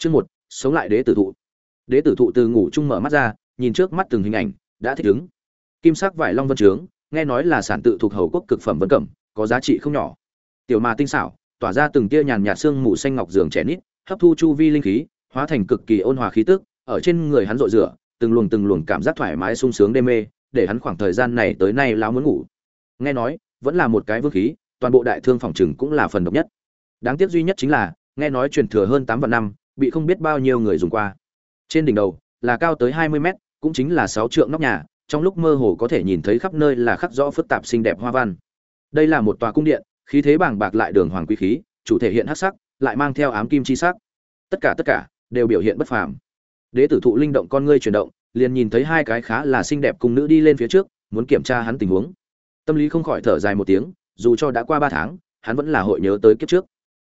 Chương một, sống lại đế tử thụ. Đế tử thụ từ ngủ chung mở mắt ra, nhìn trước mắt từng hình ảnh, đã thích ứng. Kim sắc vải long vân trướng, nghe nói là sản tự thuộc hầu quốc cực phẩm vân cẩm, có giá trị không nhỏ. Tiểu mà tinh xảo, tỏa ra từng tia nhàn nhạt xương mù xanh ngọc giường trẻ nít, hấp thu chu vi linh khí, hóa thành cực kỳ ôn hòa khí tức, ở trên người hắn rọi rửa, từng luồng từng luồng cảm giác thoải mái sung sướng đê mê, để hắn khoảng thời gian này tới nay lão muốn ngủ. Nghe nói, vẫn là một cái vương khí, toàn bộ đại thương phòng trừng cũng là phần độc nhất. Đáng tiếc duy nhất chính là, nghe nói truyền thừa hơn tám vạn năm, bị không biết bao nhiêu người dùng qua. Trên đỉnh đầu là cao tới hai mươi mét, cũng chính là sáu trượng nóc nhà, trong lúc mơ hồ có thể nhìn thấy khắp nơi là khắc rõ phức tạp xinh đẹp hoa văn. Đây là một tòa cung điện, khí thế bàng bạc lại đường hoàng quý khí, chủ thể hiện hắc sắc, lại mang theo ám kim chi sắc. Tất cả tất cả đều biểu hiện bất phàm. Đế tử thụ linh động con ngươi chuyển động, liền nhìn thấy hai cái khá là xinh đẹp cung nữ đi lên phía trước, muốn kiểm tra hắn tình huống. Tâm lý không khỏi thở dài một tiếng, dù cho đã qua ba tháng, hắn vẫn là hội nhớ tới kiếp trước.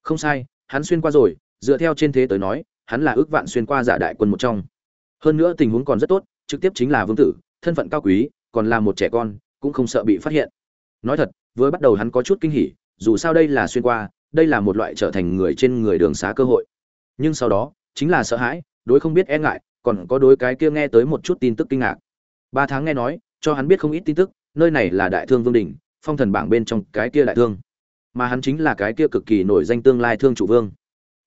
Không sai, hắn xuyên qua rồi, dựa theo trên thế tới nói, hắn là ước vạn xuyên qua giả đại quân một trong. Hơn nữa tình huống còn rất tốt, trực tiếp chính là vương tử, thân phận cao quý, còn là một trẻ con, cũng không sợ bị phát hiện. Nói thật, vừa bắt đầu hắn có chút kinh hỉ, dù sao đây là xuyên qua, đây là một loại trở thành người trên người đường xá cơ hội. Nhưng sau đó, chính là sợ hãi, đối không biết e ngại, còn có đối cái kia nghe tới một chút tin tức kinh ngạc. Ba tháng nghe nói, cho hắn biết không ít tin tức, nơi này là đại thương vương đỉnh, phong thần bảng bên trong cái kia đại thương, mà hắn chính là cái kia cực kỳ nổi danh tương lai thương chủ vương.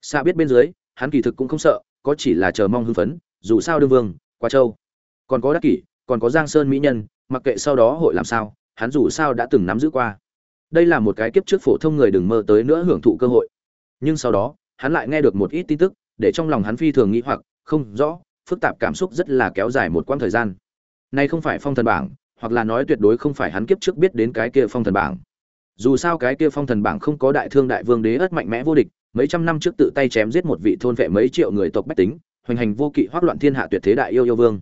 Xa biết bên dưới, hắn kỳ thực cũng không sợ, có chỉ là chờ mong hưng phấn, dù sao đương vương, qua châu, còn có đắc kỷ, còn có giang sơn mỹ nhân, mặc kệ sau đó hội làm sao, hắn dù sao đã từng nắm giữ qua. Đây là một cái kiếp trước phổ thông người đừng mơ tới nữa hưởng thụ cơ hội. Nhưng sau đó, hắn lại nghe được một ít tin tức, để trong lòng hắn phi thường nghĩ hoặc, không rõ, phức tạp cảm xúc rất là kéo dài một quãng thời gian. nay không phải phong thần bảng, hoặc là nói tuyệt đối không phải hắn kiếp trước biết đến cái kia phong thần bảng. Dù sao cái kia phong thần bảng không có đại thương đại vương đế ất mạnh mẽ vô địch, mấy trăm năm trước tự tay chém giết một vị thôn vệ mấy triệu người tộc bách tính, hoành hành vô kỵ hoắc loạn thiên hạ tuyệt thế đại yêu yêu vương.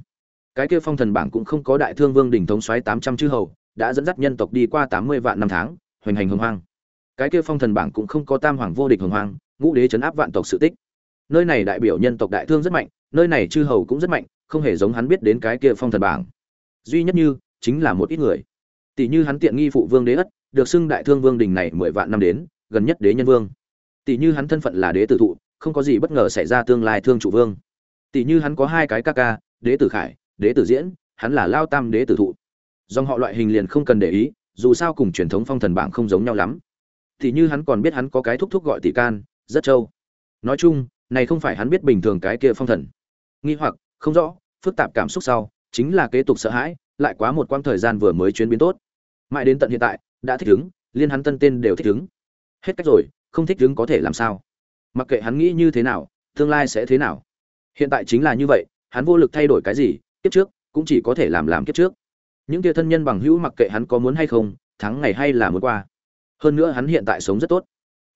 Cái kia phong thần bảng cũng không có đại thương vương đỉnh thống xoáy tám trăm chư hầu, đã dẫn dắt nhân tộc đi qua 80 vạn năm tháng, hoành hành hồng hoang. Cái kia phong thần bảng cũng không có tam hoàng vô địch hồng hoang, ngũ đế chấn áp vạn tộc sự tích. Nơi này đại biểu nhân tộc đại thương rất mạnh, nơi này chư hầu cũng rất mạnh, không hề giống hắn biết đến cái kia phong thần bảng. Duy nhất như chính là một ít người. Tỷ như hắn tiện nghi phụ vương đế ất, được xưng đại thương vương đỉnh này 10 vạn năm đến, gần nhất đế nhân vương. Tỷ như hắn thân phận là đế tử thụ, không có gì bất ngờ xảy ra tương lai thương chủ vương. Tỷ như hắn có hai cái ca ca, đế tử khải, đế tử diễn, hắn là lao tam đế tử thụ. Dòng họ loại hình liền không cần để ý, dù sao cùng truyền thống phong thần bảng không giống nhau lắm. Tỷ như hắn còn biết hắn có cái thúc thúc gọi tỷ can, rất trâu. Nói chung, này không phải hắn biết bình thường cái kia phong thần. Nghi hoặc, không rõ, phức tạp cảm xúc sau, chính là kế tục sợ hãi, lại quá một quãng thời gian vừa mới chuyến biến tốt. Mãi đến tận hiện tại, đã thích ứng, liên hắn tân tên đều thích ứng. Hết cách rồi, không thích đứng có thể làm sao? Mặc kệ hắn nghĩ như thế nào, tương lai sẽ thế nào? Hiện tại chính là như vậy, hắn vô lực thay đổi cái gì, kiếp trước cũng chỉ có thể làm làm kiếp trước. Những kia thân nhân bằng hữu mặc kệ hắn có muốn hay không, thắng ngày hay là muốn qua. Hơn nữa hắn hiện tại sống rất tốt.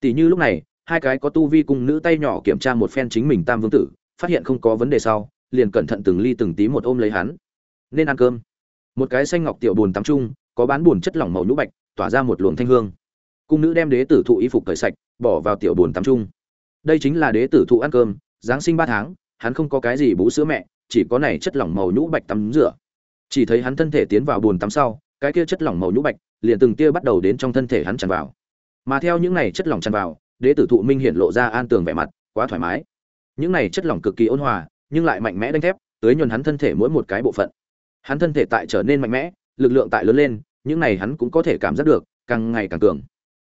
Tỷ như lúc này, hai cái có tu vi cùng nữ tay nhỏ kiểm tra một phen chính mình tam vương tử, phát hiện không có vấn đề sau, liền cẩn thận từng ly từng tí một ôm lấy hắn. Nên ăn cơm. Một cái xanh ngọc tiểu buồn tắm chung, có bán buồn chất lỏng màu nhũ bạch, tỏa ra một luồng thanh hương. Cung nữ đem đế tử thụ y phục cởi sạch, bỏ vào tiểu buồn tắm chung. Đây chính là đế tử thụ ăn cơm, giáng sinh ba tháng, hắn không có cái gì bú sữa mẹ, chỉ có này chất lỏng màu nhũ bạch tắm rửa. Chỉ thấy hắn thân thể tiến vào buồn tắm sau, cái kia chất lỏng màu nhũ bạch liền từng tia bắt đầu đến trong thân thể hắn tràn vào. Mà theo những này chất lỏng tràn vào, đế tử thụ minh hiện lộ ra an tường vẻ mặt, quá thoải mái. Những này chất lỏng cực kỳ ôn hòa, nhưng lại mạnh mẽ đánh thép, tới nhuần hắn thân thể mỗi một cái bộ phận. Hắn thân thể tại trở nên mạnh mẽ, lực lượng tại lớn lên, những này hắn cũng có thể cảm giác được, càng ngày càng cường.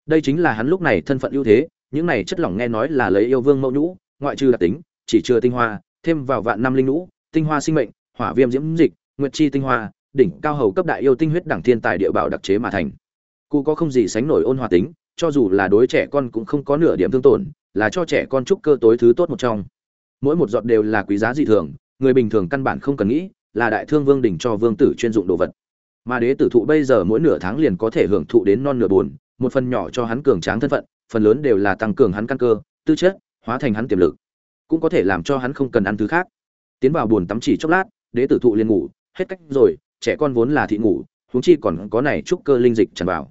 Đây chính là hắn lúc này thân phận ưu thế, những này chất lỏng nghe nói là lấy yêu vương mẫu nhũ, ngoại trừ đặc tính, chỉ chưa tinh hoa, thêm vào vạn năm linh nhũ, tinh hoa sinh mệnh, hỏa viêm diễm dịch, nguyệt chi tinh hoa, đỉnh cao hầu cấp đại yêu tinh huyết đẳng thiên tài địa bảo đặc chế mà thành. Cụ có không gì sánh nổi ôn hòa tính, cho dù là đối trẻ con cũng không có nửa điểm thương tổn, là cho trẻ con trúc cơ tối thứ tốt một trong. Mỗi một giọt đều là quý giá dị thường, người bình thường căn bản không cần nghĩ, là đại thương vương đỉnh cho vương tử chuyên dụng đồ vật. Mà đế tử thụ bây giờ mỗi nửa tháng liền có thể hưởng thụ đến non nửa buồn, một phần nhỏ cho hắn cường tráng thân phận, phần lớn đều là tăng cường hắn căn cơ, tư chất, hóa thành hắn tiềm lực, cũng có thể làm cho hắn không cần ăn thứ khác. Tiến vào buồn tắm chỉ chốc lát, đế tử thụ liền ngủ, hết cách rồi, trẻ con vốn là thị ngủ, huống chi còn có này trúc cơ linh dịch tràn vào.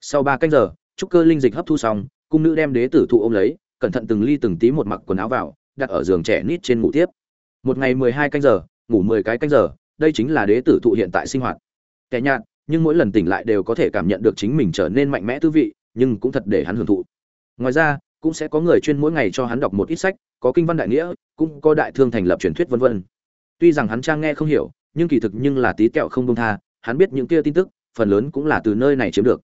Sau 3 canh giờ, trúc cơ linh dịch hấp thu xong, cung nữ đem đế tử thụ ôm lấy, cẩn thận từng ly từng tí một mặc quần áo vào, đặt ở giường trẻ nít trên ngủ tiếp. Một ngày 12 canh giờ, ngủ 10 cái canh giờ, đây chính là đế tử thụ hiện tại sinh hoạt. Kẻ nhạt, nhưng mỗi lần tỉnh lại đều có thể cảm nhận được chính mình trở nên mạnh mẽ tư vị, nhưng cũng thật để hắn hưởng thụ. Ngoài ra, cũng sẽ có người chuyên mỗi ngày cho hắn đọc một ít sách có kinh văn đại nghĩa cũng có đại thương thành lập truyền thuyết vân vân. Tuy rằng hắn trang nghe không hiểu nhưng kỳ thực nhưng là tí kẹo không buông tha hắn biết những kia tin tức phần lớn cũng là từ nơi này chiếm được.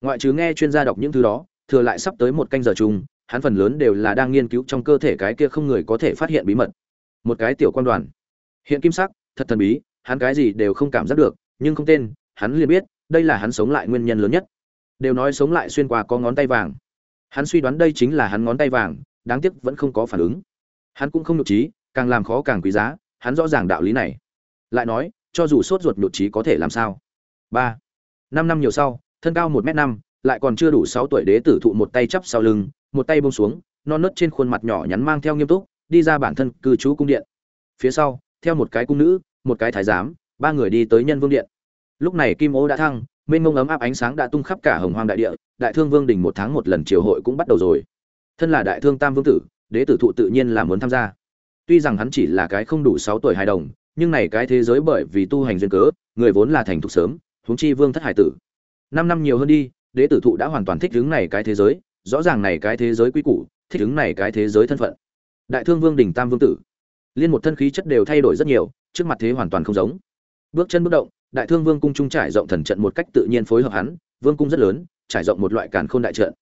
Ngoại trừ nghe chuyên gia đọc những thứ đó thừa lại sắp tới một canh giờ chung hắn phần lớn đều là đang nghiên cứu trong cơ thể cái kia không người có thể phát hiện bí mật. Một cái tiểu quan đoàn. Hiện kim sắc thật thần bí hắn cái gì đều không cảm giác được nhưng không tên hắn liền biết, đây là hắn sống lại nguyên nhân lớn nhất. Đều nói sống lại xuyên qua có ngón tay vàng. Hắn suy đoán đây chính là hắn ngón tay vàng, đáng tiếc vẫn không có phản ứng. Hắn cũng không nhục trí, càng làm khó càng quý giá, hắn rõ ràng đạo lý này. Lại nói, cho dù sốt ruột nhục trí có thể làm sao? Ba. Năm năm nhiều sau, thân cao một m năm, lại còn chưa đủ sáu tuổi đế tử thụ một tay chắp sau lưng, một tay bông xuống, non nớt trên khuôn mặt nhỏ nhắn mang theo nghiêm túc, đi ra bản thân cư trú cung điện. Phía sau, theo một cái cung nữ, một cái thái giám, ba người đi tới nhân vương điện lúc này kim ô đã thăng, mênh mông ấm áp ánh sáng đã tung khắp cả hồng hoang đại địa, đại thương vương đình một tháng một lần triều hội cũng bắt đầu rồi. Thân là đại thương tam vương tử, đế tử thụ tự nhiên là muốn tham gia. Tuy rằng hắn chỉ là cái không đủ sáu tuổi hài đồng, nhưng này cái thế giới bởi vì tu hành duyên cớ, người vốn là thành thục sớm, huống chi vương thất hải tử. Năm năm nhiều hơn đi, đế tử thụ đã hoàn toàn thích ứng này cái thế giới, rõ ràng này cái thế giới quy củ, thích ứng này cái thế giới thân phận. Đại thương vương đình tam vương tử. Liên một thân khí chất đều thay đổi rất nhiều, trước mặt thế hoàn toàn không giống. Bước chân bước động đại thương vương cung trung trải rộng thần trận một cách tự nhiên phối hợp hắn, vương cung rất lớn, trải rộng một loại càn khôn đại trận.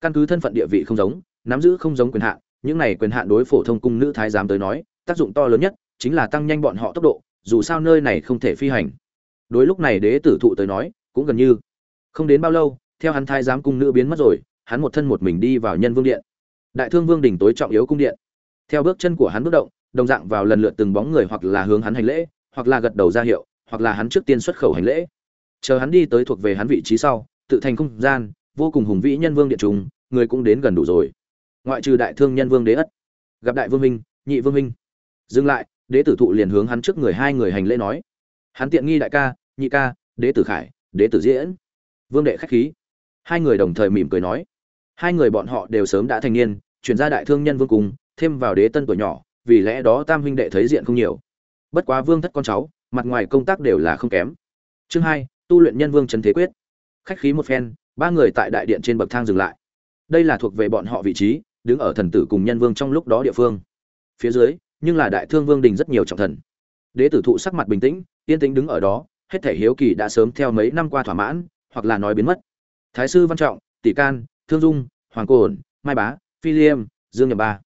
Căn cứ thân phận địa vị không giống, nắm giữ không giống quyền hạn, những này quyền hạn đối phổ thông cung nữ thái giám tới nói, tác dụng to lớn nhất chính là tăng nhanh bọn họ tốc độ, dù sao nơi này không thể phi hành. Đối lúc này đế tử thụ tới nói, cũng gần như không đến bao lâu, theo hắn thái giám cung nữ biến mất rồi, hắn một thân một mình đi vào nhân vương điện. Đại thương vương đỉnh tối trọng yếu cung điện. Theo bước chân của hắn bước động, đồng dạng vào lần lượt từng bóng người hoặc là hướng hắn hành lễ, hoặc là gật đầu ra hiệu hoặc là hắn trước tiên xuất khẩu hành lễ. Chờ hắn đi tới thuộc về hắn vị trí sau, tự thành không gian, vô cùng hùng vĩ nhân vương điện trùng, người cũng đến gần đủ rồi. Ngoại trừ đại thương nhân vương đế ất, gặp đại vương minh nhị vương minh dừng lại, đế tử thụ liền hướng hắn trước người hai người hành lễ nói. Hắn tiện nghi đại ca, nhị ca, đế tử khải, đế tử diễn. Vương đệ khách khí. Hai người đồng thời mỉm cười nói. Hai người bọn họ đều sớm đã thành niên, chuyển ra đại thương nhân vương cùng, thêm vào đế tân tuổi nhỏ, vì lẽ đó tam huynh đệ thấy diện không nhiều. Bất quá vương thất con cháu mặt ngoài công tác đều là không kém. Chương hai, tu luyện nhân vương trần thế quyết. Khách khí một phen, ba người tại đại điện trên bậc thang dừng lại. Đây là thuộc về bọn họ vị trí, đứng ở thần tử cùng nhân vương trong lúc đó địa phương. Phía dưới, nhưng là đại thương vương đình rất nhiều trọng thần. Đế tử thụ sắc mặt bình tĩnh, yên tĩnh đứng ở đó, hết thể hiếu kỳ đã sớm theo mấy năm qua thỏa mãn, hoặc là nói biến mất. Thái sư văn trọng, tỷ can, thương dung, hoàng cô ổn mai bá, phi liêm, dương nhật ba.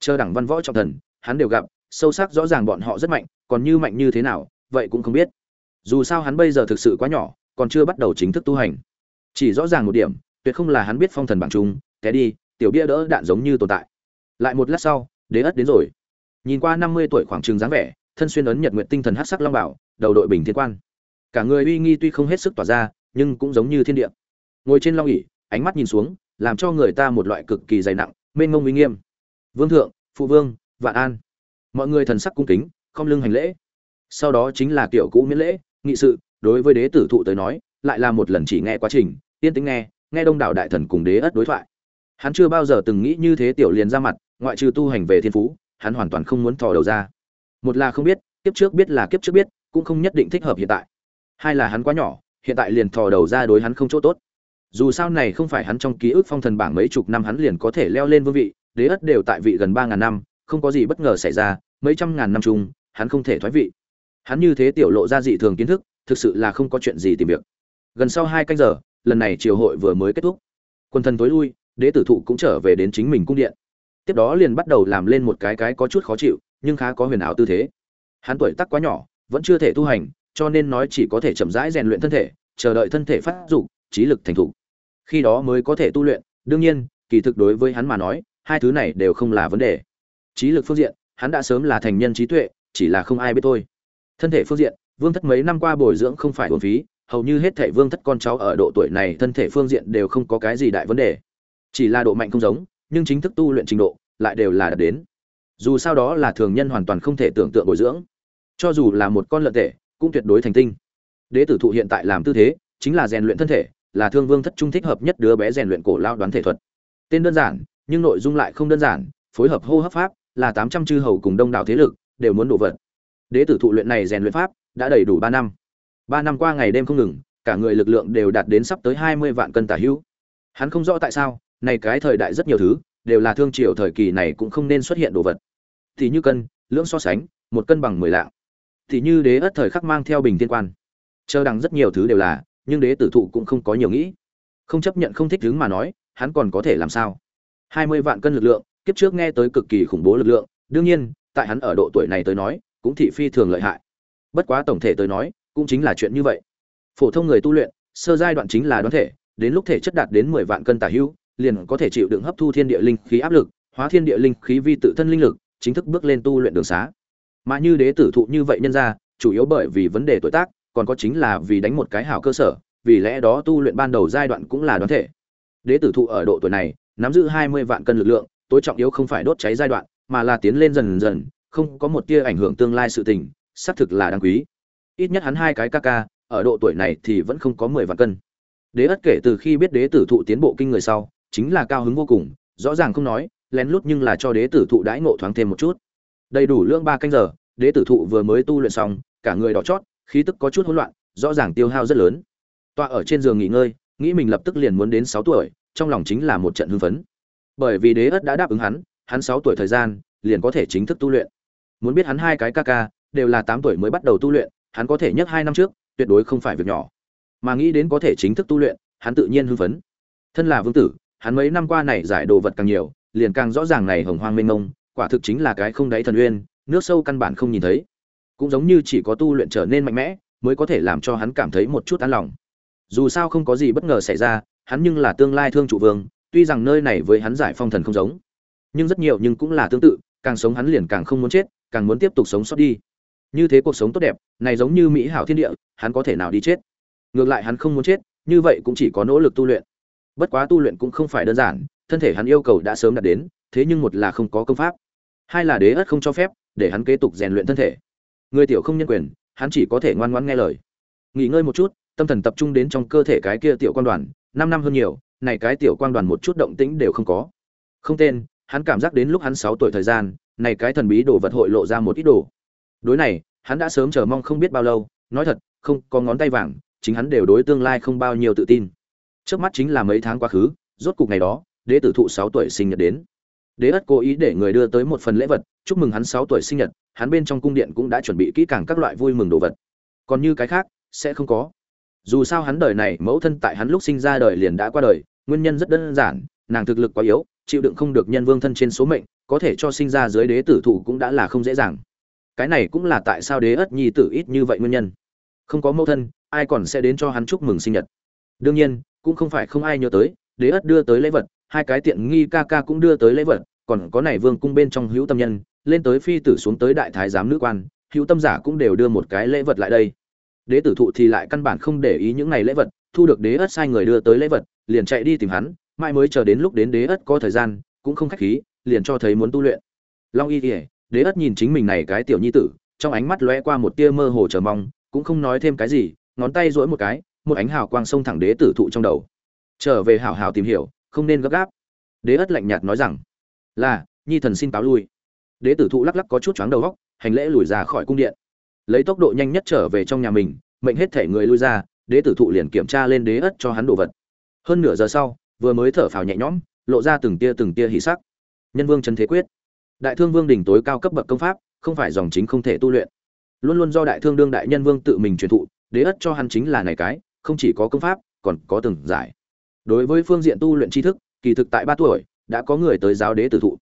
Chờ đẳng văn võ trọng thần, hắn đều gặp, sâu sắc rõ ràng bọn họ rất mạnh, còn như mạnh như thế nào vậy cũng không biết. Dù sao hắn bây giờ thực sự quá nhỏ, còn chưa bắt đầu chính thức tu hành. Chỉ rõ ràng một điểm, tuyệt không là hắn biết phong thần bảng trung, té đi, tiểu bia đỡ đạn giống như tồn tại. Lại một lát sau, đế ất đến rồi. Nhìn qua năm mươi tuổi khoảng trường dáng vẻ, thân xuyên ấn nhật nguyện tinh thần hát sắc long bảo, đầu đội bình thiên quan. Cả người uy nghi tuy không hết sức tỏa ra, nhưng cũng giống như thiên địa. Ngồi trên long ỉ ánh mắt nhìn xuống, làm cho người ta một loại cực kỳ dày nặng, mênh mông uy nghiêm. Vương thượng, phụ vương, vạn an. Mọi người thần sắc cung kính, không lưng hành lễ sau đó chính là kiểu cũ miễn lễ, nghị sự, đối với đế tử thụ tới nói, lại là một lần chỉ nghe quá trình, yên tĩnh nghe nghe đông đảo đại thần cùng đế ất đối thoại. Hắn chưa bao giờ từng nghĩ như thế tiểu liền ra mặt, ngoại trừ tu hành về thiên phú, hắn hoàn toàn không muốn thò đầu ra. Một là không biết, kiếp trước biết là kiếp trước biết, cũng không nhất định thích hợp hiện tại. Hai là hắn quá nhỏ, hiện tại liền thò đầu ra đối hắn không chỗ tốt. Dù sao này không phải hắn trong ký ức phong thần bảng mấy chục năm hắn liền có thể leo lên vương vị, đế ất đều tại vị gần ba ngàn năm, không có gì bất ngờ xảy ra, mấy trăm ngàn năm chung, hắn không thể thoái vị hắn như thế tiểu lộ ra dị thường kiến thức, thực sự là không có chuyện gì tìm việc. Gần sau hai canh giờ, lần này triều hội vừa mới kết thúc. Quân thần tối lui, đế tử thụ cũng trở về đến chính mình cung điện. Tiếp đó liền bắt đầu làm lên một cái cái có chút khó chịu, nhưng khá có huyền ảo tư thế. Hắn tuổi tác quá nhỏ, vẫn chưa thể tu hành, cho nên nói chỉ có thể chậm rãi rèn luyện thân thể, chờ đợi thân thể phát dục, trí lực thành thục. Khi đó mới có thể tu luyện, đương nhiên, kỳ thực đối với hắn mà nói, hai thứ này đều không là vấn đề. Trí lực phương diện, hắn đã sớm là thành nhân trí tuệ, chỉ là không ai biết thôi thân thể phương diện, vương thất mấy năm qua bồi dưỡng không phải uổng phí, hầu như hết thể vương thất con cháu ở độ tuổi này thân thể phương diện đều không có cái gì đại vấn đề. Chỉ là độ mạnh không giống, nhưng chính thức tu luyện trình độ lại đều là đạt đến. Dù sao đó là thường nhân hoàn toàn không thể tưởng tượng bồi dưỡng. Cho dù là một con lợn tệ, cũng tuyệt đối thành tinh. Đế tử thụ hiện tại làm tư thế, chính là rèn luyện thân thể, là thương vương thất trung thích hợp nhất đứa bé rèn luyện cổ lao đoán thể thuật. Tên đơn giản, nhưng nội dung lại không đơn giản, phối hợp hô hấp pháp, là tám trăm chư hầu cùng đông đảo thế lực, đều muốn đổ vật đế tử thụ luyện này rèn luyện pháp đã đầy đủ ba năm. Ba năm qua ngày đêm không ngừng, cả người lực lượng đều đạt đến sắp tới hai mươi vạn cân tả hữu. Hắn không rõ tại sao, này cái thời đại rất nhiều thứ đều là thương triều thời kỳ này cũng không nên xuất hiện đồ vật. Thì như cân, lưỡng so sánh, một cân bằng mười lạng. Thì như đế ất thời khắc mang theo bình tiên quan. Chờ đằng rất nhiều thứ đều là, nhưng đế tử thụ cũng không có nhiều nghĩ. Không chấp nhận không thích đứng mà nói, hắn còn có thể làm sao? hai mươi vạn cân lực lượng, kiếp trước nghe tới cực kỳ khủng bố lực lượng. Đương nhiên, tại hắn ở độ tuổi này tới nói cũng thị phi thường lợi hại. Bất quá tổng thể tới nói, cũng chính là chuyện như vậy. Phổ thông người tu luyện, sơ giai đoạn chính là đoán thể, đến lúc thể chất đạt đến mười vạn cân tả hữu liền có thể chịu đựng hấp thu thiên địa linh khí áp lực, hóa thiên địa linh khí vi tự thân linh lực, chính thức bước lên tu luyện đường xá. Mà như đế tử thụ như vậy nhân ra chủ yếu bởi vì vấn đề tuổi tác, còn có chính là vì đánh một cái hảo cơ sở, vì lẽ đó tu luyện ban đầu giai đoạn cũng là đoán thể. Đế tử thụ ở độ tuổi này, nắm giữ hai mươi vạn cân lực lượng, tối trọng yếu không phải đốt cháy giai đoạn, mà là tiến lên dần dần không có một tia ảnh hưởng tương lai sự tình, xác thực là đáng quý. Ít nhất hắn hai cái ca ca, ở độ tuổi này thì vẫn không có mười vạn cân. Đế ất kể từ khi biết đế tử thụ tiến bộ kinh người sau, chính là cao hứng vô cùng, rõ ràng không nói, lén lút nhưng là cho đế tử thụ đãi ngộ thoáng thêm một chút. Đầy đủ lượng ba canh giờ, đế tử thụ vừa mới tu luyện xong, cả người đỏ chót, khí tức có chút hỗn loạn, rõ ràng tiêu hao rất lớn. Tọa ở trên giường nghỉ ngơi, nghĩ mình lập tức liền muốn đến sáu tuổi, trong lòng chính là một trận hưng phấn. Bởi vì đế ất đã đáp ứng hắn hắn sáu tuổi thời gian, liền có thể chính thức tu luyện muốn biết hắn hai cái ca ca đều là tám tuổi mới bắt đầu tu luyện, hắn có thể nhất hai năm trước, tuyệt đối không phải việc nhỏ. Mà nghĩ đến có thể chính thức tu luyện, hắn tự nhiên hưng phấn. Thân là vương tử, hắn mấy năm qua này giải đồ vật càng nhiều, liền càng rõ ràng này hồng hoang mênh mông, quả thực chính là cái không đáy thần uyên, nước sâu căn bản không nhìn thấy. Cũng giống như chỉ có tu luyện trở nên mạnh mẽ, mới có thể làm cho hắn cảm thấy một chút an lòng. Dù sao không có gì bất ngờ xảy ra, hắn nhưng là tương lai thương trụ vương, tuy rằng nơi này với hắn giải phong thần không giống, nhưng rất nhiều nhưng cũng là tương tự, càng sống hắn liền càng không muốn chết càng muốn tiếp tục sống sót đi. Như thế cuộc sống tốt đẹp, này giống như mỹ hảo thiên địa, hắn có thể nào đi chết? Ngược lại hắn không muốn chết, như vậy cũng chỉ có nỗ lực tu luyện. Bất quá tu luyện cũng không phải đơn giản, thân thể hắn yêu cầu đã sớm đạt đến, thế nhưng một là không có công pháp. Hai là đế ất không cho phép, để hắn kế tục rèn luyện thân thể. Người tiểu không nhân quyền, hắn chỉ có thể ngoan ngoãn nghe lời. Nghỉ ngơi một chút, tâm thần tập trung đến trong cơ thể cái kia tiểu quan đoàn, năm năm hơn nhiều, này cái tiểu quan đoàn một chút động tĩnh đều không có. Không tên, hắn cảm giác đến lúc hắn sáu tuổi thời gian này cái thần bí đồ vật hội lộ ra một ít đồ. Đối này, hắn đã sớm chờ mong không biết bao lâu, nói thật, không có ngón tay vàng, chính hắn đều đối tương lai không bao nhiêu tự tin. Trước mắt chính là mấy tháng quá khứ, rốt cục ngày đó, đế tử thụ sáu tuổi sinh nhật đến. Đế ất cố ý để người đưa tới một phần lễ vật, chúc mừng hắn sáu tuổi sinh nhật, hắn bên trong cung điện cũng đã chuẩn bị kỹ càng các loại vui mừng đồ vật. Còn như cái khác, sẽ không có. Dù sao hắn đời này, mẫu thân tại hắn lúc sinh ra đời liền đã qua đời, nguyên nhân rất đơn giản nàng thực lực quá yếu, chịu đựng không được nhân vương thân trên số mệnh, có thể cho sinh ra dưới đế tử thụ cũng đã là không dễ dàng. Cái này cũng là tại sao đế ất nhi tử ít như vậy nguyên nhân. Không có mẫu thân, ai còn sẽ đến cho hắn chúc mừng sinh nhật? Đương nhiên, cũng không phải không ai nhớ tới, đế ất đưa tới lễ vật, hai cái tiện nghi ca ca cũng đưa tới lễ vật, còn có này vương cung bên trong hữu tâm nhân, lên tới phi tử xuống tới đại thái giám nữ quan, hữu tâm giả cũng đều đưa một cái lễ vật lại đây. Đế tử thụ thì lại căn bản không để ý những này lễ vật, thu được đế ất sai người đưa tới lễ vật, liền chạy đi tìm hắn mai mới chờ đến lúc đến đế ất có thời gian, cũng không khách khí, liền cho thấy muốn tu luyện. Long y ỉa đế ất nhìn chính mình này cái tiểu nhi tử, trong ánh mắt lóe qua một tia mơ hồ chờ mong, cũng không nói thêm cái gì, ngón tay duỗi một cái, một ánh hào quang xông thẳng đế tử thụ trong đầu. Trở về hào hào tìm hiểu, không nên gấp gáp. Đế ất lạnh nhạt nói rằng, là, nhi thần xin cáo lui. Đế tử thụ lắc lắc có chút chóng đầu góc, hành lễ lùi ra khỏi cung điện. Lấy tốc độ nhanh nhất trở về trong nhà mình, mệnh hết thể người lui ra, đế tử thụ liền kiểm tra lên đế ất cho hắn đồ vật. Hơn nửa giờ sau vừa mới thở phào nhẹ nhõm, lộ ra từng tia từng tia hỉ sắc. Nhân vương trần thế quyết. Đại thương vương đỉnh tối cao cấp bậc công pháp, không phải dòng chính không thể tu luyện. Luôn luôn do đại thương đương đại nhân vương tự mình truyền thụ, đế ất cho hắn chính là này cái, không chỉ có công pháp, còn có từng giải. Đối với phương diện tu luyện tri thức, kỳ thực tại ba tuổi, đã có người tới giáo đế tử thụ.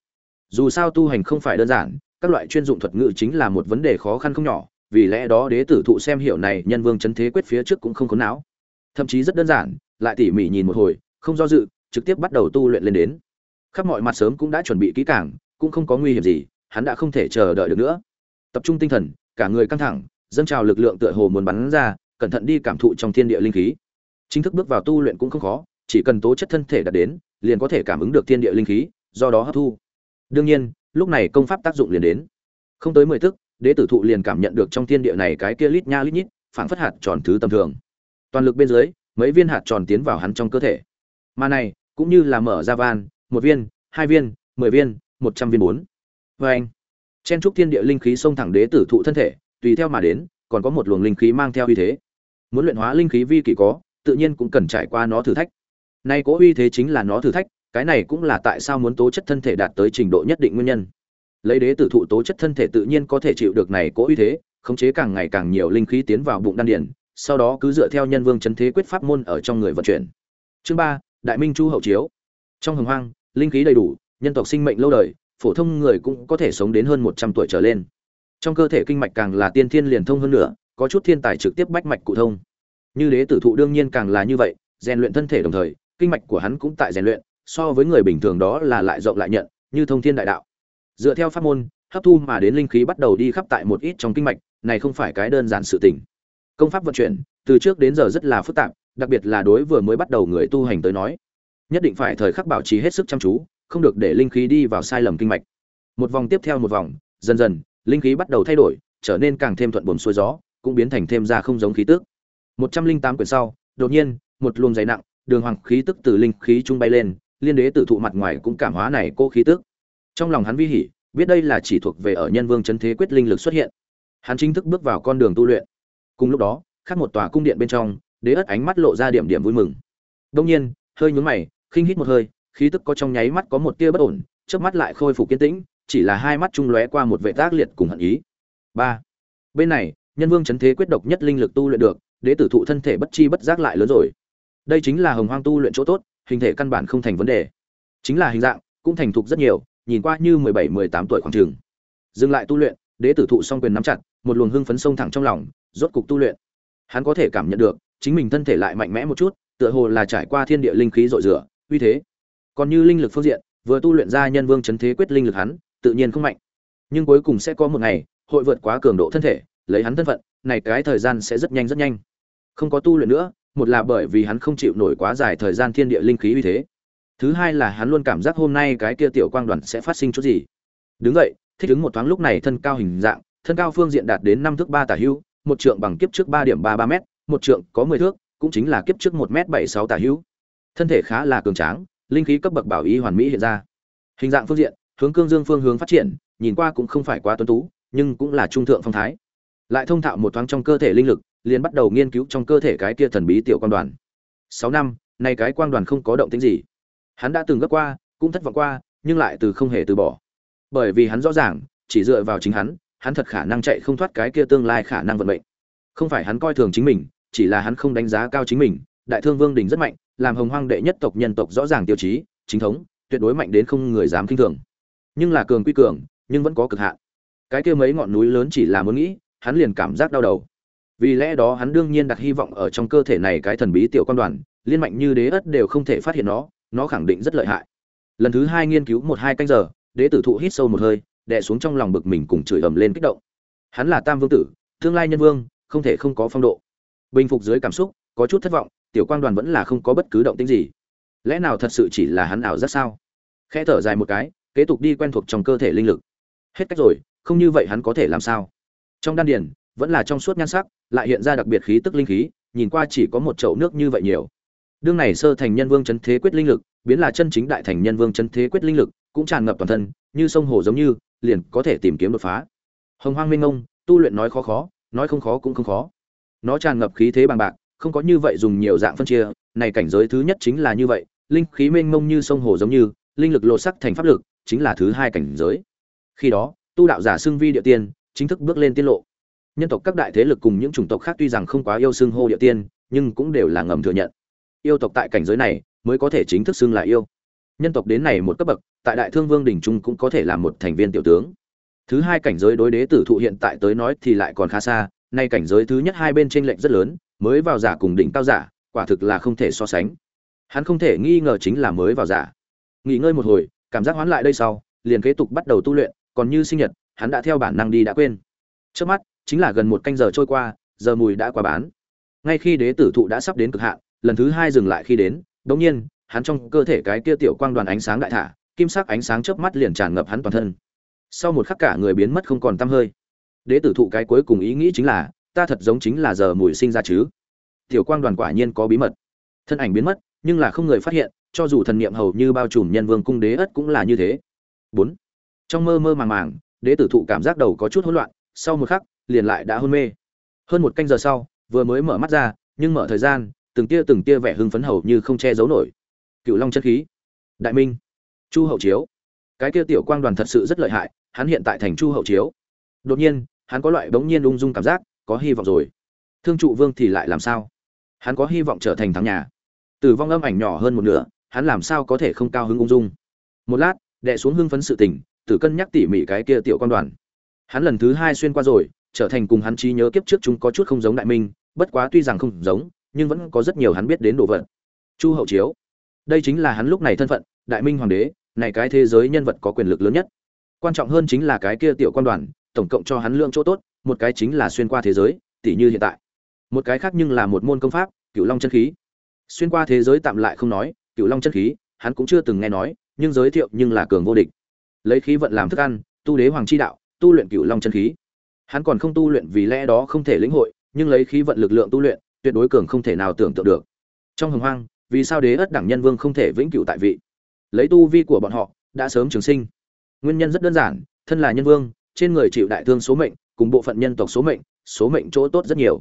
Dù sao tu hành không phải đơn giản, các loại chuyên dụng thuật ngữ chính là một vấn đề khó khăn không nhỏ, vì lẽ đó đế tử thụ xem hiểu này, nhân vương chấn thế quyết phía trước cũng không khốn não. Thậm chí rất đơn giản, lại tỉ mỉ nhìn một hồi không do dự, trực tiếp bắt đầu tu luyện lên đến. Khắp mọi mặt sớm cũng đã chuẩn bị kỹ càng, cũng không có nguy hiểm gì, hắn đã không thể chờ đợi được nữa. Tập trung tinh thần, cả người căng thẳng, dâng trào lực lượng tựa hồ muốn bắn ra, cẩn thận đi cảm thụ trong thiên địa linh khí. Chính thức bước vào tu luyện cũng không khó, chỉ cần tố chất thân thể đạt đến, liền có thể cảm ứng được thiên địa linh khí, do đó hấp thu. Đương nhiên, lúc này công pháp tác dụng liền đến. Không tới mười tức, đế tử thụ liền cảm nhận được trong thiên địa này cái kia lít nha lít nhít, phảng phất hạt tròn thứ tầm thường. Toàn lực bên dưới, mấy viên hạt tròn tiến vào hắn trong cơ thể mà này, cũng như là mở ra van, một viên, hai viên, mười viên, một trăm viên bốn. Vê anh, chen trúc thiên địa linh khí xông thẳng đế tử thụ thân thể, tùy theo mà đến, còn có một luồng linh khí mang theo uy thế. Muốn luyện hóa linh khí vi kỳ có, tự nhiên cũng cần trải qua nó thử thách. Nay cố uy thế chính là nó thử thách, cái này cũng là tại sao muốn tố chất thân thể đạt tới trình độ nhất định nguyên nhân. Lấy đế tử thụ tố chất thân thể tự nhiên có thể chịu được này cố uy thế, khống chế càng ngày càng nhiều linh khí tiến vào bụng đan điển sau đó cứ dựa theo nhân vương chấn thế quyết pháp môn ở trong người vận chuyển. Chương ba đại minh chu hậu chiếu. Trong hồng hoang, linh khí đầy đủ, nhân tộc sinh mệnh lâu đời, phổ thông người cũng có thể sống đến hơn một trăm tuổi trở lên. Trong cơ thể kinh mạch càng là tiên thiên liền thông hơn nữa có chút thiên tài trực tiếp bách mạch cụ thông. Như đế tử thụ đương nhiên càng là như vậy, rèn luyện thân thể đồng thời, kinh mạch của hắn cũng tại rèn luyện, so với người bình thường đó là lại rộng lại nhận, như thông thiên đại đạo. Dựa theo pháp môn, hấp thu mà đến linh khí bắt đầu đi khắp tại một ít trong kinh mạch, này không phải cái đơn giản sự tình. Công pháp vận chuyển, từ trước đến giờ rất là phức tạp đặc biệt là đối vừa mới bắt đầu người tu hành tới nói. Nhất định phải thời khắc bảo trì hết sức chăm chú, không được để linh khí đi vào sai lầm kinh mạch. Một vòng tiếp theo một vòng, dần dần, linh khí bắt đầu thay đổi, trở nên càng thêm thuận buồm xuôi gió, cũng biến thành thêm ra không giống khí tức. Một trăm linh tám quyển sau, đột nhiên, một luồng dày nặng, đường hoàng khí tức từ linh khí trung bay lên, liên đế tự thụ mặt ngoài cũng cảm hóa này cô khí tức. Trong lòng hắn vi hỉ, biết đây là chỉ thuộc về ở nhân vương chấn thế quyết linh lực xuất hiện. Hắn chính thức bước vào con đường tu luyện. Cùng lúc đó, khác một tòa cung điện bên trong đế ất ánh mắt lộ ra điểm điểm vui mừng. Đông nhiên, hơi nhún mày, khinh hít một hơi, khí tức có trong nháy mắt có một tia bất ổn trước mắt lại khôi phục kiên tĩnh, chỉ là hai mắt trung lóe qua một vệ tác liệt cùng hận ý. Ba. Bên này, nhân vương chấn thế quyết độc nhất linh lực tu luyện được, đế tử thụ thân thể bất chi bất giác lại lớn rồi. Đây chính là hồng hoang tu luyện chỗ tốt, hình thể căn bản không thành vấn đề. Chính là hình dạng, cũng thành thục rất nhiều, nhìn qua như mười bảy, mười tám tuổi khoảng trường. Dừng lại tu luyện, đế tử thụ song quyền nắm chặt, một luồng hưng phấn sông thẳng trong lòng, rốt cục tu luyện. Hắn có thể cảm nhận được chính mình thân thể lại mạnh mẽ một chút, tựa hồ là trải qua thiên địa linh khí dội rửa. Uy thế, còn như linh lực phương diện, vừa tu luyện ra nhân vương chấn thế quyết linh lực hắn, tự nhiên không mạnh. Nhưng cuối cùng sẽ có một ngày, hội vượt quá cường độ thân thể, lấy hắn thân phận, này cái thời gian sẽ rất nhanh rất nhanh. Không có tu luyện nữa, một là bởi vì hắn không chịu nổi quá dài thời gian thiên địa linh khí uy thế. Thứ hai là hắn luôn cảm giác hôm nay cái kia tiểu quang đoàn sẽ phát sinh chút gì. Đứng vậy thích ứng một thoáng lúc này thân cao hình dạng, thân cao phương diện đạt đến năm thước ba tả hữu một trượng bằng kiếp trước ba điểm ba ba m một trượng có mười thước, cũng chính là kiếp trước một m bảy sáu tả hữu. Thân thể khá là cường tráng, linh khí cấp bậc bảo ý hoàn mỹ hiện ra. Hình dạng phương diện, hướng cương dương phương hướng phát triển, nhìn qua cũng không phải quá tuấn tú, nhưng cũng là trung thượng phong thái. Lại thông thạo một thoáng trong cơ thể linh lực, liền bắt đầu nghiên cứu trong cơ thể cái kia thần bí tiểu quan đoàn. Sáu năm, nay cái quang đoàn không có động tĩnh gì. Hắn đã từng gấp qua, cũng thất vọng qua, nhưng lại từ không hề từ bỏ. Bởi vì hắn rõ ràng, chỉ dựa vào chính hắn hắn thật khả năng chạy không thoát cái kia tương lai khả năng vận mệnh. Không phải hắn coi thường chính mình chỉ là hắn không đánh giá cao chính mình, đại thương vương đình rất mạnh, làm hồng hoang đệ nhất tộc nhân tộc rõ ràng tiêu chí, chính thống, tuyệt đối mạnh đến không người dám kinh thường. Nhưng là cường quy cường, nhưng vẫn có cực hạn. Cái kia mấy ngọn núi lớn chỉ là muốn nghĩ, hắn liền cảm giác đau đầu. Vì lẽ đó hắn đương nhiên đặt hy vọng ở trong cơ thể này cái thần bí tiểu quan đoàn, liên mạnh như đế ất đều không thể phát hiện nó nó khẳng định rất lợi hại. Lần thứ hai nghiên cứu một hai canh giờ, đế tử thụ hít sâu một hơi, đè xuống trong lòng bực mình cùng chửi ầm lên kích động. Hắn là tam vương tử, tương lai nhân vương, không thể không có phong độ bình phục dưới cảm xúc, có chút thất vọng, tiểu quang đoàn vẫn là không có bất cứ động tĩnh gì. Lẽ nào thật sự chỉ là hắn ảo rất sao? Khẽ thở dài một cái, kế tục đi quen thuộc trong cơ thể linh lực. Hết cách rồi, không như vậy hắn có thể làm sao? Trong đan điền, vẫn là trong suốt nhan sắc, lại hiện ra đặc biệt khí tức linh khí, nhìn qua chỉ có một chậu nước như vậy nhiều. Đương này sơ thành nhân vương chấn thế quyết linh lực, biến là chân chính đại thành nhân vương chấn thế quyết linh lực, cũng tràn ngập toàn thân, như sông hồ giống như, liền có thể tìm kiếm đột phá. Hồng hoang minh ngông tu luyện nói khó khó, nói không khó cũng không khó nó tràn ngập khí thế bằng bạc, không có như vậy dùng nhiều dạng phân chia, này cảnh giới thứ nhất chính là như vậy, linh khí mênh mông như sông hồ giống như, linh lực lột sắc thành pháp lực, chính là thứ hai cảnh giới. Khi đó, tu đạo giả xưng vi địa tiên, chính thức bước lên tiết lộ. Nhân tộc các đại thế lực cùng những chủng tộc khác tuy rằng không quá yêu xưng hô địa tiên, nhưng cũng đều là ngầm thừa nhận. Yêu tộc tại cảnh giới này, mới có thể chính thức xưng là yêu. Nhân tộc đến này một cấp bậc, tại đại thương vương đỉnh trung cũng có thể là một thành viên tiểu tướng. Thứ hai cảnh giới đối đế tử thụ hiện tại tới nói thì lại còn khá xa nay cảnh giới thứ nhất hai bên trên lệnh rất lớn, mới vào giả cùng đỉnh cao giả, quả thực là không thể so sánh. Hắn không thể nghi ngờ chính là mới vào giả. Nghỉ ngơi một hồi, cảm giác hoán lại đây sau, liền kế tục bắt đầu tu luyện, còn như sinh nhật, hắn đã theo bản năng đi đã quên. Trước mắt, chính là gần một canh giờ trôi qua, giờ mùi đã qua bán. Ngay khi đế tử thụ đã sắp đến cực hạn, lần thứ hai dừng lại khi đến, đống nhiên, hắn trong cơ thể cái kia tiểu quang đoàn ánh sáng đại thả, kim sắc ánh sáng chớp mắt liền tràn ngập hắn toàn thân. Sau một khắc cả người biến mất không còn tăm hơi đế tử thụ cái cuối cùng ý nghĩ chính là, ta thật giống chính là giờ mùi sinh ra chứ. Tiểu quang đoàn quả nhiên có bí mật. Thân ảnh biến mất, nhưng là không người phát hiện, cho dù thần niệm hầu như bao trùm nhân vương cung đế ất cũng là như thế. Bốn. Trong mơ mơ màng màng, đế tử thụ cảm giác đầu có chút hỗn loạn, sau một khắc, liền lại đã hôn mê. Hơn một canh giờ sau, vừa mới mở mắt ra, nhưng mở thời gian, từng tia từng tia vẻ hưng phấn hầu như không che giấu nổi. Cựu long chất khí. Đại minh. Chu hậu chiếu. Cái kia tiểu quang đoàn thật sự rất lợi hại, hắn hiện tại thành chu hậu chiếu. Đột nhiên hắn có loại bỗng nhiên ung dung cảm giác, có hy vọng rồi. Thương trụ vương thì lại làm sao? Hắn có hy vọng trở thành thắng nhà. Tử vong âm ảnh nhỏ hơn một nửa, hắn làm sao có thể không cao hứng ung dung? Một lát, đệ xuống hưng phấn sự tình, tử cân nhắc tỉ mỉ cái kia tiểu quan đoàn. Hắn lần thứ hai xuyên qua rồi, trở thành cùng hắn trí nhớ kiếp trước chúng có chút không giống đại minh, bất quá tuy rằng không giống, nhưng vẫn có rất nhiều hắn biết đến đồ vật. Chu hậu chiếu. Đây chính là hắn lúc này thân phận, đại minh hoàng đế, này cái thế giới nhân vật có quyền lực lớn nhất. Quan trọng hơn chính là cái kia tiểu quan đoàn tổng cộng cho hắn lượng chỗ tốt, một cái chính là xuyên qua thế giới tỷ như hiện tại. Một cái khác nhưng là một môn công pháp cựu long chân khí. Xuyên qua thế giới tạm lại không nói cựu long chân khí, hắn cũng chưa từng nghe nói, nhưng giới thiệu nhưng là cường vô địch. Lấy khí vận làm thức ăn, tu đế hoàng chi đạo, tu luyện cựu long chân khí. Hắn còn không tu luyện vì lẽ đó không thể lĩnh hội, nhưng lấy khí vận lực lượng tu luyện, tuyệt đối cường không thể nào tưởng tượng được. Trong hồng hoang, vì sao đế ất đẳng nhân vương không thể vĩnh cửu tại vị? Lấy tu vi của bọn họ, đã sớm trường sinh. Nguyên nhân rất đơn giản, thân là nhân vương trên người chịu đại thương số mệnh, cùng bộ phận nhân tộc số mệnh số mệnh chỗ tốt rất nhiều.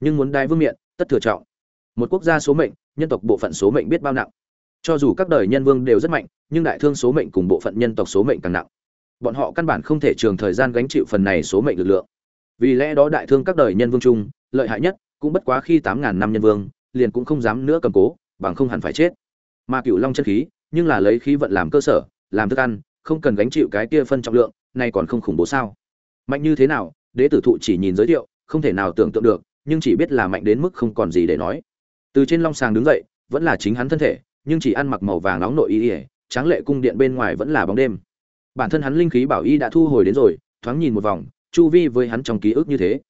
Nhưng muốn đai vương miện, tất thừa trọng. Một quốc gia số mệnh, nhân tộc bộ phận số mệnh biết bao nặng. Cho dù các đời nhân vương đều rất mạnh, nhưng đại thương số mệnh cùng bộ phận nhân tộc số mệnh càng nặng. Bọn họ căn bản không thể trường thời gian gánh chịu phần này số mệnh lực lượng. Vì lẽ đó đại thương các đời nhân vương chung, lợi hại nhất cũng bất quá khi tám ngàn năm nhân vương, liền cũng không dám nữa cầm cố, bằng không hẳn phải chết. Mà cựu long chân khí, nhưng là lấy khí vận làm cơ sở, làm thức ăn, không cần gánh chịu cái kia phân trọng lượng này còn không khủng bố sao? Mạnh như thế nào? Đế tử thụ chỉ nhìn giới thiệu, không thể nào tưởng tượng được, nhưng chỉ biết là mạnh đến mức không còn gì để nói. Từ trên long sàng đứng dậy, vẫn là chính hắn thân thể, nhưng chỉ ăn mặc màu vàng nóng nội y ỉa tráng lệ cung điện bên ngoài vẫn là bóng đêm. Bản thân hắn linh khí bảo y đã thu hồi đến rồi, thoáng nhìn một vòng, chu vi với hắn trong ký ức như thế.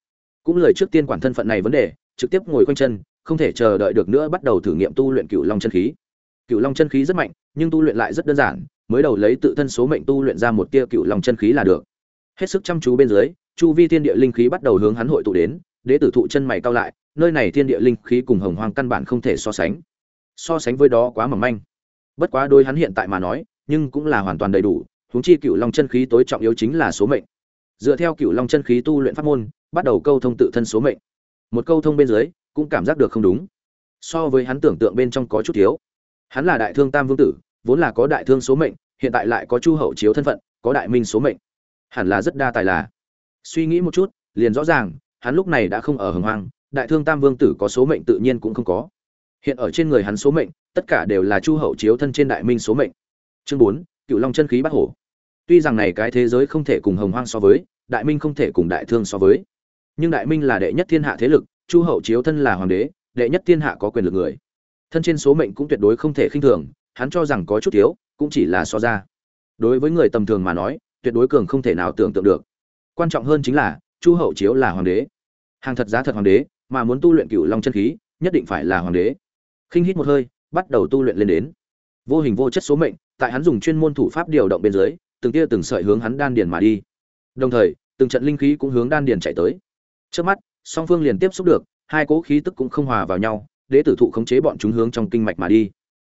Cũng lời trước tiên quản thân phận này vấn đề, trực tiếp ngồi quanh chân, không thể chờ đợi được nữa bắt đầu thử nghiệm tu luyện cựu long chân khí. Cựu long chân khí rất mạnh, nhưng tu luyện lại rất đơn giản mới đầu lấy tự thân số mệnh tu luyện ra một tia cựu long chân khí là được. Hết sức chăm chú bên dưới, chu vi thiên địa linh khí bắt đầu hướng hắn hội tụ đến, đế tử thụ chân mày cao lại, nơi này thiên địa linh khí cùng hồng hoang căn bản không thể so sánh. So sánh với đó quá mỏng manh. Bất quá đôi hắn hiện tại mà nói, nhưng cũng là hoàn toàn đầy đủ, huống chi cựu long chân khí tối trọng yếu chính là số mệnh. Dựa theo cựu long chân khí tu luyện pháp môn, bắt đầu câu thông tự thân số mệnh. Một câu thông bên dưới, cũng cảm giác được không đúng. So với hắn tưởng tượng bên trong có chút thiếu. Hắn là đại thương tam vương tử, vốn là có đại thương số mệnh hiện tại lại có chu hậu chiếu thân phận, có đại minh số mệnh. Hẳn là rất đa tài là. Suy nghĩ một chút, liền rõ ràng, hắn lúc này đã không ở hồng hoang, đại thương tam vương tử có số mệnh tự nhiên cũng không có. Hiện ở trên người hắn số mệnh, tất cả đều là chu hậu chiếu thân trên đại minh số mệnh. Chương bốn, cựu long chân khí bắt hổ. Tuy rằng này cái thế giới không thể cùng hồng hoang so với, đại minh không thể cùng đại thương so với. Nhưng đại minh là đệ nhất thiên hạ thế lực, chu hậu chiếu thân là hoàng đế, đệ nhất thiên hạ có quyền lực người. Thân trên số mệnh cũng tuyệt đối không thể khinh thường, hắn cho rằng có chút thiếu cũng chỉ là so ra. Đối với người tầm thường mà nói, tuyệt đối cường không thể nào tưởng tượng được. Quan trọng hơn chính là, chu hậu chiếu là hoàng đế. Hàng thật giá thật hoàng đế, mà muốn tu luyện cựu long chân khí, nhất định phải là hoàng đế. Khinh hít một hơi, bắt đầu tu luyện lên đến. Vô hình vô chất số mệnh, tại hắn dùng chuyên môn thủ pháp điều động bên dưới, từng tia từng sợi hướng hắn đan điền mà đi. Đồng thời, từng trận linh khí cũng hướng đan điền chạy tới. Trước mắt, song phương liền tiếp xúc được, hai cỗ khí tức cũng không hòa vào nhau, đế tử thụ khống chế bọn chúng hướng trong kinh mạch mà đi.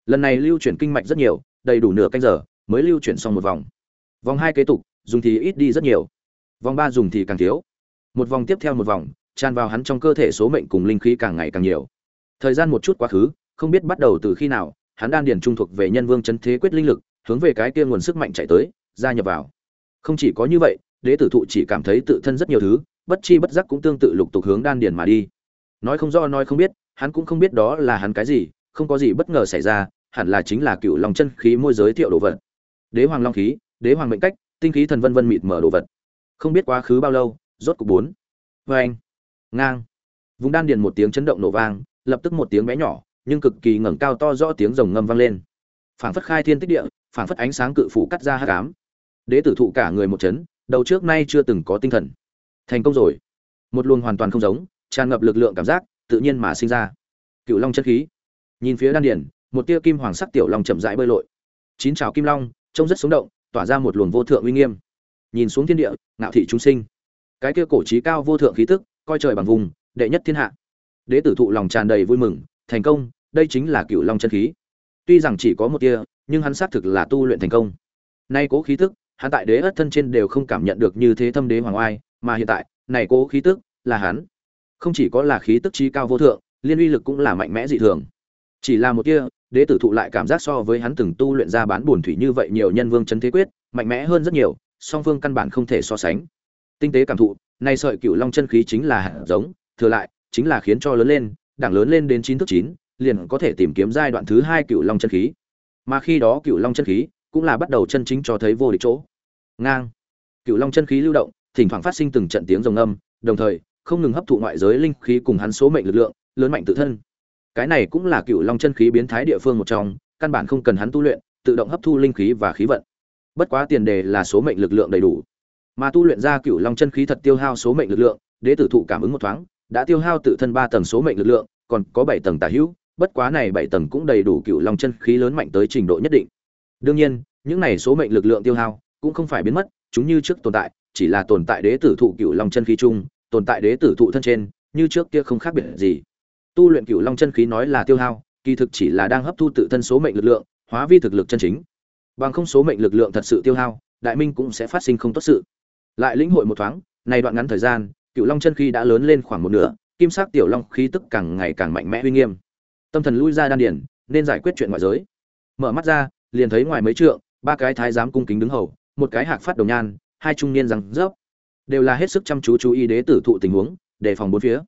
Lần này lưu chuyển kinh mạch rất nhiều đầy đủ nửa canh giờ, mới lưu chuyển xong một vòng. Vòng hai kế tục, dùng thì ít đi rất nhiều. Vòng ba dùng thì càng thiếu. Một vòng tiếp theo một vòng, tràn vào hắn trong cơ thể số mệnh cùng linh khí càng ngày càng nhiều. Thời gian một chút quá khứ, không biết bắt đầu từ khi nào, hắn đan điền trung thuộc về nhân vương chấn thế quyết linh lực, hướng về cái kia nguồn sức mạnh chạy tới, gia nhập vào. Không chỉ có như vậy, đế tử thụ chỉ cảm thấy tự thân rất nhiều thứ, bất chi bất giác cũng tương tự lục tục hướng đan điền mà đi. Nói không do nói không biết, hắn cũng không biết đó là hắn cái gì, không có gì bất ngờ xảy ra hẳn là chính là cựu lòng chân khí môi giới thiệu đồ vật. Đế hoàng long khí, đế hoàng mệnh cách, tinh khí thần vân vân mịt mở đồ vật. Không biết quá khứ bao lâu, rốt cục bốn. Vê anh. Ngang. Vùng đan điền một tiếng chấn động nổ vang, lập tức một tiếng bé nhỏ, nhưng cực kỳ ngẩng cao to rõ tiếng rồng ngâm vang lên. Phảng phất khai thiên tích địa, phảng phất ánh sáng cự phủ cắt ra hắc ám. Đế tử thụ cả người một chấn, đầu trước nay chưa từng có tinh thần. Thành công rồi. Một luồng hoàn toàn không giống, tràn ngập lực lượng cảm giác, tự nhiên mà sinh ra. Cựu long chất khí. Nhìn phía đan điền một tia kim hoàng sắc tiểu long chậm rãi bơi lội. Chín trào kim long, trông rất sống động, tỏa ra một luồng vô thượng uy nghiêm. Nhìn xuống thiên địa, ngạo thị chúng sinh. Cái kia cổ trí cao vô thượng khí tức, coi trời bằng vùng, đệ nhất thiên hạ. Đế tử thụ lòng tràn đầy vui mừng, thành công, đây chính là cựu long chân khí. Tuy rằng chỉ có một tia, nhưng hắn xác thực là tu luyện thành công. Nay cố khí tức, hắn tại đế ất thân trên đều không cảm nhận được như thế thâm đế hoàng oai, mà hiện tại, này cố khí tức, là hắn. Không chỉ có là khí tức trí cao vô thượng, liên uy lực cũng là mạnh mẽ dị thường. Chỉ là một tia đế tử thụ lại cảm giác so với hắn từng tu luyện ra bán buồn thủy như vậy nhiều nhân vương chấn thế quyết, mạnh mẽ hơn rất nhiều, song phương căn bản không thể so sánh. Tinh tế cảm thụ, nay sợi cựu long chân khí chính là hạt giống, thừa lại, chính là khiến cho lớn lên đảng lớn lên đến chín thước chín, liền có thể tìm kiếm giai đoạn thứ hai cựu long chân khí. Mà khi đó cựu long chân khí cũng là bắt đầu chân chính cho thấy vô địch chỗ. Ngang. Cựu long chân khí lưu động, thỉnh thoảng phát sinh từng trận tiếng rồng âm, đồng thời, không ngừng hấp thụ ngoại giới linh khí cùng hắn số mệnh lực lượng, lớn mạnh tự thân cái này cũng là cựu long chân khí biến thái địa phương một trong, căn bản không cần hắn tu luyện, tự động hấp thu linh khí và khí vận. Bất quá tiền đề là số mệnh lực lượng đầy đủ. Mà tu luyện ra cựu long chân khí thật tiêu hao số mệnh lực lượng, đế tử thụ cảm ứng một thoáng, đã tiêu hao tự thân ba tầng số mệnh lực lượng, còn có bảy tầng tả hữu, bất quá này bảy tầng cũng đầy đủ cựu long chân khí lớn mạnh tới trình độ nhất định. Đương nhiên, những này số mệnh lực lượng tiêu hao cũng không phải biến mất, chúng như trước tồn tại, chỉ là tồn tại đế tử thụ cựu long chân khí chung, tồn tại đế tử thụ thân trên, như trước kia không khác biệt gì tu luyện cựu long chân khí nói là tiêu hao, kỳ thực chỉ là đang hấp thu tự thân số mệnh lực lượng, hóa vi thực lực chân chính. Bằng không số mệnh lực lượng thật sự tiêu hao, đại minh cũng sẽ phát sinh không tốt sự. Lại lĩnh hội một thoáng, này đoạn ngắn thời gian cựu long chân khí đã lớn lên khoảng một nửa, kim sắc tiểu long khí tức càng ngày càng mạnh mẽ uy nghiêm. Tâm thần lui ra đan điển nên giải quyết chuyện ngoại giới. Mở mắt ra, liền thấy ngoài mấy trượng, ba cái thái giám cung kính đứng hầu, một cái hạc phát đồng nhan, hai trung niên rằng rớp. Đều là hết sức chăm chú chú ý đế tử thụ tình huống, đề phòng bốn phía.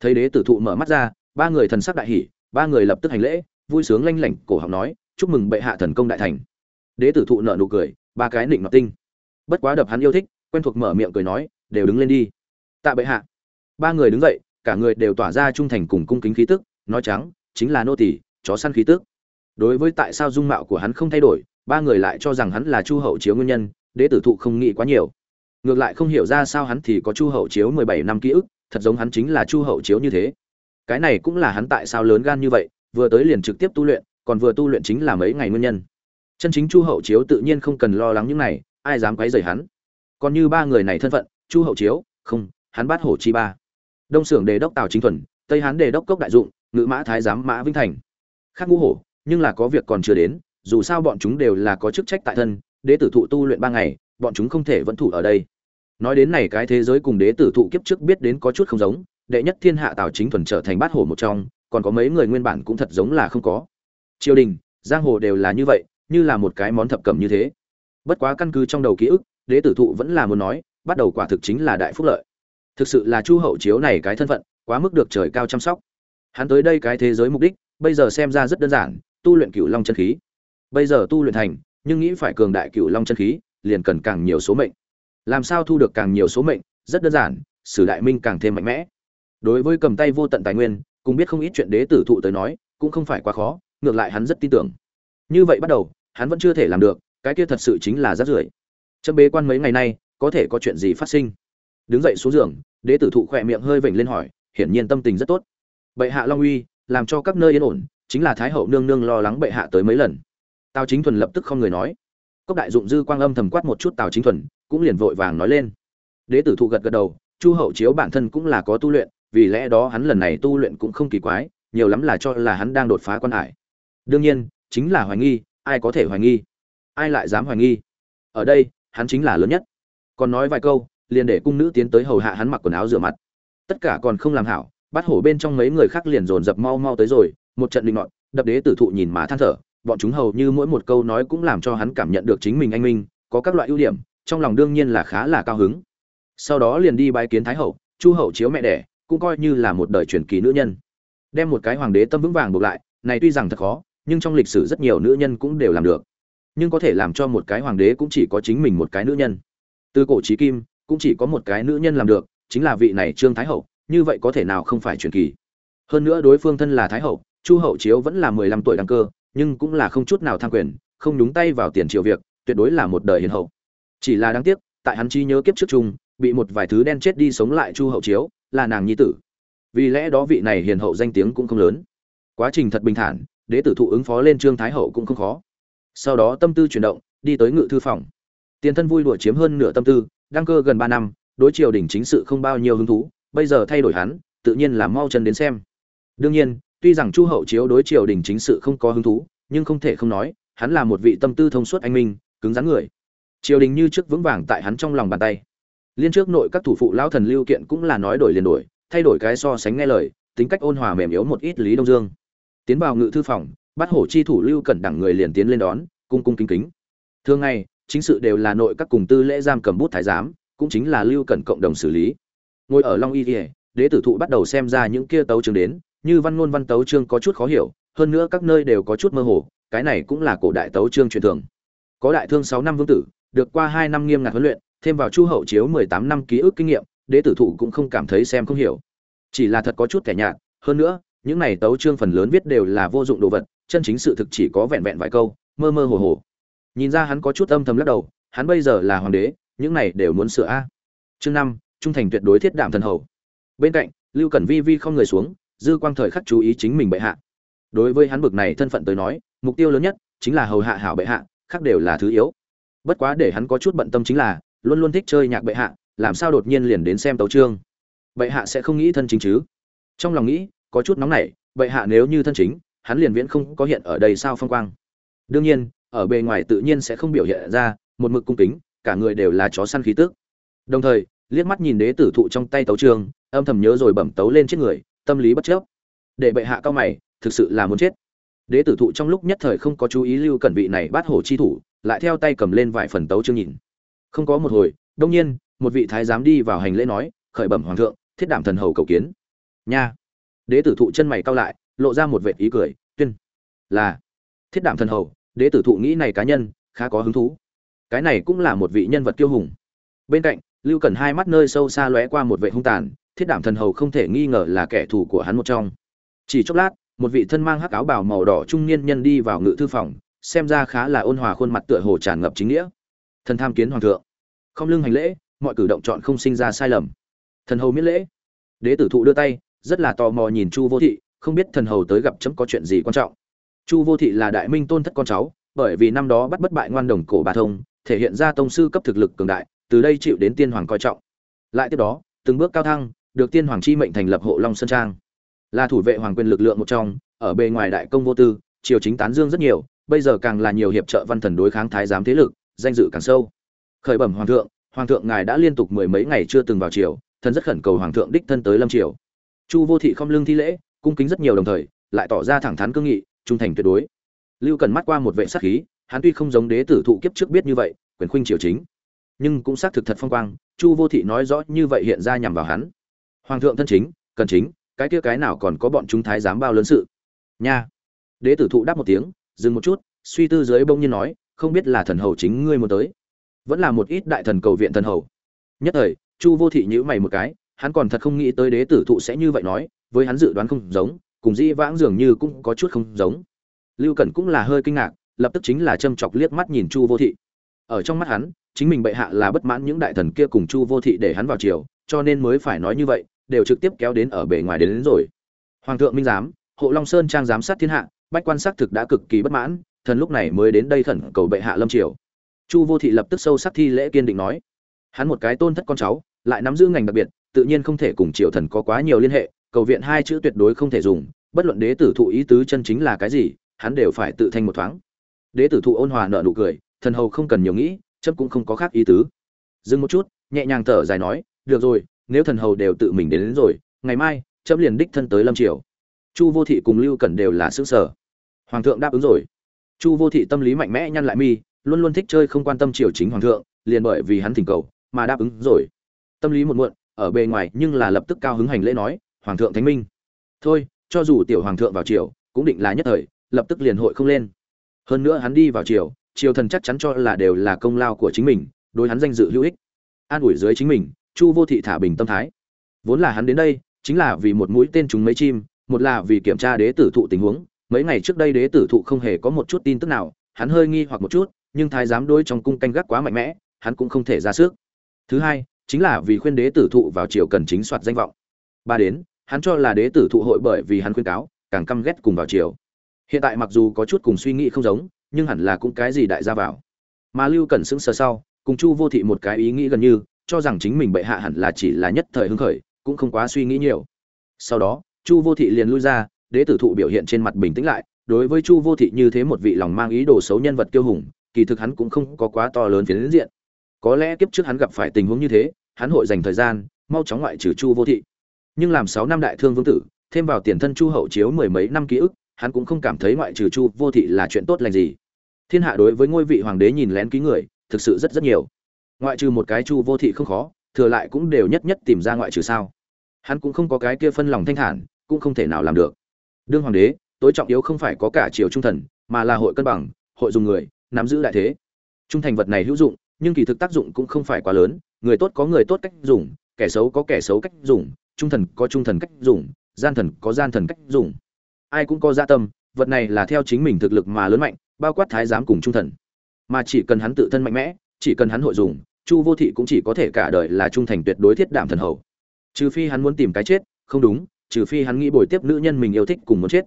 Thấy đế tử thụ mở mắt ra ba người thần sắc đại hỷ ba người lập tức hành lễ, vui sướng lanh lảnh, cổ họng nói, chúc mừng bệ hạ thần công đại thành. Đế tử thụ nợ nụ cười, ba cái nịnh nọt tinh. Bất quá đập hắn yêu thích, quen thuộc mở miệng cười nói, đều đứng lên đi. Tạ bệ hạ. Ba người đứng dậy, cả người đều tỏa ra trung thành cùng cung kính khí tức, nói trắng, chính là nô tỳ, chó săn khí tức. Đối với tại sao dung mạo của hắn không thay đổi, ba người lại cho rằng hắn là chu hậu chiếu nguyên nhân, đế tử thụ không nghĩ quá nhiều. Ngược lại không hiểu ra sao hắn thì có chu hậu chiếu mười bảy năm ký ức, thật giống hắn chính là chu hậu chiếu như thế cái này cũng là hắn tại sao lớn gan như vậy, vừa tới liền trực tiếp tu luyện, còn vừa tu luyện chính là mấy ngày nguyên nhân. Chân chính chu hậu chiếu tự nhiên không cần lo lắng những này, ai dám quấy rầy hắn. Còn như ba người này thân phận, chu hậu chiếu, không, hắn bắt hổ chi ba. Đông xưởng đề đốc tào chính thuần, tây hán đề đốc cốc đại dụng, ngự mã thái giám mã vinh thành. Khác ngũ hổ, nhưng là có việc còn chưa đến, dù sao bọn chúng đều là có chức trách tại thân, đế tử thụ tu luyện ba ngày, bọn chúng không thể vẫn thủ ở đây. Nói đến này cái thế giới cùng đế tử thụ kiếp trước biết đến có chút không giống đệ nhất thiên hạ tào chính thuần trở thành bát hổ một trong, còn có mấy người nguyên bản cũng thật giống là không có. Triều đình, giang hồ đều là như vậy, như là một cái món thập cẩm như thế. Bất quá căn cứ trong đầu ký ức, đế tử thụ vẫn là muốn nói, bắt đầu quả thực chính là đại phúc lợi. Thực sự là chu hậu chiếu này cái thân phận, quá mức được trời cao chăm sóc. Hắn tới đây cái thế giới mục đích, bây giờ xem ra rất đơn giản, tu luyện cựu long chân khí. Bây giờ tu luyện thành, nhưng nghĩ phải cường đại cựu long chân khí, liền cần càng nhiều số mệnh. Làm sao thu được càng nhiều số mệnh? Rất đơn giản, sử đại minh càng thêm mạnh mẽ đối với cầm tay vô tận tài nguyên cũng biết không ít chuyện đế tử thụ tới nói, cũng không phải quá khó, ngược lại hắn rất tin tưởng. Như vậy bắt đầu, hắn vẫn chưa thể làm được, cái kia thật sự chính là rác rưởi. Chấm bế quan mấy ngày nay, có thể có chuyện gì phát sinh? Đứng dậy xuống giường, đế tử thụ khỏe miệng hơi vểnh lên hỏi, hiển nhiên tâm tình rất tốt. Bệ hạ long uy, làm cho các nơi yên ổn, chính là thái hậu nương nương lo lắng bệ hạ tới mấy lần. Tào chính thuần lập tức không người nói. Cốc đại dụng dư quang âm thầm quát một chút tào chính thuần, cũng liền vội vàng nói lên. Đế tử thụ gật gật đầu, chu hậu chiếu bản thân cũng là có tu luyện vì lẽ đó hắn lần này tu luyện cũng không kỳ quái, nhiều lắm là cho là hắn đang đột phá quan hải. Đương nhiên, chính là hoài nghi, ai có thể hoài nghi? Ai lại dám hoài nghi? Ở đây, hắn chính là lớn nhất. Còn nói vài câu, liền để cung nữ tiến tới hầu hạ hắn mặc quần áo rửa mặt. Tất cả còn không làm hảo, bắt hổ bên trong mấy người khác liền dồn dập mau mau tới rồi, một trận linh nọt đập đế tử thụ nhìn má than thở, bọn chúng hầu như mỗi một câu nói cũng làm cho hắn cảm nhận được chính mình anh minh, có các loại ưu điểm, trong lòng đương nhiên là khá là cao hứng. Sau đó liền đi bái kiến thái hậu, chu hậu chiếu mẹ đẻ cũng coi như là một đời truyền kỳ nữ nhân. Đem một cái hoàng đế tâm vững vàng buộc lại, này tuy rằng thật khó, nhưng trong lịch sử rất nhiều nữ nhân cũng đều làm được. Nhưng có thể làm cho một cái hoàng đế cũng chỉ có chính mình một cái nữ nhân. Từ cổ chí kim, cũng chỉ có một cái nữ nhân làm được, chính là vị này trương thái hậu, như vậy có thể nào không phải truyền kỳ? Hơn nữa đối phương thân là thái hậu, chu hậu chiếu vẫn là mười lăm tuổi đăng cơ, nhưng cũng là không chút nào tham quyền, không nhúng tay vào tiền triều việc, tuyệt đối là một đời hiền hậu. Chỉ là đáng tiếc, tại hắn chi nhớ kiếp trước chung, bị một vài thứ đen chết đi sống lại chu hậu chiếu là nàng nhi tử. Vì lẽ đó vị này hiền hậu danh tiếng cũng không lớn. Quá trình thật bình thản, đế tử thụ ứng phó lên trương thái hậu cũng không khó. Sau đó tâm tư chuyển động, đi tới ngự thư phòng. Tiền thân vui đùa chiếm hơn nửa tâm tư, đăng cơ gần ba năm, đối triều đình chính sự không bao nhiêu hứng thú, bây giờ thay đổi hắn, tự nhiên là mau chân đến xem. Đương nhiên, tuy rằng chu hậu chiếu đối triều đình chính sự không có hứng thú, nhưng không thể không nói, hắn là một vị tâm tư thông suốt anh minh, cứng rắn người. Triều đình như trước vững vàng tại hắn trong lòng bàn tay liên trước nội các thủ phụ lão thần lưu kiện cũng là nói đổi liền đổi, thay đổi cái so sánh nghe lời, tính cách ôn hòa mềm yếu một ít lý đông dương. Tiến vào ngự thư phòng, bắt hổ chi thủ lưu cẩn đẳng người liền tiến lên đón, cung cung kính kính. Thường ngày, chính sự đều là nội các cùng tư lễ giam cầm bút thái giám, cũng chính là lưu cẩn cộng đồng xử lý. Ngồi ở long y ỉa đế tử thụ bắt đầu xem ra những kia tấu chương đến, như văn ngôn văn tấu chương có chút khó hiểu, hơn nữa các nơi đều có chút mơ hồ, cái này cũng là cổ đại tấu chương truyền thường. Có đại thương sáu năm vương tử, được qua hai năm nghiêm ngặt huấn luyện thêm vào chu hậu chiếu mười tám năm ký ức kinh nghiệm, đế tử thụ cũng không cảm thấy xem không hiểu. Chỉ là thật có chút kẻ nhạt, hơn nữa, những này tấu chương phần lớn viết đều là vô dụng đồ vật, chân chính sự thực chỉ có vẹn vẹn vài câu, mơ mơ hồ hồ. Nhìn ra hắn có chút âm thầm lắc đầu, hắn bây giờ là hoàng đế, những này đều muốn sửa a. Chương năm, trung thành tuyệt đối thiết đảm thần hầu. Bên cạnh, lưu cẩn vi vi không người xuống, dư quang thời khắc chú ý chính mình bệ hạ. Đối với hắn bực này thân phận tới nói, mục tiêu lớn nhất chính là hầu hạ hảo bệ hạ, khác đều là thứ yếu. Bất quá để hắn có chút bận tâm chính là luôn luôn thích chơi nhạc bệ hạ, làm sao đột nhiên liền đến xem tấu trương bệ hạ sẽ không nghĩ thân chính chứ? Trong lòng nghĩ, có chút nóng nảy, bệ hạ nếu như thân chính, hắn liền viễn không có hiện ở đây sao phong quang. Đương nhiên, ở bề ngoài tự nhiên sẽ không biểu hiện ra một mực cung kính, cả người đều là chó săn khí tức. Đồng thời, liếc mắt nhìn đế tử thụ trong tay tấu trường âm thầm nhớ rồi bẩm tấu lên chết người, tâm lý bất chấp để bệ hạ cao mày, thực sự là muốn chết. Đế tử thụ trong lúc nhất thời không có chú ý lưu cẩn vị này bắt hổ chi thủ, lại theo tay cầm lên vài phần tấu chương nhìn không có một hồi đông nhiên, một vị thái giám đi vào hành lễ nói, khởi bẩm hoàng thượng, thiết đảm thần hầu cầu kiến. Nha. Đế tử thụ chân mày cao lại, lộ ra một vệ ý cười, tuyên là, thiết đảm thần hầu, đế tử thụ nghĩ này cá nhân, khá có hứng thú. Cái này cũng là một vị nhân vật kiêu hùng. Bên cạnh, lưu cần hai mắt nơi sâu xa lóe qua một vệ hung tàn, thiết đảm thần hầu không thể nghi ngờ là kẻ thù của hắn một trong. Chỉ chốc lát, một vị thân mang hắc áo bào màu đỏ trung niên nhân đi vào ngự thư phòng, xem ra khá là ôn hòa khuôn mặt tựa hồ tràn ngập chính nghĩa. Thần tham kiến hoàng thượng không lưng hành lễ, mọi cử động chọn không sinh ra sai lầm. Thần hầu miễn lễ. Đế tử thụ đưa tay, rất là tò mò nhìn chu vô thị, không biết thần hầu tới gặp chấm có chuyện gì quan trọng. Chu vô thị là đại minh tôn thất con cháu, bởi vì năm đó bắt bất bại ngoan đồng cổ bà thông, thể hiện ra tông sư cấp thực lực cường đại, từ đây chịu đến tiên hoàng coi trọng. Lại tiếp đó, từng bước cao thăng, được tiên hoàng chi mệnh thành lập hộ long sơn trang. Là thủ vệ hoàng quyền lực lượng một trong, ở bề ngoài đại công vô tư, triều chính tán dương rất nhiều, bây giờ càng là nhiều hiệp trợ văn thần đối kháng thái giám thế lực, danh dự càng sâu khởi bẩm hoàng thượng hoàng thượng ngài đã liên tục mười mấy ngày chưa từng vào triều, thần rất khẩn cầu hoàng thượng đích thân tới lâm triều. Chu vô thị không lương thi lễ, cung kính rất nhiều đồng thời, lại tỏ ra thẳng thắn cương nghị, trung thành tuyệt đối. Lưu cần mắt qua một vệ sát khí, hắn tuy không giống đế tử thụ kiếp trước biết như vậy, quyền khuynh triều chính, nhưng cũng xác thực thật phong quang, chu vô thị nói rõ như vậy hiện ra nhằm vào hắn. Hoàng thượng thân chính, cần chính, cái kia cái nào còn có bọn chúng thái dám bao lớn sự. Nha. Đế tử thụ đáp một tiếng, dừng một chút, suy tư dưới bông nhiên nói, không biết là thần hầu chính ngươi muốn tới vẫn là một ít đại thần cầu viện thần hầu. Nhất thời chu vô thị nhữ mày một cái hắn còn thật không nghĩ tới đế tử thụ sẽ như vậy nói với hắn dự đoán không giống cùng dĩ vãng dường như cũng có chút không giống. Lưu cẩn cũng là hơi kinh ngạc lập tức chính là châm chọc liếc mắt nhìn chu vô thị. Ở trong mắt hắn chính mình bệ hạ là bất mãn những đại thần kia cùng chu vô thị để hắn vào triều cho nên mới phải nói như vậy đều trực tiếp kéo đến ở bề ngoài đến, đến rồi. Hoàng thượng minh giám hộ long sơn trang giám sát thiên hạ bách quan sát thực đã cực kỳ bất mãn thần lúc này mới đến đây khẩn cầu bệ hạ lâm triều chu vô thị lập tức sâu sắc thi lễ kiên định nói hắn một cái tôn thất con cháu lại nắm giữ ngành đặc biệt tự nhiên không thể cùng triều thần có quá nhiều liên hệ cầu viện hai chữ tuyệt đối không thể dùng bất luận đế tử thụ ý tứ chân chính là cái gì hắn đều phải tự thanh một thoáng. Đế tử thụ ôn hòa nợ nụ cười thần hầu không cần nhiều nghĩ chấp cũng không có khác ý tứ. Dừng một chút nhẹ nhàng thở dài nói được rồi nếu thần hầu đều tự mình đến, đến rồi ngày mai chấm liền đích thân tới lâm triều. Chu vô thị cùng lưu cẩn đều là xứ sở hoàng thượng đáp ứng rồi. Chu vô thị tâm lý mạnh mẽ nhăn lại mi luôn luôn thích chơi không quan tâm triều chính hoàng thượng, liền bởi vì hắn thỉnh cầu mà đáp ứng rồi. Tâm lý một muộn, ở bề ngoài nhưng là lập tức cao hứng hành lễ nói, hoàng thượng thánh minh. Thôi, cho dù tiểu hoàng thượng vào triều, cũng định là nhất thời, lập tức liền hội không lên. Hơn nữa hắn đi vào triều triều thần chắc chắn cho là đều là công lao của chính mình, đối hắn danh dự hữu ích. An ủi dưới chính mình, chu vô thị thả bình tâm thái. Vốn là hắn đến đây, chính là vì một mũi tên trúng mấy chim, một là vì kiểm tra đế tử thụ tình huống. Mấy ngày trước đây đế tử thụ không hề có một chút tin tức nào, hắn hơi nghi hoặc một chút nhưng thái giám đối trong cung canh gác quá mạnh mẽ, hắn cũng không thể ra sức. Thứ hai, chính là vì khuyên đế tử thụ vào triều cần chính soạt danh vọng. Ba đến, hắn cho là đế tử thụ hội bởi vì hắn khuyên cáo, càng căm ghét cùng vào triều. Hiện tại mặc dù có chút cùng suy nghĩ không giống, nhưng hẳn là cũng cái gì đại ra vào. Mà lưu cẩn sững sờ sau, cùng chu vô thị một cái ý nghĩ gần như, cho rằng chính mình bệ hạ hẳn là chỉ là nhất thời hưng khởi, cũng không quá suy nghĩ nhiều. Sau đó, chu vô thị liền lui ra, đế tử thụ biểu hiện trên mặt bình tĩnh lại, đối với chu vô thị như thế một vị lòng mang ý đồ xấu nhân vật kiêu hùng kỳ thực hắn cũng không có quá to lớn phiến diện. Có lẽ kiếp trước hắn gặp phải tình huống như thế, hắn hội dành thời gian, mau chóng ngoại trừ chu vô thị. Nhưng làm sáu năm đại thương vương tử, thêm vào tiền thân chu hậu chiếu mười mấy năm ký ức, hắn cũng không cảm thấy ngoại trừ chu vô thị là chuyện tốt lành gì. Thiên hạ đối với ngôi vị hoàng đế nhìn lén ký người, thực sự rất rất nhiều. Ngoại trừ một cái chu vô thị không khó, thừa lại cũng đều nhất nhất tìm ra ngoại trừ sao. Hắn cũng không có cái kia phân lòng thanh thản, cũng không thể nào làm được. Đương hoàng đế, tối trọng yếu không phải có cả triều trung thần, mà là hội cân bằng, hội dùng người nắm giữ đại thế. Trung thành vật này hữu dụng, nhưng kỳ thực tác dụng cũng không phải quá lớn, người tốt có người tốt cách dùng, kẻ xấu có kẻ xấu cách dùng, trung thần có trung thần cách dùng, gian thần có gian thần cách dùng. Ai cũng có gia dạ tâm, vật này là theo chính mình thực lực mà lớn mạnh, bao quát thái giám cùng trung thần. Mà chỉ cần hắn tự thân mạnh mẽ, chỉ cần hắn hội dùng, chu vô thị cũng chỉ có thể cả đời là trung thành tuyệt đối thiết đảm thần hầu. Trừ phi hắn muốn tìm cái chết, không đúng, trừ phi hắn nghĩ bồi tiếp nữ nhân mình yêu thích cùng muốn chết.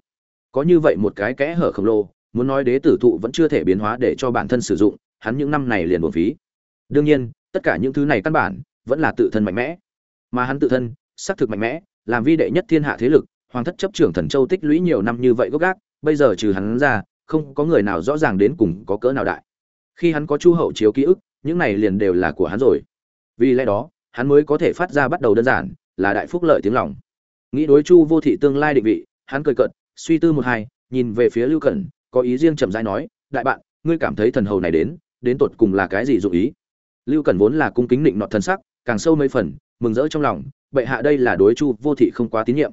Có như vậy một cái kẽ hở khổng lồ muốn nói đế tử thụ vẫn chưa thể biến hóa để cho bản thân sử dụng, hắn những năm này liền buồn phí. Đương nhiên, tất cả những thứ này căn bản vẫn là tự thân mạnh mẽ. Mà hắn tự thân, xác thực mạnh mẽ, làm vi đệ nhất thiên hạ thế lực, hoàng thất chấp trưởng thần châu tích lũy nhiều năm như vậy gốc gác, bây giờ trừ hắn ra, không có người nào rõ ràng đến cùng có cỡ nào đại. Khi hắn có chu hậu chiếu ký ức, những này liền đều là của hắn rồi. Vì lẽ đó, hắn mới có thể phát ra bắt đầu đơn giản, là đại phúc lợi tiếng lòng. Nghĩ đối chu vô thị tương lai định vị, hắn cười cợt, suy tư một hai, nhìn về phía lưu cẩn có ý riêng chậm rãi nói, đại bạn, ngươi cảm thấy thần hầu này đến đến tột cùng là cái gì dụng ý? Lưu cẩn vốn là cung kính định nọt thần sắc, càng sâu mấy phần, mừng rỡ trong lòng, bệ hạ đây là đối chu vô thị không quá tín nhiệm.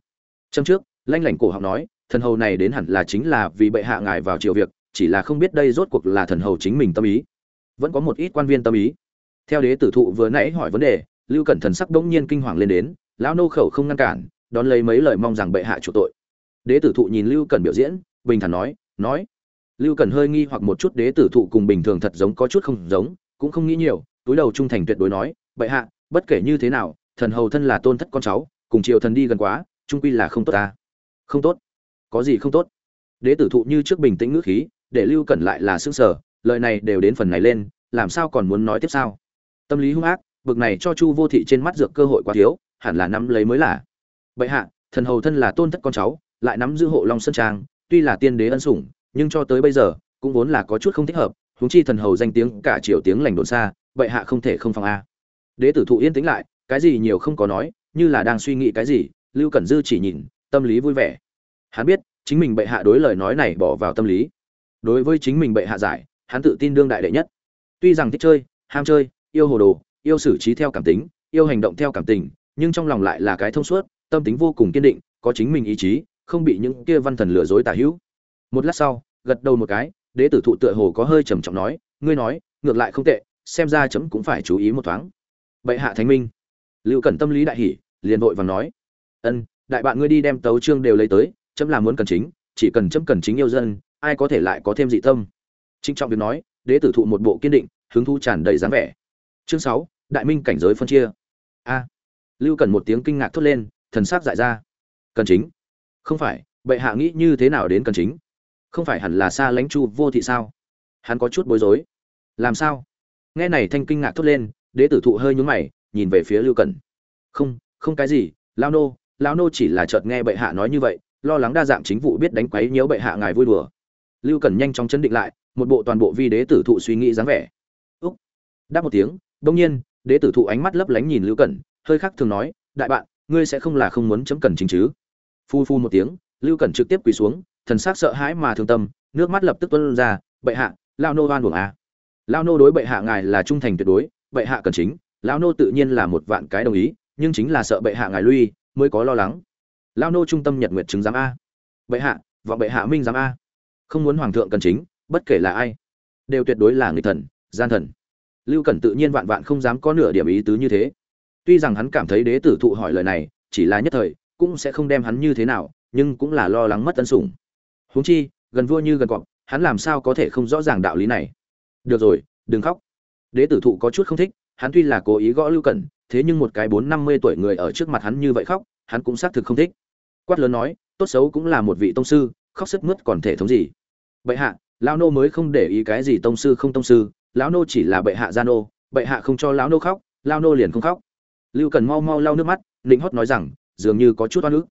Trong trước, lanh lảnh cổ học nói, thần hầu này đến hẳn là chính là vì bệ hạ ngài vào triều việc, chỉ là không biết đây rốt cuộc là thần hầu chính mình tâm ý. Vẫn có một ít quan viên tâm ý. Theo đế tử thụ vừa nãy hỏi vấn đề, lưu cẩn thần sắc đống nhiên kinh hoàng lên đến, lão nô khẩu không ngăn cản, đón lấy mấy lời mong rằng bệ hạ chủ tội. Đế tử thụ nhìn lưu cẩn biểu diễn, bình thản nói nói. Lưu cần hơi nghi hoặc một chút đế tử thụ cùng bình thường thật giống có chút không giống, cũng không nghĩ nhiều, túi đầu trung thành tuyệt đối nói, bệ hạ, bất kể như thế nào, thần hầu thân là tôn thất con cháu, cùng triều thần đi gần quá, trung quy là không tốt ta. Không tốt? Có gì không tốt? Đế tử thụ như trước bình tĩnh ngữ khí, để lưu cẩn lại là xương sở lời này đều đến phần này lên, làm sao còn muốn nói tiếp sao? Tâm lý hung ác, bực này cho chu vô thị trên mắt dược cơ hội quá thiếu, hẳn là nắm lấy mới là. Bệ hạ, thần hầu thân là tôn thất con cháu, lại nắm giữ hộ long sơn trang tuy là tiên đế ân sủng, nhưng cho tới bây giờ, cũng vốn là có chút không thích hợp, huống chi thần hầu danh tiếng cả triều tiếng lành đồn xa bệ hạ không thể không phòng a. Đế tử thụ yên tĩnh lại, cái gì nhiều không có nói, như là đang suy nghĩ cái gì, lưu cẩn dư chỉ nhìn, tâm lý vui vẻ. Hắn biết, chính mình bệ hạ đối lời nói này bỏ vào tâm lý. Đối với chính mình bệ hạ giải, hắn tự tin đương đại đệ nhất. Tuy rằng thích chơi, ham chơi, yêu hồ đồ, yêu xử trí theo cảm tính, yêu hành động theo cảm tình, nhưng trong lòng lại là cái thông suốt, tâm tính vô cùng kiên định, có chính mình ý chí không bị những kia văn thần lừa dối tả hữu. Một lát sau, gật đầu một cái, đế tử thụ tựa hồ có hơi trầm trọng nói, ngươi nói, ngược lại không tệ, xem ra chấm cũng phải chú ý một thoáng. Bệ hạ thánh minh. Lưu cẩn tâm lý đại hỉ, liền vội và nói, ân, đại bạn ngươi đi đem tấu chương đều lấy tới, chấm là muốn cần chính, chỉ cần chấm cần chính yêu dân, ai có thể lại có thêm dị tâm. Trinh trọng việc nói, đế tử thụ một bộ kiên định, hứng thu tràn đầy dáng vẻ. Chương sáu, đại minh cảnh giới phân chia. A. Lưu cần một tiếng kinh ngạc thốt lên, thần sắc dại ra. Cần chính không phải, bệ hạ nghĩ như thế nào đến cần chính? Không phải hẳn là xa lãnh chu vô thị sao? Hắn có chút bối rối. Làm sao? Nghe này thanh kinh ngạc thốt lên, đế tử thụ hơi nhún mày, nhìn về phía lưu cần không không cái gì lao nô lao nô chỉ là chợt nghe bệ hạ nói như vậy, lo lắng đa dạng chính vụ biết đánh quấy nhiễu bệ hạ ngài vui đùa. Lưu cần nhanh chóng chấn định lại, một bộ toàn bộ vi đế tử thụ suy nghĩ dáng vẻ. Úc. Đáp một tiếng, đông nhiên, đế tử thụ ánh mắt lấp lánh nhìn lưu cẩn, hơi khác thường nói, đại bạn, ngươi sẽ không là không muốn chấm cần chính chứ? Phu phu một tiếng, lưu cẩn trực tiếp quỳ xuống, thần sắc sợ hãi mà thương tâm, nước mắt lập tức tuôn ra, bệ hạ lao nô oan buồng a à. lao nô đối bệ hạ ngài là trung thành tuyệt đối, bệ hạ cần chính lao nô tự nhiên là một vạn cái đồng ý, nhưng chính là sợ bệ hạ ngài lui, mới có lo lắng. Lao nô trung tâm nhật nguyệt chứng giám a. Bệ hạ và bệ hạ minh giám a. Không muốn hoàng thượng cần chính, bất kể là ai, đều tuyệt đối là người thần, gian thần. Lưu cẩn tự nhiên vạn vạn không dám có nửa điểm ý tứ như thế. Tuy rằng hắn cảm thấy đế tử thụ hỏi lời này, chỉ là nhất thời cũng sẽ không đem hắn như thế nào, nhưng cũng là lo lắng mất tân sủng. Huống chi, gần vua như gần cọp, hắn làm sao có thể không rõ ràng đạo lý này? Được rồi, đừng khóc. Đế tử thụ có chút không thích, hắn tuy là cố ý gõ lưu cẩn, thế nhưng một cái bốn năm mươi tuổi người ở trước mặt hắn như vậy khóc, hắn cũng xác thực không thích. Quát lớn nói, tốt xấu cũng là một vị tông sư, khóc sức mướt còn thể thống gì? Bệ hạ, lão nô mới không để ý cái gì tông sư không tông sư, lão nô chỉ là bệ hạ gia nô, bệ hạ không cho lão nô khóc, lão nô liền không khóc. Lưu cần mau mau lau nước mắt linh hót nói rằng dường như có chút oan ức.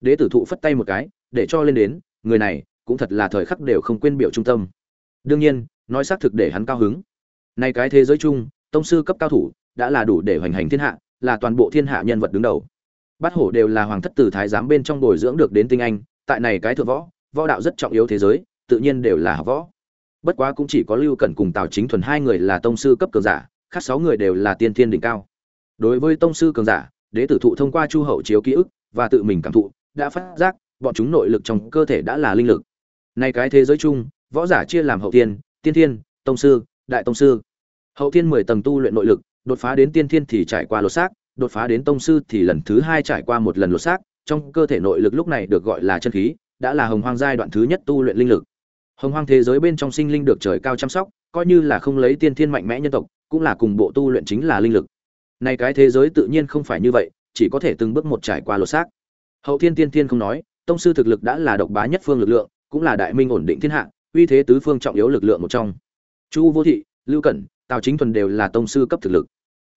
Đế tử thụ phất tay một cái, để cho lên đến, người này cũng thật là thời khắc đều không quên biểu trung tâm. Đương nhiên, nói xác thực để hắn cao hứng. Nay cái thế giới chung, tông sư cấp cao thủ đã là đủ để hoành hành thiên hạ, là toàn bộ thiên hạ nhân vật đứng đầu. Bát hổ đều là hoàng thất tử thái giám bên trong bồi dưỡng được đến tinh anh, tại này cái thượng võ võ đạo rất trọng yếu thế giới, tự nhiên đều là học võ. Bất quá cũng chỉ có lưu cẩn cùng tào chính thuần hai người là tông sư cấp cường giả, khác sáu người đều là tiên thiên đỉnh cao. Đối với tông sư cường giả đế tử thụ thông qua chu hậu chiếu ký ức và tự mình cảm thụ, đã phát giác bọn chúng nội lực trong cơ thể đã là linh lực. Nay cái thế giới chung, võ giả chia làm hậu tiên tiên thiên, tông sư, đại tông sư. Hậu thiên mười tầng tu luyện nội lực, đột phá đến tiên thiên thì trải qua lột xác, đột phá đến tông sư thì lần thứ hai trải qua một lần lột xác. Trong cơ thể nội lực lúc này được gọi là chân khí, đã là hồng hoang giai đoạn thứ nhất tu luyện linh lực. Hồng hoang thế giới bên trong sinh linh được trời cao chăm sóc, coi như là không lấy tiên thiên mạnh mẽ nhân tộc, cũng là cùng bộ tu luyện chính là linh lực này cái thế giới tự nhiên không phải như vậy, chỉ có thể từng bước một trải qua lột xác. Hậu thiên tiên thiên không nói, tông sư thực lực đã là độc bá nhất phương lực lượng, cũng là đại minh ổn định thiên hạ, uy thế tứ phương trọng yếu lực lượng một trong. Chu vô thị, lưu cẩn, tào chính thuần đều là tông sư cấp thực lực.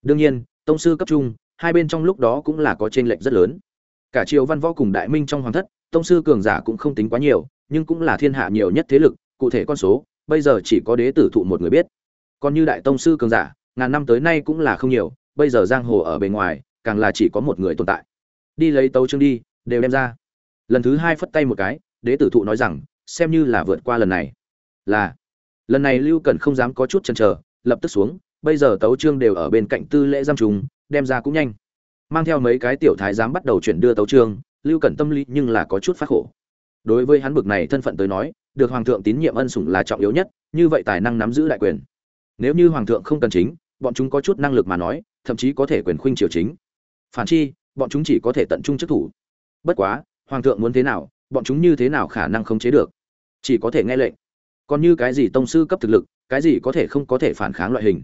Đương nhiên, tông sư cấp trung, hai bên trong lúc đó cũng là có trên lệch rất lớn. Cả triều văn võ cùng đại minh trong hoàng thất, tông sư cường giả cũng không tính quá nhiều, nhưng cũng là thiên hạ nhiều nhất thế lực, cụ thể con số, bây giờ chỉ có đế tử thụ một người biết. Còn như đại tông sư cường giả, ngàn năm tới nay cũng là không nhiều bây giờ giang hồ ở bề ngoài, càng là chỉ có một người tồn tại. Đi lấy tấu chương đi, đều đem ra. Lần thứ hai phất tay một cái, đế tử thụ nói rằng, xem như là vượt qua lần này. Là, lần này lưu cần không dám có chút chần chờ, lập tức xuống, bây giờ tấu trương đều ở bên cạnh tư lễ giam trùng, đem ra cũng nhanh. Mang theo mấy cái tiểu thái giám bắt đầu chuyển đưa tấu trương lưu cẩn tâm lý nhưng là có chút phát khổ. Đối với hắn bực này thân phận tới nói, được hoàng thượng tín nhiệm ân sủng là trọng yếu nhất, như vậy tài năng nắm giữ đại quyền. Nếu như hoàng thượng không cần chính, bọn chúng có chút năng lực mà nói thậm chí có thể quyền khuynh triều chính. Phản chi, bọn chúng chỉ có thể tận trung chức thủ. Bất quá, hoàng thượng muốn thế nào, bọn chúng như thế nào khả năng khống chế được? Chỉ có thể nghe lệnh. Còn như cái gì tông sư cấp thực lực, cái gì có thể không có thể phản kháng loại hình?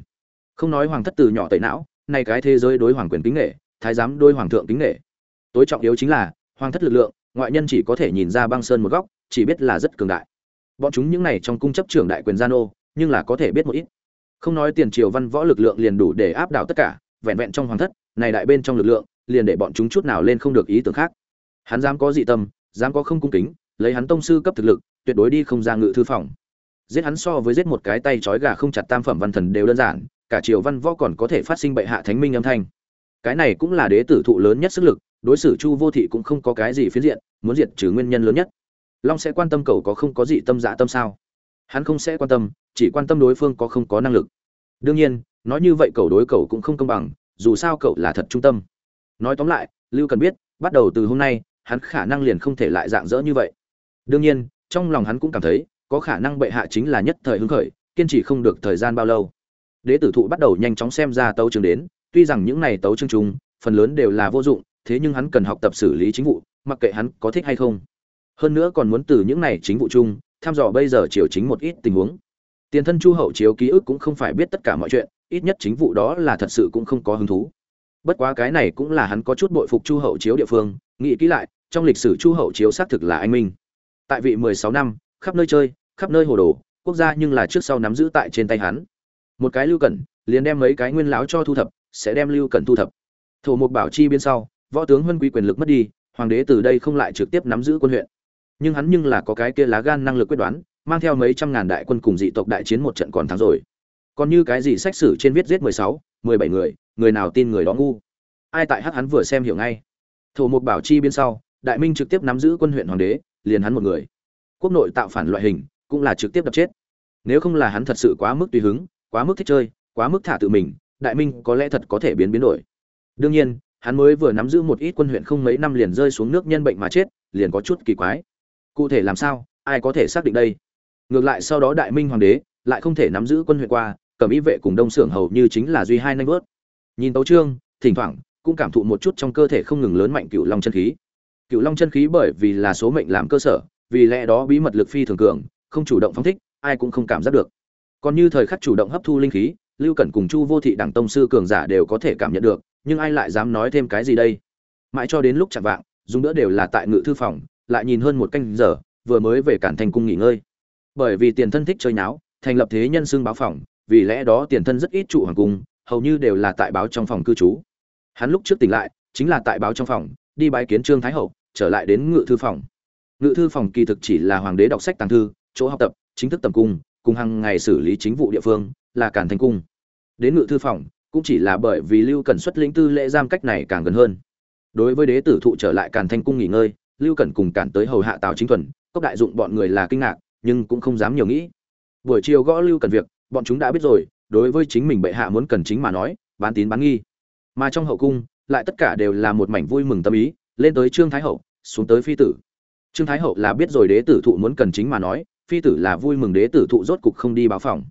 Không nói hoàng thất từ nhỏ tẩy não, nay cái thế giới đối hoàng quyền kính nghệ thái giám đôi hoàng thượng kính nghệ tối trọng yếu chính là, hoàng thất lực lượng, ngoại nhân chỉ có thể nhìn ra băng sơn một góc, chỉ biết là rất cường đại. Bọn chúng những này trong cung chấp trưởng đại quyền gian ô nhưng là có thể biết một ít. Không nói tiền triều văn võ lực lượng liền đủ để áp đảo tất cả vẹn vẹn trong hoàng thất, này đại bên trong lực lượng, liền để bọn chúng chút nào lên không được ý tưởng khác. Hắn dám có dị tâm, dám có không cung kính, lấy hắn tông sư cấp thực lực, tuyệt đối đi không ra ngự thư phòng. Giết hắn so với giết một cái tay trói gà không chặt tam phẩm văn thần đều đơn giản, cả triều văn võ còn có thể phát sinh bệ hạ thánh minh âm thanh. Cái này cũng là đế tử thụ lớn nhất sức lực, đối xử chu vô thị cũng không có cái gì phiến diện, muốn diệt trừ nguyên nhân lớn nhất. Long sẽ quan tâm cầu có không có gì tâm dạ tâm sao? Hắn không sẽ quan tâm, chỉ quan tâm đối phương có không có năng lực. Đương nhiên nói như vậy cầu đối cầu cũng không công bằng, dù sao cậu là thật trung tâm. Nói tóm lại, lưu cần biết, bắt đầu từ hôm nay, hắn khả năng liền không thể lại dạng dỡ như vậy. Đương nhiên, trong lòng hắn cũng cảm thấy, có khả năng bệ hạ chính là nhất thời hứng khởi, kiên trì không được thời gian bao lâu. Đế tử thụ bắt đầu nhanh chóng xem ra tấu chương đến, tuy rằng những này tấu chương chung, phần lớn đều là vô dụng, thế nhưng hắn cần học tập xử lý chính vụ, mặc kệ hắn có thích hay không. Hơn nữa còn muốn từ những này chính vụ chung, thăm dò bây giờ triều chính một ít tình huống. Tiền thân chu hậu chiếu ký ức cũng không phải biết tất cả mọi chuyện ít nhất chính vụ đó là thật sự cũng không có hứng thú. Bất quá cái này cũng là hắn có chút bội phục chu hậu chiếu địa phương, nghĩ kỹ lại, trong lịch sử chu hậu chiếu xác thực là anh minh. Tại vị mười sáu năm, khắp nơi chơi, khắp nơi hồ đồ, quốc gia nhưng là trước sau nắm giữ tại trên tay hắn. Một cái lưu cẩn, liền đem mấy cái nguyên lão cho thu thập, sẽ đem lưu cẩn thu thập. Thổ mục bảo chi bên sau, võ tướng huân quý quyền lực mất đi, hoàng đế từ đây không lại trực tiếp nắm giữ quân huyện. Nhưng hắn nhưng là có cái kia lá gan năng lực quyết đoán, mang theo mấy trăm ngàn đại quân cùng dị tộc đại chiến một trận còn thắng rồi còn như cái gì sách sử trên viết giết mười sáu, mười bảy người người nào tin người đó ngu? Ai tại hắc hắn vừa xem hiểu ngay? Thổ mục bảo chi bên sau, đại minh trực tiếp nắm giữ quân huyện hoàng đế, liền hắn một người. Quốc nội tạo phản loại hình, cũng là trực tiếp đập chết. Nếu không là hắn thật sự quá mức tùy hứng, quá mức thích chơi, quá mức thả tự mình, đại minh có lẽ thật có thể biến biến đổi. Đương nhiên, hắn mới vừa nắm giữ một ít quân huyện không mấy năm liền rơi xuống nước nhân bệnh mà chết, liền có chút kỳ quái. Cụ thể làm sao, ai có thể xác định đây? Ngược lại sau đó đại minh hoàng đế lại không thể nắm giữ quân huyện qua Cẩm ý vệ cùng đông xưởng hầu như chính là duy hai nanh vớt. Nhìn tấu trương, thỉnh thoảng cũng cảm thụ một chút trong cơ thể không ngừng lớn mạnh cựu long chân khí. Cựu long chân khí bởi vì là số mệnh làm cơ sở, vì lẽ đó bí mật lực phi thường cường, không chủ động phóng thích, ai cũng không cảm giác được. Còn như thời khắc chủ động hấp thu linh khí, lưu cẩn cùng chu vô thị đẳng tông sư cường giả đều có thể cảm nhận được, nhưng ai lại dám nói thêm cái gì đây? Mãi cho đến lúc chạm vạng, dùng đỡ đều là tại ngự thư phòng, lại nhìn hơn một canh giờ, vừa mới về cản thành cung nghỉ ngơi. Bởi vì tiền thân thích chơi nháo, thành lập thế nhân xương báo phòng vì lẽ đó tiền thân rất ít trụ hoàng cung, hầu như đều là tại báo trong phòng cư trú. Hắn lúc trước tỉnh lại, chính là tại báo trong phòng, đi bái kiến trương thái hậu, trở lại đến ngự thư phòng. Ngự thư phòng kỳ thực chỉ là hoàng đế đọc sách tàng thư, chỗ học tập, chính thức tầm cung, cùng hàng ngày xử lý chính vụ địa phương, là cản thành cung. Đến ngự thư phòng, cũng chỉ là bởi vì lưu cần xuất lĩnh tư lễ giam cách này càng gần hơn. Đối với đế tử thụ trở lại càn thanh cung nghỉ ngơi, lưu cần cùng cản tới hầu hạ tào chính thuần, cốc đại dụng bọn người là kinh ngạc, nhưng cũng không dám nhiều nghĩ. Buổi chiều gõ lưu cần việc bọn chúng đã biết rồi, đối với chính mình bệ hạ muốn cần chính mà nói, bán tín bán nghi. Mà trong hậu cung, lại tất cả đều là một mảnh vui mừng tâm ý, lên tới trương thái hậu, xuống tới phi tử. Trương thái hậu là biết rồi đế tử thụ muốn cần chính mà nói, phi tử là vui mừng đế tử thụ rốt cục không đi báo phòng.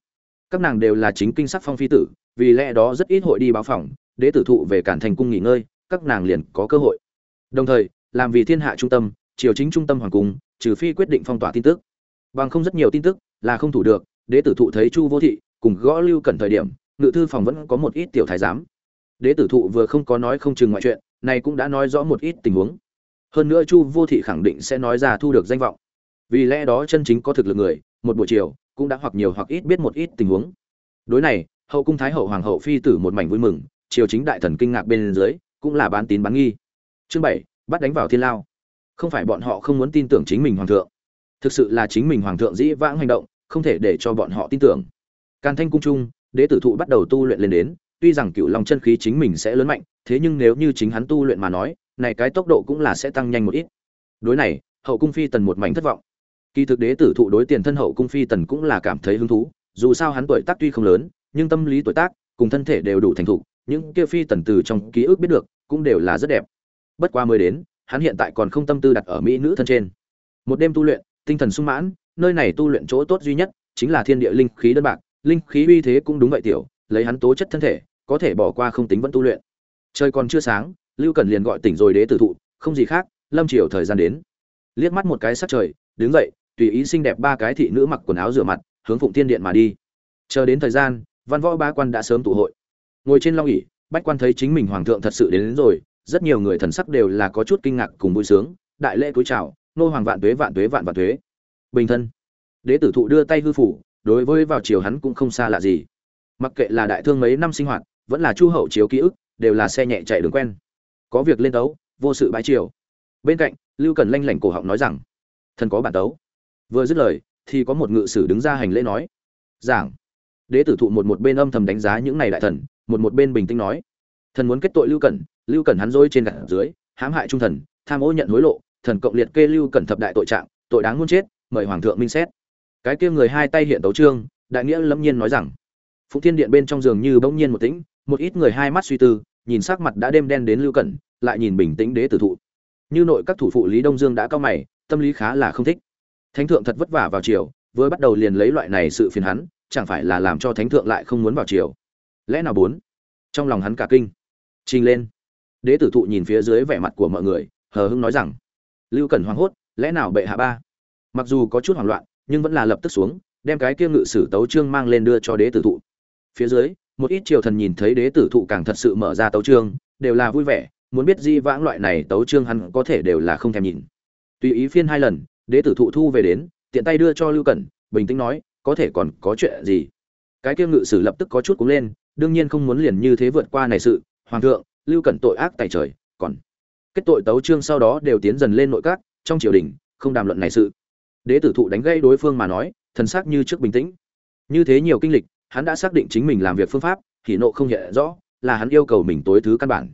Các nàng đều là chính kinh sắc phong phi tử, vì lẽ đó rất ít hội đi báo phòng, đế tử thụ về cản thành cung nghỉ ngơi, các nàng liền có cơ hội. Đồng thời, làm vì thiên hạ trung tâm, triều chính trung tâm hoàng cung, trừ phi quyết định phong tỏa tin tức. Bằng không rất nhiều tin tức là không thủ được đế tử thụ thấy chu vô thị cùng gõ lưu cẩn thời điểm, ngự thư phòng vẫn có một ít tiểu thái giám. Đế tử thụ vừa không có nói không chừng ngoại chuyện này cũng đã nói rõ một ít tình huống. Hơn nữa chu vô thị khẳng định sẽ nói ra thu được danh vọng. Vì lẽ đó chân chính có thực lực người, một buổi chiều cũng đã hoặc nhiều hoặc ít biết một ít tình huống. Đối này, hậu cung thái hậu hoàng hậu phi tử một mảnh vui mừng, triều chính đại thần kinh ngạc bên dưới cũng là bán tín bán nghi. Chương bảy, bắt đánh vào thiên lao. Không phải bọn họ không muốn tin tưởng chính mình hoàng thượng. Thực sự là chính mình hoàng thượng dĩ vãng hành động không thể để cho bọn họ tin tưởng. Càn thanh cung trung đệ tử thụ bắt đầu tu luyện lên đến, tuy rằng cựu long chân khí chính mình sẽ lớn mạnh, thế nhưng nếu như chính hắn tu luyện mà nói, này cái tốc độ cũng là sẽ tăng nhanh một ít. Đối này, hậu cung phi tần một mảnh thất vọng. Kỳ thực đế tử thụ đối tiền thân hậu cung phi tần cũng là cảm thấy hứng thú, dù sao hắn tuổi tác tuy không lớn, nhưng tâm lý tuổi tác cùng thân thể đều đủ thành thục, những kia phi tần từ trong ký ức biết được, cũng đều là rất đẹp. Bất qua mới đến, hắn hiện tại còn không tâm tư đặt ở mỹ nữ thân trên. Một đêm tu luyện, tinh thần sung mãn nơi này tu luyện chỗ tốt duy nhất chính là thiên địa linh khí đơn bạc linh khí uy thế cũng đúng vậy tiểu lấy hắn tố chất thân thể có thể bỏ qua không tính vẫn tu luyện. Trời còn chưa sáng lưu cần liền gọi tỉnh rồi đế tử thụ không gì khác lâm chiều thời gian đến. Liếc mắt một cái sắc trời đứng dậy tùy ý xinh đẹp ba cái thị nữ mặc quần áo rửa mặt hướng phụng thiên điện mà đi. Chờ đến thời gian văn võ ba quan đã sớm tụ hội. Ngồi trên long ỷ, bách quan thấy chính mình hoàng thượng thật sự đến, đến rồi rất nhiều người thần sắc đều là có chút kinh ngạc cùng vui sướng đại lễ cúi chào nô hoàng vạn tuế vạn tuế vạn vạn tuế bình thân. Đế tử thụ đưa tay hư phủ, đối với vào chiều hắn cũng không xa lạ gì. Mặc kệ là đại thương mấy năm sinh hoạt, vẫn là chu hậu chiếu ký ức, đều là xe nhẹ chạy đường quen. Có việc lên tấu, vô sự bãi triều. Bên cạnh, lưu cần lanh lảnh cổ họng nói rằng, thần có bản tấu. Vừa dứt lời, thì có một ngự sử đứng ra hành lễ nói, giảng. Đế tử thụ một một bên âm thầm đánh giá những này đại thần, một một bên bình tĩnh nói, thần muốn kết tội lưu cẩn lưu cẩn hắn dối trên gạt dưới, hãm hại trung thần, tham ô nhận hối lộ, thần cộng liệt kê lưu cẩn thập đại tội trạng, tội đáng muôn chết mời hoàng thượng minh xét. Cái kia người hai tay hiện tấu trương, đại nghĩa lâm nhiên nói rằng, phụng thiên điện bên trong giường như bỗng nhiên một tĩnh, một ít người hai mắt suy tư, nhìn sắc mặt đã đêm đen đến lưu cẩn, lại nhìn bình tĩnh đế tử thụ. Như nội các thủ phụ lý đông dương đã cao mày, tâm lý khá là không thích. Thánh thượng thật vất vả vào chiều vừa bắt đầu liền lấy loại này sự phiền hắn, chẳng phải là làm cho thánh thượng lại không muốn vào chiều lẽ nào bốn? Trong lòng hắn cả kinh. Trình lên. Đế tử thụ nhìn phía dưới vẻ mặt của mọi người, hờ hững nói rằng, lưu cẩn hoảng hốt, lẽ nào bệ hạ ba? Mặc dù có chút hoảng loạn, nhưng vẫn là lập tức xuống, đem cái kia ngự sử tấu trương mang lên đưa cho đế tử thụ. Phía dưới, một ít triều thần nhìn thấy đế tử thụ càng thật sự mở ra tấu trương đều là vui vẻ, muốn biết di vãng loại này tấu trương hắn có thể đều là không thèm nhìn. Tùy ý phiên hai lần, đế tử thụ thu về đến, tiện tay đưa cho lưu cẩn, bình tĩnh nói, có thể còn có chuyện gì? Cái kia ngự sử lập tức có chút cúng lên, đương nhiên không muốn liền như thế vượt qua này sự, hoàng thượng, lưu cẩn tội ác tại trời, còn kết tội tấu trương sau đó đều tiến dần lên nội các, trong triều đình, không đàm luận này sự đế tử thụ đánh gây đối phương mà nói, thần sắc như trước bình tĩnh. Như thế nhiều kinh lịch, hắn đã xác định chính mình làm việc phương pháp, thì nộ không hiện rõ, là hắn yêu cầu mình tối thứ căn bản.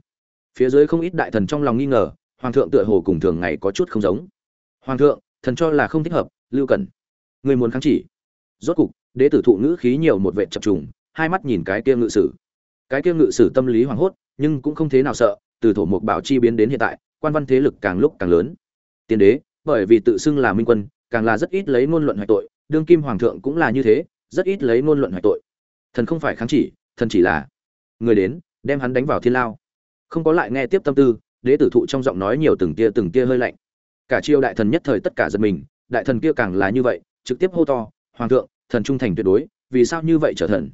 Phía dưới không ít đại thần trong lòng nghi ngờ, hoàng thượng tựa hồ cùng thường ngày có chút không giống. Hoàng thượng, thần cho là không thích hợp, lưu cần người muốn kháng chỉ. Rốt cục, đế tử thụ ngữ khí nhiều một vệ chập trùng, hai mắt nhìn cái kia ngự sử. Cái kia ngự sử tâm lý hoảng hốt, nhưng cũng không thế nào sợ, từ thổ mục bảo chi biến đến hiện tại, quan văn thế lực càng lúc càng lớn. Tiên đế, bởi vì tự xưng là minh quân càng là rất ít lấy ngôn luận hoại tội, đương kim hoàng thượng cũng là như thế, rất ít lấy ngôn luận hoại tội. Thần không phải kháng chỉ, thần chỉ là người đến, đem hắn đánh vào thiên lao. Không có lại nghe tiếp tâm tư, đế tử thụ trong giọng nói nhiều từng tia từng tia hơi lạnh. Cả triều đại thần nhất thời tất cả giật mình, đại thần kia càng là như vậy, trực tiếp hô to, hoàng thượng, thần trung thành tuyệt đối, vì sao như vậy trở thần?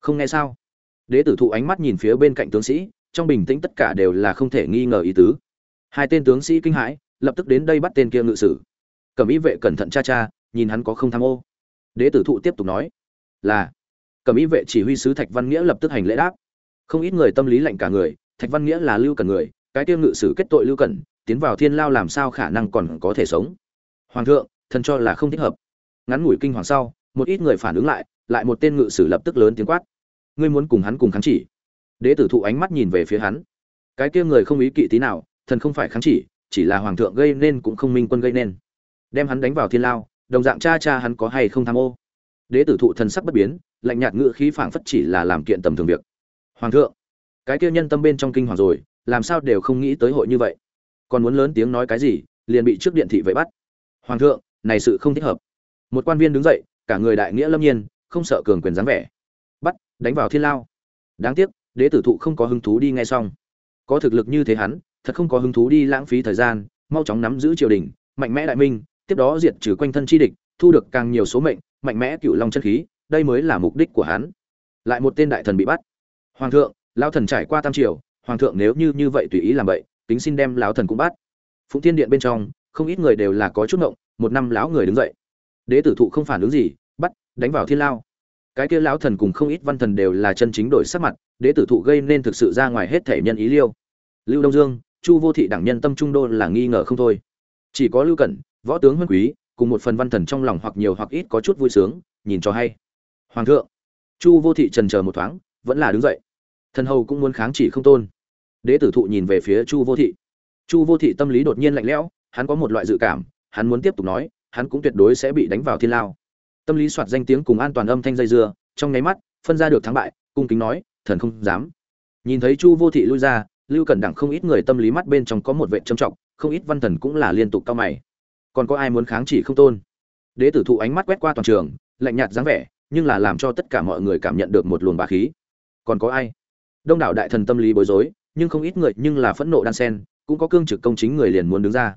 Không nghe sao? Đế tử thụ ánh mắt nhìn phía bên cạnh tướng sĩ, trong bình tĩnh tất cả đều là không thể nghi ngờ ý tứ. Hai tên tướng sĩ kinh hãi, lập tức đến đây bắt tên kia ngự sử cẩm ý vệ cẩn thận cha cha, nhìn hắn có không tham ô. Đế tử thụ tiếp tục nói, là. Cẩm ý vệ chỉ huy sứ thạch văn nghĩa lập tức hành lễ đáp. Không ít người tâm lý lạnh cả người, thạch văn nghĩa là lưu cần người, cái tiêu ngự sử kết tội lưu cần tiến vào thiên lao làm sao khả năng còn có thể sống? Hoàng thượng, thần cho là không thích hợp. Ngắn ngủi kinh hoàng sau, một ít người phản ứng lại lại một tên ngự sử lập tức lớn tiếng quát. Ngươi muốn cùng hắn cùng kháng chỉ? Đế tử thụ ánh mắt nhìn về phía hắn. Cái kia người không ý kỵ tí nào, thần không phải kháng chỉ chỉ là hoàng thượng gây nên cũng không minh quân gây nên đem hắn đánh vào thiên lao, đồng dạng cha cha hắn có hay không tham ô. Đế tử thụ thần sắc bất biến, lạnh nhạt ngự khí phảng phất chỉ là làm kiện tầm thường việc. Hoàng thượng, cái kia nhân tâm bên trong kinh hoàng rồi, làm sao đều không nghĩ tới hội như vậy? Còn muốn lớn tiếng nói cái gì, liền bị trước điện thị vậy bắt. Hoàng thượng, này sự không thích hợp. Một quan viên đứng dậy, cả người đại nghĩa lâm nhiên, không sợ cường quyền dáng vẻ. Bắt, đánh vào thiên lao. Đáng tiếc, đế tử thụ không có hứng thú đi ngay xong. Có thực lực như thế hắn, thật không có hứng thú đi lãng phí thời gian, mau chóng nắm giữ triều đình, mạnh mẽ đại minh tiếp đó diệt trừ quanh thân chi địch, thu được càng nhiều số mệnh, mạnh mẽ cựu long chân khí, đây mới là mục đích của hắn. Lại một tên đại thần bị bắt. Hoàng thượng, lão thần trải qua tam triều, hoàng thượng nếu như như vậy tùy ý làm vậy tính xin đem lão thần cũng bắt. Phụng thiên điện bên trong, không ít người đều là có chút ngộng, một năm lão người đứng dậy. Đế tử thụ không phản ứng gì, bắt, đánh vào thiên lao. Cái kia lão thần cùng không ít văn thần đều là chân chính đổi sắc mặt, đế tử thụ gây nên thực sự ra ngoài hết thể nhân ý liêu. Lưu đông dương, chu vô thị đảng nhân tâm trung đô là nghi ngờ không thôi. Chỉ có lưu cẩn võ tướng huân quý, cùng một phần văn thần trong lòng hoặc nhiều hoặc ít có chút vui sướng, nhìn cho hay. Hoàng thượng, chu vô thị trần chờ một thoáng, vẫn là đứng dậy. Thần hầu cũng muốn kháng chỉ không tôn. Đế tử thụ nhìn về phía chu vô thị. Chu vô thị tâm lý đột nhiên lạnh lẽo, hắn có một loại dự cảm, hắn muốn tiếp tục nói, hắn cũng tuyệt đối sẽ bị đánh vào thiên lao. Tâm lý soạt danh tiếng cùng an toàn âm thanh dây dưa, trong nháy mắt, phân ra được thắng bại, cung kính nói, thần không dám. Nhìn thấy chu vô thị lui ra, lưu cẩn đẳng không ít người tâm lý mắt bên trong có một vệ trầm trọng, không ít văn thần cũng là liên tục cao mày còn có ai muốn kháng chỉ không tôn? Đế tử thụ ánh mắt quét qua toàn trường, lạnh nhạt dáng vẻ, nhưng là làm cho tất cả mọi người cảm nhận được một luồng bá khí. Còn có ai? Đông đảo đại thần tâm lý bối rối, nhưng không ít người nhưng là phẫn nộ đan sen, cũng có cương trực công chính người liền muốn đứng ra.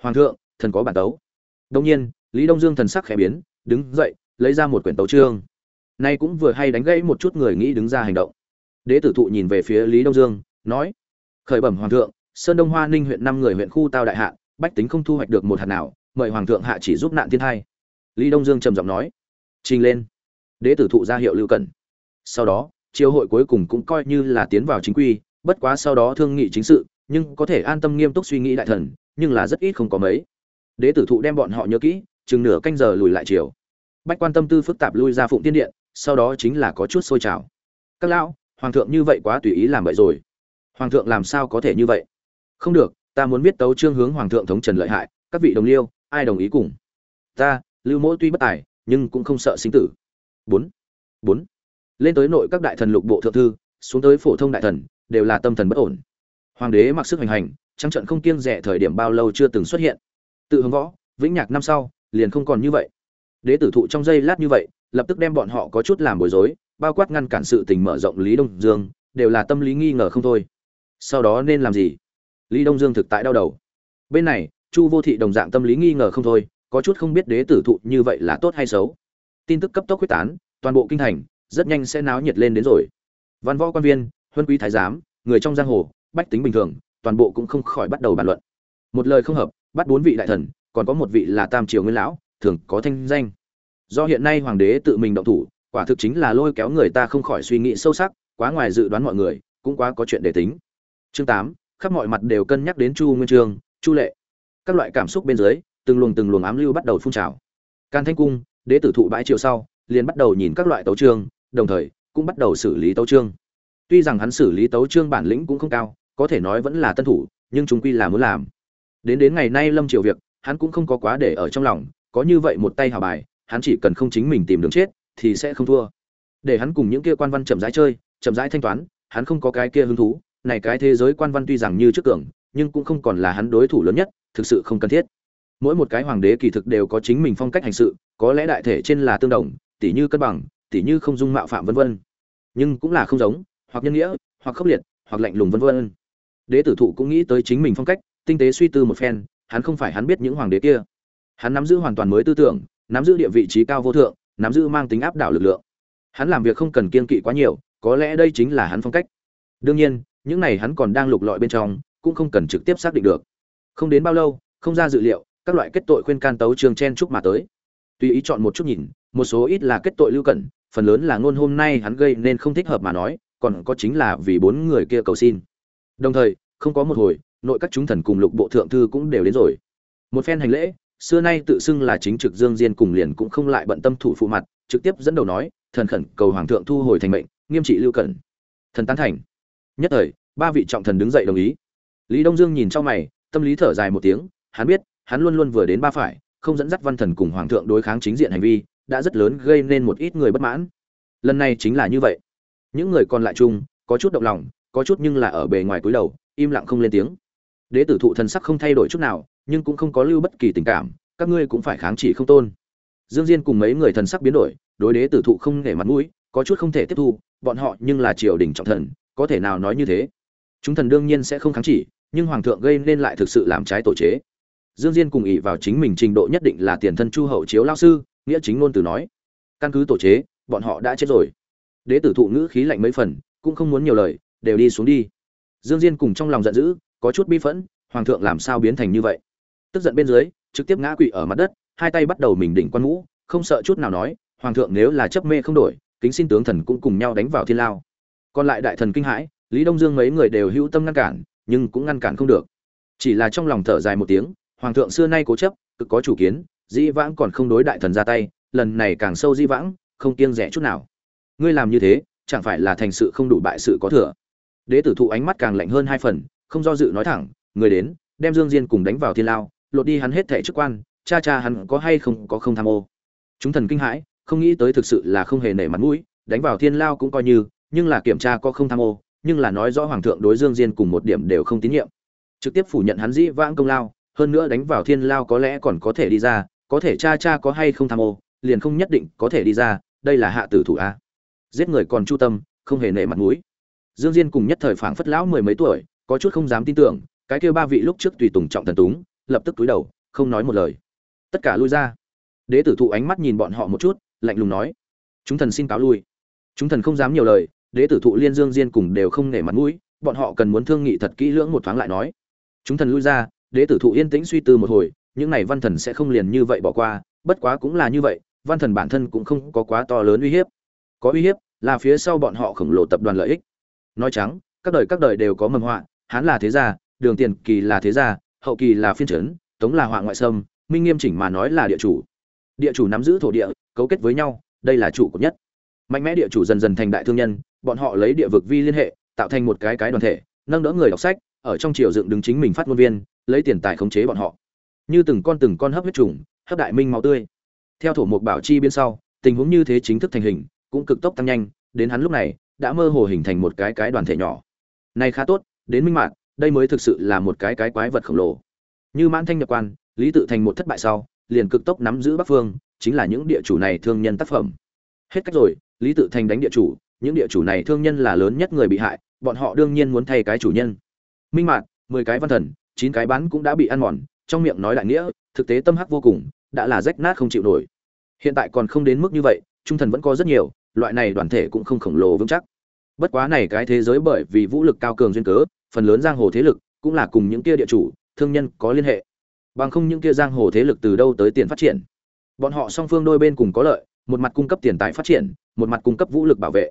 Hoàng thượng, thần có bản tấu. Đông nhiên, lý đông dương thần sắc khẽ biến, đứng dậy, lấy ra một quyển tấu chương. Nay cũng vừa hay đánh gãy một chút người nghĩ đứng ra hành động. Đế tử thụ nhìn về phía lý đông dương, nói, khởi bẩm hoàng thượng, sơn đông hoa ninh huyện năm người huyện khu tao đại hạ bách tính không thu hoạch được một hạt nào, mời hoàng thượng hạ chỉ giúp nạn thiên thai. Lý đông dương trầm giọng nói, trình lên. Đế tử thụ ra hiệu lưu cẩn. Sau đó, triều hội cuối cùng cũng coi như là tiến vào chính quy, bất quá sau đó thương nghị chính sự, nhưng có thể an tâm nghiêm túc suy nghĩ đại thần, nhưng là rất ít không có mấy. Đế tử thụ đem bọn họ nhớ kỹ, chừng nửa canh giờ lùi lại chiều bách quan tâm tư phức tạp lui ra phụng tiên điện, sau đó chính là có chút sôi trào. Các lão, hoàng thượng như vậy quá tùy ý làm vậy rồi. Hoàng thượng làm sao có thể như vậy? Không được ta muốn biết tấu trương hướng hoàng thượng thống trần lợi hại, các vị đồng liêu, ai đồng ý cùng? Ta, lưu mỗ tuy bất tài, nhưng cũng không sợ sinh tử. Bốn bốn. Lên tới nội các đại thần lục bộ thượng thư, xuống tới phổ thông đại thần, đều là tâm thần bất ổn. Hoàng đế mặc sức hành hành trăng trận không kiêng rẻ thời điểm bao lâu chưa từng xuất hiện. Tự hướng võ, vĩnh nhạc năm sau, liền không còn như vậy. Đế tử thụ trong giây lát như vậy, lập tức đem bọn họ có chút làm bối rối, bao quát ngăn cản sự tình mở rộng lý đông dương, đều là tâm lý nghi ngờ không thôi. Sau đó nên làm gì? Lý đông dương thực tại đau đầu. Bên này, chu vô thị đồng dạng tâm lý nghi ngờ không thôi, có chút không biết đế tử thụ như vậy là tốt hay xấu. Tin tức cấp tốc quyết tán, toàn bộ kinh thành, rất nhanh sẽ náo nhiệt lên đến rồi. Văn võ quan viên, huân quý thái giám, người trong giang hồ, bách tính bình thường, toàn bộ cũng không khỏi bắt đầu bàn luận. Một lời không hợp, bắt bốn vị đại thần, còn có một vị là tam triều nguyên lão, thường có thanh danh. Do hiện nay hoàng đế tự mình động thủ, quả thực chính là lôi kéo người ta không khỏi suy nghĩ sâu sắc, quá ngoài dự đoán mọi người, cũng quá có chuyện để tính. Chương tám khắp mọi mặt đều cân nhắc đến chu nguyên trương, chu lệ. Các loại cảm xúc bên dưới, từng luồng từng luồng ám lưu bắt đầu phun trào. Can thanh cung, đế tử thụ bãi triều sau, liền bắt đầu nhìn các loại tấu chương, đồng thời cũng bắt đầu xử lý tấu chương. Tuy rằng hắn xử lý tấu chương bản lĩnh cũng không cao, có thể nói vẫn là tân thủ, nhưng chúng quy là muốn làm. Đến đến ngày nay lâm triều việc, hắn cũng không có quá để ở trong lòng, có như vậy một tay hào bài, hắn chỉ cần không chính mình tìm đường chết, thì sẽ không thua. Để hắn cùng những kia quan văn chậm rãi chơi, chậm rãi thanh toán, hắn không có cái kia hứng thú này cái thế giới quan văn tuy rằng như trước cường nhưng cũng không còn là hắn đối thủ lớn nhất, thực sự không cần thiết. Mỗi một cái hoàng đế kỳ thực đều có chính mình phong cách hành sự, có lẽ đại thể trên là tương đồng, tỉ như cân bằng, tỉ như không dung mạo phạm vân vân. Nhưng cũng là không giống, hoặc nhân nghĩa, hoặc khốc liệt, hoặc lạnh lùng vân vân. Đế tử thụ cũng nghĩ tới chính mình phong cách, tinh tế suy tư một phen, hắn không phải hắn biết những hoàng đế kia. Hắn nắm giữ hoàn toàn mới tư tưởng, nắm giữ địa vị trí cao vô thượng, nắm giữ mang tính áp đảo lực lượng. Hắn làm việc không cần kiên kỵ quá nhiều, có lẽ đây chính là hắn phong cách. Đương nhiên những này hắn còn đang lục lọi bên trong, cũng không cần trực tiếp xác định được. Không đến bao lâu, không ra dự liệu, các loại kết tội khuyên can tấu trường chen chúc mà tới. Tùy ý chọn một chút nhìn, một số ít là kết tội lưu cẩn, phần lớn là ngôn hôm nay hắn gây nên không thích hợp mà nói, còn có chính là vì bốn người kia cầu xin. Đồng thời, không có một hồi, nội các chúng thần cùng lục bộ thượng thư cũng đều đến rồi. Một phen hành lễ, xưa nay tự xưng là chính trực dương diên cùng liền cũng không lại bận tâm thủ phụ mặt, trực tiếp dẫn đầu nói, thần khẩn cầu hoàng thượng thu hồi thành mệnh, nghiêm trị lưu cẩn. Thần tán thành nhất thời, ba vị trọng thần đứng dậy đồng ý. Lý đông dương nhìn trong mày, tâm lý thở dài một tiếng, hắn biết, hắn luôn luôn vừa đến ba phải, không dẫn dắt văn thần cùng hoàng thượng đối kháng chính diện hành vi, đã rất lớn gây nên một ít người bất mãn. Lần này chính là như vậy. Những người còn lại chung, có chút động lòng, có chút nhưng là ở bề ngoài cúi đầu, im lặng không lên tiếng. Đế tử thụ thần sắc không thay đổi chút nào, nhưng cũng không có lưu bất kỳ tình cảm, các ngươi cũng phải kháng chỉ không tôn. Dương diên cùng mấy người thần sắc biến đổi, đối đế tử thụ không nể mặt mũi, có chút không thể tiếp thu, bọn họ nhưng là triều đình trọng thần có thể nào nói như thế? Chúng thần đương nhiên sẽ không kháng chỉ, nhưng hoàng thượng gây nên lại thực sự làm trái tổ chế. Dương diên cùng ý vào chính mình trình độ nhất định là tiền thân chu hậu chiếu lao sư, nghĩa chính ngôn từ nói, căn cứ tổ chế, bọn họ đã chết rồi. Đế tử thụ ngữ khí lạnh mấy phần, cũng không muốn nhiều lời, đều đi xuống đi. Dương diên cùng trong lòng giận dữ, có chút bi phẫn, hoàng thượng làm sao biến thành như vậy? Tức giận bên dưới, trực tiếp ngã quỵ ở mặt đất, hai tay bắt đầu mình đỉnh quan mũ, không sợ chút nào nói, hoàng thượng nếu là chấp mê không đổi, kính xin tướng thần cũng cùng nhau đánh vào thiên lao còn lại đại thần kinh hãi, lý đông dương mấy người đều hữu tâm ngăn cản, nhưng cũng ngăn cản không được. Chỉ là trong lòng thở dài một tiếng, hoàng thượng xưa nay cố chấp, cực có chủ kiến, dĩ vãng còn không đối đại thần ra tay, lần này càng sâu dĩ vãng, không kiêng rẻ chút nào. Ngươi làm như thế, chẳng phải là thành sự không đủ bại sự có thừa? Đế tử thụ ánh mắt càng lạnh hơn hai phần, không do dự nói thẳng, người đến, đem dương diên cùng đánh vào thiên lao, lột đi hắn hết thẻ chức quan, cha cha hắn có hay không có không tham ô? Chúng thần kinh hãi, không nghĩ tới thực sự là không hề nể mặt mũi, đánh vào thiên lao cũng coi như nhưng là kiểm tra có không tham ô, nhưng là nói rõ hoàng thượng đối dương diên cùng một điểm đều không tín nhiệm. Trực tiếp phủ nhận hắn dĩ vãng công lao, hơn nữa đánh vào thiên lao có lẽ còn có thể đi ra, có thể cha cha có hay không tham ô, liền không nhất định có thể đi ra, đây là hạ tử thủ a. Giết người còn chu tâm, không hề nể mặt mũi. Dương diên cùng nhất thời phảng phất lão mười mấy tuổi, có chút không dám tin tưởng, cái kia ba vị lúc trước tùy tùng trọng thần túng, lập tức cúi đầu, không nói một lời. Tất cả lui ra. Đế tử thụ ánh mắt nhìn bọn họ một chút, lạnh lùng nói, chúng thần xin cáo lui. Chúng thần không dám nhiều lời đế tử thụ liên dương diên cùng đều không nể mặt mũi, bọn họ cần muốn thương nghị thật kỹ lưỡng một thoáng lại nói. Chúng thần lui ra, đế tử thụ yên tĩnh suy tư một hồi, những này văn thần sẽ không liền như vậy bỏ qua, bất quá cũng là như vậy, văn thần bản thân cũng không có quá to lớn uy hiếp. Có uy hiếp là phía sau bọn họ khổng lồ tập đoàn lợi ích. Nói trắng, các đời các đời đều có mầm họa, hán là thế gia, đường tiền kỳ là thế gia, hậu kỳ là phiên trấn tống là họa ngoại sâm minh nghiêm chỉnh mà nói là địa chủ. Địa chủ nắm giữ thổ địa, cấu kết với nhau, đây là chủ cột nhất. Mạnh mẽ địa chủ dần dần thành đại thương nhân bọn họ lấy địa vực vi liên hệ, tạo thành một cái cái đoàn thể, nâng đỡ người đọc sách, ở trong triều dựng đứng chính mình phát ngôn viên, lấy tiền tài khống chế bọn họ. Như từng con từng con hấp huyết trùng, hấp đại minh máu tươi. Theo thổ mục bảo chi biên sau, tình huống như thế chính thức thành hình, cũng cực tốc tăng nhanh, đến hắn lúc này, đã mơ hồ hình thành một cái cái đoàn thể nhỏ. Này khá tốt, đến minh mạng, đây mới thực sự là một cái cái quái vật khổng lồ. Như mãn thanh nhập quan, lý tự thành một thất bại sau, liền cực tốc nắm giữ bắc phương, chính là những địa chủ này thương nhân tác phẩm. Hết cách rồi, lý tự thành đánh địa chủ những địa chủ này thương nhân là lớn nhất người bị hại, bọn họ đương nhiên muốn thay cái chủ nhân. Minh mạn mười cái văn thần, chín cái bán cũng đã bị ăn mòn, trong miệng nói đại nghĩa, thực tế tâm hắc vô cùng, đã là rách nát không chịu nổi. Hiện tại còn không đến mức như vậy, trung thần vẫn có rất nhiều, loại này đoàn thể cũng không khổng lồ vững chắc. Bất quá này cái thế giới bởi vì vũ lực cao cường duyên cớ, phần lớn giang hồ thế lực cũng là cùng những kia địa chủ, thương nhân có liên hệ. Bằng không những kia giang hồ thế lực từ đâu tới tiền phát triển? Bọn họ song phương đôi bên cùng có lợi, một mặt cung cấp tiền tài phát triển, một mặt cung cấp vũ lực bảo vệ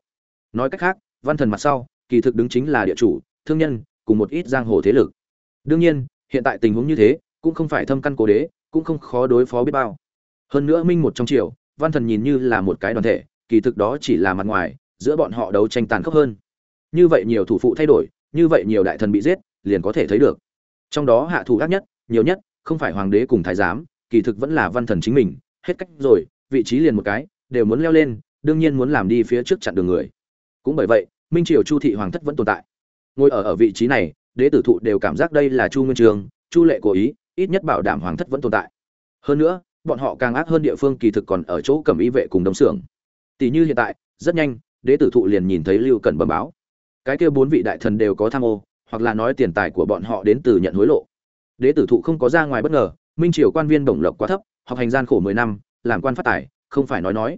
nói cách khác, văn thần mặt sau, kỳ thực đứng chính là địa chủ, thương nhân, cùng một ít giang hồ thế lực. Đương nhiên, hiện tại tình huống như thế, cũng không phải thâm căn cố đế, cũng không khó đối phó biết bao. Hơn nữa minh một trong triều, văn thần nhìn như là một cái đoàn thể, kỳ thực đó chỉ là mặt ngoài, giữa bọn họ đấu tranh tàn khốc hơn. Như vậy nhiều thủ phụ thay đổi, như vậy nhiều đại thần bị giết, liền có thể thấy được. Trong đó hạ thủ ác nhất, nhiều nhất, không phải hoàng đế cùng thái giám, kỳ thực vẫn là văn thần chính mình, hết cách rồi, vị trí liền một cái, đều muốn leo lên, đương nhiên muốn làm đi phía trước chặn đường người cũng bởi vậy, minh triều chu thị hoàng thất vẫn tồn tại. Ngồi ở ở vị trí này, đế tử thụ đều cảm giác đây là chu nguyên trường, chu lệ cố ý, ít nhất bảo đảm hoàng thất vẫn tồn tại. Hơn nữa, bọn họ càng ác hơn địa phương kỳ thực còn ở chỗ cầm ý vệ cùng đông xưởng. Tỷ như hiện tại, rất nhanh, đế tử thụ liền nhìn thấy lưu cần bẩm báo. Cái kia bốn vị đại thần đều có tham ô, hoặc là nói tiền tài của bọn họ đến từ nhận hối lộ. Đế tử thụ không có ra ngoài bất ngờ, minh triều quan viên đồng lộc quá thấp, học hành gian khổ mười năm, làm quan phát tài, không phải nói nói.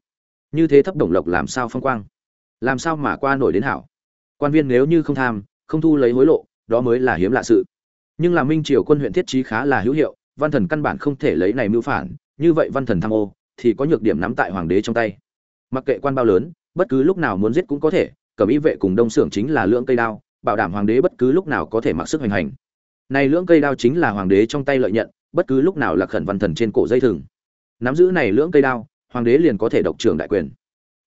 Như thế thấp đồng lộc làm sao phong quang? Làm sao mà qua nổi đến hảo? Quan viên nếu như không tham, không thu lấy hối lộ, đó mới là hiếm lạ sự. Nhưng là minh triều quân huyện thiết trí khá là hữu hiệu, văn thần căn bản không thể lấy này mưu phản, như vậy văn thần tham ô, thì có nhược điểm nắm tại hoàng đế trong tay. Mặc kệ quan bao lớn, bất cứ lúc nào muốn giết cũng có thể cẩm ý vệ cùng đông xưởng chính là lưỡng cây đao, bảo đảm hoàng đế bất cứ lúc nào có thể mặc sức hành hành. Này lưỡng cây đao chính là hoàng đế trong tay lợi nhận, bất cứ lúc nào là khẩn văn thần trên cổ dây thừng. Nắm giữ này lưỡng cây đao, hoàng đế liền có thể độc trưởng đại quyền.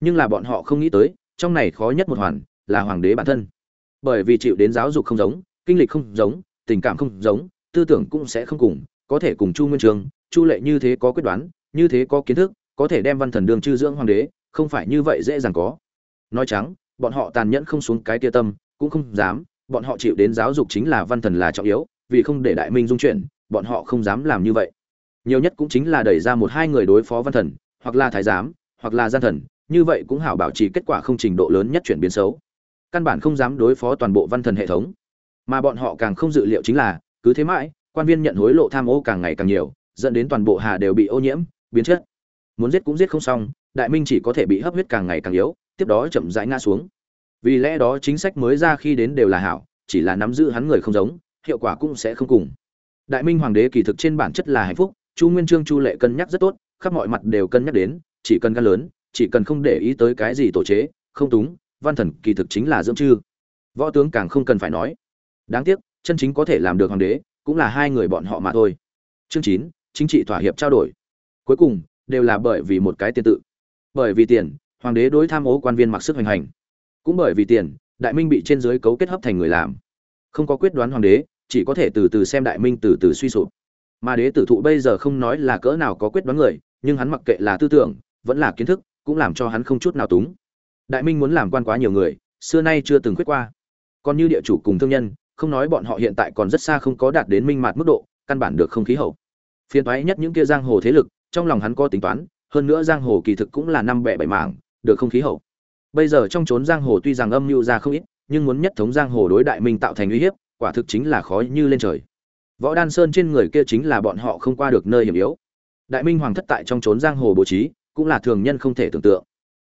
Nhưng là bọn họ không nghĩ tới trong này khó nhất một hoàn là hoàng đế bản thân. Bởi vì chịu đến giáo dục không giống, kinh lịch không giống, tình cảm không giống, tư tưởng cũng sẽ không cùng, có thể cùng chu nguyên trường, chu lệ như thế có quyết đoán, như thế có kiến thức, có thể đem văn thần đường chư dưỡng hoàng đế, không phải như vậy dễ dàng có. Nói trắng, bọn họ tàn nhẫn không xuống cái tia tâm, cũng không dám, bọn họ chịu đến giáo dục chính là văn thần là trọng yếu, vì không để đại minh dung chuyển, bọn họ không dám làm như vậy. Nhiều nhất cũng chính là đẩy ra một hai người đối phó văn thần, hoặc là thái giám, hoặc là gian thần như vậy cũng hảo bảo trì kết quả không trình độ lớn nhất chuyển biến xấu. Căn bản không dám đối phó toàn bộ văn thần hệ thống. Mà bọn họ càng không dự liệu chính là, cứ thế mãi, quan viên nhận hối lộ tham ô càng ngày càng nhiều, dẫn đến toàn bộ hà đều bị ô nhiễm, biến chất. Muốn giết cũng giết không xong, đại minh chỉ có thể bị hấp huyết càng ngày càng yếu, tiếp đó chậm rãi ngã xuống. Vì lẽ đó chính sách mới ra khi đến đều là hảo, chỉ là nắm giữ hắn người không giống, hiệu quả cũng sẽ không cùng. Đại minh hoàng đế kỳ thực trên bản chất là hạnh phúc, chu nguyên trương chu lệ cân nhắc rất tốt, khắp mọi mặt đều cân nhắc đến, chỉ cần gan lớn chỉ cần không để ý tới cái gì tổ chế, không túng, văn thần kỳ thực chính là dưỡng chư. Võ tướng càng không cần phải nói. Đáng tiếc, chân chính có thể làm được hoàng đế, cũng là hai người bọn họ mà thôi. Chương chín, chính trị thỏa hiệp trao đổi. Cuối cùng, đều là bởi vì một cái tiền tự. Bởi vì tiền, hoàng đế đối tham ô quan viên mặc sức hoành hành. Cũng bởi vì tiền, đại minh bị trên dưới cấu kết hấp thành người làm. Không có quyết đoán hoàng đế, chỉ có thể từ từ xem đại minh từ từ suy sụp. Mà đế tử thụ bây giờ không nói là cỡ nào có quyết đoán người, nhưng hắn mặc kệ là tư tưởng, vẫn là kiến thức cũng làm cho hắn không chút nào túng. Đại minh muốn làm quan quá nhiều người, xưa nay chưa từng quyết qua. Còn như địa chủ cùng thương nhân, không nói bọn họ hiện tại còn rất xa không có đạt đến minh mạt mức độ, căn bản được không khí hậu. Phiền toái nhất những kia giang hồ thế lực, trong lòng hắn có tính toán, hơn nữa giang hồ kỳ thực cũng là năm bẻ bảy mảng, được không khí hậu. Bây giờ trong trốn giang hồ tuy rằng âm mưu ra không ít, nhưng muốn nhất thống giang hồ đối đại minh tạo thành uy hiếp, quả thực chính là khó như lên trời. Võ đan sơn trên người kia chính là bọn họ không qua được nơi hiểm yếu. Đại minh hoàng thất tại trong trốn giang hồ bố trí cũng là thường nhân không thể tưởng tượng.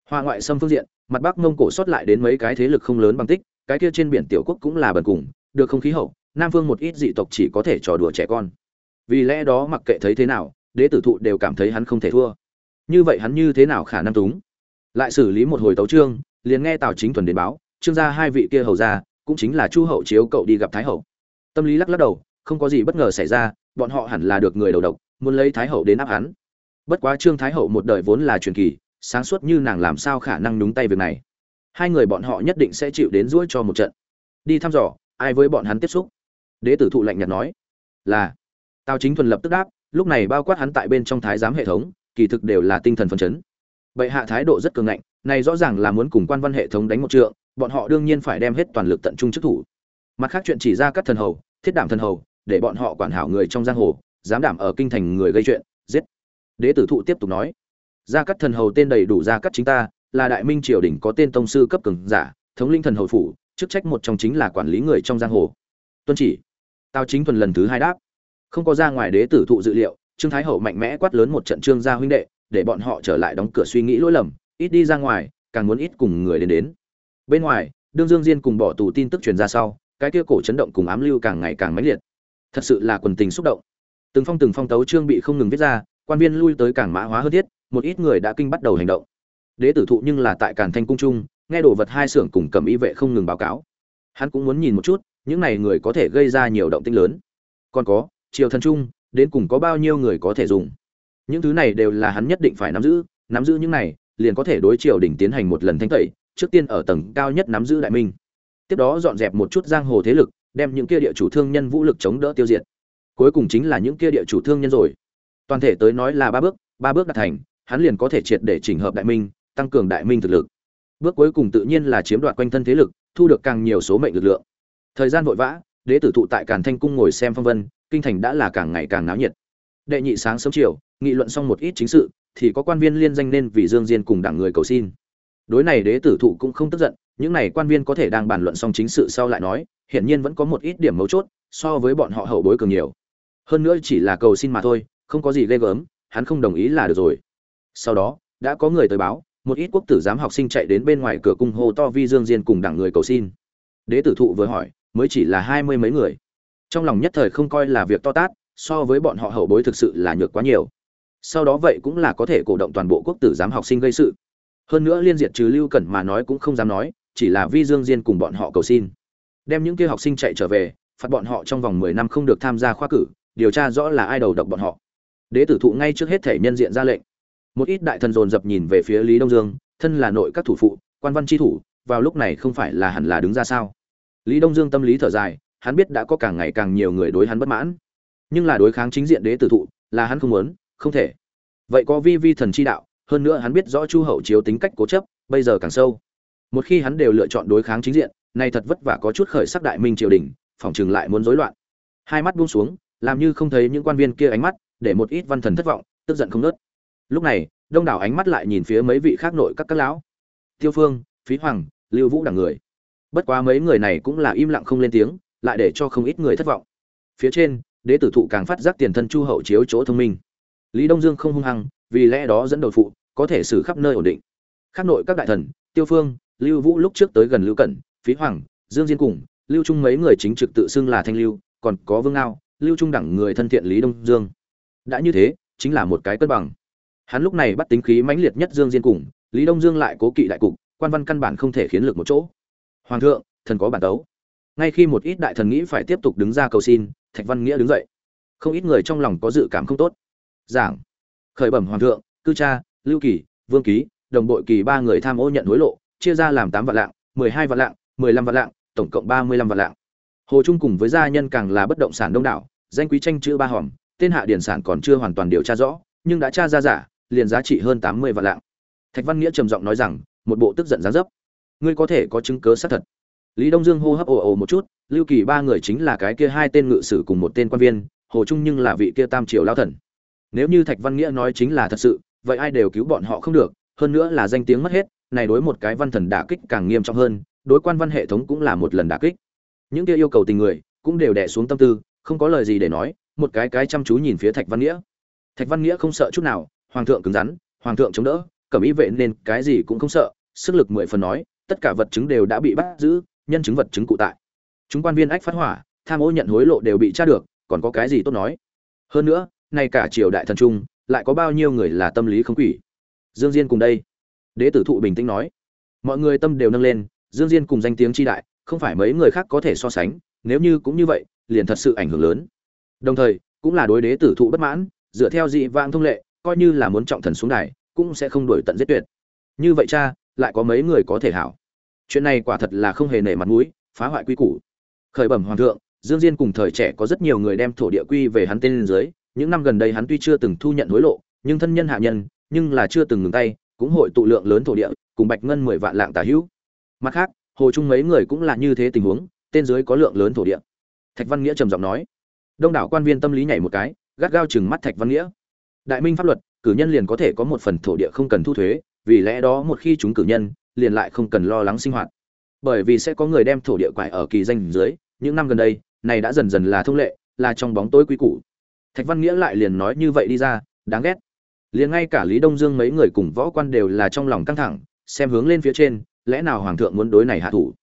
Hoa ngoại xâm phương diện, mặt bắc mông cổ sót lại đến mấy cái thế lực không lớn bằng tích, cái kia trên biển tiểu quốc cũng là bần cùng, được không khí hậu, nam phương một ít dị tộc chỉ có thể trò đùa trẻ con. Vì lẽ đó mặc kệ thấy thế nào, đế tử thụ đều cảm thấy hắn không thể thua. Như vậy hắn như thế nào khả năng túng? Lại xử lý một hồi tấu trương, liền nghe tào chính thuần đến báo, trương gia hai vị kia hầu ra cũng chính là chu hậu chiếu cậu đi gặp thái hậu. Tâm lý lắc lắc đầu, không có gì bất ngờ xảy ra, bọn họ hẳn là được người đầu độc, muốn lấy thái hậu đến áp hắn bất quá trương thái hậu một đời vốn là truyền kỳ, sáng suốt như nàng làm sao khả năng nhúng tay việc này. Hai người bọn họ nhất định sẽ chịu đến ruỗi cho một trận. Đi thăm dò, ai với bọn hắn tiếp xúc? Đế tử thụ lạnh nhạt nói. Là. Tào chính thuần lập tức đáp, lúc này bao quát hắn tại bên trong thái giám hệ thống, kỳ thực đều là tinh thần phấn chấn. Bệ hạ thái độ rất cường ngạnh, này rõ ràng là muốn cùng quan văn hệ thống đánh một trượng, bọn họ đương nhiên phải đem hết toàn lực tận trung chức thủ. Mặt khác chuyện chỉ ra các thần hầu, thiết đảm thần hầu, để bọn họ quản hảo người trong giang hồ, dám đảm ở kinh thành người gây chuyện, giết đế tử thụ tiếp tục nói, gia cắt thần hầu tên đầy đủ gia cắt chính ta, là đại minh triều đình có tên tông sư cấp cường giả, thống linh thần hầu phủ, chức trách một trong chính là quản lý người trong giang hồ. Tuân chỉ tao chính thuần lần thứ hai đáp, không có ra ngoài đế tử thụ dự liệu, trương thái hậu mạnh mẽ quát lớn một trận trương gia huynh đệ, để bọn họ trở lại đóng cửa suy nghĩ lỗi lầm, ít đi ra ngoài, càng muốn ít cùng người đến đến. Bên ngoài, đương dương diên cùng bỏ tù tin tức truyền ra sau, cái kia cổ chấn động cùng ám lưu càng ngày càng mãnh liệt. Thật sự là quần tình xúc động. Từng phong từng phong tấu trương bị không ngừng viết ra quan viên lui tới càng mã hóa hơn thiết, một ít người đã kinh bắt đầu hành động. Đế tử thụ nhưng là tại càn thanh cung trung, nghe đồ vật hai xưởng cùng cầm y vệ không ngừng báo cáo. Hắn cũng muốn nhìn một chút, những này người có thể gây ra nhiều động tĩnh lớn. Còn có, triều thần trung, đến cùng có bao nhiêu người có thể dùng? Những thứ này đều là hắn nhất định phải nắm giữ nắm giữ những này, liền có thể đối triều đình tiến hành một lần thanh tẩy, trước tiên ở tầng cao nhất nắm giữ đại minh. Tiếp đó dọn dẹp một chút giang hồ thế lực, đem những kia địa chủ thương nhân vũ lực chống đỡ tiêu diệt. Cuối cùng chính là những kia địa chủ thương nhân rồi toàn thể tới nói là ba bước ba bước đạt thành, hắn liền có thể triệt để chỉnh hợp đại minh, tăng cường đại minh thực lực. Bước cuối cùng tự nhiên là chiếm đoạt quanh thân thế lực, thu được càng nhiều số mệnh lực lượng. Thời gian vội vã, đế tử thụ tại càn thanh cung ngồi xem phong vân, kinh thành đã là càng ngày càng náo nhiệt. Đệ nhị sáng sớm chiều, nghị luận xong một ít chính sự, thì có quan viên liên danh nên vì dương diên cùng đảng người cầu xin. Đối này đế tử thụ cũng không tức giận, những này quan viên có thể đang bàn luận xong chính sự sau lại nói, hiển nhiên vẫn có một ít điểm mấu chốt, so với bọn họ hậu bối cường nhiều. Hơn nữa chỉ là cầu xin mà thôi không có gì ghê gớm, hắn không đồng ý là được rồi. Sau đó, đã có người tới báo, một ít quốc tử giám học sinh chạy đến bên ngoài cửa cung hô to vi dương diên cùng đảng người cầu xin. Đế tử thụ vừa hỏi, mới chỉ là hai mươi mấy người. Trong lòng nhất thời không coi là việc to tát, so với bọn họ hậu bối thực sự là nhược quá nhiều. Sau đó vậy cũng là có thể cổ động toàn bộ quốc tử giám học sinh gây sự. Hơn nữa liên diệt trừ lưu cẩn mà nói cũng không dám nói, chỉ là vi dương diên cùng bọn họ cầu xin. Đem những kia học sinh chạy trở về, phạt bọn họ trong vòng mười năm không được tham gia khoa cử, điều tra rõ là ai đầu độc bọn họ đế tử thụ ngay trước hết thể nhân diện ra lệnh. Một ít đại thần dồn dập nhìn về phía lý đông dương, thân là nội các thủ phụ, quan văn tri thủ, vào lúc này không phải là hẳn là đứng ra sao? Lý đông dương tâm lý thở dài, hắn biết đã có càng ngày càng nhiều người đối hắn bất mãn. Nhưng là đối kháng chính diện đế tử thụ, là hắn không muốn, không thể. Vậy có vi vi thần chi đạo, hơn nữa hắn biết rõ chu hậu chiếu tính cách cố chấp, bây giờ càng sâu. Một khi hắn đều lựa chọn đối kháng chính diện, nay thật vất vả có chút khởi sắc đại minh triều đình phỏng chừng lại muốn rối loạn. Hai mắt buông xuống, làm như không thấy những quan viên kia ánh mắt để một ít văn thần thất vọng, tức giận không nớt. Lúc này, đông đảo ánh mắt lại nhìn phía mấy vị khác nội các các lão. Tiêu phương, phí hoàng, lưu vũ đẳng người. Bất quá mấy người này cũng là im lặng không lên tiếng, lại để cho không ít người thất vọng. Phía trên, đế tử thụ càng phát giác tiền thân chu hậu chiếu chỗ thông minh. Lý đông dương không hung hăng, vì lẽ đó dẫn đầu phụ, có thể xử khắp nơi ổn định. Khác nội các đại thần, tiêu phương, lưu vũ lúc trước tới gần lưu cẩn, phí hoàng, dương diên cùng, lưu trung mấy người chính trực tự xưng là thanh lưu, còn có vương ngao, lưu trung đẳng người thân thiện lý đông dương đã như thế, chính là một cái cân bằng. Hắn lúc này bắt tính khí mãnh liệt nhất dương diên cùng, lý đông dương lại cố kỵ đại cục, quan văn căn bản không thể khiến lực một chỗ. Hoàng thượng, thần có bản tấu. Ngay khi một ít đại thần nghĩ phải tiếp tục đứng ra cầu xin, thạch văn nghĩa đứng dậy. Không ít người trong lòng có dự cảm không tốt. Giảng. Khởi bẩm hoàng thượng, cư cha, lưu kỳ, vương ký, đồng bội kỳ ba người tham ô nhận hối lộ, chia ra làm tám vạn lạng, mười hai vạn lạng, mười lăm vạn lạng, tổng cộng ba mươi lăm vạn lạng. Hồ trung cùng với gia nhân càng là bất động sản đông đảo, danh quý tranh chữ ba hòm tên hạ điển sản còn chưa hoàn toàn điều tra rõ, nhưng đã tra ra giả, liền giá trị hơn tám mươi vạn lạng. Thạch văn nghĩa trầm giọng nói rằng, một bộ tức giận giá dấp. Ngươi có thể có chứng cớ xác thật. Lý đông dương hô hấp ồ ồ một chút, lưu kỳ ba người chính là cái kia hai tên ngự sử cùng một tên quan viên, hồ trung nhưng là vị kia tam triều lao thần. Nếu như thạch văn nghĩa nói chính là thật sự, vậy ai đều cứu bọn họ không được, hơn nữa là danh tiếng mất hết, này đối một cái văn thần đả kích càng nghiêm trọng hơn, đối quan văn hệ thống cũng là một lần đả kích. Những kia yêu cầu tình người, cũng đều đè xuống tâm tư, không có lời gì để nói một cái cái chăm chú nhìn phía thạch văn nghĩa. Thạch văn nghĩa không sợ chút nào, hoàng thượng cứng rắn, hoàng thượng chống đỡ, cẩm ý vệ nên cái gì cũng không sợ, sức lực mười phần nói, tất cả vật chứng đều đã bị bắt giữ, nhân chứng vật chứng cụ tại. Chúng quan viên ách phát hỏa, tham ô nhận hối lộ đều bị tra được, còn có cái gì tốt nói? Hơn nữa, nay cả triều đại thần trung, lại có bao nhiêu người là tâm lý không quỷ? Dương diên cùng đây. Đế tử thụ bình tĩnh nói. Mọi người tâm đều nâng lên, dương diên cùng danh tiếng tri đại, không phải mấy người khác có thể so sánh, nếu như cũng như vậy, liền thật sự ảnh hưởng lớn đồng thời, cũng là đối đế tử thụ bất mãn, dựa theo dị vang thông lệ, coi như là muốn trọng thần xuống đài, cũng sẽ không đổi tận giết tuyệt. Như vậy cha, lại có mấy người có thể hảo? Chuyện này quả thật là không hề nể mặt mũi, phá hoại quy củ. Khởi bẩm hoàng thượng, dương diên cùng thời trẻ có rất nhiều người đem thổ địa quy về hắn tên lên dưới, những năm gần đây hắn tuy chưa từng thu nhận hối lộ, nhưng thân nhân hạ nhân, nhưng là chưa từng ngừng tay, cũng hội tụ lượng lớn thổ địa, cùng bạch ngân mười vạn lạng tả hữu. Mặt khác, hồ trung mấy người cũng là như thế tình huống, tên dưới có lượng lớn thổ địa. Thạch văn nghĩa trầm giọng nói đông đảo quan viên tâm lý nhảy một cái, gắt gao chừng mắt thạch văn nghĩa. Đại minh pháp luật, cử nhân liền có thể có một phần thổ địa không cần thu thuế, vì lẽ đó một khi chúng cử nhân, liền lại không cần lo lắng sinh hoạt. Bởi vì sẽ có người đem thổ địa quải ở kỳ danh dưới, những năm gần đây, này đã dần dần là thông lệ, là trong bóng tối quý củ. Thạch văn nghĩa lại liền nói như vậy đi ra, đáng ghét. Liền ngay cả lý đông dương mấy người cùng võ quan đều là trong lòng căng thẳng, xem hướng lên phía trên, lẽ nào hoàng thượng muốn đối này hạ thủ?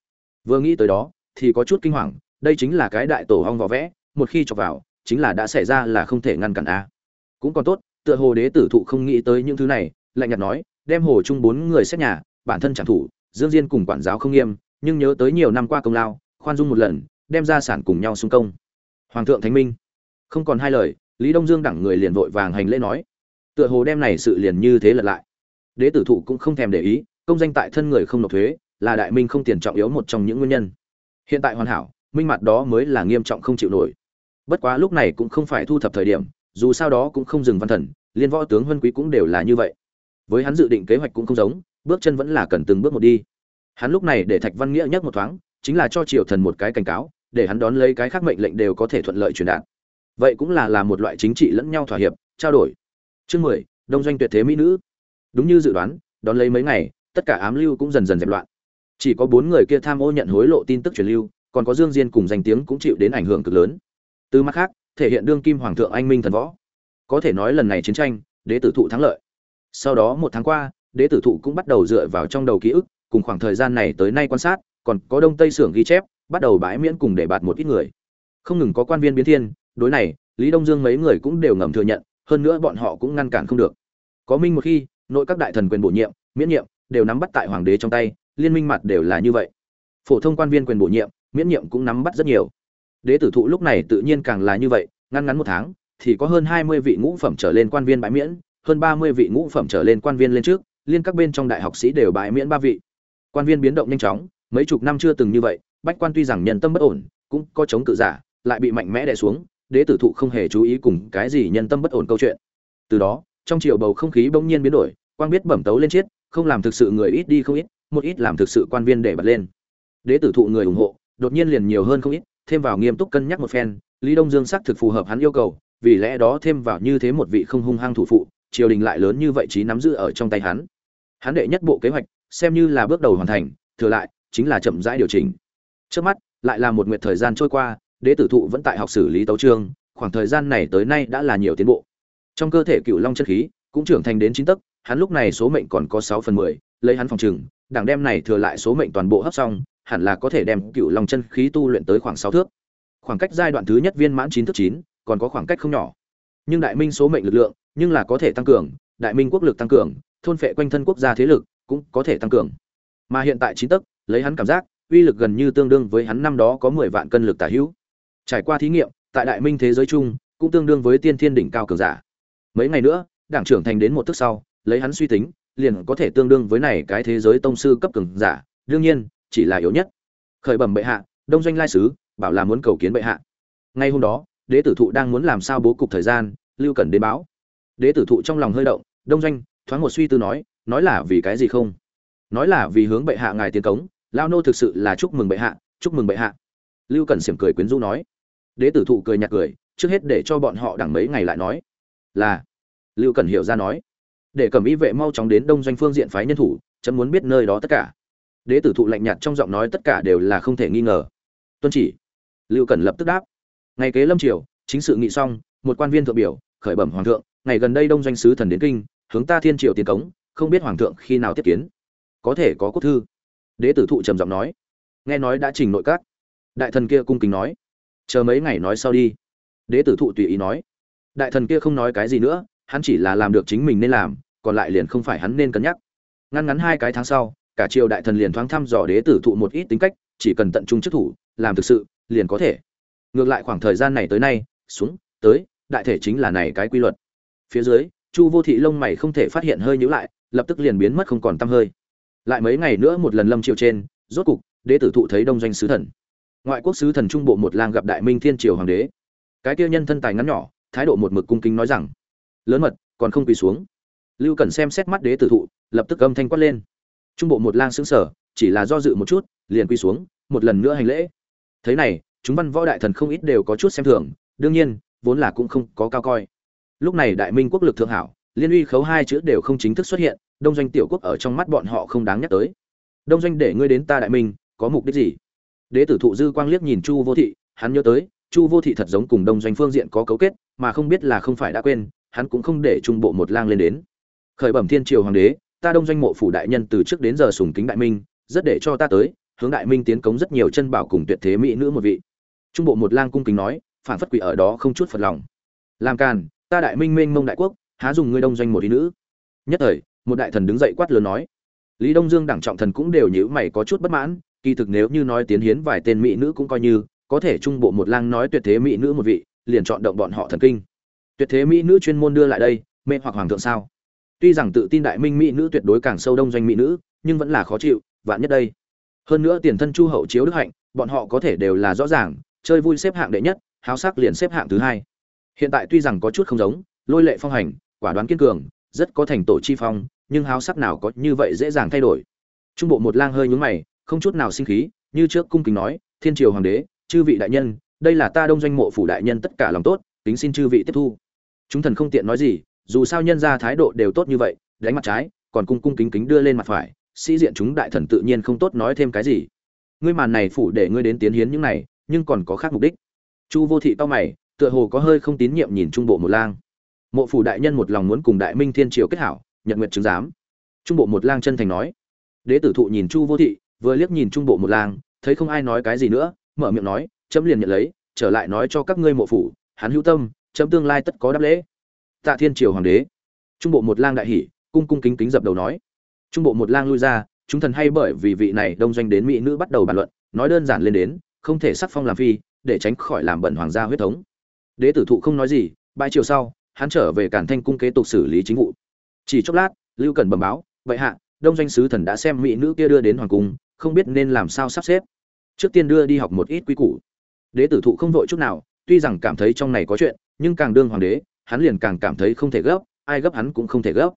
Vừa nghĩ tới đó, thì có chút kinh hoàng, đây chính là cái đại tổ hong võ vẽ một khi chọc vào, chính là đã xảy ra là không thể ngăn cản a. Cũng còn tốt, tựa hồ đế tử thụ không nghĩ tới những thứ này, lạnh nhạt nói, đem hồ chung bốn người xét nhà, bản thân chẳng thủ dương diên cùng quản giáo không nghiêm, nhưng nhớ tới nhiều năm qua công lao, khoan dung một lần, đem ra sản cùng nhau xung công. Hoàng thượng thánh minh. Không còn hai lời, lý đông dương đẳng người liền vội vàng hành lễ nói. Tựa hồ đem này sự liền như thế lật lại. Đế tử thụ cũng không thèm để ý, công danh tại thân người không nộp thuế, là đại minh không tiền trọng yếu một trong những nguyên nhân. Hiện tại hoàn hảo, minh mặt đó mới là nghiêm trọng không chịu nổi bất quá lúc này cũng không phải thu thập thời điểm, dù sao đó cũng không dừng văn thần, liên võ tướng huân quý cũng đều là như vậy. Với hắn dự định kế hoạch cũng không giống, bước chân vẫn là cần từng bước một đi. Hắn lúc này để thạch văn nghĩa nhắc một thoáng, chính là cho triều thần một cái cảnh cáo, để hắn đón lấy cái khác mệnh lệnh đều có thể thuận lợi truyền đạt. Vậy cũng là là một loại chính trị lẫn nhau thỏa hiệp, trao đổi. Chương mười, đông doanh tuyệt thế mỹ nữ. Đúng như dự đoán, đón lấy mấy ngày, tất cả ám lưu cũng dần dần dẹp loạn. Chỉ có bốn người kia tham ô nhận hối lộ tin tức truyền lưu, còn có dương diên cùng danh tiếng cũng chịu đến ảnh hưởng cực lớn từ mặt khác, thể hiện đương kim hoàng thượng anh minh thần võ. Có thể nói lần này chiến tranh, đế tử thụ thắng lợi. Sau đó một tháng qua, đế tử thụ cũng bắt đầu dựa vào trong đầu ký ức, cùng khoảng thời gian này tới nay quan sát, còn có đông tây xưởng ghi chép, bắt đầu bãi miễn cùng để bạt một ít người. Không ngừng có quan viên biến thiên, đối này, lý đông dương mấy người cũng đều ngầm thừa nhận, hơn nữa bọn họ cũng ngăn cản không được. Có minh một khi, nội các đại thần quyền bổ nhiệm, miễn nhiệm, đều nắm bắt tại hoàng đế trong tay, liên minh mặt đều là như vậy. Phổ thông quan viên quyền bổ nhiệm, miễn nhiệm cũng nắm bắt rất nhiều đế tử thụ lúc này tự nhiên càng là như vậy ngăn ngắn một tháng, thì có hơn hai mươi vị ngũ phẩm trở lên quan viên bãi miễn, hơn ba mươi vị ngũ phẩm trở lên quan viên lên trước, liên các bên trong đại học sĩ đều bãi miễn ba vị. Quan viên biến động nhanh chóng, mấy chục năm chưa từng như vậy, bách quan tuy rằng nhân tâm bất ổn, cũng có chống cự giả, lại bị mạnh mẽ đè xuống, đế tử thụ không hề chú ý cùng cái gì nhân tâm bất ổn câu chuyện. Từ đó, trong chiều bầu không khí bỗng nhiên biến đổi, quang biết bẩm tấu lên chiết, không làm thực sự người ít đi không ít, một ít làm thực sự quan viên để bật lên. Đế tử thụ người ủng hộ, đột nhiên liền nhiều hơn không ít thêm vào nghiêm túc cân nhắc một phen lý đông dương xác thực phù hợp hắn yêu cầu vì lẽ đó thêm vào như thế một vị không hung hăng thủ phụ triều đình lại lớn như vậy trí nắm giữ ở trong tay hắn. Hắn đệ nhất bộ kế hoạch xem như là bước đầu hoàn thành thừa lại chính là chậm rãi điều chỉnh. Trước mắt lại là một nguyện thời gian trôi qua đế tử thụ vẫn tại học xử lý tấu chương, khoảng thời gian này tới nay đã là nhiều tiến bộ. Trong cơ thể cựu long chân khí cũng trưởng thành đến chín tấc hắn lúc này số mệnh còn có sáu phần mười lấy hắn phòng trừng đảng đem này thừa lại số mệnh toàn bộ hấp xong hẳn là có thể đem cựu long chân khí tu luyện tới khoảng sáu thước. Khoảng cách giai đoạn thứ nhất viên mãn chín thước chín, còn có khoảng cách không nhỏ. Nhưng đại minh số mệnh lực lượng, nhưng là có thể tăng cường, đại minh quốc lực tăng cường, thôn phệ quanh thân quốc gia thế lực cũng có thể tăng cường. Mà hiện tại chín tấc, lấy hắn cảm giác, uy lực gần như tương đương với hắn năm đó có mười vạn cân lực tả hữu. Trải qua thí nghiệm, tại đại minh thế giới chung, cũng tương đương với tiên thiên đỉnh cao cường giả. Mấy ngày nữa, đảng trưởng thành đến một tức sau, lấy hắn suy tính, liền có thể tương đương với này cái thế giới tông sư cấp cường giả. Đương nhiên chỉ là yếu nhất. Khởi bẩm bệ hạ, đông doanh lai sứ, bảo là muốn cầu kiến bệ hạ. Ngay hôm đó, đế tử thụ đang muốn làm sao bố cục thời gian, lưu cần đến báo. Đế tử thụ trong lòng hơi động, đông doanh, thoáng một suy tư nói nói là vì cái gì không? Nói là vì hướng bệ hạ ngài tiến cống lao nô thực sự là chúc mừng bệ hạ, chúc mừng bệ hạ. Lưu cần xiểm cười quyến rũ nói. Đế tử thụ cười nhạt cười, trước hết để cho bọn họ đằng mấy ngày lại nói. Là. Lưu cần hiểu ra nói. Để cầm ý vệ mau chóng đến đông doanh phương diện phái nhân thủ, chấm muốn biết nơi đó tất cả đế tử thụ lạnh nhạt trong giọng nói tất cả đều là không thể nghi ngờ. Tuân chỉ. Lưu cần lập tức đáp. Ngày kế lâm triều, chính sự nghị xong, một quan viên thượng biểu, khởi bẩm hoàng thượng, ngày gần đây đông doanh sứ thần đến kinh, hướng ta thiên triều tiến cống, không biết hoàng thượng khi nào tiếp kiến. Có thể có quốc thư. Đế tử thụ trầm giọng nói. Nghe nói đã trình nội các. Đại thần kia cung kính nói. Chờ mấy ngày nói sau đi. Đế tử thụ tùy ý nói. Đại thần kia không nói cái gì nữa, hắn chỉ là làm được chính mình nên làm, còn lại liền không phải hắn nên cân nhắc. Ngăn ngắn hai cái tháng sau cả triều đại thần liền thoáng thăm dò đế tử thụ một ít tính cách, chỉ cần tận trung chức thủ, làm thực sự, liền có thể. Ngược lại khoảng thời gian này tới nay, xuống, tới, đại thể chính là này cái quy luật. Phía dưới, chu vô thị lông mày không thể phát hiện hơi nhữ lại, lập tức liền biến mất không còn t hơi. Lại mấy ngày nữa một lần lâm triều trên, rốt cục, đế tử thụ thấy đông doanh sứ thần. Ngoại quốc sứ thần trung bộ một lang gặp đại minh thiên triều hoàng đế. Cái kia nhân thân tài ngắn nhỏ, thái độ một mực cung kính nói rằng, lớn mật, còn không quỳ xuống. Lưu cần xem xét mắt đế tử thụ, lập tức âm thanh quát lên trung bộ một lang xứng sở, chỉ là do dự một chút, liền quy xuống, một lần nữa hành lễ. Thế này, chúng văn võ đại thần không ít đều có chút xem thường, đương nhiên, vốn là cũng không có cao coi. Lúc này đại minh quốc lực thượng hảo, liên uy khấu hai chữ đều không chính thức xuất hiện, đông doanh tiểu quốc ở trong mắt bọn họ không đáng nhắc tới. Đông doanh để ngươi đến ta đại minh, có mục đích gì? Đế tử thụ dư quang liếc nhìn chu vô thị, hắn nhớ tới, chu vô thị thật giống cùng đông doanh phương diện có cấu kết, mà không biết là không phải đã quên, hắn cũng không để trung bộ một lang lên đến. Khởi bẩm thiên triều hoàng đế ta đông doanh mộ phủ đại nhân từ trước đến giờ sùng kính đại minh, rất để cho ta tới, hướng đại minh tiến cống rất nhiều chân bảo cùng tuyệt thế mỹ nữ một vị. Trung bộ một lang cung kính nói, phản phất quỷ ở đó không chút phật lòng. Làm càn, ta đại minh mênh mông đại quốc, há dùng ngươi đông doanh một ý nữ. Nhất thời, một đại thần đứng dậy quát lớn nói. Lý đông dương đẳng trọng thần cũng đều nhữ mày có chút bất mãn, kỳ thực nếu như nói tiến hiến vài tên mỹ nữ cũng coi như, có thể trung bộ một lang nói tuyệt thế mỹ nữ một vị, liền chọn động bọn họ thần kinh. Tuyệt thế mỹ nữ chuyên môn đưa lại đây, mê hoặc hoàng thượng sao? Tuy rằng tự tin đại minh mỹ nữ tuyệt đối càng sâu đông doanh mỹ nữ, nhưng vẫn là khó chịu, vạn nhất đây. Hơn nữa tiền thân chu hậu chiếu đức hạnh, bọn họ có thể đều là rõ ràng, chơi vui xếp hạng đệ nhất, háo sắc liền xếp hạng thứ hai. Hiện tại tuy rằng có chút không giống, lôi lệ phong hành, quả đoán kiên cường, rất có thành tổ chi phong, nhưng háo sắc nào có như vậy dễ dàng thay đổi. Trung bộ một lang hơi nhướng mày, không chút nào sinh khí, như trước cung kính nói, thiên triều hoàng đế, chư vị đại nhân, đây là ta đông doanh mộ phủ đại nhân tất cả lòng tốt tính xin chư vị tiếp thu. Chúng thần không tiện nói gì dù sao nhân ra thái độ đều tốt như vậy, đánh mặt trái, còn cung cung kính kính đưa lên mặt phải, sĩ diện chúng đại thần tự nhiên không tốt nói thêm cái gì. Ngươi màn này phủ để ngươi đến tiến hiến những này, nhưng còn có khác mục đích. Chu vô thị to mày, tựa hồ có hơi không tín nhiệm nhìn trung bộ một lang. Mộ phủ đại nhân một lòng muốn cùng đại minh thiên triều kết hảo nhận nguyện chứng giám. Trung bộ một lang chân thành nói. Đế tử thụ nhìn chu vô thị, vừa liếc nhìn trung bộ một lang, thấy không ai nói cái gì nữa, mở miệng nói, chấm liền nhận lấy, trở lại nói cho các ngươi mộ phủ, hắn hữu tâm, chấm tương lai tất có đáp lễ tạ thiên triều hoàng đế. Trung bộ một lang đại hỉ, cung cung kính kính dập đầu nói. Trung bộ một lang lui ra, chúng thần hay bởi vì vị này đông doanh đến mỹ nữ bắt đầu bàn luận, nói đơn giản lên đến, không thể sắc phong làm phi, để tránh khỏi làm bẩn hoàng gia huyết thống. Đế tử thụ không nói gì, bãi chiều sau, hắn trở về cản thanh cung kế tục xử lý chính vụ. Chỉ chốc lát, lưu cần bẩm báo vậy hạ, đông doanh sứ thần đã xem mỹ nữ kia đưa đến hoàng cung, không biết nên làm sao sắp xếp. Trước tiên đưa đi học một ít quy củ. Đế tử thụ không vội chút nào, tuy rằng cảm thấy trong này có chuyện, nhưng càng đương hoàng đế hắn liền càng cảm thấy không thể gấp, ai gấp hắn cũng không thể gấp.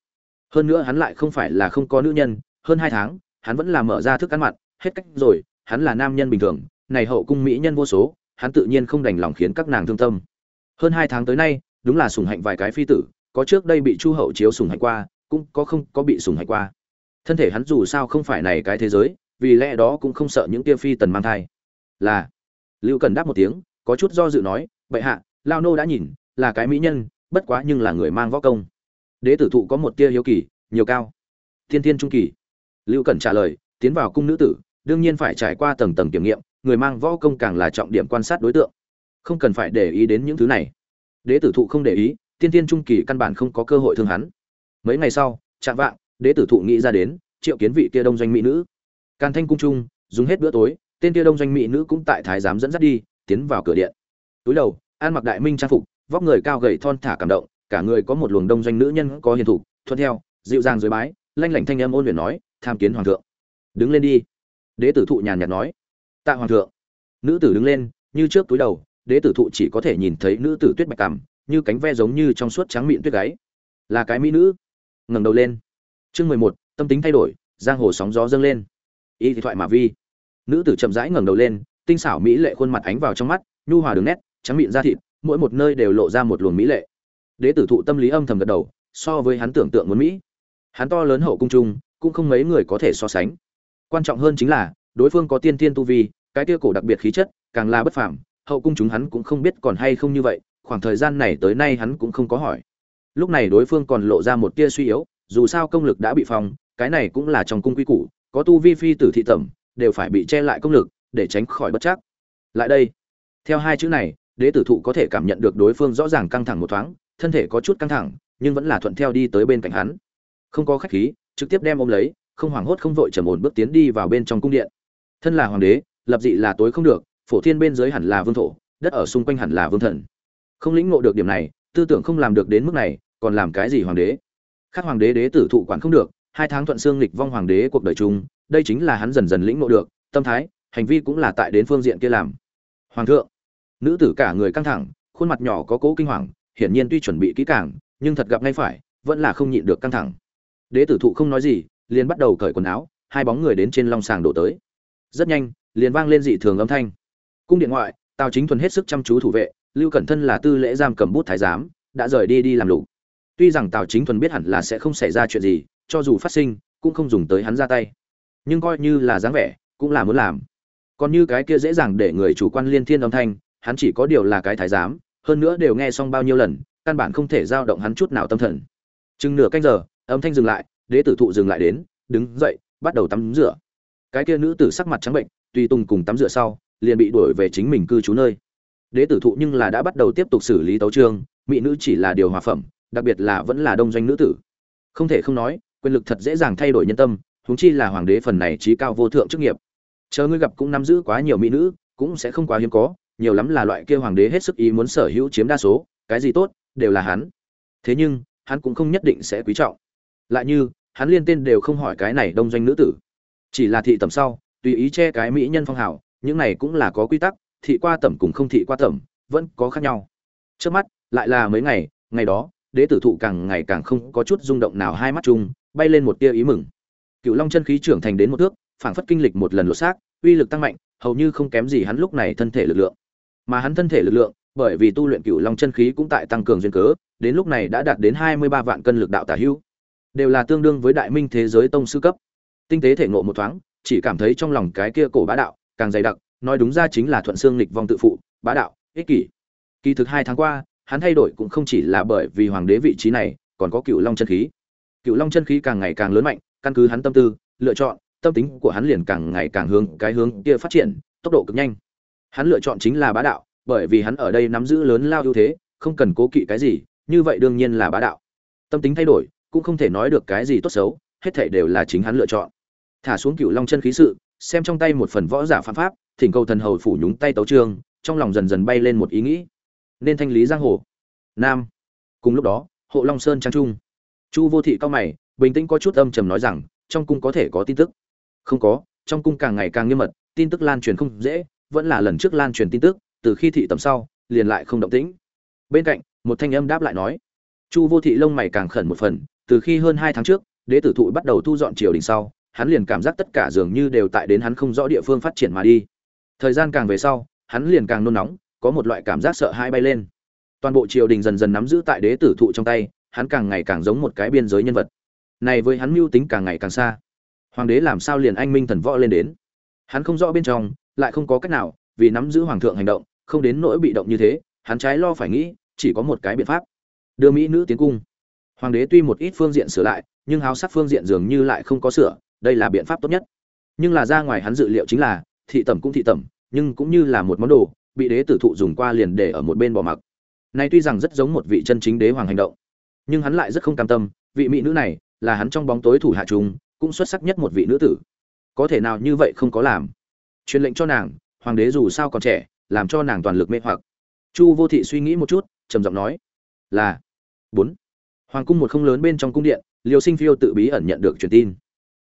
Hơn nữa hắn lại không phải là không có nữ nhân, hơn hai tháng, hắn vẫn là mở ra thức ăn mặn hết cách rồi, hắn là nam nhân bình thường, này hậu cung mỹ nhân vô số, hắn tự nhiên không đành lòng khiến các nàng thương tâm. Hơn hai tháng tới nay, đúng là sủng hạnh vài cái phi tử, có trước đây bị chu hậu chiếu sủng hạnh qua, cũng có không có bị sủng hạnh qua. Thân thể hắn dù sao không phải này cái thế giới, vì lẽ đó cũng không sợ những tia phi tần mang thai. Là, lưu cần đáp một tiếng, có chút do dự nói, bệ hạ, lao nô đã nhìn, là cái mỹ nhân bất quá nhưng là người mang võ công. Đế tử thụ có một tia hiếu kỳ, nhiều cao. Thiên thiên trung kỳ. Lưu cần trả lời, tiến vào cung nữ tử, đương nhiên phải trải qua tầng tầng kiểm nghiệm, người mang võ công càng là trọng điểm quan sát đối tượng. Không cần phải để ý đến những thứ này. Đế tử thụ không để ý tiên tiên trung kỳ căn bản không có cơ hội thương hắn. Mấy ngày sau, chạm vạng, đế tử thụ nghĩ ra đến, triệu kiến vị kia đông doanh mỹ nữ. Càn thanh cung trung, dùng hết bữa tối, tên kia đông doanh mỹ nữ cũng tại thái giám dẫn dắt đi, tiến vào cửa điện. Túi đầu an mặc đại minh trang phục vóc người cao gầy thon thả cảm động, cả người có một luồng đông doanh nữ nhân có hiền thủ thuận theo, dịu dàng dưới bái, lanh lảnh thanh âm ôn luyện nói, tham kiến hoàng thượng. Đứng lên đi. Đế tử thụ nhàn nhạt nói. Tạ hoàng thượng. Nữ tử đứng lên, như trước túi đầu, đế tử thụ chỉ có thể nhìn thấy nữ tử tuyết bạch cằm, như cánh ve giống như trong suốt trắng miệng tuyết gáy. Là cái mỹ nữ. Ngẩng đầu lên. Chương mười một, tâm tính thay đổi, giang hồ sóng gió dâng lên. Y thì thoại mà vi. Nữ tử chậm rãi ngẩng đầu lên, tinh xảo mỹ lệ khuôn mặt ánh vào trong mắt, nhu hòa đường nét, trắng miệng da thịt mỗi một nơi đều lộ ra một luồng mỹ lệ. Đế tử thụ tâm lý âm thầm gật đầu, so với hắn tưởng tượng muốn mỹ. Hắn to lớn hậu cung trung, cũng không mấy người có thể so sánh. Quan trọng hơn chính là, đối phương có tiên tiên tu vi, cái kia cổ đặc biệt khí chất, càng là bất phàm, hậu cung chúng hắn cũng không biết còn hay không như vậy, khoảng thời gian này tới nay hắn cũng không có hỏi. Lúc này đối phương còn lộ ra một tia suy yếu, dù sao công lực đã bị phong, cái này cũng là trong cung quy củ, có tu vi phi tử thị tẩm, đều phải bị che lại công lực, để tránh khỏi bất chắc. Lại đây, theo hai chữ này đế tử thụ có thể cảm nhận được đối phương rõ ràng căng thẳng một thoáng, thân thể có chút căng thẳng, nhưng vẫn là thuận theo đi tới bên cạnh hắn. Không có khách khí, trực tiếp đem ôm lấy, không hoảng hốt không vội trầm ổn bước tiến đi vào bên trong cung điện. Thân là hoàng đế, lập dị là tối không được, phổ thiên bên dưới hẳn là vương thổ, đất ở xung quanh hẳn là vương thần. Không lĩnh ngộ được điểm này, tư tưởng không làm được đến mức này, còn làm cái gì hoàng đế? Khác hoàng đế đế tử thụ quản không được, hai tháng thuận xương lịch vong hoàng đế cuộc đời chung, đây chính là hắn dần dần lĩnh ngộ được, tâm thái, hành vi cũng là tại đến phương diện kia làm. Hoàng thượng nữ tử cả người căng thẳng, khuôn mặt nhỏ có cố kinh hoàng, hiển nhiên tuy chuẩn bị kỹ càng, nhưng thật gặp ngay phải, vẫn là không nhịn được căng thẳng. Đế tử thụ không nói gì, liền bắt đầu cởi quần áo, hai bóng người đến trên long sàng đổ tới. Rất nhanh, liền vang lên dị thường âm thanh. Cung điện ngoại, tào chính thuần hết sức chăm chú thủ vệ, lưu cẩn thân là tư lễ giam cầm bút thái giám, đã rời đi đi làm lục. Tuy rằng tào chính thuần biết hẳn là sẽ không xảy ra chuyện gì, cho dù phát sinh, cũng không dùng tới hắn ra tay. Nhưng coi như là dáng vẻ, cũng là muốn làm. Còn như cái kia dễ dàng để người chủ quan liên thiên âm thanh hắn chỉ có điều là cái thái giám, hơn nữa đều nghe xong bao nhiêu lần, căn bản không thể giao động hắn chút nào tâm thần. Chừng nửa canh giờ, âm thanh dừng lại, đế tử thụ dừng lại đến, đứng dậy, bắt đầu tắm rửa. Cái kia nữ tử sắc mặt trắng bệnh, tùy tùng cùng tắm rửa sau, liền bị đuổi về chính mình cư trú nơi. Đế tử thụ nhưng là đã bắt đầu tiếp tục xử lý tấu trương mỹ nữ chỉ là điều hòa phẩm, đặc biệt là vẫn là đông doanh nữ tử. Không thể không nói, quyền lực thật dễ dàng thay đổi nhân tâm, huống chi là hoàng đế phần này trí cao vô thượng chức nghiệp. Chờ ngươi gặp cũng nắm giữ quá nhiều mỹ nữ, cũng sẽ không quá hiếm có nhiều lắm là loại kia hoàng đế hết sức ý muốn sở hữu chiếm đa số, cái gì tốt, đều là hắn. Thế nhưng, hắn cũng không nhất định sẽ quý trọng. Lại như, hắn liên tên đều không hỏi cái này đông doanh nữ tử. Chỉ là thị tầm sau, tùy ý che cái mỹ nhân phong hào, những này cũng là có quy tắc, thị qua tầm cùng không thị qua tầm vẫn có khác nhau. Trước mắt, lại là mấy ngày ngày đó, đế tử thụ càng ngày càng không có chút rung động nào hai mắt chung, bay lên một tia ý mừng. Cựu long chân khí trưởng thành đến một thước, phảng phất kinh lịch một lần lột xác, uy lực tăng mạnh, hầu như không kém gì hắn lúc này thân thể lực lượng mà hắn thân thể lực lượng, bởi vì tu luyện cựu long chân khí cũng tại tăng cường duyên cớ, đến lúc này đã đạt đến hai mươi ba vạn cân lực đạo tả hữu. Đều là tương đương với đại minh thế giới tông sư cấp. Tinh tế thể ngộ một thoáng, chỉ cảm thấy trong lòng cái kia cổ bá đạo càng dày đặc, nói đúng ra chính là thuận xương lịch vong tự phụ, bá đạo, ích kỷ. Kỳ thực hai tháng qua, hắn thay đổi cũng không chỉ là bởi vì hoàng đế vị trí này, còn có cựu long chân khí. Cựu long chân khí càng ngày càng lớn mạnh, căn cứ hắn tâm tư, lựa chọn, tâm tính của hắn liền càng ngày càng hướng, cái hướng kia phát triển, tốc độ cực nhanh hắn lựa chọn chính là bá đạo, bởi vì hắn ở đây nắm giữ lớn lao ưu thế, không cần cố kỵ cái gì, như vậy đương nhiên là bá đạo. Tâm tính thay đổi, cũng không thể nói được cái gì tốt xấu, hết thảy đều là chính hắn lựa chọn. Thả xuống cựu long chân khí sự, xem trong tay một phần võ giả phạm pháp, thỉnh cầu thần hầu phủ nhúng tay tấu trương trong lòng dần dần bay lên một ý nghĩ. Nên thanh lý giang hồ. Nam. Cùng lúc đó, hộ long sơn trang trung. Chu vô thị cao mày, bình tĩnh có chút âm trầm nói rằng, trong cung có thể có tin tức. Không có, trong cung càng ngày càng nghiêm mật, tin tức lan truyền không dễ vẫn là lần trước lan truyền tin tức, từ khi thị tầm sau, liền lại không động tĩnh. Bên cạnh, một thanh âm đáp lại nói, chu vô thị lông mày càng khẩn một phần, từ khi hơn hai tháng trước, đế tử thụ bắt đầu thu dọn triều đình sau, hắn liền cảm giác tất cả dường như đều tại đến hắn không rõ địa phương phát triển mà đi. Thời gian càng về sau, hắn liền càng nôn nóng, có một loại cảm giác sợ hãi bay lên. Toàn bộ triều đình dần dần nắm giữ tại đế tử thụ trong tay, hắn càng ngày càng giống một cái biên giới nhân vật. Này với hắn mưu tính càng ngày càng xa. Hoàng đế làm sao liền anh minh thần võ lên đến? Hắn không rõ bên trong lại không có cách nào vì nắm giữ hoàng thượng hành động không đến nỗi bị động như thế hắn trái lo phải nghĩ chỉ có một cái biện pháp. Đưa mỹ nữ tiến cung. Hoàng đế tuy một ít phương diện sửa lại nhưng háo sắc phương diện dường như lại không có sửa đây là biện pháp tốt nhất. Nhưng là ra ngoài hắn dự liệu chính là thị tẩm cũng thị tẩm nhưng cũng như là một món đồ bị đế tử thụ dùng qua liền để ở một bên bỏ mặc. Nay tuy rằng rất giống một vị chân chính đế hoàng hành động nhưng hắn lại rất không cam tâm vị mỹ nữ này là hắn trong bóng tối thủ hạ chúng, cũng xuất sắc nhất một vị nữ tử. Có thể nào như vậy không có làm? Truyền lệnh cho nàng, hoàng đế dù sao còn trẻ, làm cho nàng toàn lực mê hoặc. Chu vô thị suy nghĩ một chút, trầm giọng nói, là, bốn. Hoàng cung một không lớn bên trong cung điện liều sinh phiêu tự bí ẩn nhận được truyền tin.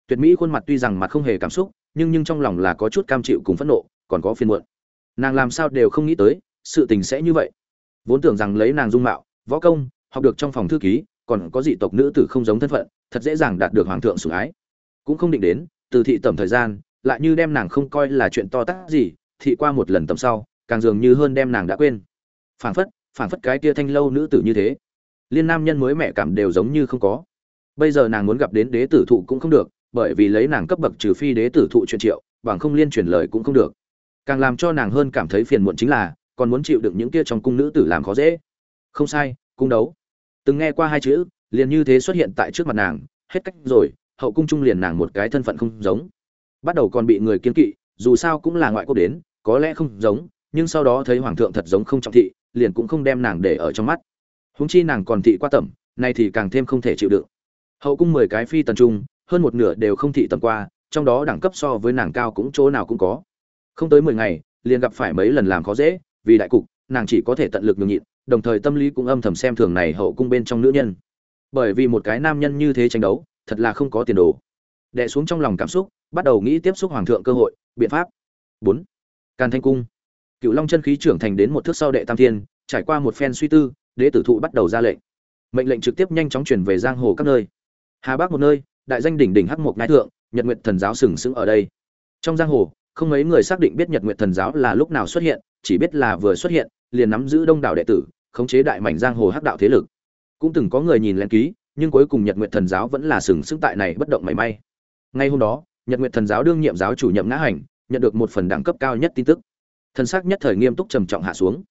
Tuyệt mỹ khuôn mặt tuy rằng mặt không hề cảm xúc, nhưng nhưng trong lòng là có chút cam chịu cùng phẫn nộ, còn có phiền muộn. Nàng làm sao đều không nghĩ tới, sự tình sẽ như vậy. Vốn tưởng rằng lấy nàng dung mạo, võ công, học được trong phòng thư ký, còn có dị tộc nữ tử không giống thân phận, thật dễ dàng đạt được hoàng thượng sủng ái. Cũng không định đến, từ thị tầm thời gian lại như đem nàng không coi là chuyện to tát gì, thị qua một lần tầm sau, càng dường như hơn đem nàng đã quên. Phảng phất phảng phất cái kia thanh lâu nữ tử như thế. Liên nam nhân mới mẹ cảm đều giống như không có. Bây giờ nàng muốn gặp đến đế tử thụ cũng không được, bởi vì lấy nàng cấp bậc trừ phi đế tử thụ chuyện triệu, bằng không liên truyền lời cũng không được. Càng làm cho nàng hơn cảm thấy phiền muộn chính là, còn muốn chịu đựng những kia trong cung nữ tử làm khó dễ. Không sai, cung đấu. Từng nghe qua hai chữ, liền như thế xuất hiện tại trước mặt nàng, hết cách rồi, hậu cung trung liền nàng một cái thân phận không giống bắt đầu còn bị người kiên kỵ, dù sao cũng là ngoại quốc đến, có lẽ không giống, nhưng sau đó thấy hoàng thượng thật giống không trọng thị, liền cũng không đem nàng để ở trong mắt. Huống chi nàng còn thị qua tẩm, nay thì càng thêm không thể chịu đựng. Hậu cung mười cái phi tần trung, hơn một nửa đều không thị tầm qua, trong đó đẳng cấp so với nàng cao cũng chỗ nào cũng có. Không tới mười ngày, liền gặp phải mấy lần làm khó dễ, vì đại cục, nàng chỉ có thể tận lực nhường nhịn, đồng thời tâm lý cũng âm thầm xem thường này hậu cung bên trong nữ nhân. Bởi vì một cái nam nhân như thế tranh đấu, thật là không có tiền đồ. Đè xuống trong lòng cảm xúc bắt đầu nghĩ tiếp xúc hoàng thượng cơ hội, biện pháp. Bốn, càn thanh cung. Cựu long chân khí trưởng thành đến một thước sau đệ tam thiên, trải qua một phen suy tư, đế tử thụ bắt đầu ra lệnh. Mệnh lệnh trực tiếp nhanh chóng chuyển về giang hồ các nơi. Hà bắc một nơi, đại danh đỉnh đỉnh hắc mộc ngai thượng, nhật nguyện thần giáo sừng sững ở đây. Trong giang hồ, không mấy người xác định biết nhật nguyện thần giáo là lúc nào xuất hiện, chỉ biết là vừa xuất hiện, liền nắm giữ đông đảo đệ tử, khống chế đại mảnh giang hồ hắc đạo thế lực. Cũng từng có người nhìn lên ký, nhưng cuối cùng nhật nguyện thần giáo vẫn là sừng sững tại này bất động mảy may. Ngay hôm đó nhật nguyệt thần giáo đương nhiệm giáo chủ nhậm ngã hành nhận được một phần đẳng cấp cao nhất tin tức. Thần sắc nhất thời nghiêm túc trầm trọng hạ xuống.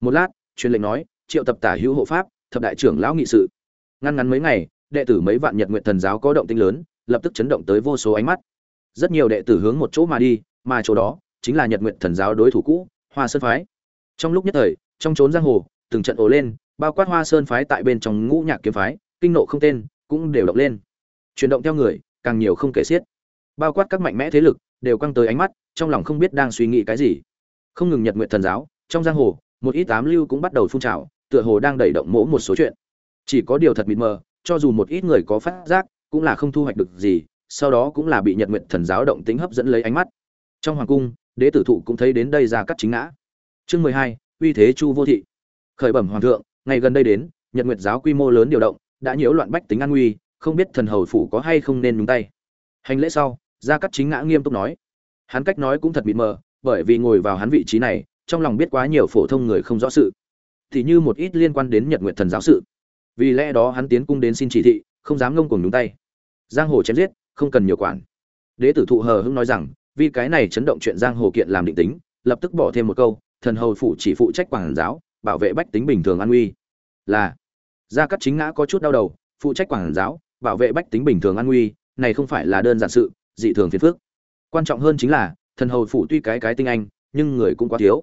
Một lát, truyền lệnh nói, triệu tập tả hữu hộ pháp, thập đại trưởng lão nghị sự. Ngăn ngắn mấy ngày, đệ tử mấy vạn nhật nguyện thần giáo có động tinh lớn, lập tức chấn động tới vô số ánh mắt. Rất nhiều đệ tử hướng một chỗ mà đi, mà chỗ đó chính là nhật nguyện thần giáo đối thủ cũ, hoa sơn phái. Trong lúc nhất thời, trong trốn giang hồ, từng trận ồ lên, bao quát hoa sơn phái tại bên trong ngũ nhạc kiếm phái, kinh nộ không tên, cũng đều động lên. Chuyển động theo người, càng nhiều không kể xiết bao quát các mạnh mẽ thế lực, đều căng tới ánh mắt, trong lòng không biết đang suy nghĩ cái gì. Không ngừng nhật nguyện thần giáo, trong giang hồ, một ít tám lưu cũng bắt đầu phun trào, tựa hồ đang đẩy động mỗ một số chuyện. Chỉ có điều thật mịt mờ, cho dù một ít người có phát giác, cũng là không thu hoạch được gì, sau đó cũng là bị nhật nguyện thần giáo động tính hấp dẫn lấy ánh mắt. Trong hoàng cung, đế tử thụ cũng thấy đến đây ra cắt chính ngã. Chương mười hai, uy thế chu vô thị. Khởi bẩm hoàng thượng, ngày gần đây đến, nhật nguyện giáo quy mô lớn điều động, đã nhiễu loạn bách tính an nguy, không biết thần hầu phủ có hay không nên nhúng tay. Hành lễ sau gia cắt chính ngã nghiêm túc nói. Hắn cách nói cũng thật bị mờ, bởi vì ngồi vào hắn vị trí này, trong lòng biết quá nhiều phổ thông người không rõ sự. Thì như một ít liên quan đến nhật nguyện thần giáo sự. Vì lẽ đó hắn tiến cung đến xin chỉ thị, không dám ngông cuồng nhúng tay. Giang hồ chém giết, không cần nhiều quản. Đế tử thụ hờ hưng nói rằng, vì cái này chấn động chuyện giang hồ kiện làm định tính, lập tức bỏ thêm một câu, thần hầu phủ chỉ phụ trách quảng giáo, bảo vệ bách tính bình thường an nguy là, gia cắt chính ngã có chút đau đầu, phụ trách quảng giáo, bảo vệ bách tính bình thường an nguy này không phải là đơn giản sự dị thường phiền phức. Quan trọng hơn chính là, thần hầu phủ tuy cái cái tinh anh, nhưng người cũng quá thiếu.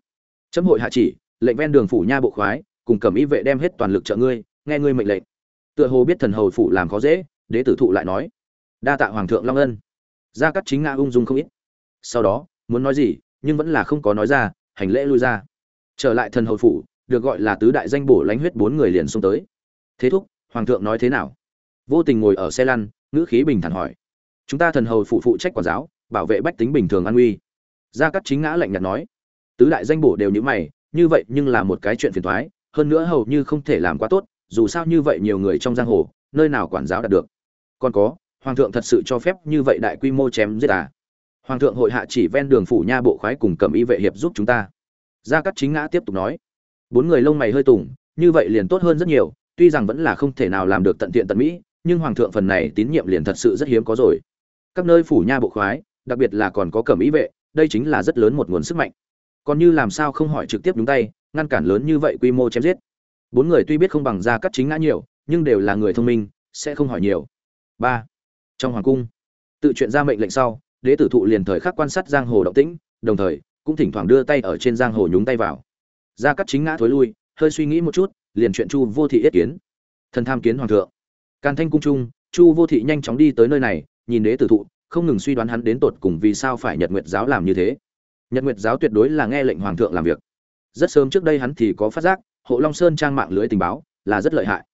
Chấm hội hạ chỉ, lệnh ven đường phủ nha bộ khoái, cùng cầm y vệ đem hết toàn lực trợ ngươi, nghe ngươi mệnh lệnh. Tựa hồ biết thần hầu phủ làm khó dễ, đế tử thụ lại nói. Đa tạ hoàng thượng long ân. Gia cắt chính ngã ung dung không ít. Sau đó, muốn nói gì, nhưng vẫn là không có nói ra, hành lễ lui ra. Trở lại thần hầu phủ, được gọi là tứ đại danh bổ lánh huyết bốn người liền xông tới. Thế thúc, hoàng thượng nói thế nào? Vô tình ngồi ở xe lăn, ngữ khí bình thản hỏi chúng ta thần hầu phụ phụ trách quản giáo, bảo vệ bách tính bình thường an uy. Gia cắt chính ngã lạnh nhạt nói. Tứ đại danh bổ đều như mày, như vậy nhưng là một cái chuyện phiền toái, hơn nữa hầu như không thể làm quá tốt, dù sao như vậy nhiều người trong giang hồ, nơi nào quản giáo đạt được. Còn có, hoàng thượng thật sự cho phép như vậy đại quy mô chém giết à? Hoàng thượng hội hạ chỉ ven đường phủ nha bộ khoái cùng cầm y vệ hiệp giúp chúng ta. Gia cắt chính ngã tiếp tục nói. Bốn người lông mày hơi tùng, như vậy liền tốt hơn rất nhiều, tuy rằng vẫn là không thể nào làm được tận tiện tận mỹ, nhưng hoàng thượng phần này tín nhiệm liền thật sự rất hiếm có rồi các nơi phủ nha bộ khoái, đặc biệt là còn có cẩm ý vệ, đây chính là rất lớn một nguồn sức mạnh. Còn như làm sao không hỏi trực tiếp đúng tay, ngăn cản lớn như vậy quy mô chém giết. Bốn người tuy biết không bằng ra cắt chính ngã nhiều, nhưng đều là người thông minh, sẽ không hỏi nhiều. Ba, trong hoàng cung, tự chuyện ra mệnh lệnh sau, đế tử thụ liền thời khắc quan sát giang hồ động tĩnh, đồng thời, cũng thỉnh thoảng đưa tay ở trên giang hồ nhúng tay vào. Ra cắt chính ngã thối lui, hơi suy nghĩ một chút, liền chuyện chu vô thị yết kiến. Thần tham kiến hoàng thượng. Càn thanh cung trung, chu vô thị nhanh chóng đi tới nơi này nhìn đế tử thụ, không ngừng suy đoán hắn đến tột cùng vì sao phải nhật nguyệt giáo làm như thế. Nhật nguyệt giáo tuyệt đối là nghe lệnh hoàng thượng làm việc. Rất sớm trước đây hắn thì có phát giác, hộ long sơn trang mạng lưới tình báo là rất lợi hại.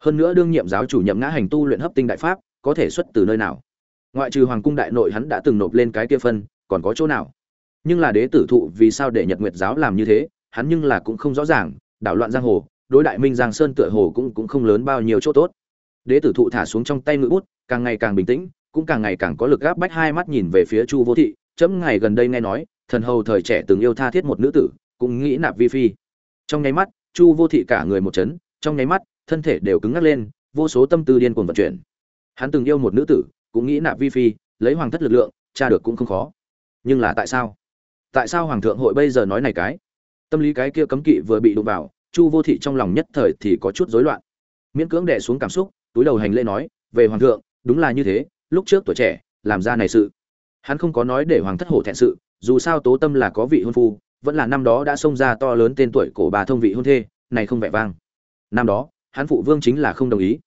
Hơn nữa đương nhiệm giáo chủ nhậm ngã hành tu luyện hấp tinh đại pháp, có thể xuất từ nơi nào? Ngoại trừ hoàng cung đại nội hắn đã từng nộp lên cái kia phân, còn có chỗ nào? Nhưng là đế tử thụ vì sao để nhật nguyệt giáo làm như thế, hắn nhưng là cũng không rõ ràng, đảo loạn giang hồ, đối đại minh giang sơn tựa hồ cũng cũng không lớn bao nhiêu chỗ tốt. Đế tử thụ thả xuống trong tay ngự bút, càng ngày càng bình tĩnh cũng càng ngày càng có lực gáp bách hai mắt nhìn về phía chu vô thị, chấm ngày gần đây nghe nói, thần hầu thời trẻ từng yêu tha thiết một nữ tử, cũng nghĩ nạp vi phi. Trong nháy mắt, chu vô thị cả người một chấn, trong nháy mắt, thân thể đều cứng ngắc lên, vô số tâm tư điên cuồng vận chuyển. Hắn từng yêu một nữ tử, cũng nghĩ nạp vi phi, lấy hoàng thất lực lượng tra được cũng không khó. Nhưng là tại sao? Tại sao hoàng thượng hội bây giờ nói này cái? Tâm lý cái kia cấm kỵ vừa bị đụng vào, chu vô thị trong lòng nhất thời thì có chút rối loạn. Miễn cưỡng đè xuống cảm xúc, túi đầu hành lễ nói, về hoàng thượng, đúng là như thế lúc trước tuổi trẻ, làm ra này sự. Hắn không có nói để hoàng thất hổ thẹn sự, dù sao tố tâm là có vị hôn phu, vẫn là năm đó đã xông ra to lớn tên tuổi cổ bà thông vị hôn thê, này không vẻ vang. Năm đó, hắn phụ vương chính là không đồng ý.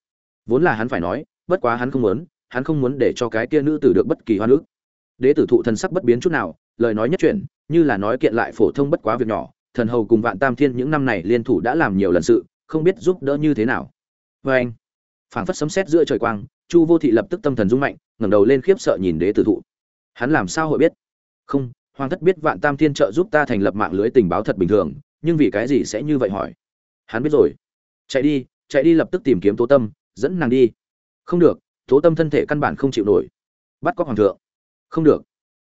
Vốn là hắn phải nói, bất quá hắn không muốn, hắn không muốn để cho cái kia nữ tử được bất kỳ hoa nữ đế tử thụ thần sắc bất biến chút nào, lời nói nhất chuyển như là nói kiện lại phổ thông bất quá việc nhỏ, thần hầu cùng vạn tam thiên những năm này liên thủ đã làm nhiều lần sự, không biết giúp đỡ như thế nào. Vê anh phảng phất sấm sét giữa trời quang chu vô thị lập tức tâm thần rung mạnh, ngẩng đầu lên khiếp sợ nhìn đế tử thụ. Hắn làm sao hội biết? Không, hoàng thất biết vạn tam thiên trợ giúp ta thành lập mạng lưới tình báo thật bình thường, nhưng vì cái gì sẽ như vậy hỏi? Hắn biết rồi. Chạy đi chạy đi lập tức tìm kiếm tố tâm, dẫn nàng đi. Không được, tố tâm thân thể căn bản không chịu nổi. Bắt cóc hoàng thượng. Không được.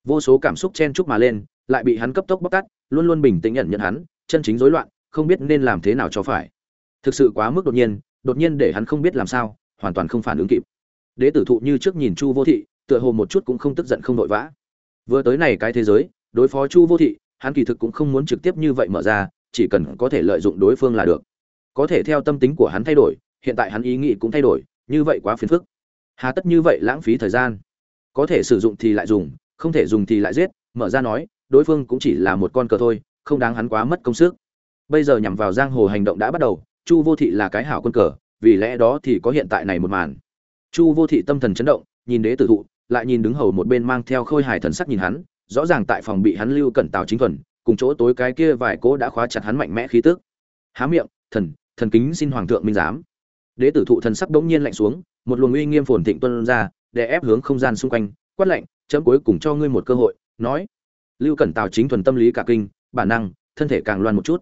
Vô số cảm xúc chen chúc mà lên, lại bị hắn cấp tốc bóc tát, luôn luôn bình tĩnh nhận nhận hắn, chân chính rối loạn, không biết nên làm thế nào cho phải. Thực sự quá mức đột nhiên đột nhiên để hắn không biết làm sao, hoàn toàn không phản ứng kịp đế tử thụ như trước nhìn chu vô thị, tựa hồ một chút cũng không tức giận không nội vã. Vừa tới này cái thế giới, đối phó chu vô thị, hắn kỳ thực cũng không muốn trực tiếp như vậy mở ra, chỉ cần có thể lợi dụng đối phương là được. Có thể theo tâm tính của hắn thay đổi, hiện tại hắn ý nghĩ cũng thay đổi, như vậy quá phiền phức. Hà tất như vậy lãng phí thời gian. Có thể sử dụng thì lại dùng, không thể dùng thì lại giết, mở ra nói, đối phương cũng chỉ là một con cờ thôi, không đáng hắn quá mất công sức. Bây giờ nhằm vào giang hồ hành động đã bắt đầu, chu vô thị là cái hảo quân cờ, vì lẽ đó thì có hiện tại này một màn chu vô thị tâm thần chấn động, nhìn đế tử thụ, lại nhìn đứng hầu một bên mang theo khôi hài thần sắc nhìn hắn, rõ ràng tại phòng bị hắn lưu cẩn tào chính thuần, cùng chỗ tối cái kia vài cố đã khóa chặt hắn mạnh mẽ khí tức. Há miệng, thần thần kính xin hoàng thượng minh giám. Đế tử thụ thần sắc bỗng nhiên lạnh xuống, một luồng uy nghiêm phồn thịnh tuân ra, để ép hướng không gian xung quanh, quát lạnh, chấm cuối cùng cho ngươi một cơ hội, nói. Lưu cẩn tào chính thuần tâm lý cả kinh, bản năng, thân thể càng loan một chút.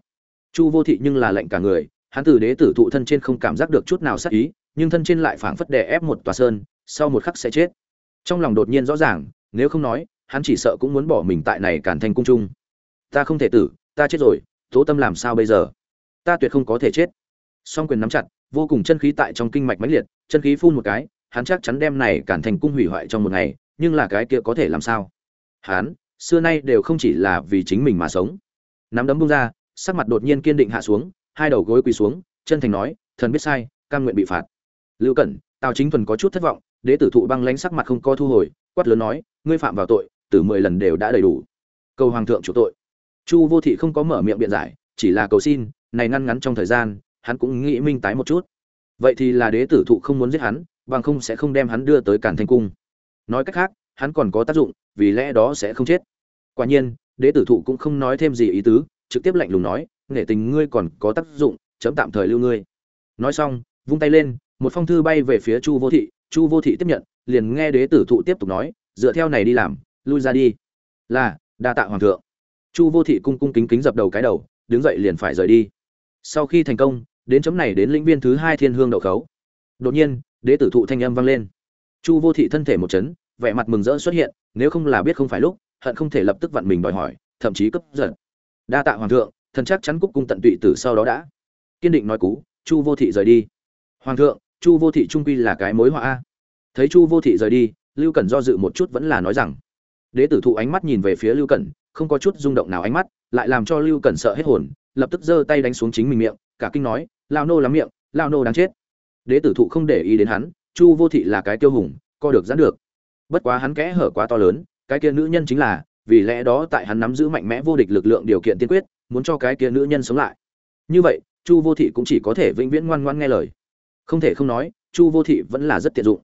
Chu vô thị nhưng là lệnh cả người, hắn từ đế tử thụ thân trên không cảm giác được chút nào sắc ý nhưng thân trên lại phảng phất đè ép một tòa sơn, sau một khắc sẽ chết. Trong lòng đột nhiên rõ ràng, nếu không nói, hắn chỉ sợ cũng muốn bỏ mình tại này cản thành cung trung. Ta không thể tử, ta chết rồi, tố tâm làm sao bây giờ? Ta tuyệt không có thể chết. Song quyền nắm chặt, vô cùng chân khí tại trong kinh mạch mãnh liệt, chân khí phun một cái, hắn chắc chắn đem này cản thành cung hủy hoại trong một ngày, nhưng là cái kia có thể làm sao? Hắn, xưa nay đều không chỉ là vì chính mình mà sống. Nắm đấm bung ra, sắc mặt đột nhiên kiên định hạ xuống, hai đầu gối quỳ xuống, chân thành nói, thần biết sai, cam nguyện bị phạt lưu cẩn, tào chính thuần có chút thất vọng, đế tử thụ băng lánh sắc mặt không co thu hồi, quát lớn nói, ngươi phạm vào tội từ mười lần đều đã đầy đủ. Cầu hoàng thượng chủ tội. Chu vô thị không có mở miệng biện giải, chỉ là cầu xin, này ngăn ngắn trong thời gian, hắn cũng nghĩ minh tái một chút. Vậy thì là đế tử thụ không muốn giết hắn, bằng không sẽ không đem hắn đưa tới cản thanh cung. Nói cách khác, hắn còn có tác dụng, vì lẽ đó sẽ không chết. Quả nhiên, đế tử thụ cũng không nói thêm gì ý tứ, trực tiếp lạnh lùng nói, nghệ tình ngươi còn có tác dụng, chấm tạm thời lưu ngươi. Nói xong, vung tay lên một phong thư bay về phía chu vô thị, chu vô thị tiếp nhận, liền nghe đế tử thụ tiếp tục nói, dựa theo này đi làm, lui ra đi. Là, đa tạ hoàng thượng. Chu vô thị cung cung kính kính dập đầu cái đầu, đứng dậy liền phải rời đi. Sau khi thành công, đến chấm này đến lĩnh viên thứ hai thiên hương đậu khấu. Đột nhiên, đế tử thụ thanh âm vang lên. Chu vô thị thân thể một chấn, vẻ mặt mừng rỡ xuất hiện, nếu không là biết không phải lúc, hận không thể lập tức vặn mình đòi hỏi, thậm chí cấp giận. Đa tạ hoàng thượng, thần chắc chắn cúc cung tận tụy từ sau đó đã. Kiên định nói cú, chu vô thị rời đi. Hoàng thượng chu vô thị trung quy là cái mối họa a. Thấy chu vô thị rời đi, lưu cẩn do dự một chút vẫn là nói rằng, đế tử thụ ánh mắt nhìn về phía lưu cẩn, không có chút rung động nào ánh mắt, lại làm cho lưu cẩn sợ hết hồn, lập tức giơ tay đánh xuống chính mình miệng, cả kinh nói lao nô lắm miệng lao nô đáng chết. Đế tử thụ không để ý đến hắn, chu vô thị là cái tiêu hùng, co được giãn được. Bất quá hắn kẽ hở quá to lớn, cái kia nữ nhân chính là, vì lẽ đó tại hắn nắm giữ mạnh mẽ vô địch lực lượng điều kiện tiên quyết, muốn cho cái kia nữ nhân sống lại. Như vậy, chu vô thị cũng chỉ có thể vĩnh viễn ngoan ngoan nghe lời không thể không nói, chu vô thị vẫn là rất tiện dụng.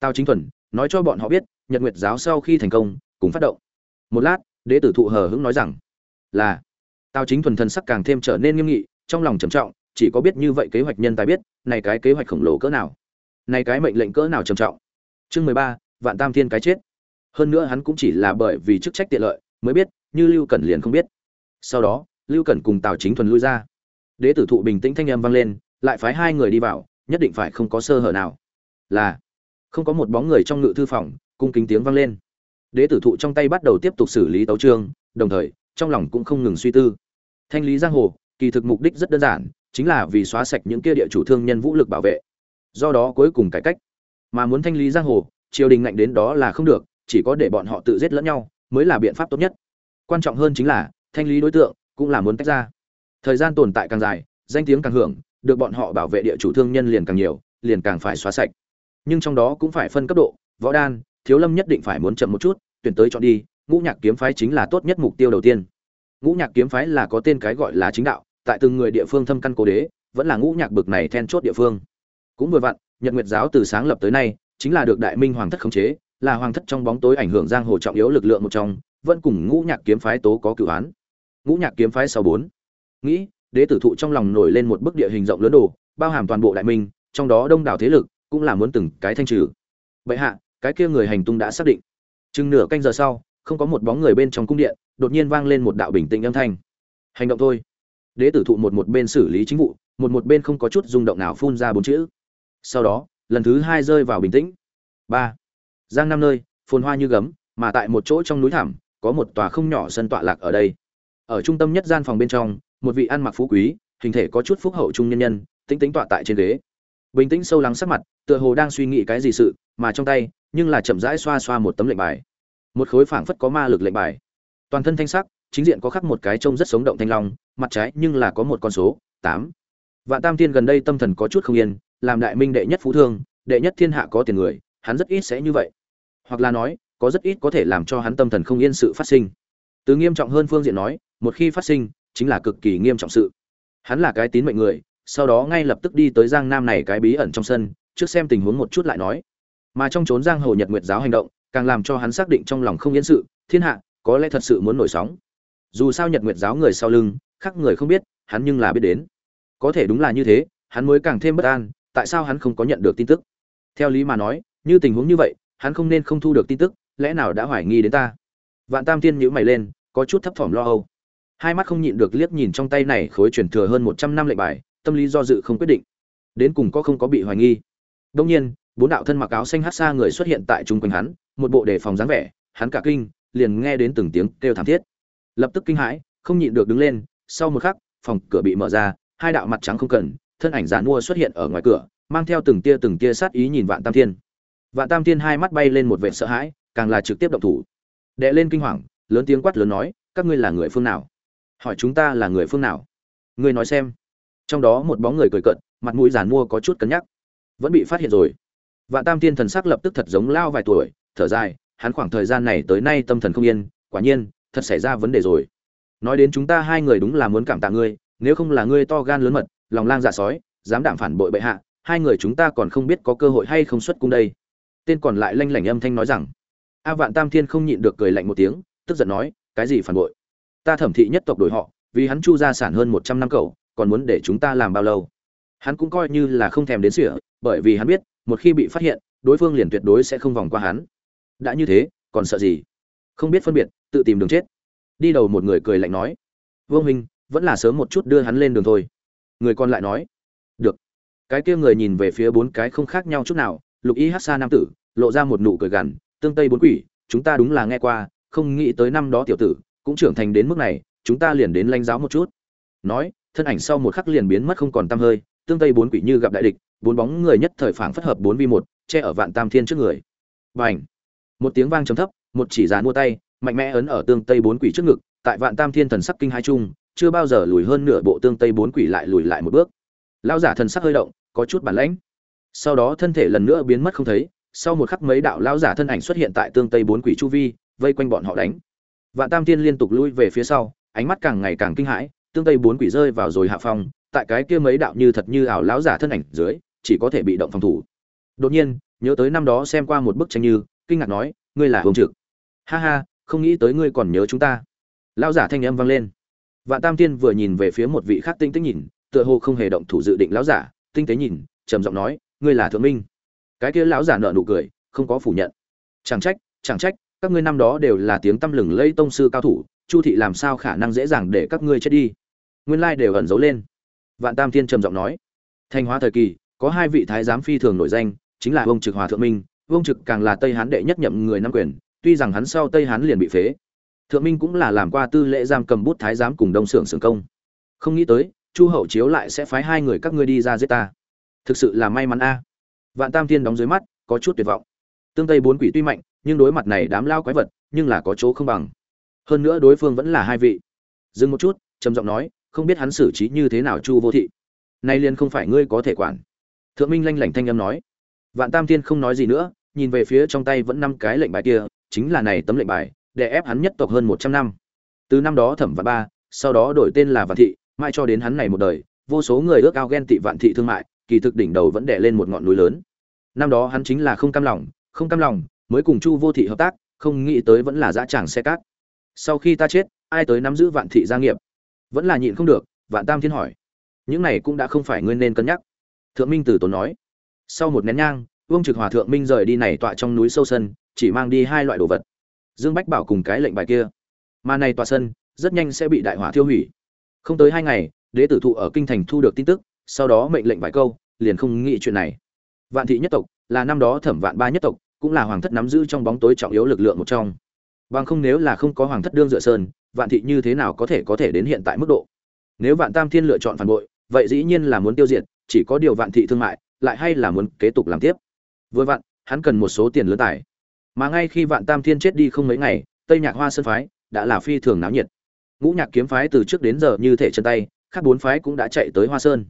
Tao chính thuần, nói cho bọn họ biết, nhật nguyệt giáo sau khi thành công, cùng phát động. Một lát, đế tử thụ hờ hững nói rằng, là. Tao chính thuần thần sắc càng thêm trở nên nghiêm nghị, trong lòng trầm trọng, chỉ có biết như vậy kế hoạch nhân tài biết, này cái kế hoạch khổng lồ cỡ nào. Này cái mệnh lệnh cỡ nào trầm trọng. Chương mười ba, vạn tam thiên cái chết. Hơn nữa hắn cũng chỉ là bởi vì chức trách tiện lợi, mới biết, như lưu cẩn liền không biết. Sau đó, lưu cẩn cùng tào chính thuần lui ra. Đế tử thụ bình tĩnh thanh âm vang lên, lại phái hai người đi vào nhất định phải không có sơ hở nào. Là, không có một bóng người trong ngự thư phòng, cung kính tiếng vang lên. Đế tử thụ trong tay bắt đầu tiếp tục xử lý tấu trương đồng thời, trong lòng cũng không ngừng suy tư. Thanh lý giang hồ, kỳ thực mục đích rất đơn giản, chính là vì xóa sạch những kia địa chủ thương nhân vũ lực bảo vệ. Do đó cuối cùng cải cách. Mà muốn thanh lý giang hồ, triều đình ngạnh đến đó là không được, chỉ có để bọn họ tự giết lẫn nhau, mới là biện pháp tốt nhất. Quan trọng hơn chính là, thanh lý đối tượng, cũng là muốn tách ra. Thời gian tồn tại càng dài, danh tiếng càng hưởng được bọn họ bảo vệ địa chủ thương nhân liền càng nhiều, liền càng phải xóa sạch. Nhưng trong đó cũng phải phân cấp độ, võ đan, thiếu lâm nhất định phải muốn chậm một chút, tuyển tới chọn đi, ngũ nhạc kiếm phái chính là tốt nhất mục tiêu đầu tiên. Ngũ nhạc kiếm phái là có tên cái gọi là chính đạo, tại từng người địa phương thâm căn cố đế, vẫn là ngũ nhạc bực này then chốt địa phương. Cũng vừa vặn, nhật nguyệt giáo từ sáng lập tới nay, chính là được đại minh hoàng thất khống chế, là hoàng thất trong bóng tối ảnh hưởng giang hồ trọng yếu lực lượng một trong, vẫn cùng ngũ nhạc kiếm phái tố có cửu án ngũ nhạc kiếm phái sau bốn. Nghĩ đế tử thụ trong lòng nổi lên một bức địa hình rộng lớn đồ, bao hàm toàn bộ đại minh, trong đó đông đảo thế lực, cũng là muốn từng cái thanh trừ. Vậy hạ, cái kia người hành tung đã xác định. Chừng nửa canh giờ sau, không có một bóng người bên trong cung điện, đột nhiên vang lên một đạo bình tĩnh âm thanh. Hành động thôi. Đế tử thụ một một bên xử lý chính vụ, một một bên không có chút rung động nào phun ra bốn chữ. Sau đó, lần thứ hai rơi vào bình tĩnh. Ba. Giang năm nơi, phồn hoa như gấm, mà tại một chỗ trong núi thẳm, có một tòa không nhỏ sân tọa lạc ở đây. Ở trung tâm nhất gian phòng bên trong một vị ăn mặc phú quý, hình thể có chút phúc hậu trung nhân nhân, tĩnh tĩnh tọa tại trên ghế. Bình tĩnh sâu lắng sắc mặt, tựa hồ đang suy nghĩ cái gì sự, mà trong tay, nhưng là chậm rãi xoa xoa một tấm lệnh bài. Một khối phảng phất có ma lực lệnh bài. Toàn thân thanh sắc, chính diện có khắc một cái trông rất sống động thanh long, mặt trái nhưng là có một con số, tám. Vạn tam thiên gần đây tâm thần có chút không yên, làm đại minh đệ nhất phú thương, đệ nhất thiên hạ có tiền người, hắn rất ít sẽ như vậy. Hoặc là nói, có rất ít có thể làm cho hắn tâm thần không yên sự phát sinh. Từ nghiêm trọng hơn phương diện nói, một khi phát sinh chính là cực kỳ nghiêm trọng sự. Hắn là cái tín mệnh người, sau đó ngay lập tức đi tới giang nam này cái bí ẩn trong sân, trước xem tình huống một chút lại nói. Mà trong trốn giang hồ nhật nguyệt giáo hành động, càng làm cho hắn xác định trong lòng không yên sự, thiên hạ, có lẽ thật sự muốn nổi sóng. Dù sao nhật nguyệt giáo người sau lưng, khác người không biết, hắn nhưng là biết đến. Có thể đúng là như thế, hắn mới càng thêm bất an, tại sao hắn không có nhận được tin tức? Theo lý mà nói, như tình huống như vậy, hắn không nên không thu được tin tức, lẽ nào đã hoài nghi đến ta? Vạn tam thiên nhíu mày lên, có chút thấp thỏm lo âu hai mắt không nhịn được liếc nhìn trong tay này khối chuyển thừa hơn một trăm năm lệnh bài, tâm lý do dự không quyết định. Đến cùng có không có bị hoài nghi. Đương nhiên, bốn đạo thân mặc áo xanh hắc xa người xuất hiện tại trung quanh hắn, một bộ đề phòng dáng vẻ, hắn cả kinh, liền nghe đến từng tiếng kêu thảm thiết. Lập tức kinh hãi, không nhịn được đứng lên, sau một khắc, phòng cửa bị mở ra, hai đạo mặt trắng không cần, thân ảnh giản mua xuất hiện ở ngoài cửa, mang theo từng tia từng tia sát ý nhìn vạn tam thiên. Vạn tam thiên hai mắt bay lên một vẻ sợ hãi, càng là trực tiếp động thủ. Đệ lên kinh hoàng, lớn tiếng quát lớn nói, các ngươi là người phương nào? Hỏi chúng ta là người phương nào? Ngươi nói xem. Trong đó một bóng người cười cận mặt mũi giàn mua có chút cân nhắc. Vẫn bị phát hiện rồi. Vạn tam thiên thần sắc lập tức thật giống lao vài tuổi, thở dài, hắn khoảng thời gian này tới nay tâm thần không yên, quả nhiên, thật xảy ra vấn đề rồi. Nói đến chúng ta hai người đúng là muốn cảm tạ ngươi, nếu không là ngươi to gan lớn mật, lòng lang dạ sói, dám đảm phản bội bệ hạ, hai người chúng ta còn không biết có cơ hội hay không xuất cung đây. Tên còn lại lanh lảnh âm thanh nói rằng. A vạn tam thiên không nhịn được cười lạnh một tiếng, tức giận nói, cái gì phản bội? Ta thẩm thị nhất tộc đổi họ, vì hắn chu gia sản hơn một trăm năm cậu, còn muốn để chúng ta làm bao lâu? Hắn cũng coi như là không thèm đến sỉa, bởi vì hắn biết, một khi bị phát hiện, đối phương liền tuyệt đối sẽ không vòng qua hắn. Đã như thế, còn sợ gì? Không biết phân biệt, tự tìm đường chết. Đi đầu một người cười lạnh nói, vương minh vẫn là sớm một chút đưa hắn lên đường thôi. Người còn lại nói, được. Cái kia người nhìn về phía bốn cái không khác nhau chút nào, lục y hát xa nam tử, lộ ra một nụ cười gằn, tương tây bốn quỷ, chúng ta đúng là nghe qua, không nghĩ tới năm đó tiểu tử cũng trưởng thành đến mức này, chúng ta liền đến lãnh giáo một chút. Nói, thân ảnh sau một khắc liền biến mất không còn tăm hơi, tương tây bốn quỷ như gặp đại địch, bốn bóng người nhất thời phảng phất hợp bốn vi một, che ở vạn tam thiên trước người. Bành! Một tiếng vang trầm thấp, một chỉ dán mua tay, mạnh mẽ ấn ở tương tây bốn quỷ trước ngực, tại vạn tam thiên thần sắc kinh hai chung, chưa bao giờ lùi hơn nửa bộ tương tây bốn quỷ lại lùi lại một bước. Lão giả thần sắc hơi động, có chút bản lãnh. Sau đó thân thể lần nữa biến mất không thấy, sau một khắc mấy đạo lão giả thân ảnh xuất hiện tại tương tây bốn quỷ chu vi, vây quanh bọn họ đánh vạn tam thiên liên tục lui về phía sau, ánh mắt càng ngày càng kinh hãi, tương tây bốn quỷ rơi vào rồi hạ phong, tại cái kia mấy đạo như thật như ảo lão giả thân ảnh dưới, chỉ có thể bị động phòng thủ. Đột nhiên, nhớ tới năm đó xem qua một bức tranh như, kinh ngạc nói, ngươi là hồng trực. Ha ha, không nghĩ tới ngươi còn nhớ chúng ta. Lão giả thanh âm vang lên. Vạn tam tiên vừa nhìn về phía một vị khác tinh tế nhìn, tựa hồ không hề động thủ dự định lão giả, tinh tế nhìn, trầm giọng nói, ngươi là thượng minh. Cái kia lão giả nở nụ cười, không có phủ nhận. Chẳng trách chẳng trách các ngươi năm đó đều là tiếng tăm lừng lẫy tông sư cao thủ, chu thị làm sao khả năng dễ dàng để các ngươi chết đi? Nguyên lai đều ẩn giấu lên. Vạn tam thiên trầm giọng nói. Thanh hóa thời kỳ, có hai vị thái giám phi thường nổi danh, chính là ông trực hòa thượng minh. Vương trực càng là tây hán đệ nhất nhậm người nắm quyền, tuy rằng hắn sau tây hán liền bị phế. Thượng minh cũng là làm qua tư lễ giam cầm bút thái giám cùng đông xưởng xưởng công. Không nghĩ tới, chu hậu chiếu lại sẽ phái hai người các ngươi đi ra giết ta. Thực sự là may mắn a. Vạn tam thiên đóng dưới mắt, có chút tuyệt vọng. Tương tây bốn quỷ tuy mạnh nhưng đối mặt này đám lao quái vật, nhưng là có chỗ không bằng. Hơn nữa đối phương vẫn là hai vị. Dừng một chút, trầm giọng nói, không biết hắn xử trí như thế nào chu vô thị. Nay liền không phải ngươi có thể quản. Thượng minh lanh lảnh thanh âm nói. Vạn tam thiên không nói gì nữa, nhìn về phía trong tay vẫn năm cái lệnh bài kia, chính là này tấm lệnh bài, để ép hắn nhất tộc hơn một trăm năm. Từ năm đó thẩm vạn ba, sau đó đổi tên là vạn thị mai cho đến hắn này một đời, vô số người ước ao ghen tị vạn thị thương mại, kỳ thực đỉnh đầu vẫn đè lên một ngọn núi lớn. Năm đó hắn chính là không cam lòng, không cam lòng mới cùng chu vô thị hợp tác, không nghĩ tới vẫn là dã tràng xe cát. Sau khi ta chết, ai tới nắm giữ vạn thị gia nghiệp? Vẫn là nhịn không được, vạn tam thiên hỏi. Những này cũng đã không phải ngươi nên cân nhắc. Thượng minh tử tốn nói. Sau một nén nhang, vương trực hòa thượng minh rời đi này tọa trong núi sâu sân, chỉ mang đi hai loại đồ vật. Dương bách bảo cùng cái lệnh bài kia. Mà này tọa sân, rất nhanh sẽ bị đại hỏa thiêu hủy. Không tới hai ngày, đế tử thụ ở kinh thành thu được tin tức, sau đó mệnh lệnh vài câu, liền không nghĩ chuyện này. Vạn thị nhất tộc là năm đó thẩm vạn ba nhất tộc cũng là hoàng thất nắm giữ trong bóng tối trọng yếu lực lượng một trong. Bằng không nếu là không có hoàng thất đương dựa sơn, vạn thị như thế nào có thể có thể đến hiện tại mức độ? Nếu vạn tam thiên lựa chọn phản bội, vậy dĩ nhiên là muốn tiêu diệt, chỉ có điều vạn thị thương mại, lại hay là muốn kế tục làm tiếp. Vừa vặn, hắn cần một số tiền lớn tài. Mà ngay khi vạn tam thiên chết đi không mấy ngày, tây nhạc hoa sơn phái đã là phi thường náo nhiệt. Ngũ nhạc kiếm phái từ trước đến giờ như thể chân tay, khác bốn phái cũng đã chạy tới hoa sơn.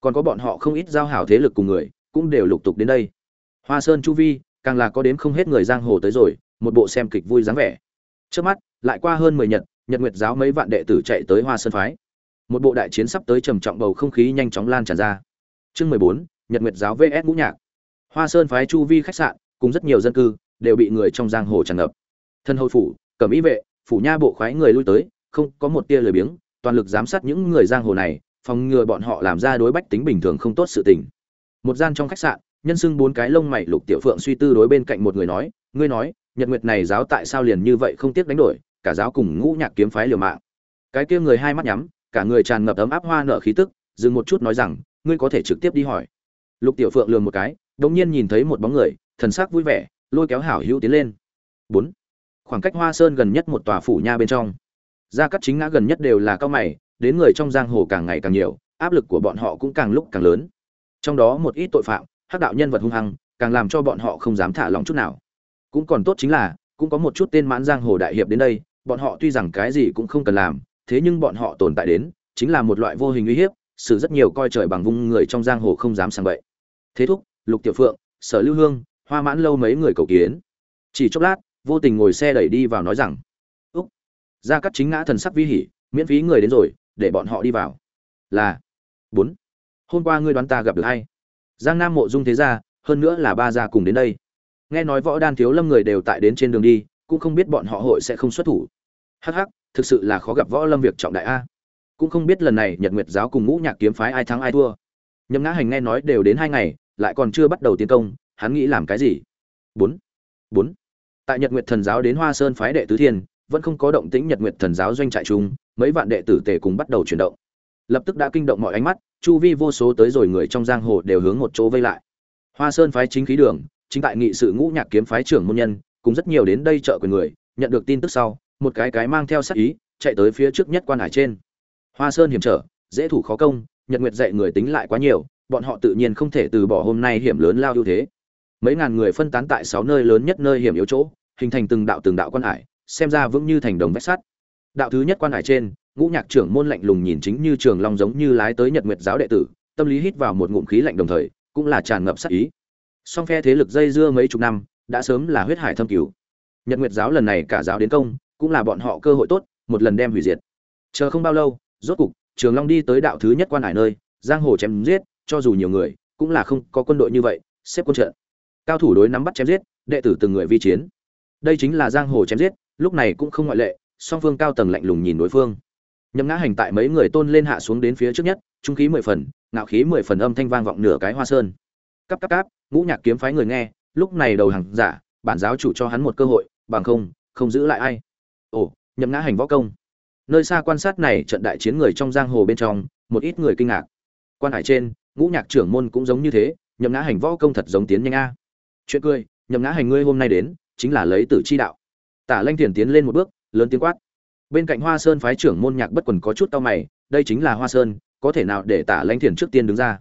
Còn có bọn họ không ít giao hảo thế lực cùng người, cũng đều lục tục đến đây. Hoa sơn chu vi càng là có đến không hết người giang hồ tới rồi, một bộ xem kịch vui dáng vẻ. Trước mắt, lại qua hơn mười nhật nhật nguyệt giáo mấy vạn đệ tử chạy tới hoa sơn phái. Một bộ đại chiến sắp tới trầm trọng bầu không khí nhanh chóng lan tràn ra. Chương mười bốn, nhật nguyệt giáo vs ngũ nhạc. Hoa sơn phái chu vi khách sạn, cùng rất nhiều dân cư, đều bị người trong giang hồ tràn ngập. Thân hầu phủ, cẩm y vệ, phủ nha bộ khoái người lui tới, không có một tia lười biếng, toàn lực giám sát những người giang hồ này, phòng ngừa bọn họ làm ra đối bách tính bình thường không tốt sự tình. Một gian trong khách sạn nhân xưng bốn cái lông mày lục tiểu phượng suy tư đối bên cạnh một người nói, ngươi nói, nhật nguyệt này giáo tại sao liền như vậy không tiếc đánh đổi, cả giáo cùng ngũ nhạc kiếm phái liều mạng. Cái kia người hai mắt nhắm, cả người tràn ngập ấm áp hoa nợ khí tức, dừng một chút nói rằng, ngươi có thể trực tiếp đi hỏi. Lục tiểu phượng lường một cái, đống nhiên nhìn thấy một bóng người, thần sắc vui vẻ, lôi kéo hảo hữu tiến lên. Bốn. Khoảng cách hoa sơn gần nhất một tòa phủ nha bên trong. Gia cắt chính ngã gần nhất đều là cao mày, đến người trong giang hồ càng ngày càng nhiều, áp lực của bọn họ cũng càng lúc càng lớn. Trong đó một ít tội phạm hắc đạo nhân vật hung hăng, càng làm cho bọn họ không dám thả lòng chút nào. Cũng còn tốt chính là, cũng có một chút tên mãn giang hồ đại hiệp đến đây, bọn họ tuy rằng cái gì cũng không cần làm, thế nhưng bọn họ tồn tại đến, chính là một loại vô hình uy hiếp sự rất nhiều coi trời bằng vung người trong giang hồ không dám sang bậy. Thế thúc, lục tiểu phượng, sở lưu hương, hoa mãn lâu mấy người cầu kiến. Chỉ chốc lát, vô tình ngồi xe đẩy đi vào nói rằng, úc ra cắt chính ngã thần sắc vi hỉ, miễn phí người đến rồi, để bọn họ đi vào. Là, bốn, hôm qua ngươi đoán ta gặp được hay giang nam mộ dung thế gia, hơn nữa là ba gia cùng đến đây. Nghe nói võ đan thiếu lâm người đều tại đến trên đường đi, cũng không biết bọn họ hội sẽ không xuất thủ. Hắc hắc, thực sự là khó gặp võ lâm việc trọng đại a. Cũng không biết lần này nhật nguyệt giáo cùng ngũ nhạc kiếm phái ai thắng ai thua. Nhấm ngã hành nghe nói đều đến hai ngày, lại còn chưa bắt đầu tiến công, hắn nghĩ làm cái gì? Bốn. Bốn. Tại nhật nguyệt thần giáo đến hoa sơn phái đệ tứ thiên, vẫn không có động tĩnh nhật nguyệt thần giáo doanh trại trung mấy vạn đệ tử tề cùng bắt đầu chuyển động lập tức đã kinh động mọi ánh mắt, chu vi vô số tới rồi người trong giang hồ đều hướng một chỗ vây lại. Hoa sơn phái chính khí đường, chính tại nghị sự ngũ nhạc kiếm phái trưởng môn nhân, cùng rất nhiều đến đây trợ quyền người, nhận được tin tức sau, một cái cái mang theo sắc ý, chạy tới phía trước nhất quan hải trên. Hoa sơn hiểm trở, dễ thủ khó công, nhật nguyệt dạy người tính lại quá nhiều, bọn họ tự nhiên không thể từ bỏ hôm nay hiểm lớn lao ưu thế. Mấy ngàn người phân tán tại sáu nơi lớn nhất nơi hiểm yếu chỗ, hình thành từng đạo từng đạo quan hải, xem ra vững như thành đồng vách sắt. Đạo thứ nhất quan hải trên ngũ nhạc trưởng môn lạnh lùng nhìn chính như trường long giống như lái tới nhật nguyệt giáo đệ tử, tâm lý hít vào một ngụm khí lạnh đồng thời, cũng là tràn ngập sát ý. Song phe thế lực dây dưa mấy chục năm, đã sớm là huyết hải thâm cứu nhật nguyệt giáo lần này cả giáo đến công, cũng là bọn họ cơ hội tốt, một lần đem hủy diệt. Chờ không bao lâu, rốt cục, trường long đi tới đạo thứ nhất quan hải nơi, giang hồ chém giết, cho dù nhiều người, cũng là không có quân đội như vậy, xếp quân trận. Cao thủ đối nắm bắt chém giết, đệ tử từng người vi chiến. Đây chính là giang hồ chém giết, lúc này cũng không ngoại lệ, song phương cao tầng lạnh lùng nhìn đối phương nhậm ngã hành tại mấy người tôn lên hạ xuống đến phía trước nhất, trung khí mười phần, ngạo khí mười phần âm thanh vang vọng nửa cái hoa sơn. Cắp cắp cắp ngũ nhạc kiếm phái người nghe, lúc này đầu hàng giả, bản giáo chủ cho hắn một cơ hội, bằng không không giữ lại ai. Ồ, nhậm ngã hành võ công. Nơi xa quan sát này trận đại chiến người trong giang hồ bên trong, một ít người kinh ngạc. Quan hải trên, ngũ nhạc trưởng môn cũng giống như thế, nhậm ngã hành võ công thật giống tiến nhanh a. Chuyện cười, nhậm ngã hành ngươi hôm nay đến, chính là lấy tử chi đạo. Tả lanh thiền tiến lên một bước, lớn tiếng quát bên cạnh hoa sơn phái trưởng môn nhạc bất quần có chút tao mày, đây chính là hoa sơn, có thể nào để tả lãnh thiền trước tiên đứng ra?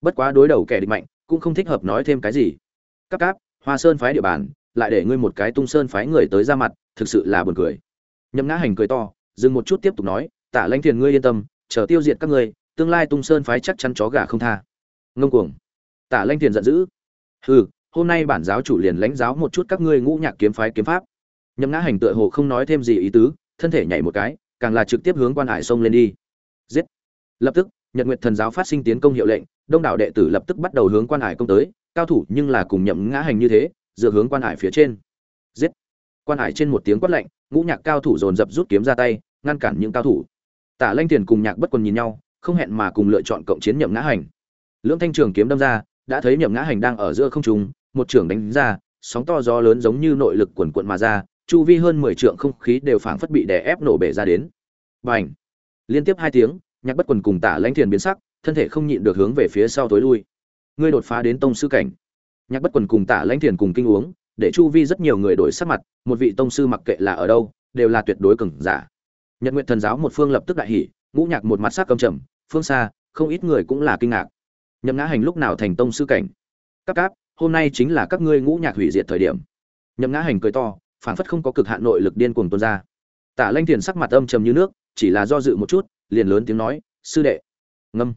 Bất quá đối đầu kẻ địch mạnh, cũng không thích hợp nói thêm cái gì. Cắp cáp, hoa sơn phái địa bàn, lại để ngươi một cái tung sơn phái người tới ra mặt, thực sự là buồn cười. Nhậm ngã hành cười to, dừng một chút tiếp tục nói, tả lãnh thiền ngươi yên tâm, chờ tiêu diệt các ngươi, tương lai tung sơn phái chắc chắn chó gà không tha. Ngông cuồng. Tả lãnh thiền giận dữ. Hừ, hôm nay bản giáo chủ liền lãnh giáo một chút các ngươi ngũ nhạc kiếm phái kiếm pháp. Nhậm ngã hành tựa hồ không nói thêm gì ý tứ thân thể nhảy một cái, càng là trực tiếp hướng quan hải sông lên đi. Giết! Lập tức, nhật nguyệt thần giáo phát sinh tiến công hiệu lệnh, đông đảo đệ tử lập tức bắt đầu hướng quan hải công tới, cao thủ nhưng là cùng nhậm ngã hành như thế, dựa hướng quan hải phía trên. Giết! Quan hải trên một tiếng quát lạnh, ngũ nhạc cao thủ dồn dập rút kiếm ra tay, ngăn cản những cao thủ. Tả lanh tiền cùng nhạc bất quần nhìn nhau, không hẹn mà cùng lựa chọn cộng chiến nhậm ngã hành. Lưỡng thanh trường kiếm đâm ra, đã thấy nhậm ngã hành đang ở giữa không trung, một trường đánh ra, sóng to gió lớn giống như nội lực quần quận mà ra chu vi hơn mười trượng không khí đều phảng phất bị đè ép nổ bể ra đến. Bành! Liên tiếp hai tiếng nhạc bất quần cùng tả lãnh thiền biến sắc thân thể không nhịn được hướng về phía sau tối lui. Ngươi đột phá đến tông sư cảnh. Nhạc bất quần cùng tả lãnh thiền cùng kinh uống để chu vi rất nhiều người đổi sắc mặt một vị tông sư mặc kệ là ở đâu đều là tuyệt đối cường giả. Nhật nguyện thần giáo một phương lập tức đại hỉ ngũ nhạc một mặt sắc cầm trầm phương xa không ít người cũng là kinh ngạc. Nhậm ngã hành lúc nào thành tông sư cảnh? Các các, hôm nay chính là các ngươi ngũ nhạc hủy diệt thời điểm. Nhậm ngã hành cười to phản phất không có cực hạn nội lực điên cuồng tuôn ra. Tả lanh thiền sắc mặt âm trầm như nước, chỉ là do dự một chút, liền lớn tiếng nói, sư đệ. Ngâm.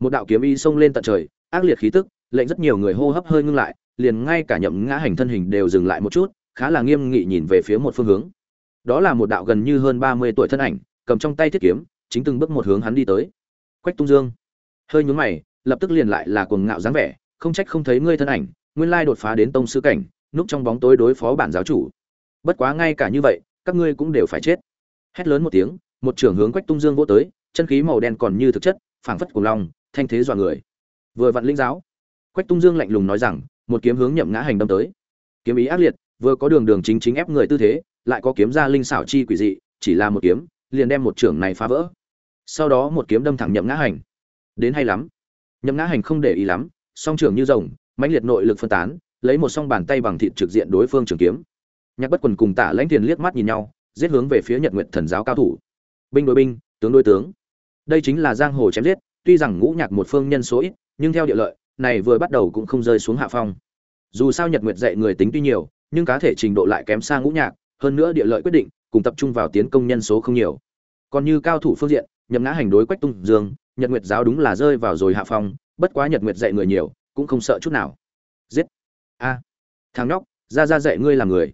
Một đạo kiếm y xông lên tận trời, ác liệt khí tức, lệnh rất nhiều người hô hấp hơi ngưng lại, liền ngay cả nhậm ngã hành thân hình đều dừng lại một chút, khá là nghiêm nghị nhìn về phía một phương hướng. Đó là một đạo gần như hơn ba mươi tuổi thân ảnh, cầm trong tay thiết kiếm, chính từng bước một hướng hắn đi tới. Quách tung dương. Hơi nhún mày, lập tức liền lại là cuồng ngạo dáng vẻ, không trách không thấy ngươi thân ảnh, nguyên lai đột phá đến tông sư cảnh, núp trong bóng tối đối phó bản giáo chủ bất quá ngay cả như vậy, các ngươi cũng đều phải chết. Hét lớn một tiếng, một trưởng hướng quách tung dương vỗ tới, chân khí màu đen còn như thực chất, phảng phất cùng long, thanh thế dọa người. Vừa vặn linh giáo, quách tung dương lạnh lùng nói rằng, một kiếm hướng nhậm ngã hành đâm tới. Kiếm ý ác liệt, vừa có đường đường chính chính ép người tư thế, lại có kiếm ra linh xảo chi quỷ dị, chỉ là một kiếm, liền đem một trưởng này phá vỡ. Sau đó một kiếm đâm thẳng nhậm ngã hành. Đến hay lắm. Nhậm ngã hành không để ý lắm, song trưởng như rồng, mãnh liệt nội lực phân tán, lấy một song bàn tay bằng thịt trực diện đối phương trường kiếm nhạc bất quần cùng tạ lãnh tiền liếc mắt nhìn nhau, giết hướng về phía nhật nguyện thần giáo cao thủ. Binh đối binh, tướng đối tướng. Đây chính là giang hồ chém giết, tuy rằng ngũ nhạc một phương nhân số ít, nhưng theo địa lợi, này vừa bắt đầu cũng không rơi xuống hạ phong. Dù sao nhật nguyệt dạy người tính tuy nhiều, nhưng cá thể trình độ lại kém xa ngũ nhạc, hơn nữa địa lợi quyết định, cùng tập trung vào tiến công nhân số không nhiều. Còn như cao thủ phương diện, nhậm ngã hành đối quách tung dương, nhật nguyệt giáo đúng là rơi vào rồi hạ phong, bất quá nhật nguyệt dạy người nhiều, cũng không sợ chút nào. Giết. A. Thằng nhóc, ra ra dạy ngươi làm người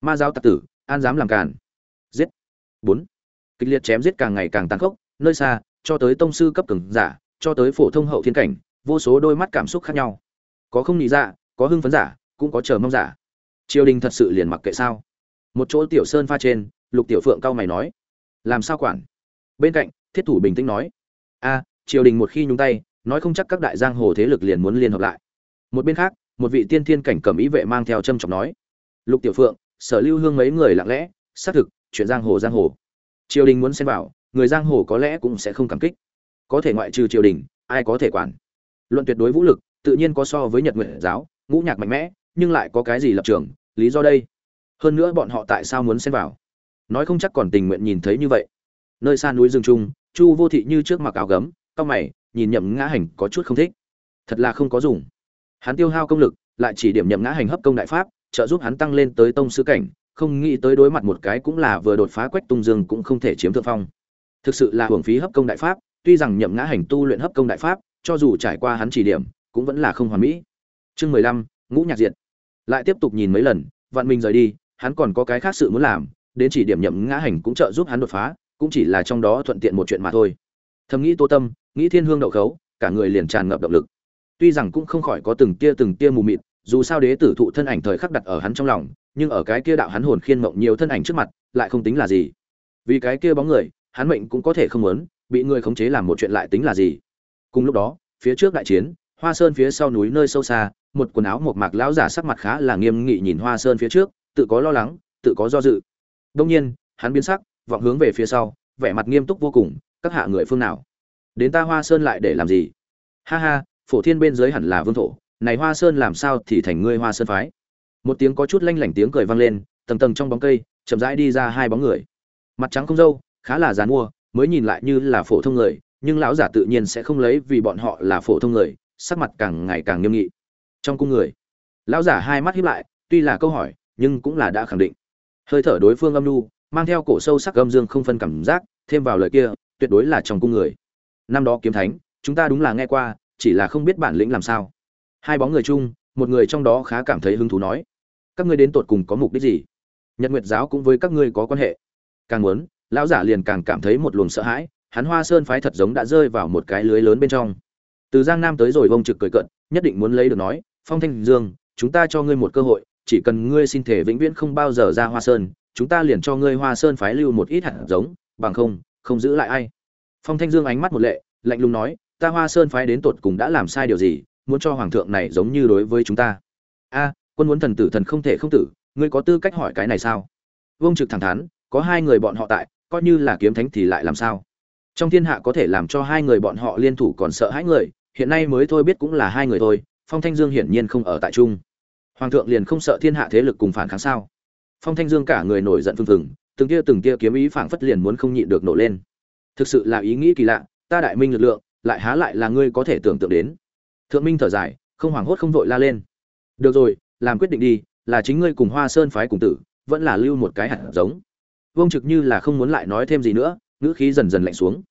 ma giáo tặc tử, an dám làm càn. Giết. Bốn. Kịch liệt chém giết càng ngày càng tàn khốc, nơi xa, cho tới tông sư cấp cường giả, cho tới phổ thông hậu thiên cảnh, vô số đôi mắt cảm xúc khác nhau. Có không nghĩ ra, có hưng phấn giả, cũng có chờ mong giả. Triều đình thật sự liền mặc kệ sao? Một chỗ tiểu sơn pha trên, lục tiểu phượng cao mày nói. Làm sao quản? Bên cạnh, thiết thủ bình tĩnh nói. A, triều đình một khi nhúng tay, nói không chắc các đại giang hồ thế lực liền muốn liên hợp lại. Một bên khác, một vị tiên thiên cảnh cầm ý vệ mang theo trâm trọng nói. Lục tiểu phượng sở lưu hương mấy người lặng lẽ, xác thực, chuyện giang hồ giang hồ. Triều đình muốn xem vào, người giang hồ có lẽ cũng sẽ không cảm kích. Có thể ngoại trừ triều đình, ai có thể quản? Luận tuyệt đối vũ lực, tự nhiên có so với nhật nguyện giáo, ngũ nhạc mạnh mẽ, nhưng lại có cái gì lập trường, lý do đây? Hơn nữa bọn họ tại sao muốn xen vào? Nói không chắc còn tình nguyện nhìn thấy như vậy. Nơi xa núi rừng trung, chu vô thị như trước mặc áo gấm cao mày, nhìn nhậm ngã hành có chút không thích. Thật là không có dùng. Hắn tiêu hao công lực, lại chỉ điểm nhậm ngã hành hấp công đại pháp trợ giúp hắn tăng lên tới tông sư cảnh, không nghĩ tới đối mặt một cái cũng là vừa đột phá quách tung dương cũng không thể chiếm thượng phong. Thực sự là hưởng phí hấp công đại pháp, tuy rằng nhậm ngã hành tu luyện hấp công đại pháp, cho dù trải qua hắn chỉ điểm, cũng vẫn là không hoàn mỹ. Chương mười lăm, ngũ nhạc diện lại tiếp tục nhìn mấy lần, vạn mình rời đi, hắn còn có cái khác sự muốn làm, đến chỉ điểm nhậm ngã hành cũng trợ giúp hắn đột phá, cũng chỉ là trong đó thuận tiện một chuyện mà thôi. Thầm nghĩ tô tâm, nghĩ thiên hương đậu khấu, cả người liền tràn ngập động lực. Tuy rằng cũng không khỏi có từng tia từng tia mù mịt dù sao đế tử thụ thân ảnh thời khắc đặt ở hắn trong lòng, nhưng ở cái kia đạo hắn hồn khiên mộng nhiều thân ảnh trước mặt, lại không tính là gì. Vì cái kia bóng người, hắn mệnh cũng có thể không muốn, bị người khống chế làm một chuyện lại tính là gì. Cùng lúc đó, phía trước đại chiến, hoa sơn phía sau núi nơi sâu xa, một quần áo một mạc lão giả sắc mặt khá là nghiêm nghị nhìn hoa sơn phía trước, tự có lo lắng, tự có do dự. Đông nhiên, hắn biến sắc, vọng hướng về phía sau, vẻ mặt nghiêm túc vô cùng, các hạ người phương nào? Đến ta hoa sơn lại để làm gì? Ha ha, phổ thiên bên dưới hẳn là vương thổ này hoa sơn làm sao thì thành ngươi hoa sơn phái. Một tiếng có chút lanh lảnh tiếng cười vang lên, tầng tầng trong bóng cây, chậm rãi đi ra hai bóng người. Mặt trắng không dâu, khá là dán mua mới nhìn lại như là phổ thông người, nhưng lão giả tự nhiên sẽ không lấy vì bọn họ là phổ thông người, sắc mặt càng ngày càng nghiêm nghị. Trong cung người, lão giả hai mắt hiếp lại, tuy là câu hỏi, nhưng cũng là đã khẳng định. Hơi thở đối phương âm nu mang theo cổ sâu sắc âm dương không phân cảm giác, thêm vào lời kia, tuyệt đối là trong cung người. Năm đó kiếm thánh, chúng ta đúng là nghe qua, chỉ là không biết bản lĩnh làm sao hai bóng người chung, một người trong đó khá cảm thấy hứng thú nói, các ngươi đến tột cùng có mục đích gì? Nhật nguyệt giáo cũng với các ngươi có quan hệ. Càng muốn, lão giả liền càng cảm thấy một luồng sợ hãi, hắn hoa sơn phái thật giống đã rơi vào một cái lưới lớn bên trong. Từ giang nam tới rồi vông trực cười cận nhất định muốn lấy được nói, phong thanh dương, chúng ta cho ngươi một cơ hội, chỉ cần ngươi xin thể vĩnh viễn không bao giờ ra hoa sơn, chúng ta liền cho ngươi hoa sơn phái lưu một ít hạt giống, bằng không không giữ lại ai. Phong thanh dương ánh mắt một lệ, lạnh lùng nói, ta hoa sơn phái đến tột cùng đã làm sai điều gì muốn cho hoàng thượng này giống như đối với chúng ta. A, quân muốn thần tử thần không thể không tử, ngươi có tư cách hỏi cái này sao? Vương trực thẳng thắn, có hai người bọn họ tại, coi như là kiếm thánh thì lại làm sao? Trong thiên hạ có thể làm cho hai người bọn họ liên thủ còn sợ hãi người, hiện nay mới thôi biết cũng là hai người thôi, phong thanh dương hiển nhiên không ở tại trung hoàng thượng liền không sợ thiên hạ thế lực cùng phản kháng sao? Phong thanh dương cả người nổi giận phừng phừng, từng tia từng tia kiếm ý phảng phất liền muốn không nhịn được nổ lên. Thực sự là ý nghĩ kỳ lạ, ta đại minh lực lượng, lại há lại là ngươi có thể tưởng tượng đến thượng minh thở dài, không hoảng hốt không vội la lên. Được rồi, làm quyết định đi, là chính ngươi cùng hoa sơn phái cùng tử, vẫn là lưu một cái hạt giống. Vương trực như là không muốn lại nói thêm gì nữa, ngữ khí dần dần lạnh xuống.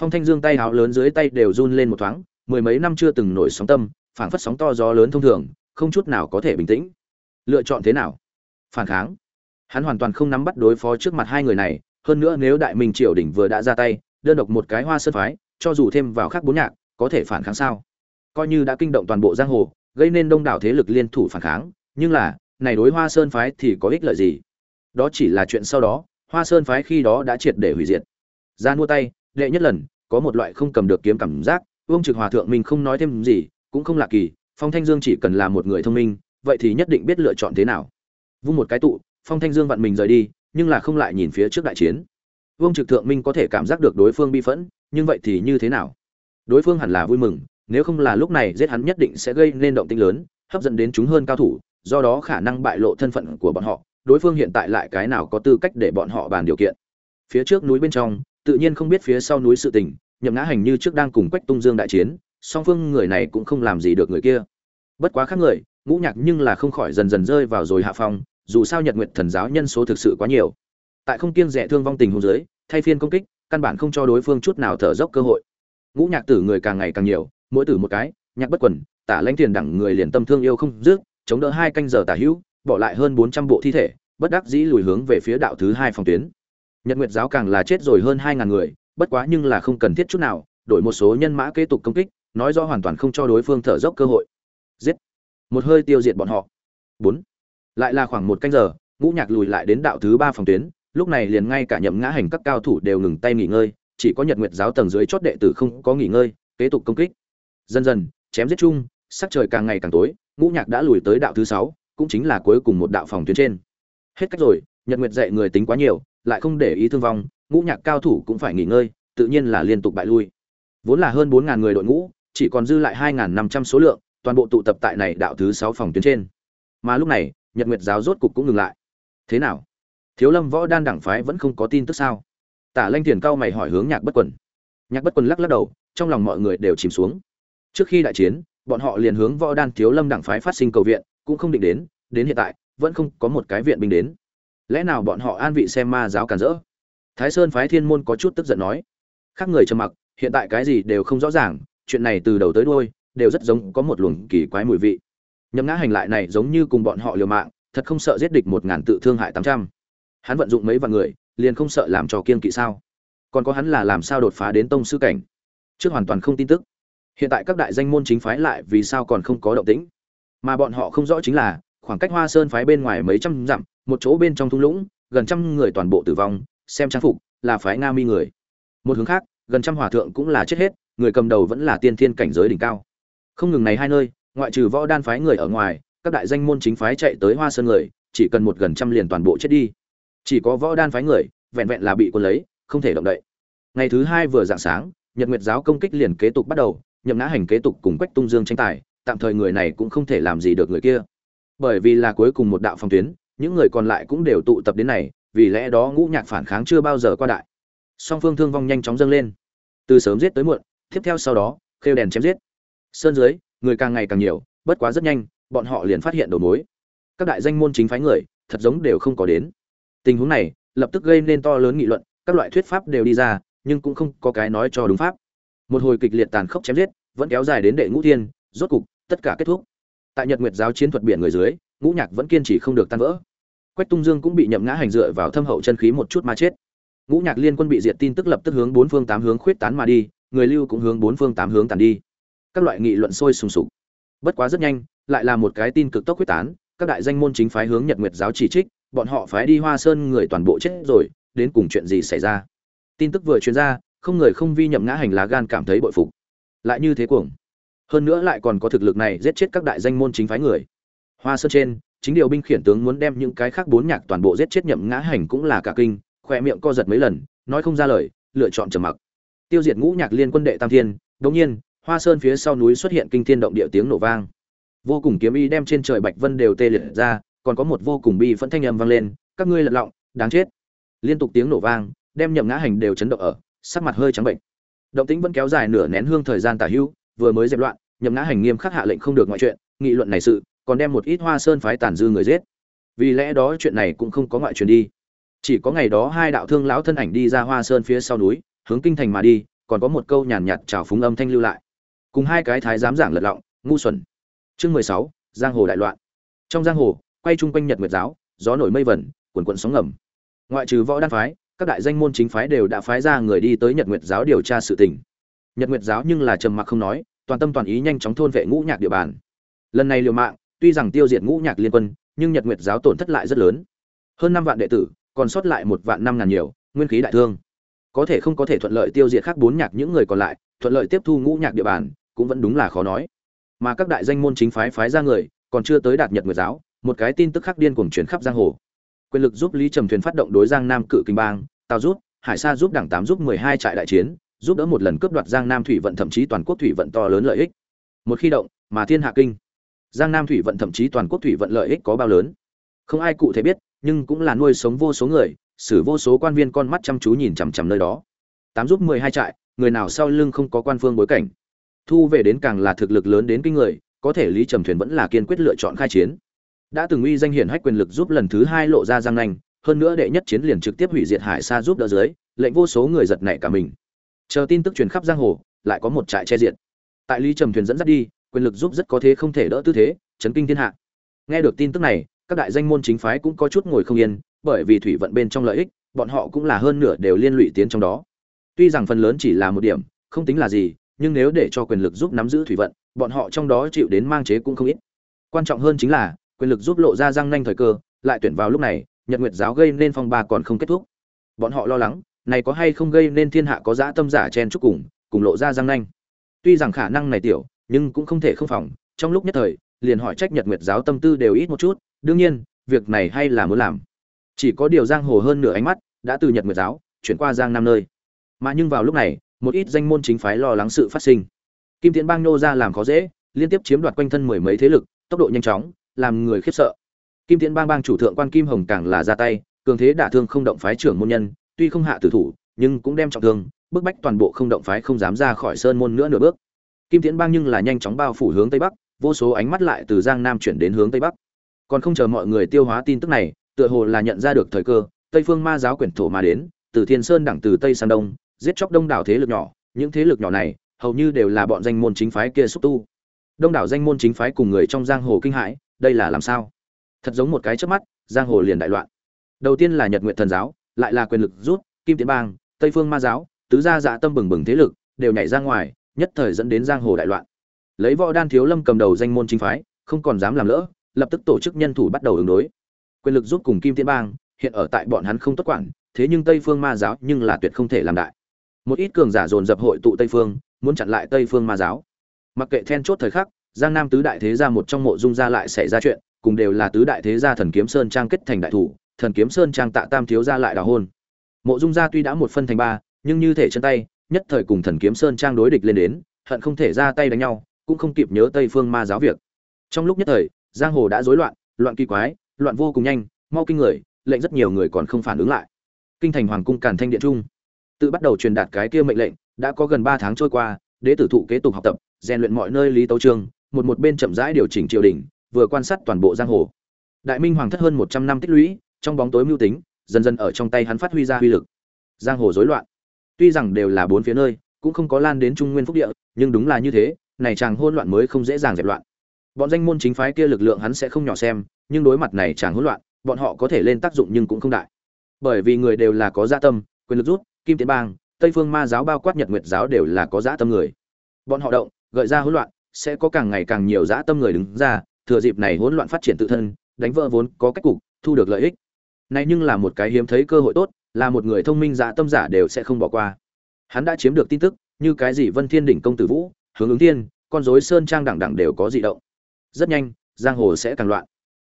Phong thanh dương tay háo lớn dưới tay đều run lên một thoáng, mười mấy năm chưa từng nổi sóng tâm, phảng phất sóng to gió lớn thông thường, không chút nào có thể bình tĩnh. Lựa chọn thế nào? Phản kháng. Hắn hoàn toàn không nắm bắt đối phó trước mặt hai người này, hơn nữa nếu đại minh triều đình vừa đã ra tay, đơn độc một cái hoa sơn phái, cho dù thêm vào khác bốn nhạc, có thể phản kháng sao? Coi như đã kinh động toàn bộ giang hồ, gây nên đông đảo thế lực liên thủ phản kháng, nhưng là, này đối hoa sơn phái thì có ích lợi gì? Đó chỉ là chuyện sau đó, hoa sơn phái khi đó đã triệt để hủy diệt. Ra mua tay, đệ nhất lần, có một loại không cầm được kiếm cảm giác, vương trực hòa thượng mình không nói thêm gì, cũng không lạ kỳ, phong thanh dương chỉ cần là một người thông minh, vậy thì nhất định biết lựa chọn thế nào. Vung một cái tụ, phong thanh dương vặn mình rời đi, nhưng là không lại nhìn phía trước đại chiến. Vương trực thượng minh có thể cảm giác được đối phương bi phẫn, nhưng vậy thì như thế nào? Đối phương hẳn là vui mừng nếu không là lúc này giết hắn nhất định sẽ gây nên động tĩnh lớn hấp dẫn đến chúng hơn cao thủ do đó khả năng bại lộ thân phận của bọn họ đối phương hiện tại lại cái nào có tư cách để bọn họ bàn điều kiện. Phía trước núi bên trong tự nhiên không biết phía sau núi sự tình nhậm ngã hành như trước đang cùng quách tung dương đại chiến song phương người này cũng không làm gì được người kia. Bất quá khác người ngũ nhạc nhưng là không khỏi dần dần rơi vào rồi hạ phong dù sao nhật nguyệt thần giáo nhân số thực sự quá nhiều. Tại không kiêng dè thương vong tình huống dưới, thay phiên công kích căn bản không cho đối phương chút nào thở dốc cơ hội. Ngũ nhạc tử người càng ngày càng nhiều mỗi tử một cái, nhạc bất quần, tả lãnh tiền đẳng người liền tâm thương yêu không dứt, chống đỡ hai canh giờ tả hữu, bỏ lại hơn bốn trăm bộ thi thể, bất đắc dĩ lùi hướng về phía đạo thứ hai phòng tuyến. Nhật nguyệt giáo càng là chết rồi hơn hai ngàn người, bất quá nhưng là không cần thiết chút nào, đổi một số nhân mã kế tục công kích, nói rõ hoàn toàn không cho đối phương thở dốc cơ hội. Giết! Một hơi tiêu diệt bọn họ. Bốn! Lại là khoảng một canh giờ, ngũ nhạc lùi lại đến đạo thứ ba phòng tuyến, lúc này liền ngay cả nhậm ngã hành các cao thủ đều ngừng tay nghỉ ngơi, chỉ có nhật nguyệt giáo tầng dưới chót đệ tử không có nghỉ ngơi, kế tục công kích dần dần, chém giết chung, sắc trời càng ngày càng tối, ngũ nhạc đã lùi tới đạo thứ sáu, cũng chính là cuối cùng một đạo phòng tuyến trên. Hết cách rồi, nhật nguyệt dạy người tính quá nhiều, lại không để ý thương vong, ngũ nhạc cao thủ cũng phải nghỉ ngơi, tự nhiên là liên tục bại lui. Vốn là hơn bốn ngàn người đội ngũ, chỉ còn dư lại hai ngàn năm trăm số lượng, toàn bộ tụ tập tại này đạo thứ sáu phòng tuyến trên. Mà lúc này, nhật nguyệt giáo rốt cục cũng ngừng lại. Thế nào? Thiếu lâm võ đan đảng phái vẫn không có tin tức sao? Tả lanh thiền cao mày hỏi hướng nhạc bất quần. Nhạc bất quần lắc lắc đầu, trong lòng mọi người đều chìm xuống trước khi đại chiến, bọn họ liền hướng võ đan thiếu lâm đảng phái phát sinh cầu viện, cũng không định đến đến hiện tại, vẫn không có một cái viện binh đến. Lẽ nào bọn họ an vị xem ma giáo cản rỡ? Thái sơn phái thiên môn có chút tức giận nói. Khác người trầm mặc, hiện tại cái gì đều không rõ ràng, chuyện này từ đầu tới đuôi, đều rất giống có một luồng kỳ quái mùi vị. Nhấm ngã hành lại này giống như cùng bọn họ liều mạng, thật không sợ giết địch một ngàn tự thương hại tám trăm. Hắn vận dụng mấy vạn người, liền không sợ làm cho kiên kỵ sao. Còn có hắn là làm sao đột phá đến tông sư cảnh? Trước hoàn toàn không tin tức hiện tại các đại danh môn chính phái lại vì sao còn không có động tĩnh? Mà bọn họ không rõ chính là, khoảng cách hoa sơn phái bên ngoài mấy trăm dặm, một chỗ bên trong thung lũng, gần trăm người toàn bộ tử vong, xem trang phục, là phái nga mi người. Một hướng khác, gần trăm hòa thượng cũng là chết hết, người cầm đầu vẫn là tiên thiên cảnh giới đỉnh cao. Không ngừng này hai nơi, ngoại trừ võ đan phái người ở ngoài, các đại danh môn chính phái chạy tới hoa sơn người, chỉ cần một gần trăm liền toàn bộ chết đi. Chỉ có võ đan phái người, vẹn vẹn là bị quân lấy, không thể động đậy. Ngày thứ hai vừa dạng sáng, nhật nguyệt giáo công kích liền kế tục bắt đầu nhậm ngã hành kế tục cùng quách tung dương tranh tài, tạm thời người này cũng không thể làm gì được người kia. Bởi vì là cuối cùng một đạo phòng tuyến, những người còn lại cũng đều tụ tập đến này, vì lẽ đó ngũ nhạc phản kháng chưa bao giờ qua đại. Song phương thương vong nhanh chóng dâng lên. Từ sớm giết tới muộn, tiếp theo sau đó, khêu đèn chém giết. Sơn dưới, người càng ngày càng nhiều, bất quá rất nhanh, bọn họ liền phát hiện đầu mối. Các đại danh môn chính phái người, thật giống đều không có đến. Tình huống này, lập tức gây nên to lớn nghị luận, các loại thuyết pháp đều đi ra, nhưng cũng không có cái nói cho đúng pháp một hồi kịch liệt tàn khốc chém giết, vẫn kéo dài đến đệ ngũ thiên, rốt cục, tất cả kết thúc. Tại nhật nguyệt giáo chiến thuật biển người dưới, ngũ nhạc vẫn kiên trì không được tan vỡ. Quách tung dương cũng bị nhậm ngã hành dựa vào thâm hậu chân khí một chút mà chết. Ngũ nhạc liên quân bị diệt tin tức lập tức hướng bốn phương tám hướng khuyết tán mà đi, người lưu cũng hướng bốn phương tám hướng tàn đi. Các loại nghị luận sôi sùng sục. Bất quá rất nhanh, lại là một cái tin cực tốc khuyết tán, các đại danh môn chính phái hướng nhật nguyệt giáo chỉ trích, bọn họ phái đi hoa sơn người toàn bộ chết rồi, đến cùng chuyện gì xảy ra? Tin tức vừa truyền ra không người không vi nhậm ngã hành lá gan cảm thấy bội phục. Lại như thế cuồng. Hơn nữa lại còn có thực lực này giết chết các đại danh môn chính phái người. Hoa sơn trên, chính điều binh khiển tướng muốn đem những cái khác bốn nhạc toàn bộ giết chết nhậm ngã hành cũng là cả kinh khỏe miệng co giật mấy lần, nói không ra lời, lựa chọn trầm mặc. Tiêu diệt ngũ nhạc liên quân đệ tam thiên đống nhiên, hoa sơn phía sau núi xuất hiện kinh thiên động địa tiếng nổ vang. Vô cùng kiếm y đem trên trời bạch vân đều tê liệt ra, còn có một vô cùng bi phẫn thanh âm vang lên, các ngươi lật lọng, đáng chết. Liên tục tiếng nổ vang, đem nhậm ngã hành đều chấn động ở sắc mặt hơi trắng bệnh. Động tĩnh vẫn kéo dài nửa nén hương thời gian tả hữu vừa mới dẹp loạn, nhậm ngã hành nghiêm khắc hạ lệnh không được ngoại chuyện, nghị luận này sự, còn đem một ít hoa sơn phái tàn dư người giết. Vì lẽ đó chuyện này cũng không có ngoại truyền đi. Chỉ có ngày đó hai đạo thương lão thân ảnh đi ra hoa sơn phía sau núi, hướng kinh thành mà đi, còn có một câu nhàn nhạt chào phúng âm thanh lưu lại. Cùng hai cái thái giám giảng lật lọng, ngu xuẩn. Chương mười sáu, giang hồ đại loạn. Trong giang hồ, quay chung quanh nhật nguyệt giáo, gió nổi mây vẩn, quần quận sóng ngầm. Ngoại trừ võ đan phái các đại danh môn chính phái đều đã phái ra người đi tới nhật nguyệt giáo điều tra sự tình. Nhật nguyệt giáo nhưng là trầm mặc không nói, toàn tâm toàn ý nhanh chóng thôn vệ ngũ nhạc địa bàn. Lần này liều mạng, tuy rằng tiêu diệt ngũ nhạc liên quân, nhưng nhật nguyệt giáo tổn thất lại rất lớn. Hơn năm vạn đệ tử, còn sót lại một vạn năm ngàn nhiều, nguyên khí đại thương. Có thể không có thể thuận lợi tiêu diệt khác bốn nhạc những người còn lại, thuận lợi tiếp thu ngũ nhạc địa bàn, cũng vẫn đúng là khó nói. Mà các đại danh môn chính phái phái ra người, còn chưa tới đạt nhật nguyệt giáo, một cái tin tức khắc điên cuồng truyền khắp giang hồ quyền lực giúp lý trầm thuyền phát động đối giang nam cự kinh bang tào giúp, hải sa giúp đảng tám giúp mười hai trại đại chiến giúp đỡ một lần cướp đoạt giang nam thủy vận thậm chí toàn quốc thủy vận to lớn lợi ích. Một khi động mà thiên hạ kinh. Giang nam thủy vận thậm chí toàn quốc thủy vận lợi ích có bao lớn? Không ai cụ thể biết nhưng cũng là nuôi sống vô số người xử vô số quan viên con mắt chăm chú nhìn chằm chằm nơi đó. Tám giúp mười hai trại người nào sau lưng không có quan phương bối cảnh? Thu về đến càng là thực lực lớn đến kinh người có thể lý trầm thuyền vẫn là kiên quyết lựa chọn khai chiến đã từng uy danh hiển hách quyền lực giúp lần thứ hai lộ ra giang nanh, hơn nữa đệ nhất chiến liền trực tiếp hủy diệt hải xa giúp đỡ dưới, lệnh vô số người giật nảy cả mình. Chờ tin tức truyền khắp giang hồ, lại có một trại che diện. Tại lý trầm thuyền dẫn dắt đi, quyền lực giúp rất có thế không thể đỡ tư thế, chấn kinh thiên hạ. Nghe được tin tức này, các đại danh môn chính phái cũng có chút ngồi không yên, bởi vì thủy vận bên trong lợi ích, bọn họ cũng là hơn nửa đều liên lụy tiến trong đó. Tuy rằng phần lớn chỉ là một điểm, không tính là gì, nhưng nếu để cho quyền lực giúp nắm giữ thủy vận, bọn họ trong đó chịu đến mang chế cũng không ít. Quan trọng hơn chính là quyền lực giúp lộ ra răng nanh thời cơ, lại tuyển vào lúc này, nhật nguyệt giáo gây nên phong ba còn không kết thúc. Bọn họ lo lắng, này có hay không gây nên thiên hạ có dã tâm giả chen chúc cùng cùng lộ ra răng nanh. Tuy rằng khả năng này tiểu, nhưng cũng không thể không phòng, trong lúc nhất thời, liền hỏi trách nhật nguyệt giáo tâm tư đều ít một chút, đương nhiên, việc này hay là muốn làm. Chỉ có điều giang hồ hơn nửa ánh mắt, đã từ nhật nguyệt giáo, chuyển qua giang nam nơi. Mà nhưng vào lúc này, một ít danh môn chính phái lo lắng sự phát sinh. Kim tiễn bang nô ra làm khó dễ, liên tiếp chiếm đoạt quanh thân mười mấy thế lực, tốc độ nhanh chóng làm người khiếp sợ. Kim tiễn bang bang chủ thượng quan kim hồng càng là ra tay, cường thế đả thương không động phái trưởng môn nhân, tuy không hạ tử thủ, nhưng cũng đem trọng thương, bức bách toàn bộ không động phái không dám ra khỏi sơn môn nữa nửa bước. Kim tiễn bang nhưng là nhanh chóng bao phủ hướng tây bắc, vô số ánh mắt lại từ giang nam chuyển đến hướng tây bắc. Còn không chờ mọi người tiêu hóa tin tức này, tựa hồ là nhận ra được thời cơ, tây phương ma giáo quyển thổ mà đến, từ thiên sơn đẳng từ tây sang đông, giết chóc đông đảo thế lực nhỏ, những thế lực nhỏ này, hầu như đều là bọn danh môn chính phái kia xúc tu. Đông đảo danh môn chính phái cùng người trong giang hồ kinh hãi đây là làm sao? Thật giống một cái chớp mắt, giang hồ liền đại loạn. Đầu tiên là nhật nguyện thần giáo, lại là quyền lực rút, kim tiến bang, tây phương ma giáo, tứ gia dạ tâm bừng bừng thế lực, đều nhảy ra ngoài, nhất thời dẫn đến giang hồ đại loạn. Lấy võ đan thiếu lâm cầm đầu danh môn chính phái, không còn dám làm lỡ, lập tức tổ chức nhân thủ bắt đầu ứng đối. Quyền lực giúp cùng kim tiến bang, hiện ở tại bọn hắn không tốt quản, thế nhưng tây phương ma giáo nhưng là tuyệt không thể làm đại. Một ít cường giả dồn dập hội tụ tây phương, muốn chặn lại tây phương ma giáo. Mặc kệ then chốt thời khắc giang nam tứ đại thế gia một trong mộ dung gia lại xảy ra chuyện, cùng đều là tứ đại thế gia thần kiếm sơn trang kết thành đại thủ, thần kiếm sơn trang tạ tam thiếu gia lại đào hôn. Mộ dung gia tuy đã một phân thành ba, nhưng như thể chân tay, nhất thời cùng thần kiếm sơn trang đối địch lên đến, hận không thể ra tay đánh nhau, cũng không kịp nhớ tây phương ma giáo việc. Trong lúc nhất thời, giang hồ đã rối loạn loạn kỳ quái, loạn vô cùng nhanh, mau kinh người, lệnh rất nhiều người còn không phản ứng lại. Kinh thành hoàng cung càn thanh điện trung. Tự bắt đầu truyền đạt cái kia mệnh lệnh, đã có gần ba tháng trôi qua, đế tử thụ kế tục học tập, rèn luyện mọi nơi lý tấu trường một một bên chậm rãi điều chỉnh triều đình, vừa quan sát toàn bộ giang hồ. Đại minh hoàng thất hơn một trăm năm tích lũy, trong bóng tối mưu tính, dần dần ở trong tay hắn phát huy ra uy lực. Giang hồ rối loạn. Tuy rằng đều là bốn phía nơi, cũng không có lan đến trung nguyên phúc địa, nhưng đúng là như thế, này chàng hỗn loạn mới không dễ dàng dẹp loạn. Bọn danh môn chính phái kia lực lượng hắn sẽ không nhỏ xem, nhưng đối mặt này chàng hỗn loạn, bọn họ có thể lên tác dụng nhưng cũng không đại. Bởi vì người đều là có dạ tâm, quyền lực rút, kim tiến bang, tây phương ma giáo bao quát nhật nguyệt giáo đều là có dạ tâm người. Bọn họ động, gợi ra hỗn loạn sẽ có càng ngày càng nhiều dã tâm người đứng ra, thừa dịp này hỗn loạn phát triển tự thân, đánh vỡ vốn có cách cục, thu được lợi ích. Này nhưng là một cái hiếm thấy cơ hội tốt, là một người thông minh dã tâm giả đều sẽ không bỏ qua. Hắn đã chiếm được tin tức, như cái gì vân thiên đỉnh công tử vũ, hướng ứng thiên, con rối sơn trang đẳng đẳng đều có dị động. Rất nhanh, giang hồ sẽ càng loạn.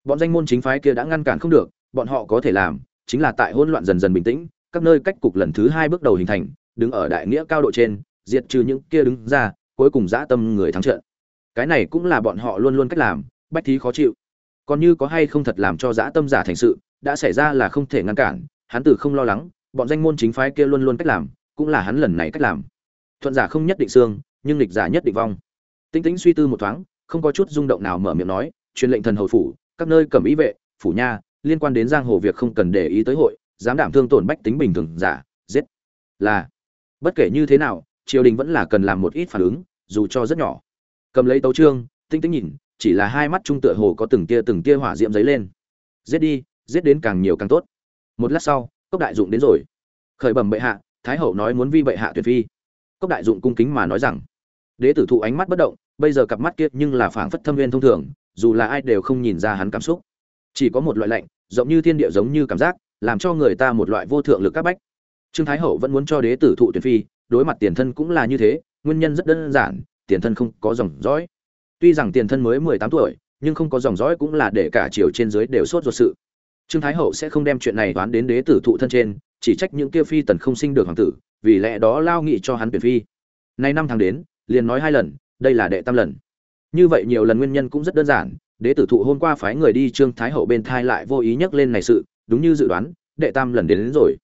Bọn danh môn chính phái kia đã ngăn cản không được, bọn họ có thể làm chính là tại hỗn loạn dần dần bình tĩnh, các nơi cách cục lần thứ hai bước đầu hình thành, đứng ở đại nghĩa cao độ trên, diệt trừ những kia đứng ra, cuối cùng dã tâm người thắng trận cái này cũng là bọn họ luôn luôn cách làm, bách thí khó chịu. Còn như có hay không thật làm cho dã tâm giả thành sự, đã xảy ra là không thể ngăn cản, hắn từ không lo lắng, bọn danh môn chính phái kia luôn luôn cách làm, cũng là hắn lần này cách làm. Thuận giả không nhất định xương, nhưng nghịch giả nhất định vong. Tinh tĩnh suy tư một thoáng, không có chút rung động nào mở miệng nói, truyền lệnh thần hầu phủ, các nơi cầm ý vệ, phủ nha, liên quan đến giang hồ việc không cần để ý tới hội, dám đảm thương tổn bách tính bình thường giả, giết. Là, bất kể như thế nào, triều đình vẫn là cần làm một ít phản ứng, dù cho rất nhỏ cầm lấy tấu trương, tinh tĩnh nhìn, chỉ là hai mắt trung tựa hồ có từng tia từng tia hỏa diệm giấy lên. Giết đi, giết đến càng nhiều càng tốt. Một lát sau, cốc đại dụng đến rồi. Khởi bẩm bệ hạ, thái hậu nói muốn vi bệ hạ tuyệt phi. Cốc đại dụng cung kính mà nói rằng, đế tử thụ ánh mắt bất động, bây giờ cặp mắt kia nhưng là phảng phất thâm viên thông thường, dù là ai đều không nhìn ra hắn cảm xúc. Chỉ có một loại lạnh rộng như thiên địa giống như cảm giác, làm cho người ta một loại vô thượng lực các bách. Trương thái hậu vẫn muốn cho đế tử thụ tuyển phi, đối mặt tiền thân cũng là như thế, nguyên nhân rất đơn giản tiền thân không có dòng dõi. Tuy rằng tiền thân mới mười tám tuổi nhưng không có dòng dõi cũng là để cả triều trên dưới đều sốt ruột sự. Trương thái hậu sẽ không đem chuyện này đoán đến đế tử thụ thân trên chỉ trách những kia phi tần không sinh được hoàng tử vì lẽ đó lao nghị cho hắn tuyển phi. Nay năm tháng đến liền nói hai lần đây là đệ tam lần. Như vậy nhiều lần nguyên nhân cũng rất đơn giản đế tử thụ hôm qua phái người đi trương thái hậu bên thai lại vô ý nhắc lên này sự đúng như dự đoán đệ tam lần đến, đến rồi.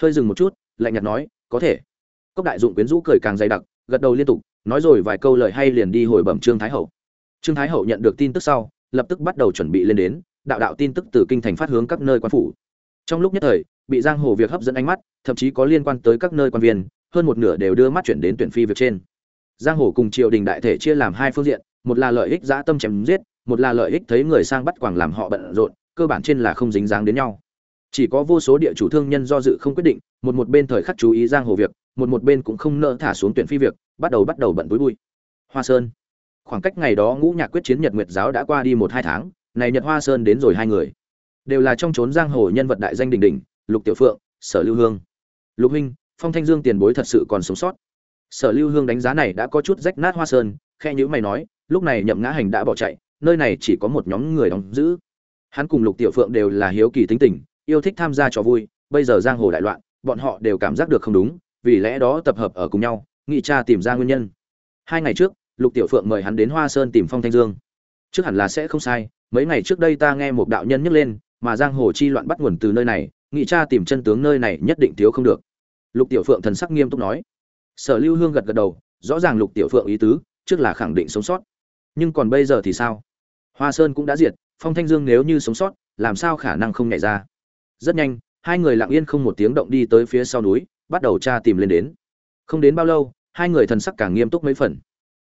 Hơi dừng một chút lạnh nhạt nói có thể. Cốc đại dụng quyến rũ cười càng dày đặc gật đầu liên tục, nói rồi vài câu lời hay liền đi hồi bẩm trương thái hậu. Trương thái hậu nhận được tin tức sau, lập tức bắt đầu chuẩn bị lên đến, đạo đạo tin tức từ kinh thành phát hướng các nơi quan phủ. Trong lúc nhất thời, bị giang hồ việc hấp dẫn ánh mắt, thậm chí có liên quan tới các nơi quan viên, hơn một nửa đều đưa mắt chuyển đến tuyển phi việc trên. Giang hồ cùng triều đình đại thể chia làm hai phương diện, một là lợi ích dã tâm chém giết, một là lợi ích thấy người sang bắt quàng làm họ bận rộn, cơ bản trên là không dính dáng đến nhau. Chỉ có vô số địa chủ thương nhân do dự không quyết định, một một bên thời khắc chú ý giang hồ việc một một bên cũng không nỡ thả xuống tuyển phi việc, bắt đầu bắt đầu bận túi bụi. Hoa sơn. Khoảng cách ngày đó ngũ nhạc quyết chiến nhật nguyệt giáo đã qua đi một hai tháng, này nhật hoa sơn đến rồi hai người. Đều là trong trốn giang hồ nhân vật đại danh đỉnh đỉnh, lục tiểu phượng, sở lưu hương. Lục huynh, phong thanh dương tiền bối thật sự còn sống sót. Sở lưu hương đánh giá này đã có chút rách nát hoa sơn khe nhữ mày nói, lúc này nhậm ngã hành đã bỏ chạy, nơi này chỉ có một nhóm người đóng giữ. Hắn cùng lục tiểu phượng đều là hiếu kỳ tính tình, yêu thích tham gia trò vui, bây giờ giang hồ đại loạn, bọn họ đều cảm giác được không đúng vì lẽ đó tập hợp ở cùng nhau, nghị tra tìm ra nguyên nhân. Hai ngày trước, lục tiểu phượng mời hắn đến hoa sơn tìm phong thanh dương. Trước hẳn là sẽ không sai, mấy ngày trước đây ta nghe một đạo nhân nhắc lên, mà giang hồ chi loạn bắt nguồn từ nơi này, nghị tra tìm chân tướng nơi này nhất định thiếu không được. Lục tiểu phượng thần sắc nghiêm túc nói. Sở lưu hương gật gật đầu, rõ ràng lục tiểu phượng ý tứ, trước là khẳng định sống sót. Nhưng còn bây giờ thì sao? Hoa sơn cũng đã diệt, phong thanh dương nếu như sống sót, làm sao khả năng không nhảy ra? Rất nhanh, hai người lặng yên không một tiếng động đi tới phía sau núi bắt đầu tra tìm lên đến. Không đến bao lâu, hai người thần sắc càng nghiêm túc mấy phần.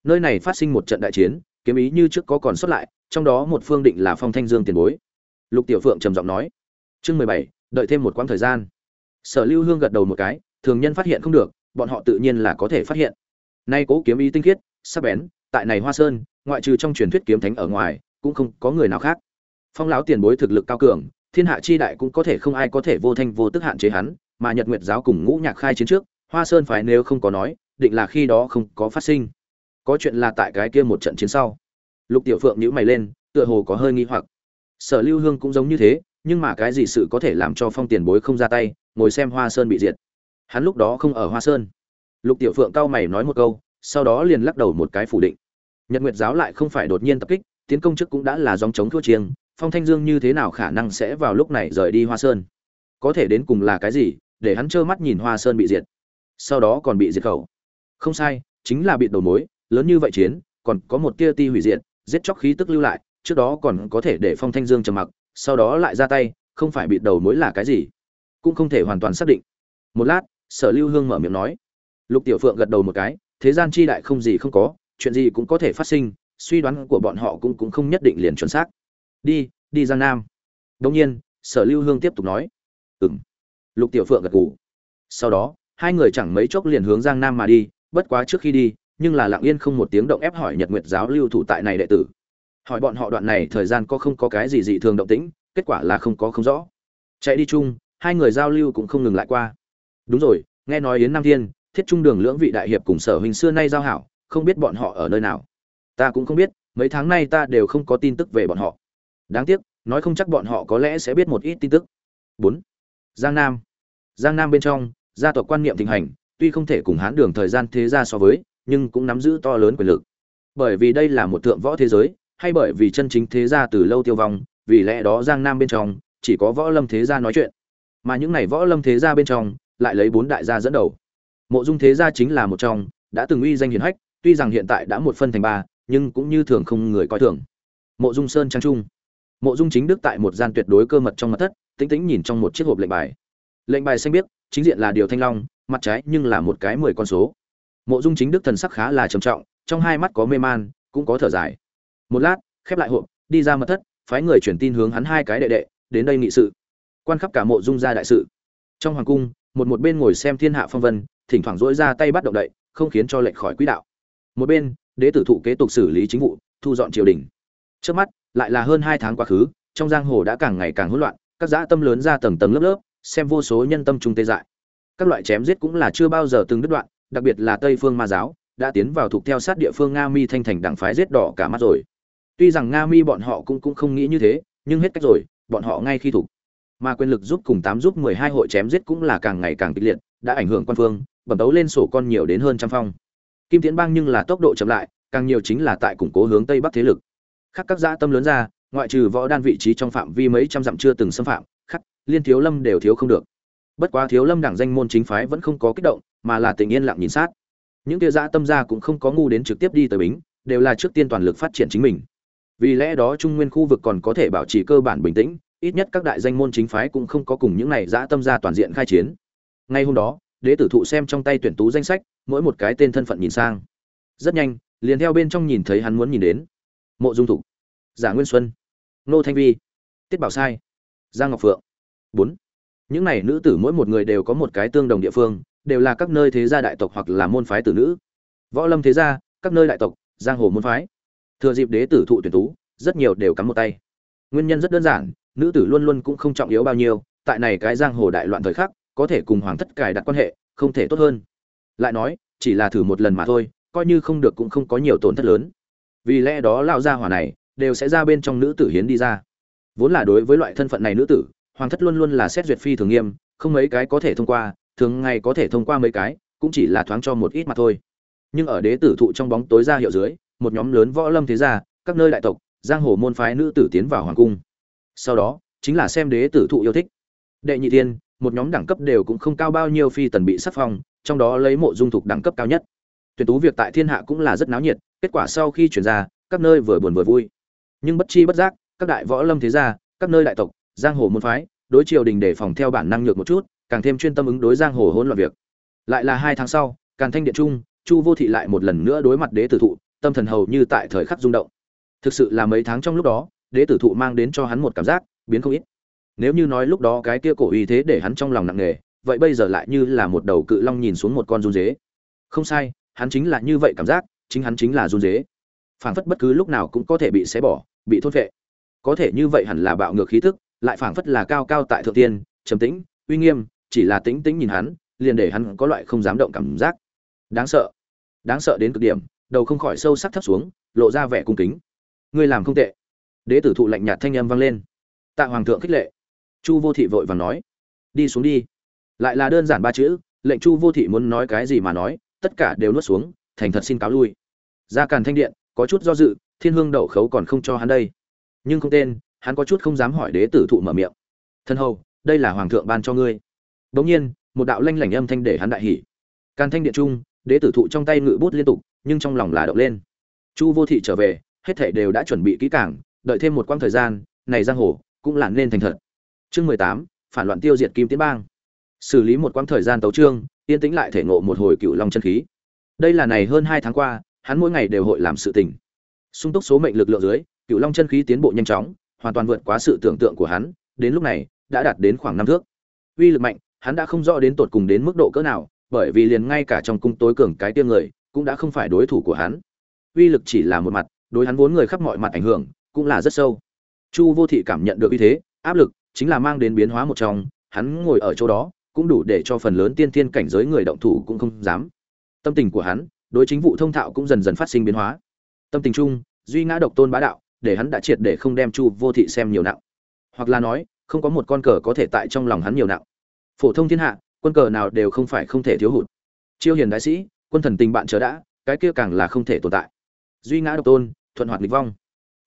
Nơi này phát sinh một trận đại chiến, kiếm ý như trước có còn xuất lại, trong đó một phương định là phong thanh dương tiền bối. Lục tiểu phượng trầm giọng nói, chương mười bảy, đợi thêm một quãng thời gian. Sở lưu hương gật đầu một cái, thường nhân phát hiện không được, bọn họ tự nhiên là có thể phát hiện. Nay cố kiếm ý tinh khiết, sắc bén, tại này hoa sơn, ngoại trừ trong truyền thuyết kiếm thánh ở ngoài, cũng không có người nào khác. Phong lão tiền bối thực lực cao cường, thiên hạ chi đại cũng có thể không ai có thể vô thanh vô tức hạn chế hắn mà nhật nguyệt giáo cùng ngũ nhạc khai chiến trước, hoa sơn phải nếu không có nói, định là khi đó không có phát sinh. Có chuyện là tại cái kia một trận chiến sau. Lục tiểu phượng nhíu mày lên, tựa hồ có hơi nghi hoặc. Sở lưu hương cũng giống như thế, nhưng mà cái gì sự có thể làm cho phong tiền bối không ra tay, ngồi xem hoa sơn bị diệt. Hắn lúc đó không ở hoa sơn. Lục tiểu phượng cao mày nói một câu, sau đó liền lắc đầu một cái phủ định. Nhật nguyệt giáo lại không phải đột nhiên tập kích, tiến công trước cũng đã là dòng chống thua chiêng, phong thanh dương như thế nào khả năng sẽ vào lúc này rời đi hoa sơn? Có thể đến cùng là cái gì để hắn trơ mắt nhìn hoa sơn bị diệt. Sau đó còn bị diệt khẩu. Không sai, chính là bị đầu mối, lớn như vậy chiến, còn có một tia ti hủy diệt, giết chóc khí tức lưu lại, trước đó còn có thể để phong thanh dương trầm mặc, sau đó lại ra tay, không phải bị đầu mối là cái gì, cũng không thể hoàn toàn xác định. Một lát, sở lưu hương mở miệng nói. Lục tiểu phượng gật đầu một cái, thế gian chi đại không gì không có, chuyện gì cũng có thể phát sinh, suy đoán của bọn họ cũng cũng không nhất định liền chuẩn xác. Đi đi giang nam. Đông nhiên, sở lưu hương tiếp tục nói. Ừm lục tiểu phượng gật gù. Sau đó, hai người chẳng mấy chốc liền hướng giang nam mà đi, bất quá trước khi đi, nhưng là lặng yên không một tiếng động ép hỏi nhật nguyệt giáo lưu thủ tại này đệ tử. Hỏi bọn họ đoạn này thời gian có không có cái gì dị thường động tĩnh, kết quả là không có không rõ. Chạy đi chung, hai người giao lưu cũng không ngừng lại qua. Đúng rồi, nghe nói yến nam thiên, thiết trung đường lưỡng vị đại hiệp cùng sở huỳnh xưa nay giao hảo, không biết bọn họ ở nơi nào. Ta cũng không biết, mấy tháng nay ta đều không có tin tức về bọn họ. Đáng tiếc, nói không chắc bọn họ có lẽ sẽ biết một ít tin tức. Bốn. Giang nam giang nam bên trong, gia tộc quan niệm thịnh hành, tuy không thể cùng hán đường thời gian thế gia so với, nhưng cũng nắm giữ to lớn quyền lực. Bởi vì đây là một tượng võ thế giới, hay bởi vì chân chính thế gia từ lâu tiêu vong, vì lẽ đó giang nam bên trong, chỉ có võ lâm thế gia nói chuyện. Mà những này võ lâm thế gia bên trong, lại lấy bốn đại gia dẫn đầu. Mộ dung thế gia chính là một trong, đã từng uy danh hiển hách, tuy rằng hiện tại đã một phân thành ba, nhưng cũng như thường không người coi thường. Mộ dung sơn trang trung. Mộ dung chính đức tại một gian tuyệt đối cơ mật trong mật thất, tĩnh tĩnh nhìn trong một chiếc hộp lệnh bài lệnh bài xanh biết chính diện là điều thanh long, mặt trái nhưng là một cái mười con số. Mộ dung chính đức thần sắc khá là trầm trọng, trong hai mắt có mê man, cũng có thở dài. Một lát, khép lại hộp, đi ra mật thất, phái người chuyển tin hướng hắn hai cái đệ đệ, đến đây nghị sự. Quan khắp cả mộ dung gia đại sự. Trong hoàng cung, một một bên ngồi xem thiên hạ phong vân, thỉnh thoảng dỗi ra tay bắt động đậy, không khiến cho lệnh khỏi quỹ đạo. Một bên, đế tử thụ kế tục xử lý chính vụ, thu dọn triều đình. Trước mắt, lại là hơn hai tháng quá khứ, trong giang hồ đã càng ngày càng hỗn loạn, các dã tâm lớn ra tầng tầng lớp lớp xem vô số nhân tâm trung tê dại. Các loại chém giết cũng là chưa bao giờ từng đứt đoạn, đặc biệt là tây phương ma giáo, đã tiến vào thuộc theo sát địa phương nga mi thanh thành đảng phái giết đỏ cả mắt rồi. Tuy rằng nga mi bọn họ cũng cũng không nghĩ như thế, nhưng hết cách rồi, bọn họ ngay khi thủ mà quyền lực giúp cùng tám giúp mười hai hội chém giết cũng là càng ngày càng kịch liệt, đã ảnh hưởng quan phương, bẩm tấu lên sổ con nhiều đến hơn trăm phong. Kim tiến bang nhưng là tốc độ chậm lại, càng nhiều chính là tại củng cố hướng tây bắc thế lực. Khác các gia tâm lớn ra, ngoại trừ võ đan vị trí trong phạm vi mấy trăm dặm chưa từng xâm phạm liên thiếu lâm đều thiếu không được. Bất quá thiếu lâm đảng danh môn chính phái vẫn không có kích động, mà là tình yên lặng nhìn sát. Những kia dã tâm gia cũng không có ngu đến trực tiếp đi tới bính, đều là trước tiên toàn lực phát triển chính mình. Vì lẽ đó trung nguyên khu vực còn có thể bảo trì cơ bản bình tĩnh, ít nhất các đại danh môn chính phái cũng không có cùng những này dã tâm gia toàn diện khai chiến. Ngay hôm đó, đế tử thụ xem trong tay tuyển tú danh sách, mỗi một cái tên thân phận nhìn sang. Rất nhanh, liền theo bên trong nhìn thấy hắn muốn nhìn đến. Mộ dung thục, giả nguyên xuân, nô thanh vi, tiết bảo sai, giang ngọc phượng bốn. Những này nữ tử mỗi một người đều có một cái tương đồng địa phương, đều là các nơi thế gia đại tộc hoặc là môn phái tử nữ. Võ lâm thế gia, các nơi đại tộc, giang hồ môn phái. Thừa dịp đế tử thụ tuyển tú, rất nhiều đều cắm một tay. Nguyên nhân rất đơn giản, nữ tử luôn luôn cũng không trọng yếu bao nhiêu, tại này cái giang hồ đại loạn thời khắc, có thể cùng hoàng thất cài đặt quan hệ, không thể tốt hơn. Lại nói, chỉ là thử một lần mà thôi, coi như không được cũng không có nhiều tổn thất lớn. Vì lẽ đó lão gia hỏa này, đều sẽ ra bên trong nữ tử hiến đi ra. Vốn là đối với loại thân phận này nữ tử hoàng thất luôn luôn là xét duyệt phi thường nghiêm, không mấy cái có thể thông qua, thường ngày có thể thông qua mấy cái, cũng chỉ là thoáng cho một ít mà thôi. Nhưng ở đế tử thụ trong bóng tối ra hiệu dưới, một nhóm lớn võ lâm thế gia, các nơi đại tộc, giang hồ môn phái nữ tử tiến vào hoàng cung. Sau đó, chính là xem đế tử thụ yêu thích. Đệ nhị thiên, một nhóm đẳng cấp đều cũng không cao bao nhiêu phi tần bị sắc phong, trong đó lấy mộ dung thục đẳng cấp cao nhất. Tuyển tú việc tại thiên hạ cũng là rất náo nhiệt, kết quả sau khi chuyển ra, các nơi vừa buồn vừa vui. Nhưng bất chi bất giác, các đại võ lâm thế gia, các nơi đại tộc giang hồ môn phái, đối triều đình để phòng theo bản năng nhược một chút, càng thêm chuyên tâm ứng đối giang hồ hỗn loạn việc. Lại là hai tháng sau, càn thanh điện trung, chu vô thị lại một lần nữa đối mặt đế tử thụ, tâm thần hầu như tại thời khắc rung động. Thực sự là mấy tháng trong lúc đó, đế tử thụ mang đến cho hắn một cảm giác biến không ít. Nếu như nói lúc đó cái kia cổ uy thế để hắn trong lòng nặng nề, vậy bây giờ lại như là một đầu cự long nhìn xuống một con run dế. Không sai, hắn chính là như vậy cảm giác, chính hắn chính là run dế. Phảng phất bất cứ lúc nào cũng có thể bị xé bỏ, bị thốt vệ có thể như vậy hẳn là bạo ngược khí thức lại phảng phất là cao cao tại thượng tiên, trầm tĩnh, uy nghiêm, chỉ là tĩnh tĩnh nhìn hắn, liền để hắn có loại không dám động cảm giác. Đáng sợ. Đáng sợ đến cực điểm, đầu không khỏi sâu sắc thấp xuống, lộ ra vẻ cung kính. Ngươi làm không tệ. Đế tử thụ lạnh nhạt thanh âm vang lên. Tạ hoàng thượng khích lệ. Chu vô thị vội vàng nói. Đi xuống đi. Lại là đơn giản ba chữ, lệnh chu vô thị muốn nói cái gì mà nói, tất cả đều nuốt xuống, thành thật xin cáo lui. Ra càn thanh điện, có chút do dự, thiên hương đậu khấu còn không cho hắn đây. Nhưng không tên hắn có chút không dám hỏi đế tử thụ mở miệng. Thân hầu, đây là hoàng thượng ban cho ngươi. Bỗng nhiên, một đạo lanh lảnh âm thanh để hắn đại hỉ. Càn thanh điện trung, đế tử thụ trong tay ngự bút liên tục, nhưng trong lòng là động lên. Chu vô thị trở về, hết thảy đều đã chuẩn bị kỹ càng, đợi thêm một quãng thời gian, này giang hồ cũng là nên thành thật. Chương mười tám, phản loạn tiêu diệt kim tiến bang. Xử lý một quãng thời gian tấu trương yên tĩnh lại thể ngộ một hồi cựu long chân khí. Đây là này hơn hai tháng qua, hắn mỗi ngày đều hội làm sự tình. Sung túc số mệnh lực lượng dưới, cựu long chân khí tiến bộ nhanh chóng hoàn toàn vượt quá sự tưởng tượng của hắn, đến lúc này, đã đạt đến khoảng năm thước. Uy lực mạnh, hắn đã không rõ đến tột cùng đến mức độ cỡ nào, bởi vì liền ngay cả trong cung tối cường cái tiêm người, cũng đã không phải đối thủ của hắn. Uy lực chỉ là một mặt, đối hắn vốn người khắp mọi mặt ảnh hưởng, cũng là rất sâu. Chu vô thị cảm nhận được uy thế, áp lực, chính là mang đến biến hóa một trong, hắn ngồi ở chỗ đó, cũng đủ để cho phần lớn tiên thiên cảnh giới người động thủ cũng không dám. Tâm tình của hắn, đối chính vụ thông thạo cũng dần dần phát sinh biến hóa. Tâm tình chung, duy ngã độc tôn bá đạo để hắn đã triệt để không đem chu vô thị xem nhiều nặng. Hoặc là nói, không có một con cờ có thể tại trong lòng hắn nhiều nặng. Phổ thông thiên hạ, quân cờ nào đều không phải không thể thiếu hụt. Chiêu hiền đại sĩ, quân thần tình bạn chờ đã, cái kia càng là không thể tồn tại. Duy ngã độc tôn, thuận hoạt lịch vong.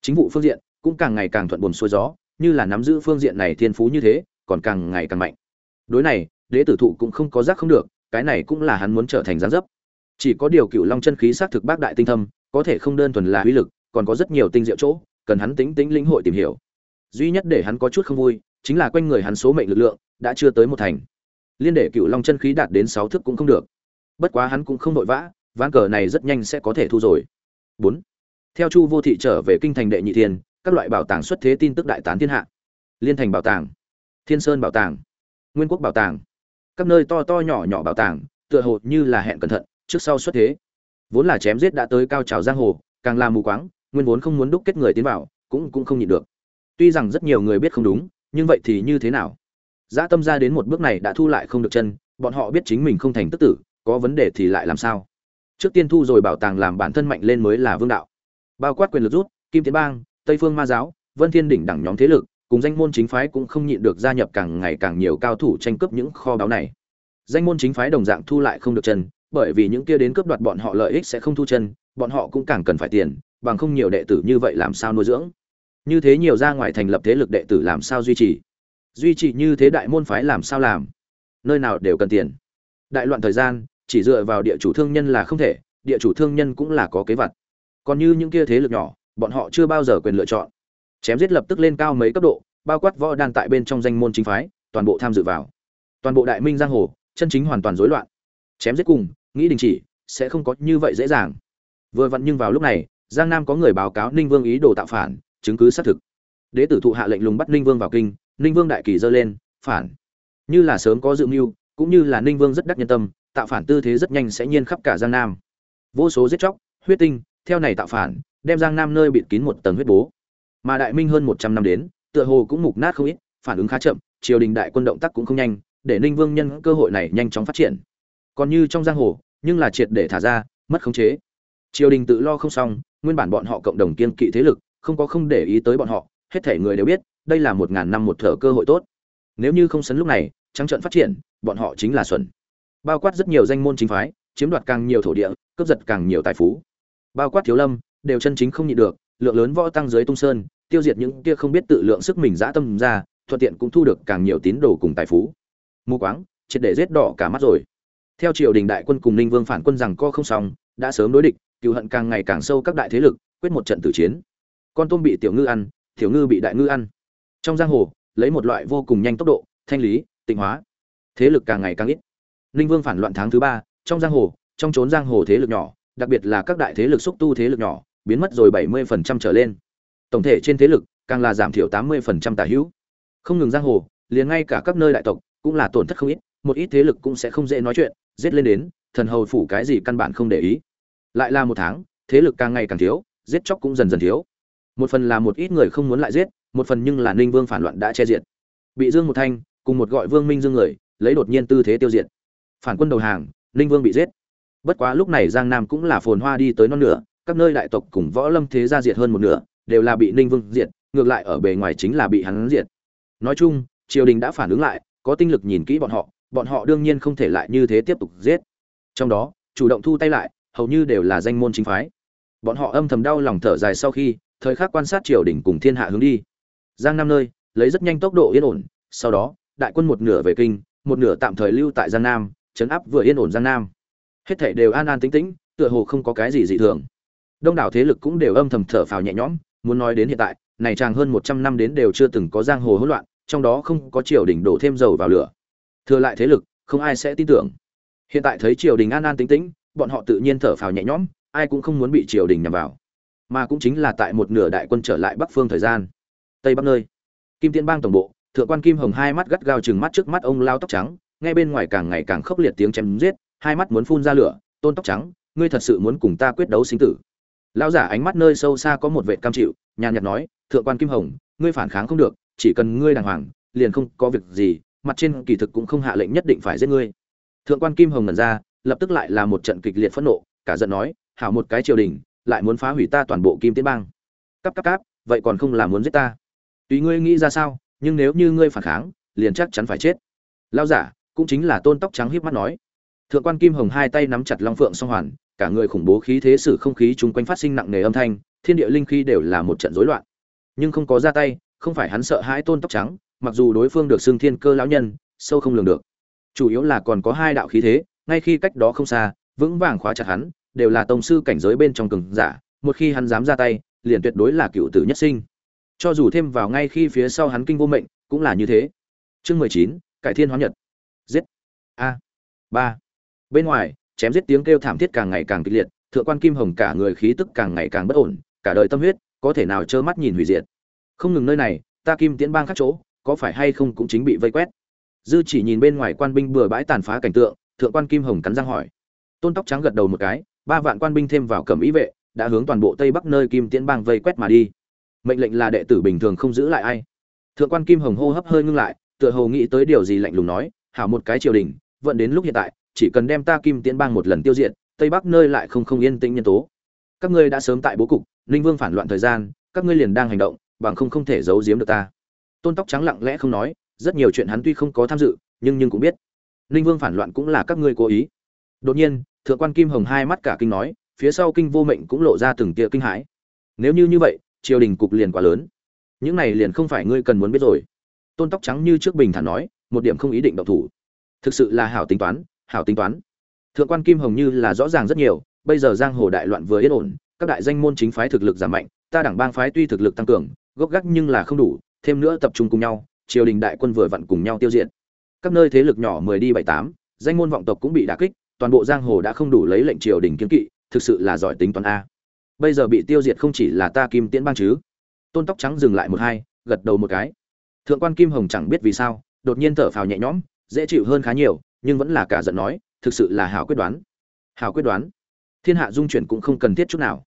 Chính vụ phương diện cũng càng ngày càng thuận buồn xuôi gió, như là nắm giữ phương diện này thiên phú như thế, còn càng ngày càng mạnh. Đối này, đế tử thụ cũng không có giác không được, cái này cũng là hắn muốn trở thành gián dấp. Chỉ có điều cựu long chân khí xác thực bác đại tinh thâm, có thể không đơn thuần là uy lực còn có rất nhiều tinh diệu chỗ, cần hắn tính tính linh hội tìm hiểu. Duy nhất để hắn có chút không vui, chính là quanh người hắn số mệnh lực lượng, đã chưa tới một thành. Liên để cựu long chân khí đạt đến sáu thức cũng không được. Bất quá hắn cũng không vội vã, ván cờ này rất nhanh sẽ có thể thu rồi. Bốn. Theo chu vô thị trở về kinh thành đệ nhị thiên, các loại bảo tàng xuất thế tin tức đại tán thiên hạ. Liên thành bảo tàng, thiên sơn bảo tàng, nguyên quốc bảo tàng. Các nơi to to nhỏ nhỏ bảo tàng, tựa hồ như là hẹn cẩn thận, trước sau xuất thế. Vốn là chém giết đã tới cao trào giang hồ, càng làm mù quáng nguyên vốn không muốn đúc kết người tiến vào, cũng cũng không nhịn được. Tuy rằng rất nhiều người biết không đúng, nhưng vậy thì như thế nào? Dã tâm ra đến một bước này đã thu lại không được chân, bọn họ biết chính mình không thành tức tử, có vấn đề thì lại làm sao? Trước tiên thu rồi bảo tàng làm bản thân mạnh lên mới là vương đạo. Bao quát quyền lực rút, kim tiến bang, tây phương ma giáo, vân thiên đỉnh đẳng nhóm thế lực, cùng danh môn chính phái cũng không nhịn được gia nhập càng ngày càng nhiều cao thủ tranh cướp những kho báu này. Danh môn chính phái đồng dạng thu lại không được chân, bởi vì những kia đến cướp đoạt bọn họ lợi ích sẽ không thu chân, bọn họ cũng càng cần phải tiền bằng không nhiều đệ tử như vậy làm sao nuôi dưỡng? Như thế nhiều ra ngoài thành lập thế lực đệ tử làm sao duy trì? Duy trì như thế đại môn phái làm sao làm? Nơi nào đều cần tiền. Đại loạn thời gian, chỉ dựa vào địa chủ thương nhân là không thể, địa chủ thương nhân cũng là có kế vật. Còn như những kia thế lực nhỏ, bọn họ chưa bao giờ quyền lựa chọn. Chém giết lập tức lên cao mấy cấp độ, bao quát võ đan tại bên trong danh môn chính phái, toàn bộ tham dự vào. Toàn bộ đại minh giang hồ, chân chính hoàn toàn rối loạn. Chém giết cùng, nghĩ đình chỉ, sẽ không có như vậy dễ dàng. Vừa vặn nhưng vào lúc này giang nam có người báo cáo ninh vương ý đồ tạo phản, chứng cứ xác thực. Đế tử thụ hạ lệnh lùng bắt ninh vương vào kinh, ninh vương đại kỳ dơ lên, phản. Như là sớm có dự mưu, cũng như là ninh vương rất đắc nhân tâm, tạo phản tư thế rất nhanh sẽ nhiên khắp cả giang nam. Vô số giết chóc, huyết tinh, theo này tạo phản, đem giang nam nơi bịt kín một tầng huyết bố. Mà đại minh hơn một trăm năm đến, tựa hồ cũng mục nát không ít, phản ứng khá chậm, triều đình đại quân động tác cũng không nhanh, để ninh vương nhân cơ hội này nhanh chóng phát triển. Còn như trong giang hồ, nhưng là triệt để thả ra, mất khống chế triều đình tự lo không xong, nguyên bản bọn họ cộng đồng kiên kỵ thế lực, không có không để ý tới bọn họ, hết thể người đều biết, đây là một ngàn năm một thở cơ hội tốt. Nếu như không sấn lúc này, trắng trận phát triển, bọn họ chính là xuẩn. Bao quát rất nhiều danh môn chính phái, chiếm đoạt càng nhiều thổ địa, cướp giật càng nhiều tài phú. Bao quát thiếu lâm, đều chân chính không nhịn được, lượng lớn võ tăng dưới tung sơn, tiêu diệt những kia không biết tự lượng sức mình dã tâm ra, thuận tiện cũng thu được càng nhiều tín đồ cùng tài phú. Mù quáng, triệt để giết đỏ cả mắt rồi. Theo triều đình đại quân cùng ninh vương phản quân rằng co không xong, đã sớm đối địch cựu hận càng ngày càng sâu các đại thế lực, quyết một trận tử chiến. Con tôm bị tiểu ngư ăn, tiểu ngư bị đại ngư ăn. Trong giang hồ, lấy một loại vô cùng nhanh tốc độ, thanh lý, tịnh hóa. Thế lực càng ngày càng ít. Ninh vương phản loạn tháng thứ ba, trong giang hồ, trong trốn giang hồ thế lực nhỏ, đặc biệt là các đại thế lực xúc tu thế lực nhỏ, biến mất rồi bảy mươi phần trăm trở lên. Tổng thể trên thế lực, càng là giảm thiểu tám mươi phần trăm tả hữu. Không ngừng giang hồ, liền ngay cả các nơi đại tộc, cũng là tổn thất không ít, một ít thế lực cũng sẽ không dễ nói chuyện, giết lên đến, thần hầu phủ cái gì căn bản không để ý lại là một tháng, thế lực càng ngày càng thiếu, giết chóc cũng dần dần thiếu. Một phần là một ít người không muốn lại giết, một phần nhưng là ninh vương phản loạn đã che diệt. Bị dương một thanh cùng một gọi vương minh dương người, lấy đột nhiên tư thế tiêu diệt. Phản quân đầu hàng, ninh vương bị giết. Bất quá lúc này giang nam cũng là phồn hoa đi tới non nửa, các nơi đại tộc cùng võ lâm thế gia diệt hơn một nửa, đều là bị ninh vương diệt, ngược lại ở bề ngoài chính là bị hắn diệt. Nói chung, triều đình đã phản ứng lại, có tinh lực nhìn kỹ bọn họ bọn họ đương nhiên không thể lại như thế tiếp tục giết. Trong đó, chủ động thu tay lại hầu như đều là danh môn chính phái. Bọn họ âm thầm đau lòng thở dài sau khi, thời khắc quan sát triều đình cùng thiên hạ hướng đi. Giang nam nơi, lấy rất nhanh tốc độ yên ổn, sau đó, đại quân một nửa về kinh, một nửa tạm thời lưu tại giang nam, chấn áp vừa yên ổn giang nam. Hết thảy đều an an tĩnh tĩnh, tựa hồ không có cái gì dị thường. Đông đảo thế lực cũng đều âm thầm thở phào nhẹ nhõm, muốn nói đến hiện tại, này chàng hơn một trăm năm đến đều chưa từng có giang hồ hỗn loạn, trong đó không có triều đình đổ thêm dầu vào lửa. Thừa lại thế lực, không ai sẽ tin tưởng. Hiện tại thấy triều đình an an tĩnh tĩnh bọn họ tự nhiên thở phào nhẹ nhõm, ai cũng không muốn bị triều đình nhằm vào. Mà cũng chính là tại một nửa đại quân trở lại bắc phương thời gian. Tây bắc nơi, kim tiên bang tổng bộ, thượng quan kim hồng hai mắt gắt gao chừng mắt trước mắt ông lao tóc trắng, nghe bên ngoài càng ngày càng khốc liệt tiếng chém giết, hai mắt muốn phun ra lửa, tôn tóc trắng, ngươi thật sự muốn cùng ta quyết đấu sinh tử? Lão giả ánh mắt nơi sâu xa có một vệt cam chịu, nhàn nhạt nói, thượng quan kim hồng, ngươi phản kháng không được, chỉ cần ngươi đàng hoàng, liền không có việc gì, mặt trên kỳ thực cũng không hạ lệnh nhất định phải giết ngươi. Thượng quan kim hồng ngẩn ra lập tức lại là một trận kịch liệt phẫn nộ, cả giận nói, hảo một cái triều đình, lại muốn phá hủy ta toàn bộ kim tiến bang. Cắp cắp cáp, vậy còn không là muốn giết ta? Tùy ngươi nghĩ ra sao, nhưng nếu như ngươi phản kháng, liền chắc chắn phải chết. Lao giả, cũng chính là tôn tóc trắng híp mắt nói. Thượng quan kim hồng hai tay nắm chặt long phượng song hoàn, cả người khủng bố khí thế sử không khí chung quanh phát sinh nặng nề âm thanh, thiên địa linh khí đều là một trận rối loạn. Nhưng không có ra tay, không phải hắn sợ hãi tôn tóc trắng, mặc dù đối phương được xưng thiên cơ lão nhân, sâu không lường được. Chủ yếu là còn có hai đạo khí thế ngay khi cách đó không xa, vững vàng khóa chặt hắn, đều là tông sư cảnh giới bên trong cường giả, một khi hắn dám ra tay, liền tuyệt đối là cựu tử nhất sinh. Cho dù thêm vào ngay khi phía sau hắn kinh vô mệnh, cũng là như thế. Chương mười chín, cải thiên hóa nhật. Giết. A. Ba. Bên ngoài, chém giết tiếng kêu thảm thiết càng ngày càng kịch liệt, thượng quan kim hồng cả người khí tức càng ngày càng bất ổn, cả đời tâm huyết, có thể nào trơ mắt nhìn hủy diệt. Không ngừng nơi này, ta kim tiễn bang khác chỗ, có phải hay không cũng chính bị vây quét. Dư chỉ nhìn bên ngoài quan binh bừa bãi tàn phá cảnh tượng thượng quan kim hồng cắn răng hỏi. Tôn tóc trắng gật đầu một cái, ba vạn quan binh thêm vào cẩm ý vệ, đã hướng toàn bộ tây bắc nơi kim tiễn bang vây quét mà đi. Mệnh lệnh là đệ tử bình thường không giữ lại ai. Thượng quan kim hồng hô hấp hơi ngưng lại, tựa hồ nghĩ tới điều gì lạnh lùng nói, hảo một cái triều đình, vẫn đến lúc hiện tại, chỉ cần đem ta kim tiễn bang một lần tiêu diệt, tây bắc nơi lại không không yên tĩnh nhân tố. Các ngươi đã sớm tại bố cục, ninh vương phản loạn thời gian, các ngươi liền đang hành động, bằng không không thể giấu giếm được ta. Tôn tóc trắng lặng lẽ không nói, rất nhiều chuyện hắn tuy không có tham dự, nhưng nhưng cũng biết ninh vương phản loạn cũng là các ngươi cố ý. Đột nhiên, thượng quan kim hồng hai mắt cả kinh nói, phía sau kinh vô mệnh cũng lộ ra từng tia kinh hãi. Nếu như như vậy, triều đình cục liền quá lớn. Những này liền không phải ngươi cần muốn biết rồi. Tôn tóc trắng như trước bình thản nói, một điểm không ý định động thủ. Thực sự là hảo tính toán, hảo tính toán. Thượng quan kim hồng như là rõ ràng rất nhiều, bây giờ giang hồ đại loạn vừa yên ổn, các đại danh môn chính phái thực lực giảm mạnh, ta đảng bang phái tuy thực lực tăng cường, gốc gác nhưng là không đủ, thêm nữa tập trung cùng nhau, triều đình đại quân vừa vặn cùng nhau tiêu diệt các nơi thế lực nhỏ mười đi bảy tám, danh môn vọng tộc cũng bị đả kích, toàn bộ giang hồ đã không đủ lấy lệnh triều đình kiến kỵ, thực sự là giỏi tính toán a. Bây giờ bị tiêu diệt không chỉ là ta kim tiễn bang chứ? Tôn tóc trắng dừng lại một hai, gật đầu một cái. Thượng quan kim hồng chẳng biết vì sao, đột nhiên thở phào nhẹ nhõm, dễ chịu hơn khá nhiều, nhưng vẫn là cả giận nói, thực sự là hảo quyết đoán. Hảo quyết đoán. Thiên hạ dung chuyển cũng không cần thiết chút nào.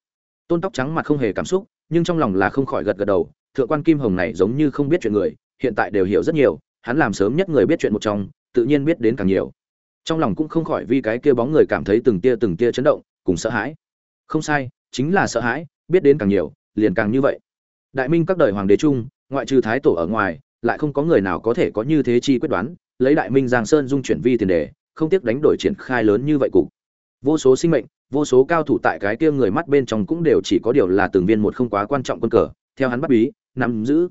Tôn tóc trắng mặt không hề cảm xúc, nhưng trong lòng là không khỏi gật gật đầu, thượng quan kim hồng này giống như không biết chuyện người, hiện tại đều hiểu rất nhiều hắn làm sớm nhất người biết chuyện một trong, tự nhiên biết đến càng nhiều. Trong lòng cũng không khỏi vì cái kia bóng người cảm thấy từng tia từng tia chấn động, cùng sợ hãi. Không sai, chính là sợ hãi, biết đến càng nhiều, liền càng như vậy. Đại minh các đời hoàng đế chung, ngoại trừ thái tổ ở ngoài, lại không có người nào có thể có như thế chi quyết đoán, lấy đại minh giang sơn dung chuyển vi tiền đề, không tiếc đánh đổi triển khai lớn như vậy cục. Vô số sinh mệnh, vô số cao thủ tại cái kia người mắt bên trong cũng đều chỉ có điều là từng viên một không quá quan trọng quân cờ, theo hắn bắt bí, nắm giữ.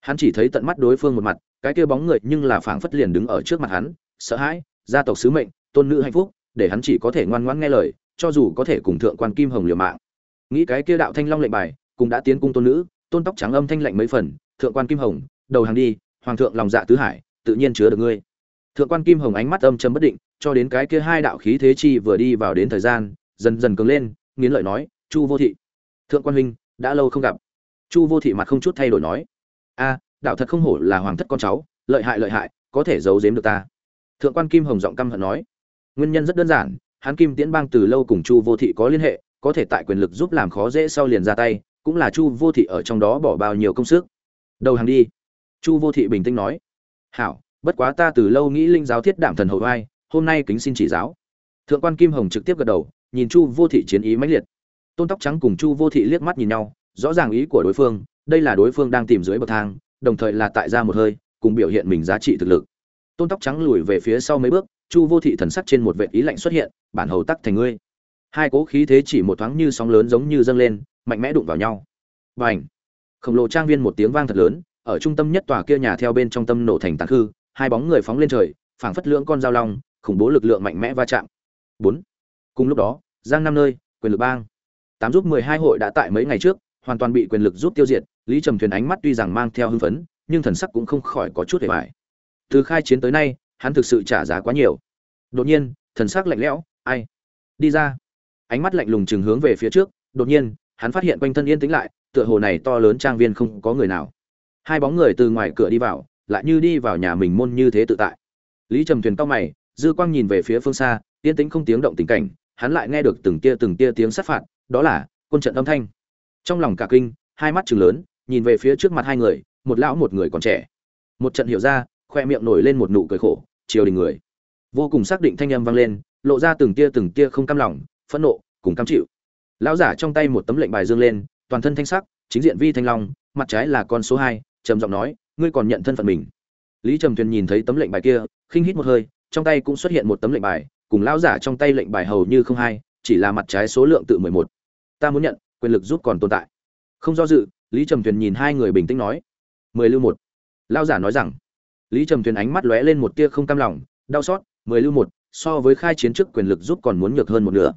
Hắn chỉ thấy tận mắt đối phương một mặt cái kia bóng người nhưng là phảng phất liền đứng ở trước mặt hắn, sợ hãi, gia tộc sứ mệnh, tôn nữ hạnh phúc, để hắn chỉ có thể ngoan ngoãn nghe lời, cho dù có thể cùng thượng quan kim hồng liều mạng. Nghĩ cái kia đạo thanh long lệnh bài cùng đã tiến cung tôn nữ, tôn tóc trắng âm thanh lệnh mấy phần, thượng quan kim hồng, đầu hàng đi, hoàng thượng lòng dạ tứ hải, tự nhiên chứa được ngươi. Thượng quan kim hồng ánh mắt âm trầm bất định, cho đến cái kia hai đạo khí thế chi vừa đi vào đến thời gian, dần dần cứng lên, nghiến lợi nói, chu vô thị. Thượng quan huynh, đã lâu không gặp. Chu vô thị mặt không chút thay đổi nói, a đạo thật không hổ là hoàng thất con cháu, lợi hại lợi hại, có thể giấu giếm được ta. Thượng quan kim hồng giọng căm hận nói. Nguyên nhân rất đơn giản, hắn kim tiễn bang từ lâu cùng chu vô thị có liên hệ, có thể tại quyền lực giúp làm khó dễ sau liền ra tay, cũng là chu vô thị ở trong đó bỏ bao nhiêu công sức. Đầu hàng đi. Chu vô thị bình tĩnh nói. Hảo, bất quá ta từ lâu nghĩ linh giáo thiết đảm thần hậu vai hôm nay kính xin chỉ giáo. Thượng quan kim hồng trực tiếp gật đầu, nhìn chu vô thị chiến ý mãnh liệt. Tôn tóc trắng cùng chu vô thị liếc mắt nhìn nhau, rõ ràng ý của đối phương, đây là đối phương đang tìm dưới bậc thang đồng thời là tại ra một hơi, cùng biểu hiện mình giá trị thực lực. Tôn tóc trắng lùi về phía sau mấy bước, chu vô thị thần sắc trên một vệ ý lạnh xuất hiện, bản hầu tắc thành ngươi. Hai cố khí thế chỉ một thoáng như sóng lớn giống như dâng lên, mạnh mẽ đụng vào nhau. Bành. khổng lồ trang viên một tiếng vang thật lớn, ở trung tâm nhất tòa kia nhà theo bên trong tâm nổ thành tàn hư hai bóng người phóng lên trời, phảng phất lưỡng con dao long, khủng bố lực lượng mạnh mẽ va chạm. Bốn! Cùng lúc đó, giang năm nơi, quyền lực bang. Tám giúp mười hai hội đã tại mấy ngày trước, hoàn toàn bị quyền lực giúp tiêu diệt lý trầm thuyền ánh mắt tuy rằng mang theo hưng phấn, nhưng thần sắc cũng không khỏi có chút hề vải từ khai chiến tới nay, hắn thực sự trả giá quá nhiều. Đột nhiên, thần sắc lạnh lẽo, ai? Đi ra. Ánh mắt lạnh lùng chừng hướng về phía trước, đột nhiên, hắn phát hiện quanh thân yên tĩnh lại, tựa hồ này to lớn trang viên không có người nào. Hai bóng người từ ngoài cửa đi vào, lại như đi vào nhà mình môn như thế tự tại. Lý trầm thuyền cao mày, dư quang nhìn về phía phương xa, yên tĩnh không tiếng động tình cảnh, hắn lại nghe được từng tia từng tia tiếng sát phạt, đó là quân trận âm thanh. Trong lòng cả kinh, hai mắt chừng lớn nhìn về phía trước mặt hai người, một lão một người còn trẻ. Một trận hiểu ra, khoe miệng nổi lên một nụ cười khổ chiều đình người. Vô cùng xác định thanh âm vang lên, lộ ra từng tia từng tia không cam lòng, phẫn nộ, cùng cam chịu. Lão giả trong tay một tấm lệnh bài dương lên, toàn thân thanh sắc, chính diện vi thanh long, mặt trái là con số hai, trầm giọng nói, ngươi còn nhận thân phận mình. Lý trầm Thuyền nhìn thấy tấm lệnh bài kia, khinh hít một hơi, trong tay cũng xuất hiện một tấm lệnh bài, cùng lão giả trong tay lệnh bài hầu như không hai, chỉ là mặt trái số lượng tự mười một. Ta muốn nhận, quyền lực giúp còn tồn tại. Không do dự lý trầm Thuyền nhìn hai người bình tĩnh nói, mười lưu một. Lão giả nói rằng, lý trầm Thuyền ánh mắt lóe lên một tia không cam lòng, đau xót, mười lưu một, so với khai chiến trước quyền lực giúp còn muốn nhược hơn một nửa.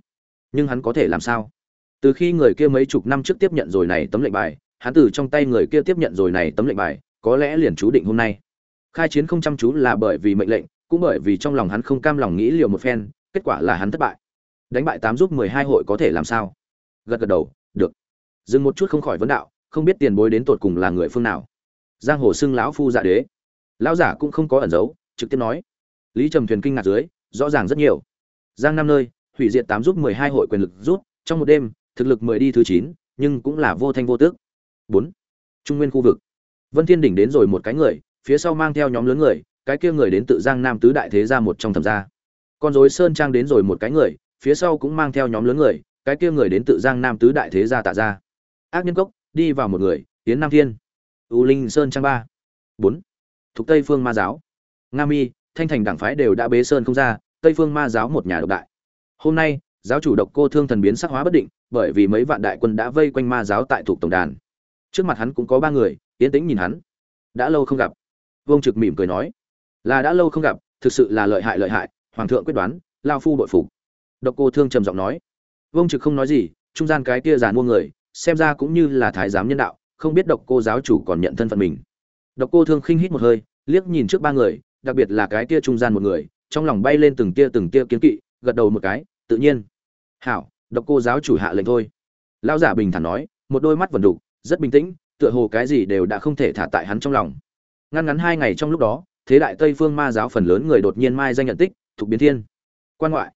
Nhưng hắn có thể làm sao? Từ khi người kia mấy chục năm trước tiếp nhận rồi này tấm lệnh bài, hắn từ trong tay người kia tiếp nhận rồi này tấm lệnh bài, có lẽ liền chú định hôm nay. Khai chiến không chăm chú là bởi vì mệnh lệnh, cũng bởi vì trong lòng hắn không cam lòng nghĩ liều một phen, kết quả là hắn thất bại. Đánh bại tám giúp mười hai hội có thể làm sao? Gật gật đầu, được. Dừng một chút không khỏi vấn đạo không biết tiền bối đến tột cùng là người phương nào. Giang hồ xưng lão phu dạ đế. Lão giả cũng không có ẩn giấu, trực tiếp nói. Lý trầm thuyền kinh ngạc dưới, rõ ràng rất nhiều. Giang năm nơi, hủy diệt tám giúp mười hai hội quyền lực rút, trong một đêm, thực lực mười đi thứ chín, nhưng cũng là vô thanh vô tước. Bốn. Trung nguyên khu vực. Vân thiên đỉnh đến rồi một cái người, phía sau mang theo nhóm lớn người, cái kia người đến tự giang nam tứ đại thế gia một trong thẩm gia. Con rối sơn trang đến rồi một cái người, phía sau cũng mang theo nhóm lớn người, cái kia người đến tự giang nam tứ đại thế gia tạ gia. Ác nhân cốc đi vào một người tiến nam thiên. U linh sơn trang ba. Bốn. Thuộc tây phương ma giáo. Nga mi, thanh thành đảng phái đều đã bế sơn không ra, tây phương ma giáo một nhà độc đại. Hôm nay, giáo chủ độc cô thương thần biến sắc hóa bất định, bởi vì mấy vạn đại quân đã vây quanh ma giáo tại thuộc tổng đàn. Trước mặt hắn cũng có ba người yên tĩnh nhìn hắn. Đã lâu không gặp. Vương trực mỉm cười nói. Là đã lâu không gặp, thực sự là lợi hại lợi hại, hoàng thượng quyết đoán, lao phu bội phục. Độc cô thương trầm giọng nói. Vương trực không nói gì, trung gian cái kia giàn mua người xem ra cũng như là thái giám nhân đạo, không biết độc cô giáo chủ còn nhận thân phận mình. Độc cô thương khinh hít một hơi, liếc nhìn trước ba người, đặc biệt là cái kia trung gian một người, trong lòng bay lên từng tia từng tia kiến kỵ, gật đầu một cái, tự nhiên. Hảo, độc cô giáo chủ hạ lệnh thôi. Lão giả bình thản nói, một đôi mắt vần đục rất bình tĩnh, tựa hồ cái gì đều đã không thể thả tại hắn trong lòng. Ngăn ngắn hai ngày trong lúc đó, thế đại tây phương ma giáo phần lớn người đột nhiên mai danh nhận tích, thuộc biến thiên. Quan ngoại.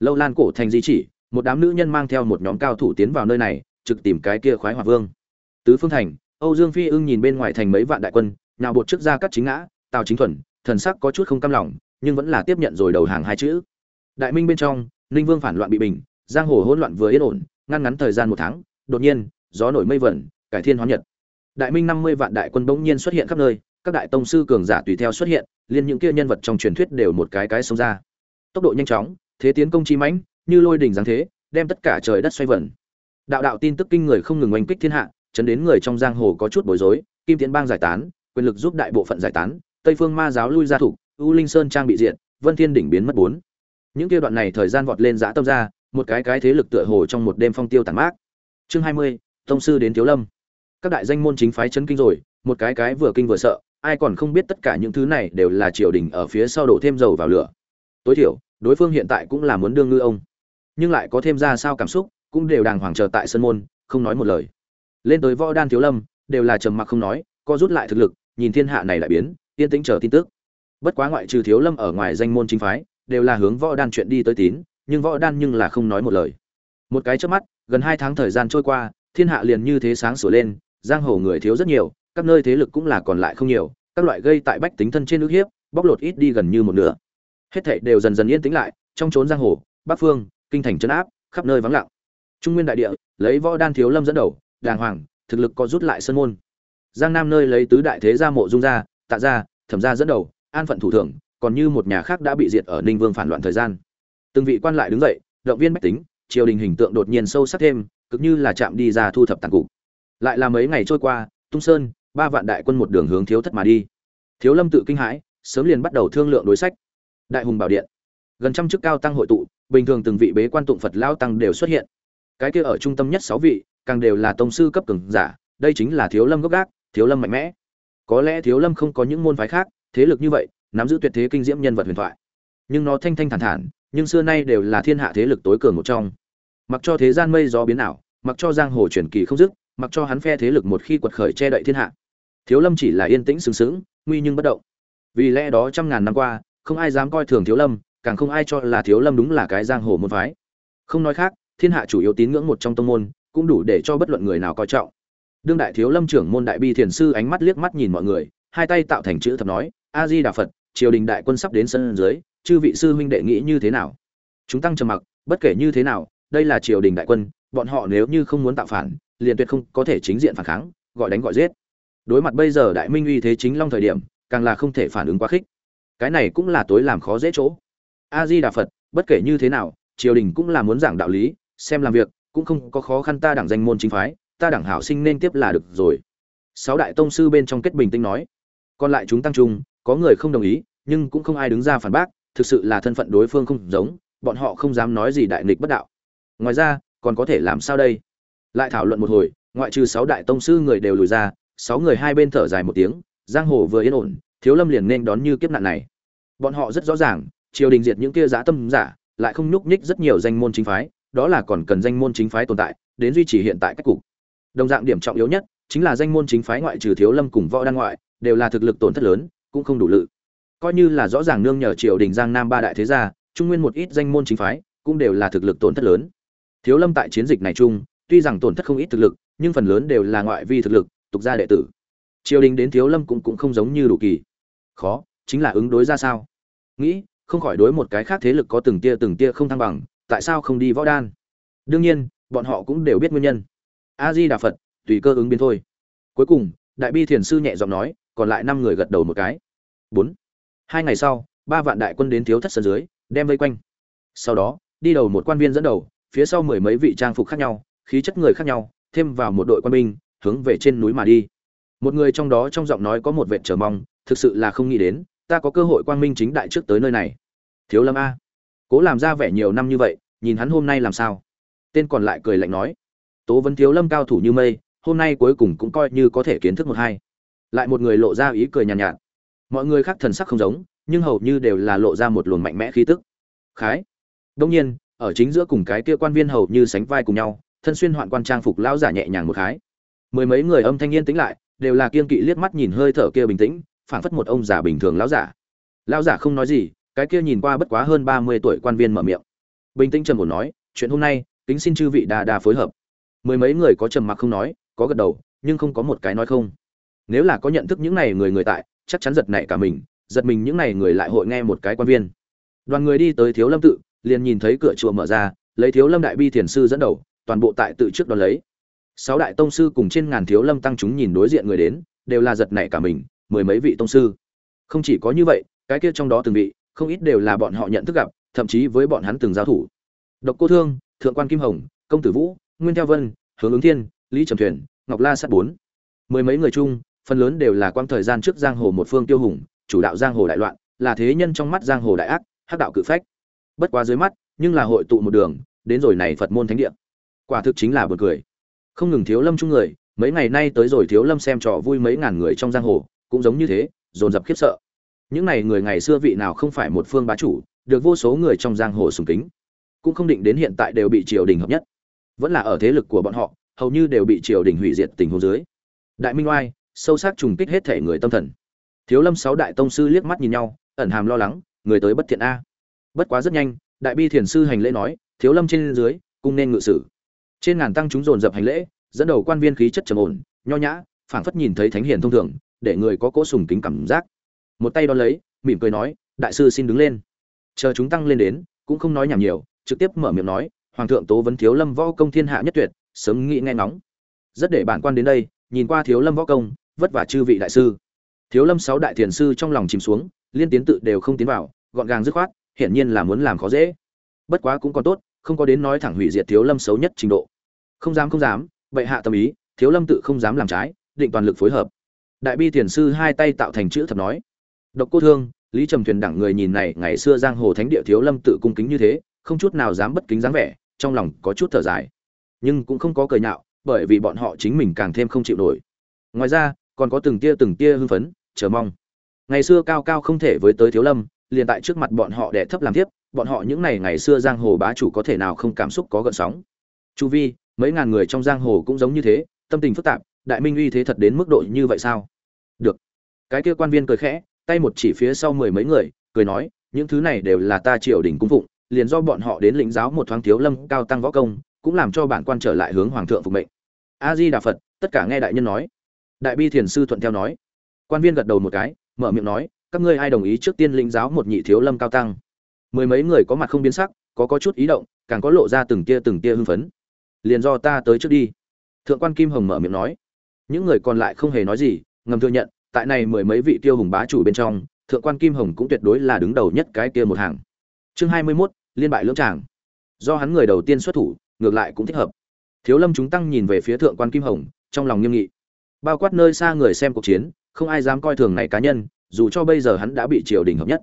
Lâu lan cổ thành di chỉ, một đám nữ nhân mang theo một nhóm cao thủ tiến vào nơi này trực tìm cái kia khoái hòa vương. Tứ phương thành, âu dương phi ưng nhìn bên ngoài thành mấy vạn đại quân, nào bột trước ra cắt chính ngã, tào chính thuần, thần sắc có chút không cam lòng, nhưng vẫn là tiếp nhận rồi đầu hàng hai chữ. Đại minh bên trong, ninh vương phản loạn bị bình, giang hồ hỗn loạn vừa yên ổn, ngăn ngắn thời gian một tháng, đột nhiên, gió nổi mây vẩn, cải thiên hóa nhật. Đại minh năm mươi vạn đại quân bỗng nhiên xuất hiện khắp nơi, các đại tông sư cường giả tùy theo xuất hiện liên những kia nhân vật trong truyền thuyết đều một cái cái sống ra. Tốc độ nhanh chóng, thế tiến công chi mãnh, như lôi đỉnh giáng thế, đem tất cả trời đất xoay vẩn đạo đạo tin tức kinh người không ngừng oanh kích thiên hạ, chấn đến người trong giang hồ có chút bối rối. Kim tiễn bang giải tán, quyền lực giúp đại bộ phận giải tán. Tây phương ma giáo lui ra thủ, u linh sơn trang bị diện vân thiên đỉnh biến mất bốn. Những kia đoạn này thời gian vọt lên dã tâm ra, một cái cái thế lực tựa hồ trong một đêm phong tiêu tàn mát. Chương hai mươi, tông sư đến thiếu lâm. Các đại danh môn chính phái chấn kinh rồi, một cái cái vừa kinh vừa sợ, ai còn không biết tất cả những thứ này đều là triều đình ở phía sau đổ thêm dầu vào lửa. Tối thiểu, đối phương hiện tại cũng là muốn đương ngư ông. Nhưng lại có thêm ra sao cảm xúc cũng đều đàng hoàng chờ tại sân môn, không nói một lời. Lên tới võ đan thiếu lâm, đều là trầm mặc không nói, co rút lại thực lực, nhìn thiên hạ này lại biến, yên tĩnh chờ tin tức. Bất quá ngoại trừ thiếu lâm ở ngoài danh môn chính phái, đều là hướng võ đan chuyện đi tới tín, nhưng võ đan nhưng là không nói một lời. Một cái trước mắt, gần hai tháng thời gian trôi qua, thiên hạ liền như thế sáng sủa lên, giang hồ người thiếu rất nhiều, các nơi thế lực cũng là còn lại không nhiều, các loại gây tại bách tính thân trên nước hiếp, bóc lột ít đi gần như một nửa. Hết thảy đều dần dần yên tĩnh lại, trong trốn giang hồ, bắc phương, kinh thành trấn áp, khắp nơi vắng lặng trung nguyên đại địa, lấy võ đan thiếu lâm dẫn đầu, đàng hoàng, thực lực có rút lại sân môn. Giang nam nơi lấy tứ đại thế gia mộ dung gia tạ gia, thẩm gia dẫn đầu, an phận thủ thưởng, còn như một nhà khác đã bị diệt ở ninh vương phản loạn thời gian. Từng vị quan lại đứng dậy, động viên bách tính, triều đình hình tượng đột nhiên sâu sắc thêm, cực như là chạm đi ra thu thập tàn cục. Lại là mấy ngày trôi qua, tung sơn, ba vạn đại quân một đường hướng thiếu thất mà đi. Thiếu lâm tự kinh hãi, sớm liền bắt đầu thương lượng đối sách. Đại hùng bảo điện. Gần trăm chức cao tăng hội tụ, bình thường từng vị bế quan tụng phật lao tăng đều xuất hiện cái kia ở trung tâm nhất sáu vị, càng đều là tông sư cấp cường giả, đây chính là thiếu lâm gốc gác, thiếu lâm mạnh mẽ. Có lẽ thiếu lâm không có những môn phái khác, thế lực như vậy, nắm giữ tuyệt thế kinh diễm nhân vật huyền thoại. Nhưng nó thanh thanh thản thản, nhưng xưa nay đều là thiên hạ thế lực tối cường một trong. Mặc cho thế gian mây gió biến ảo, mặc cho giang hồ truyền kỳ không dứt, mặc cho hắn phe thế lực một khi quật khởi che đậy thiên hạ. Thiếu lâm chỉ là yên tĩnh sừng sững, nguy nhưng bất động. Vì lẽ đó trăm ngàn năm qua, không ai dám coi thường thiếu lâm, càng không ai cho là thiếu lâm đúng là cái giang hồ môn phái. Không nói khác thiên hạ chủ yếu tín ngưỡng một trong tông môn, cũng đủ để cho bất luận người nào coi trọng. Đương đại thiếu lâm trưởng môn đại bi thiền sư ánh mắt liếc mắt nhìn mọi người, hai tay tạo thành chữ thập nói, a di đà phật, triều đình đại quân sắp đến sân dưới, chư vị sư huynh đệ nghĩ như thế nào? Chúng tăng trầm mặc, bất kể như thế nào, đây là triều đình đại quân, bọn họ nếu như không muốn tạo phản, liền tuyệt không có thể chính diện phản kháng, gọi đánh gọi giết. Đối mặt bây giờ đại minh uy thế chính long thời điểm, càng là không thể phản ứng quá khích. Cái này cũng là tối làm khó dễ chỗ. A di đà phật, bất kể như thế nào, triều đình cũng là muốn giảng đạo lý xem làm việc, cũng không có khó khăn ta đảng danh môn chính phái, ta đảng hảo sinh nên tiếp là được rồi. Sáu đại tông sư bên trong kết bình tĩnh nói. Còn lại chúng tăng trung, có người không đồng ý, nhưng cũng không ai đứng ra phản bác, thực sự là thân phận đối phương không giống, bọn họ không dám nói gì đại nghịch bất đạo. Ngoài ra, còn có thể làm sao đây? Lại thảo luận một hồi, ngoại trừ sáu đại tông sư người đều lùi ra, sáu người hai bên thở dài một tiếng, giang hồ vừa yên ổn, thiếu lâm liền nên đón như kiếp nạn này. Bọn họ rất rõ ràng, triều đình diệt những kia giả tâm giả, lại không nhúc nhích rất nhiều danh môn chính phái đó là còn cần danh môn chính phái tồn tại, đến duy trì hiện tại cách cục. Đồng dạng điểm trọng yếu nhất chính là danh môn chính phái ngoại trừ thiếu lâm cùng võ đan ngoại, đều là thực lực tổn thất lớn, cũng không đủ lự. Coi như là rõ ràng nương nhờ triều đình giang nam ba đại thế gia, trung nguyên một ít danh môn chính phái cũng đều là thực lực tổn thất lớn. Thiếu lâm tại chiến dịch này chung, tuy rằng tổn thất không ít thực lực, nhưng phần lớn đều là ngoại vi thực lực, tục gia đệ tử. Triều đình đến thiếu lâm cũng cũng không giống như đủ kỳ. Khó, chính là ứng đối ra sao? Nghĩ, không khỏi đối một cái khác thế lực có từng tia từng tia không thăng bằng tại sao không đi võ đan? Đương nhiên, bọn họ cũng đều biết nguyên nhân. A di đà phật tùy cơ ứng biến thôi. Cuối cùng, đại bi thiền sư nhẹ giọng nói, còn lại năm người gật đầu một cái. Bốn. Hai ngày sau, ba vạn đại quân đến thiếu thất sân dưới, đem vây quanh. Sau đó, đi đầu một quan viên dẫn đầu, phía sau mười mấy vị trang phục khác nhau, khí chất người khác nhau, thêm vào một đội quân binh, hướng về trên núi mà đi. Một người trong đó trong giọng nói có một vệt chờ mong, thực sự là không nghĩ đến, ta có cơ hội quang minh chính đại trước tới nơi này. Thiếu lâm a cố làm ra vẻ nhiều năm như vậy nhìn hắn hôm nay làm sao. Tên còn lại cười lạnh nói tố vấn thiếu lâm cao thủ như mây hôm nay cuối cùng cũng coi như có thể kiến thức một hai. Lại một người lộ ra ý cười nhàn nhạt, nhạt. Mọi người khác thần sắc không giống nhưng hầu như đều là lộ ra một luồng mạnh mẽ khí tức. Khái. Đông nhiên ở chính giữa cùng cái kia quan viên hầu như sánh vai cùng nhau thân xuyên hoạn quan trang phục lão giả nhẹ nhàng một khái. Mười mấy người âm thanh niên tính lại đều là kiên kỵ liếc mắt nhìn hơi thở kia bình tĩnh phảng phất một ông già bình thường lão giả. Lão giả không nói gì cái kia nhìn qua bất quá hơn ba mươi tuổi quan viên mở miệng. Bình tĩnh trầm ổn nói, chuyện hôm nay, kính xin chư vị đà đà phối hợp. Mười mấy người có trầm mặc không nói, có gật đầu, nhưng không có một cái nói không. Nếu là có nhận thức những này người người tại, chắc chắn giật nảy cả mình, giật mình những này người lại hội nghe một cái quan viên. Đoàn người đi tới thiếu lâm tự, liền nhìn thấy cửa chùa mở ra, lấy thiếu lâm đại bi thiền sư dẫn đầu, toàn bộ tại tự trước đó lấy. Sáu đại tông sư cùng trên ngàn thiếu lâm tăng chúng nhìn đối diện người đến, đều là giật nảy cả mình, mười mấy vị tông sư. Không chỉ có như vậy, cái kia trong đó từng vị không ít đều là bọn họ nhận thức gặp, thậm chí với bọn hắn từng giao thủ. Độc cô thương, thượng quan kim hồng, công tử vũ, nguyên theo vân, hướng ứng thiên, lý trầm thuyền, ngọc la sát bốn. Mười mấy người chung, phần lớn đều là quang thời gian trước giang hồ một phương tiêu hùng, chủ đạo giang hồ đại loạn, là thế nhân trong mắt giang hồ đại ác, hắc đạo cự phách. Bất quá dưới mắt, nhưng là hội tụ một đường, đến rồi này phật môn thánh địa. Quả thực chính là buồn cười. Không ngừng thiếu lâm chung người, mấy ngày nay tới rồi thiếu lâm xem trò vui mấy ngàn người trong giang hồ, cũng giống như thế, dồn dập khiếp sợ những này người ngày xưa vị nào không phải một phương bá chủ, được vô số người trong giang hồ sùng kính, cũng không định đến hiện tại đều bị triều đình hợp nhất. Vẫn là ở thế lực của bọn họ, hầu như đều bị triều đình hủy diệt tình huống dưới. Đại minh oai, sâu sắc trùng kích hết thể người tâm thần. Thiếu lâm sáu đại tông sư liếc mắt nhìn nhau, ẩn hàm lo lắng, người tới bất thiện a. Bất quá rất nhanh, đại bi thiền sư hành lễ nói, thiếu lâm trên dưới, cung nên ngự sử. Trên ngàn tăng chúng dồn dập hành lễ, dẫn đầu quan viên khí chất trầm ổn, nho nhã, phảng phất nhìn thấy thánh hiền thông thường, để người có cỗ sùng kính cảm giác một tay đo lấy, mỉm cười nói, đại sư xin đứng lên. Chờ chúng tăng lên đến, cũng không nói nhảm nhiều, trực tiếp mở miệng nói, hoàng thượng tố vấn thiếu lâm võ công thiên hạ nhất tuyệt, sớm nghĩ nghe ngóng. Rất để bản quan đến đây, nhìn qua thiếu lâm võ công, vất vả chư vị đại sư. Thiếu lâm sáu đại thiền sư trong lòng chìm xuống, liên tiến tự đều không tiến vào, gọn gàng dứt khoát, hiển nhiên là muốn làm khó dễ. Bất quá cũng còn tốt, không có đến nói thẳng hủy diệt thiếu lâm xấu nhất trình độ. Không dám không dám vậy hạ tâm ý, thiếu lâm tự không dám làm trái, định toàn lực phối hợp. Đại bi thiền sư hai tay tạo thành chữ thập nói độc cô thương, lý trầm thuyền đẳng người nhìn này, ngày xưa giang hồ thánh địa thiếu lâm tự cung kính như thế, không chút nào dám bất kính dáng vẻ, trong lòng có chút thở dài. Nhưng cũng không có cười nhạo, bởi vì bọn họ chính mình càng thêm không chịu nổi. Ngoài ra, còn có từng tia từng tia hưng phấn, chờ mong. Ngày xưa cao cao không thể với tới thiếu lâm, liền tại trước mặt bọn họ đè thấp làm tiếp bọn họ những này ngày xưa giang hồ bá chủ có thể nào không cảm xúc có gợn sóng. Chu vi, mấy ngàn người trong giang hồ cũng giống như thế, tâm tình phức tạp, đại minh uy thế thật đến mức độ như vậy sao? Được. Cái kia quan viên cười khẽ tay một chỉ phía sau mười mấy người, cười nói, những thứ này đều là ta triều đình cung phụng, liền do bọn họ đến lĩnh giáo một thoáng thiếu lâm cao tăng võ công, cũng làm cho bản quan trở lại hướng hoàng thượng phục mệnh. A di đà phật tất cả nghe đại nhân nói. Đại bi thiền sư thuận theo nói. Quan viên gật đầu một cái, mở miệng nói, các ngươi ai đồng ý trước tiên lĩnh giáo một nhị thiếu lâm cao tăng? Mười mấy người có mặt không biến sắc, có có chút ý động, càng có lộ ra từng tia từng tia hưng phấn. Liền do ta tới trước đi. Thượng quan kim hồng mở miệng nói. Những người còn lại không hề nói gì, ngầm thừa nhận tại này mười mấy vị tiêu hùng bá chủ bên trong thượng quan kim hồng cũng tuyệt đối là đứng đầu nhất cái kia một hàng. Chương hai mươi 21, liên bại lưỡng tràng. Do hắn người đầu tiên xuất thủ ngược lại cũng thích hợp. Thiếu lâm chúng tăng nhìn về phía thượng quan kim hồng trong lòng nghiêm nghị. Bao quát nơi xa người xem cuộc chiến không ai dám coi thường này cá nhân dù cho bây giờ hắn đã bị triều đình hợp nhất.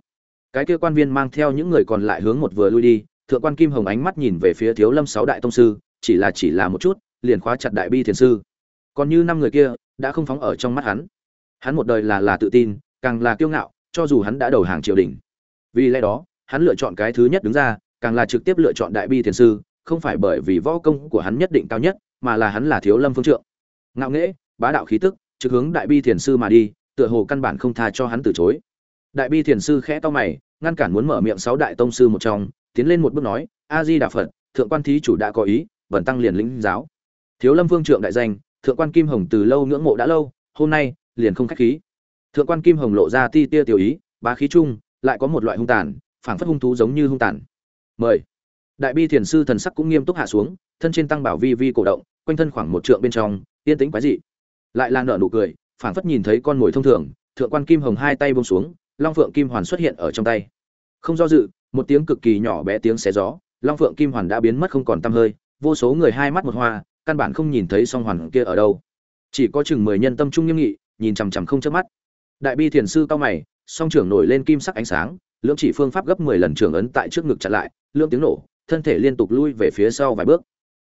Cái kia quan viên mang theo những người còn lại hướng một vừa lui đi thượng quan kim hồng ánh mắt nhìn về phía thiếu lâm sáu đại tông sư chỉ là chỉ là một chút liền khóa chặt đại bi thiền sư. Còn như năm người kia đã không phóng ở trong mắt hắn hắn một đời là là tự tin, càng là kiêu ngạo, cho dù hắn đã đầu hàng triều đình. Vì lẽ đó, hắn lựa chọn cái thứ nhất đứng ra, càng là trực tiếp lựa chọn đại bi thiền sư, không phải bởi vì võ công của hắn nhất định cao nhất, mà là hắn là thiếu lâm phương trượng. Ngạo nghễ, bá đạo khí tức, trực hướng đại bi thiền sư mà đi, tựa hồ căn bản không tha cho hắn từ chối. Đại bi thiền sư khẽ to mày, ngăn cản muốn mở miệng sáu đại tông sư một trong, tiến lên một bước nói a di đà phật thượng quan thí chủ đã có ý vần tăng liền lĩnh giáo. Thiếu lâm vương trượng đại danh, thượng quan kim hồng từ lâu ngưỡng mộ đã lâu, hôm nay liền không khách khí. Thượng quan kim hồng lộ ra ti tia tiểu ý, bá khí chung, lại có một loại hung tàn, phảng phất hung thú giống như hung tàn. Mời. Đại bi thiền sư thần sắc cũng nghiêm túc hạ xuống, thân trên tăng bảo vi vi cổ động, quanh thân khoảng một trượng bên trong, yên tĩnh quái dị. Lại lan nở nụ cười, phảng phất nhìn thấy con mồi thông thường, thượng quan kim hồng hai tay buông xuống, long phượng kim hoàn xuất hiện ở trong tay. Không do dự, một tiếng cực kỳ nhỏ bé tiếng xé gió, long phượng kim hoàn đã biến mất không còn tăm hơi, vô số người hai mắt một hoa, căn bản không nhìn thấy song hoàn kia ở đâu. Chỉ có chừng mười nhân tâm trung nghiêm nghị nhìn chằm chằm không chớp mắt. Đại bi thiền sư cao mày, song trưởng nổi lên kim sắc ánh sáng, lưỡng chỉ phương pháp gấp mười lần trưởng ấn tại trước ngực chặn lại, lưỡng tiếng nổ, thân thể liên tục lui về phía sau vài bước.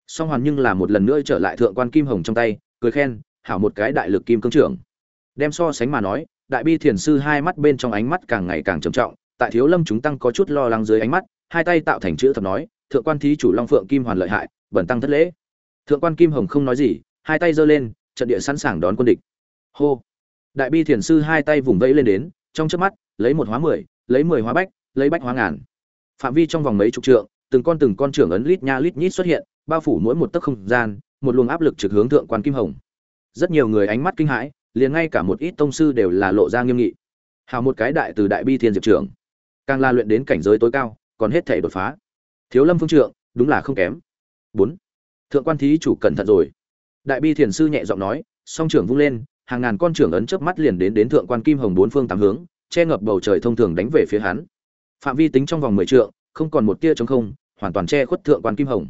Song hoàn nhưng là một lần nữa trở lại thượng quan kim hồng trong tay, cười khen, hảo một cái đại lực kim cương trưởng. Đem so sánh mà nói, đại bi thiền sư hai mắt bên trong ánh mắt càng ngày càng trầm trọng, tại thiếu lâm chúng tăng có chút lo lắng dưới ánh mắt, hai tay tạo thành chữ thập nói, thượng quan thí chủ long phượng kim hoàn lợi hại, bẩn tăng thất lễ. Thượng quan kim hồng không nói gì, hai tay giơ lên, trận địa sẵn sàng đón quân địch hô. Đại bi thiền sư hai tay vùng vẫy lên đến, trong chớp mắt, lấy một hóa mười, lấy mười hóa bách, lấy bách hóa ngàn. Phạm vi trong vòng mấy chục trượng, từng con từng con trưởng ấn lít nha lít nhít xuất hiện, bao phủ mỗi một tấc không gian, một luồng áp lực trực hướng thượng quan kim hồng. Rất nhiều người ánh mắt kinh hãi, liền ngay cả một ít tông sư đều là lộ ra nghiêm nghị. Hào một cái đại từ đại bi thiên diệp trưởng. Càng la luyện đến cảnh giới tối cao, còn hết thể đột phá. Thiếu lâm phương trượng, đúng là không kém. Bốn. Thượng quan thí chủ cẩn thận rồi. Đại bi thiền sư nhẹ giọng nói, song trưởng vung lên hàng ngàn con trưởng ấn chớp mắt liền đến đến thượng quan kim hồng bốn phương tám hướng, che ngập bầu trời thông thường đánh về phía hắn. Phạm vi tính trong vòng mười trượng, không còn một tia trống không, hoàn toàn che khuất thượng quan kim hồng.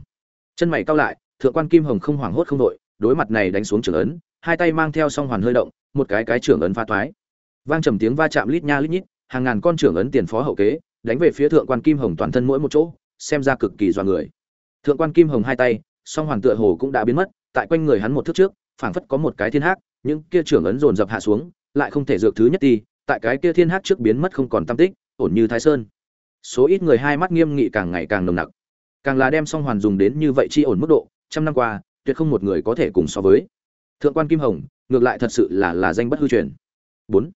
Chân mày cao lại, thượng quan kim hồng không hoảng hốt không đội, đối mặt này đánh xuống trưởng ấn, hai tay mang theo song hoàn hơi động, một cái cái trưởng ấn pha toái vang trầm tiếng va chạm lít nha lít nhít, hàng ngàn con trưởng ấn tiền phó hậu kế, đánh về phía thượng quan kim hồng toàn thân mỗi một chỗ, xem ra cực kỳ dọa người. Thượng quan kim hồng hai tay, song hoàn tựa hồ cũng đã biến mất, tại quanh người hắn một thước trước, phảng phất có một cái thiên hắc những kia trưởng ấn dồn dập hạ xuống lại không thể dược thứ nhất đi, tại cái kia thiên hắc trước biến mất không còn tâm tích ổn như thái sơn. Số ít người hai mắt nghiêm nghị càng ngày càng nồng nặc. Càng là đem song hoàn dùng đến như vậy chi ổn mức độ trăm năm qua tuyệt không một người có thể cùng so với. Thượng quan kim hồng ngược lại thật sự là là danh bất hư truyền. Bốn.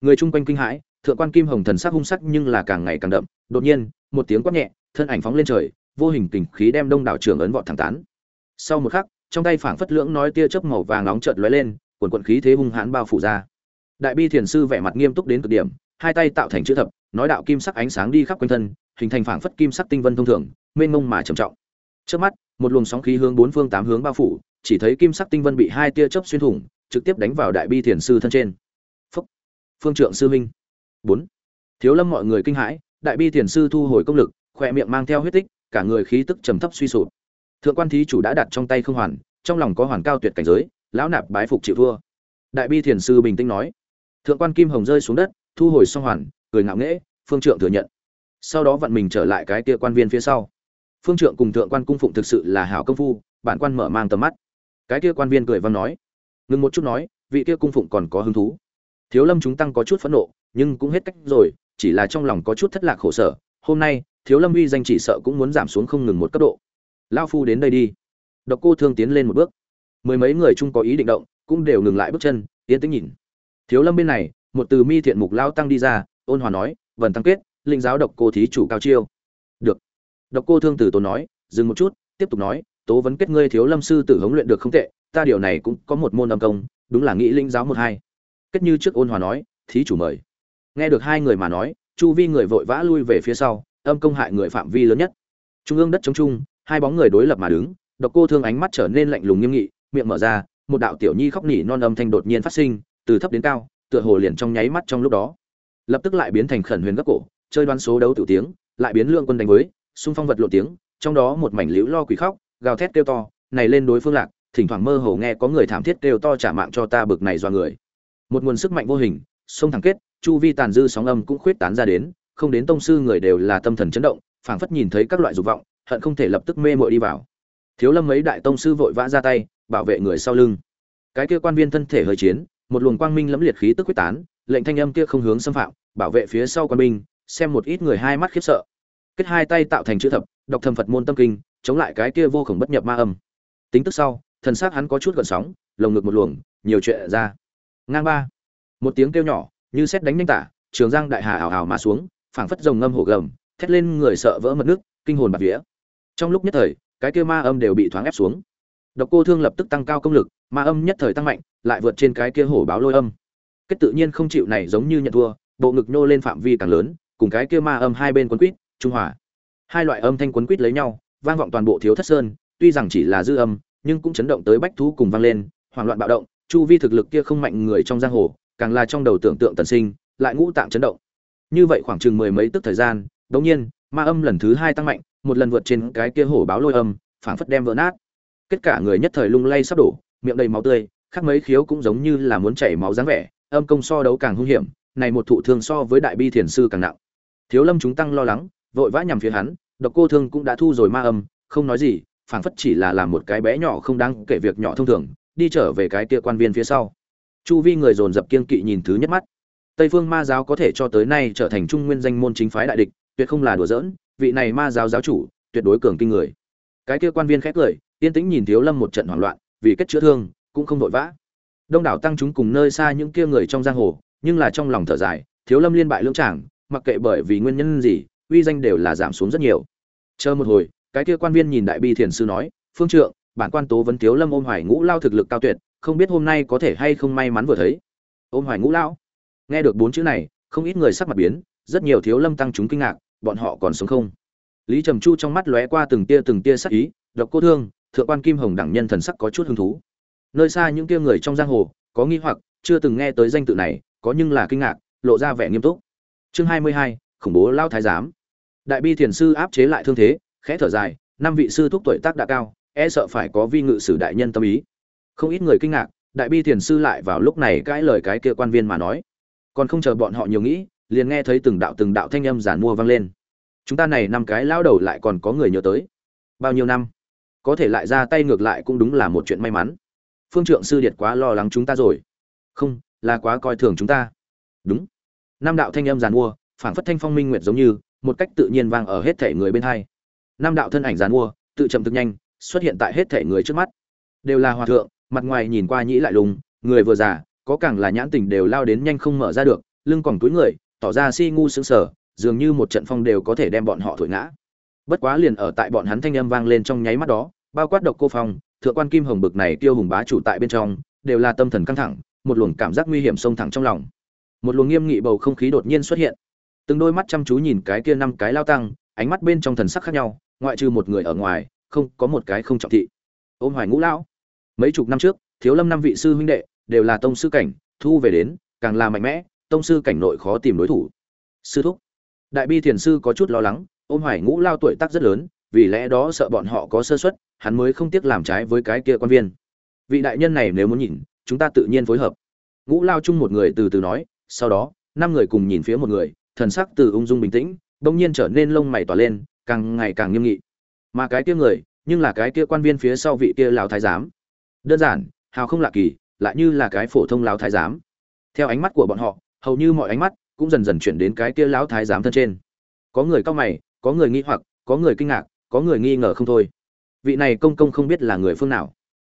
Người chung quanh kinh hãi thượng quan kim hồng thần sắc hung sắc nhưng là càng ngày càng đậm đột nhiên một tiếng quát nhẹ thân ảnh phóng lên trời vô hình kình khí đem đông đảo trưởng ấn vọt thẳng tán. Sau một khắc trong tay phảng phất lưỡng nói tia chớp màu vàng nóng chợt lóe lên quần quần khí thế hung hãn bao phủ ra. Đại bi thiền sư vẻ mặt nghiêm túc đến cực điểm, hai tay tạo thành chữ thập, nói đạo kim sắc ánh sáng đi khắp quanh thân, hình thành phảng phất kim sắc tinh vân thông thường, mênh mông mà trầm trọng. Trước mắt, một luồng sóng khí hướng bốn phương tám hướng bao phủ, chỉ thấy kim sắc tinh vân bị hai tia chớp xuyên thủng, trực tiếp đánh vào đại bi thiền sư thân trên. Phúc. phương trượng sư minh. Bốn. Thiếu lâm mọi người kinh hãi, đại bi thiền sư thu hồi công lực, khỏe miệng mang theo huyết tích, cả người khí tức trầm thấp suy sụp. Thượng quan thí chủ đã đặt trong tay không hoàn, trong lòng có hoàn cao tuyệt cảnh giới lão nạp bái phục chịu thua. Đại bi thiền sư bình tĩnh nói. Thượng quan kim hồng rơi xuống đất, thu hồi song hoàn, cười ngạo nghễ, phương trượng thừa nhận. Sau đó vặn mình trở lại cái kia quan viên phía sau. Phương trượng cùng thượng quan cung phụng thực sự là hảo công phu, bản quan mở mang tầm mắt. Cái kia quan viên cười văn nói. Ngừng một chút nói, vị kia cung phụng còn có hứng thú. Thiếu lâm chúng tăng có chút phẫn nộ, nhưng cũng hết cách rồi, chỉ là trong lòng có chút thất lạc khổ sở. Hôm nay, thiếu lâm uy danh chỉ sợ cũng muốn giảm xuống không ngừng một cấp độ. Lao phu đến đây đi. Độc cô thương tiến lên một bước mười mấy người chung có ý định động, cũng đều ngừng lại bước chân, yên tĩnh nhìn. Thiếu lâm bên này, một từ mi thiện mục lao tăng đi ra, ôn hòa nói, vần tăng kết, linh giáo độc cô thí chủ cao chiêu. Được. Độc cô thương tử tốn nói, dừng một chút, tiếp tục nói, tố vấn kết ngươi thiếu lâm sư tử huấn luyện được không tệ, ta điều này cũng có một môn âm công, đúng là nghĩ linh giáo một hai. Kết như trước ôn hòa nói, thí chủ mời. Nghe được hai người mà nói, chu vi người vội vã lui về phía sau, âm công hại người phạm vi lớn nhất. Trung ương đất chống chung, hai bóng người đối lập mà đứng, độc cô thương ánh mắt trở nên lạnh lùng nghiêm nghị miệng mở ra, một đạo tiểu nhi khóc nỉ non âm thanh đột nhiên phát sinh, từ thấp đến cao, tựa hồ liền trong nháy mắt trong lúc đó. Lập tức lại biến thành khẩn huyền gấp cổ, chơi đoán số đấu tiểu tiếng, lại biến lượng quân đánh với, xung phong vật lộ tiếng, trong đó một mảnh liễu lo quỷ khóc, gào thét kêu to, này lên đối phương lạc, thỉnh thoảng mơ hồ nghe có người thảm thiết kêu to trả mạng cho ta bực này do người. Một nguồn sức mạnh vô hình, sông thẳng kết, chu vi tàn dư sóng âm cũng khuyết tán ra đến, không đến tông sư người đều là tâm thần chấn động, phảng phất nhìn thấy các loại dục vọng, hận không thể lập tức mê mội đi vào. Thiếu lâm mấy đại tông sư vội vã ra tay bảo vệ người sau lưng. Cái kia quan viên thân thể hơi chiến, một luồng quang minh lẫm liệt khí tức quyết tán, lệnh thanh âm kia không hướng xâm phạm, bảo vệ phía sau quan binh, xem một ít người hai mắt khiếp sợ. Kết hai tay tạo thành chữ thập, đọc thầm phật môn tâm kinh, chống lại cái kia vô khổng bất nhập ma âm. Tính tức sau, thần xác hắn có chút gợn sóng, lồng ngực một luồng, nhiều chuyện ra. Ngang ba. Một tiếng kêu nhỏ, như xét đánh nhanh tả, trường giang đại hà ảo ảo mà xuống, phảng phất rồng ngâm hổ gầm, thét lên người sợ vỡ mật nước, kinh hồn bạt vía. Trong lúc nhất thời, cái kia ma âm đều bị thoáng ép xuống độc cô thương lập tức tăng cao công lực ma âm nhất thời tăng mạnh, lại vượt trên cái kia hổ báo lôi âm. Kết tự nhiên không chịu này giống như nhận thua, bộ ngực nô lên phạm vi càng lớn, cùng cái kia ma âm hai bên quấn quýt, trung hòa. Hai loại âm thanh quấn quýt lấy nhau, vang vọng toàn bộ thiếu thất sơn, tuy rằng chỉ là dư âm, nhưng cũng chấn động tới bách thú cùng vang lên, hoảng loạn bạo động, chu vi thực lực kia không mạnh người trong giang hồ, càng là trong đầu tưởng tượng tần sinh, lại ngũ tạng chấn động. Như vậy khoảng chừng mười mấy tức thời gian, đột nhiên, ma âm lần thứ hai tăng mạnh, một lần vượt trên cái kia hổ báo lôi âm, phảng phất đem vỡ nát kết cả người nhất thời lung lay sắp đổ, miệng đầy máu tươi khác mấy khiếu cũng giống như là muốn chảy máu dáng vẻ, âm công so đấu càng hung hiểm, này một thụ thương so với đại bi thiền sư càng nặng. Thiếu lâm chúng tăng lo lắng, vội vã nhằm phía hắn, độc cô thương cũng đã thu rồi ma âm, không nói gì, phảng phất chỉ là làm một cái bé nhỏ không đáng kể việc nhỏ thông thường, đi trở về cái kia quan viên phía sau. Chu vi người dồn dập kiên kỵ nhìn thứ nhất mắt. Tây phương ma giáo có thể cho tới nay trở thành trung nguyên danh môn chính phái đại địch, tuyệt không là đùa giỡn, vị này ma giáo giáo chủ, tuyệt đối cường kinh người. Cái kia quan viên khét cười yên tĩnh nhìn thiếu lâm một trận hoảng loạn, vì kết chữa thương, cũng không vội vã. Đông đảo tăng chúng cùng nơi xa những kia người trong giang hồ, nhưng là trong lòng thở dài, thiếu lâm liên bại lưỡng chẳng mặc kệ bởi vì nguyên nhân gì, uy danh đều là giảm xuống rất nhiều. Chờ một hồi, cái kia quan viên nhìn đại bi thiền sư nói, phương trượng, bản quan tố vấn thiếu lâm ôm hoài ngũ lao thực lực cao tuyệt, không biết hôm nay có thể hay không may mắn vừa thấy. Ôm hoài ngũ lao? Nghe được bốn chữ này, không ít người sắc mặt biến, rất nhiều thiếu lâm tăng chúng kinh ngạc, bọn họ còn sống không? Lý trầm chu trong mắt lóe qua từng tia từng tia sắc ý, độc cô thương thượng quan kim hồng đẳng nhân thần sắc có chút hứng thú. Nơi xa những kia người trong giang hồ, có nghi hoặc, chưa từng nghe tới danh tự này, có nhưng là kinh ngạc, lộ ra vẻ nghiêm túc. Chương hai mươi hai, khủng bố lao thái giám. Đại bi thiền sư áp chế lại thương thế, khẽ thở dài, năm vị sư thúc tuổi tác đã cao e sợ phải có vi ngự sử đại nhân tâm ý. Không ít người kinh ngạc, đại bi thiền sư lại vào lúc này cãi lời cái kia quan viên mà nói. Còn không chờ bọn họ nhiều nghĩ, liền nghe thấy từng đạo từng đạo thanh âm giản mua vang lên. Chúng ta này năm cái lao đầu lại còn có người nhớ tới. Bao nhiêu năm? Có thể lại ra tay ngược lại cũng đúng là một chuyện may mắn. Phương trượng sư điệt quá lo lắng chúng ta rồi. Không, là quá coi thường chúng ta. Đúng. Nam đạo thanh âm giàn mua, phảng phất thanh phong minh nguyệt giống như, một cách tự nhiên vang ở hết thể người bên hai. Nam đạo thân ảnh giàn mua, tự chậm thực nhanh, xuất hiện tại hết thể người trước mắt. Đều là hòa thượng, mặt ngoài nhìn qua nhĩ lại lùng, người vừa già, có càng là nhãn tình đều lao đến nhanh không mở ra được, lưng còn túi người, tỏ ra si ngu sững sờ, dường như một trận phong đều có thể đem bọn họ thổi ngã bất quá liền ở tại bọn hắn thanh âm vang lên trong nháy mắt đó, bao quát độc cô phong, thượng quan kim hồng bực này tiêu hùng bá chủ tại bên trong, đều là tâm thần căng thẳng, một luồng cảm giác nguy hiểm xông thẳng trong lòng. Một luồng nghiêm nghị bầu không khí đột nhiên xuất hiện. Từng đôi mắt chăm chú nhìn cái kia năm cái lao tăng, ánh mắt bên trong thần sắc khác nhau, ngoại trừ một người ở ngoài, không, có một cái không trọng thị. Ôm hoài ngũ lão. Mấy chục năm trước, thiếu lâm năm vị sư huynh đệ, đều là tông sư cảnh, thu về đến, càng là mạnh mẽ, tông sư cảnh nội khó tìm đối thủ. Sư thúc. Đại bi thiền sư có chút lo lắng ôm hoài ngũ lao tuổi tác rất lớn, vì lẽ đó sợ bọn họ có sơ suất, hắn mới không tiếc làm trái với cái kia quan viên. Vị đại nhân này nếu muốn nhìn, chúng ta tự nhiên phối hợp. Ngũ lao chung một người từ từ nói, sau đó, năm người cùng nhìn phía một người, thần sắc từ ung dung bình tĩnh, bỗng nhiên trở nên lông mày tỏa lên, càng ngày càng nghiêm nghị. Mà cái kia người, nhưng là cái kia quan viên phía sau vị kia lão thái giám. Đơn giản, hào không lạ kỳ, lại như là cái phổ thông lão thái giám. Theo ánh mắt của bọn họ, hầu như mọi ánh mắt cũng dần dần chuyển đến cái kia lão thái giám thân trên. Có người cao mày có người nghi hoặc, có người kinh ngạc, có người nghi ngờ không thôi. Vị này công công không biết là người phương nào.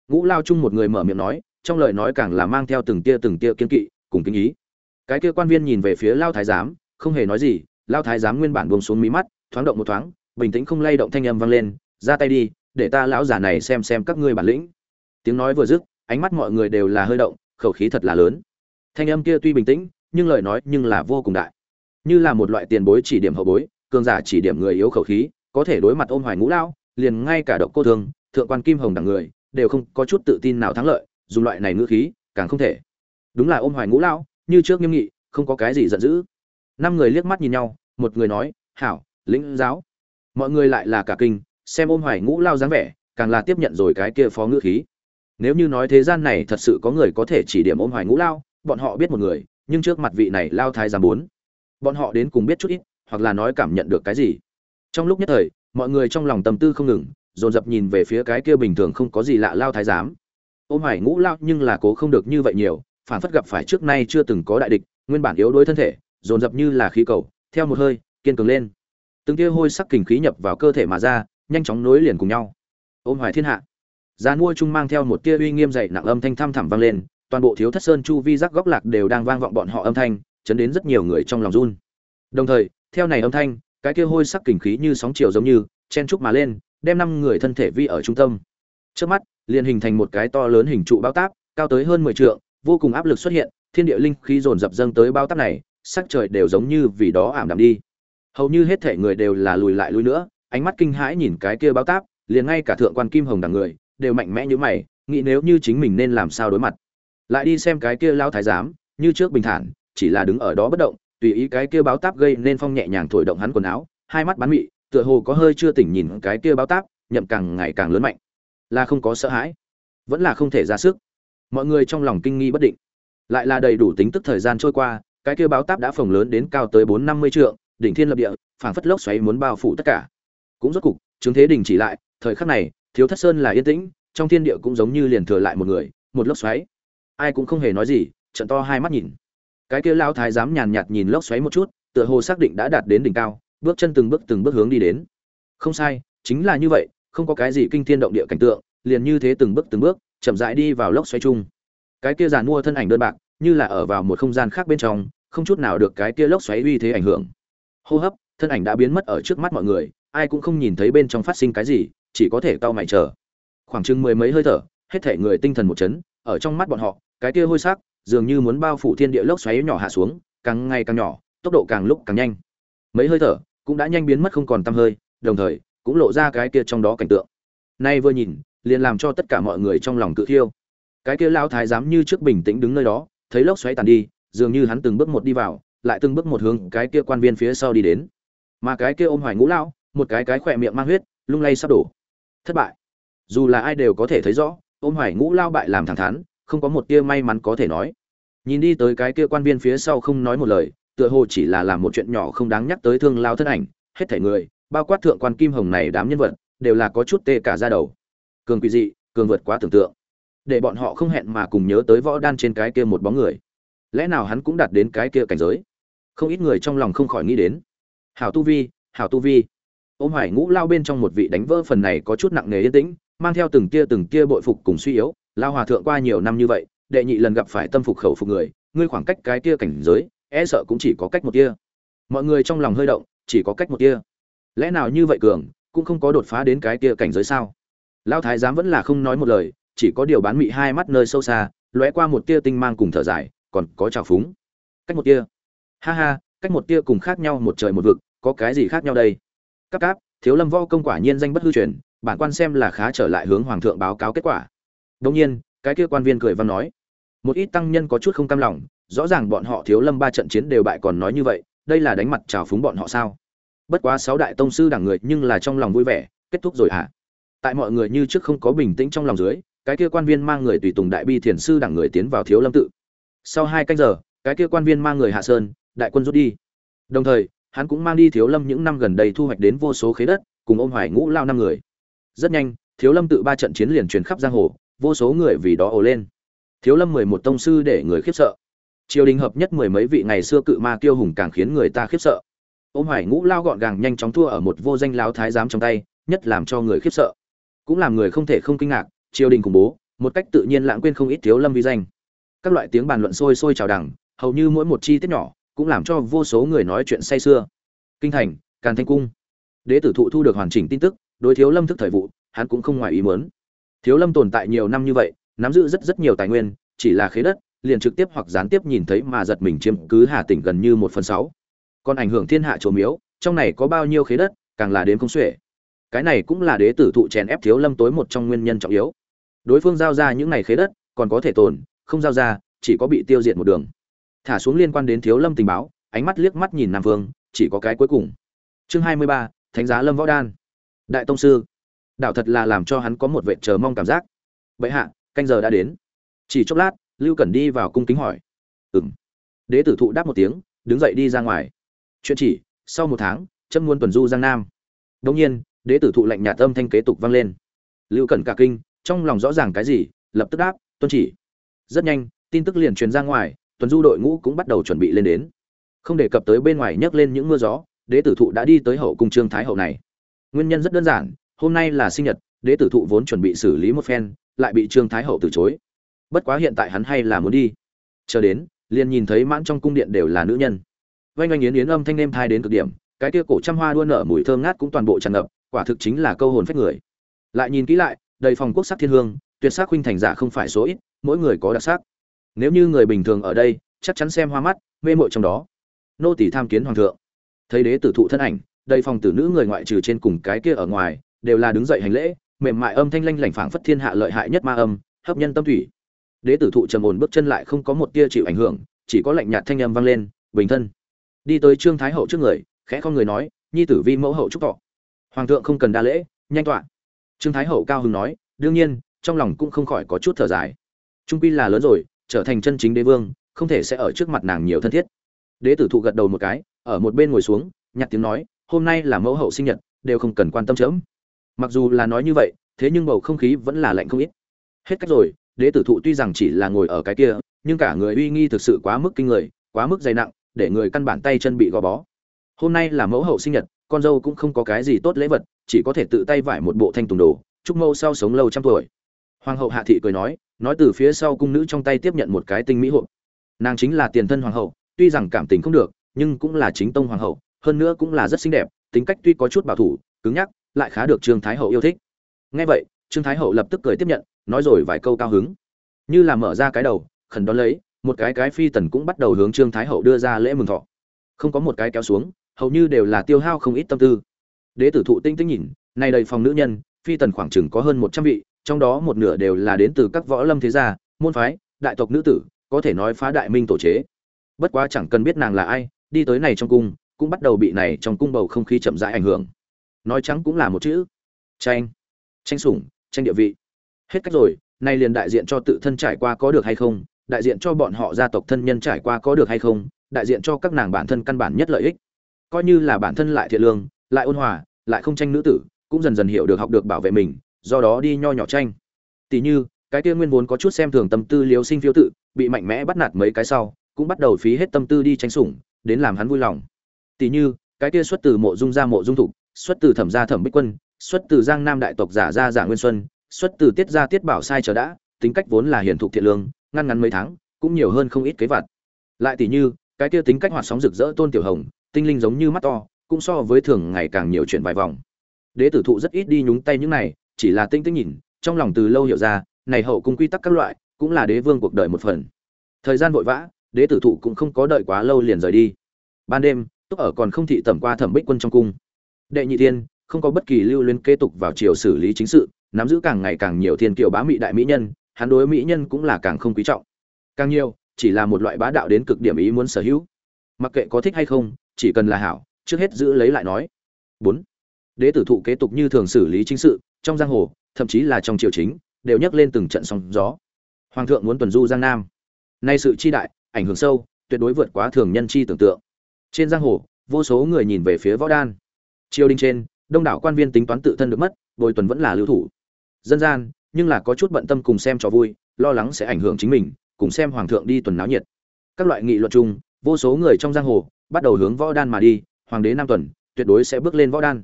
Ngũ lao chung một người mở miệng nói, trong lời nói càng là mang theo từng tia từng tia kiên kỵ, cùng kinh ý. Cái kia quan viên nhìn về phía lao thái giám, không hề nói gì, lao thái giám nguyên bản buông xuống mí mắt, thoáng động một thoáng, bình tĩnh không lay động thanh âm vang lên, ra tay đi, để ta lão già này xem xem các ngươi bản lĩnh. Tiếng nói vừa dứt, ánh mắt mọi người đều là hơi động, khẩu khí thật là lớn. Thanh âm kia tuy bình tĩnh, nhưng lời nói nhưng là vô cùng đại. Như là một loại tiền bối chỉ điểm hậu bối cường giả chỉ điểm người yếu khẩu khí, có thể đối mặt ôm hoài ngũ lao liền ngay cả độc cô thương, thượng quan kim hồng đẳng người, đều không có chút tự tin nào thắng lợi, dùng loại này ngữ khí, càng không thể. Đúng là ôm hoài ngũ lao như trước nghiêm nghị, không có cái gì giận dữ. Năm người liếc mắt nhìn nhau, một người nói, hảo, lĩnh giáo. Mọi người lại là cả kinh, xem ôm hoài ngũ lao dáng vẻ, càng là tiếp nhận rồi cái kia phó ngữ khí. Nếu như nói thế gian này thật sự có người có thể chỉ điểm ôm hoài ngũ lao bọn họ biết một người, nhưng trước mặt vị này lao thái giám bốn. Bọn họ đến cùng biết chút ít hoặc là nói cảm nhận được cái gì. Trong lúc nhất thời, mọi người trong lòng tâm tư không ngừng, dồn dập nhìn về phía cái kia bình thường không có gì lạ lao thái giám. Ôm hải ngũ lao nhưng là cố không được như vậy nhiều, phản phất gặp phải trước nay chưa từng có đại địch, nguyên bản yếu đuối thân thể, dồn dập như là khí cầu, theo một hơi, kiên cường lên. Từng tia hôi sắc kình khí nhập vào cơ thể mà ra, nhanh chóng nối liền cùng nhau. Ôm hoài thiên hạ. Giá mua trung mang theo một tia uy nghiêm dậy nặng âm thanh thăm thẳm vang lên, toàn bộ thiếu thất sơn chu vi rắc góc lạc đều đang vang vọng bọn họ âm thanh, chấn đến rất nhiều người trong lòng run. Đồng thời theo này âm thanh, cái kia hôi sắc kình khí như sóng chiều giống như, chen trúc mà lên, đem năm người thân thể vi ở trung tâm. Trước mắt, liền hình thành một cái to lớn hình trụ bao táp, cao tới hơn mười trượng, vô cùng áp lực xuất hiện, thiên địa linh khí dồn dập dâng tới bao táp này, sắc trời đều giống như vì đó ảm đạm đi. Hầu như hết thể người đều là lùi lại lùi nữa, ánh mắt kinh hãi nhìn cái kia bao táp, liền ngay cả thượng quan kim hồng đằng người, đều mạnh mẽ như mày, nghĩ nếu như chính mình nên làm sao đối mặt. Lại đi xem cái kia lao thái giám, như trước bình thản, chỉ là đứng ở đó bất động tùy ý cái kia báo táp gây nên phong nhẹ nhàng thổi động hắn quần áo, hai mắt bắn mị, tựa hồ có hơi chưa tỉnh nhìn cái kia báo táp, nhậm càng ngày càng lớn mạnh. Là không có sợ hãi, vẫn là không thể ra sức. Mọi người trong lòng kinh nghi bất định. Lại là đầy đủ tính tức thời gian trôi qua, cái kia báo táp đã phồng lớn đến cao tới bốn năm mươi trượng, đỉnh thiên lập địa, phảng phất lốc xoáy muốn bao phủ tất cả. Cũng rốt cục, chứng thế đình chỉ lại, thời khắc này, thiếu thất sơn là yên tĩnh, trong thiên địa cũng giống như liền thừa lại một người, một lốc xoáy. Ai cũng không hề nói gì trận to hai mắt nhìn cái kia lao thái giám nhàn nhạt nhìn lốc xoáy một chút, tựa hồ xác định đã đạt đến đỉnh cao, bước chân từng bước từng bước hướng đi đến. Không sai, chính là như vậy, không có cái gì kinh thiên động địa cảnh tượng, liền như thế từng bước từng bước, chậm rãi đi vào lốc xoáy chung. Cái kia giàn mua thân ảnh đơn bạc, như là ở vào một không gian khác bên trong, không chút nào được cái kia lốc xoáy uy thế ảnh hưởng. Hô hấp, thân ảnh đã biến mất ở trước mắt mọi người, ai cũng không nhìn thấy bên trong phát sinh cái gì, chỉ có thể cau mày chờ. Khoảng chừng mười mấy hơi thở, hết thể người tinh thần một chấn, ở trong mắt bọn họ, cái kia hôi sắc dường như muốn bao phủ thiên địa lốc xoáy nhỏ hạ xuống, càng ngày càng nhỏ, tốc độ càng lúc càng nhanh. Mấy hơi thở cũng đã nhanh biến mất không còn tăm hơi, đồng thời cũng lộ ra cái kia trong đó cảnh tượng. Nay vừa nhìn, liền làm cho tất cả mọi người trong lòng tự thiêu. Cái kia lao thái giám như trước bình tĩnh đứng nơi đó, thấy lốc xoáy tàn đi, dường như hắn từng bước một đi vào, lại từng bước một hướng cái kia quan viên phía sau đi đến. Mà cái kia ôm hoài ngũ lao một cái cái khỏe miệng mang huyết, lung lay sắp đổ. Thất bại. Dù là ai đều có thể thấy rõ, ôm hoài ngũ lao bại làm thẳng thắn không có một tia may mắn có thể nói. Nhìn đi tới cái kia quan viên phía sau không nói một lời, tựa hồ chỉ là làm một chuyện nhỏ không đáng nhắc tới thương lao thân ảnh, hết thảy người, bao quát thượng quan kim hồng này đám nhân vật, đều là có chút tê cả ra đầu. Cường quỷ dị, cường vượt quá tưởng tượng. Để bọn họ không hẹn mà cùng nhớ tới võ đan trên cái kia một bóng người. Lẽ nào hắn cũng đạt đến cái kia cảnh giới? Không ít người trong lòng không khỏi nghĩ đến. Hảo tu vi, hảo tu vi. Ôm hoài ngũ lao bên trong một vị đánh vỡ phần này có chút nặng nề yên tĩnh, mang theo từng tia từng tia bội phục cùng suy yếu lao hòa thượng qua nhiều năm như vậy, đệ nhị lần gặp phải tâm phục khẩu phục người, ngươi khoảng cách cái kia cảnh giới e sợ cũng chỉ có cách một tia. Mọi người trong lòng hơi động, chỉ có cách một tia. Lẽ nào như vậy cường, cũng không có đột phá đến cái kia cảnh giới sao? Lao thái giám vẫn là không nói một lời, chỉ có điều bán mị hai mắt nơi sâu xa, lóe qua một tia tinh mang cùng thở dài, còn có trào phúng. Cách một tia. Ha ha, cách một tia cùng khác nhau một trời một vực, có cái gì khác nhau đây? Các cáp, thiếu lâm võ công quả nhiên danh bất hư truyền, bản quan xem là khá trở lại hướng hoàng thượng báo cáo kết quả đồng nhiên, cái kia quan viên cười văn nói, một ít tăng nhân có chút không cam lòng, rõ ràng bọn họ thiếu lâm ba trận chiến đều bại còn nói như vậy, đây là đánh mặt trào phúng bọn họ sao? Bất quá sáu đại tông sư đảng người nhưng là trong lòng vui vẻ, kết thúc rồi hả? À? tại mọi người như trước không có bình tĩnh trong lòng dưới, cái kia quan viên mang người tùy tùng đại bi thiền sư đảng người tiến vào thiếu lâm tự. Sau hai canh giờ, cái kia quan viên mang người hạ sơn, đại quân rút đi. Đồng thời, hắn cũng mang đi thiếu lâm những năm gần đây thu hoạch đến vô số khế đất, cùng ôm hoài ngũ lao năm người. Rất nhanh, thiếu lâm tự ba trận chiến liền truyền khắp giang hồ vô số người vì đó ồ lên. Thiếu lâm mười một tông sư để người khiếp sợ. Triều đình hợp nhất mười mấy vị ngày xưa cự ma kiêu hùng càng khiến người ta khiếp sợ. Ôm hoài ngũ lao gọn gàng nhanh chóng thua ở một vô danh lao thái giám trong tay, nhất làm cho người khiếp sợ. Cũng làm người không thể không kinh ngạc, triều đình khủng bố, một cách tự nhiên lãng quên không ít thiếu lâm vi danh. Các loại tiếng bàn luận sôi sôi trào đằng, hầu như mỗi một chi tiết nhỏ, cũng làm cho vô số người nói chuyện say xưa kinh thành, càn thanh cung. Đế tử thụ thu được hoàn chỉnh tin tức, đối thiếu lâm thức thời vụ, hắn cũng không ngoài ý muốn thiếu lâm tồn tại nhiều năm như vậy, nắm giữ rất rất nhiều tài nguyên, chỉ là khế đất, liền trực tiếp hoặc gián tiếp nhìn thấy mà giật mình chiếm cứ hà tỉnh gần như một phần sáu. Còn ảnh hưởng thiên hạ chỗ miếu, trong này có bao nhiêu khế đất, càng là đến không xuể. Cái này cũng là đế tử thụ chèn ép thiếu lâm tối một trong nguyên nhân trọng yếu. Đối phương giao ra những này khế đất, còn có thể tồn, không giao ra, chỉ có bị tiêu diệt một đường. Thả xuống liên quan đến thiếu lâm tình báo, ánh mắt liếc mắt nhìn nam phương chỉ có cái cuối cùng. Chương hai mươi ba, thánh giá lâm võ đan. Đại tông sư đạo thật là làm cho hắn có một vệ chờ mong cảm giác. Vậy hạ, canh giờ đã đến. Chỉ chốc lát, lưu cẩn đi vào cung kính hỏi. Ừng đế tử thụ đáp một tiếng, đứng dậy đi ra ngoài. Chuyện chỉ, sau một tháng, chấm muôn tuần du giang nam. Đông nhiên, đế tử thụ lệnh nhà tâm thanh kế tục vang lên. Lưu cẩn cả kinh, trong lòng rõ ràng cái gì, lập tức đáp, tuân chỉ. Rất nhanh, tin tức liền truyền ra ngoài, tuần du đội ngũ cũng bắt đầu chuẩn bị lên đến. Không đề cập tới bên ngoài nhấc lên những mưa gió, đế tử thụ đã đi tới hậu cung trương thái hậu này. Nguyên nhân rất đơn giản hôm nay là sinh nhật, đế tử thụ vốn chuẩn bị xử lý một phen, lại bị trương thái hậu từ chối. Bất quá hiện tại hắn hay là muốn đi. Chờ đến, liền nhìn thấy mãn trong cung điện đều là nữ nhân. Vanh oanh yến yến âm thanh nêm thai đến cực điểm, cái kia cổ trăm hoa đua nở mùi thơm ngát cũng toàn bộ tràn ngập, quả thực chính là câu hồn phách người. Lại nhìn kỹ lại, đầy phòng quốc sắc thiên hương, tuyệt sắc huynh thành giả không phải số ít, mỗi người có đặc sắc. Nếu như người bình thường ở đây, chắc chắn xem hoa mắt, mê mội trong đó. Nô tỷ tham kiến hoàng thượng. Thấy đế tử thụ thân ảnh, đầy phòng tử nữ người ngoại trừ trên cùng cái kia ở ngoài đều là đứng dậy hành lễ, mềm mại âm thanh lanh lảnh phảng phất thiên hạ lợi hại nhất ma âm, hấp nhân tâm thủy. Đế tử thụ trầm ổn bước chân lại không có một tia chịu ảnh hưởng, chỉ có lạnh nhạt thanh âm vang lên, bình thân. Đi tới trương thái hậu trước người, khẽ không người nói, nhi tử vi mẫu hậu chúc thọ. Hoàng thượng không cần đa lễ, nhanh tọa. Trương thái hậu cao hứng nói, đương nhiên, trong lòng cũng không khỏi có chút thở dài. Trung pi là lớn rồi, trở thành chân chính đế vương, không thể sẽ ở trước mặt nàng nhiều thân thiết. Đế tử thụ gật đầu một cái, ở một bên ngồi xuống, nhặt tiếng nói, hôm nay là mẫu hậu sinh nhật, đều không cần quan tâm chớm mặc dù là nói như vậy, thế nhưng bầu không khí vẫn là lạnh không ít. Hết cách rồi, đế tử thụ tuy rằng chỉ là ngồi ở cái kia, nhưng cả người uy nghi thực sự quá mức kinh người, quá mức dày nặng, để người căn bản tay chân bị gò bó. Hôm nay là mẫu hậu sinh nhật, con dâu cũng không có cái gì tốt lễ vật, chỉ có thể tự tay vải một bộ thanh tùng đồ, chúc mẫu sau sống lâu trăm tuổi. Hoàng hậu hạ thị cười nói nói từ phía sau cung nữ trong tay tiếp nhận một cái tinh mỹ hộp. Nàng chính là tiền thân hoàng hậu, tuy rằng cảm tình không được, nhưng cũng là chính tông hoàng hậu, hơn nữa cũng là rất xinh đẹp, tính cách tuy có chút bảo thủ, cứng nhắc lại khá được trương thái hậu yêu thích. Nghe vậy, trương thái hậu lập tức cười tiếp nhận, nói rồi vài câu cao hứng. Như là mở ra cái đầu, khẩn đón lấy, một cái cái phi tần cũng bắt đầu hướng trương thái hậu đưa ra lễ mừng thọ. Không có một cái kéo xuống, hầu như đều là tiêu hao không ít tâm tư. Đế tử thụ tinh tinh nhìn, nay đầy phòng nữ nhân, phi tần khoảng chừng có hơn một trăm vị, trong đó một nửa đều là đến từ các võ lâm thế gia, môn phái, đại tộc nữ tử, có thể nói phá đại minh tổ chế. Bất quá chẳng cần biết nàng là ai, đi tới này trong cung, cũng bắt đầu bị này trong cung bầu không khí chậm rãi ảnh hưởng nói trắng cũng là một chữ. Tranh. Tranh sủng, tranh địa vị. Hết cách rồi, nay liền đại diện cho tự thân trải qua có được hay không, đại diện cho bọn họ gia tộc thân nhân trải qua có được hay không, đại diện cho các nàng bản thân căn bản nhất lợi ích. Coi như là bản thân lại thiện lương, lại ôn hòa, lại không tranh nữ tử, cũng dần dần hiểu được học được bảo vệ mình, do đó đi nho nhỏ tranh. Tỷ như, cái kia nguyên vốn có chút xem thường tâm tư liếu sinh phiêu tự, bị mạnh mẽ bắt nạt mấy cái sau, cũng bắt đầu phí hết tâm tư đi tranh sủng, đến làm hắn vui lòng. Tỷ như, cái kia xuất từ mộ dung gia mộ dung thục xuất từ thẩm gia thẩm bích quân, xuất từ giang nam đại tộc giả gia giả nguyên xuân, xuất từ tiết gia tiết bảo sai chờ đã, tính cách vốn là hiển thục thiện lương, ngăn ngắn mấy tháng, cũng nhiều hơn không ít kế vặt. Lại tỷ như, cái kia tính cách hoạt sóng rực rỡ tôn tiểu hồng, tinh linh giống như mắt to, cũng so với thường ngày càng nhiều chuyện vài vòng. Đế tử thụ rất ít đi nhúng tay những này, chỉ là tinh tinh nhìn, trong lòng từ lâu hiểu ra, này hậu cung quy tắc các loại, cũng là đế vương cuộc đời một phần. Thời gian vội vã, đế tử thụ cũng không có đợi quá lâu liền rời đi. Ban đêm, túc ở còn không thị tẩm qua thẩm bích quân trong cung đệ nhị thiên, không có bất kỳ lưu luyến kế tục vào chiều xử lý chính sự, nắm giữ càng ngày càng nhiều thiên kiều bá mỹ đại mỹ nhân, hắn đối mỹ nhân cũng là càng không quý trọng. Càng nhiều, chỉ là một loại bá đạo đến cực điểm ý muốn sở hữu. Mặc kệ có thích hay không, chỉ cần là hảo, trước hết giữ lấy lại nói. Bốn, đế tử thụ kế tục như thường xử lý chính sự, trong giang hồ, thậm chí là trong triều chính, đều nhắc lên từng trận sóng gió. Hoàng thượng muốn tuần du giang nam. Nay sự chi đại, ảnh hưởng sâu, tuyệt đối vượt quá thường nhân chi tưởng tượng. Trên giang hồ, vô số người nhìn về phía võ đan triều đình trên, đông đảo quan viên tính toán tự thân được mất, bồi tuần vẫn là lưu thủ. Dân gian, nhưng là có chút bận tâm cùng xem cho vui, lo lắng sẽ ảnh hưởng chính mình, cùng xem hoàng thượng đi tuần náo nhiệt. Các loại nghị luận chung, vô số người trong giang hồ bắt đầu hướng võ đan mà đi, hoàng đế nam tuần, tuyệt đối sẽ bước lên võ đan.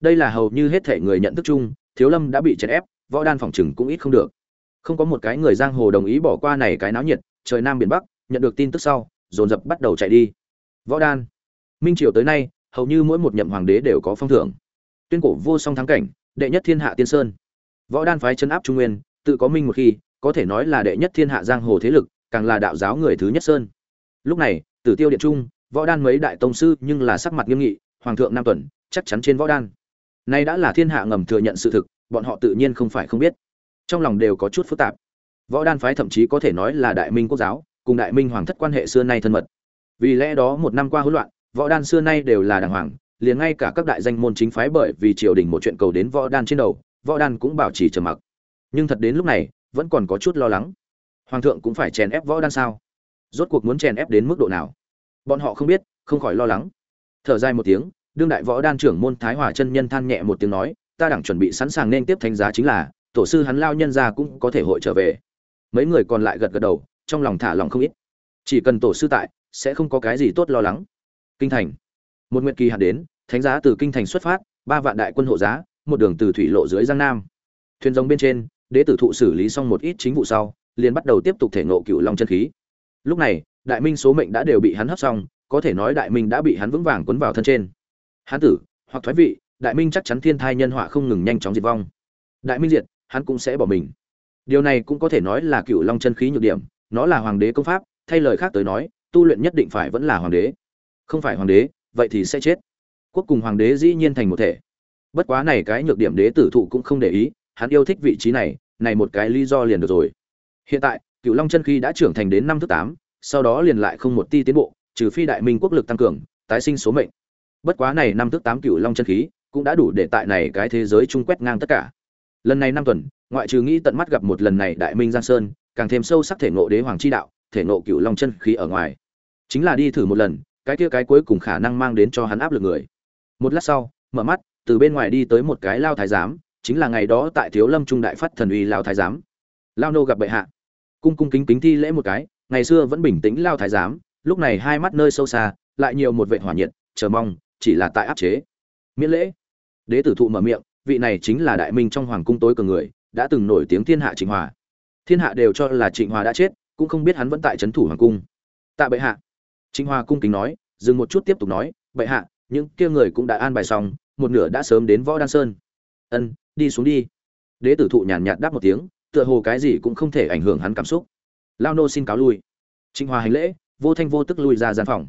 Đây là hầu như hết thể người nhận thức chung, thiếu lâm đã bị chèn ép, võ đan phòng chừng cũng ít không được. Không có một cái người giang hồ đồng ý bỏ qua này cái náo nhiệt, trời nam biển bắc, nhận được tin tức sau, dồn dập bắt đầu chạy đi. Võ đan. Minh triều tới nay hầu như mỗi một nhậm hoàng đế đều có phong thưởng. Tuyên cổ vô song thắng cảnh, đệ nhất thiên hạ tiên sơn. Võ đan phái chân áp trung nguyên, tự có minh một khi, có thể nói là đệ nhất thiên hạ giang hồ thế lực, càng là đạo giáo người thứ nhất sơn. Lúc này, tử tiêu điện trung, võ đan mấy đại tông sư nhưng là sắc mặt nghiêm nghị, hoàng thượng nam tuần, chắc chắn trên võ đan. Nay đã là thiên hạ ngầm thừa nhận sự thực, bọn họ tự nhiên không phải không biết. Trong lòng đều có chút phức tạp. Võ đan phái thậm chí có thể nói là đại minh quốc giáo, cùng đại minh hoàng thất quan hệ xưa nay thân mật. Vì lẽ đó một năm qua hỗn loạn võ đan xưa nay đều là đàng hoàng, liền ngay cả các đại danh môn chính phái bởi vì triều đình một chuyện cầu đến võ đan trên đầu, võ đan cũng bảo trì trầm mặc. Nhưng thật đến lúc này, vẫn còn có chút lo lắng. Hoàng thượng cũng phải chèn ép võ đan sao? Rốt cuộc muốn chèn ép đến mức độ nào? Bọn họ không biết, không khỏi lo lắng. Thở dài một tiếng, đương đại võ đan trưởng môn thái hòa chân nhân than nhẹ một tiếng nói, ta đang chuẩn bị sẵn sàng nên tiếp thánh giá chính là, tổ sư hắn lao nhân ra cũng có thể hội trở về. Mấy người còn lại gật gật đầu, trong lòng thả lòng không ít. Chỉ cần tổ sư tại, sẽ không có cái gì tốt lo lắng kinh thành. Một nguyện kỳ hạn đến, thánh giá từ kinh thành xuất phát, ba vạn đại quân hộ giá, một đường từ thủy lộ dưới giang nam. Thuyền giống bên trên, đế tử thụ xử lý xong một ít chính vụ sau, liền bắt đầu tiếp tục thể ngộ cựu long chân khí. Lúc này, đại minh số mệnh đã đều bị hắn hấp xong, có thể nói đại minh đã bị hắn vững vàng cuốn vào thân trên. Hán tử, hoặc thoái vị, đại minh chắc chắn thiên thai nhân họa không ngừng nhanh chóng diệt vong. Đại minh diệt, hắn cũng sẽ bỏ mình. Điều này cũng có thể nói là cựu long chân khí nhược điểm, nó là hoàng đế công pháp, thay lời khác tới nói, tu luyện nhất định phải vẫn là hoàng đế không phải hoàng đế, vậy thì sẽ chết. Quốc cùng hoàng đế dĩ nhiên thành một thể. Bất quá này cái nhược điểm đế tử thụ cũng không để ý, hắn yêu thích vị trí này này một cái lý do liền được rồi. Hiện tại cựu long chân khí đã trưởng thành đến năm thứ tám, sau đó liền lại không một ti tiến bộ, trừ phi đại minh quốc lực tăng cường, tái sinh số mệnh. Bất quá này năm thứ tám cựu long chân khí cũng đã đủ để tại này cái thế giới chung quét ngang tất cả. Lần này năm tuần, ngoại trừ nghĩ tận mắt gặp một lần này đại minh giang sơn, càng thêm sâu sắc thể ngộ đế hoàng chi đạo, thể ngộ cựu long chân khí ở ngoài. Chính là đi thử một lần cái kia cái cuối cùng khả năng mang đến cho hắn áp lực người. Một lát sau, mở mắt, từ bên ngoài đi tới một cái lao thái giám, chính là ngày đó tại thiếu lâm trung đại phát thần uy lao thái giám. Lao nô gặp bệ hạ. Cung cung kính kính thi lễ một cái, ngày xưa vẫn bình tĩnh lao thái giám, lúc này hai mắt nơi sâu xa, lại nhiều một vệ hỏa nhiệt, chờ mong, chỉ là tại áp chế. Miễn lễ. Đế tử thụ mở miệng, vị này chính là đại minh trong hoàng cung tối cường người, đã từng nổi tiếng thiên hạ trịnh hòa. Thiên hạ đều cho là trịnh hòa đã chết, cũng không biết hắn vẫn tại trấn thủ hoàng cung. Tạ bệ hạ trịnh Hoa cung kính nói, dừng một chút tiếp tục nói, bệ hạ, những kia người cũng đã an bài xong, một nửa đã sớm đến võ đan sơn. Ân, đi xuống đi. Đế tử thụ nhàn nhạt đáp một tiếng, tựa hồ cái gì cũng không thể ảnh hưởng hắn cảm xúc. Lao nô xin cáo lui. Trịnh Hoa hành lễ, vô thanh vô tức lui ra gian phòng.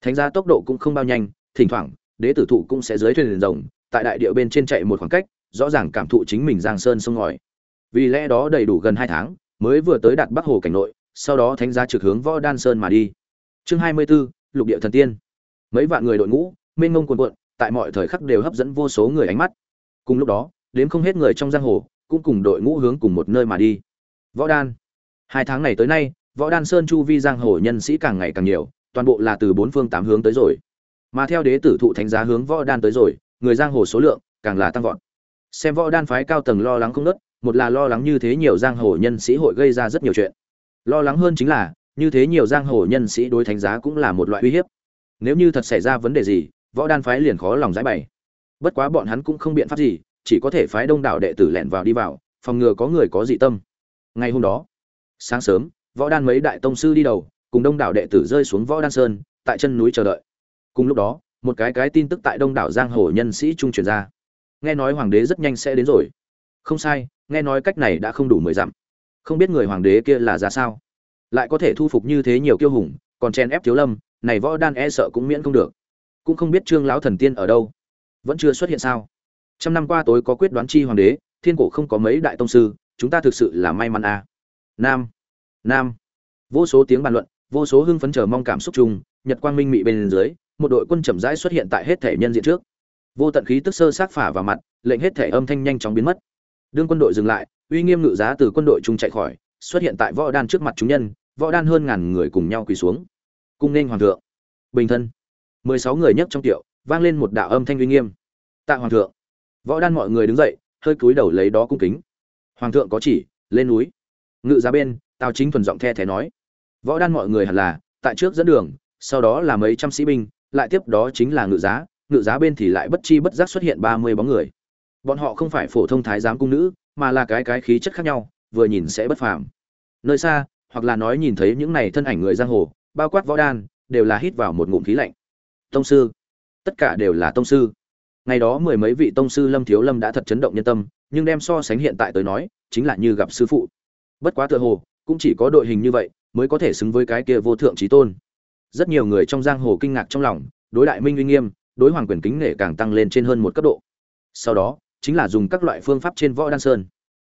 Thánh gia tốc độ cũng không bao nhanh, thỉnh thoảng, đế tử thụ cũng sẽ dưới thuyền rồng, tại đại địa bên trên chạy một khoảng cách, rõ ràng cảm thụ chính mình giang sơn sông ngòi. Vì lẽ đó đầy đủ gần hai tháng, mới vừa tới đạt bắc hồ cảnh nội, sau đó thánh gia trực hướng võ đan sơn mà đi chương hai mươi 24, lục địa thần tiên. Mấy vạn người đội ngũ mênh mông cuồn cuộn tại mọi thời khắc đều hấp dẫn vô số người ánh mắt. Cùng lúc đó đến không hết người trong giang hồ cũng cùng đội ngũ hướng cùng một nơi mà đi. Võ đan. Hai tháng này tới nay võ đan sơn chu vi giang hồ nhân sĩ càng ngày càng nhiều toàn bộ là từ bốn phương tám hướng tới rồi. Mà theo đế tử thụ thánh giá hướng võ đan tới rồi người giang hồ số lượng càng là tăng vọt. Xem võ đan phái cao tầng lo lắng không nớt một là lo lắng như thế nhiều giang hồ nhân sĩ hội gây ra rất nhiều chuyện. Lo lắng hơn chính là như thế nhiều giang hồ nhân sĩ đối thánh giá cũng là một loại uy hiếp. Nếu như thật xảy ra vấn đề gì, võ đan phái liền khó lòng giải bày. Bất quá bọn hắn cũng không biện pháp gì, chỉ có thể phái đông đảo đệ tử lẻn vào đi vào, phòng ngừa có người có dị tâm. Ngày hôm đó, sáng sớm, võ đan mấy đại tông sư đi đầu, cùng đông đảo đệ tử rơi xuống võ đan sơn, tại chân núi chờ đợi. Cùng lúc đó, một cái cái tin tức tại đông đảo giang hồ nhân sĩ trung truyền ra. Nghe nói hoàng đế rất nhanh sẽ đến rồi. Không sai, nghe nói cách này đã không đủ mười dặm. Không biết người hoàng đế kia là ra sao lại có thể thu phục như thế nhiều kiêu hùng, còn chen ép thiếu lâm, này võ đan e sợ cũng miễn không được. Cũng không biết trương lão thần tiên ở đâu. Vẫn chưa xuất hiện sao? Trăm năm qua tối có quyết đoán chi hoàng đế, thiên cổ không có mấy đại tông sư, chúng ta thực sự là may mắn à. nam nam. Vô số tiếng bàn luận, vô số hưng phấn chờ mong cảm xúc chung nhật quang minh mị bên dưới, một đội quân chậm rãi xuất hiện tại hết thể nhân diện trước. Vô tận khí tức sơ sát phả vào mặt, lệnh hết thể âm thanh nhanh chóng biến mất. Đương quân đội dừng lại, uy nghiêm ngự giá từ quân đội trung chạy khỏi, xuất hiện tại võ đan trước mặt chúng nhân võ đan hơn ngàn người cùng nhau quỳ xuống. Cung nên hoàng thượng. Bình thân. Mười sáu người nhấc trong tiệu, vang lên một đạo âm thanh uy nghiêm. Tạ hoàng thượng. Võ đan mọi người đứng dậy, hơi cúi đầu lấy đó cung kính. Hoàng thượng có chỉ, lên núi. Ngự giá bên, tào chính thuần giọng the thé nói. Võ đan mọi người hẳn là, tại trước dẫn đường, sau đó là mấy trăm sĩ binh, lại tiếp đó chính là ngự giá. Ngự giá bên thì lại bất chi bất giác xuất hiện ba mươi bóng người. Bọn họ không phải phổ thông thái giám cung nữ, mà là cái cái khí chất khác nhau, vừa nhìn sẽ bất phàm. Nơi xa hoặc là nói nhìn thấy những này thân ảnh người giang hồ, bao quát võ đan, đều là hít vào một ngụm khí lạnh. Tông sư. Tất cả đều là tông sư. Ngày đó mười mấy vị tông sư lâm thiếu lâm đã thật chấn động nhân tâm, nhưng đem so sánh hiện tại tới nói, chính là như gặp sư phụ. Bất quá tựa hồ, cũng chỉ có đội hình như vậy mới có thể xứng với cái kia vô thượng trí tôn. Rất nhiều người trong giang hồ kinh ngạc trong lòng, đối đại minh uy nghiêm, đối hoàng quyền kính nể càng tăng lên trên hơn một cấp độ. Sau đó, chính là dùng các loại phương pháp trên võ đan sơn.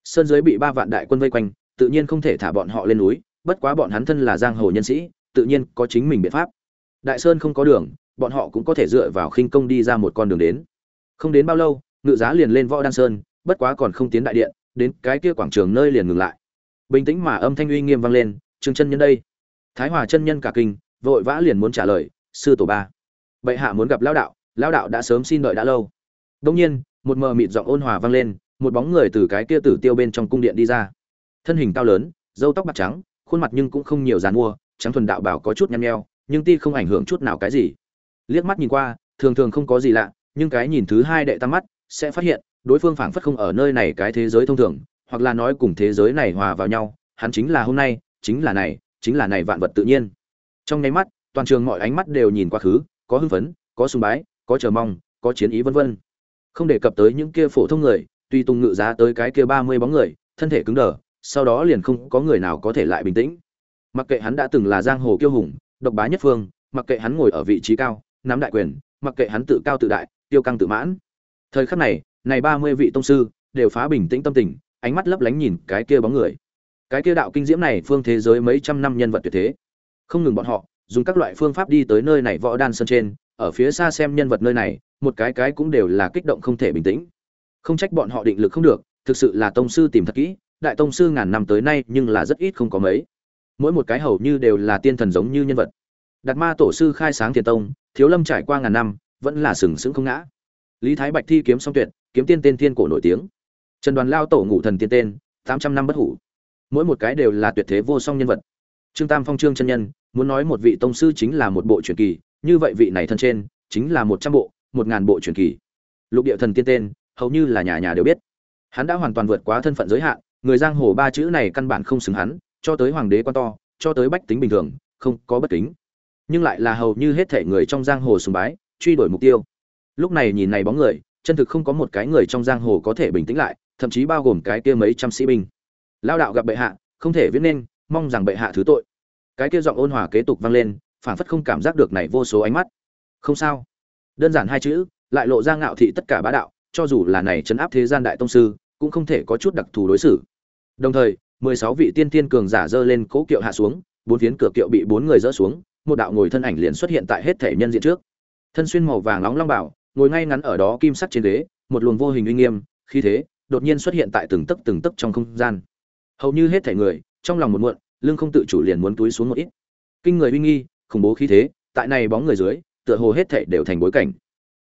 Sơn dưới bị ba vạn đại quân vây quanh tự nhiên không thể thả bọn họ lên núi, bất quá bọn hắn thân là giang hồ nhân sĩ, tự nhiên có chính mình biện pháp. Đại sơn không có đường, bọn họ cũng có thể dựa vào khinh công đi ra một con đường đến. Không đến bao lâu, ngự giá liền lên võ đan sơn, bất quá còn không tiến đại điện, đến cái kia quảng trường nơi liền ngừng lại. Bình tĩnh mà âm thanh uy nghiêm vang lên, trương chân nhân đây. Thái hòa chân nhân cả kinh, vội vã liền muốn trả lời, sư tổ ba, bệ hạ muốn gặp lão đạo lão đạo đã sớm xin đợi đã lâu. Đương nhiên, một mờ mịt giọng ôn hòa vang lên, một bóng người từ cái kia tử tiêu bên trong cung điện đi ra thân hình cao lớn, râu tóc bạc trắng, khuôn mặt nhưng cũng không nhiều dàn mua, trắng thuần đạo bảo có chút nhăn nheo, nhưng ti không ảnh hưởng chút nào cái gì. Liếc mắt nhìn qua, thường thường không có gì lạ, nhưng cái nhìn thứ hai đệ tam mắt sẽ phát hiện, đối phương phảng phất không ở nơi này cái thế giới thông thường, hoặc là nói cùng thế giới này hòa vào nhau, hắn chính là hôm nay, chính là này, chính là này vạn vật tự nhiên. Trong nháy mắt, toàn trường mọi ánh mắt đều nhìn quá khứ, có hưng phấn, có sùng bái, có chờ mong, có chiến ý vân vân. Không đề cập tới những kia phổ thông người tuy tung ngự giá tới cái kia ba mươi bóng người, thân thể cứng đờ sau đó liền không có người nào có thể lại bình tĩnh. Mặc kệ hắn đã từng là giang hồ kiêu hùng, độc bá nhất phương, mặc kệ hắn ngồi ở vị trí cao, nắm đại quyền, mặc kệ hắn tự cao tự đại, tiêu căng tự mãn. Thời khắc này này ba mươi vị tông sư đều phá bình tĩnh tâm tình, ánh mắt lấp lánh nhìn cái kia bóng người. Cái kia đạo kinh diễm này phương thế giới mấy trăm năm nhân vật tuyệt thế. Không ngừng bọn họ, dùng các loại phương pháp đi tới nơi này võ đan sơn trên, ở phía xa xem nhân vật nơi này, một cái cái cũng đều là kích động không thể bình tĩnh. Không trách bọn họ định lực không được, thực sự là tông sư tìm thật kỹ đại tông sư ngàn năm tới nay nhưng là rất ít không có mấy. Mỗi một cái hầu như đều là tiên thần giống như nhân vật. Đạt ma tổ sư khai sáng thiền tông, thiếu lâm trải qua ngàn năm, vẫn là sừng sững không ngã. Lý thái bạch thi kiếm song tuyệt, kiếm tiên tên thiên cổ nổi tiếng. Trần đoàn lao tổ ngủ thần tiên tên, tám trăm năm bất hủ. Mỗi một cái đều là tuyệt thế vô song nhân vật. Trương tam phong, trương chân nhân, muốn nói một vị tông sư chính là một bộ truyền kỳ, như vậy vị này thân trên, chính là một trăm bộ, một ngàn bộ truyền kỳ. Lục địa thần tiên tên, hầu như là nhà nhà đều biết. Hắn đã hoàn toàn vượt quá thân phận giới hạn người giang hồ ba chữ này căn bản không xứng hắn, cho tới hoàng đế quan to, cho tới bách tính bình thường, không có bất kính. Nhưng lại là hầu như hết thể người trong giang hồ sùng bái, truy đuổi mục tiêu. Lúc này nhìn này bóng người, chân thực không có một cái người trong giang hồ có thể bình tĩnh lại, thậm chí bao gồm cái kia mấy trăm sĩ binh. Lao đạo gặp bệ hạ, không thể viết nên, mong rằng bệ hạ thứ tội. Cái kia giọng ôn hòa kế tục vang lên phản phất không cảm giác được này vô số ánh mắt. Không sao. Đơn giản hai chữ, lại lộ ra ngạo thị tất cả bá đạo, cho dù là này chấn áp thế gian đại tông sư, cũng không thể có chút đặc thù đối xử đồng thời, mười sáu vị tiên tiên cường giả dơ lên cố kiệu hạ xuống, bốn phiến cửa kiệu bị bốn người dỡ xuống, một đạo ngồi thân ảnh liền xuất hiện tại hết thể nhân diện trước. Thân xuyên màu vàng nóng long bảo, ngồi ngay ngắn ở đó kim sắc trên ghế, một luồng vô hình uy nghiêm, khí thế, đột nhiên xuất hiện tại từng tấc từng tấc trong không gian. Hầu như hết thảy người, trong lòng một muộn, lưng không tự chủ liền muốn túi xuống một ít. Kinh người uy nghi, khủng bố khí thế, tại này bóng người dưới, tựa hồ hết thảy đều thành bối cảnh.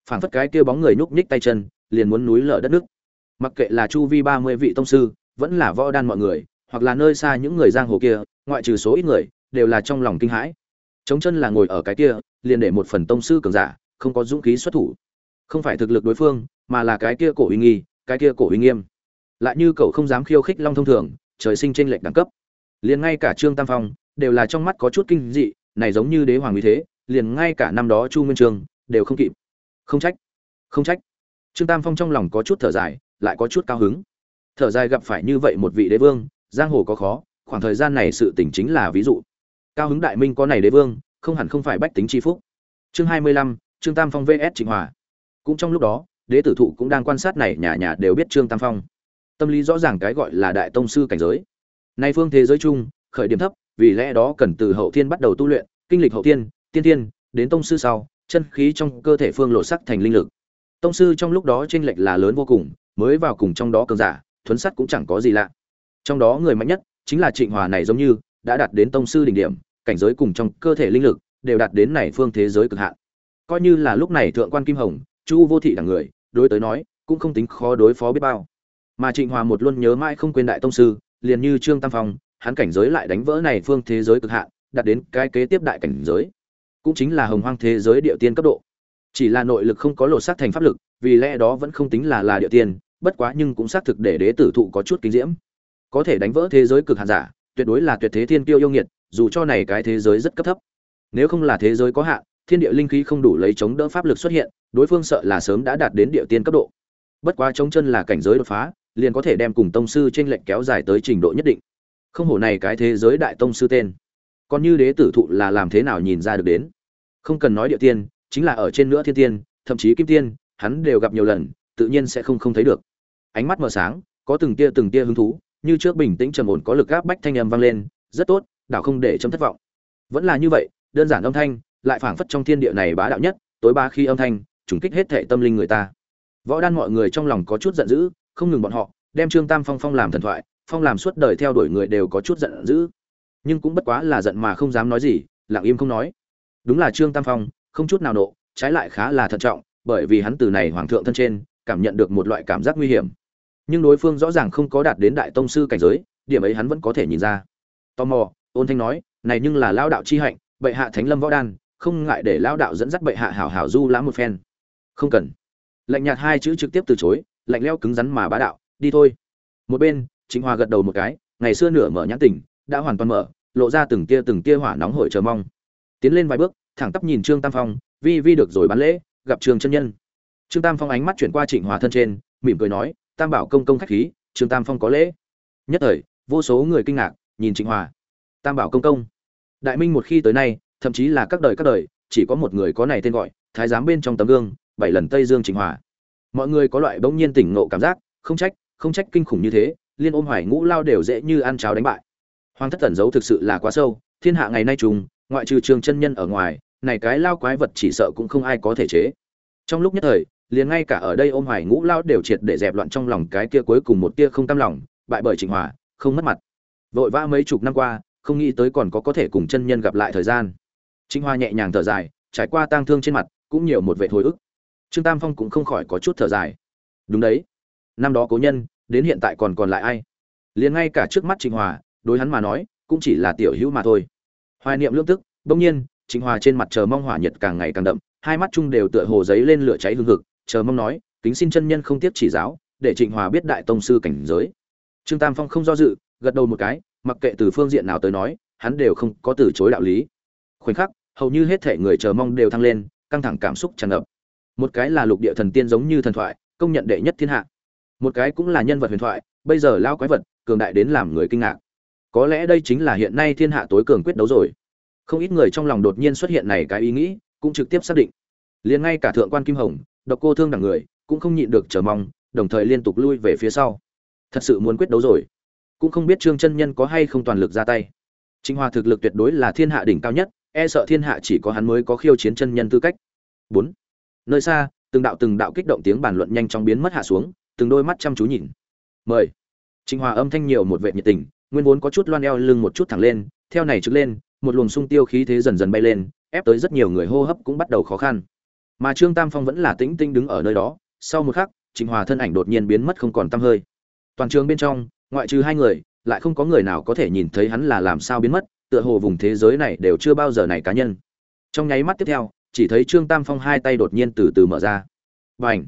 Phảng phất cái kia bóng người nhúc nhích tay chân, liền muốn núi lở đất nước. Mặc kệ là chu vi ba mươi vị tông sư vẫn là võ đan mọi người, hoặc là nơi xa những người giang hồ kia, ngoại trừ số ít người, đều là trong lòng kinh hãi. Chống chân là ngồi ở cái kia, liền để một phần tông sư cường giả, không có dũng khí xuất thủ. Không phải thực lực đối phương, mà là cái kia cổ uy nghi, cái kia cổ uy nghiêm. Lại như cậu không dám khiêu khích long thông thường, trời sinh trên lệnh đẳng cấp. Liền ngay cả trương tam phong, đều là trong mắt có chút kinh dị, này giống như đế hoàng uy thế, liền ngay cả năm đó chu nguyên trường, đều không kịp. Không trách. Không trách. Trương tam phong trong lòng có chút thở dài, lại có chút cao hứng thở dài gặp phải như vậy một vị đế vương, giang hồ có khó, khoảng thời gian này sự tỉnh chính là ví dụ. Cao hứng đại minh có này đế vương, không hẳn không phải bách tính chi phúc. Chương hai mươi lăm, trương tam phong vs. Trịnh hòa. Cũng trong lúc đó, đế tử thụ cũng đang quan sát này nhà nhà đều biết trương tam phong. Tâm lý rõ ràng cái gọi là đại tông sư cảnh giới. Nay phương thế giới chung, khởi điểm thấp, vì lẽ đó cần từ hậu thiên bắt đầu tu luyện, kinh lịch hậu thiên, tiên thiên, đến tông sư sau, chân khí trong cơ thể phương lộ sắc thành linh lực. Tông sư trong lúc đó chênh lệch là lớn vô cùng, mới vào cùng trong đó cường giả thuấn sắt cũng chẳng có gì lạ. Trong đó người mạnh nhất chính là trịnh hòa này giống như, đã đạt đến tông sư đỉnh điểm, cảnh giới cùng trong cơ thể linh lực đều đạt đến này phương thế giới cực hạn. Coi như là lúc này thượng quan kim hồng, chu vô thị đẳng người, đối tới nói, cũng không tính khó đối phó biết bao. Mà trịnh hòa một luôn nhớ mãi không quên đại tông sư, liền như trương tam phong, hắn cảnh giới lại đánh vỡ này phương thế giới cực hạn, đạt đến cái kế tiếp đại cảnh giới. Cũng chính là hồng hoang thế giới địa tiên cấp độ. Chỉ là nội lực không có lột xác thành pháp lực, vì lẽ đó vẫn không tính là là địa tiên bất quá nhưng cũng xác thực để đế tử thụ có chút kinh diễm. Có thể đánh vỡ thế giới cực hạn giả, tuyệt đối là tuyệt thế thiên kiêu yêu nghiệt, dù cho này cái thế giới rất cấp thấp. Nếu không là thế giới có hạn, thiên địa linh khí không đủ lấy chống đỡ pháp lực xuất hiện, đối phương sợ là sớm đã đạt đến địa tiên cấp độ. Bất quá chống chân là cảnh giới đột phá, liền có thể đem cùng tông sư trên lệnh kéo dài tới trình độ nhất định. Không hổ này cái thế giới đại tông sư tên. Còn như đế tử thụ là làm thế nào nhìn ra được đến? Không cần nói địa tiên, chính là ở trên nữa thiên tiên, thậm chí kim tiên, hắn đều gặp nhiều lần tự nhiên sẽ không không thấy được. Ánh mắt mở sáng, có từng tia từng tia hứng thú, như trước bình tĩnh trầm ổn có lực áp bách thanh âm vang lên, rất tốt, đảo không để chấm thất vọng. Vẫn là như vậy, đơn giản âm thanh, lại phảng phất trong thiên địa này bá đạo nhất, tối ba khi âm thanh, trùng kích hết thể tâm linh người ta. Võ đan mọi người trong lòng có chút giận dữ, không ngừng bọn họ, đem trương tam phong phong làm thần thoại, phong làm suốt đời theo đuổi người đều có chút giận dữ. Nhưng cũng bất quá là giận mà không dám nói gì, lặng im không nói. Đúng là trương tam phong, không chút nào nộ, trái lại khá là thận trọng, bởi vì hắn từ này hoàng thượng thân trên cảm nhận được một loại cảm giác nguy hiểm. Nhưng đối phương rõ ràng không có đạt đến đại tông sư cảnh giới, điểm ấy hắn vẫn có thể nhìn ra. Tò mò, ôn thanh nói, này nhưng là lao đạo chi hạnh, bệ hạ thánh lâm võ đan, không ngại để lao đạo dẫn dắt bệ hạ hảo hảo du lãm một phen. Không cần. Lạnh nhạt hai chữ trực tiếp từ chối, lạnh leo cứng rắn mà bá đạo, đi thôi. Một bên, chính hòa gật đầu một cái, ngày xưa nửa mở nhãn tỉnh, đã hoàn toàn mở, lộ ra từng tia từng tia hỏa nóng hổi chờ mong. Tiến lên vài bước, thẳng tắp nhìn trương tam phong, vi vi được rồi bán lễ, gặp trường chân nhân trương tam phong ánh mắt chuyển qua trịnh hòa thân trên, mỉm cười nói, tam bảo công công khách khí, trương tam phong có lễ. Nhất thời, vô số người kinh ngạc, nhìn trịnh hòa. Tam bảo công công. Đại minh một khi tới nay, thậm chí là các đời các đời, chỉ có một người có này tên gọi, thái giám bên trong tấm gương, bảy lần tây dương trịnh hòa. Mọi người có loại bỗng nhiên tỉnh ngộ cảm giác, không trách không trách kinh khủng như thế, liên ôm hoài ngũ lao đều dễ như ăn cháo đánh bại. Hoàng thất tẩn giấu thực sự là quá sâu, thiên hạ ngày nay trùng, ngoại trừ trường chân nhân ở ngoài, này cái lao quái vật chỉ sợ cũng không ai có thể chế. Trong lúc nhất thời liền ngay cả ở đây ôm hoài ngũ lao đều triệt để dẹp loạn trong lòng cái kia cuối cùng một tia không tam lòng, bại bởi trịnh hòa, không mất mặt. Vội vã mấy chục năm qua, không nghĩ tới còn có có thể cùng chân nhân gặp lại thời gian. Trịnh hòa nhẹ nhàng thở dài, trải qua tang thương trên mặt, cũng nhiều một vệ hồi ức. Trương tam phong cũng không khỏi có chút thở dài. Đúng đấy, năm đó cố nhân, đến hiện tại còn còn lại ai? Liền ngay cả trước mắt trịnh hòa, đối hắn mà nói, cũng chỉ là tiểu hữu mà thôi. Hoài niệm lương tức, bỗng nhiên, trịnh hòa trên mặt chờ mong hỏa nhiệt càng ngày càng đậm, hai mắt chung đều tựa hồ giấy lên lửa cháy hương hực chờ mong nói, kính xin chân nhân không tiếp chỉ giáo, để trịnh hòa biết đại tông sư cảnh giới. Trương tam phong không do dự, gật đầu một cái, mặc kệ từ phương diện nào tới nói, hắn đều không có từ chối đạo lý. Khoảnh khắc, hầu như hết thể người chờ mong đều thăng lên, căng thẳng cảm xúc tràn ngập. Một cái là lục địa thần tiên giống như thần thoại, công nhận đệ nhất thiên hạ. Một cái cũng là nhân vật huyền thoại, bây giờ lao quái vật, cường đại đến làm người kinh ngạc. Có lẽ đây chính là hiện nay thiên hạ tối cường quyết đấu rồi. Không ít người trong lòng đột nhiên xuất hiện này cái ý nghĩ, cũng trực tiếp xác định. Liền ngay cả thượng quan kim hồng độc cô thương đẳng người, cũng không nhịn được chờ mong, đồng thời liên tục lui về phía sau. Thật sự muốn quyết đấu rồi. Cũng không biết trương chân nhân có hay không toàn lực ra tay. Trịnh hòa thực lực tuyệt đối là thiên hạ đỉnh cao nhất e sợ thiên hạ chỉ có hắn mới có khiêu chiến chân nhân tư cách. Bốn. Nơi xa, từng đạo từng đạo kích động tiếng bàn luận nhanh chóng biến mất hạ xuống, từng đôi mắt chăm chú nhìn. Mời. Trịnh hòa âm thanh nhiều một vệ nhiệt tình, nguyên vốn có chút loan eo lưng một chút thẳng lên, theo này trực lên, một luồng sung tiêu khí thế dần dần bay lên, ép tới rất nhiều người hô hấp cũng bắt đầu khó khăn mà trương tam phong vẫn là tĩnh tinh đứng ở nơi đó, sau một khắc trịnh hòa thân ảnh đột nhiên biến mất không còn tăm hơi. Toàn trường bên trong, ngoại trừ hai người, lại không có người nào có thể nhìn thấy hắn là làm sao biến mất, tựa hồ vùng thế giới này đều chưa bao giờ này cá nhân. Trong nháy mắt tiếp theo, chỉ thấy trương tam phong hai tay đột nhiên từ từ mở ra. Và ảnh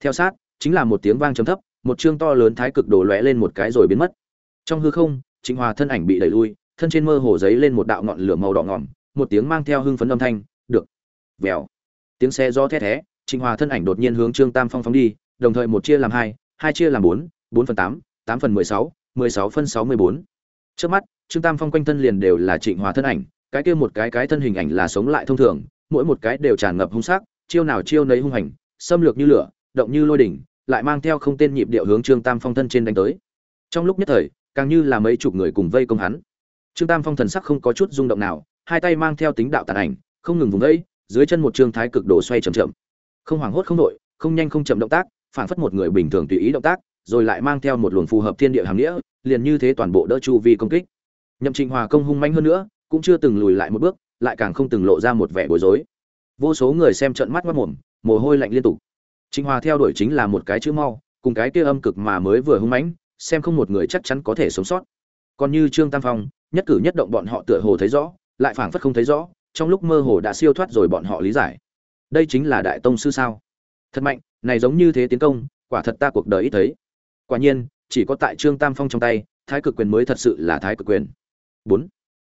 theo sát, chính là một tiếng vang trầm thấp, một chương to lớn thái cực đổ lóe lên một cái rồi biến mất. Trong hư không trịnh hòa thân ảnh bị đẩy lui, thân trên mơ hồ giấy lên một đạo ngọn lửa màu đỏ ngỏm, một tiếng mang theo hưng phấn âm thanh, được. Vèo tiếng xe do thét thé trịnh hòa thân ảnh đột nhiên hướng trương tam phong phóng đi, đồng thời một chia làm hai hai chia làm bốn bốn phần tám tám phần mười sáu mười sáu phân sáu mươi bốn. Trước mắt, trương tam phong quanh thân liền đều là trịnh hòa thân ảnh, cái kia một cái cái thân hình ảnh là sống lại thông thường, mỗi một cái đều tràn ngập hung sắc, chiêu nào chiêu nấy hung hành, xâm lược như lửa, động như lôi đỉnh, lại mang theo không tên nhịp điệu hướng trương tam phong thân trên đánh tới. Trong lúc nhất thời, càng như là mấy chục người cùng vây công hắn. Trương tam phong thần sắc không có chút rung động nào, hai tay mang theo tính đạo tàn ảnh, không ngừng vùng vẫy dưới chân một trương thái cực đồ xoay chậm chậm. Không hoảng hốt không đội, không nhanh không chậm động tác phản phất một người bình thường tùy ý động tác, rồi lại mang theo một luồng phù hợp thiên địa hàm nghĩa, liền như thế toàn bộ đỡ chu vi công kích. Nhậm trịnh hòa công hung mãnh hơn nữa, cũng chưa từng lùi lại một bước, lại càng không từng lộ ra một vẻ bối rối. Vô số người xem trợn mắt mất mồm, mồ hôi lạnh liên tục. Trịnh hòa theo đuổi chính là một cái chữ mau, cùng cái kia âm cực mà mới vừa hung mãnh, xem không một người chắc chắn có thể sống sót. Còn như trương tam phong, nhất cử nhất động bọn họ tựa hồ thấy rõ, lại phảng phất không thấy rõ trong lúc mơ hồ đã siêu thoát rồi bọn họ lý giải. Đây chính là đại tông sư sao? Thật mạnh, này giống như thế tiến công, quả thật ta cuộc đời ít thấy. Quả nhiên, chỉ có tại trương tam phong trong tay, thái cực quyền mới thật sự là thái cực quyền. Bốn.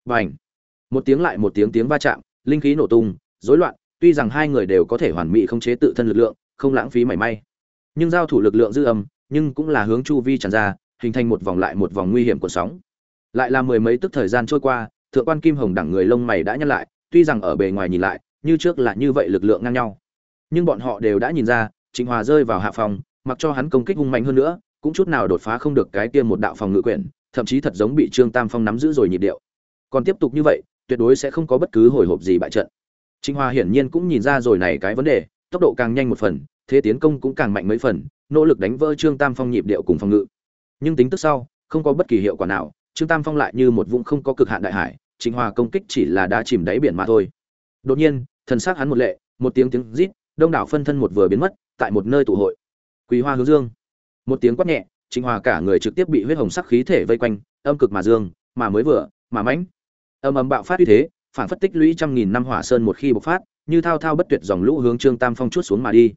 Và ảnh một tiếng lại một tiếng tiếng va chạm, linh khí nổ tung, rối loạn, tuy rằng hai người đều có thể hoàn mỹ khống chế tự thân lực lượng, không lãng phí mảy may. Nhưng giao thủ lực lượng dư âm, nhưng cũng là hướng chu vi tràn ra, hình thành một vòng lại một vòng nguy hiểm của sóng. Lại là mười mấy tức thời gian trôi qua, thượng quan kim hồng đẳng người lông mày đã nhăn lại tuy rằng ở bề ngoài nhìn lại, như trước là như vậy lực lượng ngang nhau. Nhưng bọn họ đều đã nhìn ra, trịnh hòa rơi vào hạ phòng, mặc cho hắn công kích hung mạnh hơn nữa, cũng chút nào đột phá không được cái kia một đạo phòng ngự quyển, thậm chí thật giống bị trương tam phong nắm giữ rồi nhịp điệu. Còn tiếp tục như vậy, tuyệt đối sẽ không có bất cứ hồi hộp gì bại trận. Trịnh hòa hiển nhiên cũng nhìn ra rồi này cái vấn đề, tốc độ càng nhanh một phần, thế tiến công cũng càng mạnh mấy phần, nỗ lực đánh vỡ trương tam phong nhịp điệu cùng phòng ngự. Nhưng tính tức sau, không có bất kỳ hiệu quả nào, trương tam phong lại như một vũng không có cực hạn đại hải trịnh hòa công kích chỉ là đá chìm đáy biển mà thôi. Đột nhiên, thần sắc hắn một lệ, một tiếng tiếng rít, đông đảo phân thân một vừa biến mất, tại một nơi tụ hội. Quý hoa hướng dương. Một tiếng quát nhẹ trịnh hòa cả người trực tiếp bị huyết hồng sắc khí thể vây quanh, âm cực mà dương, mà mới vừa, mà mãnh. Âm ầm bạo phát uy thế, phản phất tích lũy trăm nghìn năm hỏa sơn một khi bộc phát, như thao thao bất tuyệt dòng lũ hướng trương tam phong chút xuống mà đi.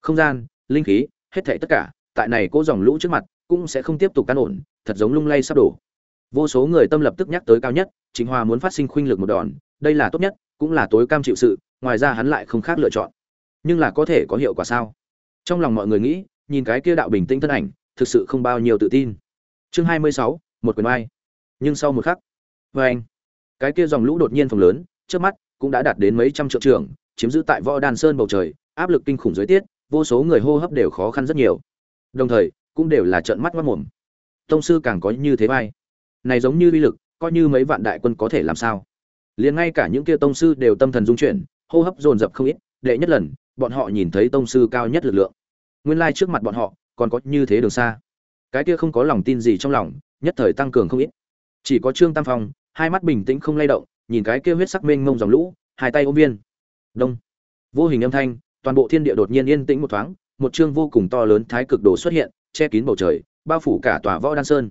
Không gian, linh khí, hết thảy tất cả, tại này cố dòng lũ trước mặt, cũng sẽ không tiếp tục căn ổn, thật giống lung lay sắp đổ vô số người tâm lập tức nhắc tới cao nhất, chính hòa muốn phát sinh khuynh lực một đòn, đây là tốt nhất, cũng là tối cam chịu sự, ngoài ra hắn lại không khác lựa chọn. Nhưng là có thể có hiệu quả sao? Trong lòng mọi người nghĩ, nhìn cái kia đạo bình tĩnh thân ảnh, thực sự không bao nhiêu tự tin. Chương hai mươi sáu, một quyền mai. nhưng sau một khắc vê anh. Cái kia dòng lũ đột nhiên phồng lớn, trước mắt cũng đã đạt đến mấy trăm triệu trường, chiếm giữ tại võ đàn sơn bầu trời, áp lực kinh khủng dưới tiết, vô số người hô hấp đều khó khăn rất nhiều. Đồng thời, cũng đều là trợn mắt mắt mồm. Tông sư càng có như thế vai này giống như uy lực, coi như mấy vạn đại quân có thể làm sao. Liền ngay cả những kia tông sư đều tâm thần dung chuyển, hô hấp dồn dập không ít, đệ nhất lần, bọn họ nhìn thấy tông sư cao nhất lực lượng. Nguyên lai trước mặt bọn họ, còn có như thế đường xa. Cái kia không có lòng tin gì trong lòng, nhất thời tăng cường không ít. Chỉ có trương tam phong, hai mắt bình tĩnh không lay động, nhìn cái kia huyết sắc mênh mông dòng lũ, hai tay ôm viên. Đông. Vô hình âm thanh, toàn bộ thiên địa đột nhiên yên tĩnh một thoáng, một chương vô cùng to lớn thái cực đồ xuất hiện, che kín bầu trời, bao phủ cả tòa võ đan sơn.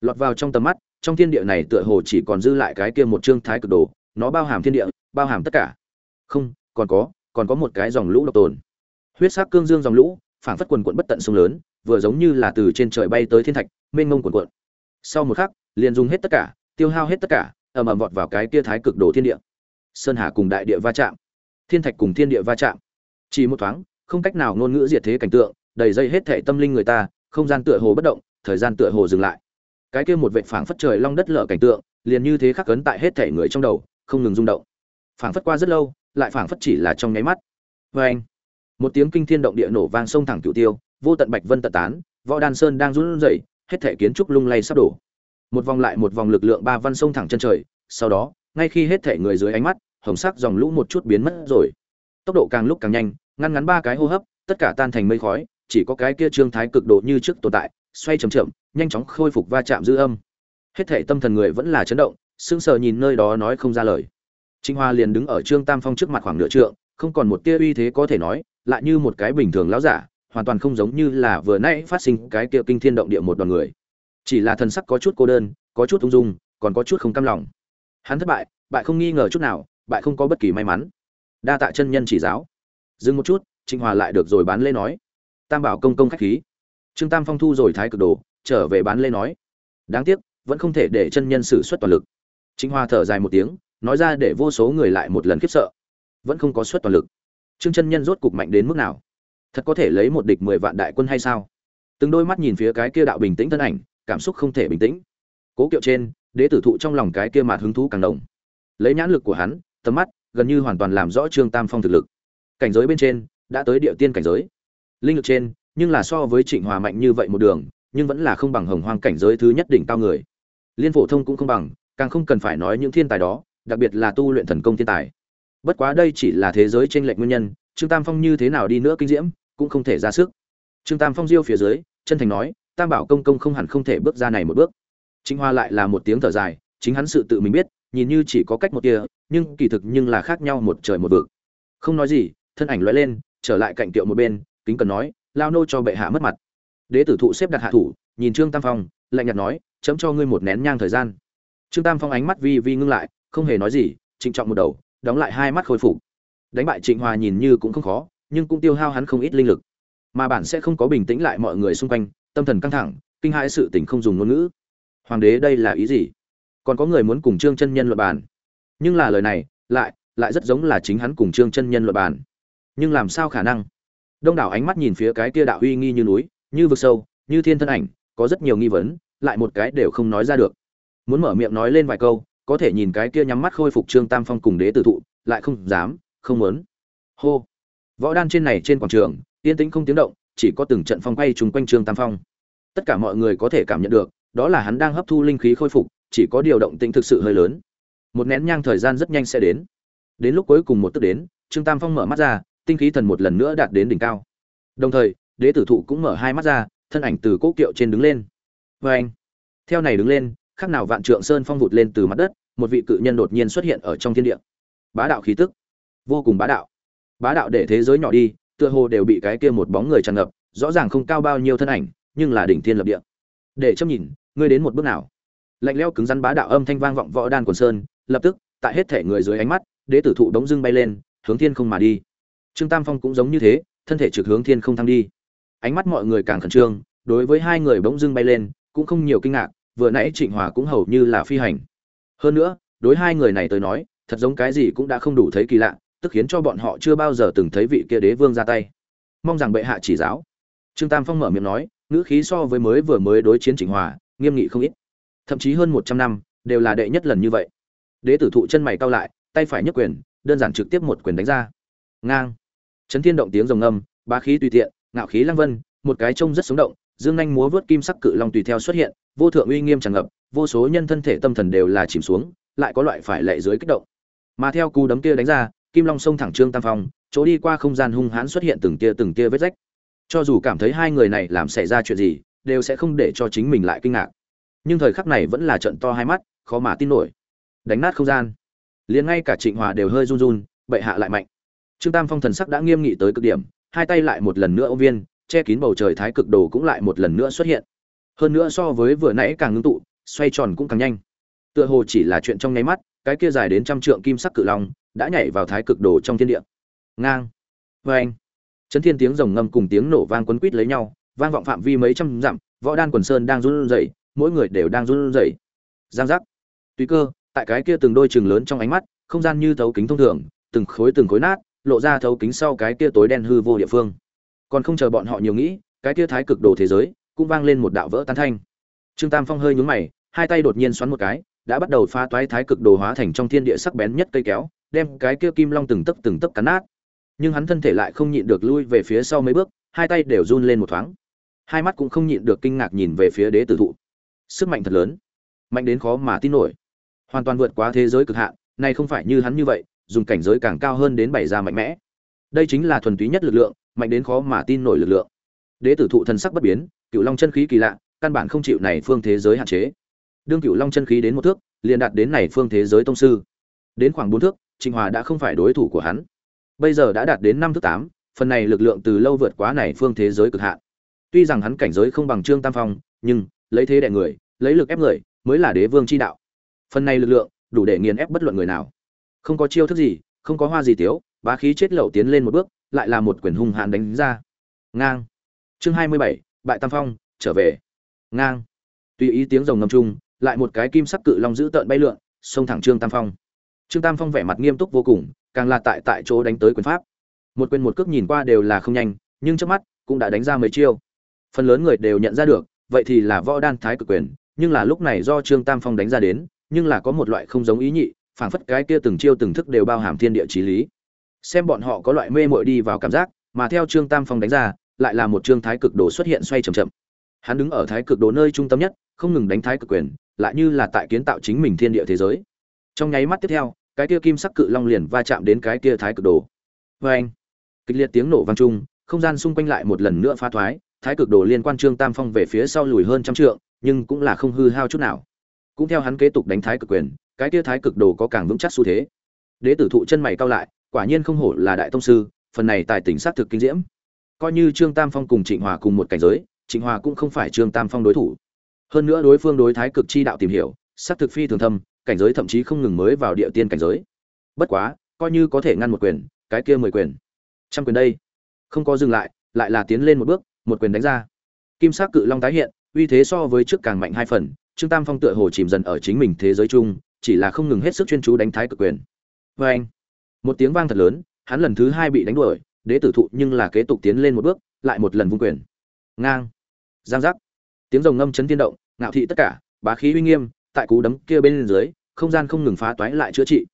Lọt vào trong tầm mắt trong thiên địa này tựa hồ chỉ còn dư lại cái kia một chương thái cực đồ, nó bao hàm thiên địa, bao hàm tất cả. Không, còn có còn có một cái dòng lũ độc tồn. Huyết sắc cương dương dòng lũ, phảng phất quần quận bất tận sông lớn, vừa giống như là từ trên trời bay tới thiên thạch, mênh mông quần quận. Sau một khắc, liền dùng hết tất cả, tiêu hao hết tất cả, ầm ầm vọt vào cái kia thái cực đồ thiên địa. Sơn hà cùng đại địa va chạm. Thiên thạch cùng thiên địa va chạm. Chỉ một thoáng, không cách nào ngôn ngữ diệt thế cảnh tượng, đầy dây hết thể tâm linh người ta, không gian tựa hồ bất động, thời gian tựa hồ dừng lại cái kia một vệ phảng phất trời long đất lở cảnh tượng, liền như thế khắc cấn tại hết thể người trong đầu, không ngừng rung động. Phảng phất qua rất lâu, lại phảng phất chỉ là trong nháy mắt. Vê anh một tiếng kinh thiên động địa nổ vang sông thẳng cửu tiêu, vô tận bạch vân tật tán, võ đan sơn đang run rẩy, hết thể kiến trúc lung lay sắp đổ. Một vòng lại một vòng lực lượng ba văn sông thẳng chân trời, sau đó, ngay khi hết thể người dưới ánh mắt, hồng sắc dòng lũ một chút biến mất rồi. Tốc độ càng lúc càng nhanh, ngăn ngắn ba cái hô hấp, tất cả tan thành mây khói, chỉ có cái kia trương thái cực độ như trước tồn tại xoay chậm chậm, nhanh chóng khôi phục va chạm dư âm. Hết thảy tâm thần người vẫn là chấn động, sững sờ nhìn nơi đó nói không ra lời. Trịnh hoa liền đứng ở trương tam phong trước mặt khoảng nửa trượng, không còn một tia uy thế có thể nói, lại như một cái bình thường lão giả, hoàn toàn không giống như là vừa nãy phát sinh cái kia kinh thiên động địa một đoàn người. Chỉ là thần sắc có chút cô đơn, có chút ung dung, còn có chút không cam lòng. Hắn thất bại bại không nghi ngờ chút nào, bại không có bất kỳ may mắn. Đa tạ chân nhân chỉ giáo. Dừng một chút, trịnh hòa lại được rồi bán lê nói. Tam bảo công công khách khí trương tam phong thu rồi thái cực đồ, trở về bán lê nói. Đáng tiếc, vẫn không thể để chân nhân sử xuất toàn lực. Trịnh Hoa thở dài một tiếng, nói ra để vô số người lại một lần khiếp sợ. Vẫn không có xuất toàn lực. Trương chân nhân rốt cục mạnh đến mức nào? Thật có thể lấy một địch mười vạn đại quân hay sao? Từng đôi mắt nhìn phía cái kia đạo bình tĩnh thân ảnh, cảm xúc không thể bình tĩnh. Cố kiệu trên, đế tử thụ trong lòng cái kia mạt hứng thú càng đồng lấy nhãn lực của hắn, tầm mắt gần như hoàn toàn làm rõ trương tam phong thực lực. Cảnh giới bên trên, đã tới địa tiên cảnh giới. Linh lực trên nhưng là so với trịnh hòa mạnh như vậy một đường, nhưng vẫn là không bằng hồng hoang cảnh giới thứ nhất đỉnh cao người. Liên phổ thông cũng không bằng, càng không cần phải nói những thiên tài đó, đặc biệt là tu luyện thần công thiên tài. Bất quá đây chỉ là thế giới chênh lệch nguyên nhân, trương tam phong như thế nào đi nữa kinh diễm, cũng không thể ra sức. Trương tam phong diêu phía dưới, chân thành nói, tam bảo công công không hẳn không thể bước ra này một bước. Trịnh hoa lại là một tiếng thở dài, chính hắn sự tự mình biết, nhìn như chỉ có cách một kia, nhưng kỳ thực nhưng là khác nhau một trời một vực. Không nói gì, thân ảnh lóe lên, trở lại cạnh tiệu một bên, kính cần nói lao nô cho bệ hạ mất mặt. Đế tử thụ xếp đặt hạ thủ, nhìn trương tam phong, lạnh nhạt nói, chấm cho ngươi một nén nhang thời gian. Trương tam phong ánh mắt vi vi ngưng lại, không hề nói gì, trịnh trọng một đầu, đóng lại hai mắt khôi phục. Đánh bại trịnh hòa nhìn như cũng không khó, nhưng cũng tiêu hao hắn không ít linh lực. Mà bản sẽ không có bình tĩnh lại mọi người xung quanh, tâm thần căng thẳng, kinh hãi sự tình không dùng ngôn ngữ. Hoàng đế, đây là ý gì? Còn có người muốn cùng trương chân nhân luận bàn. Nhưng là lời này, lại lại rất giống là chính hắn cùng trương chân nhân luận bàn. Nhưng làm sao khả năng? Đông đảo ánh mắt nhìn phía cái kia đạo uy nghi như núi, như vực sâu, như thiên thân ảnh, có rất nhiều nghi vấn, lại một cái đều không nói ra được. Muốn mở miệng nói lên vài câu, có thể nhìn cái kia nhắm mắt khôi phục trương tam phong cùng đế tử thụ, lại không dám, không muốn. Hô. Võ đan trên này trên quảng trường, yên tĩnh không tiếng động, chỉ có từng trận phong quay trùng quanh trương tam phong. Tất cả mọi người có thể cảm nhận được, đó là hắn đang hấp thu linh khí khôi phục, chỉ có điều động tĩnh thực sự hơi lớn. Một nén nhang thời gian rất nhanh sẽ đến. Đến lúc cuối cùng một tức đến, trương tam phong mở mắt ra tinh khí thần một lần nữa đạt đến đỉnh cao. Đồng thời, đế tử thụ cũng mở hai mắt ra, thân ảnh từ cố kiệu trên đứng lên. Vê anh, theo này đứng lên, khác nào vạn trượng sơn phong vụt lên từ mặt đất, một vị cự nhân đột nhiên xuất hiện ở trong thiên địa. Bá đạo khí tức, vô cùng bá đạo. Bá đạo để thế giới nhỏ đi, tựa hồ đều bị cái kia một bóng người tràn ngập, rõ ràng không cao bao nhiêu thân ảnh, nhưng là đỉnh thiên lập địa. Để chăm nhìn, ngươi đến một bước nào? Lạnh leo cứng rắn bá đạo âm thanh vang vọng võ đan quần sơn, lập tức, tại hết thể người dưới ánh mắt, đế tử thụ đống dưng bay lên, hướng thiên không mà đi trương tam phong cũng giống như thế, thân thể trực hướng thiên không thăng đi. Ánh mắt mọi người càng khẩn trương, đối với hai người bỗng dưng bay lên, cũng không nhiều kinh ngạc, vừa nãy trịnh hòa cũng hầu như là phi hành. Hơn nữa, đối hai người này tới nói, thật giống cái gì cũng đã không đủ thấy kỳ lạ, tức khiến cho bọn họ chưa bao giờ từng thấy vị kia đế vương ra tay. Mong rằng bệ hạ chỉ giáo. Trương tam phong mở miệng nói, ngữ khí so với mới vừa mới đối chiến trịnh hòa, nghiêm nghị không ít. Thậm chí hơn một trăm năm, đều là đệ nhất lần như vậy. Đế tử thụ chân mày cao lại, tay phải nhấc quyền, đơn giản trực tiếp một quyền đánh ra. Ngang chấn thiên động tiếng rồng âm bá khí tùy tiện, ngạo khí lăng vân, một cái trông rất sống động, dương nhanh múa vớt kim sắc cự long tùy theo xuất hiện, vô thượng uy nghiêm tràn ngập, vô số nhân thân thể tâm thần đều là chìm xuống, lại có loại phải lệ dưới kích động. Mà theo cú đấm kia đánh ra, kim long sông thẳng trương tam phong, chỗ đi qua không gian hung hãn xuất hiện từng tia từng tia vết rách. Cho dù cảm thấy hai người này làm xảy ra chuyện gì, đều sẽ không để cho chính mình lại kinh ngạc. Nhưng thời khắc này vẫn là trận to hai mắt, khó mà tin nổi. Đánh nát không gian. Liền ngay cả trịnh hòa đều hơi run run, bệ hạ lại mạnh trương tam phong thần sắc đã nghiêm nghị tới cực điểm, hai tay lại một lần nữa ô viên, che kín bầu trời thái cực đồ cũng lại một lần nữa xuất hiện. Hơn nữa so với vừa nãy càng ngưng tụ, xoay tròn cũng càng nhanh. Tựa hồ chỉ là chuyện trong nháy mắt, cái kia dài đến trăm trượng kim sắc cự long đã nhảy vào thái cực đồ trong thiên địa. Ngang. Vê anh chấn thiên tiếng rồng ngâm cùng tiếng nổ vang quấn quít lấy nhau, vang vọng phạm vi mấy trăm dặm, võ đan quần sơn đang run rẩy, mỗi người đều đang run rẩy. Giang giác. Tùy cơ, tại cái kia từng đôi chừng lớn trong ánh mắt, không gian như thấu kính thông thường, từng khối từng khối nát lộ ra thấu kính sau cái kia tối đen hư vô địa phương. Còn không chờ bọn họ nhiều nghĩ, cái kia thái cực đồ thế giới cũng vang lên một đạo vỡ tan thanh. Trương tam phong hơi nhướng mày, hai tay đột nhiên xoắn một cái, đã bắt đầu phá toái thái cực đồ hóa thành trong thiên địa sắc bén nhất cây kéo, đem cái kia kim long từng tấc từng tấc cắn nát. Nhưng hắn thân thể lại không nhịn được lui về phía sau mấy bước, hai tay đều run lên một thoáng. Hai mắt cũng không nhịn được kinh ngạc nhìn về phía đế tử thụ. Sức mạnh thật lớn, mạnh đến khó mà tin nổi. Hoàn toàn vượt quá thế giới cực hạn này không phải như hắn như vậy dùng cảnh giới càng cao hơn đến bảy ra mạnh mẽ. Đây chính là thuần túy nhất lực lượng, mạnh đến khó mà tin nổi lực lượng. Đế tử thụ thần sắc bất biến cựu long chân khí kỳ lạ, căn bản không chịu này phương thế giới hạn chế. Đương cựu long chân khí đến một thước, liền đạt đến này phương thế giới tông sư. Đến khoảng bốn thước, trịnh hòa đã không phải đối thủ của hắn. Bây giờ đã đạt đến năm thước tám, phần này lực lượng từ lâu vượt quá này phương thế giới cực hạn. Tuy rằng hắn cảnh giới không bằng trương tam phong, nhưng, lấy thế đẻ người, lấy lực ép người, mới là đế vương chi đạo. Phần này lực lượng, đủ để nghiền ép bất luận người nào không có chiêu thức gì, không có hoa gì tiếu, bá khí chết lậu tiến lên một bước, lại là một quyển hung hãn đánh ra. Ngang. Chương hai mươi bảy, bại tam phong, trở về. Ngang. Tùy ý tiếng rồng ngầm chung, lại một cái kim sắc cự long giữ tợn bay lượn, xông thẳng trương tam phong. Trương tam phong vẻ mặt nghiêm túc vô cùng, càng là tại tại chỗ đánh tới quyền pháp. Một quyền một cước nhìn qua đều là không nhanh, nhưng trước mắt cũng đã đánh ra mấy chiêu. Phần lớn người đều nhận ra được, vậy thì là võ đan thái cực quyền, nhưng là lúc này do trương tam phong đánh ra đến, nhưng là có một loại không giống ý nhị phảng phất cái kia từng chiêu từng thức đều bao hàm thiên địa chí lý. Xem bọn họ có loại mê muội đi vào cảm giác, mà theo trương tam phong đánh ra, lại là một trương thái cực đồ xuất hiện xoay chậm chậm. Hắn đứng ở thái cực đồ nơi trung tâm nhất, không ngừng đánh thái cực quyền, lại như là tại kiến tạo chính mình thiên địa thế giới. Trong nháy mắt tiếp theo, cái kia kim sắc cự long liền va chạm đến cái kia thái cực đồ. Oeng! kịch liệt tiếng nổ vang trung không gian xung quanh lại một lần nữa phá thoái, thái cực đồ liên quan trương tam phong về phía sau lùi hơn trăm trượng, nhưng cũng là không hư hao chút nào. Cũng theo hắn kế tục đánh thái cực quyền cái kia thái cực đồ có càng vững chắc xu thế. Đế tử thụ chân mày cao lại, quả nhiên không hổ là đại tông sư, phần này tài tỉnh xác thực kinh diễm. Coi như trương tam phong cùng trịnh hòa cùng một cảnh giới, trịnh hòa cũng không phải trương tam phong đối thủ. Hơn nữa đối phương đối thái cực chi đạo tìm hiểu xác thực phi thường thâm, cảnh giới thậm chí không ngừng mới vào địa tiên cảnh giới. Bất quá, coi như có thể ngăn một quyền, cái kia mười quyền, trăm quyền đây, không có dừng lại lại là tiến lên một bước, một quyền đánh ra. Kim sắc cự long tái hiện, uy thế so với trước càng mạnh hai phần, trương tam phong tựa hồ chìm dần ở chính mình thế giới chung chỉ là không ngừng hết sức chuyên chú đánh thái cực quyền. Vê anh, một tiếng vang thật lớn, hắn lần thứ hai bị đánh đuổi, đế tử thụ nhưng là kế tục tiến lên một bước, lại một lần vung quyền. Ngang. Giang giác. Tiếng rồng ngâm chấn thiên động, ngạo thị tất cả, bá khí uy nghiêm, tại cú đấm kia bên dưới, không gian không ngừng phá toái lại chữa trị.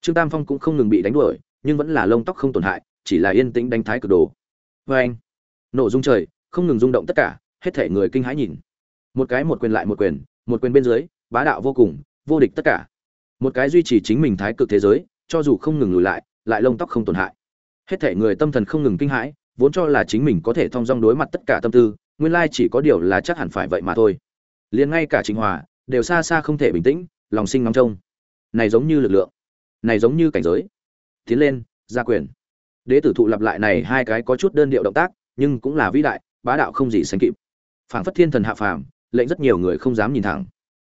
Trương tam phong cũng không ngừng bị đánh đuổi, nhưng vẫn là lông tóc không tổn hại, chỉ là yên tĩnh đánh thái cực đồ. Vê anh, nổ rung trời, không ngừng rung động tất cả, hết thể người kinh hãi nhìn. Một cái một quyền lại một quyền một quyền bên dưới, bá đạo vô cùng vô địch tất cả. Một cái duy trì chính mình thái cực thế giới, cho dù không ngừng lùi lại lại lông tóc không tổn hại. Hết thể người tâm thần không ngừng kinh hãi, vốn cho là chính mình có thể thong dong đối mặt tất cả tâm tư, nguyên lai chỉ có điều là chắc hẳn phải vậy mà thôi. Liền ngay cả chính hòa, đều xa xa không thể bình tĩnh, lòng sinh ngóng trông. Này giống như lực lượng. Này giống như cảnh giới. Tiến lên gia quyền. Đế tử thụ lặp lại này hai cái có chút đơn điệu động tác, nhưng cũng là vĩ đại, bá đạo không gì sánh kịp. Phảng phất thiên thần hạ phàm, lệnh rất nhiều người không dám nhìn thẳng.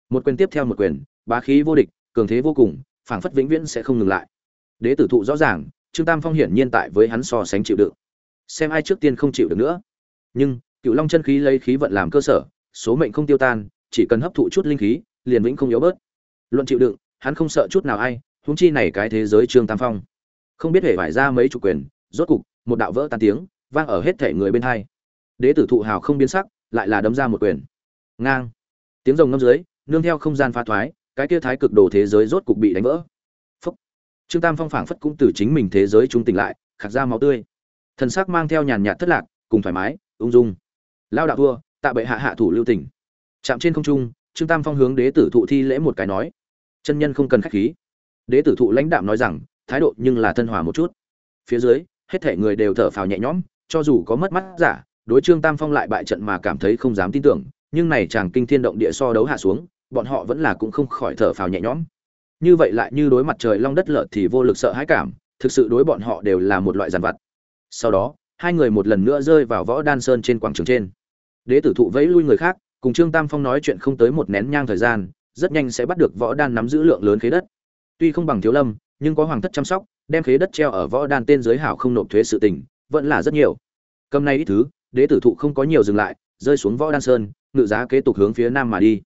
Một quyền tiếp theo một quyền bá khí vô địch, cường thế vô cùng, phảng phất vĩnh viễn sẽ không ngừng lại. Đế tử thụ rõ ràng, trương tam phong hiển nhiên tại với hắn so sánh chịu đựng. Xem ai trước tiên không chịu được nữa. Nhưng, cửu long chân khí lấy khí vận làm cơ sở, số mệnh không tiêu tan, chỉ cần hấp thụ chút linh khí, liền vĩnh không yếu bớt. Luận chịu đựng, hắn không sợ chút nào ai, huống chi này cái thế giới trương tam phong. Không biết hề phải ra mấy chủ quyền, rốt cục, một đạo vỡ tan tiếng, vang ở hết thể người bên hai. Đế tử thụ hào không biến sắc, lại là đấm ra một quyền. Ngang. Tiếng rồng ngâm dưới, nương theo không gian phá thoái cái kia thái cực đồ thế giới rốt cục bị đánh vỡ. Phúc. Trương tam phong phảng phất cũng từ chính mình thế giới trung tỉnh lại, khạc ra máu tươi. Thần sắc mang theo nhàn nhạt thất lạc, cùng thoải mái, ung dung. Lao đạo vua, tạ bệ hạ hạ thủ lưu tỉnh. Chạm trên không trung, trương tam phong hướng đế tử thụ thi lễ một cái nói. Chân nhân không cần khách khí. Đế tử thụ lãnh đạm nói rằng, thái độ nhưng là thân hòa một chút. Phía dưới, hết thể người đều thở phào nhẹ nhõm, cho dù có mất mắt giả, đối trương tam phong lại bại trận mà cảm thấy không dám tin tưởng, nhưng này chàng kinh thiên động địa so đấu hạ xuống bọn họ vẫn là cũng không khỏi thở phào nhẹ nhõm. Như vậy lại như đối mặt trời long đất lở thì vô lực sợ hãi cảm, thực sự đối bọn họ đều là một loại giàn vặt. Sau đó, hai người một lần nữa rơi vào võ đan sơn trên quảng trường trên. Đế tử thụ vẫy lui người khác, cùng trương tam phong nói chuyện không tới một nén nhang thời gian, rất nhanh sẽ bắt được võ đan nắm giữ lượng lớn khế đất. Tuy không bằng thiếu lâm, nhưng có hoàng thất chăm sóc, đem khế đất treo ở võ đan tên giới hảo không nộp thuế sự tình, vẫn là rất nhiều. Cầm nay ít thứ, đế tử thụ không có nhiều dừng lại, rơi xuống võ đan sơn, ngự giá kế tục hướng phía nam mà đi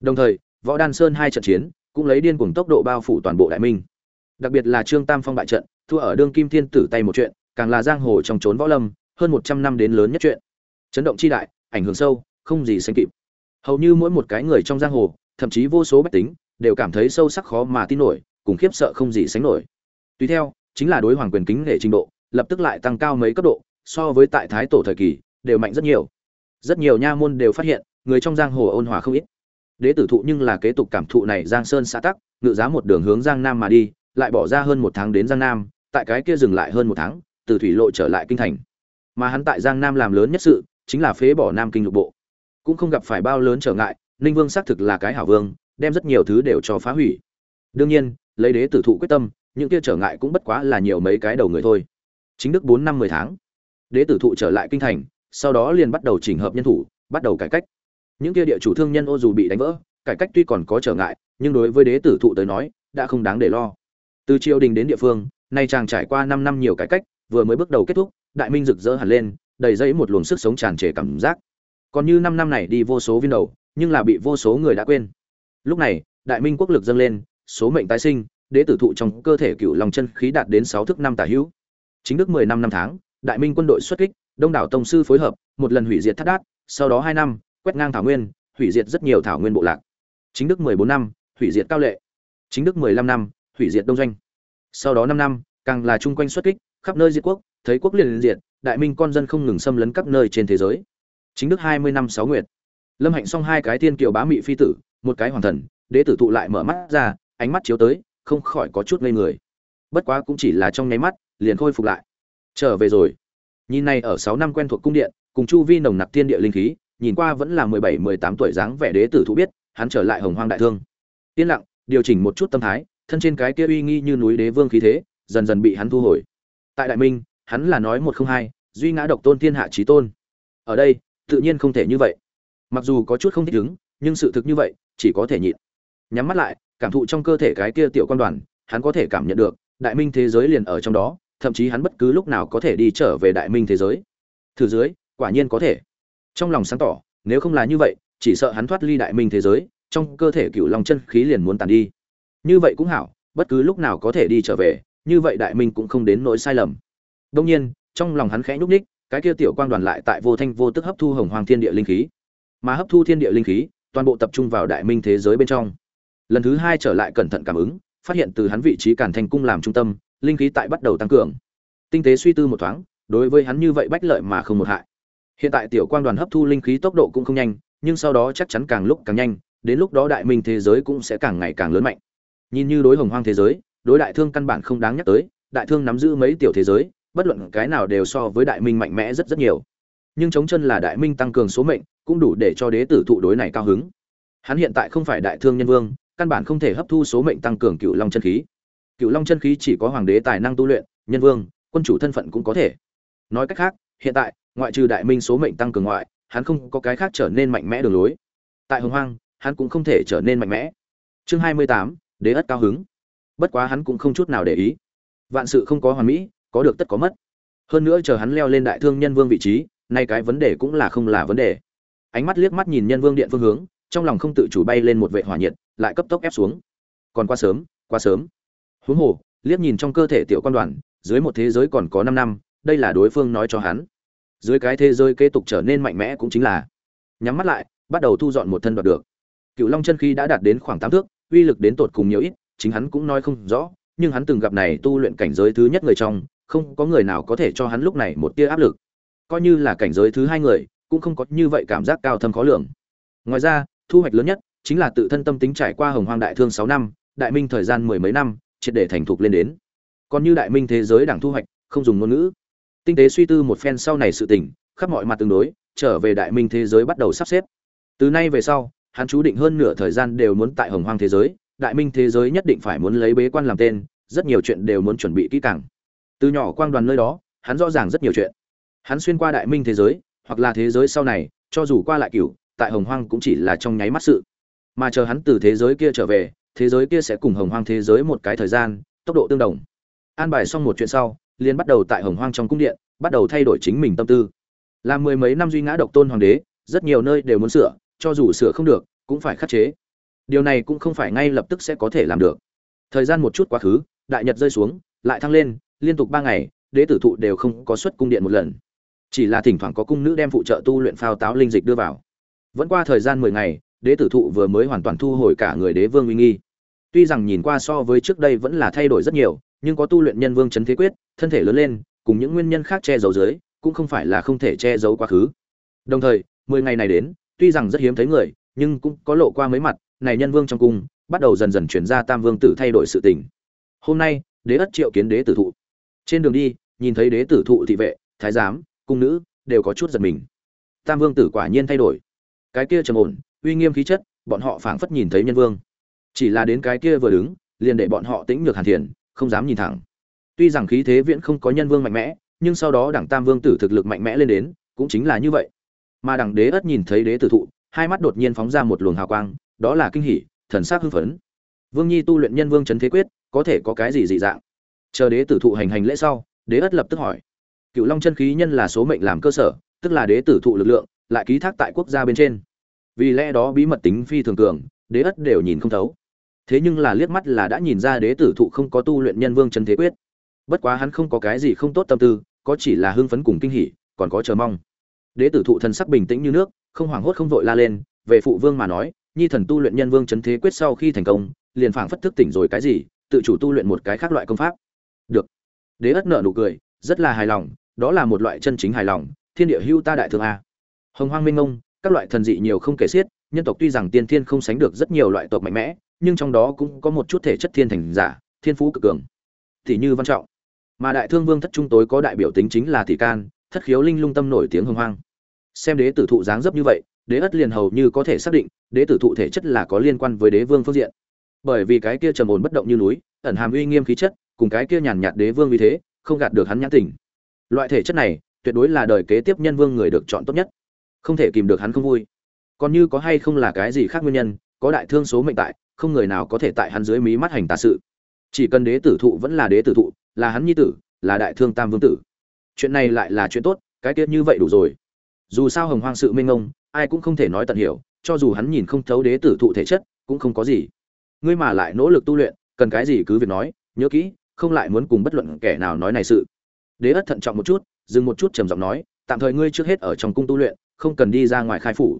đồng thời, võ đan sơn hai trận chiến cũng lấy điên cuồng tốc độ bao phủ toàn bộ đại minh. Đặc biệt là trương tam phong bại trận, thua ở đương kim thiên tử tay một chuyện, càng là giang hồ trong trốn võ lâm, hơn một trăm năm đến lớn nhất chuyện. Chấn động chi đại, ảnh hưởng sâu, không gì sánh kịp. Hầu như mỗi một cái người trong giang hồ, thậm chí vô số bách tính, đều cảm thấy sâu sắc khó mà tin nổi, cùng khiếp sợ không gì sánh nổi. Tùy theo, chính là đối hoàng quyền kính nghệ trình độ, lập tức lại tăng cao mấy cấp độ, so với tại thái tổ thời kỳ, đều mạnh rất nhiều. Rất nhiều nha môn đều phát hiện, người trong giang hồ ôn hòa không ít đế tử thụ nhưng là kế tục cảm thụ này giang sơn xã tắc, ngự giá một đường hướng giang nam mà đi, lại bỏ ra hơn một tháng đến giang nam, tại cái kia dừng lại hơn một tháng, từ thủy lộ trở lại kinh thành. Mà hắn tại giang nam làm lớn nhất sự, chính là phế bỏ nam kinh lục bộ. Cũng không gặp phải bao lớn trở ngại, ninh vương xác thực là cái hảo vương, đem rất nhiều thứ đều cho phá hủy. Đương nhiên, lấy đế tử thụ quyết tâm, những kia trở ngại cũng bất quá là nhiều mấy cái đầu người thôi. Chính đức bốn năm mười tháng, đế tử thụ trở lại kinh thành, sau đó liền bắt đầu chỉnh hợp nhân thủ, bắt đầu cải cách những kia địa chủ thương nhân ô dù bị đánh vỡ, cải cách tuy còn có trở ngại, nhưng đối với đế tử thụ tới nói, đã không đáng để lo. Từ triều đình đến địa phương, nay chàng trải qua năm năm nhiều cải cách, vừa mới bước đầu kết thúc, đại minh rực rỡ hẳn lên, đầy dẫy một luồng sức sống tràn trề cảm giác. Còn như năm năm này đi vô số viên đầu, nhưng là bị vô số người đã quên. Lúc này, đại minh quốc lực dâng lên, số mệnh tái sinh, đế tử thụ trong cơ thể cựu lòng chân khí đạt đến sáu thước năm tả hữu. Chính đức mười năm năm tháng, đại minh quân đội xuất kích, đông đảo tông sư phối hợp, một lần hủy diệt thất đát, sau đó hai năm quét ngang thảo nguyên, hủy diệt rất nhiều thảo nguyên bộ lạc. Chính đức mười bốn năm, hủy diệt cao lệ. Chính đức mười lăm năm, hủy diệt đông doanh. Sau đó năm năm, càng là chung quanh xuất kích, khắp nơi diệt quốc, thấy quốc liền liền diệt, đại minh con dân không ngừng xâm lấn các nơi trên thế giới. Chính đức hai mươi năm sáu nguyệt. Lâm hạnh xong hai cái tiên kiều bá mị phi tử, một cái hoàng thần, đế tử tụ lại mở mắt ra, ánh mắt chiếu tới, không khỏi có chút ngây người. Bất quá cũng chỉ là trong nháy mắt, liền khôi phục lại. Trở về rồi. Nhìn này ở sáu năm quen thuộc cung điện, cùng chu vi nồng nặc tiên địa linh khí nhìn qua vẫn là mười bảy, mười tám tuổi dáng vẻ đế tử thụ biết, hắn trở lại hồng hoang đại thương. Yên lặng, điều chỉnh một chút tâm thái, thân trên cái kia uy nghi như núi đế vương khí thế, dần dần bị hắn thu hồi. Tại đại minh, hắn là nói một không hai, duy ngã độc tôn thiên hạ trí tôn. Ở đây, tự nhiên không thể như vậy. Mặc dù có chút không thích ứng, nhưng sự thực như vậy, chỉ có thể nhịn. Nhắm mắt lại, cảm thụ trong cơ thể cái kia tiểu quan đoàn, hắn có thể cảm nhận được, đại minh thế giới liền ở trong đó, thậm chí hắn bất cứ lúc nào có thể đi trở về đại minh thế giới. Thử dưới, quả nhiên có thể trong lòng sáng tỏ, nếu không là như vậy, chỉ sợ hắn thoát ly đại minh thế giới, trong cơ thể cựu long chân khí liền muốn tàn đi. Như vậy cũng hảo, bất cứ lúc nào có thể đi trở về, như vậy đại minh cũng không đến nỗi sai lầm. Đông nhiên, trong lòng hắn khẽ nhúc ních cái kia tiểu quang đoàn lại tại vô thanh vô tức hấp thu hồng hoàng thiên địa linh khí. Mà hấp thu thiên địa linh khí, toàn bộ tập trung vào đại minh thế giới bên trong. Lần thứ hai trở lại cẩn thận cảm ứng, phát hiện từ hắn vị trí cản thành cung làm trung tâm, linh khí tại bắt đầu tăng cường. Tinh tế suy tư một thoáng, đối với hắn như vậy bách lợi mà không một hại hiện tại tiểu quang đoàn hấp thu linh khí tốc độ cũng không nhanh, nhưng sau đó chắc chắn càng lúc càng nhanh, đến lúc đó đại minh thế giới cũng sẽ càng ngày càng lớn mạnh. Nhìn như đối hồng hoang thế giới, đối đại thương căn bản không đáng nhắc tới, đại thương nắm giữ mấy tiểu thế giới, bất luận cái nào đều so với đại minh mạnh mẽ rất rất nhiều. Nhưng chống chân là đại minh tăng cường số mệnh, cũng đủ để cho đế tử thụ đối này cao hứng. Hắn hiện tại không phải đại thương nhân vương, căn bản không thể hấp thu số mệnh tăng cường cựu long chân khí. Cựu long chân khí chỉ có hoàng đế tài năng tu luyện, nhân vương, quân chủ thân phận cũng có thể. Nói cách khác, hiện tại ngoại trừ đại minh số mệnh tăng cường ngoại, hắn không có cái khác trở nên mạnh mẽ đường lối. Tại hồng hoang, hắn cũng không thể trở nên mạnh mẽ. Chương hai mươi tám, đế ất cao hứng. Bất quá hắn cũng không chút nào để ý. Vạn sự không có hoàn mỹ, có được tất có mất. Hơn nữa chờ hắn leo lên đại thương nhân vương vị trí, nay cái vấn đề cũng là không là vấn đề. Ánh mắt liếc mắt nhìn nhân vương điện phương hướng, trong lòng không tự chủ bay lên một vệ hỏa nhiệt, lại cấp tốc ép xuống. Còn quá sớm quá sớm. Huống hồ, liếc nhìn trong cơ thể tiểu quan đoàn, dưới một thế giới còn có năm năm, đây là đối phương nói cho hắn dưới cái thế giới kế tục trở nên mạnh mẽ cũng chính là nhắm mắt lại, bắt đầu thu dọn một thân đoạt được. Cựu long chân khí đã đạt đến khoảng tám thước, uy lực đến tột cùng nhiều ít, chính hắn cũng nói không rõ, nhưng hắn từng gặp này tu luyện cảnh giới thứ nhất người trong, không có người nào có thể cho hắn lúc này một tia áp lực. Coi như là cảnh giới thứ hai người, cũng không có như vậy cảm giác cao thâm khó lường. Ngoài ra, thu hoạch lớn nhất chính là tự thân tâm tính trải qua hồng hoang đại thương sáu năm, đại minh thời gian mười mấy năm, triệt để thành thục lên đến. Còn như đại minh thế giới đảng thu hoạch, không dùng ngôn ngữ tinh tế suy tư một phen sau này sự tình, khắp mọi mặt tương đối, trở về đại minh thế giới bắt đầu sắp xếp. Từ nay về sau, hắn chú định hơn nửa thời gian đều muốn tại hồng hoang thế giới, đại minh thế giới nhất định phải muốn lấy bế quan làm tên, rất nhiều chuyện đều muốn chuẩn bị kỹ càng. Từ nhỏ quang đoàn nơi đó, hắn rõ ràng rất nhiều chuyện. Hắn xuyên qua đại minh thế giới, hoặc là thế giới sau này, cho dù qua lại cửu, tại hồng hoang cũng chỉ là trong nháy mắt sự. Mà chờ hắn từ thế giới kia trở về, thế giới kia sẽ cùng hồng hoang thế giới một cái thời gian, tốc độ tương đồng. An bài xong một chuyện sau liền bắt đầu tại hồng hoang trong cung điện, bắt đầu thay đổi chính mình tâm tư. Làm mười mấy năm duy ngã độc tôn hoàng đế, rất nhiều nơi đều muốn sửa, cho dù sửa không được, cũng phải khắc chế. Điều này cũng không phải ngay lập tức sẽ có thể làm được. Thời gian một chút quá khứ, đại nhật rơi xuống, lại thăng lên, liên tục ba ngày, đế tử thụ đều không có xuất cung điện một lần. Chỉ là thỉnh thoảng có cung nữ đem phụ trợ tu luyện phao táo linh dịch đưa vào. Vẫn qua thời gian mười ngày, đế tử thụ vừa mới hoàn toàn thu hồi cả người đế vương uy nghi. Tuy rằng nhìn qua so với trước đây vẫn là thay đổi rất nhiều nhưng có tu luyện nhân vương chấn thế quyết, thân thể lớn lên, cùng những nguyên nhân khác che giấu dưới, cũng không phải là không thể che giấu quá khứ. Đồng thời, mười ngày này đến, tuy rằng rất hiếm thấy người, nhưng cũng có lộ qua mấy mặt, này nhân vương trong cung, bắt đầu dần dần chuyển ra tam vương tử thay đổi sự tình. Hôm nay, đế ất triệu kiến đế tử thụ. Trên đường đi, nhìn thấy đế tử thụ thị vệ, thái giám, cung nữ, đều có chút giật mình. Tam vương tử quả nhiên thay đổi. Cái kia trầm ổn, uy nghiêm khí chất, bọn họ phảng phất nhìn thấy nhân vương. Chỉ là đến cái kia vừa đứng, liền để bọn họ tĩnh nhược hàn thiền không dám nhìn thẳng. Tuy rằng khí thế viễn không có nhân vương mạnh mẽ, nhưng sau đó đảng tam vương tử thực lực mạnh mẽ lên đến, cũng chính là như vậy. Mà đảng đế ất nhìn thấy đế tử thụ, hai mắt đột nhiên phóng ra một luồng hào quang, đó là kinh hỉ, thần sắc hưng phấn. Vương nhi tu luyện nhân vương trấn thế quyết, có thể có cái gì dị dạng? Chờ đế tử thụ hành hành lễ sau, đế ất lập tức hỏi. Cựu long chân khí nhân là số mệnh làm cơ sở, tức là đế tử thụ lực lượng, lại ký thác tại quốc gia bên trên. Vì lẽ đó bí mật tính phi thường cường, đế ất đều nhìn không thấu thế nhưng là liếc mắt là đã nhìn ra đế tử thụ không có tu luyện nhân vương chân thế quyết. Bất quá hắn không có cái gì không tốt tâm tư, có chỉ là hưng phấn cùng kinh hỉ, còn có chờ mong. Đế tử thụ thần sắc bình tĩnh như nước, không hoảng hốt không vội la lên, về phụ vương mà nói, nhi thần tu luyện nhân vương chân thế quyết sau khi thành công, liền phảng phất thức tỉnh rồi cái gì, tự chủ tu luyện một cái khác loại công pháp. Được. Đế ất nợ nụ cười, rất là hài lòng, đó là một loại chân chính hài lòng, thiên địa hưu ta đại thương a. Hồng hoang minh ngông, các loại thần dị nhiều không kể xiết, nhân tộc tuy rằng tiên thiên không sánh được rất nhiều loại tộc mạnh mẽ nhưng trong đó cũng có một chút thể chất thiên thành giả, thiên phú cực cường. Thì như văn trọng. Mà đại thương vương thất trung tối có đại biểu tính chính là tỷ can, thất khiếu linh lung tâm nổi tiếng hưng hoang. Xem đế tử thụ dáng dấp như vậy, đế ất liền hầu như có thể xác định, đế tử thụ thể chất là có liên quan với đế vương phương diện. Bởi vì cái kia trầm ổn bất động như núi, ẩn hàm uy nghiêm khí chất, cùng cái kia nhàn nhạt đế vương vì thế, không gạt được hắn nhãn tình. Loại thể chất này, tuyệt đối là đời kế tiếp nhân vương người được chọn tốt nhất. Không thể kìm được hắn không vui. Còn như có hay không là cái gì khác nguyên nhân, có đại thương số mệnh tại không người nào có thể tại hắn dưới mí mắt hành tà sự. Chỉ cần đế tử thụ vẫn là đế tử thụ, là hắn nhi tử, là đại thương tam vương tử. Chuyện này lại là chuyện tốt, cái tiết như vậy đủ rồi. Dù sao hồng hoang sự minh ngông ai cũng không thể nói tận hiểu, cho dù hắn nhìn không thấu đế tử thụ thể chất, cũng không có gì. Ngươi mà lại nỗ lực tu luyện, cần cái gì cứ việc nói, nhớ kỹ, không lại muốn cùng bất luận kẻ nào nói này sự. Đế ất thận trọng một chút, dừng một chút trầm giọng nói, tạm thời ngươi trước hết ở trong cung tu luyện, không cần đi ra ngoài khai phủ.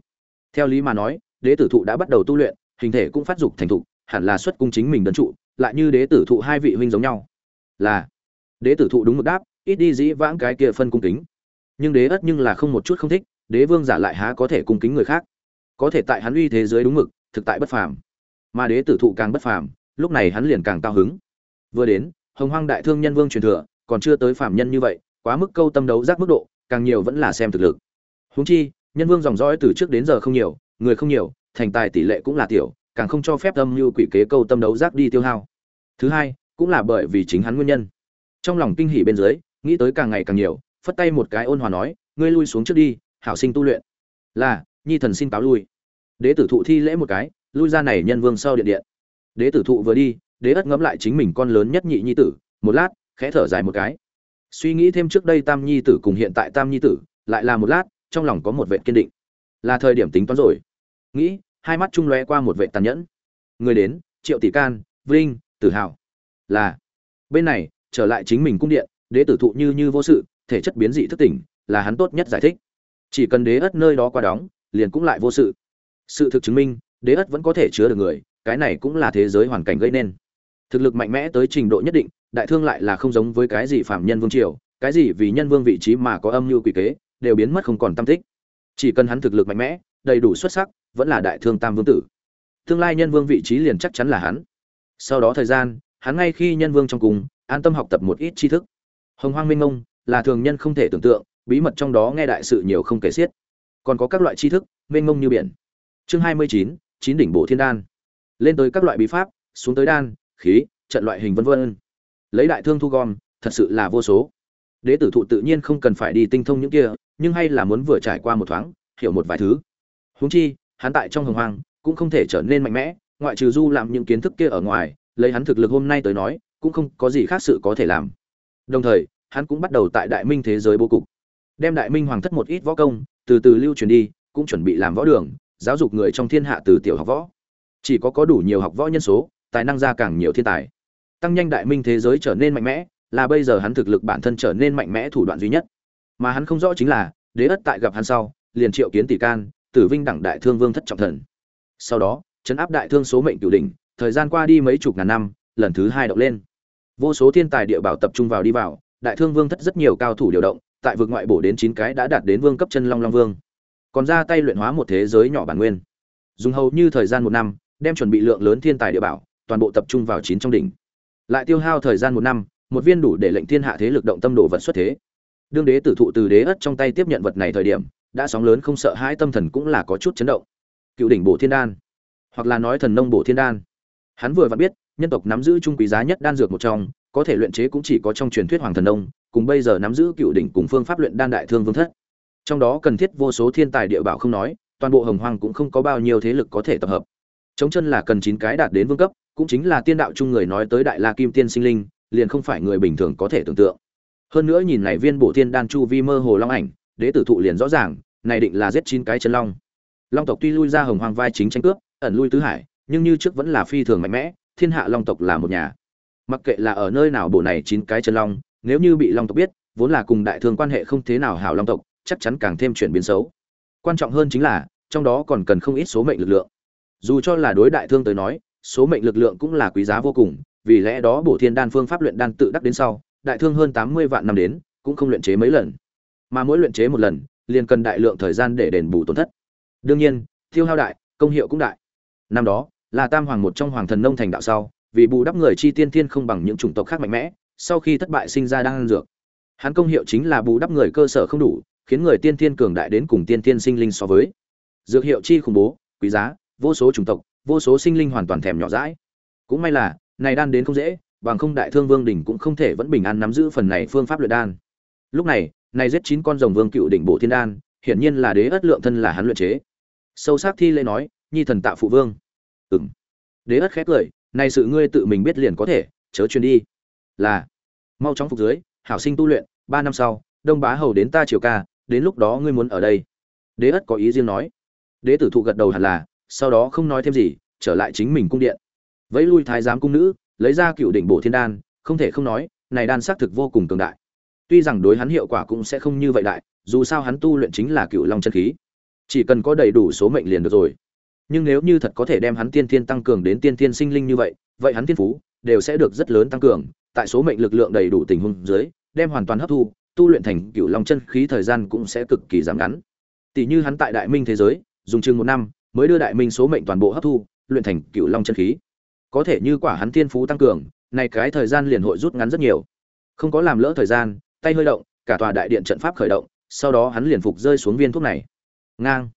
Theo lý mà nói, đế tử thụ đã bắt đầu tu luyện hình thể cũng phát dục thành thục, hẳn là xuất cung chính mình đơn trụ, lại như đế tử thụ hai vị huynh giống nhau. Là, đế tử thụ đúng một đáp, ít đi dĩ vãng cái kia phân cung kính. Nhưng đế ất nhưng là không một chút không thích, đế vương giả lại há có thể cung kính người khác. Có thể tại hắn uy thế giới đúng mực, thực tại bất phàm. Mà đế tử thụ càng bất phàm, lúc này hắn liền càng cao hứng. Vừa đến, hồng hoang đại thương nhân vương truyền thừa, còn chưa tới phàm nhân như vậy, quá mức câu tâm đấu giác mức độ, càng nhiều vẫn là xem thực lực. Huống chi, nhân vương dòng dõi từ trước đến giờ không nhiều, người không nhiều thành tài tỷ lệ cũng là tiểu, càng không cho phép âm như quỷ kế câu tâm đấu giác đi tiêu hao. Thứ hai, cũng là bởi vì chính hắn nguyên nhân. Trong lòng kinh hỉ bên dưới, nghĩ tới càng ngày càng nhiều, phất tay một cái ôn hòa nói, ngươi lui xuống trước đi, hảo sinh tu luyện. Là, nhi thần xin cáo lui. Đế tử thụ thi lễ một cái, lui ra này nhân vương sau điện điện. Đế tử thụ vừa đi, đế ất ngẫm lại chính mình con lớn nhất nhị nhi tử, một lát, khẽ thở dài một cái. Suy nghĩ thêm trước đây tam nhi tử cùng hiện tại tam nhi tử, lại là một lát, trong lòng có một vệ kiên định. Là thời điểm tính toán rồi nghĩ, hai mắt trung lóe qua một vệ tàn nhẫn. Người đến, triệu tỷ can, vinh, tử hào là. Bên này, trở lại chính mình cung điện, đế tử thụ như như vô sự, thể chất biến dị thức tỉnh, là hắn tốt nhất giải thích. Chỉ cần đế ất nơi đó qua đóng, liền cũng lại vô sự. Sự thực chứng minh, đế ất vẫn có thể chứa được người, cái này cũng là thế giới hoàn cảnh gây nên. Thực lực mạnh mẽ tới trình độ nhất định, đại thương lại là không giống với cái gì phạm nhân vương triều, cái gì vì nhân vương vị trí mà có âm mưu quỷ kế, đều biến mất không còn tâm tích. Chỉ cần hắn thực lực mạnh mẽ, đầy đủ xuất sắc vẫn là đại thương tam vương tử. Tương lai nhân vương vị trí liền chắc chắn là hắn. Sau đó thời gian, hắn ngay khi nhân vương trong cùng, an tâm học tập một ít tri thức. Hồng hoang minh ngông là thường nhân không thể tưởng tượng, bí mật trong đó nghe đại sự nhiều không kể xiết. Còn có các loại tri thức, mênh mông như biển. Chương hai mươi chín chín đỉnh bộ thiên đan. Lên tới các loại bí pháp, xuống tới đan, khí, trận loại hình vân vân. Lấy đại thương thu gom, thật sự là vô số. Đế tử thụ tự nhiên không cần phải đi tinh thông những kia, nhưng hay là muốn vừa trải qua một thoáng, hiểu một vài thứ. Huống chi hắn tại trong hồng hoang cũng không thể trở nên mạnh mẽ, ngoại trừ du làm những kiến thức kia ở ngoài, lấy hắn thực lực hôm nay tới nói, cũng không có gì khác sự có thể làm. Đồng thời, hắn cũng bắt đầu tại đại minh thế giới bố cục. Đem đại minh hoàng thất một ít võ công, từ từ lưu truyền đi, cũng chuẩn bị làm võ đường, giáo dục người trong thiên hạ từ tiểu học võ. Chỉ có có đủ nhiều học võ nhân số, tài năng ra càng nhiều thiên tài. Tăng nhanh đại minh thế giới trở nên mạnh mẽ, là bây giờ hắn thực lực bản thân trở nên mạnh mẽ thủ đoạn duy nhất. Mà hắn không rõ chính là, đế ất tại gặp hắn sau, liền triệu kiến tỷ can tử vinh đẳng đại thương vương thất trọng thần. Sau đó, chấn áp đại thương số mệnh cửu đỉnh, thời gian qua đi mấy chục ngàn năm, lần thứ hai động lên. Vô số thiên tài địa bảo tập trung vào đi vào, đại thương vương thất rất nhiều cao thủ điều động, tại vực ngoại bổ đến chín cái đã đạt đến vương cấp chân long long vương. Còn ra tay luyện hóa một thế giới nhỏ bản nguyên. Dùng hầu như thời gian một năm, đem chuẩn bị lượng lớn thiên tài địa bảo, toàn bộ tập trung vào chín trong đỉnh. Lại tiêu hao thời gian một năm, một viên đủ để lệnh thiên hạ thế lực động tâm đồ vật xuất thế. Đương đế tử thụ từ đế ất trong tay tiếp nhận vật này thời điểm đã sóng lớn không sợ hãi tâm thần cũng là có chút chấn động. Cựu đỉnh bộ thiên đan, hoặc là nói thần nông bộ thiên đan. Hắn vừa vặn biết, nhân tộc nắm giữ trung quý giá nhất đan dược một trong, có thể luyện chế cũng chỉ có trong truyền thuyết hoàng thần nông, cùng bây giờ nắm giữ cựu đỉnh cùng phương pháp luyện đan đại thương vương thất. Trong đó cần thiết vô số thiên tài địa bảo không nói, toàn bộ hồng hoang cũng không có bao nhiêu thế lực có thể tập hợp. Chống chân là cần chín cái đạt đến vương cấp, cũng chính là tiên đạo chung người nói tới đại la kim tiên sinh linh, liền không phải người bình thường có thể tưởng tượng. Hơn nữa nhìn này viên bổ thiên đan chu vi mơ hồ long ảnh đế tử thụ liền rõ ràng, này định là giết chín cái chân long. Long tộc tuy lui ra hồng hoang vai chính tranh cướp, ẩn lui tứ hải, nhưng như trước vẫn là phi thường mạnh mẽ, thiên hạ long tộc là một nhà. Mặc kệ là ở nơi nào bổ này chín cái chân long, nếu như bị long tộc biết, vốn là cùng đại thương quan hệ không thế nào hảo long tộc, chắc chắn càng thêm chuyển biến xấu. Quan trọng hơn chính là, trong đó còn cần không ít số mệnh lực lượng. Dù cho là đối đại thương tới nói, số mệnh lực lượng cũng là quý giá vô cùng, vì lẽ đó bổ thiên đan phương pháp luyện đan tự đắc đến sau, đại thương hơn tám mươi vạn năm đến, cũng không luyện chế mấy lần mà mỗi luyện chế một lần, liền cần đại lượng thời gian để đền bù tổn thất. Đương nhiên tiêu hao đại, công hiệu cũng đại. Năm đó, là tam hoàng một trong hoàng thần nông thành đạo sau, vì bù đắp người chi tiên thiên không bằng những chủng tộc khác mạnh mẽ, sau khi thất bại sinh ra đang ăn dược. Hắn công hiệu chính là bù đắp người cơ sở không đủ, khiến người tiên thiên cường đại đến cùng tiên thiên sinh linh so với. Dược hiệu chi khủng bố, quý giá, vô số chủng tộc, vô số sinh linh hoàn toàn thèm nhỏ dãi. Cũng may là, này đan đến không dễ, bằng không đại thương vương đỉnh cũng không thể vẫn bình an nắm giữ phần này phương pháp luyện đan. Lúc này này giết chín con rồng vương cựu đỉnh bộ thiên đan, hiển nhiên là đế ất lượng thân là hắn luyện chế. Sâu sắc thi lễ nói, nhi thần tạo phụ vương. Ừm. Đế ất khép cười, này sự ngươi tự mình biết liền có thể, chớ truyền đi. Là. Mau chóng phục dưới, hảo sinh tu luyện, ba năm sau, đông bá hầu đến ta triều ca, đến lúc đó ngươi muốn ở đây. Đế ất có ý riêng nói. Đế tử thụ gật đầu hẳn là, sau đó không nói thêm gì, trở lại chính mình cung điện. Vẫy lui thái giám cung nữ, lấy ra cựu đỉnh bộ thiên đan, không thể không nói, này đan xác thực vô cùng cường đại tuy rằng đối hắn hiệu quả cũng sẽ không như vậy đại, dù sao hắn tu luyện chính là cựu long chân khí. Chỉ cần có đầy đủ số mệnh liền được rồi. Nhưng nếu như thật có thể đem hắn tiên thiên tăng cường đến tiên thiên sinh linh như vậy vậy hắn thiên phú đều sẽ được rất lớn tăng cường. Tại số mệnh lực lượng đầy đủ tình huống dưới, đem hoàn toàn hấp thu, tu luyện thành cựu long chân khí thời gian cũng sẽ cực kỳ giảm ngắn. Tỷ như hắn tại đại minh thế giới, dùng chừng một năm mới đưa đại minh số mệnh toàn bộ hấp thu, luyện thành cựu long chân khí. Có thể như quả hắn tiên phú tăng cường, này cái thời gian liền hội rút ngắn rất nhiều. Không có làm lỡ thời gian tay hơi động, cả tòa đại điện trận pháp khởi động, sau đó hắn liền phục rơi xuống viên thuốc này. Ngang.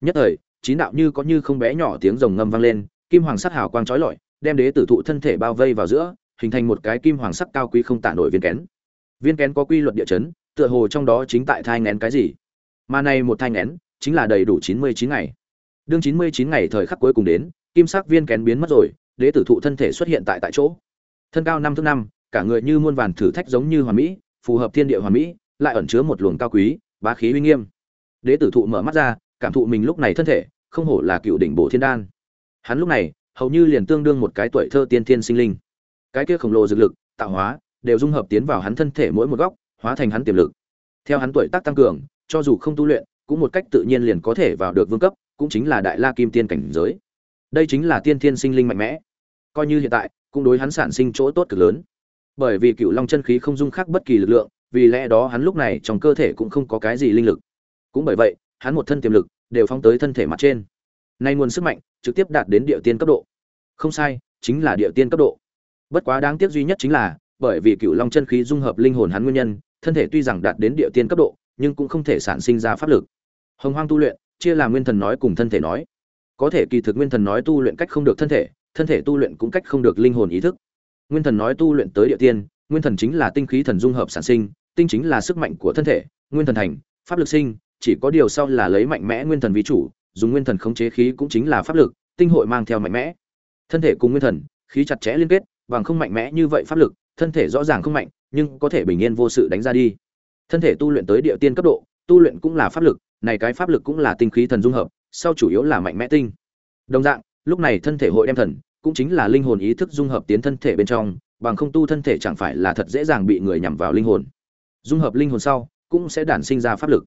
Nhất thời, chín đạo như có như không bé nhỏ tiếng rồng ngâm vang lên, kim hoàng sắc hào quang chói lọi, đem đế tử thụ thân thể bao vây vào giữa, hình thành một cái kim hoàng sắc cao quý không tả nổi viên kén. Viên kén có quy luật địa chấn, tựa hồ trong đó chính tại thai nén cái gì. Mà này một thai nén chính là đầy đủ chín mươi chín ngày. Đương chín mươi chín ngày thời khắc cuối cùng đến, kim sắc viên kén biến mất rồi, đế tử thụ thân thể xuất hiện tại tại chỗ. Thân cao năm thước năm, cả người như muôn vàn thử thách giống như hoàn mỹ phù hợp thiên địa hoàn mỹ, lại ẩn chứa một luồng cao quý, bá khí uy nghiêm. Đế tử thụ mở mắt ra, cảm thụ mình lúc này thân thể, không hổ là cựu đỉnh bổ thiên đan. Hắn lúc này, hầu như liền tương đương một cái tuổi thơ tiên thiên sinh linh. Cái kia khổng lồ dược lực, tạo hóa, đều dung hợp tiến vào hắn thân thể mỗi một góc, hóa thành hắn tiềm lực. Theo hắn tuổi tác tăng cường, cho dù không tu luyện, cũng một cách tự nhiên liền có thể vào được vương cấp, cũng chính là đại la kim tiên cảnh giới. Đây chính là tiên thiên sinh linh mạnh mẽ. Coi như hiện tại, cũng đối hắn sản sinh chỗ tốt cực lớn bởi vì cựu long chân khí không dung khác bất kỳ lực lượng, vì lẽ đó hắn lúc này trong cơ thể cũng không có cái gì linh lực. Cũng bởi vậy, hắn một thân tiềm lực đều phóng tới thân thể mặt trên. Nay nguồn sức mạnh trực tiếp đạt đến địa tiên cấp độ. Không sai, chính là địa tiên cấp độ. Bất quá đáng tiếc duy nhất chính là, bởi vì cựu long chân khí dung hợp linh hồn hắn nguyên nhân, thân thể tuy rằng đạt đến địa tiên cấp độ, nhưng cũng không thể sản sinh ra pháp lực. Hồng hoang tu luyện, chia làm nguyên thần nói cùng thân thể nói. Có thể kỳ thực nguyên thần nói tu luyện cách không được thân thể thân thể tu luyện cũng cách không được linh hồn ý thức nguyên thần nói tu luyện tới địa tiên, nguyên thần chính là tinh khí thần dung hợp sản sinh, tinh chính là sức mạnh của thân thể, nguyên thần thành, pháp lực sinh, chỉ có điều sau là lấy mạnh mẽ nguyên thần vi chủ, dùng nguyên thần khống chế khí cũng chính là pháp lực, tinh hội mang theo mạnh mẽ. Thân thể cùng nguyên thần, khí chặt chẽ liên kết, bằng không mạnh mẽ như vậy pháp lực, thân thể rõ ràng không mạnh, nhưng có thể bình yên vô sự đánh ra đi. Thân thể tu luyện tới địa tiên cấp độ, tu luyện cũng là pháp lực, này cái pháp lực cũng là tinh khí thần dung hợp, sau chủ yếu là mạnh mẽ tinh. Đồng dạng, lúc này thân thể hội đem thần cũng chính là linh hồn ý thức dung hợp tiến thân thể bên trong, bằng không tu thân thể chẳng phải là thật dễ dàng bị người nhằm vào linh hồn. Dung hợp linh hồn sau, cũng sẽ đản sinh ra pháp lực.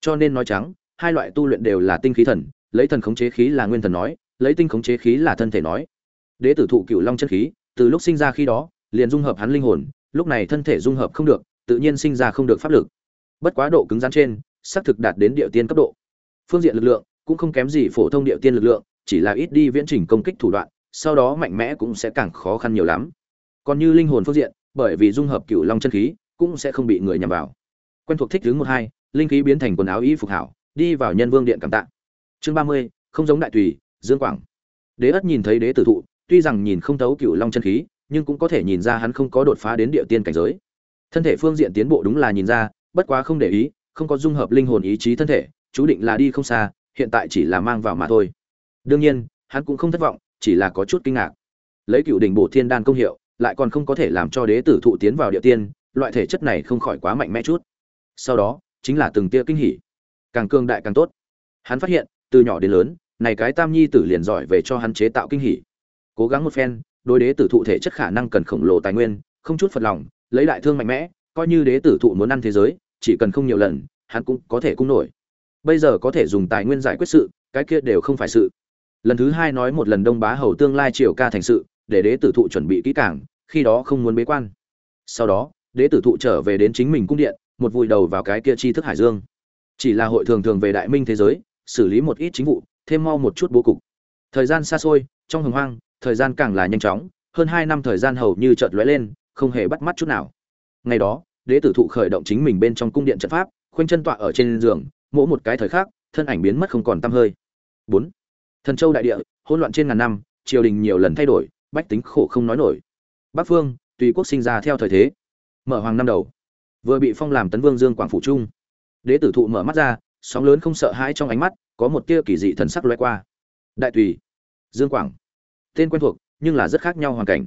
Cho nên nói trắng, hai loại tu luyện đều là tinh khí thần, lấy thần khống chế khí là nguyên thần nói, lấy tinh khống chế khí là thân thể nói. Đế tử thụ cựu long chân khí, từ lúc sinh ra khi đó, liền dung hợp hắn linh hồn, lúc này thân thể dung hợp không được, tự nhiên sinh ra không được pháp lực. Bất quá độ cứng rắn trên, xác thực đạt đến địa tiên cấp độ. Phương diện lực lượng, cũng không kém gì phổ thông địa tiên lực lượng, chỉ là ít đi viễn trình công kích thủ đoạn sau đó mạnh mẽ cũng sẽ càng khó khăn nhiều lắm. Còn như linh hồn phương diện, bởi vì dung hợp cựu long chân khí, cũng sẽ không bị người nhằm vào. Quen thuộc thích thứ một hai, linh khí biến thành quần áo y phục hảo, đi vào nhân vương điện cảm tạ. Chương ba mươi, không giống đại tùy, dương quảng. Đế ất nhìn thấy đế tử thụ, tuy rằng nhìn không thấu cựu long chân khí, nhưng cũng có thể nhìn ra hắn không có đột phá đến địa tiên cảnh giới. Thân thể phương diện tiến bộ đúng là nhìn ra, bất quá không để ý, không có dung hợp linh hồn ý chí thân thể, chú định là đi không xa, hiện tại chỉ là mang vào mà thôi. Đương nhiên, hắn cũng không thất vọng chỉ là có chút kinh ngạc. Lấy cựu đỉnh bộ thiên đan công hiệu, lại còn không có thể làm cho đế tử thụ tiến vào địa tiên, loại thể chất này không khỏi quá mạnh mẽ chút. Sau đó, chính là từng tia kinh hỉ. Càng cương đại càng tốt. Hắn phát hiện, từ nhỏ đến lớn, này cái tam nhi tử liền giỏi về cho hắn chế tạo kinh hỉ. Cố gắng một phen, đối đế tử thụ thể chất khả năng cần khổng lồ tài nguyên, không chút phật lòng, lấy đại thương mạnh mẽ, coi như đế tử thụ muốn ăn thế giới, chỉ cần không nhiều lần, hắn cũng có thể cung nổi. Bây giờ có thể dùng tài nguyên giải quyết sự, cái kia đều không phải sự lần thứ hai nói một lần đông bá hầu tương lai triều ca thành sự, để đế tử thụ chuẩn bị kỹ càng, khi đó không muốn bế quan. Sau đó, đế tử thụ trở về đến chính mình cung điện, một vùi đầu vào cái kia tri thức hải dương. Chỉ là hội thường thường về đại minh thế giới, xử lý một ít chính vụ, thêm mau một chút bố cục. Thời gian xa xôi, trong hồng hoang, thời gian càng là nhanh chóng, hơn hai năm thời gian hầu như chợt lóe lên, không hề bắt mắt chút nào. Ngày đó, đế tử thụ khởi động chính mình bên trong cung điện trận pháp, khoanh chân tọa ở trên giường, mỗi một cái thời khác thân ảnh biến mất không còn tăm hơi. Bốn thần châu đại địa, hỗn loạn trên ngàn năm, triều đình nhiều lần thay đổi, bách tính khổ không nói nổi. Bắc phương, tùy quốc sinh ra theo thời thế. Mở hoàng năm đầu, vừa bị phong làm tấn vương dương quảng phủ trung. Đế tử thụ mở mắt ra, sóng lớn không sợ hãi trong ánh mắt, có một tia kỳ dị thần sắc loay qua. Đại tùy, dương quảng, tên quen thuộc, nhưng là rất khác nhau hoàn cảnh.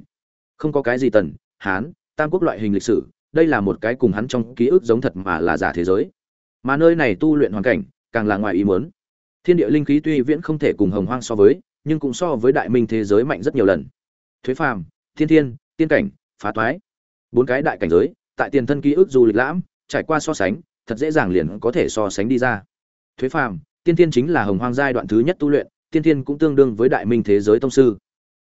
Không có cái gì tần, hán, tam quốc loại hình lịch sử, đây là một cái cùng hắn trong ký ức giống thật mà là giả thế giới. Mà nơi này tu luyện hoàn cảnh, càng là ngoài ý muốn thiên địa linh khí tuy viễn không thể cùng hồng hoang so với, nhưng cũng so với đại minh thế giới mạnh rất nhiều lần. Thuế phàm, thiên thiên, tiên cảnh, phá toái. Bốn cái đại cảnh giới, tại tiền thân ký ức du lịch lãm, trải qua so sánh, thật dễ dàng liền có thể so sánh đi ra. Thuế phàm, tiên thiên chính là hồng hoang giai đoạn thứ nhất tu luyện, tiên thiên cũng tương đương với đại minh thế giới tông sư.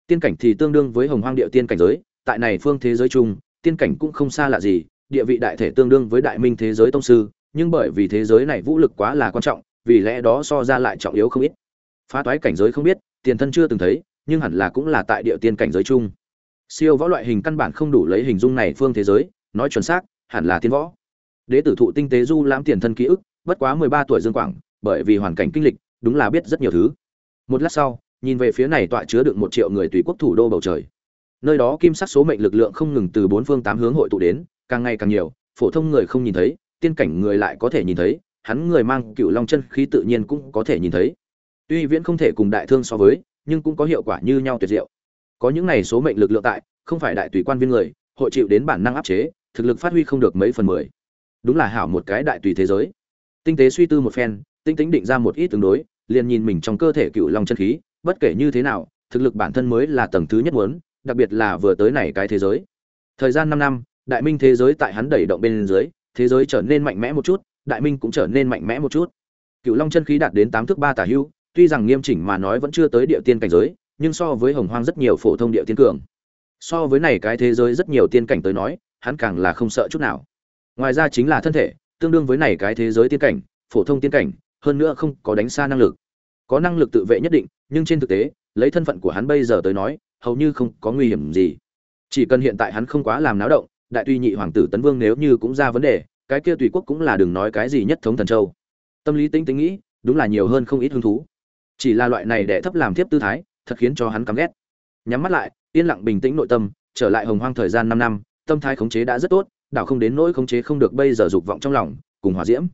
Tiên cảnh thì tương đương với hồng hoang địa tiên cảnh giới, tại này phương thế giới chung, tiên cảnh cũng không xa lạ gì, địa vị đại thể tương đương với đại minh thế giới tông sư, nhưng bởi vì thế giới này vũ lực quá là quan trọng vì lẽ đó so ra lại trọng yếu không ít. Phá toái cảnh giới không biết, tiền thân chưa từng thấy, nhưng hẳn là cũng là tại địa tiên cảnh giới chung. Siêu võ loại hình căn bản không đủ lấy hình dung này phương thế giới, nói chuẩn xác, hẳn là tiên võ. Đế tử thụ tinh tế du lãm tiền thân ký ức, bất quá mười ba tuổi dương quảng, bởi vì hoàn cảnh kinh lịch, đúng là biết rất nhiều thứ. Một lát sau, nhìn về phía này tọa chứa được một triệu người tùy quốc thủ đô bầu trời. Nơi đó kim sắc số mệnh lực lượng không ngừng từ bốn phương tám hướng hội tụ đến, càng ngày càng nhiều, phổ thông người không nhìn thấy, tiên cảnh người lại có thể nhìn thấy hắn người mang cựu long chân khí tự nhiên cũng có thể nhìn thấy. Tuy viễn không thể cùng đại thương so với, nhưng cũng có hiệu quả như nhau tuyệt diệu. Có những này số mệnh lực lượng tại, không phải đại tùy quan viên người, hội chịu đến bản năng áp chế, thực lực phát huy không được mấy phần mười. Đúng là hảo một cái đại tùy thế giới. Tinh tế suy tư một phen, tinh tính định ra một ít tương đối, liền nhìn mình trong cơ thể cựu long chân khí, bất kể như thế nào, thực lực bản thân mới là tầng thứ nhất muốn, đặc biệt là vừa tới này cái thế giới. Thời gian năm năm, đại minh thế giới tại hắn đẩy động bên dưới, thế giới trở nên mạnh mẽ một chút đại minh cũng trở nên mạnh mẽ một chút. Cựu long chân khí đạt đến tám thước ba tả hưu, tuy rằng nghiêm chỉnh mà nói vẫn chưa tới địa tiên cảnh giới, nhưng so với hồng hoang rất nhiều phổ thông địa tiên cường. So với này cái thế giới rất nhiều tiên cảnh tới nói, hắn càng là không sợ chút nào. Ngoài ra chính là thân thể, tương đương với này cái thế giới tiên cảnh, phổ thông tiên cảnh, hơn nữa không có đánh xa năng lực. Có năng lực tự vệ nhất định, nhưng trên thực tế, lấy thân phận của hắn bây giờ tới nói, hầu như không có nguy hiểm gì. Chỉ cần hiện tại hắn không quá làm náo động, đại tuy nhị hoàng tử tấn vương nếu như cũng ra vấn đề cái kia tùy quốc cũng là đừng nói cái gì nhất thống thần châu. Tâm lý tinh tính nghĩ, đúng là nhiều hơn không ít hứng thú. Chỉ là loại này để thấp làm tiếp tư thái, thật khiến cho hắn căm ghét. Nhắm mắt lại, yên lặng bình tĩnh nội tâm, trở lại hồng hoang thời gian năm năm, tâm thái khống chế đã rất tốt, đảo không đến nỗi khống chế không được bây giờ dục vọng trong lòng, cùng hòa diễm.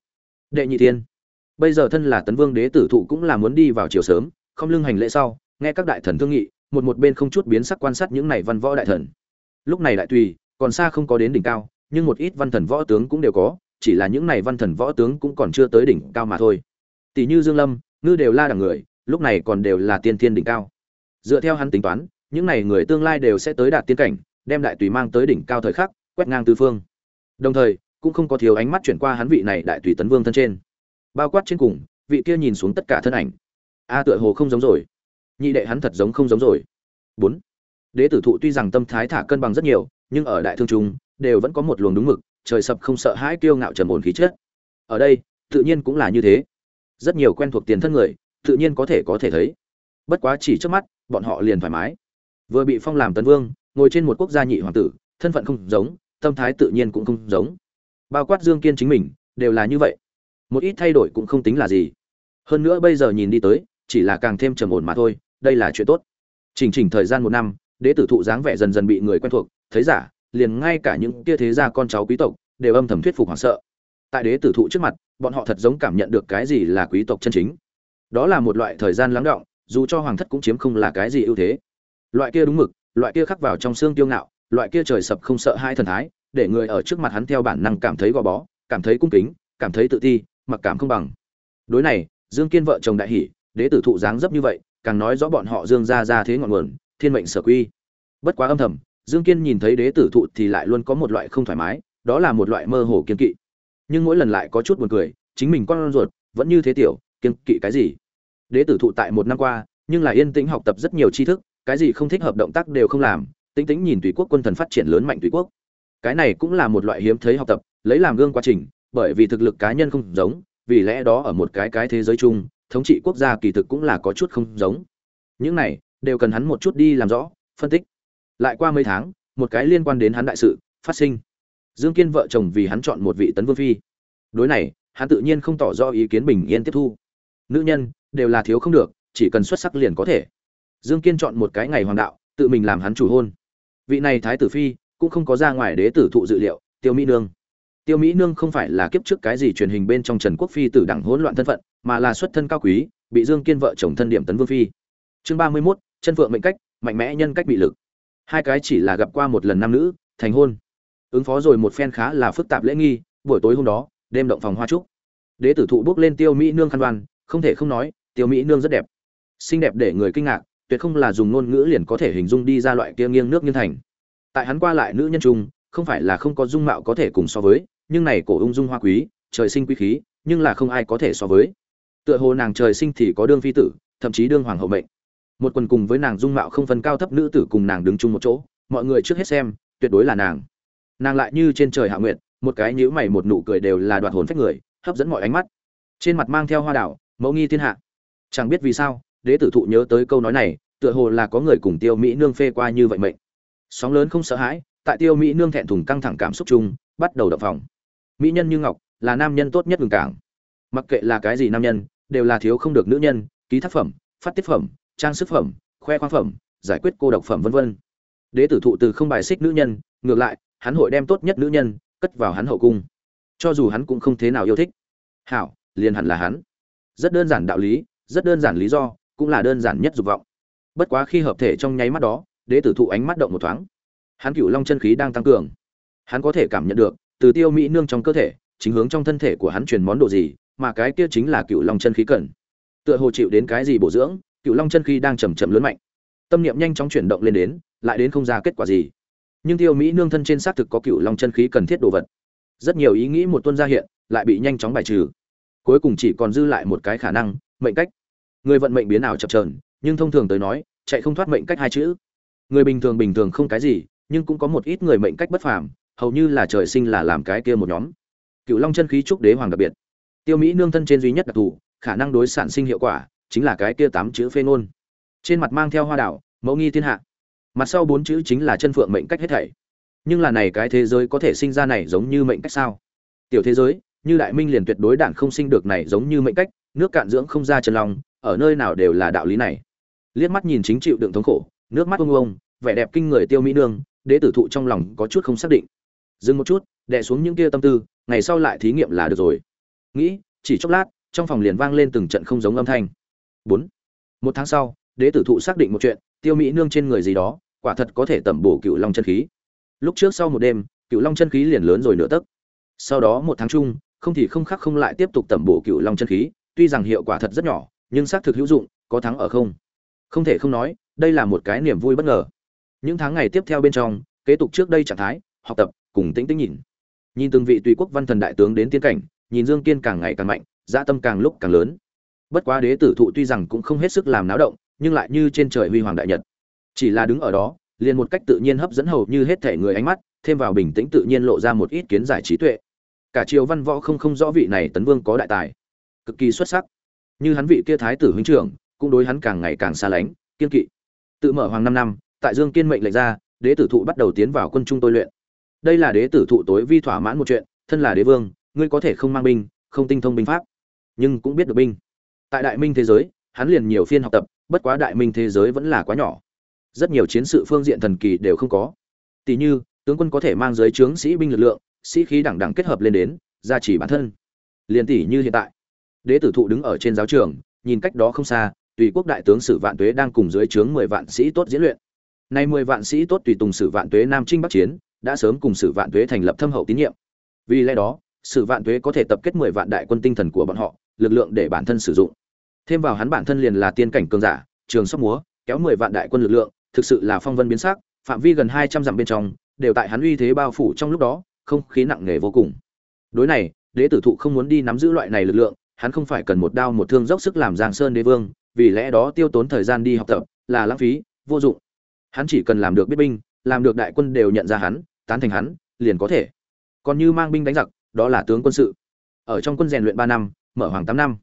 Đệ nhị thiên. Bây giờ thân là tấn vương đế tử thụ cũng là muốn đi vào chiều sớm, không lưng hành lễ sau, nghe các đại thần thương nghị, một một bên không chút biến sắc quan sát những này văn võ đại thần. Lúc này đại tùy, còn xa không có đến đỉnh cao nhưng một ít văn thần võ tướng cũng đều có, chỉ là những này văn thần võ tướng cũng còn chưa tới đỉnh cao mà thôi. Tỷ như dương lâm, ngư đều la đẳng người, lúc này còn đều là tiên thiên đỉnh cao. Dựa theo hắn tính toán, những này người tương lai đều sẽ tới đạt tiên cảnh, đem đại tùy mang tới đỉnh cao thời khắc, quét ngang tứ phương. Đồng thời, cũng không có thiếu ánh mắt chuyển qua hắn vị này đại tùy tấn vương thân trên. Bao quát trên cùng, vị kia nhìn xuống tất cả thân ảnh. A à, tựa hồ không giống rồi. Nhị đệ hắn thật giống không giống rồi. Bốn. Đế tử thụ tuy rằng tâm thái thả cân bằng rất nhiều, nhưng ở đại thương trung đều vẫn có một luồng đúng mực, trời sập không sợ hãi kiêu ngạo trầm ổn khí chất. Ở đây, tự nhiên cũng là như thế. Rất nhiều quen thuộc tiền thân người, tự nhiên có thể có thể thấy. Bất quá chỉ trước mắt, bọn họ liền thoải mái. Vừa bị phong làm tấn vương, ngồi trên một quốc gia nhị hoàng tử, thân phận không giống, tâm thái tự nhiên cũng không giống. Bao quát dương kiên chính mình, đều là như vậy. Một ít thay đổi cũng không tính là gì. Hơn nữa bây giờ nhìn đi tới, chỉ là càng thêm trầm ổn mà thôi, đây là chuyện tốt. Chỉnh chỉnh thời gian một năm, đế tử thụ dáng vẻ dần dần bị người quen thuộc, thấy giả liền ngay cả những kia thế gia con cháu quý tộc đều âm thầm thuyết phục hoảng sợ. Tại đế tử thụ trước mặt, bọn họ thật giống cảm nhận được cái gì là quý tộc chân chính. Đó là một loại thời gian lắng động dù cho hoàng thất cũng chiếm không là cái gì ưu thế. Loại kia đúng mực, loại kia khắc vào trong xương tiêu ngạo, loại kia trời sập không sợ hai thần thái, để người ở trước mặt hắn theo bản năng cảm thấy gò bó, cảm thấy cung kính, cảm thấy tự ti, mặc cảm không bằng. Đối này, dương kiên vợ chồng đại hỷ đế tử thụ dáng dấp như vậy, càng nói rõ bọn họ dương ra ra thế ngọn nguồn, thiên mệnh sở quy. Bất quá âm thầm dương kiên nhìn thấy đế tử thụ thì lại luôn có một loại không thoải mái, đó là một loại mơ hồ kiên kỵ. Nhưng mỗi lần lại có chút buồn cười, chính mình con ruột, vẫn như thế tiểu kiên kỵ cái gì? Đế tử thụ tại một năm qua, nhưng là yên tĩnh học tập rất nhiều tri thức, cái gì không thích hợp động tác đều không làm, tĩnh tĩnh nhìn tùy quốc quân thần phát triển lớn mạnh tùy quốc. Cái này cũng là một loại hiếm thấy học tập, lấy làm gương quá trình, bởi vì thực lực cá nhân không giống, vì lẽ đó ở một cái cái thế giới chung, thống trị quốc gia kỳ thực cũng là có chút không giống. Những này, đều cần hắn một chút đi làm rõ, phân tích lại qua mấy tháng một cái liên quan đến hắn đại sự phát sinh. Dương kiên vợ chồng vì hắn chọn một vị tấn vương phi. Đối này hắn tự nhiên không tỏ rõ ý kiến bình yên tiếp thu. Nữ nhân đều là thiếu không được chỉ cần xuất sắc liền có thể. Dương kiên chọn một cái ngày hoàng đạo tự mình làm hắn chủ hôn. Vị này thái tử phi cũng không có ra ngoài đế tử thụ dự liệu tiêu mỹ nương. Tiêu mỹ nương không phải là kiếp trước cái gì truyền hình bên trong trần quốc phi tử đẳng hỗn loạn thân phận mà là xuất thân cao quý bị dương kiên vợ chồng thân điểm tấn vương phi. Chương ba mươi 31, chân vượng mệnh cách mạnh mẽ nhân cách bị lực hai cái chỉ là gặp qua một lần nam nữ, thành hôn. Ứng phó rồi một phen khá là phức tạp lễ nghi, buổi tối hôm đó, đêm động phòng hoa trúc. Đế tử thụ bước lên tiêu mỹ nương khăn đoan, không thể không nói, tiêu mỹ nương rất đẹp. Xinh đẹp để người kinh ngạc, tuyệt không là dùng ngôn ngữ liền có thể hình dung đi ra loại kia nghiêng nước nghiêng thành. Tại hắn qua lại nữ nhân trung, không phải là không có dung mạo có thể cùng so với, nhưng này cổ ung dung hoa quý, trời sinh quý khí, nhưng là không ai có thể so với. Tựa hồ nàng trời sinh thì có đương phi tử, thậm chí đương hoàng hậu mệnh một quần cùng với nàng dung mạo không phân cao thấp nữ tử cùng nàng đứng chung một chỗ, mọi người trước hết xem, tuyệt đối là nàng. Nàng lại như trên trời hạ nguyện một cái nhíu mày một nụ cười đều là đoạt hồn phách người, hấp dẫn mọi ánh mắt. Trên mặt mang theo hoa đảo, mẫu nghi thiên hạ. Chẳng biết vì sao, đế tử thụ nhớ tới câu nói này, tựa hồ là có người cùng tiêu mỹ nương phê qua như vậy mệnh. Sóng lớn không sợ hãi, tại tiêu mỹ nương thẹn thùng căng thẳng cảm xúc chung, bắt đầu đập phòng mỹ nhân như ngọc, là nam nhân tốt nhất ngừng cảng. Mặc kệ là cái gì nam nhân, đều là thiếu không được nữ nhân, ký tác phẩm, phát tiết phẩm trang sức phẩm, khoe khoang phẩm, giải quyết cô độc phẩm vân vân. Đế tử thụ từ không bài xích nữ nhân, ngược lại, hắn hội đem tốt nhất nữ nhân, cất vào hắn hậu cung. Cho dù hắn cũng không thế nào yêu thích. Hảo, liền hẳn là hắn. Rất đơn giản đạo lý, rất đơn giản lý do, cũng là đơn giản nhất dục vọng. Bất quá khi hợp thể trong nháy mắt đó, đế tử thụ ánh mắt động một thoáng. Hắn cửu long chân khí đang tăng cường. Hắn có thể cảm nhận được, từ tiêu mỹ nương trong cơ thể, chính hướng trong thân thể của hắn truyền món đồ gì, mà cái kia chính là cửu long chân khí cần. Tựa hồ chịu đến cái gì bổ dưỡng Cựu long chân khí đang chầm chậm lớn mạnh. Tâm niệm nhanh chóng chuyển động lên đến, lại đến không ra kết quả gì. Nhưng tiêu mỹ nương thân trên xác thực có Cựu long chân khí cần thiết đồ vật. Rất nhiều ý nghĩ một tuân ra hiện, lại bị nhanh chóng bài trừ. Cuối cùng chỉ còn dư lại một cái khả năng, mệnh cách. Người vận mệnh biến ảo chập trờn nhưng thông thường tới nói, chạy không thoát mệnh cách hai chữ. Người bình thường bình thường không cái gì, nhưng cũng có một ít người mệnh cách bất phàm, hầu như là trời sinh là làm cái kia một nhóm. Cựu long chân khí trúc đế hoàng đặc biệt. Tiêu mỹ nương thân trên duy nhất đặc thù, khả năng đối sản sinh hiệu quả chính là cái kia tám chữ phê ngôn. Trên mặt mang theo hoa đảo, mẫu nghi thiên hạ. Mặt sau bốn chữ chính là chân phượng mệnh cách hết thảy. Nhưng là này cái thế giới có thể sinh ra này giống như mệnh cách sao? Tiểu thế giới, như đại minh liền tuyệt đối đạn không sinh được này giống như mệnh cách, nước cạn dưỡng không ra chân lòng ở nơi nào đều là đạo lý này. Liếc mắt nhìn chính chịu đựng thống khổ, nước mắt ông ông vẻ đẹp kinh người tiêu mỹ nương, đế tử thụ trong lòng có chút không xác định. Dừng một chút, đè xuống những kia tâm tư, ngày sau lại thí nghiệm là được rồi. Nghĩ, chỉ chốc lát, trong phòng liền vang lên từng trận không giống âm thanh bốn. Một tháng sau, đế tử thụ xác định một chuyện, tiêu mỹ nương trên người gì đó, quả thật có thể tẩm bổ cựu long chân khí. Lúc trước sau một đêm, cựu long chân khí liền lớn rồi nửa tấc. Sau đó một tháng chung, không thì không khác không lại tiếp tục tẩm bổ cựu long chân khí, tuy rằng hiệu quả thật rất nhỏ, nhưng xác thực hữu dụng, có thắng ở không. Không thể không nói, đây là một cái niềm vui bất ngờ. Những tháng ngày tiếp theo bên trong, kế tục trước đây trạng thái, học tập, cùng tĩnh tĩnh nhìn. Nhìn từng vị tùy quốc văn thần đại tướng đến tiên cảnh, nhìn dương kiên càng ngày càng mạnh dạ tâm càng lúc càng lớn bất quá đế tử thụ tuy rằng cũng không hết sức làm náo động, nhưng lại như trên trời huy hoàng đại nhật. Chỉ là đứng ở đó, liền một cách tự nhiên hấp dẫn hầu như hết thể người ánh mắt, thêm vào bình tĩnh tự nhiên lộ ra một ít kiến giải trí tuệ. Cả triều văn võ không không rõ vị này tấn vương có đại tài. Cực kỳ xuất sắc. Như hắn vị kia thái tử huynh trưởng, cũng đối hắn càng ngày càng xa lánh, kiên kỵ. Tự mở hoàng năm năm, tại dương kiên mệnh lệnh ra, đế tử thụ bắt đầu tiến vào quân trung tôi luyện. Đây là đế tử thụ tối vi thỏa mãn một chuyện, thân là đế vương, ngươi có thể không mang binh, không tinh thông binh pháp, nhưng cũng biết được binh tại đại minh thế giới, hắn liền nhiều phiên học tập, bất quá đại minh thế giới vẫn là quá nhỏ. Rất nhiều chiến sự phương diện thần kỳ đều không có. Tỷ như, tướng quân có thể mang giới trướng sĩ binh lực lượng, sĩ khí đẳng đẳng kết hợp lên đến, gia trì bản thân. Liền tỷ như hiện tại, đế tử thụ đứng ở trên giáo trường, nhìn cách đó không xa, tùy quốc đại tướng sử vạn tuế đang cùng dưới trướng mười vạn sĩ tốt diễn luyện. Nay mười vạn sĩ tốt tùy tùng sử vạn tuế nam trinh bắc chiến, đã sớm cùng sử vạn tuế thành lập thâm hậu tín nhiệm. Vì lẽ đó, sử vạn tuế có thể tập kết mười vạn đại quân tinh thần của bọn họ lực lượng để bản thân sử dụng. Thêm vào hắn bản thân liền là tiên cảnh cường giả, trường sóc múa, kéo mười vạn đại quân lực lượng, thực sự là phong vân biến sắc, phạm vi gần hai trăm dặm bên trong, đều tại hắn uy thế bao phủ trong lúc đó, không khí nặng nề vô cùng. Đối này, đế tử thụ không muốn đi nắm giữ loại này lực lượng, hắn không phải cần một đao một thương dốc sức làm giang sơn đế vương, vì lẽ đó tiêu tốn thời gian đi học tập, là lãng phí, vô dụng. Hắn chỉ cần làm được biết binh, làm được đại quân đều nhận ra hắn, tán thành hắn, liền có thể. Còn như mang binh đánh giặc, đó là tướng quân sự. Ở trong quân rèn luyện ba năm mở hoàng tám năm.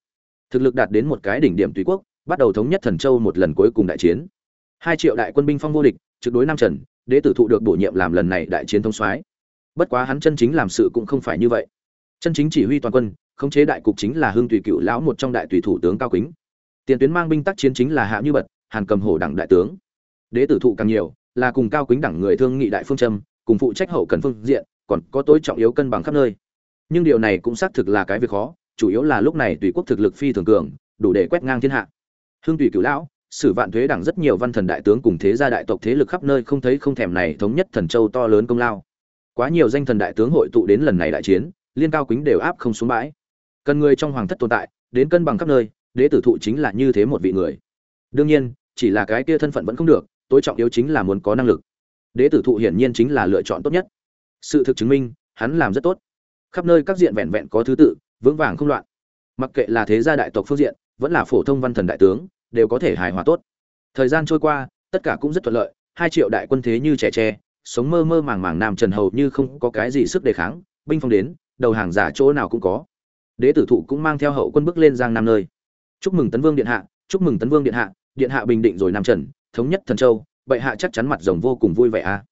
Thực lực đạt đến một cái đỉnh điểm tùy quốc, bắt đầu thống nhất thần châu một lần cuối cùng đại chiến. Hai triệu đại quân binh phong vô địch, trực đối nam trần, đế tử thụ được bổ nhiệm làm lần này đại chiến thông soái. Bất quá hắn chân chính làm sự cũng không phải như vậy. Chân chính chỉ huy toàn quân, khống chế đại cục chính là hương tùy cựu lão một trong đại tùy thủ tướng cao kính. Tiền tuyến mang binh tác chiến chính là hạ như bật, hàn cầm hổ đẳng đại tướng. Đế tử thụ càng nhiều, là cùng cao kính đẳng người thương nghị đại phương châm, cùng phụ trách hậu cần phương diện, còn có tối trọng yếu cân bằng khắp nơi. Nhưng điều này cũng xác thực là cái việc khó chủ yếu là lúc này tùy quốc thực lực phi thường cường, đủ để quét ngang thiên hạ. Hương tùy cửu lão, sử vạn thuế đẳng rất nhiều văn thần đại tướng cùng thế gia đại tộc thế lực khắp nơi không thấy không thèm này thống nhất thần châu to lớn công lao. Quá nhiều danh thần đại tướng hội tụ đến lần này đại chiến, liên cao kính đều áp không xuống bãi. Cần người trong hoàng thất tồn tại, đến cân bằng khắp nơi, đế tử thụ chính là như thế một vị người. Đương nhiên, chỉ là cái kia thân phận vẫn không được, tối trọng yếu chính là muốn có năng lực. Đế tử thụ hiển nhiên chính là lựa chọn tốt nhất. Sự thực chứng minh, hắn làm rất tốt. Khắp nơi các diện vẹn vẹn có thứ tự vững vàng không loạn. Mặc kệ là thế gia đại tộc phương diện, vẫn là phổ thông văn thần đại tướng, đều có thể hài hòa tốt. Thời gian trôi qua, tất cả cũng rất thuận lợi, hai triệu đại quân thế như trẻ tre, sống mơ mơ màng màng nam trần hầu như không có cái gì sức đề kháng, binh phong đến, đầu hàng giả chỗ nào cũng có. Đế tử thụ cũng mang theo hậu quân bước lên giang nam nơi. Chúc mừng tấn vương điện hạ, chúc mừng tấn vương điện hạ điện hạ bình định rồi nam trần, thống nhất thần châu, bệ hạ chắc chắn mặt rồng vô cùng vui vẻ a.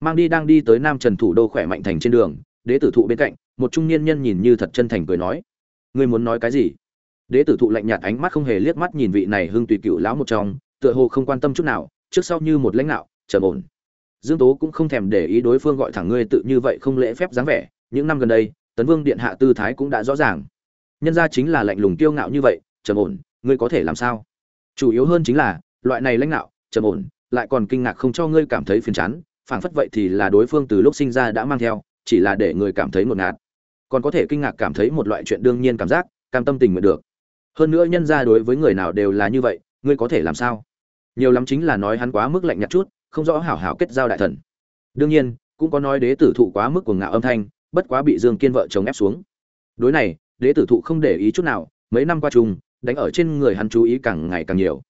Mang đi đang đi tới nam trần thủ đô khỏe mạnh thành trên đường, đế tử thụ bên cạnh một trung niên nhân nhìn như thật chân thành cười nói, ngươi muốn nói cái gì? Đế tử thụ lạnh nhạt ánh mắt không hề liếc mắt nhìn vị này hưng tùy cựu lão một trong, tựa hồ không quan tâm chút nào, trước sau như một lãnh đạo, trầm ổn. Dương tố cũng không thèm để ý đối phương gọi thẳng ngươi tự như vậy không lễ phép dáng vẻ, những năm gần đây, tấn vương điện hạ tư thái cũng đã rõ ràng. Nhân ra chính là lạnh lùng kiêu ngạo như vậy, trầm ổn, ngươi có thể làm sao? Chủ yếu hơn chính là, loại này lãnh đạo, trầm ổn, lại còn kinh ngạc không cho ngươi cảm thấy phiền chán, phảng phất vậy thì là đối phương từ lúc sinh ra đã mang theo, chỉ là để người cảm thấy ngột ngạt còn có thể kinh ngạc cảm thấy một loại chuyện đương nhiên cảm giác, cam tâm tình nguyện được. Hơn nữa nhân ra đối với người nào đều là như vậy, ngươi có thể làm sao? Nhiều lắm chính là nói hắn quá mức lạnh nhạt chút, không rõ hảo hảo kết giao đại thần. Đương nhiên, cũng có nói đế tử thụ quá mức của ngạo âm thanh, bất quá bị dương kiên vợ chồng ép xuống. Đối này, đế tử thụ không để ý chút nào, mấy năm qua chung đánh ở trên người hắn chú ý càng ngày càng nhiều.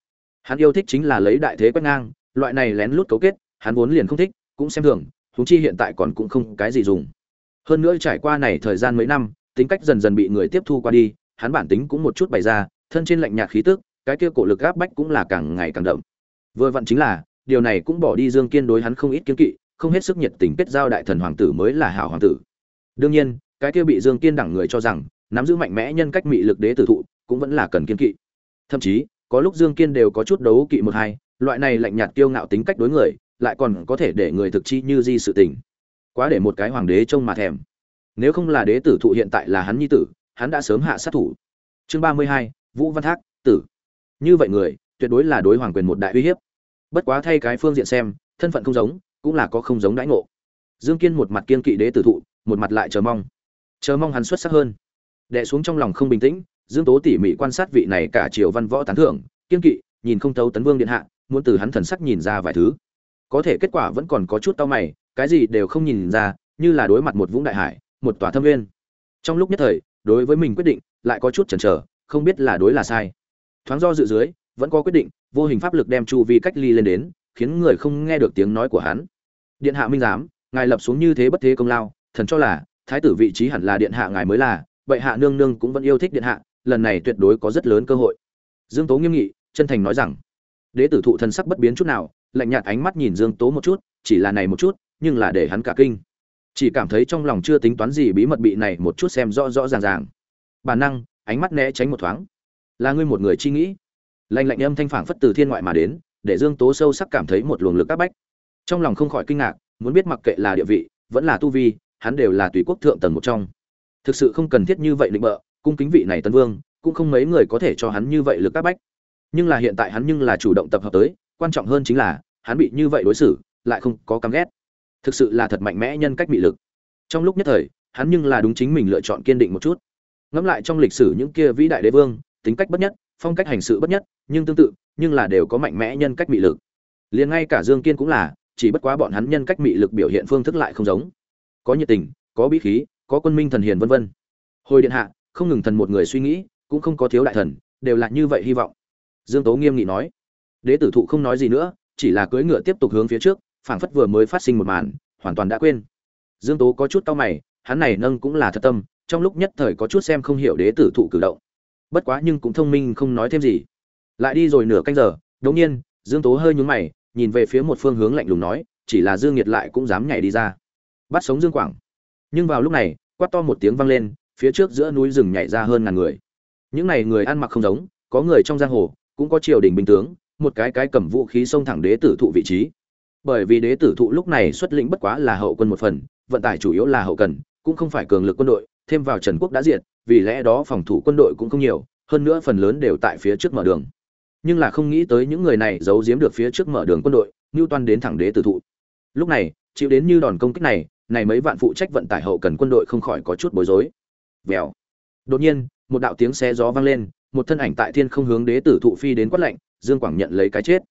Hắn yêu thích chính là lấy đại thế quét ngang, loại này lén lút cấu kết, hắn vốn liền không thích, cũng xem thường thú chi hiện tại còn cũng không cái gì dùng hơn nữa trải qua này thời gian mấy năm, tính cách dần dần bị người tiếp thu qua đi, hắn bản tính cũng một chút bày ra, thân trên lạnh nhạt khí tức, cái kia cổ lực áp bách cũng là càng ngày càng đậm. Vừa vặn chính là, điều này cũng bỏ đi dương kiên đối hắn không ít kiên kỵ, không hết sức nhiệt tình kết giao đại thần hoàng tử mới là hảo hoàng tử. Đương nhiên, cái kia bị dương kiên đẳng người cho rằng, nắm giữ mạnh mẽ nhân cách mị lực đế tử thụ, cũng vẫn là cần kiên kỵ. Thậm chí, có lúc dương kiên đều có chút đấu kỵ một hai, loại này lạnh nhạt kiêu ngạo tính cách đối người, lại còn có thể để người thực chi như di sự tình quá để một cái hoàng đế trông mà thèm. Nếu không là đế tử thụ hiện tại là hắn nhi tử, hắn đã sớm hạ sát thủ. Chương ba mươi hai, vũ văn thác, tử. Như vậy người, tuyệt đối là đối hoàng quyền một đại uy hiếp. Bất quá thay cái phương diện xem, thân phận không giống, cũng là có không giống đãi ngộ. Dương kiên một mặt kiên kỵ đế tử thụ, một mặt lại chờ mong. Chờ mong hắn xuất sắc hơn. Đệ xuống trong lòng không bình tĩnh, dương tố tỉ mỉ quan sát vị này cả triều văn võ tán thưởng, kiên kỵ, nhìn không thấu tấn vương điện hạ, muốn từ hắn thần sắc nhìn ra vài thứ. Có thể kết quả vẫn còn có chút tao mày cái gì đều không nhìn ra, như là đối mặt một vũng đại hải, một tòa thâm nguyên. Trong lúc nhất thời, đối với mình quyết định, lại có chút chần chờ, không biết là đối là sai. Thoáng do dự dưới, vẫn có quyết định, vô hình pháp lực đem chu vi cách ly lên đến, khiến người không nghe được tiếng nói của hắn. Điện hạ minh giám, ngài lập xuống như thế bất thế công lao, thần cho là, thái tử vị trí hẳn là điện hạ ngài mới là, vậy hạ nương nương cũng vẫn yêu thích điện hạ, lần này tuyệt đối có rất lớn cơ hội. Dương tố nghiêm nghị, chân thành nói rằng, đế tử thụ thần sắc bất biến chút nào, lạnh nhạt ánh mắt nhìn dương tố một chút, chỉ là này một chút nhưng là để hắn cả kinh. Chỉ cảm thấy trong lòng chưa tính toán gì bí mật bị này một chút xem rõ rõ ràng ràng. Bản năng, ánh mắt né tránh một thoáng. Là ngươi một người chi nghĩ. Lạnh lạnh âm thanh phảng phất từ thiên ngoại mà đến, để dương tố sâu sắc cảm thấy một luồng lực áp bách. Trong lòng không khỏi kinh ngạc, muốn biết mặc kệ là địa vị, vẫn là tu vi, hắn đều là tùy quốc thượng tầng một trong. Thực sự không cần thiết như vậy định bợ, cung kính vị này tân vương, cũng không mấy người có thể cho hắn như vậy lực áp bách. Nhưng là hiện tại hắn nhưng là chủ động tập hợp tới, quan trọng hơn chính là, hắn bị như vậy đối xử, lại không có căm ghét thực sự là thật mạnh mẽ nhân cách bị lực. Trong lúc nhất thời, hắn nhưng là đúng chính mình lựa chọn kiên định một chút. Ngẫm lại trong lịch sử những kia vĩ đại đế vương, tính cách bất nhất, phong cách hành sự bất nhất, nhưng tương tự, nhưng là đều có mạnh mẽ nhân cách bị lực. Liền ngay cả dương kiên cũng là, chỉ bất quá bọn hắn nhân cách bị lực biểu hiện phương thức lại không giống. Có nhiệt tình, có bí khí, có quân minh thần hiền vân vân. Hồi điện hạ, không ngừng thần một người suy nghĩ, cũng không có thiếu đại thần, đều là như vậy hy vọng. Dương tố nghiêm nghị nói. Đế tử thụ không nói gì nữa, chỉ là cưỡi ngựa tiếp tục hướng phía trước phảng phất vừa mới phát sinh một màn, hoàn toàn đã quên. Dương tố có chút cau mày, hắn này nâng cũng là thật tâm, trong lúc nhất thời có chút xem không hiểu đế tử thụ cử động. Bất quá nhưng cũng thông minh không nói thêm gì. Lại đi rồi nửa canh giờ đống nhiên, dương tố hơi nhún mày, nhìn về phía một phương hướng lạnh lùng nói, chỉ là dương nhiệt lại cũng dám nhảy đi ra. Bắt sống dương quảng. Nhưng vào lúc này, quát to một tiếng vang lên, phía trước giữa núi rừng nhảy ra hơn ngàn người. Những này người ăn mặc không giống, có người trong giang hồ, cũng có triều đình binh tướng, một cái cái cầm vũ khí xông thẳng đế tử thụ vị trí bởi vì đế tử thụ lúc này xuất lĩnh bất quá là hậu quân một phần, vận tải chủ yếu là hậu cần, cũng không phải cường lực quân đội, thêm vào trần quốc đã diệt, vì lẽ đó phòng thủ quân đội cũng không nhiều, hơn nữa phần lớn đều tại phía trước mở đường. Nhưng là không nghĩ tới những người này giấu giếm được phía trước mở đường quân đội ngưu toan đến thẳng đế tử thụ. Lúc này, chịu đến như đòn công kích này này mấy vạn phụ trách vận tải hậu cần quân đội không khỏi có chút bối rối. Vèo. Đột nhiên, một đạo tiếng xe gió vang lên, một thân ảnh tại thiên không hướng đế tử thụ phi đến quát lạnh, dương quảng nhận lấy cái chết.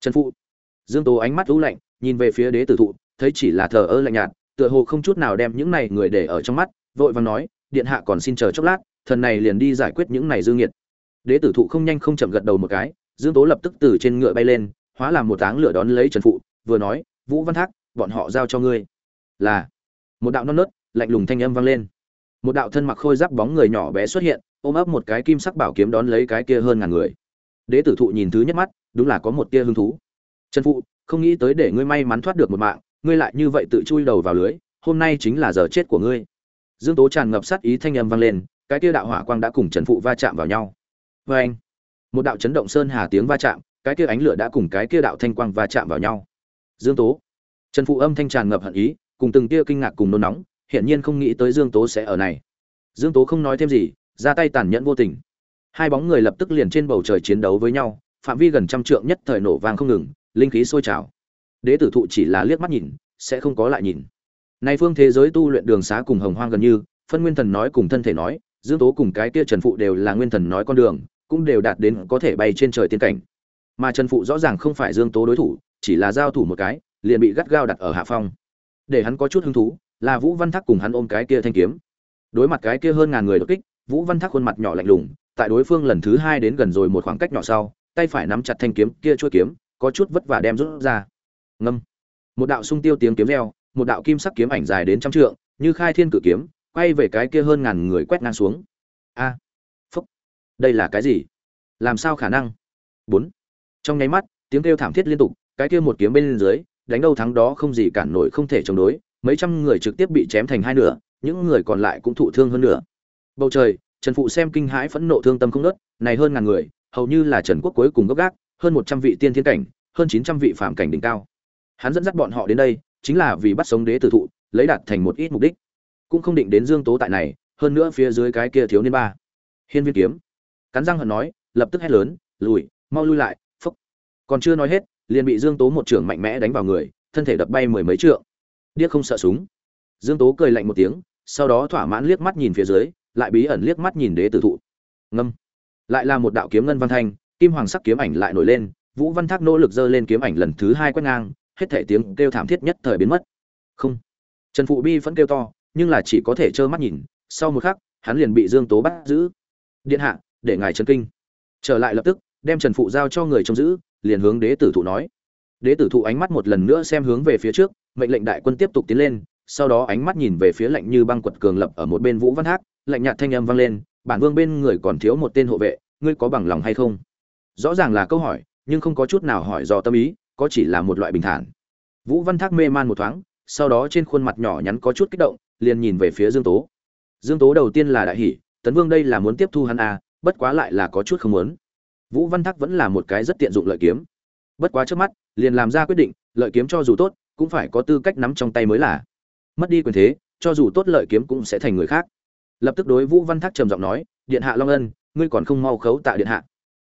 Trần phụ dương tố ánh mắt lũ lạnh, nhìn về phía đế tử thụ, thấy chỉ là thờ ơ lạnh nhạt, tựa hồ không chút nào đem những này người để ở trong mắt, vội vàng nói, điện hạ còn xin chờ chốc lát, thần này liền đi giải quyết những này dương nghiệt. Đế tử thụ không nhanh không chậm gật đầu một cái, dương tố lập tức từ trên ngựa bay lên, hóa làm một áng lửa đón lấy trần phụ, vừa nói, vũ văn thác, bọn họ giao cho ngươi. Là, một đạo non nớt, lạnh lùng thanh âm vang lên. Một đạo thân mặc khôi giáp bóng người nhỏ bé xuất hiện, ôm ấp một cái kim sắc bảo kiếm đón lấy cái kia hơn ngàn người. Đế tử thụ nhìn thứ nhất mắt, đúng là có một tia hứng thú trần phụ, không nghĩ tới để ngươi may mắn thoát được một mạng, ngươi lại như vậy tự chui đầu vào lưới, hôm nay chính là giờ chết của ngươi. Dương tố tràn ngập sát ý thanh âm vang lên, cái kia đạo hỏa quang đã cùng trần phụ va chạm vào nhau. Vê anh, một đạo chấn động sơn hà tiếng va chạm, cái kia ánh lửa đã cùng cái kia đạo thanh quang va chạm vào nhau. Dương tố, trần phụ âm thanh tràn ngập hận ý, cùng từng tia kinh ngạc cùng nôn nóng, hiển nhiên không nghĩ tới dương tố sẽ ở này. Dương tố không nói thêm gì, ra tay tàn nhẫn vô tình. Hai bóng người lập tức liền trên bầu trời chiến đấu với nhau, phạm vi gần trăm trượng nhất thời nổ vang không ngừng linh khí sôi trào. Đế tử thụ chỉ là liếc mắt nhìn, sẽ không có lại nhìn. Nay phương thế giới tu luyện đường xá cùng hồng hoang gần như, phân nguyên thần nói cùng thân thể nói, dương tố cùng cái kia trần phụ đều là nguyên thần nói con đường, cũng đều đạt đến có thể bay trên trời tiên cảnh. Mà trần phụ rõ ràng không phải dương tố đối thủ, chỉ là giao thủ một cái, liền bị gắt gao đặt ở hạ phong. Để hắn có chút hứng thú, là vũ văn thác cùng hắn ôm cái kia thanh kiếm. Đối mặt cái kia hơn ngàn người đột kích, vũ văn thác khuôn mặt nhỏ lạnh lùng, tại đối phương lần thứ hai đến gần rồi một khoảng cách nhỏ sau, tay phải nắm chặt thanh kiếm kia chuôi kiếm có chút vất vả đem rút ra. Ngâm. Một đạo sung tiêu tiếng kiếm reo một đạo kim sắc kiếm ảnh dài đến trăm trượng như khai thiên cử kiếm quay về cái kia hơn ngàn người quét ngang xuống. A. À, phúc. Đây là cái gì? Làm sao khả năng? Bốn. Trong nháy mắt tiếng kêu thảm thiết liên tục cái kia một kiếm bên dưới đánh đâu thắng đó không gì cản nổi không thể chống đối mấy trăm người trực tiếp bị chém thành hai nửa những người còn lại cũng thụ thương hơn nữa bầu trời trần phụ xem kinh hãi phẫn nộ thương tâm không nớt này hơn ngàn người hầu như là trần quốc cuối cùng gốc gác hơn một trăm vị tiên thiên cảnh, hơn chín trăm vị phạm cảnh đỉnh cao. Hắn dẫn dắt bọn họ đến đây, chính là vì bắt sống đế tử thụ, lấy đạt thành một ít mục đích. Cũng không định đến dương tố tại này, hơn nữa phía dưới cái kia thiếu niên ba. Hiên viên kiếm. Cắn răng hận nói, lập tức hét lớn, lùi, mau lui lại, phúc. Còn chưa nói hết, liền bị dương tố một trưởng mạnh mẽ đánh vào người, thân thể đập bay mười mấy trượng. Điếc không sợ súng. Dương tố cười lạnh một tiếng, sau đó thỏa mãn liếc mắt nhìn phía dưới, lại bí ẩn liếc mắt nhìn đế tử thụ. Ngâm. Lại là một đạo kiếm ngân văn thanh kim hoàng sắc kiếm ảnh lại nổi lên, vũ văn thác nỗ lực giơ lên kiếm ảnh lần thứ hai quét ngang, hết thể tiếng kêu thảm thiết nhất thời biến mất. Không. Trần phụ bi vẫn kêu to, nhưng là chỉ có thể trơ mắt nhìn, sau một khắc, hắn liền bị dương tố bắt giữ. Điện hạ, để ngài trần kinh. Trở lại lập tức, đem trần phụ giao cho người trông giữ, liền hướng đế tử thụ nói. Đế tử thụ ánh mắt một lần nữa xem hướng về phía trước, mệnh lệnh đại quân tiếp tục tiến lên, sau đó ánh mắt nhìn về phía lạnh như băng quật cường lập ở một bên vũ văn thác, lạnh nhạt thanh âm vang lên, bản vương bên người còn thiếu một tên hộ vệ, ngươi có bằng lòng hay không? Rõ ràng là câu hỏi, nhưng không có chút nào hỏi do tâm ý, có chỉ là một loại bình thản. Vũ văn thác mê man một thoáng, sau đó trên khuôn mặt nhỏ nhắn có chút kích động, liền nhìn về phía dương tố. Dương tố đầu tiên là đại hỷ tấn vương đây là muốn tiếp thu hắn à bất quá lại là có chút không muốn. Vũ văn thác vẫn là một cái rất tiện dụng lợi kiếm. Bất quá trước mắt, liền làm ra quyết định, lợi kiếm cho dù tốt, cũng phải có tư cách nắm trong tay mới là. Mất đi quyền thế, cho dù tốt lợi kiếm cũng sẽ thành người khác. Lập tức đối vũ văn thác trầm giọng nói, điện hạ long ân, ngươi còn không mau khấu tạ điện hạ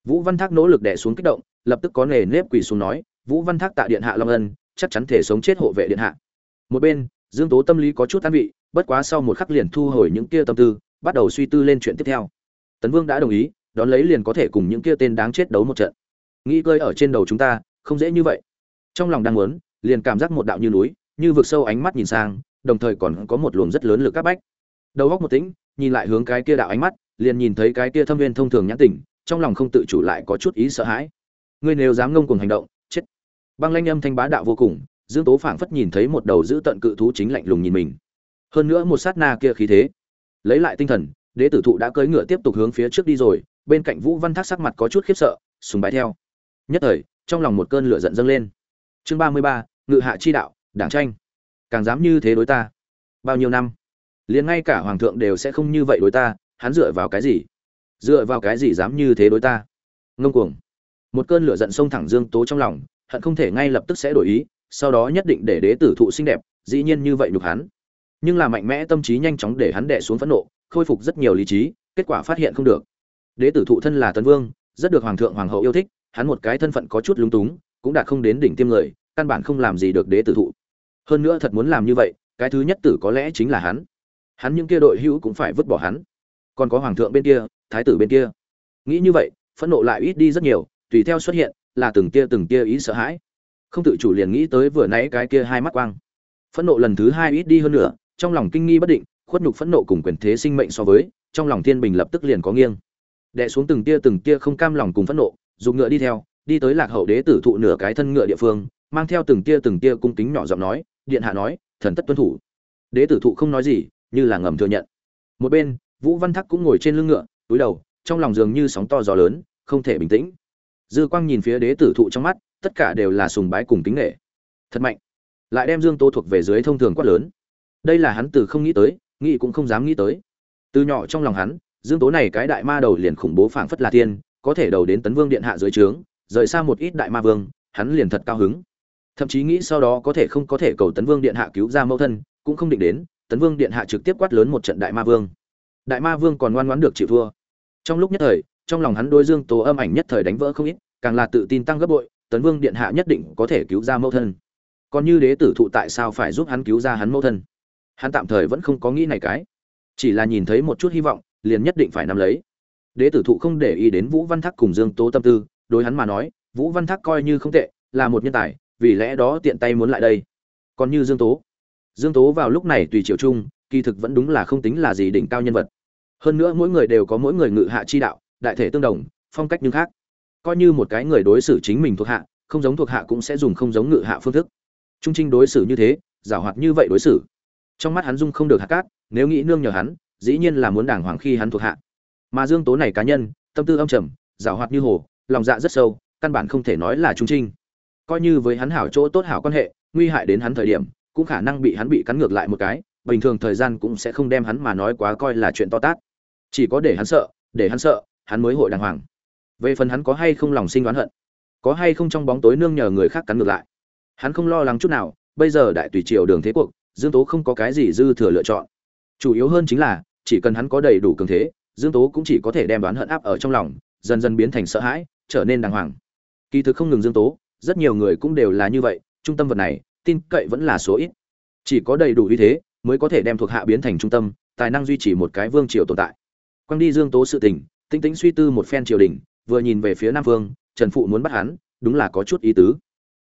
vũ văn thác nỗ lực đè xuống kích động, lập tức có nề nếp quỳ xuống nói, vũ văn thác tạ điện hạ long ân, chắc chắn thể sống chết hộ vệ điện hạ. Một bên, dương tố tâm lý có chút an vị, bất quá sau một khắc liền thu hồi những kia tâm tư, bắt đầu suy tư lên chuyện tiếp theo. Tấn vương đã đồng ý, đón lấy liền có thể cùng những kia tên đáng chết đấu một trận. Nghĩ cơi ở trên đầu chúng ta, không dễ như vậy. Trong lòng đang muốn, liền cảm giác một đạo như núi, như vực sâu ánh mắt nhìn sang, đồng thời còn có một luồng rất lớn lực các bách. Đầu góc một tĩnh, nhìn lại hướng cái kia đạo ánh mắt, liền nhìn thấy cái kia thâm viên thông thường nhãn tỉnh trong lòng không tự chủ lại có chút ý sợ hãi. Ngươi nếu dám ngông cuồng hành động, chết. Băng lanh âm thanh bá đạo vô cùng, dương tố phảng phất nhìn thấy một đầu giữ tận cự thú chính lạnh lùng nhìn mình. Hơn nữa một sát na kia khí thế. Lấy lại tinh thần, đế tử thụ đã cưỡi ngựa tiếp tục hướng phía trước đi rồi, bên cạnh vũ văn thác sắc mặt có chút khiếp sợ, sùng bái theo. Nhất thời, trong lòng một cơn lửa giận dâng lên. Chương ba mươi ba, ngự hạ chi đạo, đảng tranh. Càng dám như thế đối ta. Bao nhiêu năm? Liền ngay cả hoàng thượng đều sẽ không như vậy đối ta, hắn dựa vào cái gì? Dựa vào cái gì dám như thế đối ta? Ngông cuồng. Một cơn lửa giận xông thẳng dương tố trong lòng, hận không thể ngay lập tức sẽ đổi ý, sau đó nhất định để đế tử thụ xinh đẹp, dĩ nhiên như vậy nhục hắn. Nhưng là mạnh mẽ tâm trí nhanh chóng để hắn đẻ xuống phẫn nộ, khôi phục rất nhiều lý trí, kết quả phát hiện không được. Đế tử thụ thân là tấn vương, rất được hoàng thượng, hoàng hậu yêu thích, hắn một cái thân phận có chút lúng túng, cũng đạt không đến đỉnh tiêm người, căn bản không làm gì được đế tử thụ. Hơn nữa thật muốn làm như vậy, cái thứ nhất tử có lẽ chính là hắn. Hắn những kia đội hữu cũng phải vứt bỏ hắn. Còn có hoàng thượng bên kia thái tử bên kia. Nghĩ như vậy, phẫn nộ lại ít đi rất nhiều, tùy theo xuất hiện, là từng tia từng tia ý sợ hãi. Không tự chủ liền nghĩ tới vừa nãy cái kia hai mắt quang. Phẫn nộ lần thứ hai ít đi hơn nữa, trong lòng kinh nghi bất định, khuất nhục phẫn nộ cùng quyền thế sinh mệnh so với, trong lòng thiên bình lập tức liền có nghiêng. Đè xuống từng tia từng tia không cam lòng cùng phẫn nộ, dùng ngựa đi theo, đi tới lạc hậu đế tử thụ nửa cái thân ngựa địa phương, mang theo từng tia từng tia cung kính nhỏ giọng nói, điện hạ nói, thần tất tuân thủ. Đế tử thụ không nói gì, như là ngầm thừa nhận. Một bên, vũ văn thắc cũng ngồi trên lưng ngựa túi đầu, trong lòng dường như sóng to gió lớn, không thể bình tĩnh. Dư quang nhìn phía đế tử thụ trong mắt, tất cả đều là sùng bái cùng kính nghệ thật mạnh. Lại đem dương tô thuộc về dưới thông thường quát lớn. Đây là hắn từ không nghĩ tới, nghĩ cũng không dám nghĩ tới. Từ nhỏ trong lòng hắn, dương tố này cái đại ma đầu liền khủng bố phảng phất là tiên, có thể đầu đến tấn vương điện hạ dưới trướng, rời xa một ít đại ma vương, hắn liền thật cao hứng. Thậm chí nghĩ sau đó có thể không có thể cầu tấn vương điện hạ cứu ra mẫu thân, cũng không định đến, tấn vương điện hạ trực tiếp quát lớn một trận đại ma vương. Đại ma vương còn ngoan ngoãn được chịu thua trong lúc nhất thời, trong lòng hắn đôi dương tố âm ảnh nhất thời đánh vỡ không ít, càng là tự tin tăng gấp bội, tấn vương điện hạ nhất định có thể cứu ra mẫu thân. Còn như đế tử thụ tại sao phải giúp hắn cứu ra hắn mẫu thân? Hắn tạm thời vẫn không có nghĩ này cái. Chỉ là nhìn thấy một chút hy vọng, liền nhất định phải nắm lấy. Đế tử thụ không để ý đến vũ văn thác cùng dương tố tâm tư, đối hắn mà nói, vũ văn thác coi như không tệ, là một nhân tài, vì lẽ đó tiện tay muốn lại đây. Còn như dương tố. Dương tố vào lúc này tùy triệu chung, kỳ thực vẫn đúng là không tính là gì đỉnh cao nhân vật hơn nữa mỗi người đều có mỗi người ngự hạ chi đạo, đại thể tương đồng, phong cách nhưng khác. Coi như một cái người đối xử chính mình thuộc hạ, không giống thuộc hạ cũng sẽ dùng không giống ngự hạ phương thức. Trung trinh đối xử như thế, giảo hoạt như vậy đối xử. Trong mắt hắn dung không được hạ cát, nếu nghĩ nương nhờ hắn, dĩ nhiên là muốn đàng hoàng khi hắn thuộc hạ. Mà dương tố này cá nhân, tâm tư âm trầm, giảo hoạt như hồ, lòng dạ rất sâu, căn bản không thể nói là trung trinh. Coi như với hắn hảo chỗ tốt hảo quan hệ, nguy hại đến hắn thời điểm, cũng khả năng bị hắn bị cắn ngược lại một cái, bình thường thời gian cũng sẽ không đem hắn mà nói quá coi là chuyện to tát chỉ có để hắn sợ, để hắn sợ, hắn mới hội đàng hoàng. Về phần hắn có hay không lòng sinh đoán hận, có hay không trong bóng tối nương nhờ người khác cắn ngược lại. Hắn không lo lắng chút nào, bây giờ đại tùy triều đường thế cuộc, dương tố không có cái gì dư thừa lựa chọn. Chủ yếu hơn chính là, chỉ cần hắn có đầy đủ cường thế, dương tố cũng chỉ có thể đem đoán hận áp ở trong lòng, dần dần biến thành sợ hãi, trở nên đàng hoàng. Kỳ thực không ngừng dương tố, rất nhiều người cũng đều là như vậy, trung tâm vật này, tin cậy vẫn là số ít. Chỉ có đầy đủ uy thế, mới có thể đem thuộc hạ biến thành trung tâm, tài năng duy trì một cái vương triều tồn tại quang đi dương tố sự tình tinh tĩnh suy tư một phen triều đình, vừa nhìn về phía nam vương, trần phụ muốn bắt hắn, đúng là có chút ý tứ.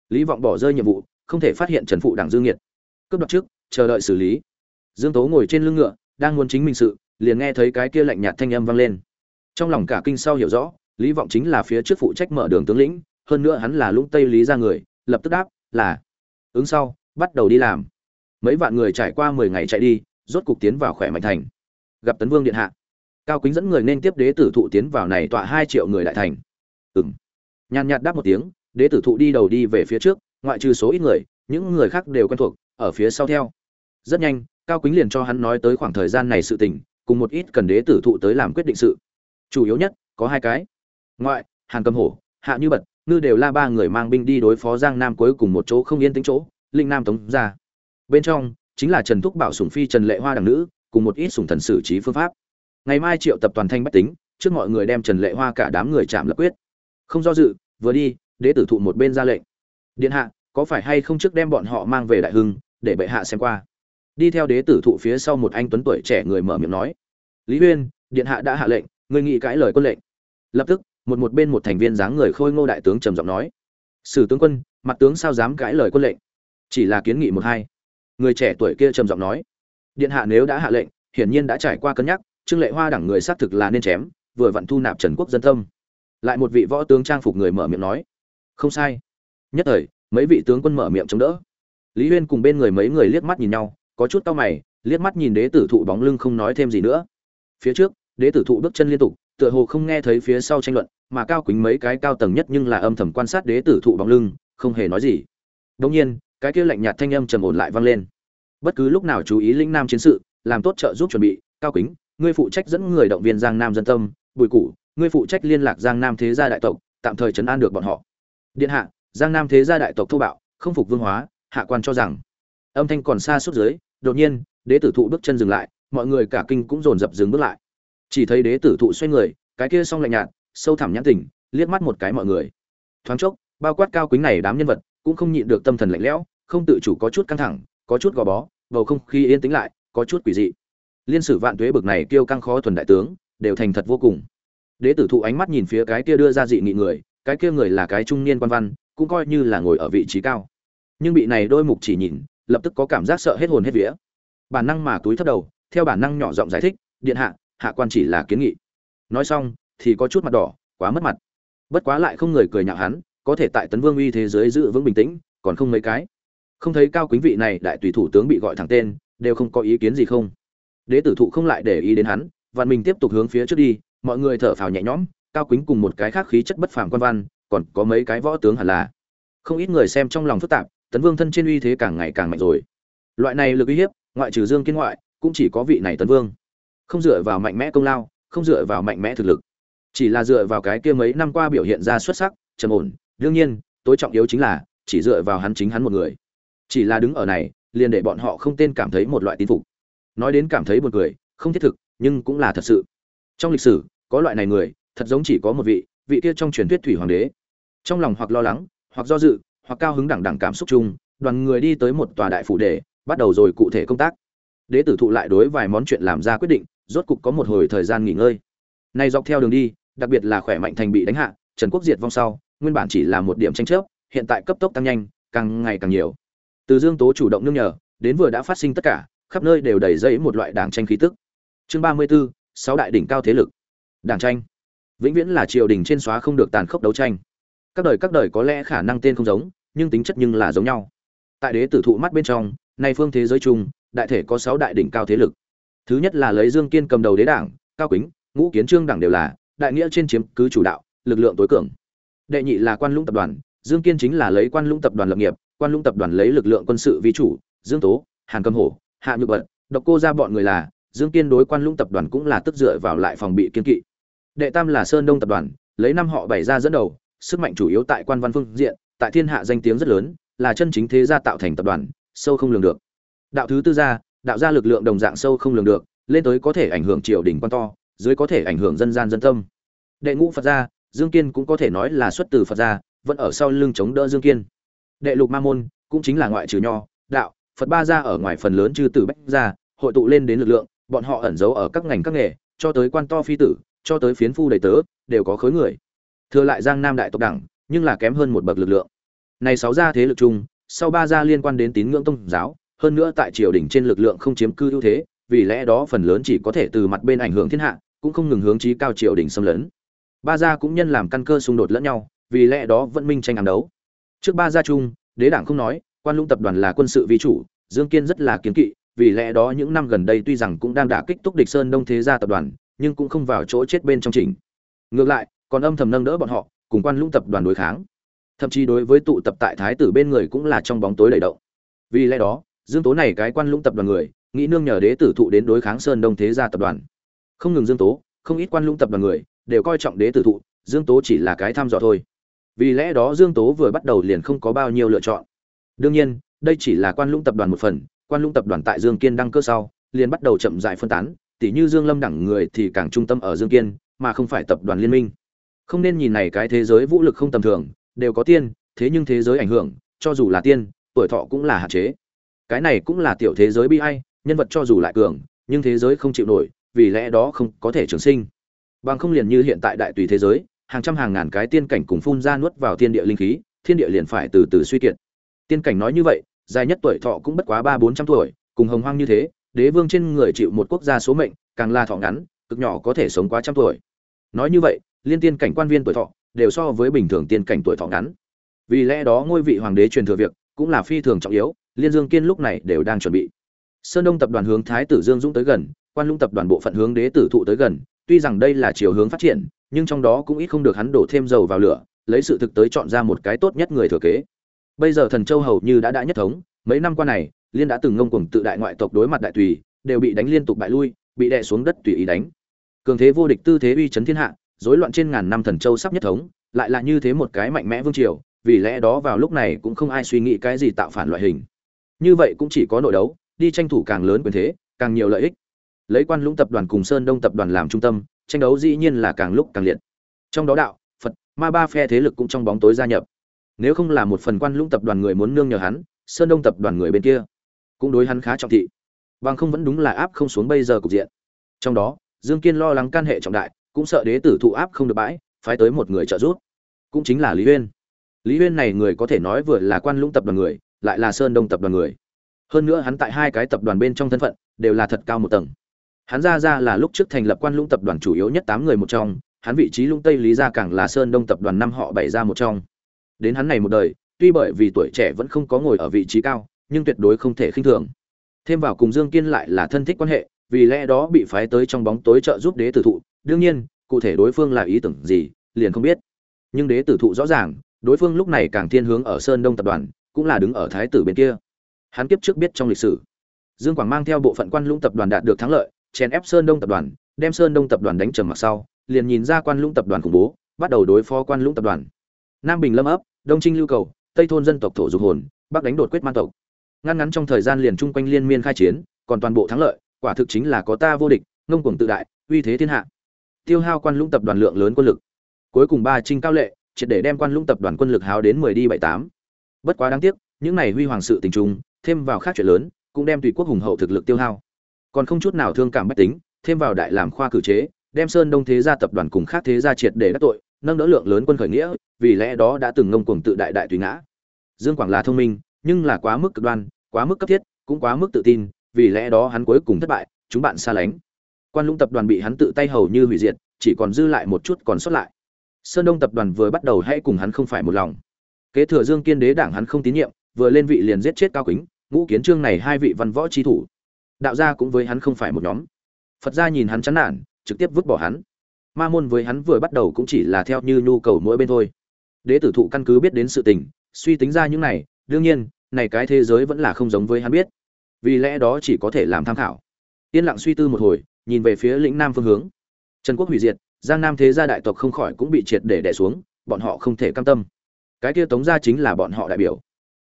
Lý vọng bỏ rơi nhiệm vụ, không thể phát hiện trần phụ đảng dương nhiệt cướp đoạt trước chờ đợi xử lý. Dương tố ngồi trên lưng ngựa, đang muốn chính mình sự, liền nghe thấy cái kia lạnh nhạt thanh âm vang lên. Trong lòng cả kinh sau hiểu rõ, lý vọng chính là phía trước phụ trách mở đường tướng lĩnh, hơn nữa hắn là lũng tây lý ra người, lập tức đáp là, ứng sau, bắt đầu đi làm. Mấy vạn người trải qua mười ngày chạy đi, rốt cục tiến vào khỏe mạnh thành. Gặp tấn vương điện hạ cao kính dẫn người nên tiếp đế tử thụ tiến vào này tọa hai triệu người đại thành. Ừng nhàn nhạt đáp một tiếng, đế tử thụ đi đầu đi về phía trước, ngoại trừ số ít người, những người khác đều quen thuộc, ở phía sau theo. Rất nhanh, cao quýnh liền cho hắn nói tới khoảng thời gian này sự tình, cùng một ít cần đế tử thụ tới làm quyết định sự. Chủ yếu nhất, có hai cái. Ngoại, hàn cầm hổ, hạ như bật, ngư đều la ba người mang binh đi đối phó giang nam cuối cùng một chỗ không yên tĩnh chỗ, linh nam tống ra. Bên trong, chính là trần thúc bảo sủng phi trần lệ hoa đằng nữ, cùng một ít sủng thần xử trí phương pháp ngày mai triệu tập toàn thanh bách tính, trước mọi người đem trần lệ hoa cả đám người chạm lập quyết. Không do dự, vừa đi, đế tử thụ một bên ra lệnh. Điện hạ, có phải hay không trước đem bọn họ mang về đại hưng, để bệ hạ xem qua? Đi theo đế tử thụ phía sau một anh tuấn tuổi trẻ người mở miệng nói. Lý huyên điện hạ đã hạ lệnh người nghĩ cãi lời quân lệnh. Lập tức, một một bên một thành viên dáng người khôi ngô đại tướng trầm giọng nói. Sử tướng quân, mặt tướng sao dám cãi lời quân lệnh? Chỉ là kiến nghị một hai. Người trẻ tuổi kia trầm giọng nói. Điện hạ nếu đã hạ lệnh, hiển nhiên đã trải qua cân nhắc trương lệ hoa đẳng người xác thực là nên chém, vừa vặn thu nạp trần quốc dân tâm. Lại một vị võ tướng trang phục người mở miệng nói, không sai. Nhất thời, mấy vị tướng quân mở miệng chống đỡ. Lý huyên cùng bên người mấy người liếc mắt nhìn nhau, có chút tao mày, liếc mắt nhìn đế tử thụ bóng lưng không nói thêm gì nữa. Phía trước, đế tử thụ bước chân liên tục, tựa hồ không nghe thấy phía sau tranh luận, mà cao quýnh mấy cái cao tầng nhất nhưng là âm thầm quan sát đế tử thụ bóng lưng, không hề nói gì. Đông nhiên, cái kia lạnh nhạt thanh âm trầm ổn lại vang lên. Bất cứ lúc nào chú ý linh nam chiến sự, làm tốt trợ giúp chuẩn bị, cao quýnh ngươi phụ trách dẫn người động viên giang nam dân tâm, bùi cụ ngươi phụ trách liên lạc giang nam thế gia đại tộc, tạm thời chấn an được bọn họ. Điện hạ, giang nam thế gia đại tộc thô bạo, không phục vương hóa, hạ quan cho rằng. Âm thanh còn xa suốt dưới, đột nhiên, đế tử thụ bước chân dừng lại, mọi người cả kinh cũng dồn dập dừng bước lại. Chỉ thấy đế tử thụ xoay người, cái kia xong lạnh nhạt, sâu thẳm nhãn tình, liếc mắt một cái mọi người. Thoáng chốc, bao quát cao quý này đám nhân vật, cũng không nhịn được tâm thần lạnh lẽo, không tự chủ có chút căng thẳng, có chút gò bó, bầu không khí yên tĩnh lại, có chút quỷ dị liên sử vạn tuế bực này kêu căng khó thuần đại tướng, đều thành thật vô cùng. Đế tử thụ ánh mắt nhìn phía cái kia đưa ra dị nghị người, cái kia người là cái trung niên quan văn, cũng coi như là ngồi ở vị trí cao. Nhưng bị này đôi mục chỉ nhìn, lập tức có cảm giác sợ hết hồn hết vía. Bản năng mà túi thấp đầu, theo bản năng nhỏ giọng giải thích, điện hạ hạ quan chỉ là kiến nghị. Nói xong, thì có chút mặt đỏ, quá mất mặt. Bất quá lại không người cười nhạo hắn, có thể tại tấn vương uy thế giới giữ vững bình tĩnh, còn không mấy cái. Không thấy cao quý vị này đại tùy thủ tướng bị gọi thẳng tên, đều không có ý kiến gì không? Đế tử thụ không lại để ý đến hắn văn mình tiếp tục hướng phía trước đi, mọi người thở phào nhẹ nhõm, cao quýnh cùng một cái khác khí chất bất phàm quan văn, còn có mấy cái võ tướng hẳn là. Không ít người xem trong lòng phức tạp, tấn vương thân trên uy thế càng ngày càng mạnh rồi. Loại này lực uy hiếp, ngoại trừ dương kiên ngoại, cũng chỉ có vị này tấn vương. Không dựa vào mạnh mẽ công lao, không dựa vào mạnh mẽ thực lực. Chỉ là dựa vào cái kia mấy năm qua biểu hiện ra xuất sắc, trầm ổn, đương nhiên, tối trọng yếu chính là, chỉ dựa vào hắn chính hắn một người. Chỉ là đứng ở này, liền để bọn họ không tên cảm thấy một loại tín phục nói đến cảm thấy buồn cười, không thiết thực, nhưng cũng là thật sự. Trong lịch sử, có loại này người, thật giống chỉ có một vị vị kia trong truyền thuyết thủy hoàng đế. Trong lòng hoặc lo lắng, hoặc do dự, hoặc cao hứng đẳng đẳng cảm xúc chung, đoàn người đi tới một tòa đại phủ để, bắt đầu rồi cụ thể công tác. Đế tử thụ lại đối vài món chuyện làm ra quyết định, rốt cục có một hồi thời gian nghỉ ngơi. Nay dọc theo đường đi, đặc biệt là khỏe mạnh thành bị đánh hạ, trần quốc diệt vong sau, nguyên bản chỉ là một điểm tranh chấp, hiện tại cấp tốc tăng nhanh, càng ngày càng nhiều. Từ dương tố chủ động nương nhờ, đến vừa đã phát sinh tất cả khắp nơi đều đầy dẫy một loại đảng tranh khí tức. Chương ba mươi 34, sáu đại đỉnh cao thế lực. Đảng tranh. Vĩnh viễn là triều đình trên xóa không được tàn khốc đấu tranh. Các đời các đời có lẽ khả năng tên không giống nhưng tính chất nhưng là giống nhau. Tại đế tử thụ mắt bên trong nay phương thế giới chung đại thể có sáu đại đỉnh cao thế lực. Thứ nhất là lấy dương kiên cầm đầu đế đảng cao Quýnh, ngũ kiến trương đảng đều là đại nghĩa trên chiếm cứ chủ đạo lực lượng tối cường. Đệ nhị là quan lũng tập đoàn dương kiên chính là lấy quan lũng tập đoàn lập nghiệp quan lũng tập đoàn lấy lực lượng quân sự vi chủ dương tố hàn cầm hổ hạ nhược bật, độc cô ra bọn người là, dương kiên đối quan lũng tập đoàn cũng là tức dựa vào lại phòng bị kiên kỵ. Đệ tam là sơn đông tập đoàn, lấy năm họ bảy ra dẫn đầu, sức mạnh chủ yếu tại quan văn phương diện, tại thiên hạ danh tiếng rất lớn, là chân chính thế gia tạo thành tập đoàn, sâu không lường được. Đạo thứ tư gia, đạo gia lực lượng đồng dạng sâu không lường được, lên tới có thể ảnh hưởng triều đình quan to, dưới có thể ảnh hưởng dân gian dân tâm. Đệ ngũ phật gia, dương kiên cũng có thể nói là xuất từ phật gia, vẫn ở sau lưng chống đỡ dương kiên. Đệ lục ma môn, cũng chính là ngoại trừ nho phật ba gia ở ngoài phần lớn chư tử bách gia, hội tụ lên đến lực lượng, bọn họ ẩn giấu ở các ngành các nghề, cho tới quan to phi tử, cho tới phiến phu đầy tớ, đều có khối người. Thừa lại giang nam đại tộc đẳng, nhưng là kém hơn một bậc lực lượng. Này sáu gia thế lực chung, sau ba gia liên quan đến tín ngưỡng tôn giáo, hơn nữa tại triều đình trên lực lượng không chiếm cư ưu thế, vì lẽ đó phần lớn chỉ có thể từ mặt bên ảnh hưởng thiên hạ, cũng không ngừng hướng chí cao triều đình xâm lấn. Ba gia cũng nhân làm căn cơ xung đột lẫn nhau, vì lẽ đó vẫn minh tranh ám đấu. Trước ba gia chung, đế đảng không nói quan lũng tập đoàn là quân sự vi chủ, dương kiên rất là kiến kỵ, vì lẽ đó những năm gần đây tuy rằng cũng đang đả kích túc địch sơn đông thế gia tập đoàn, nhưng cũng không vào chỗ chết bên trong trình ngược lại, còn âm thầm nâng đỡ bọn họ, cùng quan lũng tập đoàn đối kháng. Thậm chí đối với tụ tập tại thái tử bên người cũng là trong bóng tối đầy động. Vì lẽ đó, dương tố này cái quan lũng tập đoàn người, nghĩ nương nhờ đế tử thụ đến đối kháng sơn đông thế gia tập đoàn. Không ngừng dương tố, không ít quan lũng tập đoàn người đều coi trọng đế tử thụ, dương tố chỉ là cái thăm dò thôi. Vì lẽ đó dương tố vừa bắt đầu liền không có bao nhiêu lựa chọn đương nhiên, đây chỉ là quan lũng tập đoàn một phần, quan lũng tập đoàn tại dương kiên đăng cơ sau, liền bắt đầu chậm dại phân tán, tỉ như dương lâm đẳng người thì càng trung tâm ở dương kiên, mà không phải tập đoàn liên minh. Không nên nhìn này cái thế giới vũ lực không tầm thường, đều có tiên, thế nhưng thế giới ảnh hưởng, cho dù là tiên, tuổi thọ cũng là hạn chế. Cái này cũng là tiểu thế giới bi ai, nhân vật cho dù lại cường, nhưng thế giới không chịu nổi, vì lẽ đó không có thể trường sinh. Bằng không liền như hiện tại đại tùy thế giới, hàng trăm hàng ngàn cái tiên cảnh cùng phun ra nuốt vào thiên địa linh khí, thiên địa liền phải từ từ suy kiệt tiên cảnh nói như vậy, dài nhất tuổi thọ cũng bất quá ba bốn trăm tuổi, cùng hồng hoang như thế, đế vương trên người chịu một quốc gia số mệnh, càng là thọ ngắn, cực nhỏ có thể sống quá trăm tuổi. Nói như vậy, liên tiên cảnh quan viên tuổi thọ đều so với bình thường tiên cảnh tuổi thọ ngắn. Vì lẽ đó ngôi vị hoàng đế truyền thừa việc cũng là phi thường trọng yếu, liên dương kiên lúc này đều đang chuẩn bị. Sơn đông tập đoàn hướng thái tử dương dũng tới gần, quan lũng tập đoàn bộ phận hướng đế tử thụ tới gần, tuy rằng đây là chiều hướng phát triển, nhưng trong đó cũng ít không được hắn đổ thêm dầu vào lửa, lấy sự thực tới chọn ra một cái tốt nhất người thừa kế bây giờ thần châu hầu như đã đã nhất thống, mấy năm qua này, liên đã từng ngông cuồng tự đại ngoại tộc đối mặt đại tùy, đều bị đánh liên tục bại lui, bị đè xuống đất tùy ý đánh. Cường thế vô địch tư thế uy chấn thiên hạ, rối loạn trên ngàn năm thần châu sắp nhất thống, lại là như thế một cái mạnh mẽ vương triều, vì lẽ đó vào lúc này cũng không ai suy nghĩ cái gì tạo phản loại hình. Như vậy cũng chỉ có nội đấu, đi tranh thủ càng lớn quyền thế, càng nhiều lợi ích. Lấy quan lũng tập đoàn cùng sơn đông tập đoàn làm trung tâm, tranh đấu dĩ nhiên là càng lúc càng liệt. Trong đó đạo, phật, ma ba phe thế lực cũng trong bóng tối gia nhập nếu không là một phần quan lũng tập đoàn người muốn nương nhờ hắn, sơn đông tập đoàn người bên kia cũng đối hắn khá trọng thị. Bằng không vẫn đúng là áp không xuống bây giờ cục diện. Trong đó, dương kiên lo lắng can hệ trọng đại, cũng sợ đế tử thụ áp không được bãi, phái tới một người trợ giúp. Cũng chính là lý uyên lý uyên này người có thể nói vừa là quan lũng tập đoàn người, lại là sơn đông tập đoàn người. Hơn nữa hắn tại hai cái tập đoàn bên trong thân phận đều là thật cao một tầng. Hắn ra ra là lúc trước thành lập quan lũng tập đoàn chủ yếu nhất tám người một trong, hắn vị trí lũng tây lý gia càng là sơn đông tập đoàn năm họ bảy ra một trong đến hắn này một đời, tuy bởi vì tuổi trẻ vẫn không có ngồi ở vị trí cao, nhưng tuyệt đối không thể khinh thường. Thêm vào cùng dương kiên lại là thân thích quan hệ, vì lẽ đó bị phái tới trong bóng tối trợ giúp đế tử thụ. Đương nhiên, cụ thể đối phương là ý tưởng gì, liền không biết. Nhưng đế tử thụ rõ ràng, đối phương lúc này càng thiên hướng ở sơn đông tập đoàn, cũng là đứng ở thái tử bên kia. Hắn kiếp trước biết trong lịch sử. Dương quảng mang theo bộ phận quan lũng tập đoàn đạt được thắng lợi, chèn ép sơn đông tập đoàn, đem sơn đông tập đoàn đánh trầm mặc sau, liền nhìn ra quan lũng tập đoàn khủng bố, bắt đầu đối phó quan lũng tập đoàn nam bình lâm ấp, đông trinh lưu cầu, tây thôn dân tộc thổ dục hồn, bắc đánh đột quyết man tộc. Ngăn ngắn trong thời gian liền chung quanh liên miên khai chiến, còn toàn bộ thắng lợi, quả thực chính là có ta vô địch, ngông cuồng tự đại, uy thế thiên hạ. Tiêu hao quan lũng tập đoàn lượng lớn quân lực. Cuối cùng ba trinh cao lệ, triệt để đem quan lũng tập đoàn quân lực háo đến mười đi bảy tám. Bất quá đáng tiếc, những này huy hoàng sự tình trung thêm vào khác chuyện lớn, cũng đem tùy quốc hùng hậu thực lực tiêu hao. Còn không chút nào thương cảm bách tính, thêm vào đại làm khoa cử chế, đem sơn đông thế gia tập đoàn cùng khác thế gia triệt để các tội nâng đỡ lượng lớn quân khởi nghĩa, vì lẽ đó đã từng ngông cuồng tự đại đại tùy ngã. Dương quảng là thông minh, nhưng là quá mức cực đoan, quá mức cấp thiết, cũng quá mức tự tin, vì lẽ đó hắn cuối cùng thất bại, chúng bạn xa lánh. Quan lũng tập đoàn bị hắn tự tay hầu như hủy diệt, chỉ còn dư lại một chút còn sót lại. Sơn đông tập đoàn vừa bắt đầu hay cùng hắn không phải một lòng. Kế thừa dương kiên đế đảng hắn không tín nhiệm, vừa lên vị liền giết chết cao kính, ngũ kiến trương này hai vị văn võ trí thủ. Đạo gia cũng với hắn không phải một nhóm. Phật gia nhìn hắn chán nản, trực tiếp vứt bỏ hắn ma môn với hắn vừa bắt đầu cũng chỉ là theo như nhu cầu mỗi bên thôi. Đế tử thụ căn cứ biết đến sự tình, suy tính ra những này, đương nhiên, này cái thế giới vẫn là không giống với hắn biết. Vì lẽ đó chỉ có thể làm tham khảo. Yên lặng suy tư một hồi, nhìn về phía lĩnh nam phương hướng. Trần quốc hủy diệt, giang nam thế gia đại tộc không khỏi cũng bị triệt để đè xuống, bọn họ không thể cam tâm. Cái kia tống gia chính là bọn họ đại biểu.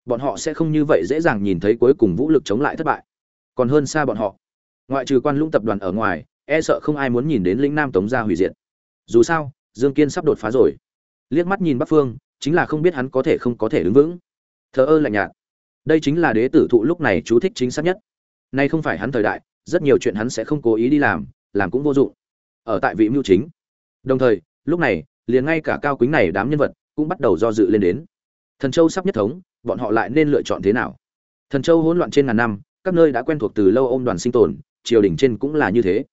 Bọn họ sẽ không như vậy dễ dàng nhìn thấy cuối cùng vũ lực chống lại thất bại. Còn hơn xa bọn họ. Ngoại trừ quan lũng tập đoàn ở ngoài e sợ không ai muốn nhìn đến lĩnh nam tống gia hủy diệt dù sao, dương kiên sắp đột phá rồi. Liếc mắt nhìn bắc phương, chính là không biết hắn có thể không có thể đứng vững. Thờ ơ lạnh nhạt. Đây chính là đế tử thụ lúc này chú thích chính xác nhất. Nay không phải hắn thời đại, rất nhiều chuyện hắn sẽ không cố ý đi làm làm cũng vô dụng. Ở tại vị mưu chính. Đồng thời, lúc này, liền ngay cả cao quýnh này đám nhân vật cũng bắt đầu do dự lên đến. Thần châu sắp nhất thống, bọn họ lại nên lựa chọn thế nào? Thần châu hỗn loạn trên ngàn năm, các nơi đã quen thuộc từ lâu ôm đoàn sinh tồn, triều đình trên cũng là như thế.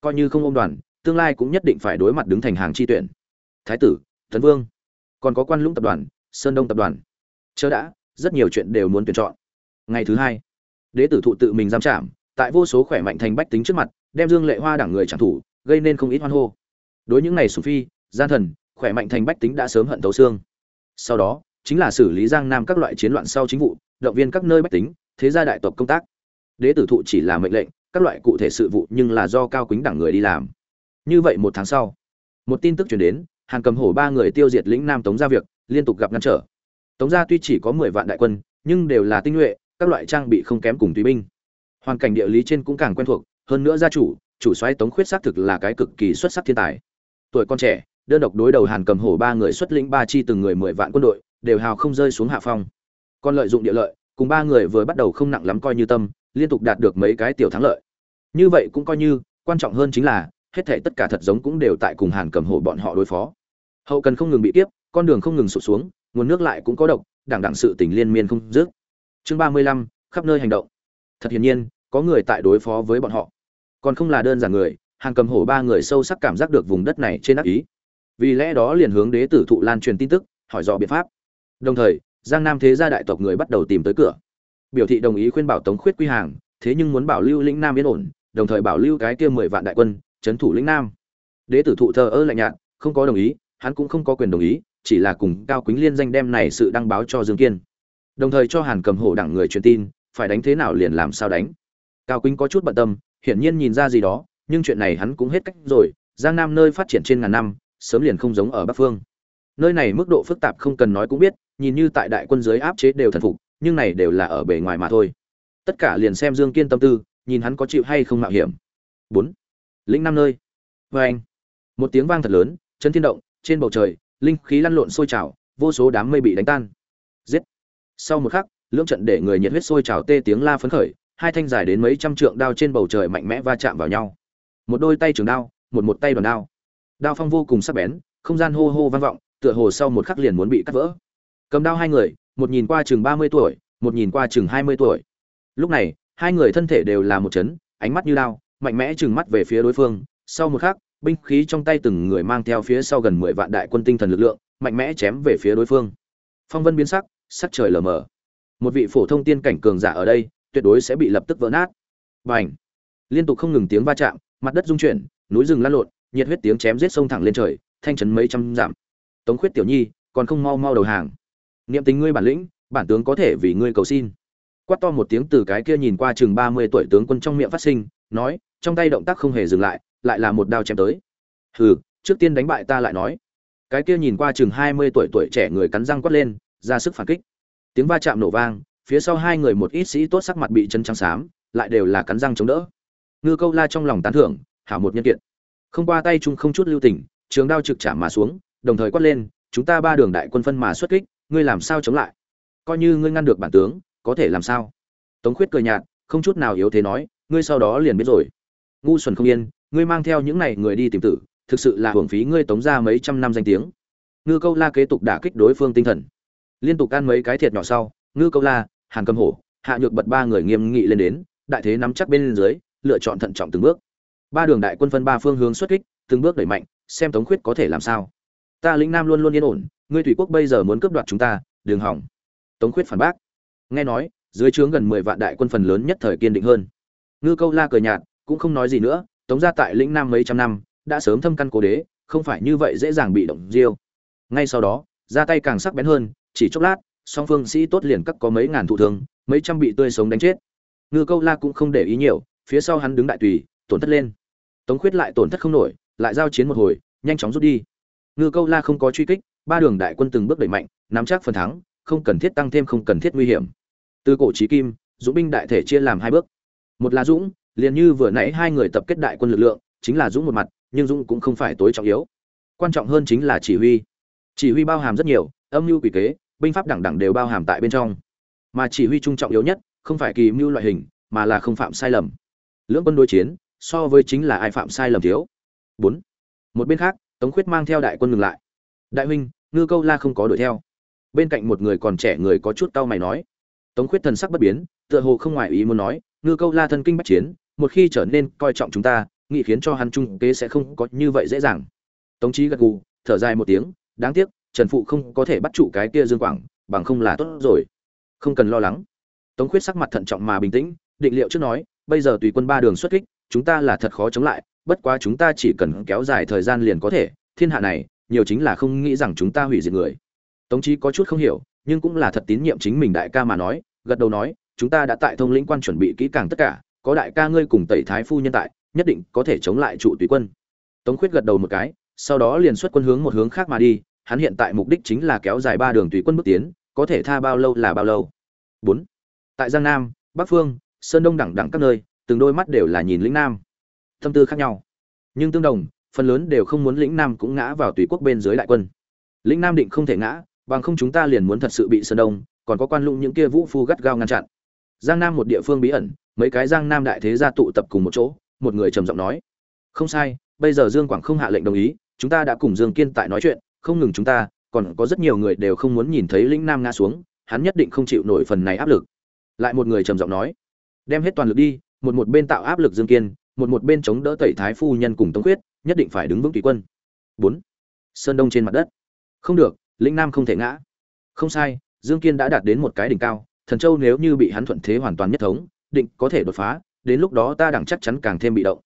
Coi như không ôm đoàn tương lai cũng nhất định phải đối mặt đứng thành hàng chi tuyển. Thái tử, tấn vương. Còn có quan lũng tập đoàn, sơn đông tập đoàn. Chớ đã, rất nhiều chuyện đều muốn tuyển chọn. Ngày thứ hai, đế tử thụ tự mình giam trảm, tại vô số khỏe mạnh thành bách tính trước mặt, đem dương lệ hoa đảng người chẳng thủ gây nên không ít hoan hô. Đối những ngày sủng phi, gian thần, khỏe mạnh thành bách tính đã sớm hận tấu xương. Sau đó, chính là xử lý giang nam các loại chiến loạn sau chính vụ, động viên các nơi bách tính, thế gia đại tộc công tác. Đế tử thụ chỉ là mệnh lệnh, các loại cụ thể sự vụ nhưng là do cao quýnh đảng người đi làm như vậy một tháng sau, một tin tức chuyển đến, hàn cầm hổ ba người tiêu diệt lĩnh nam tống gia việc, liên tục gặp ngăn trở. Tống gia tuy chỉ có mười vạn đại quân, nhưng đều là tinh nhuệ, các loại trang bị không kém cùng tùy binh. Hoàn cảnh địa lý trên cũng càng quen thuộc, hơn nữa gia chủ chủ soái tống khuyết xác thực là cái cực kỳ xuất sắc thiên tài. Tuổi con trẻ, đơn độc đối đầu hàn cầm hổ ba người xuất lĩnh ba chi từng người mười vạn quân đội, đều hào không rơi xuống hạ phong. Còn lợi dụng địa lợi, cùng ba người vừa bắt đầu không nặng lắm coi như tâm, liên tục đạt được mấy cái tiểu thắng lợi. Như vậy cũng coi như, quan trọng hơn chính là hết thảy tất cả thật giống cũng đều tại cùng hàn cầm hổ bọn họ đối phó. Hậu cần không ngừng bị tiếp con đường không ngừng sụt xuống, nguồn nước lại cũng có độc, đảng đảng sự tình liên miên không dứt. Chương ba mươi lăm, khắp nơi hành động. Thật hiển nhiên, có người tại đối phó với bọn họ. Còn không là đơn giản người hàng cầm hổ ba người sâu sắc cảm giác được vùng đất này trên ác ý. Vì lẽ đó liền hướng đế tử thụ lan truyền tin tức, hỏi dò biện pháp. Đồng thời, giang nam thế gia đại tộc người bắt đầu tìm tới cửa. Biểu thị đồng ý khuyên bảo tống khuyết quy hàng, thế nhưng muốn bảo lưu lĩnh nam yên ổn, đồng thời bảo lưu cái kia mười vạn đại quân trấn thủ lĩnh nam. Đế tử thụ thờ ơ lạnh nhạt, không có đồng ý, hắn cũng không có quyền đồng ý, chỉ là cùng cao quýnh liên danh đem này sự đăng báo cho dương kiên. Đồng thời cho hàn cầm hổ đẳng người truyền tin, phải đánh thế nào liền làm sao đánh. Cao quýnh có chút bận tâm, hiển nhiên nhìn ra gì đó, nhưng chuyện này hắn cũng hết cách rồi, giang nam nơi phát triển trên ngàn năm, sớm liền không giống ở bắc phương. Nơi này mức độ phức tạp không cần nói cũng biết, nhìn như tại đại quân giới áp chế đều thần phục, nhưng này đều là ở bề ngoài mà thôi. Tất cả liền xem dương kiên tâm tư, nhìn hắn có chịu hay không mạo hiểm. Bốn lĩnh năm nơi. Vê anh, một tiếng vang thật lớn chân thiên động, trên bầu trời, linh khí lăn lộn sôi trào, vô số đám mây bị đánh tan. Giết. Sau một khắc, lưỡng trận để người nhiệt huyết sôi trào tê tiếng la phấn khởi, hai thanh dài đến mấy trăm trượng đao trên bầu trời mạnh mẽ va chạm vào nhau. Một đôi tay trường đao, một một tay đòn đao. Đao phong vô cùng sắc bén, không gian hô hô vang vọng, tựa hồ sau một khắc liền muốn bị cắt vỡ. Cầm đao hai người, một nhìn qua chừng ba mươi tuổi, một nhìn qua chừng hai mươi tuổi. Lúc này, hai người thân thể đều là một chấn, ánh mắt như đao mạnh mẽ chừng mắt về phía đối phương. Sau một khắc, binh khí trong tay từng người mang theo phía sau gần mười vạn đại quân tinh thần lực lượng, mạnh mẽ chém về phía đối phương. Phong vân biến sắc sắc trời lờ mờ. Một vị phổ thông tiên cảnh cường giả ở đây, tuyệt đối sẽ bị lập tức vỡ nát. Và ảnh liên tục không ngừng tiếng va chạm, mặt đất rung chuyển, núi rừng lăn lộn, nhiệt huyết tiếng chém giết sông thẳng lên trời, thanh chấn mấy trăm giảm tống khuyết tiểu nhi, còn không mau mau đầu hàng. Niệm tình ngươi bản lĩnh, bản tướng có thể vì ngươi cầu xin. Quát to một tiếng từ cái kia nhìn qua chừng ba mươi tuổi tướng quân trong miệng phát sinh, nói trong tay động tác không hề dừng lại lại là một đao chém tới. Hừ, trước tiên đánh bại ta lại nói. Cái kia nhìn qua chừng hai mươi tuổi tuổi trẻ người cắn răng quát lên, ra sức phản kích. Tiếng va chạm nổ vang, phía sau hai người một ít sĩ tốt sắc mặt bị chân trắng xám, lại đều là cắn răng chống đỡ. Ngư câu la trong lòng tán thưởng, hảo một nhân kiện. Không qua tay chung không chút lưu tình, trường đao trực chạm mà xuống, đồng thời quát lên, chúng ta ba đường đại quân phân mà xuất kích, ngươi làm sao chống lại? Coi như ngươi ngăn được bản tướng, có thể làm sao? Tống khuyết cười nhạt, không chút nào yếu thế nói, ngươi sau đó liền biết rồi ngu xuẩn không yên, ngươi mang theo những này người đi tìm tử, thực sự là hưởng phí ngươi tống ra mấy trăm năm danh tiếng. Ngư câu la kế tục đả kích đối phương tinh thần. Liên tục ăn mấy cái thiệt nhỏ sau, ngư câu la, hàn cầm hổ, hạ nhược bật ba người nghiêm nghị lên đến, đại thế nắm chắc bên dưới, lựa chọn thận trọng từng bước. Ba đường đại quân phân ba phương hướng xuất kích, từng bước đẩy mạnh, xem tống khuyết có thể làm sao. Ta lĩnh nam luôn luôn yên ổn, ngươi thủy quốc bây giờ muốn cướp đoạt chúng ta đường hỏng. Tống khuyết phản bác. Nghe nói, dưới trướng gần mười vạn đại quân phần lớn nhất thời kiên định hơn. Ngư câu la cười nhạt cũng không nói gì nữa, tống gia tại lĩnh nam mấy trăm năm, đã sớm thâm căn cố đế, không phải như vậy dễ dàng bị động diêu. Ngay sau đó, ra tay càng sắc bén hơn, chỉ chốc lát, song phương sĩ tốt liền cắt có mấy ngàn thụ thương, mấy trăm bị tươi sống đánh chết. Ngư câu la cũng không để ý nhiều, phía sau hắn đứng đại tùy, tổn thất lên. Tống khuyết lại tổn thất không nổi, lại giao chiến một hồi, nhanh chóng rút đi. Ngư câu la không có truy kích, ba đường đại quân từng bước đẩy mạnh, nắm chắc phần thắng, không cần thiết tăng thêm không cần thiết nguy hiểm. Từ cổ trí kim, dũng binh đại thể chia làm hai bước. Một là dũng liền như vừa nãy hai người tập kết đại quân lực lượng, chính là dũng một mặt, nhưng dũng cũng không phải tối trọng yếu. Quan trọng hơn chính là chỉ huy. Chỉ huy bao hàm rất nhiều, âm mưu quỷ kế, binh pháp đẳng đẳng đều bao hàm tại bên trong. Mà chỉ huy trung trọng yếu nhất, không phải kỳ mưu loại hình, mà là không phạm sai lầm. Lưỡng quân đối chiến, so với chính là ai phạm sai lầm thiếu. Bốn. Một bên khác, tống khuyết mang theo đại quân ngừng lại. Đại huynh, ngư câu la không có đuổi theo. Bên cạnh một người còn trẻ người có chút cau mày nói. Tống khuyết thần sắc bất biến, tựa hồ không ngoài ý muốn nói, ngư câu la thân kinh bách chiến một khi trở nên coi trọng chúng ta, nghĩ khiến cho hắn trung kế sẽ không có như vậy dễ dàng. Tống trí gật gù, thở dài một tiếng, đáng tiếc, trần phụ không có thể bắt trụ cái kia dương quảng, bằng không là tốt rồi. Không cần lo lắng. Tống khuyết sắc mặt thận trọng mà bình tĩnh, định liệu trước nói, bây giờ tùy quân ba đường xuất kích, chúng ta là thật khó chống lại, bất quá chúng ta chỉ cần kéo dài thời gian liền có thể, thiên hạ này, nhiều chính là không nghĩ rằng chúng ta hủy diệt người. Tống trí có chút không hiểu, nhưng cũng là thật tín nhiệm chính mình đại ca mà nói, gật đầu nói, chúng ta đã tại thông lĩnh quan chuẩn bị kỹ càng tất cả có đại ca ngươi cùng tẩy thái phu nhân tại, nhất định có thể chống lại trụ tùy quân. Tống khuyết gật đầu một cái, sau đó liền xuất quân hướng một hướng khác mà đi, hắn hiện tại mục đích chính là kéo dài ba đường tùy quân bước tiến, có thể tha bao lâu là bao lâu. Bốn, tại giang nam, bắc phương, sơn đông đẳng đẳng các nơi, từng đôi mắt đều là nhìn lĩnh nam. Tâm tư khác nhau. Nhưng tương đồng, phần lớn đều không muốn lĩnh nam cũng ngã vào tùy quốc bên dưới đại quân. Lĩnh nam định không thể ngã, bằng không chúng ta liền muốn thật sự bị sơn đông, còn có quan lũng những kia vũ phu gắt gao ngăn chặn giang nam một địa phương bí ẩn, mấy cái giang nam đại thế gia tụ tập cùng một chỗ, một người trầm giọng nói, không sai, bây giờ dương quảng không hạ lệnh đồng ý, chúng ta đã cùng dương kiên tại nói chuyện, không ngừng chúng ta, còn có rất nhiều người đều không muốn nhìn thấy lĩnh nam ngã xuống, hắn nhất định không chịu nổi phần này áp lực. Lại một người trầm giọng nói, đem hết toàn lực đi, một một bên tạo áp lực dương kiên, một một bên chống đỡ tẩy thái phu nhân cùng tống quyết nhất định phải đứng vững tùy quân. Bốn. Sơn đông trên mặt đất. Không được, lĩnh nam không thể ngã. Không sai, dương kiên đã đạt đến một cái đỉnh cao thần châu nếu như bị hắn thuận thế hoàn toàn nhất thống, định có thể đột phá, đến lúc đó ta đẳng chắc chắn càng thêm bị động.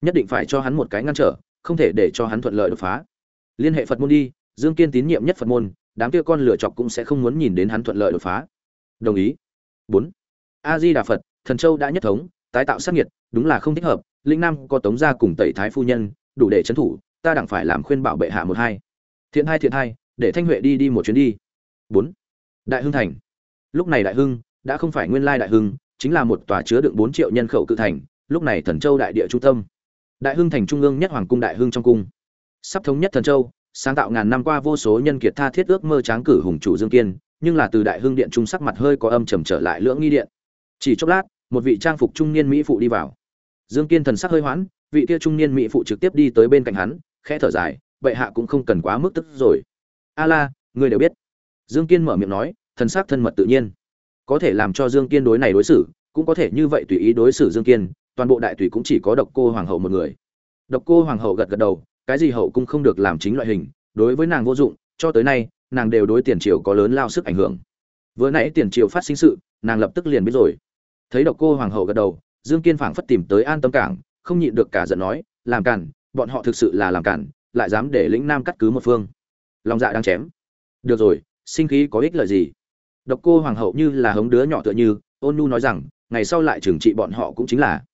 Nhất định phải cho hắn một cái ngăn trở, không thể để cho hắn thuận lợi đột phá. Liên hệ phật môn đi, dương kiên tín nhiệm nhất phật môn, đám kia con lửa chọc cũng sẽ không muốn nhìn đến hắn thuận lợi đột phá. Đồng ý. Bốn. A di đà phật, thần châu đã nhất thống, tái tạo sát nhiệt đúng là không thích hợp. Linh nam có tống gia cùng tẩy thái phu nhân, đủ để trấn thủ, ta đặng phải làm khuyên bảo bệ hạ một hai. Thiện hai thiện hai, để thanh huệ đi đi một chuyến đi. Bốn. Đại hưng thành lúc này đại hưng, đã không phải nguyên lai đại hưng, chính là một tòa chứa đựng bốn triệu nhân khẩu cự thành, lúc này thần châu đại địa trung tâm. Đại hưng thành trung ương nhất hoàng cung đại hưng trong cung. Sắp thống nhất thần châu, sáng tạo ngàn năm qua vô số nhân kiệt tha thiết ước mơ tráng cử hùng chủ dương kiên, nhưng là từ đại hưng điện trung sắc mặt hơi có âm trầm trở lại lưỡng nghi điện. Chỉ chốc lát, một vị trang phục trung niên mỹ phụ đi vào. Dương kiên thần sắc hơi hoãn, vị kia trung niên mỹ phụ trực tiếp đi tới bên cạnh hắn, khẽ thở dài, bệ hạ cũng không cần quá mức tức rồi. A la, người đều biết. Dương kiên mở miệng nói thần sắc thân mật tự nhiên. Có thể làm cho dương kiên đối này đối xử, cũng có thể như vậy tùy ý đối xử dương kiên, toàn bộ đại tùy cũng chỉ có độc cô hoàng hậu một người. Độc cô hoàng hậu gật gật đầu, cái gì hậu cung không được làm chính loại hình, đối với nàng vô dụng, cho tới nay, nàng đều đối tiền triều có lớn lao sức ảnh hưởng. Vừa nãy tiền triều phát sinh sự, nàng lập tức liền biết rồi. Thấy độc cô hoàng hậu gật đầu, dương kiên phảng phất tìm tới an tâm cảng, không nhịn được cả giận nói, làm cản, bọn họ thực sự là làm cản, lại dám để lĩnh nam cắt cứ một phương. Lòng dạ đang chém. Được rồi, sinh khí có ích lợi gì? Độc cô hoàng hậu như là hống đứa nhỏ tựa như, ôn nhu nói rằng, ngày sau lại trừng trị bọn họ cũng chính là.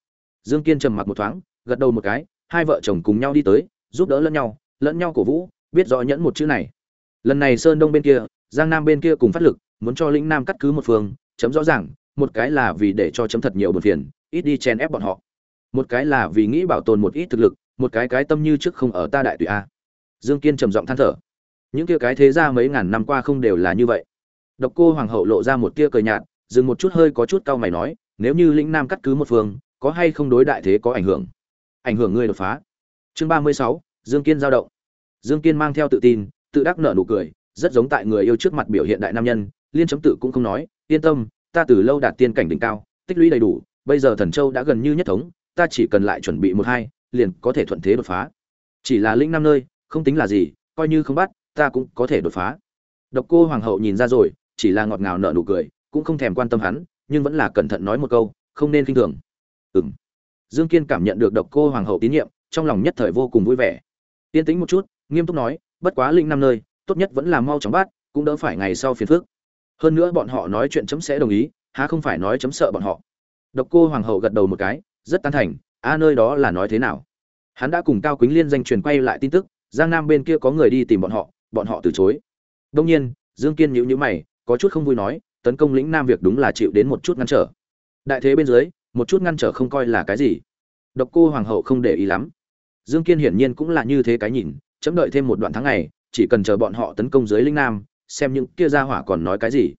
Dương kiên trầm mặc một thoáng, gật đầu một cái, hai vợ chồng cùng nhau đi tới, giúp đỡ lẫn nhau lẫn nhau cổ vũ, biết rõ nhẫn một chữ này. Lần này sơn đông bên kia, giang nam bên kia cùng phát lực, muốn cho lĩnh nam cắt cứ một phương, chấm rõ ràng, một cái là vì để cho chấm thật nhiều buồn phiền, ít đi chen ép bọn họ. Một cái là vì nghĩ bảo tồn một ít thực lực, một cái cái tâm như trước không ở ta đại tùy a. Dương kiên trầm giọng than thở. Những kia cái thế gia mấy ngàn năm qua không đều là như vậy độc cô hoàng hậu lộ ra một tia cười nhạt, dừng một chút hơi có chút cau mày nói, nếu như lĩnh nam cắt cứ một phương, có hay không đối đại thế có ảnh hưởng? Ảnh hưởng ngươi đột phá. Chương ba mươi sáu, dương kiên giao động. Dương kiên mang theo tự tin, tự đắc nở nụ cười, rất giống tại người yêu trước mặt biểu hiện đại nam nhân, liên chấm tự cũng không nói, yên tâm, ta từ lâu đạt tiên cảnh đỉnh cao, tích lũy đầy đủ, bây giờ thần châu đã gần như nhất thống, ta chỉ cần lại chuẩn bị một hai, liền có thể thuận thế đột phá. Chỉ là lĩnh năm nơi, không tính là gì, coi như không bắt, ta cũng có thể đột phá. Độc cô hoàng hậu nhìn ra rồi chỉ là ngọt ngào nở nụ cười, cũng không thèm quan tâm hắn, nhưng vẫn là cẩn thận nói một câu, không nên khinh thường. Ừng dương kiên cảm nhận được độc cô hoàng hậu tín nhiệm, trong lòng nhất thời vô cùng vui vẻ. Yên tĩnh một chút, nghiêm túc nói, bất quá linh năm nơi, tốt nhất vẫn là mau chóng bắt, cũng đỡ phải ngày sau phiền phức. Hơn nữa bọn họ nói chuyện chấm sẽ đồng ý, há không phải nói chấm sợ bọn họ. Độc cô hoàng hậu gật đầu một cái, rất tán thành, a, nơi đó là nói thế nào? Hắn đã cùng cao quýnh liên danh truyền quay lại tin tức, giang nam bên kia có người đi tìm bọn họ bọn họ từ chối. Đông nhiên, dương kiên nhíu nhíu mày có chút không vui nói, tấn công lĩnh nam việc đúng là chịu đến một chút ngăn trở. Đại thế bên dưới, một chút ngăn trở không coi là cái gì. Độc cô hoàng hậu không để ý lắm. Dương kiên hiển nhiên cũng là như thế cái nhìn, chấm đợi thêm một đoạn tháng ngày, chỉ cần chờ bọn họ tấn công dưới lĩnh nam, xem những kia ra hỏa còn nói cái gì.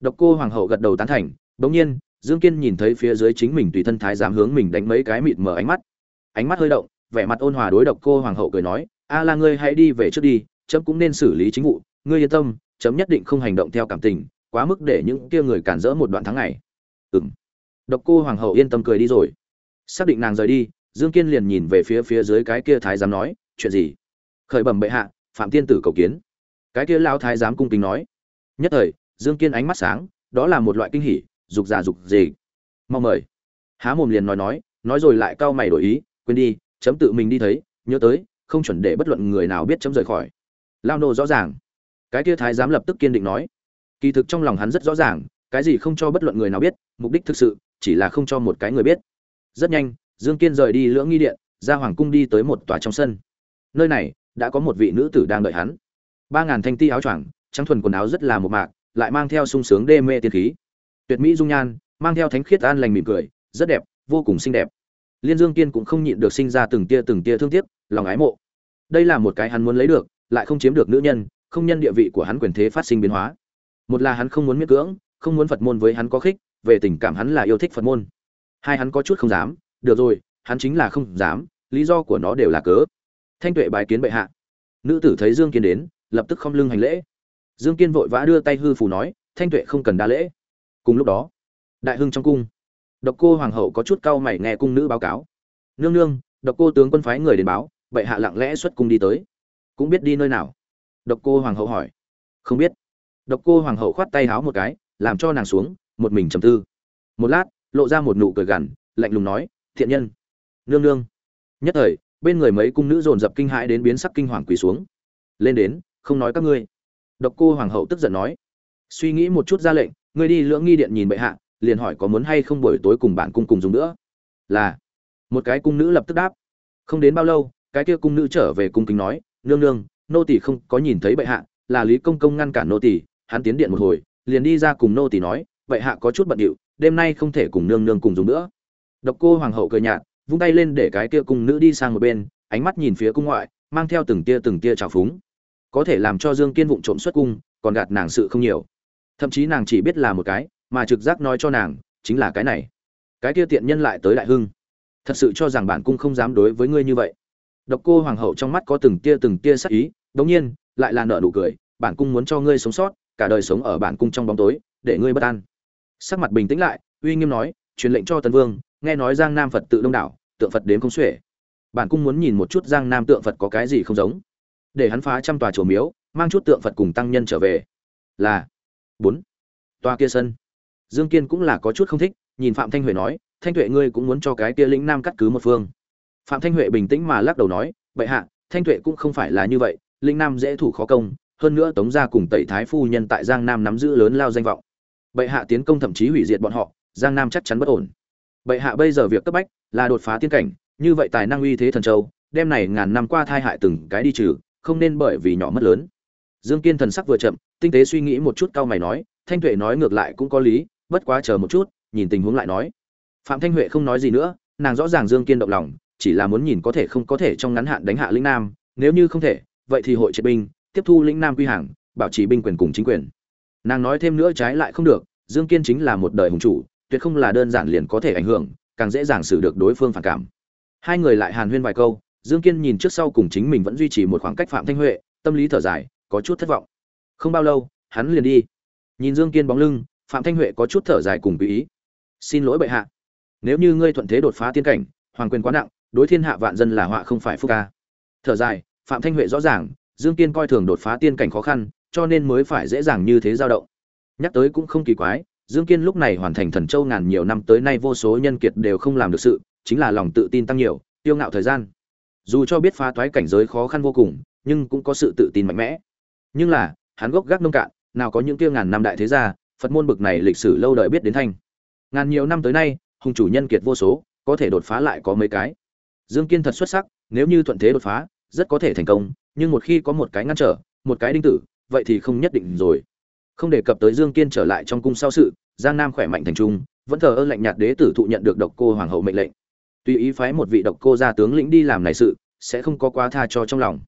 Độc cô hoàng hậu gật đầu tán thành, bỗng nhiên, dương kiên nhìn thấy phía dưới chính mình tùy thân thái dám hướng mình đánh mấy cái mịt mở ánh mắt. Ánh mắt hơi động, vẻ mặt ôn hòa đối độc cô hoàng hậu cười nói, a là ngươi hãy đi về trước đi, chấm cũng nên xử lý chính vụ, ngươi yên tâm chấm nhất định không hành động theo cảm tình, quá mức để những kia người cản rỡ một đoạn tháng ngày. M độc cô hoàng hậu yên tâm cười đi rồi. Xác định nàng rời đi, dương kiên liền nhìn về phía phía dưới cái kia thái giám nói, chuyện gì? Khởi bẩm bệ hạ, phạm tiên tử cầu kiến. Cái kia lao thái giám cung kính nói. Nhất thời, dương kiên ánh mắt sáng, đó là một loại kinh hỉ, dục giả dục gì mong mời. Há mồm liền nói nói nói rồi lại cau mày đổi ý, quên đi, chấm tự mình đi thấy, nhớ tới, không chuẩn để bất luận người nào biết chấm rời khỏi. Lao nô rõ ràng cái kia thái giám lập tức kiên định nói. Kỳ thực trong lòng hắn rất rõ ràng, cái gì không cho bất luận người nào biết, mục đích thực sự chỉ là không cho một cái người biết. Rất nhanh, dương kiên rời đi lưỡng nghi điện, ra hoàng cung đi tới một tòa trong sân. Nơi này đã có một vị nữ tử đang đợi hắn. Ba ngàn thanh ti áo choàng, trắng thuần quần áo rất là một mạc, lại mang theo sung sướng đê mê tiên khí. Tuyệt mỹ dung nhan, mang theo thánh khiết an lành mỉm cười, rất đẹp, vô cùng xinh đẹp. Liên dương kiên cũng không nhịn được sinh ra từng tia từng tia thương tiếc, lòng ái mộ. Đây là một cái hắn muốn lấy được, lại không chiếm được nữ nhân không nhân địa vị của hắn quyền thế phát sinh biến hóa. Một là hắn không muốn miễn cưỡng, không muốn phật môn với hắn có khích, về tình cảm hắn là yêu thích phật môn. Hai hắn có chút không dám, được rồi, hắn chính là không dám, lý do của nó đều là cớ. Thanh tuệ bài kiến bệ hạ. Nữ tử thấy dương kiên đến, lập tức không lưng hành lễ. Dương kiên vội vã đưa tay hư phù nói, thanh tuệ không cần đa lễ. Cùng lúc đó, đại hưng trong cung, độc cô hoàng hậu có chút cau mày nghe cung nữ báo cáo. Nương nương, độc cô tướng quân phái người đến báo, bệ hạ lặng lẽ xuất cung đi tới. Cũng biết đi nơi nào độc cô hoàng hậu hỏi. Không biết. Độc cô hoàng hậu khoát tay háo một cái, làm cho nàng xuống, một mình trầm tư. Một lát, lộ ra một nụ cười gằn, lạnh lùng nói, thiện nhân. Nương nương. Nhất thời, bên người mấy cung nữ dồn dập kinh hãi đến biến sắc kinh hoàng quỳ xuống. Lên đến, không nói các ngươi. Độc cô hoàng hậu tức giận nói. Suy nghĩ một chút ra lệnh, ngươi đi lưỡng nghi điện nhìn bệ hạ, liền hỏi có muốn hay không buổi tối cùng bạn cung cùng dùng nữa. Là. Một cái cung nữ lập tức đáp. Không đến bao lâu, cái kia cung nữ trở về cung kính nói, nương nương nô tỳ không có nhìn thấy bệ hạ, là lý công công ngăn cản nô tỳ, hắn tiến điện một hồi, liền đi ra cùng nô tỳ nói, bệ hạ có chút bận điệu, đêm nay không thể cùng nương nương cùng dùng nữa. Độc cô hoàng hậu cười nhạt, vung tay lên để cái kia cung nữ đi sang một bên, ánh mắt nhìn phía cung ngoại, mang theo từng tia từng tia trào phúng. Có thể làm cho dương kiên vụng trộm xuất cung, còn gạt nàng sự không nhiều. Thậm chí nàng chỉ biết là một cái, mà trực giác nói cho nàng, chính là cái này. Cái kia tiện nhân lại tới đại hưng. Thật sự cho rằng bản cung không dám đối với ngươi như vậy. Độc cô hoàng hậu trong mắt có từng tia từng tia sắc ý đống nhiên, lại là nợ nụ cười, bản cung muốn cho ngươi sống sót, cả đời sống ở bản cung trong bóng tối, để ngươi bất an. Sắc mặt bình tĩnh lại, uy nghiêm nói, truyền lệnh cho tần vương, nghe nói giang nam phật tự đông đảo, tượng phật đến không xuể. Bản cung muốn nhìn một chút giang nam tượng phật có cái gì không giống. Để hắn phá trăm tòa chùa miếu, mang chút tượng phật cùng tăng nhân trở về. Là, bốn. Tòa kia sân. Dương kiên cũng là có chút không thích, nhìn phạm thanh huệ nói, thanh tuệ ngươi cũng muốn cho cái kia lĩnh nam cắt cứ một phương. Phạm thanh huệ bình tĩnh mà lắc đầu nói, bệ hạ, thanh tuệ cũng không phải là như vậy Linh nam dễ thủ khó công, hơn nữa tống gia cùng tẩy thái phu nhân tại giang nam nắm giữ lớn lao danh vọng. Bệ hạ tiến công thậm chí hủy diệt bọn họ, giang nam chắc chắn bất ổn. Bệ hạ bây giờ việc cấp bách là đột phá tiên cảnh, như vậy tài năng uy thế thần châu đem này ngàn năm qua thai hại từng cái đi trừ, không nên bởi vì nhỏ mất lớn. Dương kiên thần sắc vừa chậm, tinh tế suy nghĩ một chút cao mày nói, thanh tuệ nói ngược lại cũng có lý, bất quá chờ một chút, nhìn tình huống lại nói. Phạm thanh huệ không nói gì nữa, nàng rõ ràng dương kiên động lòng, chỉ là muốn nhìn có thể không có thể trong ngắn hạn đánh hạ lĩnh nam, nếu như không thể vậy thì hội triệt binh, tiếp thu lĩnh nam quy hàng, bảo trì binh quyền cùng chính quyền. Nàng nói thêm nữa trái lại không được, dương kiên chính là một đời hùng chủ, tuyệt không là đơn giản liền có thể ảnh hưởng, càng dễ dàng xử được đối phương phản cảm. Hai người lại hàn huyên vài câu, dương kiên nhìn trước sau cùng chính mình vẫn duy trì một khoảng cách phạm thanh huệ, tâm lý thở dài, có chút thất vọng. Không bao lâu, hắn liền đi. Nhìn dương kiên bóng lưng, phạm thanh huệ có chút thở dài cùng ý. Xin lỗi bệ hạ. Nếu như ngươi thuận thế đột phá tiên cảnh, hoàng quyền quá nặng, đối thiên hạ vạn dân là họa không phải phúc ca. Thở dài phạm thanh huệ rõ ràng, dương kiên coi thường đột phá tiên cảnh khó khăn, cho nên mới phải dễ dàng như thế dao động. Nhắc tới cũng không kỳ quái, dương kiên lúc này hoàn thành thần châu ngàn nhiều năm tới nay vô số nhân kiệt đều không làm được sự, chính là lòng tự tin tăng nhiều, tiêu ngạo thời gian. Dù cho biết phá toái cảnh giới khó khăn vô cùng, nhưng cũng có sự tự tin mạnh mẽ. Nhưng là, hắn gốc gác nông cạn, nào có những tiêu ngàn năm đại thế gia, phật môn bực này lịch sử lâu đời biết đến thanh. Ngàn nhiều năm tới nay, hùng chủ nhân kiệt vô số, có thể đột phá lại có mấy cái. Dương kiên thật xuất sắc, nếu như thuận thế đột phá rất có thể thành công, nhưng một khi có một cái ngăn trở, một cái đinh tử, vậy thì không nhất định rồi. Không đề cập tới dương kiên trở lại trong cung sau sự, giang nam khỏe mạnh thành trung, vẫn thờ ơ lạnh nhạt đế tử thụ nhận được độc cô hoàng hậu mệnh lệnh. Tùy ý phái một vị độc cô gia tướng lĩnh đi làm này sự, sẽ không có quá tha cho trong lòng.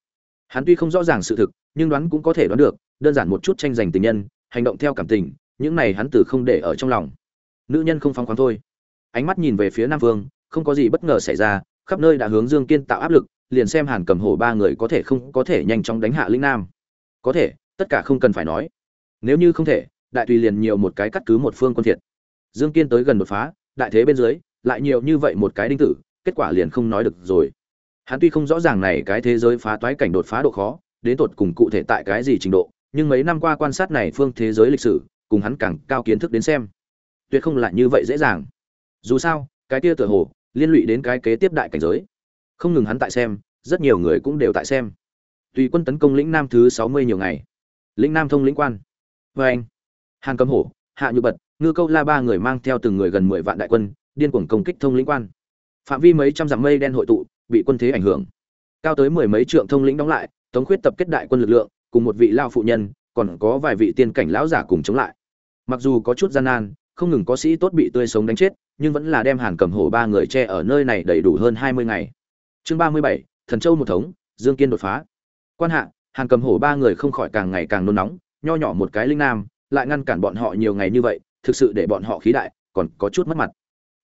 Hắn tuy không rõ ràng sự thực, nhưng đoán cũng có thể đoán được, đơn giản một chút tranh giành tình nhân, hành động theo cảm tình, những này hắn từ không để ở trong lòng. Nữ nhân không phóng khoáng thôi. Ánh mắt nhìn về phía nam vương, không có gì bất ngờ xảy ra, khắp nơi đã hướng dương kiên tạo áp lực liền xem hàn cầm hổ ba người có thể không có thể nhanh chóng đánh hạ linh nam. Có thể, tất cả không cần phải nói. Nếu như không thể, đại tùy liền nhiều một cái cắt cứ một phương quân thiệt. Dương kiên tới gần đột phá, đại thế bên dưới, lại nhiều như vậy một cái đinh tử, kết quả liền không nói được rồi. Hắn tuy không rõ ràng này cái thế giới phá toái cảnh đột phá độ khó, đến tột cùng cụ thể tại cái gì trình độ, nhưng mấy năm qua quan sát này phương thế giới lịch sử, cùng hắn càng cao kiến thức đến xem. Tuyệt không lại như vậy dễ dàng. Dù sao, cái kia tựa hồ, liên lụy đến cái kế tiếp đại cảnh giới không ngừng hắn tại xem, rất nhiều người cũng đều tại xem. Tùy quân tấn công lĩnh nam thứ sáu mươi nhiều ngày. Lĩnh nam thông lĩnh quan. Vê anh hàn cầm hổ, hạ nhục bật, ngư câu la ba người mang theo từng người gần mười vạn đại quân, điên cuồng công kích thông lĩnh quan. Phạm vi mấy trăm dặm mây đen hội tụ, bị quân thế ảnh hưởng. Cao tới mười mấy trượng thông lĩnh đóng lại, tống khuyết tập kết đại quân lực lượng, cùng một vị lao phụ nhân, còn có vài vị tiên cảnh lão giả cùng chống lại. Mặc dù có chút gian nan, không ngừng có sĩ tốt bị tươi sống đánh chết, nhưng vẫn là đem hàn cầm hổ ba người che ở nơi này đầy đủ hơn hai mươi ngày chương ba mươi bảy, thần châu một thống, dương kiên đột phá. Quan hạ hàn cầm hổ ba người không khỏi càng ngày càng nôn nóng, nho nhỏ một cái linh nam, lại ngăn cản bọn họ nhiều ngày như vậy, thực sự để bọn họ khí đại, còn có chút mất mặt.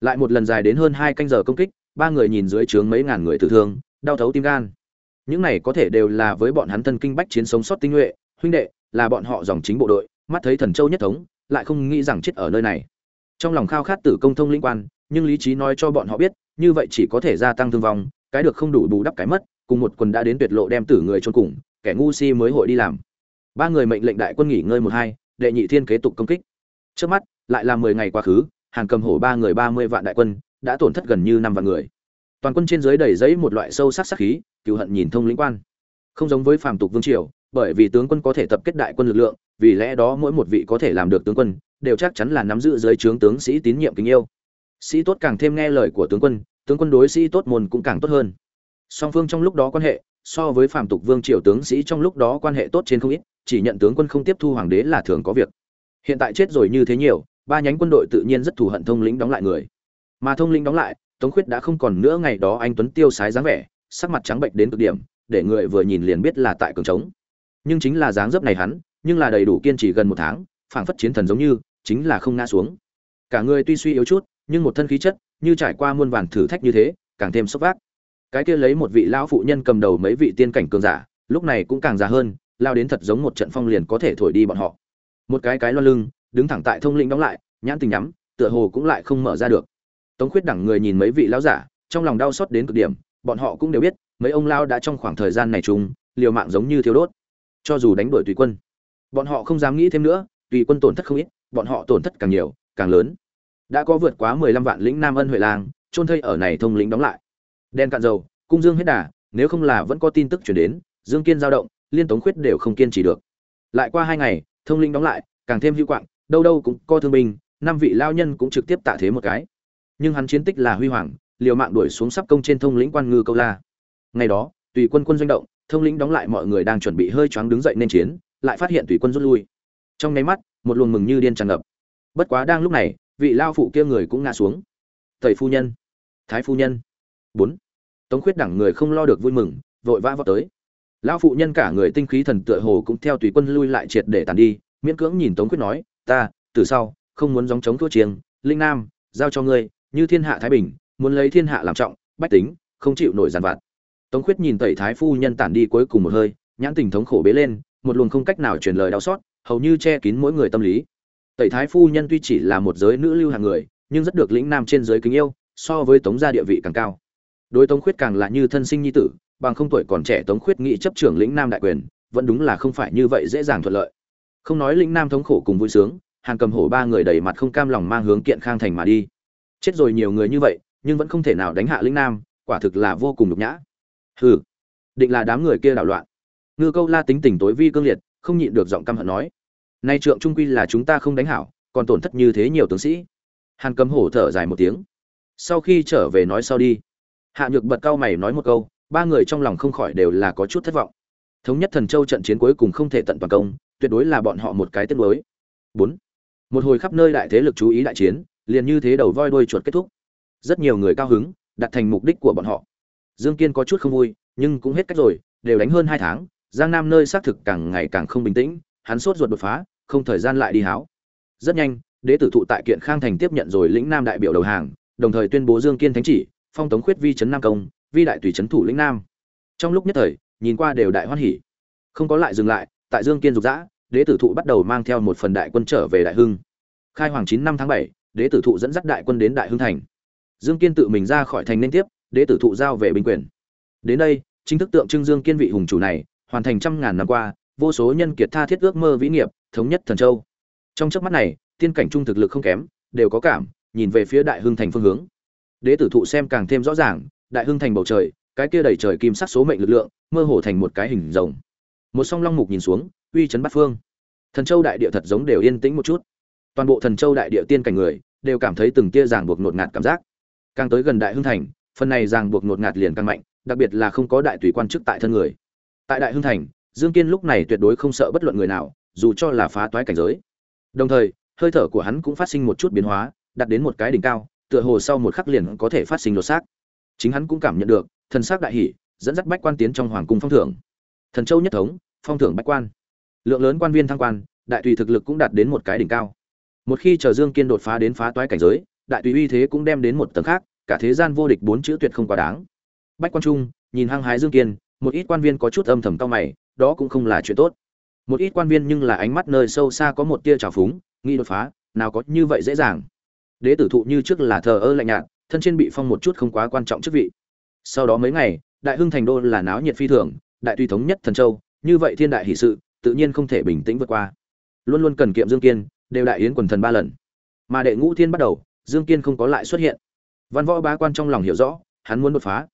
Lại một lần dài đến hơn hai canh giờ công kích, ba người nhìn dưới trướng mấy ngàn người tử thương, đau thấu tim gan. Những này có thể đều là với bọn hắn thân kinh bách chiến sống sót tinh nhuệ, huynh đệ, là bọn họ dòng chính bộ đội, mắt thấy thần châu nhất thống, lại không nghĩ rằng chết ở nơi này. Trong lòng khao khát tử công thông linh quan, nhưng lý trí nói cho bọn họ biết, như vậy chỉ có thể gia tăng thương vong cái được không đủ bù đắp cái mất, cùng một quần đã đến tuyệt lộ đem tử người chôn cùng, kẻ ngu si mới hội đi làm. Ba người mệnh lệnh đại quân nghỉ ngơi một hai, đệ nhị thiên kế tục công kích. Trước mắt, lại là mười ngày quá khứ, hàng cầm hổ ba người ba mươi vạn đại quân, đã tổn thất gần như năm vạn người. Toàn quân trên dưới đầy giấy một loại sâu sắc sắc khí cựu hận nhìn thông lĩnh quan. Không giống với phàm tục vương triều, bởi vì tướng quân có thể tập kết đại quân lực lượng, vì lẽ đó mỗi một vị có thể làm được tướng quân, đều chắc chắn là nắm giữ dưới trướng tướng sĩ tín nhiệm kính yêu. Sĩ tốt càng thêm nghe lời của tướng quân tướng quân đối sĩ tốt môn cũng càng tốt hơn. Song phương trong lúc đó quan hệ, so với phạm tục vương triều tướng sĩ trong lúc đó quan hệ tốt trên không ít, chỉ nhận tướng quân không tiếp thu hoàng đế là thường có việc. Hiện tại chết rồi như thế nhiều, ba nhánh quân đội tự nhiên rất thù hận thông lĩnh đóng lại người. Mà thông lĩnh đóng lại, tống khuyết đã không còn nữa ngày đó anh tuấn tiêu sái dáng vẻ, sắc mặt trắng bệnh đến cực điểm, để người vừa nhìn liền biết là tại cường trống. Nhưng chính là dáng dấp này hắn, nhưng là đầy đủ kiên trì gần một tháng, phảng phất chiến thần giống như, chính là không ngã xuống. Cả người tuy suy yếu chút nhưng một thân khí chất, như trải qua muôn vàn thử thách như thế, càng thêm sốc vác. Cái kia lấy một vị lão phụ nhân cầm đầu mấy vị tiên cảnh cường giả, lúc này cũng càng già hơn, lao đến thật giống một trận phong liền có thể thổi đi bọn họ. Một cái cái lo lưng, đứng thẳng tại thông lĩnh đóng lại, nhãn tình nhắm, tựa hồ cũng lại không mở ra được. Tống khuyết đẳng người nhìn mấy vị lão giả, trong lòng đau xót đến cực điểm, bọn họ cũng đều biết, mấy ông lao đã trong khoảng thời gian này chung, liều mạng giống như thiếu đốt. Cho dù đánh đuổi tùy quân, bọn họ không dám nghĩ thêm nữa, tùy quân tổn thất không ít, bọn họ tổn thất càng nhiều, càng lớn đã có vượt quá mười lăm vạn lĩnh nam ân huệ lang trôn thây ở này thông lĩnh đóng lại. Đen cạn dầu, cung dương hết đà, nếu không là vẫn có tin tức chuyển đến, dương kiên giao động, liên tống khuyết đều không kiên trì được. Lại qua hai ngày, thông lĩnh đóng lại, càng thêm hữu quạng, đâu đâu cũng có thương binh, năm vị lao nhân cũng trực tiếp tạ thế một cái. Nhưng hắn chiến tích là huy hoàng, liều mạng đuổi xuống sắp công trên thông lĩnh quan ngư câu la. Ngày đó, tùy quân quân doanh động, thông lĩnh đóng lại mọi người đang chuẩn bị hơi choáng đứng dậy nên chiến, lại phát hiện tùy quân rút lui. Trong nháy mắt, một luồng mừng như điên tràn ngập. Bất quá đang lúc này vị lao phụ kia người cũng ngã xuống. Thầy phu nhân. Thái phu nhân. Bốn. Tống khuyết đẳng người không lo được vui mừng, vội vã vào tới. Lão phụ nhân cả người tinh khí thần tựa hồ cũng theo tùy quân lui lại triệt để tàn đi, miễn cưỡng nhìn tống quyết nói, ta, từ sau, không muốn dòng chống thua chiêng, linh nam, giao cho ngươi, như thiên hạ thái bình, muốn lấy thiên hạ làm trọng, bách tính, không chịu nổi giàn vặt. Tống quyết nhìn tẩy thái phu nhân tản đi cuối cùng một hơi, nhãn tình thống khổ bế lên, một luồng không cách nào truyền lời đau xót, hầu như che kín mỗi người tâm lý tẩy thái phu nhân tuy chỉ là một giới nữ lưu hàng người, nhưng rất được lĩnh nam trên giới kính yêu, so với tống gia địa vị càng cao. Đối tống khuyết càng là như thân sinh nhi tử, bằng không tuổi còn trẻ tống khuyết nghị chấp trưởng lĩnh nam đại quyền, vẫn đúng là không phải như vậy dễ dàng thuận lợi. Không nói lĩnh nam thống khổ cùng vui sướng, hàng cầm hổ ba người đầy mặt không cam lòng mang hướng kiện khang thành mà đi. Chết rồi nhiều người như vậy, nhưng vẫn không thể nào đánh hạ lĩnh nam, quả thực là vô cùng nhục nhã. Hừ, định là đám người kia đảo loạn. Ngư câu la tính tình tối vi cương liệt, không nhịn được giọng căm hận nói nay trượng trung quy là chúng ta không đánh hảo, còn tổn thất như thế nhiều tướng sĩ. Hàn cầm hổ thở dài một tiếng. Sau khi trở về nói sau đi. Hạ nhược bật cao mày nói một câu, ba người trong lòng không khỏi đều là có chút thất vọng. Thống nhất thần châu trận chiến cuối cùng không thể tận toàn công, tuyệt đối là bọn họ một cái tiếc mới bốn. Một hồi khắp nơi đại thế lực chú ý đại chiến, liền như thế đầu voi đuôi chuột kết thúc. Rất nhiều người cao hứng, đặt thành mục đích của bọn họ. Dương kiên có chút không vui, nhưng cũng hết cách rồi, đều đánh hơn hai tháng, giang nam nơi xác thực càng ngày càng không bình tĩnh hắn sốt ruột đột phá, không thời gian lại đi háo. Rất nhanh, đế tử thụ tại kiện khang thành tiếp nhận rồi lĩnh nam đại biểu đầu hàng, đồng thời tuyên bố dương kiên thánh chỉ, phong tống khuyết vi trấn nam công, vi đại tùy trấn thủ lĩnh nam. Trong lúc nhất thời, nhìn qua đều đại hoan hỉ. Không có lại dừng lại, tại dương kiên dục dã, đế tử thụ bắt đầu mang theo một phần đại quân trở về đại hưng. Khai hoàng chín năm tháng bảy, đế tử thụ dẫn dắt đại quân đến đại hưng thành. Dương kiên tự mình ra khỏi thành nên tiếp, đế tử thụ giao về binh quyền. Đến đây, chính thức tượng trưng dương kiên vị hùng chủ này, hoàn thành trăm ngàn năm qua vô số nhân kiệt tha thiết ước mơ vĩ nghiệp, thống nhất thần châu. Trong chớp mắt này, tiên cảnh trung thực lực không kém, đều có cảm, nhìn về phía đại hưng thành phương hướng. Đế tử thụ xem càng thêm rõ ràng, đại hưng thành bầu trời, cái kia đầy trời kim sắc số mệnh lực lượng, mơ hồ thành một cái hình rồng. Một song long mục nhìn xuống, uy chấn bát phương. Thần châu đại địa thật giống đều yên tĩnh một chút. Toàn bộ thần châu đại địa tiên cảnh người, đều cảm thấy từng tia ràng buộc nột ngạt cảm giác. Càng tới gần đại hưng thành, phần này ràng buộc nột ngạt liền càng mạnh, đặc biệt là không có đại tùy quan chức tại thân người. Tại đại hưng thành dương kiên lúc này tuyệt đối không sợ bất luận người nào dù cho là phá toái cảnh giới. Đồng thời hơi thở của hắn cũng phát sinh một chút biến hóa đạt đến một cái đỉnh cao tựa hồ sau một khắc liền có thể phát sinh lột xác. Chính hắn cũng cảm nhận được thần sắc đại hỉ, dẫn dắt bách quan tiến trong hoàng cung phong thưởng. Thần châu nhất thống phong thưởng bách quan. Lượng lớn quan viên thăng quan đại tùy thực lực cũng đạt đến một cái đỉnh cao. Một khi chờ dương kiên đột phá đến phá toái cảnh giới đại tùy uy thế cũng đem đến một tầng khác cả thế gian vô địch bốn chữ tuyệt không quá đáng. Bách quan trung nhìn hăng hái dương kiên một ít quan viên có chút âm thầm cao mày đó cũng không là chuyện tốt. Một ít quan viên nhưng là ánh mắt nơi sâu xa có một tia trào phúng, nghĩ đột phá, nào có như vậy dễ dàng. Đế tử thụ như trước là thờ ơ lạnh nhạt, thân trên bị phong một chút không quá quan trọng chức vị. Sau đó mấy ngày, đại hưng thành đô là náo nhiệt phi thường, đại tùy thống nhất thần châu, như vậy thiên đại hỷ sự, tự nhiên không thể bình tĩnh vượt qua. Luôn luôn cần kiệm dương kiên, đều đại yến quần thần ba lần. Mà đệ ngũ thiên bắt đầu, dương kiên không có lại xuất hiện. Văn võ bá quan trong lòng hiểu rõ, hắn muốn đột phá.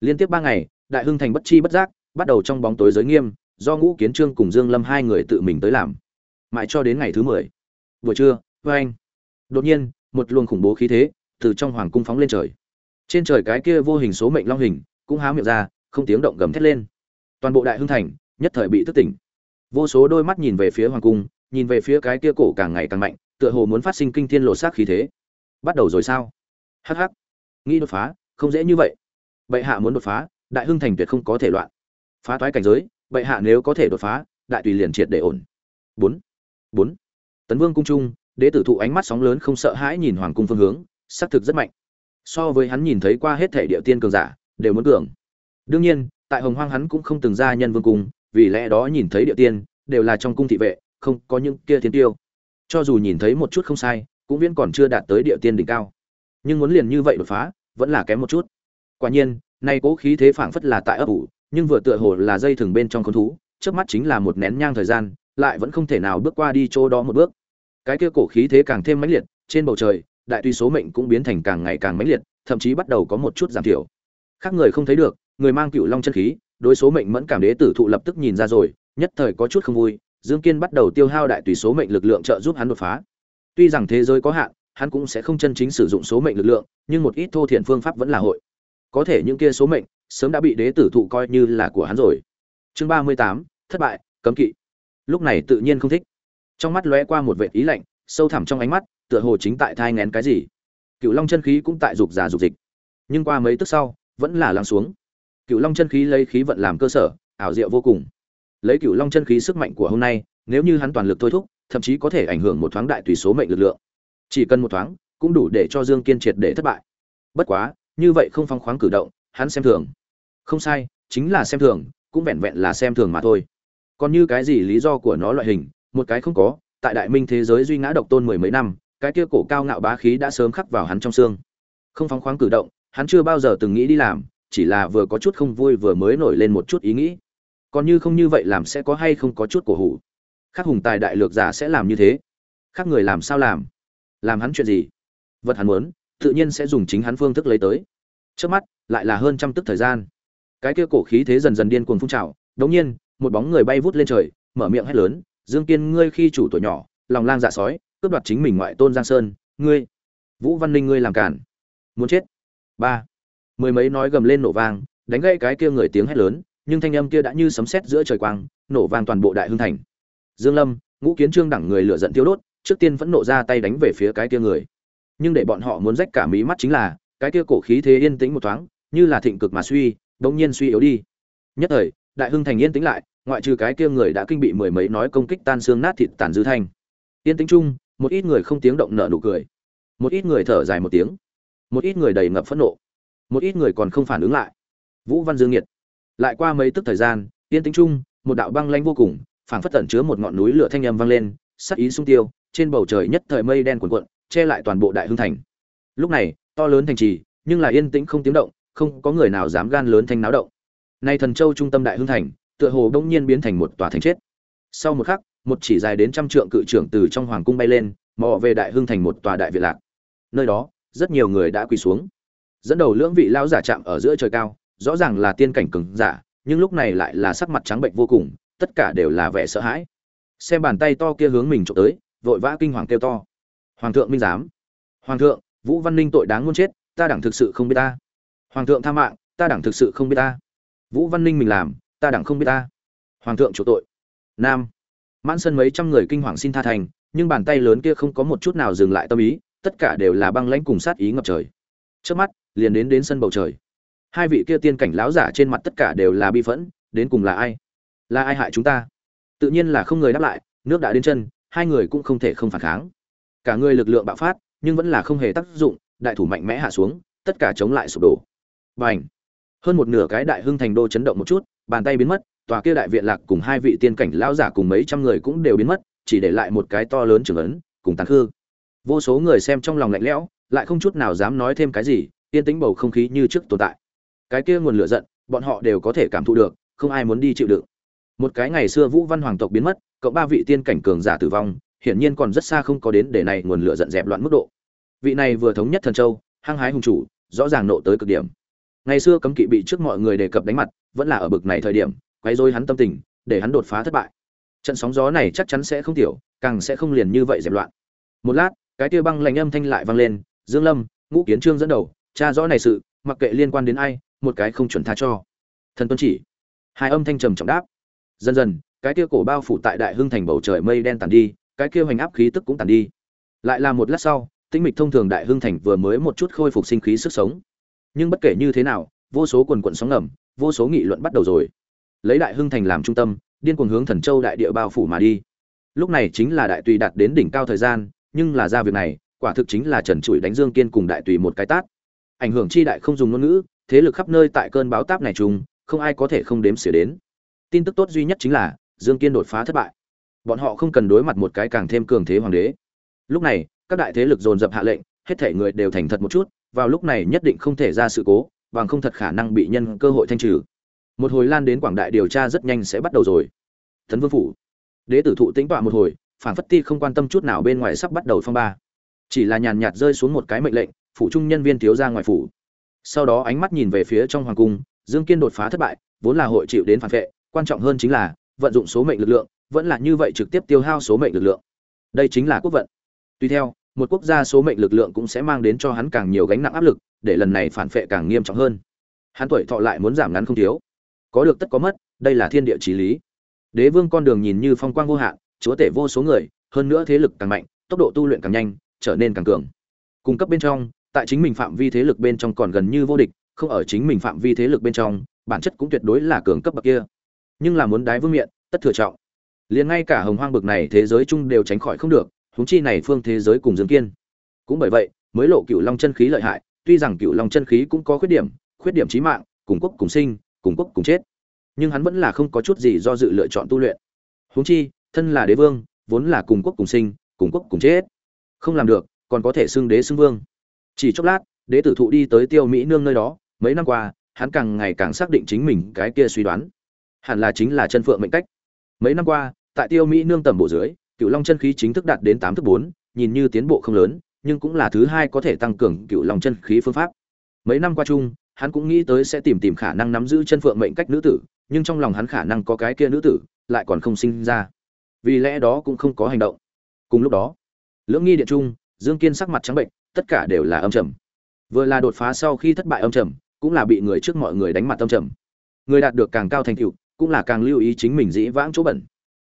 Liên tiếp ba ngày, đại hưng thành bất chi bất giác, bắt đầu trong bóng tối giới nghiêm do ngũ kiến trương cùng dương lâm hai người tự mình tới làm. Mãi cho đến ngày thứ mười. Buổi trưa với anh. Đột nhiên, một luồng khủng bố khí thế từ trong hoàng cung phóng lên trời. Trên trời cái kia vô hình số mệnh long hình cũng há miệng ra, không tiếng động gầm thét lên. Toàn bộ đại hưng thành nhất thời bị thức tỉnh. Vô số đôi mắt nhìn về phía hoàng cung, nhìn về phía cái kia cổ càng ngày càng mạnh, tựa hồ muốn phát sinh kinh thiên lộ sát khí thế. Bắt đầu rồi sao? Hh nghĩ đột phá, không dễ như vậy. Bệ hạ muốn đột phá, đại hưng thành tuyệt không có thể loạn. Phá toái cảnh giới bệ hạ nếu có thể đột phá, đại tùy liền triệt để ổn. Bốn. Bốn. Tấn vương cung trung, đế tử thụ ánh mắt sóng lớn không sợ hãi nhìn hoàng cung phương hướng xác thực rất mạnh. So với hắn nhìn thấy qua hết thể địa tiên cường giả, đều muốn cường. Đương nhiên, tại hồng hoang hắn cũng không từng ra nhân vương cung, vì lẽ đó nhìn thấy địa tiên, đều là trong cung thị vệ, không có những kia thiên tiêu. Cho dù nhìn thấy một chút không sai, cũng viễn còn chưa đạt tới địa tiên đỉnh cao. Nhưng muốn liền như vậy đột phá, vẫn là kém một chút. Quả nhiên, nay cố khí thế phảng phất là tại ấp ủ nhưng vừa tựa hồ là dây thừng bên trong con thú, trước mắt chính là một nén nhang thời gian, lại vẫn không thể nào bước qua đi chỗ đó một bước. Cái kia cổ khí thế càng thêm mãnh liệt, trên bầu trời, đại tuy số mệnh cũng biến thành càng ngày càng mãnh liệt, thậm chí bắt đầu có một chút giảm thiểu. Khác người không thấy được, người mang cựu long chân khí, đối số mệnh mẫn cảm đế tử thụ lập tức nhìn ra rồi, nhất thời có chút không vui, dương kiên bắt đầu tiêu hao đại tùy số mệnh lực lượng trợ giúp hắn đột phá. Tuy rằng thế giới có hạn, hắn cũng sẽ không chân chính sử dụng số mệnh lực lượng, nhưng một ít thô thiện phương pháp vẫn là hội. Có thể những kia số mệnh sớm đã bị đế tử thụ coi như là của hắn rồi. Chương ba mươi tám, thất bại, cấm kỵ. Lúc này tự nhiên không thích. Trong mắt lóe qua một vệ ý lạnh, sâu thẳm trong ánh mắt, tựa hồ chính tại thai ngén cái gì. Cựu long chân khí cũng tại dục già dục dịch. Nhưng qua mấy tức sau, vẫn là lắng xuống. Cựu long chân khí lấy khí vận làm cơ sở, ảo diệu vô cùng. Lấy cựu long chân khí sức mạnh của hôm nay, nếu như hắn toàn lực thôi thúc, thậm chí có thể ảnh hưởng một thoáng đại tùy số mệnh lực lượng. Chỉ cần một thoáng, cũng đủ để cho dương kiên triệt để thất bại. Bất quá, như vậy không phong khoáng cử động hắn xem thường. Không sai, chính là xem thường, cũng vẹn vẹn là xem thường mà thôi. Còn như cái gì lý do của nó loại hình, một cái không có, tại đại minh thế giới duy ngã độc tôn mười mấy năm, cái kia cổ cao ngạo bá khí đã sớm khắc vào hắn trong xương. Không phóng khoáng cử động, hắn chưa bao giờ từng nghĩ đi làm, chỉ là vừa có chút không vui vừa mới nổi lên một chút ý nghĩ. Còn như không như vậy làm sẽ có hay không có chút cổ hủ. Khác hùng tài đại lược giả sẽ làm như thế. Khác người làm sao làm? Làm hắn chuyện gì? Vật hắn muốn, tự nhiên sẽ dùng chính hắn phương thức lấy tới. Trước mắt lại là hơn trăm tức thời gian. Cái kia cổ khí thế dần dần điên cuồng phun trào đống nhiên, một bóng người bay vút lên trời, mở miệng hét lớn, dương kiên, ngươi khi chủ tuổi nhỏ, lòng lang dạ sói, cướp đoạt chính mình ngoại tôn giang sơn, ngươi, vũ văn ninh ngươi làm cản, muốn chết. Ba. Mười mấy nói gầm lên nổ vang, đánh gãy cái kia người tiếng hét lớn, nhưng thanh âm kia đã như sấm sét giữa trời quang, nổ vang toàn bộ đại hưng thành. Dương lâm, ngũ kiến trương đẳng người lửa giận tiêu đốt, trước tiên vẫn nộ ra tay đánh về phía cái kia người. Nhưng để bọn họ muốn rách cả mí mắt chính là, cái kia cổ khí thế yên tĩnh một thoáng như là thịnh cực mà suy, đống nhiên suy yếu đi. Nhất thời, đại hưng thành yên tĩnh lại, ngoại trừ cái kia người đã kinh bị mười mấy nói công kích tan xương nát thịt tàn dư thanh. Yên tĩnh chung, một ít người không tiếng động nở nụ cười. Một ít người thở dài một tiếng. Một ít người đầy ngập phẫn nộ. Một ít người còn không phản ứng lại. Vũ văn dương nhiệt lại qua mấy tức thời gian, yên tĩnh chung, một đạo băng lanh vô cùng, phảng phất tẩn chứa một ngọn núi lửa thanh âm vang lên sắc ý sung tiêu, trên bầu trời nhất thời mây đen cuồn cuộn, che lại toàn bộ đại hưng thành. Lúc này, to lớn thành trì, nhưng là yên tĩnh không tiếng động không có người nào dám gan lớn thanh náo động. Nay thần châu trung tâm đại hưng thành, tựa hồ đông nhiên biến thành một tòa thành chết. Sau một khắc, một chỉ dài đến trăm trượng cự trưởng từ trong hoàng cung bay lên, mò về đại hưng thành một tòa đại việt lạc. Nơi đó, rất nhiều người đã quỳ xuống. Dẫn đầu lưỡng vị lão giả chạm ở giữa trời cao, rõ ràng là tiên cảnh cường giả, nhưng lúc này lại là sắc mặt trắng bệnh vô cùng, tất cả đều là vẻ sợ hãi. Xem bàn tay to kia hướng mình trộm tới, vội vã kinh hoàng kêu to. Hoàng thượng minh giám, hoàng thượng, vũ văn ninh tội đáng muốn chết, ta đẳng thực sự không biết ta hoàng thượng tha mạng, ta đẳng thực sự không biết ta. Vũ văn ninh mình làm, ta đẳng không biết ta. Hoàng thượng chủ tội. Nam. Mãn sân mấy trăm người kinh hoàng xin tha thành, nhưng bàn tay lớn kia không có một chút nào dừng lại tâm ý, tất cả đều là băng lãnh cùng sát ý ngập trời. Trước mắt, liền đến đến sân bầu trời. Hai vị kia tiên cảnh lão giả trên mặt tất cả đều là bi phẫn, đến cùng là ai? Là ai hại chúng ta? Tự nhiên là không người đáp lại, nước đã đến chân, hai người cũng không thể không phản kháng. Cả người lực lượng bạo phát, nhưng vẫn là không hề tác dụng, đại thủ mạnh mẽ hạ xuống, tất cả chống lại sụp đổ. Bành. hơn một nửa cái đại hưng thành đô chấn động một chút, bàn tay biến mất, tòa kia đại viện lạc cùng hai vị tiên cảnh lão giả cùng mấy trăm người cũng đều biến mất, chỉ để lại một cái to lớn trường ấn, cùng tàn hư. vô số người xem trong lòng lạnh lẽo, lại không chút nào dám nói thêm cái gì, yên tĩnh bầu không khí như trước tồn tại cái kia nguồn lửa giận, bọn họ đều có thể cảm thụ được, không ai muốn đi chịu đựng một cái ngày xưa vũ văn hoàng tộc biến mất cộng ba vị tiên cảnh cường giả tử vong, hiển nhiên còn rất xa không có đến để này nguồn lửa giận dẹp loạn mức độ vị này vừa thống nhất thần châu, hăng hái hùng chủ, rõ ràng nộ tới cực điểm ngày xưa cấm kỵ bị trước mọi người đề cập đánh mặt, vẫn là ở bực này thời điểm, quấy rối hắn tâm tình, để hắn đột phá thất bại. Trận sóng gió này chắc chắn sẽ không tiểu, càng sẽ không liền như vậy dẹp loạn. Một lát, cái tia băng lạnh âm thanh lại vang lên, dương lâm, ngũ kiến trương dẫn đầu, tra rõ này sự, mặc kệ liên quan đến ai, một cái không chuẩn tha cho. Thần tuân chỉ. Hai âm thanh trầm trọng đáp. Dần dần, cái kia cổ bao phủ tại đại hưng thành bầu trời mây đen tàn đi, cái kia hoành áp khí tức cũng tàn đi. Lại là một lát sau, tĩnh mịch thông thường đại hưng thành vừa mới một chút khôi phục sinh khí sức sống nhưng bất kể như thế nào, vô số quần quận sóng ngầm, vô số nghị luận bắt đầu rồi. Lấy đại hưng thành làm trung tâm, điên cuồng hướng thần châu đại địa bao phủ mà đi. Lúc này chính là đại tùy đạt đến đỉnh cao thời gian, nhưng là ra việc này, quả thực chính là trần trụi đánh dương kiên cùng đại tùy một cái tát. Ảnh hưởng chi đại không dùng ngôn ngữ, thế lực khắp nơi tại cơn báo táp này chung, không ai có thể không đếm xỉa đến. Tin tức tốt duy nhất chính là, dương kiên đột phá thất bại. Bọn họ không cần đối mặt một cái càng thêm cường thế hoàng đế. Lúc này, các đại thế lực dồn dập hạ lệnh, hết thể người đều thành thật một chút vào lúc này nhất định không thể ra sự cố, bằng không thật khả năng bị nhân cơ hội thanh trừ. Một hồi lan đến quảng đại điều tra rất nhanh sẽ bắt đầu rồi. Tấn vương phủ. Đế tử thụ tĩnh tọa một hồi phản phất ti không quan tâm chút nào bên ngoài sắp bắt đầu phong ba. Chỉ là nhàn nhạt rơi xuống một cái mệnh lệnh, phủ trung nhân viên thiếu ra ngoài phủ. Sau đó ánh mắt nhìn về phía trong hoàng cung, dương kiên đột phá thất bại, vốn là hội chịu đến phản vệ, quan trọng hơn chính là vận dụng số mệnh lực lượng, vẫn là như vậy trực tiếp tiêu hao số mệnh lực lượng. Đây chính là quốc vận. Tuy theo một quốc gia số mệnh lực lượng cũng sẽ mang đến cho hắn càng nhiều gánh nặng áp lực, để lần này phản vệ càng nghiêm trọng hơn. Hắn tuổi thọ lại muốn giảm ngắn không thiếu. Có được tất có mất, đây là thiên địa chí lý. Đế vương con đường nhìn như phong quang vô hạn, chúa tể vô số người, hơn nữa thế lực càng mạnh, tốc độ tu luyện càng nhanh, trở nên càng cường. Cung cấp bên trong, tại chính mình phạm vi thế lực bên trong còn gần như vô địch, không ở chính mình phạm vi thế lực bên trong, bản chất cũng tuyệt đối là cường cấp bậc kia. Nhưng là muốn đái vương miện, tất thừa trọng. Liền ngay cả hồng hoang bực này thế giới chung đều tránh khỏi không được huống chi này phương thế giới cùng dương kiên. Cũng bởi vậy, mới lộ cựu long chân khí lợi hại, tuy rằng cựu long chân khí cũng có khuyết điểm khuyết điểm chí mạng, cùng quốc cùng sinh, cùng quốc cùng chết. Nhưng hắn vẫn là không có chút gì do dự lựa chọn tu luyện. Huống chi, thân là đế vương, vốn là cùng quốc cùng sinh, cùng quốc cùng chết. Không làm được, còn có thể xưng đế xưng vương. Chỉ chốc lát, đế tử thụ đi tới tiêu mỹ nương nơi đó, mấy năm qua, hắn càng ngày càng xác định chính mình cái kia suy đoán. Hẳn là chính là chân phượng mệnh cách. Mấy năm qua, tại tiêu mỹ nương tầm bộ dưới cựu long chân khí chính thức đạt đến tám thước bốn, nhìn như tiến bộ không lớn, nhưng cũng là thứ hai có thể tăng cường cựu long chân khí phương pháp. Mấy năm qua chung, hắn cũng nghĩ tới sẽ tìm tìm khả năng nắm giữ chân phượng mệnh cách nữ tử, nhưng trong lòng hắn khả năng có cái kia nữ tử, lại còn không sinh ra. Vì lẽ đó cũng không có hành động. Cùng lúc đó, lưỡng nghi điện trung, dương kiên sắc mặt trắng bệnh, tất cả đều là âm trầm. Vừa là đột phá sau khi thất bại âm trầm, cũng là bị người trước mọi người đánh mặt âm trầm. Người đạt được càng cao thành tựu, cũng là càng lưu ý chính mình dĩ vãng chỗ bẩn.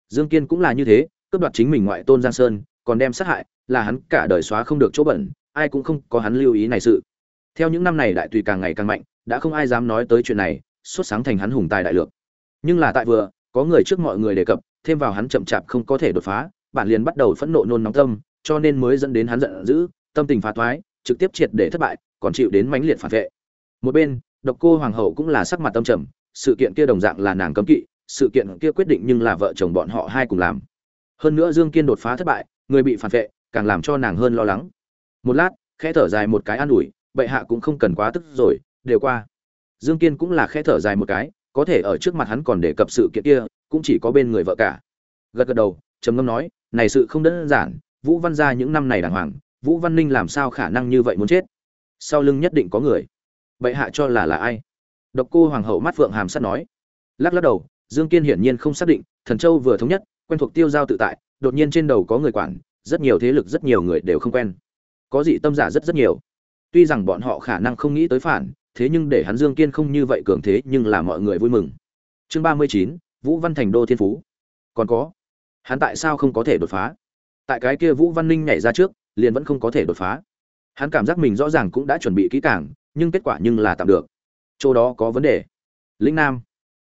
Dương kiên cũng là như thế cướp đoạt chính mình ngoại tôn giang sơn, còn đem sát hại, là hắn cả đời xóa không được chỗ bẩn, ai cũng không có hắn lưu ý này sự. Theo những năm này đại tùy càng ngày càng mạnh, đã không ai dám nói tới chuyện này xuất sáng thành hắn hùng tài đại lược. Nhưng là tại vừa, có người trước mọi người đề cập, thêm vào hắn chậm chạp không có thể đột phá, bản liền bắt đầu phẫn nộ nôn nóng tâm, cho nên mới dẫn đến hắn giận dữ, tâm tình phá thoái trực tiếp triệt để thất bại, còn chịu đến mãnh liệt phản vệ. Một bên, độc cô hoàng hậu cũng là sắc mặt tâm trầm, sự kiện kia đồng dạng là nàng cấm kỵ, sự kiện kia quyết định nhưng là vợ chồng bọn họ hai cùng làm hơn nữa dương kiên đột phá thất bại, người bị phản vệ, càng làm cho nàng hơn lo lắng. Một lát, khẽ thở dài một cái an ủi, bệ hạ cũng không cần quá tức rồi, đều qua. Dương kiên cũng là khẽ thở dài một cái, có thể ở trước mặt hắn còn đề cập sự kiện kia, cũng chỉ có bên người vợ cả. Gật gật đầu, trầm ngâm nói, này sự không đơn giản, vũ văn gia những năm này đàng hoàng, vũ văn ninh làm sao khả năng như vậy muốn chết? Sau lưng nhất định có người. Bệ hạ cho là là ai? Độc cô hoàng hậu mắt phượng hàm sắt nói. Lắc lắc đầu, dương kiên hiển nhiên không xác định, thần châu vừa thống nhất quen thuộc tiêu giao tự tại, đột nhiên trên đầu có người quản, rất nhiều thế lực, rất nhiều người đều không quen. Có dị tâm giả rất rất nhiều. Tuy rằng bọn họ khả năng không nghĩ tới phản, thế nhưng để hắn dương kiên không như vậy cường thế, nhưng là mọi người vui mừng. Chương ba mươi chín, vũ văn thành đô thiên phú. Còn có, hắn tại sao không có thể đột phá? Tại cái kia vũ văn ninh nhảy ra trước, liền vẫn không có thể đột phá. Hắn cảm giác mình rõ ràng cũng đã chuẩn bị kỹ càng, nhưng kết quả nhưng là tạm được. Chỗ đó có vấn đề. Lĩnh nam.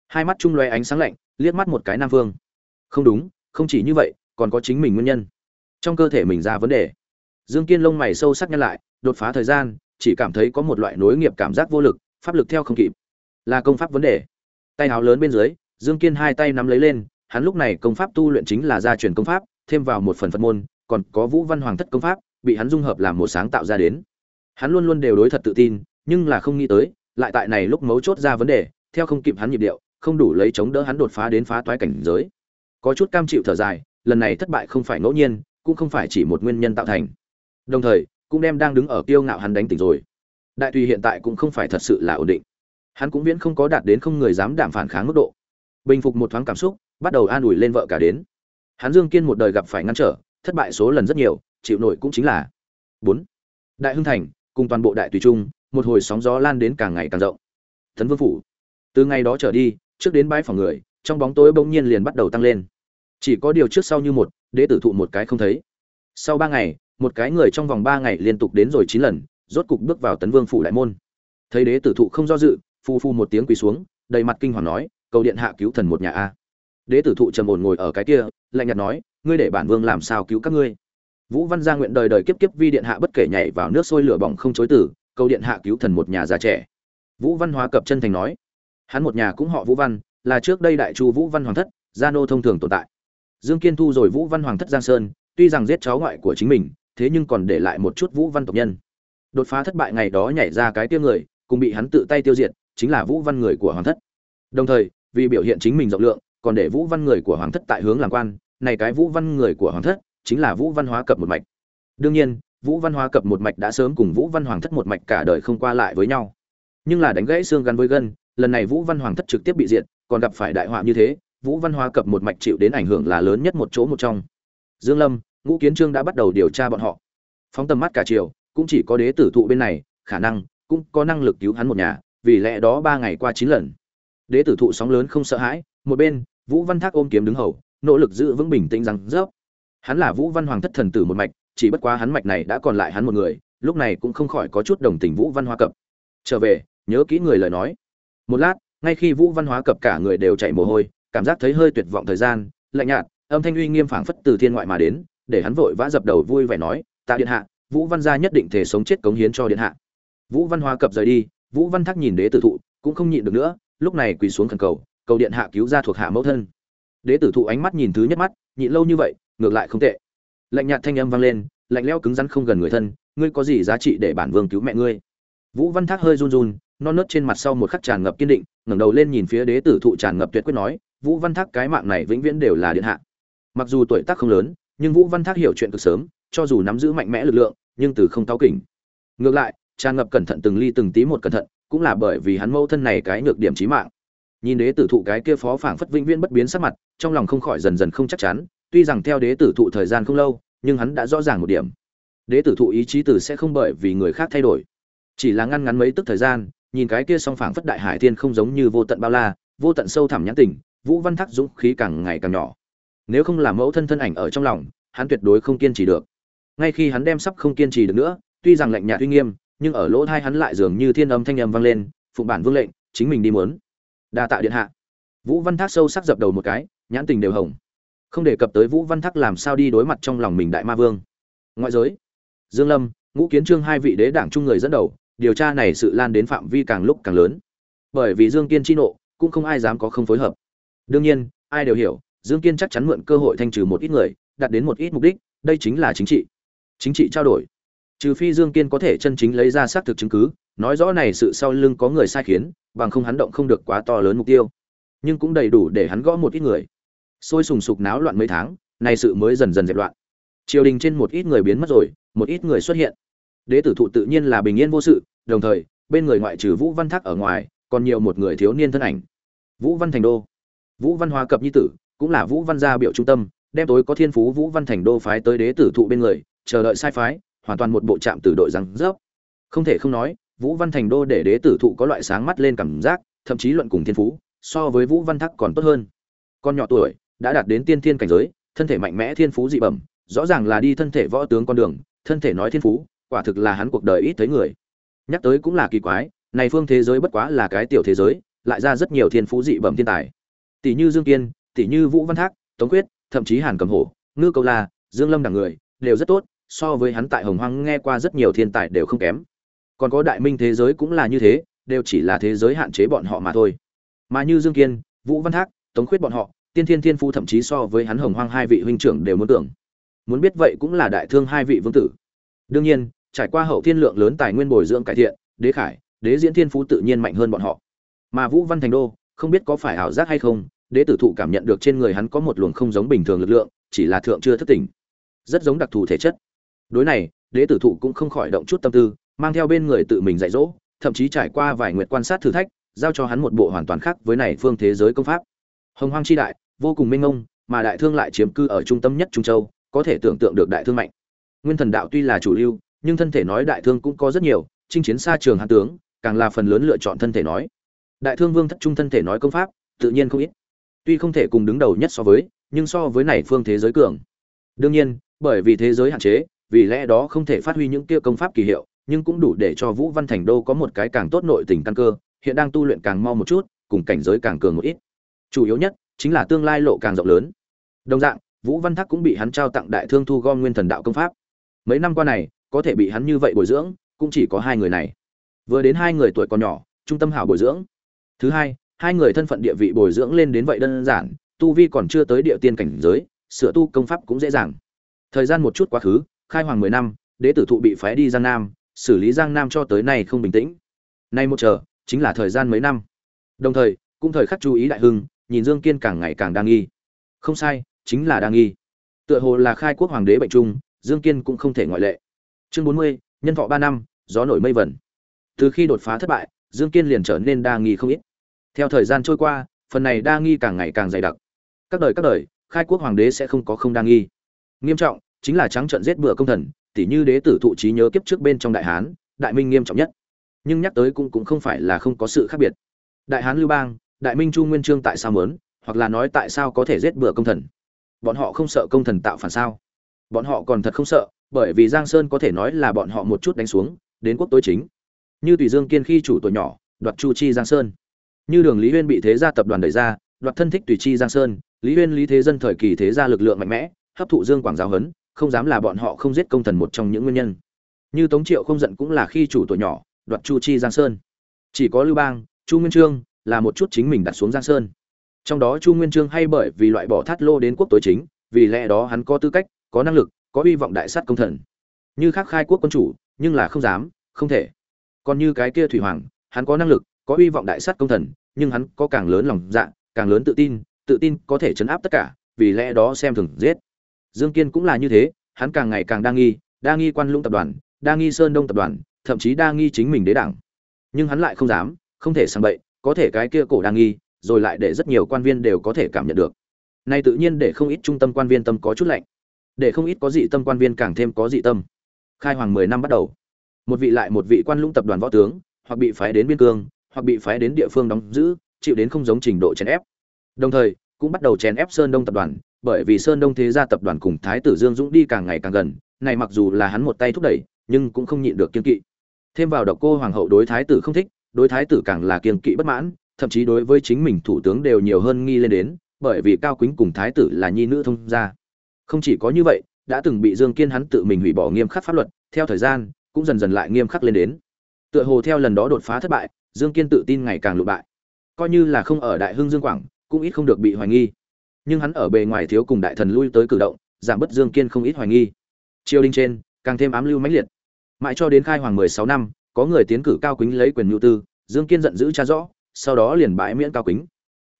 Hai mắt trung loe ánh sáng lạnh, liếc mắt một cái nam vương không đúng, không chỉ như vậy, còn có chính mình nguyên nhân. Trong cơ thể mình ra vấn đề. Dương kiên lông mày sâu sắc nhăn lại, đột phá thời gian, chỉ cảm thấy có một loại nối nghiệp cảm giác vô lực, pháp lực theo không kịp. Là công pháp vấn đề. Tay áo lớn bên dưới, dương kiên hai tay nắm lấy lên, hắn lúc này công pháp tu luyện chính là gia truyền công pháp, thêm vào một phần phật môn, còn có vũ văn hoàng thất công pháp, bị hắn dung hợp làm một sáng tạo ra đến. Hắn luôn luôn đều đối thật tự tin, nhưng là không nghĩ tới, lại tại này lúc mấu chốt ra vấn đề, theo không kịp hắn nhịp điệu, không đủ lấy chống đỡ hắn đột phá đến phá toái cảnh giới có chút cam chịu thở dài, lần này thất bại không phải ngẫu nhiên, cũng không phải chỉ một nguyên nhân tạo thành. Đồng thời, cũng đem đang đứng ở kiêu ngạo hắn đánh tỉnh rồi. Đại tùy hiện tại cũng không phải thật sự là ổn định. Hắn cũng viễn không có đạt đến không người dám đảm phản kháng mức độ. Bình phục một thoáng cảm xúc, bắt đầu an ủi lên vợ cả đến. Hắn dương kiên một đời gặp phải ngăn trở, thất bại số lần rất nhiều, chịu nổi cũng chính là bốn. Đại hưng thành, cùng toàn bộ đại tùy trung, một hồi sóng gió lan đến càng ngày càng rộng. Tấn vương phủ. Từ ngày đó trở đi, trước đến bãi phòng người trong bóng tối bỗng nhiên liền bắt đầu tăng lên. Chỉ có điều trước sau như một, đế tử thụ một cái không thấy. Sau ba ngày, một cái người trong vòng ba ngày liên tục đến rồi chín lần, rốt cục bước vào tấn vương phủ đại môn. Thấy đế tử thụ không do dự, phu phu một tiếng quỳ xuống, đầy mặt kinh hoàng nói, cầu điện hạ cứu thần một nhà a. Đế tử thụ trầm ổn ngồi ở cái kia, lạnh nhạt nói, ngươi để bản vương làm sao cứu các ngươi? Vũ văn gia nguyện đời đời kiếp kiếp vi điện hạ bất kể nhảy vào nước sôi lửa bỏng không chối tử cầu điện hạ cứu thần một nhà già trẻ. Vũ văn hóa cập chân thành nói, hắn một nhà cũng họ vũ văn là trước đây đại chu vũ văn hoàng thất gia nô thông thường tồn tại dương kiên thu rồi vũ văn hoàng thất giang sơn tuy rằng giết cháu ngoại của chính mình thế nhưng còn để lại một chút vũ văn tộc nhân đột phá thất bại ngày đó nhảy ra cái tiêu người cùng bị hắn tự tay tiêu diệt chính là vũ văn người của hoàng thất đồng thời vì biểu hiện chính mình rộng lượng còn để vũ văn người của hoàng thất tại hướng làm quan này cái vũ văn người của hoàng thất chính là vũ văn hóa cập một mạch đương nhiên vũ văn hóa cập một mạch đã sớm cùng vũ văn hoàng thất một mạch cả đời không qua lại với nhau nhưng là đánh gãy xương gắn với gân lần này vũ văn hoàng thất trực tiếp bị diệt còn gặp phải đại họa như thế, vũ văn hóa cập một mạch chịu đến ảnh hưởng là lớn nhất một chỗ một trong. Dương lâm, ngũ kiến trương đã bắt đầu điều tra bọn họ. Phóng tầm mắt cả chiều, cũng chỉ có đế tử thụ bên này, khả năng, cũng có năng lực cứu hắn một nhà, vì lẽ đó ba ngày qua chín lần. Đế tử thụ sóng lớn không sợ hãi, một bên, vũ văn thác ôm kiếm đứng hầu, nỗ lực giữ vững bình tĩnh rằng rớp. Hắn là vũ văn hoàng thất thần tử một mạch, chỉ bất quá hắn mạch này đã còn lại hắn một người, lúc này cũng không khỏi có chút đồng tình vũ văn hoa cập. Trở về, nhớ kỹ người lời nói. Một lát ngay khi vũ văn hóa cập cả người đều chạy mồ hôi, cảm giác thấy hơi tuyệt vọng thời gian, lạnh nhạt, âm thanh uy nghiêm phảng phất từ thiên ngoại mà đến, để hắn vội vã dập đầu vui vẻ nói ta điện hạ, vũ văn gia nhất định thể sống chết cống hiến cho điện hạ. Vũ văn hóa cập rời đi, vũ văn thác nhìn đế tử thụ, cũng không nhịn được nữa, lúc này quỳ xuống khẩn cầu cầu điện hạ cứu ra thuộc hạ mẫu thân. Đế tử thụ ánh mắt nhìn thứ nhất mắt, nhịn lâu như vậy, ngược lại không tệ. Lạnh nhạt thanh âm vang lên, lạnh lẽo cứng rắn không gần người thân, ngươi có gì giá trị để bản vương cứu mẹ ngươi? Vũ văn thác hơi run run non nớt trên mặt sau một khắc tràn ngập kiên định, ngẩng đầu lên nhìn phía đế tử thụ tràn ngập tuyệt quyết nói, vũ văn thác cái mạng này vĩnh viễn đều là điện hạ. Mặc dù tuổi tác không lớn, nhưng vũ văn thác hiểu chuyện cực sớm, cho dù nắm giữ mạnh mẽ lực lượng, nhưng từ không táo kỉnh. Ngược lại, tràn ngập cẩn thận từng ly từng tí một cẩn thận, cũng là bởi vì hắn mâu thân này cái nhược điểm chí mạng. Nhìn đế tử thụ cái kia phó phảng phất vĩnh viễn bất biến sắc mặt, trong lòng không khỏi dần dần không chắc chắn, tuy rằng theo đế tử thụ thời gian không lâu, nhưng hắn đã rõ ràng một điểm. Đế tử thụ ý chí tử sẽ không bởi vì người khác thay đổi. Chỉ là ngăn ngắn mấy tức thời gian nhìn cái kia song phảng phất đại hải thiên không giống như vô tận bao la, vô tận sâu thẳm nhãn tình, vũ văn thác dũng khí càng ngày càng nhỏ. Nếu không làm mẫu thân thân ảnh ở trong lòng, hắn tuyệt đối không kiên trì được. Ngay khi hắn đem sắp không kiên trì được nữa, tuy rằng lạnh nhạt uy nghiêm, nhưng ở lỗ tai hắn lại dường như thiên âm thanh âm vang lên, phụng bản vương lệnh, chính mình đi muốn. Đa tạ điện hạ. Vũ văn thác sâu sắc dập đầu một cái, nhãn tình đều hồng. Không đề cập tới vũ văn thác làm sao đi đối mặt trong lòng mình đại ma vương. Ngoại giới, dương lâm, ngũ kiến trương hai vị đế đảng trung người dẫn đầu điều tra này sự lan đến phạm vi càng lúc càng lớn. Bởi vì dương kiên chi nộ, cũng không ai dám có không phối hợp. Đương nhiên, ai đều hiểu, dương kiên chắc chắn mượn cơ hội thanh trừ một ít người, đạt đến một ít mục đích, đây chính là chính trị. Chính trị trao đổi. Trừ phi dương kiên có thể chân chính lấy ra xác thực chứng cứ, nói rõ này sự sau lưng có người sai khiến, bằng không hắn động không được quá to lớn mục tiêu. Nhưng cũng đầy đủ để hắn gõ một ít người. Sôi sùng sục náo loạn mấy tháng, này sự mới dần dần dẹp loạn. Triều đình trên một ít người biến mất rồi, một ít người xuất hiện đế tử thụ tự nhiên là bình yên vô sự, đồng thời, bên người ngoại trừ vũ văn thác ở ngoài, còn nhiều một người thiếu niên thân ảnh. Vũ văn thành đô. Vũ văn hóa cập nhi tử, cũng là vũ văn gia biểu trung tâm đem tối có thiên phú vũ văn thành đô phái tới đế tử thụ bên người, chờ đợi sai phái, hoàn toàn một bộ trạm tử đội răng rớp. Không thể không nói, vũ văn thành đô để đế tử thụ có loại sáng mắt lên cảm giác, thậm chí luận cùng thiên phú, so với vũ văn thắc còn tốt hơn. Con nhỏ tuổi, đã đạt đến tiên thiên cảnh giới, thân thể mạnh mẽ thiên phú dị bẩm, rõ ràng là đi thân thể võ tướng con đường, thân thể nói thiên phú quả thực là hắn cuộc đời ít thấy người. Nhắc tới cũng là kỳ quái, này phương thế giới bất quá là cái tiểu thế giới, lại ra rất nhiều thiên phú dị bẩm thiên tài. Tỷ như dương kiên, tỷ như vũ văn thác, tống quyết thậm chí hàn cầm hổ, ngư câu la, dương lâm đẳng người, đều rất tốt, so với hắn tại hồng hoang nghe qua rất nhiều thiên tài đều không kém. Còn có đại minh thế giới cũng là như thế, đều chỉ là thế giới hạn chế bọn họ mà thôi. Mà như dương kiên, vũ văn thác, tống khuyết bọn họ, tiên thiên thiên phu thậm chí so với hắn hồng hoang hai vị huynh trưởng đều muốn tưởng. Muốn biết vậy cũng là đại thương hai vị vương tử. Đương nhiên trải qua hậu thiên lượng lớn tài nguyên bồi dưỡng cải thiện, đế khải, đế diễn thiên phú tự nhiên mạnh hơn bọn họ. Mà vũ văn thành đô, không biết có phải ảo giác hay không, đế tử thụ cảm nhận được trên người hắn có một luồng không giống bình thường lực lượng, chỉ là thượng chưa thức tỉnh. Rất giống đặc thù thể chất. Đối này, đế tử thụ cũng không khỏi động chút tâm tư, mang theo bên người tự mình dạy dỗ, thậm chí trải qua vài nguyện quan sát thử thách, giao cho hắn một bộ hoàn toàn khác với này phương thế giới công pháp. Hồng hoang chi đại, vô cùng minh ngông mà đại thương lại chiếm cư ở trung tâm nhất trung châu, có thể tưởng tượng được đại thương mạnh. Nguyên thần đạo tuy là chủ lưu nhưng thân thể nói đại thương cũng có rất nhiều, chinh chiến xa trường hán tướng, càng là phần lớn lựa chọn thân thể nói. Đại thương vương thất trung thân thể nói công pháp, tự nhiên không ít. Tuy không thể cùng đứng đầu nhất so với, nhưng so với này phương thế giới cường. Đương nhiên, bởi vì thế giới hạn chế, vì lẽ đó không thể phát huy những kia công pháp kỳ hiệu, nhưng cũng đủ để cho vũ văn thành đô có một cái càng tốt nội tình căn cơ, hiện đang tu luyện càng mau một chút, cùng cảnh giới càng cường một ít. Chủ yếu nhất, chính là tương lai lộ càng rộng lớn. Đồng dạng, vũ văn thác cũng bị hắn trao tặng đại thương thu gom nguyên thần đạo công pháp. Mấy năm qua này có thể bị hắn như vậy bồi dưỡng, cũng chỉ có hai người này. Vừa đến hai người tuổi còn nhỏ, trung tâm hảo bồi dưỡng. Thứ hai hai người thân phận địa vị bồi dưỡng lên đến vậy đơn giản, tu vi còn chưa tới địa tiên cảnh giới, sửa tu công pháp cũng dễ dàng. Thời gian một chút quá khứ, khai hoàng mười năm, đế tử thụ bị phái đi giang nam, xử lý giang nam cho tới nay không bình tĩnh. Nay một chờ, chính là thời gian mấy năm. Đồng thời, cũng thời khắc chú ý đại hưng, nhìn dương kiên càng ngày càng đa nghi. Không sai, chính là đa nghi. Tựa hồ là khai quốc hoàng đế bệnh trung, dương kiên cũng không thể ngoại lệ chương bốn mươi, nhân thọ ba năm, gió nổi mây vẩn từ khi đột phá thất bại, dương kiên liền trở nên đa nghi không ít. Theo thời gian trôi qua, phần này đa nghi càng ngày càng dày đặc. Các đời các đời, khai quốc hoàng đế sẽ không có không đa nghi. Nghiêm trọng chính là trắng trận giết bừa công thần, tỉ như đế tử thụ trí nhớ kiếp trước bên trong đại hán, đại minh nghiêm trọng nhất. Nhưng nhắc tới cũng cũng không phải là không có sự khác biệt. Đại hán lưu bang, đại minh chu nguyên trương tại sao mớn hoặc là nói tại sao có thể giết bừa công thần? Bọn họ không sợ công thần tạo phản sao? Bọn họ còn thật không sợ bởi vì giang sơn có thể nói là bọn họ một chút đánh xuống, đến quốc tối chính. Như tùy dương kiên khi chủ tuổi nhỏ, đoạt chu chi giang sơn. Như đường lý huyên bị thế gia tập đoàn đẩy ra, đoạt thân thích tùy chi giang sơn, lý huyên, lý thế dân thời kỳ thế gia lực lượng mạnh mẽ, hấp thụ dương quảng giáo huấn, không dám là bọn họ không giết công thần một trong những nguyên nhân. Như tống triệu không giận cũng là khi chủ tuổi nhỏ, đoạt chu chi giang sơn. Chỉ có lưu bang, chu nguyên trương là một chút chính mình đặt xuống giang sơn. Trong đó chu nguyên trương hay bởi vì loại bỏ thát lô đến quốc tối chính, vì lẽ đó hắn có tư cách, có năng lực có hy vọng đại sát công thần. Như khác khai quốc quân chủ, nhưng là không dám, không thể. Còn như cái kia thủy hoàng, hắn có năng lực, có hy vọng đại sát công thần, nhưng hắn có càng lớn lòng dạ càng lớn tự tin tự tin có thể chấn áp tất cả, vì lẽ đó xem thường giết. Dương kiên cũng là như thế, hắn càng ngày càng đa nghi đa nghi quan lũng tập đoàn, đa nghi sơn đông tập đoàn, thậm chí đa nghi chính mình đế đảng. Nhưng hắn lại không dám, không thể sang bậy, có thể cái kia cổ đa nghi, rồi lại để rất nhiều quan viên đều có thể cảm nhận được. Nay tự nhiên để không ít trung tâm quan viên tâm có chút lạnh để không ít có dị tâm quan viên càng thêm có dị tâm. Khai hoàng mười năm bắt đầu, một vị lại một vị quan lũng tập đoàn võ tướng, hoặc bị phái đến biên cương, hoặc bị phái đến địa phương đóng giữ, chịu đến không giống trình độ chèn ép. Đồng thời, cũng bắt đầu chèn ép sơn đông tập đoàn, bởi vì sơn đông thế gia tập đoàn cùng thái tử dương dũng đi càng ngày càng gần, này mặc dù là hắn một tay thúc đẩy, nhưng cũng không nhịn được kiên kỵ. Thêm vào độc cô hoàng hậu đối thái tử không thích, đối thái tử càng là kiên kỵ bất mãn, thậm chí đối với chính mình thủ tướng đều nhiều hơn nghi lên đến, bởi vì cao quýnh cùng thái tử là nhi nữ thông gia không chỉ có như vậy, đã từng bị dương kiên hắn tự mình hủy bỏ nghiêm khắc pháp luật, theo thời gian, cũng dần dần lại nghiêm khắc lên đến. Tựa hồ theo lần đó đột phá thất bại, dương kiên tự tin ngày càng lụ bại. Coi như là không ở đại hưng dương quảng, cũng ít không được bị hoài nghi. Nhưng hắn ở bề ngoài thiếu cùng đại thần lui tới cử động, giảm bớt dương kiên không ít hoài nghi. Triều đình trên, càng thêm ám lưu mãnh liệt. Mãi cho đến khai hoàng mười sáu năm, có người tiến cử cao quýnh lấy quyền nhu tư, dương kiên giận dữ cha rõ, sau đó liền bãi miễn cao quýnh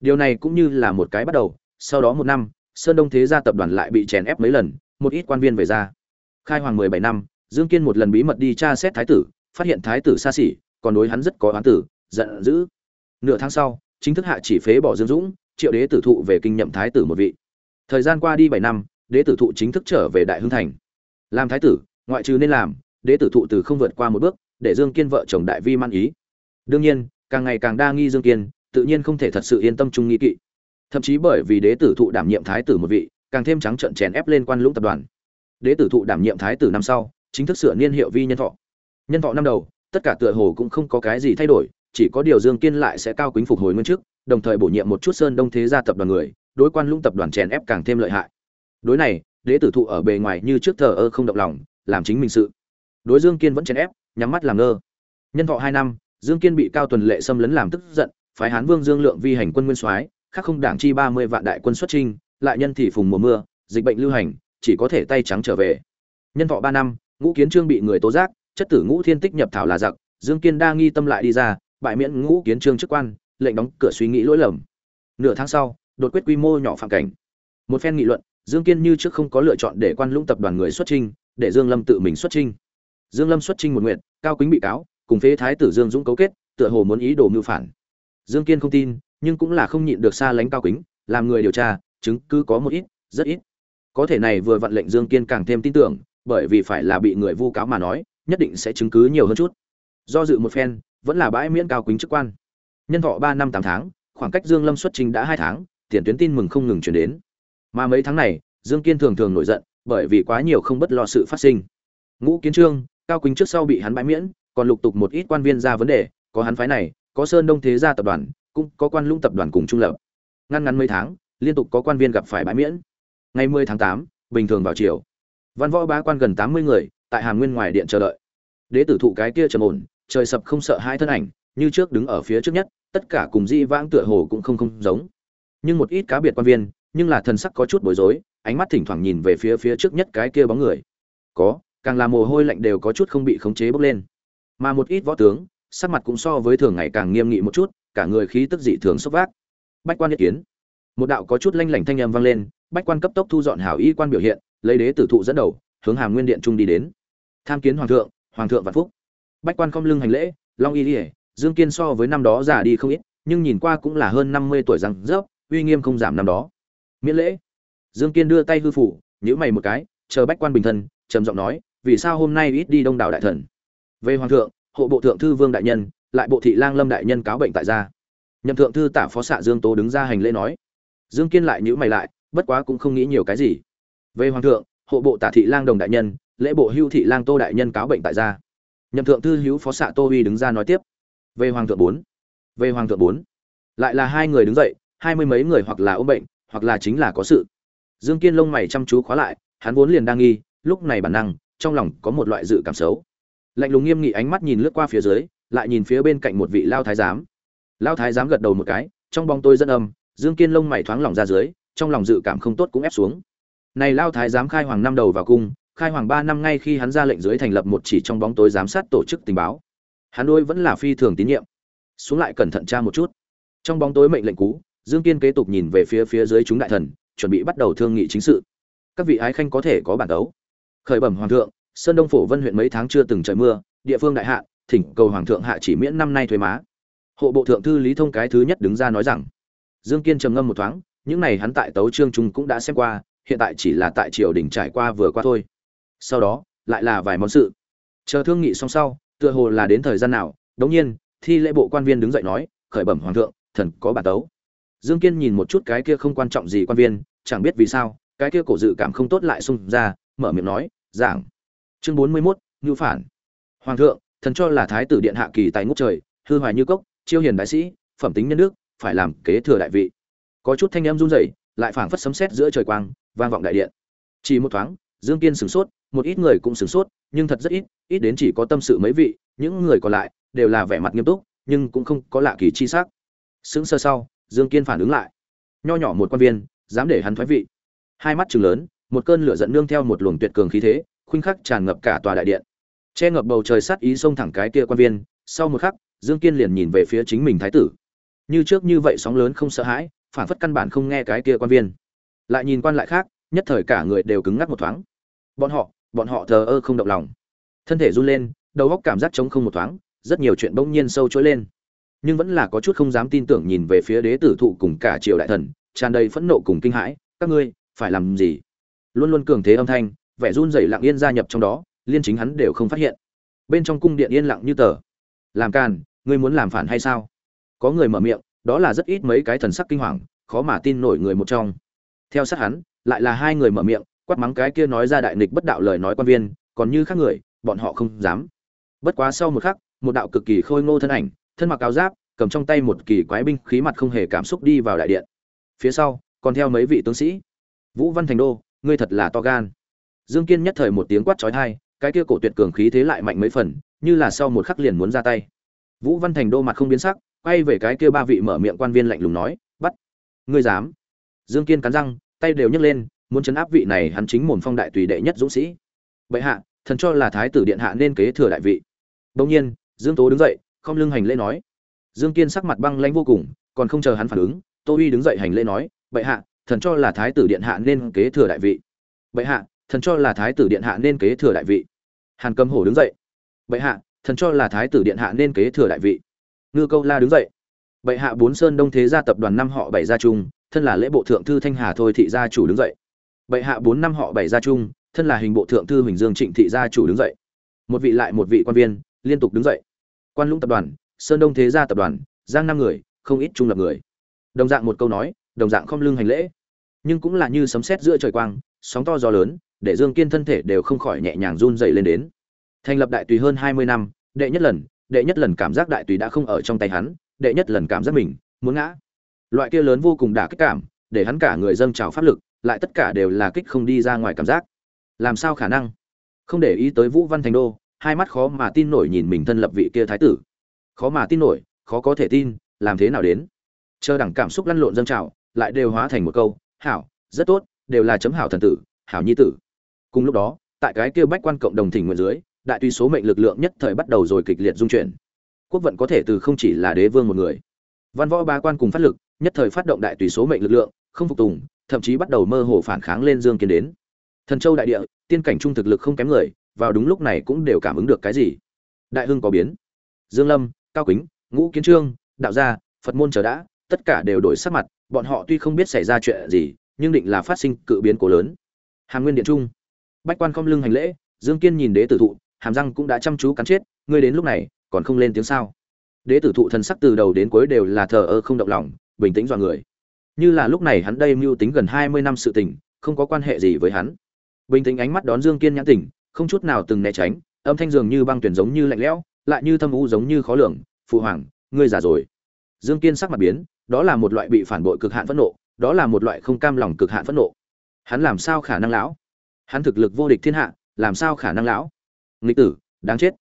điều này cũng như là một cái bắt đầu, sau đó một năm sơn đông thế gia tập đoàn lại bị chèn ép mấy lần, một ít quan viên về ra. Khai hoàng mười bảy năm, dương kiên một lần bí mật đi tra xét thái tử, phát hiện thái tử xa xỉ, còn đối hắn rất có oán tử, giận dữ. Nửa tháng sau, chính thức hạ chỉ phế bỏ dương dũng, triệu đế tử thụ về kinh nhậm thái tử một vị. Thời gian qua đi bảy năm, đế tử thụ chính thức trở về đại hưng thành. Làm thái tử, ngoại trừ nên làm, đế tử thụ từ không vượt qua một bước, để dương kiên vợ chồng đại vi man ý. Đương nhiên, càng ngày càng đa nghi dương kiên, tự nhiên không thể thật sự yên tâm chung nghi kỵ thậm chí bởi vì đế tử thụ đảm nhiệm thái tử một vị, càng thêm trắng trợn chèn ép lên quan lũng tập đoàn. Đế tử thụ đảm nhiệm thái tử năm sau, chính thức sửa niên hiệu vi nhân thọ. Nhân thọ năm đầu, tất cả tựa hồ cũng không có cái gì thay đổi, chỉ có điều dương kiên lại sẽ cao kính phục hồi nguyên trước đồng thời bổ nhiệm một chút sơn đông thế gia tập đoàn người, đối quan lũng tập đoàn chèn ép càng thêm lợi hại. Đối này, đế tử thụ ở bề ngoài như trước thờ ơ không động lòng, làm chính mình sự. Đối dương kiên vẫn chèn ép, nhắm mắt làm ngơ. Nhân thọ hai năm, dương kiên bị cao tuần lệ xâm lấn làm tức giận, phái hán vương dương lượng vi hành quân nguyên soái khác không đảng chi ba mươi vạn đại quân xuất trinh lại nhân thì phùng mùa mưa, dịch bệnh lưu hành, chỉ có thể tay trắng trở về. Nhân thọ ba năm, ngũ kiến trương bị người tố giác, chất tử ngũ thiên tích nhập thảo là giặc, dương kiên đa nghi tâm lại đi ra, bại miễn ngũ kiến trương chức quan, lệnh đóng cửa suy nghĩ lỗi lầm. Nửa tháng sau, đột quyết quy mô nhỏ phạm cảnh. Một phen nghị luận, dương kiên như trước không có lựa chọn để quan lũng tập đoàn người xuất trình để dương lâm tự mình xuất trình dương lâm xuất trình một nguyện cao kính bị cáo, cùng phế thái tử dương dũng cấu kết, tựa hồ muốn ý đồ mưu phản. Dương kiên không tin nhưng cũng là không nhịn được xa lánh cao kính, làm người điều tra, chứng cứ có một ít, rất ít. Có thể này vừa vận lệnh dương kiên càng thêm tin tưởng, bởi vì phải là bị người vu cáo mà nói, nhất định sẽ chứng cứ nhiều hơn chút. Do dự một phen, vẫn là bãi miễn cao kính chức quan. Nhân thọ ba năm tám tháng, khoảng cách dương lâm xuất trình đã hai tháng, tiền tuyến tin mừng không ngừng chuyển đến. Mà mấy tháng này, dương kiên thường thường nổi giận, bởi vì quá nhiều không bất lo sự phát sinh. Ngũ kiến trương, cao kính trước sau bị hắn bãi miễn, còn lục tục một ít quan viên ra vấn đề, có hắn phái này, có sơn đông thế gia tập đoàn cũng có quan lũng tập đoàn cùng trung lập. Ngăn ngắn mấy tháng liên tục có quan viên gặp phải bãi miễn. Ngày 10 tháng 8, bình thường vào chiều. Văn võ bá quan gần 80 người tại hàm nguyên ngoài điện chờ đợi. Đế tử thụ cái kia trầm ổn trời sập không sợ hai thân ảnh như trước đứng ở phía trước nhất tất cả cùng di vãng tựa hồ cũng không không giống. Nhưng một ít cá biệt quan viên nhưng là thần sắc có chút bối rối ánh mắt thỉnh thoảng nhìn về phía phía trước nhất cái kia bóng người. Có càng là mồ hôi lạnh đều có chút không bị khống chế bốc lên. Mà một ít võ tướng sắc mặt cũng so với thường ngày càng nghiêm nghị một chút cả người khí tức dị thường sốc vác. Bách quan nhất kiến. Một đạo có chút lanh lảnh thanh âm vang lên, bách quan cấp tốc thu dọn hảo y quan biểu hiện, lấy đế tử thụ dẫn đầu, hướng hàm nguyên điện trung đi đến. Tham kiến hoàng thượng hoàng thượng vạn phúc. Bách quan không lưng hành lễ, long y ỉa dương kiên so với năm đó già đi không ít, nhưng nhìn qua cũng là hơn năm mươi tuổi răng rớp, uy nghiêm không giảm năm đó. Miễn lễ. Dương kiên đưa tay hư phủ nhữ mày một cái, chờ bách quan bình thân, trầm giọng nói, vì sao hôm nay ít đi đông đảo đại thần? Về hoàng thượng, hộ bộ thượng thư vương đại nhân lại bộ thị lang lâm đại nhân cáo bệnh tại gia. Nhậm thượng thư tả phó xạ dương tố đứng ra hành lễ nói. Dương kiên lại nhữ mày lại, bất quá cũng không nghĩ nhiều cái gì. Về hoàng thượng, hộ bộ tả thị lang đồng đại nhân, lễ bộ hưu thị lang tô đại nhân cáo bệnh tại gia. Nhậm thượng thư hữu phó xạ tô uy đứng ra nói tiếp. Về hoàng thượng bốn. Về hoàng thượng bốn. Lại là hai người đứng dậy, hai mươi mấy người hoặc là ốm bệnh, hoặc là chính là có sự. Dương kiên lông mày chăm chú khóa lại, hắn vốn liền đang nghi, lúc này bản năng, trong lòng có một loại dự cảm xấu. Lạnh lùng nghiêm nghị ánh mắt nhìn lướt qua phía dưới lại nhìn phía bên cạnh một vị lao thái giám. Lao thái giám gật đầu một cái, trong bóng tôi dẫn âm, dương kiên lông mày thoáng lỏng ra dưới, trong lòng dự cảm không tốt cũng ép xuống. Này lao thái giám khai hoàng năm đầu vào cung, khai hoàng ba năm ngay khi hắn ra lệnh dưới thành lập một chỉ trong bóng tối giám sát tổ chức tình báo. Hắn đôi vẫn là phi thường tín nhiệm. Xuống lại cẩn thận tra một chút. Trong bóng tối mệnh lệnh cú dương kiên kế tục nhìn về phía phía dưới chúng đại thần, chuẩn bị bắt đầu thương nghị chính sự. Các vị ái khanh có thể có bản đấu. Khởi bẩm hoàng thượng, sơn đông phổ vân huyện mấy tháng chưa từng trời mưa, địa phương đại hạ thỉnh cầu hoàng thượng hạ chỉ miễn năm nay thuế má. Hộ bộ thượng thư lý thông cái thứ nhất đứng ra nói rằng dương kiên trầm ngâm một thoáng những này hắn tại tấu trương trung cũng đã xem qua hiện tại chỉ là tại triều đình trải qua vừa qua thôi. Sau đó lại là vài món sự. Chờ thương nghị xong sau tựa hồ là đến thời gian nào đống nhiên thi lễ bộ quan viên đứng dậy nói khởi bẩm hoàng thượng thần có bản tấu. Dương kiên nhìn một chút cái kia không quan trọng gì quan viên chẳng biết vì sao cái kia cổ dự cảm không tốt lại xung ra mở miệng nói giảng. Chương bốn mươi 41, ngưu phản. Hoàng thượng thần cho là thái tử điện hạ kỳ tài ngút trời, hư hoài như cốc, chiêu hiền đại sĩ, phẩm tính nhân đức, phải làm kế thừa đại vị. Có chút thanh em run rẩy, lại phảng phất sấm sét giữa trời quang, vang vọng đại điện. Chỉ một thoáng, dương kiên sửng sốt, một ít người cũng sửng sốt, nhưng thật rất ít ít đến chỉ có tâm sự mấy vị, những người còn lại đều là vẻ mặt nghiêm túc, nhưng cũng không có lạ kỳ chi sắc. Sững sơ sau, dương kiên phản ứng lại. Nho nhỏ một quan viên, dám để hắn thoái vị. Hai mắt trừng lớn, một cơn lửa giận nương theo một luồng tuyệt cường khí thế, khuynh khắc tràn ngập cả tòa đại điện che ngập bầu trời sát ý xông thẳng cái kia quan viên, sau một khắc, dương kiên liền nhìn về phía chính mình thái tử. Như trước như vậy sóng lớn không sợ hãi, phản phất căn bản không nghe cái kia quan viên. Lại nhìn quan lại khác, nhất thời cả người đều cứng ngắc một thoáng. Bọn họ bọn họ thờ ơ không động lòng. Thân thể run lên, đầu óc cảm giác trống không một thoáng, rất nhiều chuyện bỗng nhiên sâu trỗi lên. Nhưng vẫn là có chút không dám tin tưởng nhìn về phía đế tử thụ cùng cả triều đại thần, tràn đầy phẫn nộ cùng kinh hãi, các ngươi, phải làm gì? Luôn luôn cường thế âm thanh, vẻ run rẩy lặng yên gia nhập trong đó liên chính hắn đều không phát hiện. Bên trong cung điện yên lặng như tờ. Làm càn, ngươi muốn làm phản hay sao? Có người mở miệng, đó là rất ít mấy cái thần sắc kinh hoàng, khó mà tin nổi người một trong. Theo sát hắn, lại là hai người mở miệng, quát mắng cái kia nói ra đại nghịch bất đạo lời nói quan viên, còn như khác người, bọn họ không dám. Bất quá sau một khắc, một đạo cực kỳ khôi ngô thân ảnh, thân mặc áo giáp, cầm trong tay một kỳ quái binh khí mặt không hề cảm xúc đi vào đại điện. Phía sau, còn theo mấy vị tướng sĩ. Vũ văn thành đô, ngươi thật là to gan. Dương kiên nhất thời một tiếng quát trói thai cái kia cổ tuyệt cường khí thế lại mạnh mấy phần, như là sau một khắc liền muốn ra tay. Vũ văn thành đô mặt không biến sắc, quay về cái kia ba vị mở miệng quan viên lạnh lùng nói, bắt. Ngươi dám? Dương kiên cắn răng, tay đều nhấc lên, muốn chấn áp vị này hắn chính mồm phong đại tùy đệ nhất dũng sĩ. Bệ hạ, thần cho là thái tử điện hạ nên kế thừa đại vị. Đương nhiên, dương tố đứng dậy, không lưng hành lễ nói. Dương kiên sắc mặt băng lãnh vô cùng, còn không chờ hắn phản ứng, tô uy đứng dậy hành lễ nói, bệ hạ, thần cho là thái tử điện hạ nên kế thừa đại vị. Bệ hạ thần cho là thái tử điện hạ nên kế thừa đại vị. Hàn cầm hổ đứng dậy. Bệ hạ, thần cho là thái tử điện hạ nên kế thừa đại vị. Ngư câu la đứng dậy. Bệ hạ bốn sơn đông thế gia tập đoàn năm họ bảy gia trung, thân là lễ bộ thượng thư thanh hà thôi thị gia chủ đứng dậy. Bệ hạ bốn năm họ bảy gia trung, thân là hình bộ thượng thư huỳnh dương trịnh thị gia chủ đứng dậy. Một vị lại một vị quan viên, liên tục đứng dậy. Quan lũng tập đoàn, sơn đông thế gia tập đoàn, giang năm người, không ít trung lập người. Đồng dạng một câu nói, đồng dạng không lưng hành lễ. Nhưng cũng là như sấm sét giữa trời quang sóng to gió lớn, để dương kiên thân thể đều không khỏi nhẹ nhàng run rẩy lên đến. Thành lập đại tùy hơn hai mươi năm, đệ nhất lần, đệ nhất lần cảm giác đại tùy đã không ở trong tay hắn, đệ nhất lần cảm giác mình, muốn ngã. Loại kia lớn vô cùng đả kích cảm, để hắn cả người dâng trào pháp lực, lại tất cả đều là kích không đi ra ngoài cảm giác. Làm sao khả năng? Không để ý tới vũ văn thành đô, hai mắt khó mà tin nổi nhìn mình thân lập vị kia thái tử. Khó mà tin nổi, khó có thể tin, làm thế nào đến? Chờ đẳng cảm xúc lăn lộn dâng trào, lại đều hóa thành một câu, hảo, rất tốt đều là chấm hảo thần tử, hảo nhi tử. Cùng lúc đó, tại cái kia bách quan cộng đồng thỉnh nguyện dưới, đại tùy số mệnh lực lượng nhất thời bắt đầu rồi kịch liệt dung chuyển. Quốc vận có thể từ không chỉ là đế vương một người. Văn võ ba quan cùng phát lực, nhất thời phát động đại tùy số mệnh lực lượng, không phục tùng, thậm chí bắt đầu mơ hồ phản kháng lên dương kiến đến. Thần châu đại địa, tiên cảnh trung thực lực không kém người, vào đúng lúc này cũng đều cảm ứng được cái gì. Đại hưng có biến. Dương lâm, cao kính, ngũ kiến trương, đạo gia, phật môn chờ đã, tất cả đều đổi sắc mặt, bọn họ tuy không biết xảy ra chuyện gì nhưng định là phát sinh cự biến cố lớn. Hàm nguyên điện trung, bách quan không lưng hành lễ, dương kiên nhìn đế tử thụ, hàm răng cũng đã chăm chú cắn chết, ngươi đến lúc này, còn không lên tiếng sao? Đế tử thụ thần sắc từ đầu đến cuối đều là thờ ơ không động lòng, bình tĩnh dọa người. Như là lúc này hắn đây mưu tính gần hai mươi năm sự tình, không có quan hệ gì với hắn. Bình tĩnh ánh mắt đón dương kiên nhãn tỉnh không chút nào từng né tránh, âm thanh dường như băng tuyển giống như lạnh lẽo, lại như thâm u giống như khó lường, phụ hoàng, ngươi già rồi. Dương kiên sắc mặt biến, đó là một loại bị phản bội cực hạn phẫn nộ đó là một loại không cam lòng cực hạn phẫn nộ. Hắn làm sao khả năng lão? Hắn thực lực vô địch thiên hạ, làm sao khả năng lão? Nghịch tử, đáng chết.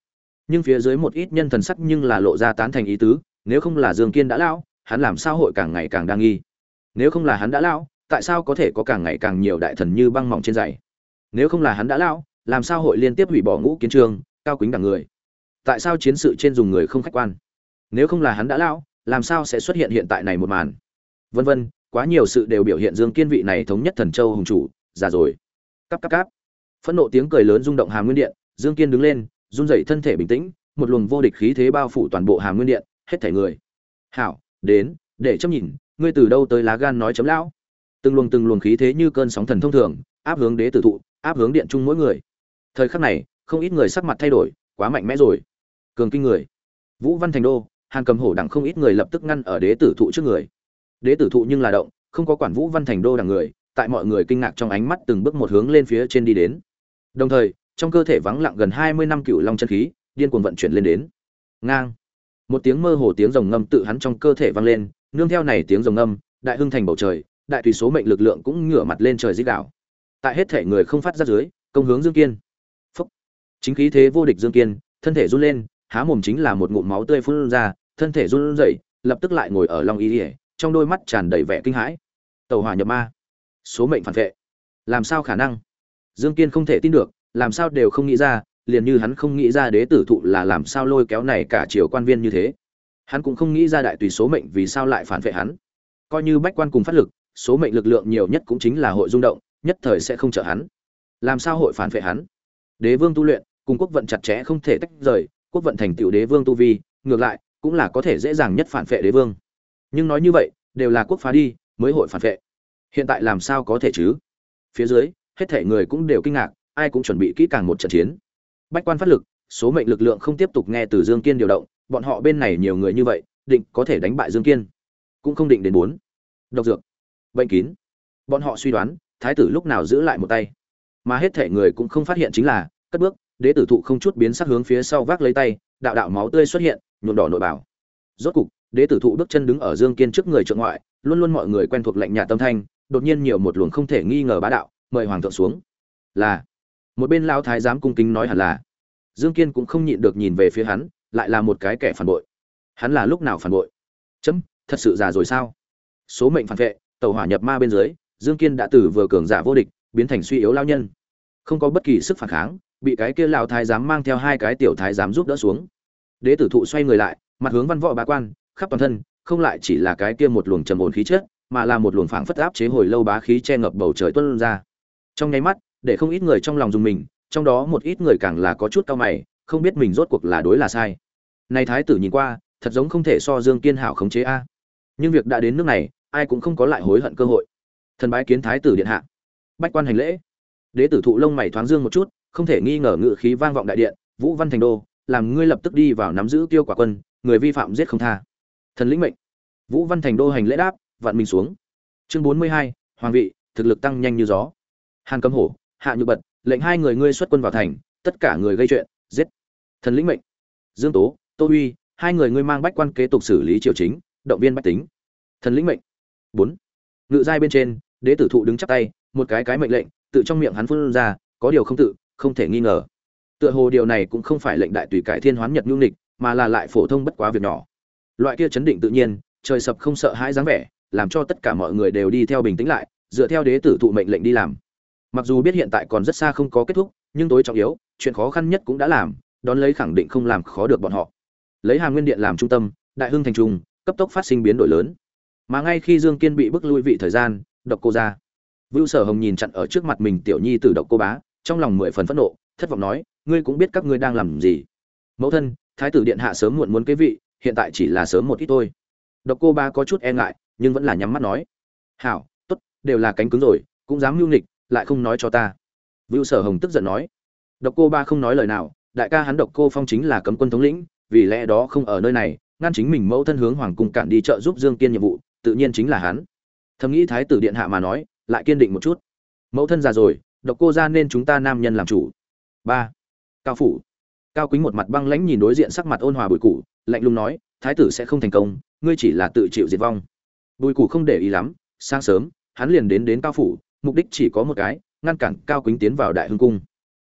Nhưng phía dưới một ít nhân thần sắc nhưng là lộ ra tán thành ý tứ, nếu không là dương kiên đã lão, hắn làm sao hội càng ngày càng đa nghi? Nếu không là hắn đã lão, tại sao có thể có càng ngày càng nhiều đại thần như băng mỏng trên giày? Nếu không là hắn đã lão, làm sao hội liên tiếp hủy bỏ ngũ kiến trường, cao kính đẳng người? Tại sao chiến sự trên dùng người không khách quan? Nếu không là hắn đã lão, làm sao sẽ xuất hiện hiện tại này một màn? Vân vân quá nhiều sự đều biểu hiện dương kiên vị này thống nhất thần châu hùng chủ, già rồi. Cắp cắp cắp phẫn nộ tiếng cười lớn rung động hàm nguyên điện, dương kiên đứng lên, run rẩy thân thể bình tĩnh, một luồng vô địch khí thế bao phủ toàn bộ hàm nguyên điện, hết thảy người. Hảo, đến, để chấm nhìn, ngươi từ đâu tới lá gan nói chấm lão? Từng luồng từng luồng khí thế như cơn sóng thần thông thường, áp hướng đế tử thụ, áp hướng điện chung mỗi người. Thời khắc này, không ít người sắc mặt thay đổi, quá mạnh mẽ rồi. Cường kinh người. Vũ văn thành đô, hàn cầm hổ đẳng không ít người lập tức ngăn ở đế tử thụ trước người đế tử thụ nhưng là động, không có quản vũ văn thành đô đằng người, tại mọi người kinh ngạc trong ánh mắt từng bước một hướng lên phía trên đi đến. Đồng thời, trong cơ thể vắng lặng gần hai mươi năm cựu long chân khí, điên cuồng vận chuyển lên đến. Ngang. Một tiếng mơ hồ tiếng rồng ngâm tự hắn trong cơ thể vang lên, nương theo này tiếng rồng ngâm, đại hưng thành bầu trời, đại tùy số mệnh lực lượng cũng ngửa mặt lên trời dích đạo. Tại hết thể người không phát ra dưới, công hướng dương kiên. Phúc. Chính khí thế vô địch dương kiên, thân thể run lên, há mồm chính là một ngụm máu tươi phun ra, thân thể run rẩy, lập tức lại ngồi ở long y ỉa trong đôi mắt tràn đầy vẻ kinh hãi. Tàu hỏa nhập ma. Số mệnh phản vệ. Làm sao khả năng? Dương kiên không thể tin được, làm sao đều không nghĩ ra, liền như hắn không nghĩ ra đế tử thụ là làm sao lôi kéo này cả triều quan viên như thế. Hắn cũng không nghĩ ra đại tùy số mệnh vì sao lại phản vệ hắn. Coi như bách quan cùng phát lực, số mệnh lực lượng nhiều nhất cũng chính là hội rung động, nhất thời sẽ không trợ hắn. Làm sao hội phản vệ hắn? Đế vương tu luyện, cùng quốc vận chặt chẽ không thể tách rời, quốc vận thành tựu đế vương tu vi, ngược lại, cũng là có thể dễ dàng nhất phản vệ đế vương nhưng nói như vậy, đều là quốc phá đi, mới hội phản vệ. Hiện tại làm sao có thể chứ? Phía dưới, hết thể người cũng đều kinh ngạc, ai cũng chuẩn bị kỹ càng một trận chiến. Bách quan phát lực, số mệnh lực lượng không tiếp tục nghe từ dương kiên điều động, bọn họ bên này nhiều người như vậy, định có thể đánh bại dương kiên. Cũng không định đến bốn. Độc dược. Bệnh kín. Bọn họ suy đoán, thái tử lúc nào giữ lại một tay. Mà hết thể người cũng không phát hiện chính là, cất bước, đế tử thụ không chút biến sắc hướng phía sau vác lấy tay, đạo đạo máu tươi xuất hiện, nhuộm đỏ nội bảo. Rốt cục đế tử thụ bước chân đứng ở dương kiên trước người trượng ngoại, luôn luôn mọi người quen thuộc lệnh nhà tâm thanh, đột nhiên nhiều một luồng không thể nghi ngờ bá đạo, mời hoàng thượng xuống. Là, một bên lao thái giám cung kính nói hẳn là. Dương kiên cũng không nhịn được nhìn về phía hắn, lại là một cái kẻ phản bội. Hắn là lúc nào phản bội? Chấm, thật sự già rồi sao? Số mệnh phản vệ, tàu hỏa nhập ma bên dưới, dương kiên đã từ vừa cường giả vô địch, biến thành suy yếu lao nhân. Không có bất kỳ sức phản kháng, bị cái kia lão thái giám mang theo hai cái tiểu thái giám giúp đỡ xuống. Đế tử thụ xoay người lại, mặt hướng văn võ bá quan khắp toàn thân, không lại chỉ là cái kia một luồng trầm ổn khí chất, mà là một luồng phảng phất áp chế hồi lâu bá khí che ngập bầu trời tuôn ra. Trong nháy mắt, để không ít người trong lòng dùng mình, trong đó một ít người càng là có chút cao mày, không biết mình rốt cuộc là đối là sai. Này thái tử nhìn qua, thật giống không thể so dương kiên hảo khống chế a. Nhưng việc đã đến nước này, ai cũng không có lại hối hận cơ hội. Thần bái kiến thái tử điện hạ. Bách quan hành lễ. Đế tử thụ lông mày thoáng dương một chút, không thể nghi ngờ ngự khí vang vọng đại điện, vũ văn thành đô, làm ngươi lập tức đi vào nắm giữ tiêu quả quân, người vi phạm giết không tha thần lĩnh mệnh. Vũ văn thành đô hành lễ đáp, vạn minh xuống. Chương bốn mươi hai, hoàng vị, thực lực tăng nhanh như gió. Hàn cấm hổ, hạ như bật, lệnh hai người ngươi xuất quân vào thành, tất cả người gây chuyện, giết. Thần lĩnh mệnh. Dương tố, tô uy hai người ngươi mang bách quan kế tục xử lý triều chính, động viên bách tính. Thần lĩnh mệnh. Bốn. Ngự giai bên trên, đế tử thụ đứng chắp tay, một cái cái mệnh lệnh, tự trong miệng hắn phun ra, có điều không tự, không thể nghi ngờ. Tựa hồ điều này cũng không phải lệnh đại tùy cải thiên hoán nhật nhu nịch mà là lại phổ thông bất quá việc nhỏ loại kia chấn định tự nhiên, trời sập không sợ hãi dáng vẻ, làm cho tất cả mọi người đều đi theo bình tĩnh lại, dựa theo đế tử thụ mệnh lệnh đi làm. Mặc dù biết hiện tại còn rất xa không có kết thúc, nhưng tối trọng yếu, chuyện khó khăn nhất cũng đã làm, đón lấy khẳng định không làm khó được bọn họ. Lấy hàng nguyên điện làm trung tâm, đại hưng thành trung cấp tốc phát sinh biến đổi lớn. Mà ngay khi dương kiên bị bức lui vị thời gian, độc cô ra vưu sở hồng nhìn chặn ở trước mặt mình tiểu nhi tử độc cô bá, trong lòng mười phần phẫn nộ, thất vọng nói, ngươi cũng biết các ngươi đang làm gì. Mẫu thân, thái tử điện hạ sớm muộn muốn kế vị hiện tại chỉ là sớm một ít thôi. Độc cô ba có chút e ngại, nhưng vẫn là nhắm mắt nói. Hảo, tốt, đều là cánh cứng rồi, cũng dám mưu nghịch, lại không nói cho ta. Vưu sở hồng tức giận nói. Độc cô ba không nói lời nào, đại ca hắn độc cô phong chính là cấm quân thống lĩnh, vì lẽ đó không ở nơi này, ngăn chính mình mẫu thân hướng hoàng cung cản đi trợ giúp dương kiên nhiệm vụ, tự nhiên chính là hắn. Thầm nghĩ thái tử điện hạ mà nói, lại kiên định một chút. Mẫu thân già rồi, độc cô ra nên chúng ta nam nhân làm chủ. Ba. Cao phủ. Cao quýnh một mặt băng lãnh nhìn đối diện sắc mặt ôn hòa bụi cụ lạnh lùng nói, thái tử sẽ không thành công, ngươi chỉ là tự chịu diệt vong. Bùi Củ không để ý lắm, sáng sớm, hắn liền đến đến cao phủ, mục đích chỉ có một cái, ngăn cản cao quýnh tiến vào đại hưng cung.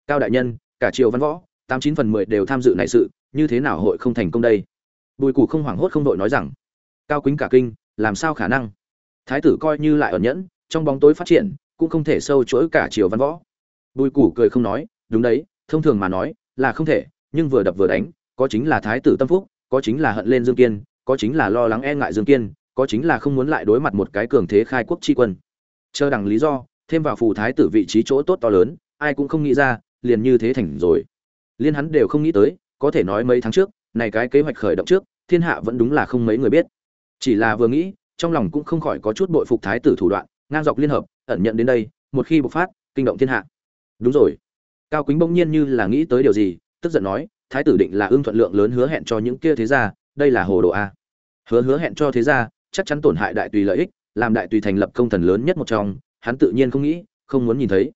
Cao đại nhân, cả triều văn võ, tám chín phần mười đều tham dự này sự, như thế nào hội không thành công đây? Bùi Củ không hoảng hốt không đội nói rằng, cao quýnh cả kinh, làm sao khả năng? Thái tử coi như lại ẩn nhẫn, trong bóng tối phát triển, cũng không thể sâu chuỗi cả triều văn võ. Bùi củ cười không nói, đúng đấy, thông thường mà nói là không thể, nhưng vừa đập vừa đánh, có chính là thái tử tâm phúc có chính là hận lên dương kiên, có chính là lo lắng e ngại dương kiên, có chính là không muốn lại đối mặt một cái cường thế khai quốc chi quân. Chờ đằng lý do, thêm vào phù thái tử vị trí chỗ tốt to lớn, ai cũng không nghĩ ra, liền như thế thành rồi. Liên hắn đều không nghĩ tới, có thể nói mấy tháng trước, này cái kế hoạch khởi động trước, thiên hạ vẫn đúng là không mấy người biết. Chỉ là vừa nghĩ, trong lòng cũng không khỏi có chút bội phục thái tử thủ đoạn, ngang dọc liên hợp, ẩn nhận đến đây, một khi bộc phát, kinh động thiên hạ. Đúng rồi. Cao quýnh bỗng nhiên như là nghĩ tới điều gì, tức giận nói thái tử định là ưng thuận lượng lớn hứa hẹn cho những kia thế gia, đây là hồ đồ a. Hứa hứa hẹn cho thế gia, chắc chắn tổn hại đại tùy lợi ích, làm đại tùy thành lập công thần lớn nhất một trong, hắn tự nhiên không nghĩ, không muốn nhìn thấy.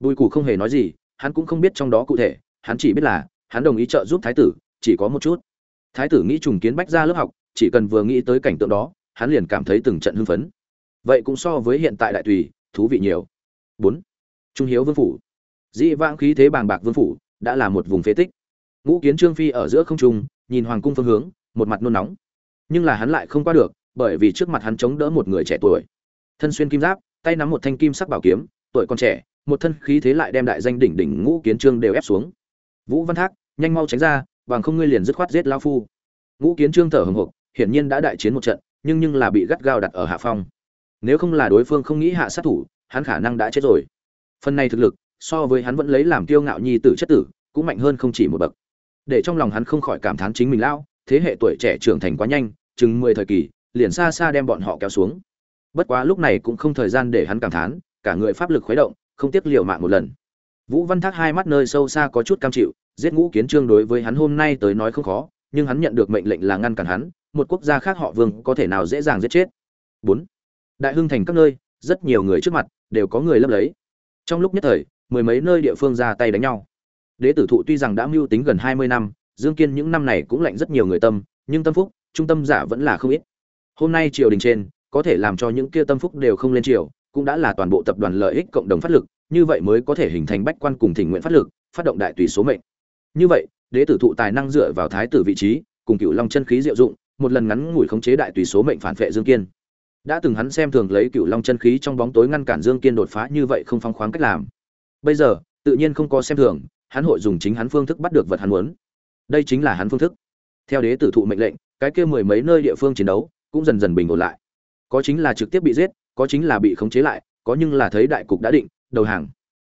Bùi cù không hề nói gì, hắn cũng không biết trong đó cụ thể, hắn chỉ biết là, hắn đồng ý trợ giúp thái tử, chỉ có một chút. Thái tử nghĩ trùng kiến bách ra lớp học, chỉ cần vừa nghĩ tới cảnh tượng đó, hắn liền cảm thấy từng trận hưng phấn. Vậy cũng so với hiện tại đại tùy, thú vị nhiều. Bốn. Trung hiếu vương phủ. Dĩ vãng khí thế bàng bạc vương phủ, đã là một vùng phế tích ngũ kiến trương phi ở giữa không trung, nhìn hoàng cung phương hướng, một mặt nôn nóng. Nhưng là hắn lại không qua được, bởi vì trước mặt hắn chống đỡ một người trẻ tuổi. Thân xuyên kim giáp, tay nắm một thanh kim sắc bảo kiếm, tuổi còn trẻ, một thân khí thế lại đem đại danh đỉnh đỉnh ngũ kiến trương đều ép xuống. Vũ văn thác, nhanh mau tránh ra, bằng không ngươi liền dứt khoát giết lao phu. Ngũ kiến trương thở hừng hực hiển nhiên đã đại chiến một trận, nhưng nhưng là bị gắt gao đặt ở hạ phong. Nếu không là đối phương không nghĩ hạ sát thủ, hắn khả năng đã chết rồi. Phần này thực lực, so với hắn vẫn lấy làm kiêu ngạo nhi tử chất tử, cũng mạnh hơn không chỉ một bậc để trong lòng hắn không khỏi cảm thán chính mình lão, thế hệ tuổi trẻ trưởng thành quá nhanh, chừng mười thời kỳ, liền xa xa đem bọn họ kéo xuống. Bất quá lúc này cũng không thời gian để hắn cảm thán, cả người pháp lực khuấy động, không tiếc liều mạng một lần. Vũ văn thác hai mắt nơi sâu xa có chút cam chịu, giết ngũ kiến trương đối với hắn hôm nay tới nói không khó, nhưng hắn nhận được mệnh lệnh là ngăn cản hắn, một quốc gia khác họ vương có thể nào dễ dàng giết chết. Bốn. Đại hưng thành các nơi, rất nhiều người trước mặt, đều có người lấp lấy. Trong lúc nhất thời, mười mấy nơi địa phương ra tay đánh nhau đế tử thụ tuy rằng đã mưu tính gần hai mươi năm, dương kiên những năm này cũng lạnh rất nhiều người tâm, nhưng tâm phúc, trung tâm giả vẫn là không ít. Hôm nay triều đình trên, có thể làm cho những kia tâm phúc đều không lên triều, cũng đã là toàn bộ tập đoàn lợi ích cộng đồng phát lực, như vậy mới có thể hình thành bách quan cùng thỉnh nguyện phát lực, phát động đại tùy số mệnh. Như vậy, đế tử thụ tài năng dựa vào thái tử vị trí, cùng cựu long chân khí diệu dụng, một lần ngắn ngủi khống chế đại tùy số mệnh phản vệ dương kiên. Đã từng hắn xem thường lấy cựu long chân khí trong bóng tối ngăn cản dương kiên đột phá như vậy không phóng khoáng cách làm. Bây giờ, tự nhiên không có xem thường hắn hội dùng chính hắn phương thức bắt được vật hắn muốn. Đây chính là hắn phương thức. Theo đế tử thụ mệnh lệnh, cái kia mười mấy nơi địa phương chiến đấu cũng dần dần bình ổn lại. Có chính là trực tiếp bị giết, có chính là bị khống chế lại, có nhưng là thấy đại cục đã định, đầu hàng.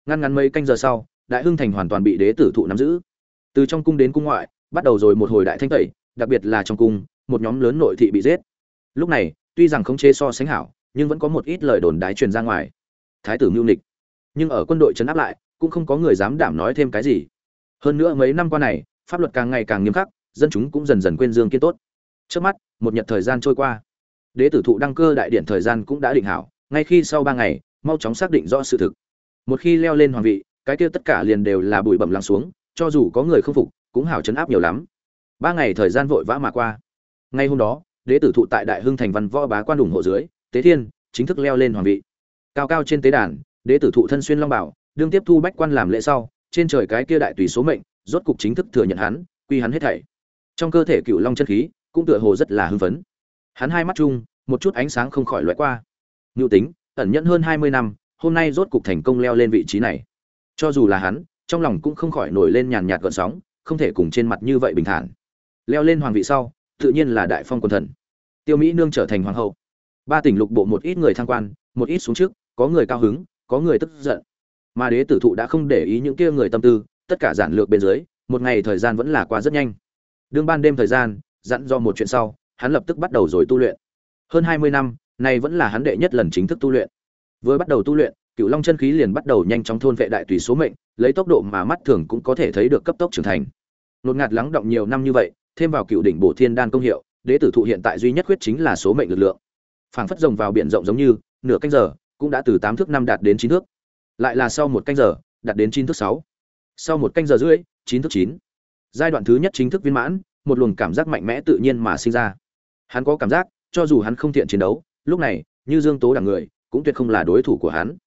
Ngăn ngắn mấy canh giờ sau, đại hưng thành hoàn toàn bị đế tử thụ nắm giữ. Từ trong cung đến cung ngoại, bắt đầu rồi một hồi đại thanh tẩy, đặc biệt là trong cung, một nhóm lớn nội thị bị giết. Lúc này, tuy rằng khống chế so sánh hảo, nhưng vẫn có một ít lời đồn đái truyền ra ngoài. Thái tử mưu nịch nhưng ở quân đội trấn áp lại cũng không có người dám đảm nói thêm cái gì. Hơn nữa mấy năm qua này, pháp luật càng ngày càng nghiêm khắc, dân chúng cũng dần dần quên dương kiên tốt. Trước mắt, một nhật thời gian trôi qua. Đế tử thụ đăng cơ đại điện thời gian cũng đã định hảo, ngay khi sau ba ngày, mau chóng xác định rõ sự thực. Một khi leo lên hoàng vị, cái kia tất cả liền đều là bụi bẩm lắng xuống, cho dù có người không phục, cũng hảo chấn áp nhiều lắm. Ba ngày thời gian vội vã mà qua. Ngay hôm đó, đế tử thụ tại đại hưng thành văn võ bá quan ủng hộ dưới, tế thiên chính thức leo lên hoàng vị. Cao cao trên tế đàn, đế tử thụ thân xuyên long bảo đương tiếp thu bách quan làm lễ sau, trên trời cái kia đại tùy số mệnh, rốt cục chính thức thừa nhận hắn, quy hắn hết thảy. Trong cơ thể cựu long chân khí, cũng tựa hồ rất là hưng phấn. Hắn hai mắt chung, một chút ánh sáng không khỏi loại qua. Ngưu tính, ẩn nhẫn hơn hai mươi năm, hôm nay rốt cục thành công leo lên vị trí này. Cho dù là hắn, trong lòng cũng không khỏi nổi lên nhàn nhạt gợn sóng, không thể cùng trên mặt như vậy bình thản. Leo lên hoàng vị sau, tự nhiên là đại phong quần thần. Tiêu mỹ nương trở thành hoàng hậu. Ba tỉnh lục bộ một ít người thăng quan, một ít xuống trước, có người cao hứng, có người tức giận mà đế tử thụ đã không để ý những kia người tâm tư, tất cả giản lược bên dưới, một ngày thời gian vẫn là qua rất nhanh. Đương ban đêm thời gian, dặn do một chuyện sau, hắn lập tức bắt đầu rồi tu luyện. Hơn hai mươi năm này vẫn là hắn đệ nhất lần chính thức tu luyện. Vừa bắt đầu tu luyện cựu long chân khí liền bắt đầu nhanh chóng thôn vệ đại tùy số mệnh, lấy tốc độ mà mắt thường cũng có thể thấy được cấp tốc trưởng thành. Nột ngạt lắng động nhiều năm như vậy, thêm vào cựu đỉnh bổ thiên đan công hiệu, đế tử thụ hiện tại duy nhất khuyết chính là số mệnh lực lượng. Phảng phất rồng vào biển rộng giống như, nửa canh giờ, cũng đã từ tám thước năm đạt đến chín thước lại là sau một canh giờ, đạt đến chín thước sáu. Sau một canh giờ rưỡi, chín thước chín. Giai đoạn thứ nhất chính thức viên mãn, một luồng cảm giác mạnh mẽ tự nhiên mà sinh ra. Hắn có cảm giác, cho dù hắn không thiện chiến đấu, lúc này, như dương tố đẳng người, cũng tuyệt không là đối thủ của hắn.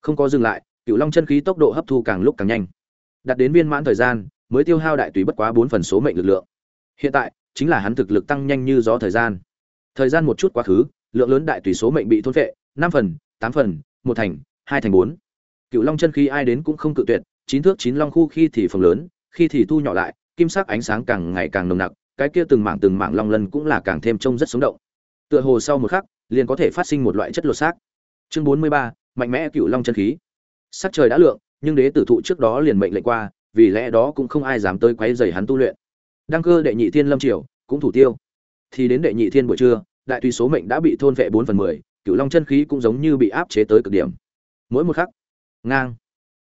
Không có dừng lại cựu long chân khí tốc độ hấp thu càng lúc càng nhanh. Đạt đến viên mãn thời gian, mới tiêu hao đại tùy bất quá bốn phần số mệnh lực lượng. Hiện tại, chính là hắn thực lực tăng nhanh như gió thời gian. Thời gian một chút quá khứ, lượng lớn đại tùy số mệnh bị thôn vệ năm phần, tám phần, một thành, hai thành bốn cựu long chân khí ai đến cũng không cự tuyệt, chín thước chín long khu khi thì phần lớn, khi thì thu nhỏ lại, kim sắc ánh sáng càng ngày càng nồng nặc, cái kia từng mảng từng mảng long lân cũng là càng thêm trông rất sống động. Tựa hồ sau một khắc, liền có thể phát sinh một loại chất lột xác. Chương bốn mươi ba, mạnh mẽ cựu long chân khí. Sắc trời đã lượng, nhưng đế tử thụ trước đó liền mệnh lệnh qua, vì lẽ đó cũng không ai dám tới quấy rầy hắn tu luyện. Đăng cơ đệ nhị thiên lâm triều, cũng thủ tiêu. Thì đến đệ nhị thiên buổi trưa, đại tùy số mệnh đã bị thôn vệ bốn phần mười cựu long chân khí cũng giống như bị áp chế tới cực điểm. Mỗi một khắc ngang.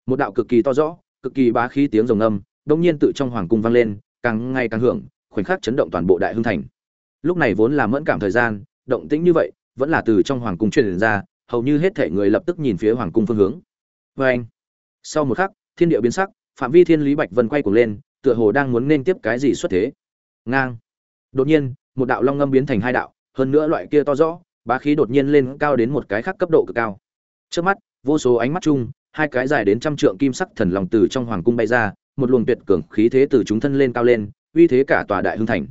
Một đạo cực kỳ to rõ, cực kỳ bá khí tiếng rồng âm, đông nhiên tự trong hoàng cung vang lên, càng ngày càng hưởng, khoảnh khắc chấn động toàn bộ đại hưng thành. Lúc này vốn là mẫn cảm thời gian, động tĩnh như vậy, vẫn là từ trong hoàng cung truyền ra, hầu như hết thể người lập tức nhìn phía hoàng cung phương hướng. Vê anh, sau một khắc, thiên địa biến sắc, phạm vi thiên lý bạch vân quay cuồng lên, tựa hồ đang muốn nên tiếp cái gì xuất thế. Ngang. Đột nhiên, một đạo long ngâm biến thành hai đạo, hơn nữa loại kia to rõ, bá khí đột nhiên lên cao đến một cái khác cấp độ cực cao. Trước mắt, vô số ánh mắt chung hai cái dài đến trăm trượng kim sắc thần lòng từ trong hoàng cung bay ra, một luồng tuyệt cường khí thế từ chúng thân lên cao lên, uy thế cả tòa đại hưng thành.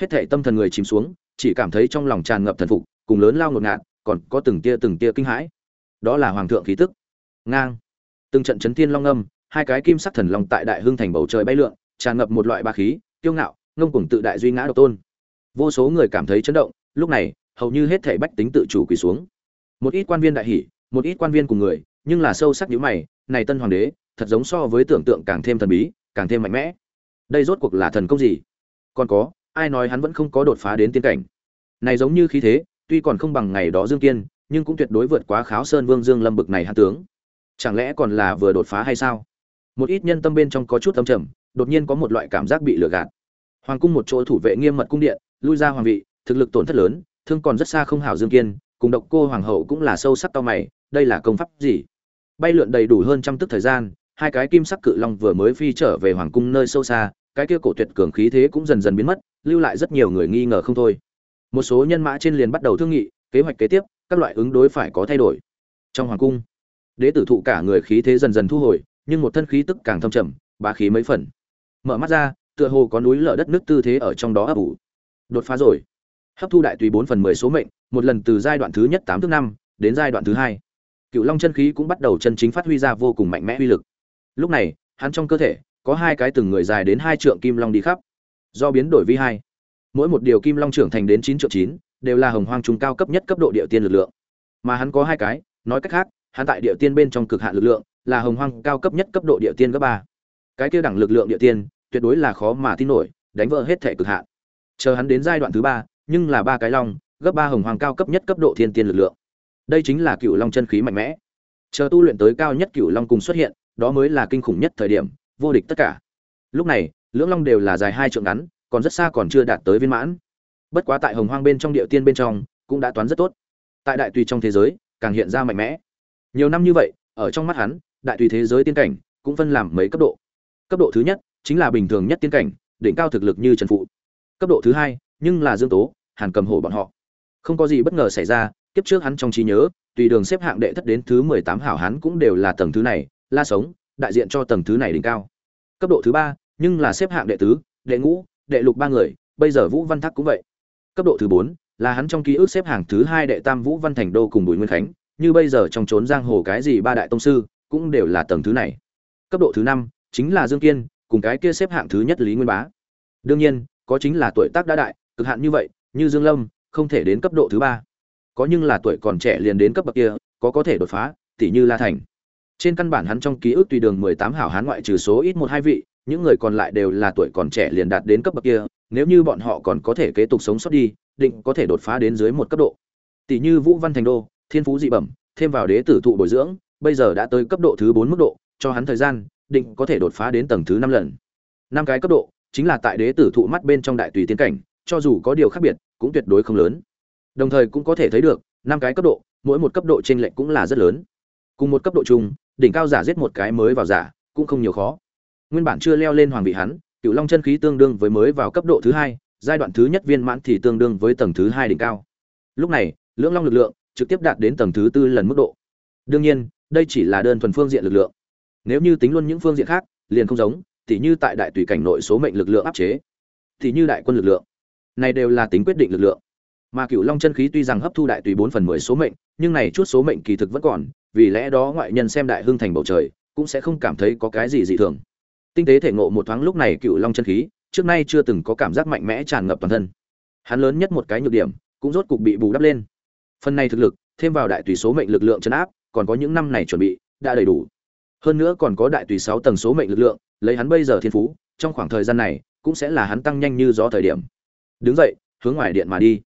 Hết thảy tâm thần người chìm xuống, chỉ cảm thấy trong lòng tràn ngập thần phục, cùng lớn lao ngột ngạt, còn có từng tia từng tia kinh hãi. Đó là hoàng thượng khí tức. Ngang. Từng trận chấn thiên long âm, hai cái kim sắc thần long tại đại hưng thành bầu trời bay lượn, tràn ngập một loại ba khí, kiêu ngạo, ngông cuồng tự đại duy ngã độc tôn. Vô số người cảm thấy chấn động, lúc này, hầu như hết thảy bách tính tự chủ quỳ xuống. Một ít quan viên đại hỉ, một ít quan viên cùng người nhưng là sâu sắc nhíu mày, này tân hoàng đế, thật giống so với tưởng tượng càng thêm thần bí, càng thêm mạnh mẽ. Đây rốt cuộc là thần công gì? Còn có, ai nói hắn vẫn không có đột phá đến tiên cảnh? Này giống như khí thế, tuy còn không bằng ngày đó dương kiên, nhưng cũng tuyệt đối vượt quá kháo sơn vương dương lâm bực này hạ tướng. Chẳng lẽ còn là vừa đột phá hay sao? Một ít nhân tâm bên trong có chút âm trầm, đột nhiên có một loại cảm giác bị lừa gạt. Hoàng cung một chỗ thủ vệ nghiêm mật cung điện, lui ra hoàng vị, thực lực tổn thất lớn, thương còn rất xa không hảo dương kiên, cùng độc cô hoàng hậu cũng là sâu sắc to mày, đây là công pháp gì? Bay lượn đầy đủ hơn trăm tức thời gian, hai cái kim sắc cự long vừa mới phi trở về hoàng cung nơi sâu xa, cái kia cổ tuyệt cường khí thế cũng dần dần biến mất, lưu lại rất nhiều người nghi ngờ không thôi. Một số nhân mã trên liền bắt đầu thương nghị, kế hoạch kế tiếp, các loại ứng đối phải có thay đổi. Trong hoàng cung, đế tử thụ cả người khí thế dần dần thu hồi, nhưng một thân khí tức càng thâm trầm, bá khí mấy phần. Mở mắt ra, tựa hồ có núi lở đất nước tư thế ở trong đó ấp ủ. Đột phá rồi. Hấp thu đại tùy bốn phần mười số mệnh, một lần từ giai đoạn thứ nhất tám thứ năm đến giai đoạn thứ hai cựu long chân khí cũng bắt đầu chân chính phát huy ra vô cùng mạnh mẽ uy lực. Lúc này, hắn trong cơ thể, có hai cái từng người dài đến hai trượng kim long đi khắp. Do biến đổi vi hai, mỗi một điều kim long trưởng thành đến chín trượng chín, đều là hồng hoang trung cao cấp nhất cấp độ địa tiên lực lượng. Mà hắn có hai cái, nói cách khác, hắn tại địa tiên bên trong cực hạn lực lượng, là hồng hoang cao cấp nhất cấp độ địa tiên cấp ba. Cái kia đẳng lực lượng địa tiên, tuyệt đối là khó mà tin nổi, đánh vỡ hết thể cực hạn. Chờ hắn đến giai đoạn thứ ba, nhưng là ba cái long, gấp ba hồng hoàng cao cấp nhất cấp độ thiên tiên lực lượng đây chính là cựu long chân khí mạnh mẽ. Chờ tu luyện tới cao nhất cựu long cùng xuất hiện, đó mới là kinh khủng nhất thời điểm, vô địch tất cả. Lúc này, lưỡng long đều là dài hai trượng ngắn, còn rất xa còn chưa đạt tới viên mãn. Bất quá tại hồng hoang bên trong địa tiên bên trong, cũng đã toán rất tốt. Tại đại tùy trong thế giới, càng hiện ra mạnh mẽ. Nhiều năm như vậy, ở trong mắt hắn, đại tùy thế giới tiên cảnh cũng phân làm mấy cấp độ. Cấp độ thứ nhất chính là bình thường nhất tiên cảnh, đỉnh cao thực lực như trần phụ. Cấp độ thứ hai nhưng là dương tố, hàn cầm hổ bọn họ. Không có gì bất ngờ xảy ra kiếp trước hắn trong trí nhớ, tùy đường xếp hạng đệ thất đến thứ mười tám hảo hán cũng đều là tầng thứ này, la sống, đại diện cho tầng thứ này đỉnh cao. Cấp độ thứ ba, nhưng là xếp hạng đệ tứ, đệ ngũ, đệ lục ba người, bây giờ vũ văn thác cũng vậy. Cấp độ thứ bốn, là hắn trong ký ức xếp hạng thứ hai đệ tam vũ văn thành đô cùng bùi nguyên khánh, như bây giờ trong trốn giang hồ cái gì ba đại tông sư, cũng đều là tầng thứ này. Cấp độ thứ năm, chính là dương kiên, cùng cái kia xếp hạng thứ nhất lý nguyên bá. Đương nhiên, có chính là tuổi tác đã đại, cực hạn như vậy, như dương lâm, không thể đến cấp độ thứ ba có nhưng là tuổi còn trẻ liền đến cấp bậc kia, có có thể đột phá tỷ như la thành. Trên căn bản hắn trong ký ức tùy đường 18 hảo hán ngoại trừ số ít một hai vị, những người còn lại đều là tuổi còn trẻ liền đạt đến cấp bậc kia, nếu như bọn họ còn có thể kế tục sống sót đi, định có thể đột phá đến dưới một cấp độ. Tỷ như vũ văn thành đô, thiên phú dị bẩm, thêm vào đế tử thụ bồi dưỡng, bây giờ đã tới cấp độ thứ bốn mức độ, cho hắn thời gian, định có thể đột phá đến tầng thứ năm lần. Năm cái cấp độ, chính là tại đế tử thụ mắt bên trong đại tùy tiến cảnh, cho dù có điều khác biệt, cũng tuyệt đối không lớn đồng thời cũng có thể thấy được, năm cái cấp độ, mỗi một cấp độ t r ê n lệch cũng là rất lớn. Cùng một cấp độ chung, đỉnh cao giả giết một cái mới vào giả, cũng không nhiều khó. Nguyên bản chưa leo lên hoàng vị hắn cựu long chân khí tương đương với mới vào cấp độ thứ hai, giai đoạn thứ nhất viên mãn thì tương đương với tầng thứ hai đỉnh cao. Lúc này, lưỡng long lực lượng trực tiếp đạt đến tầng thứ tư lần mức độ. Đương nhiên, đây chỉ là đơn thuần phương diện lực lượng. Nếu như tính luôn những phương diện khác, liền không giống, tỉ như tại đại tùy cảnh nội số mệnh lực lượng áp chế, tỉ như đại quân lực lượng. Này đều là tính quyết định lực lượng mà cựu long chân khí tuy rằng hấp thu đại tùy bốn phần mười số mệnh, nhưng này chút số mệnh kỳ thực vẫn còn, vì lẽ đó ngoại nhân xem đại hưng thành bầu trời, cũng sẽ không cảm thấy có cái gì dị thường. Tinh tế thể ngộ một thoáng lúc này cựu long chân khí, trước nay chưa từng có cảm giác mạnh mẽ tràn ngập toàn thân. Hắn lớn nhất một cái nhược điểm, cũng rốt cục bị bù đắp lên. Phần này thực lực, thêm vào đại tùy số mệnh lực lượng chấn áp, còn có những năm này chuẩn bị, đã đầy đủ. Hơn nữa còn có đại tùy sáu tầng số mệnh lực lượng, lấy hắn bây giờ thiên phú, trong khoảng thời gian này, cũng sẽ là hắn tăng nhanh như gió thời điểm. Đứng dậy, hướng ngoài điện mà đi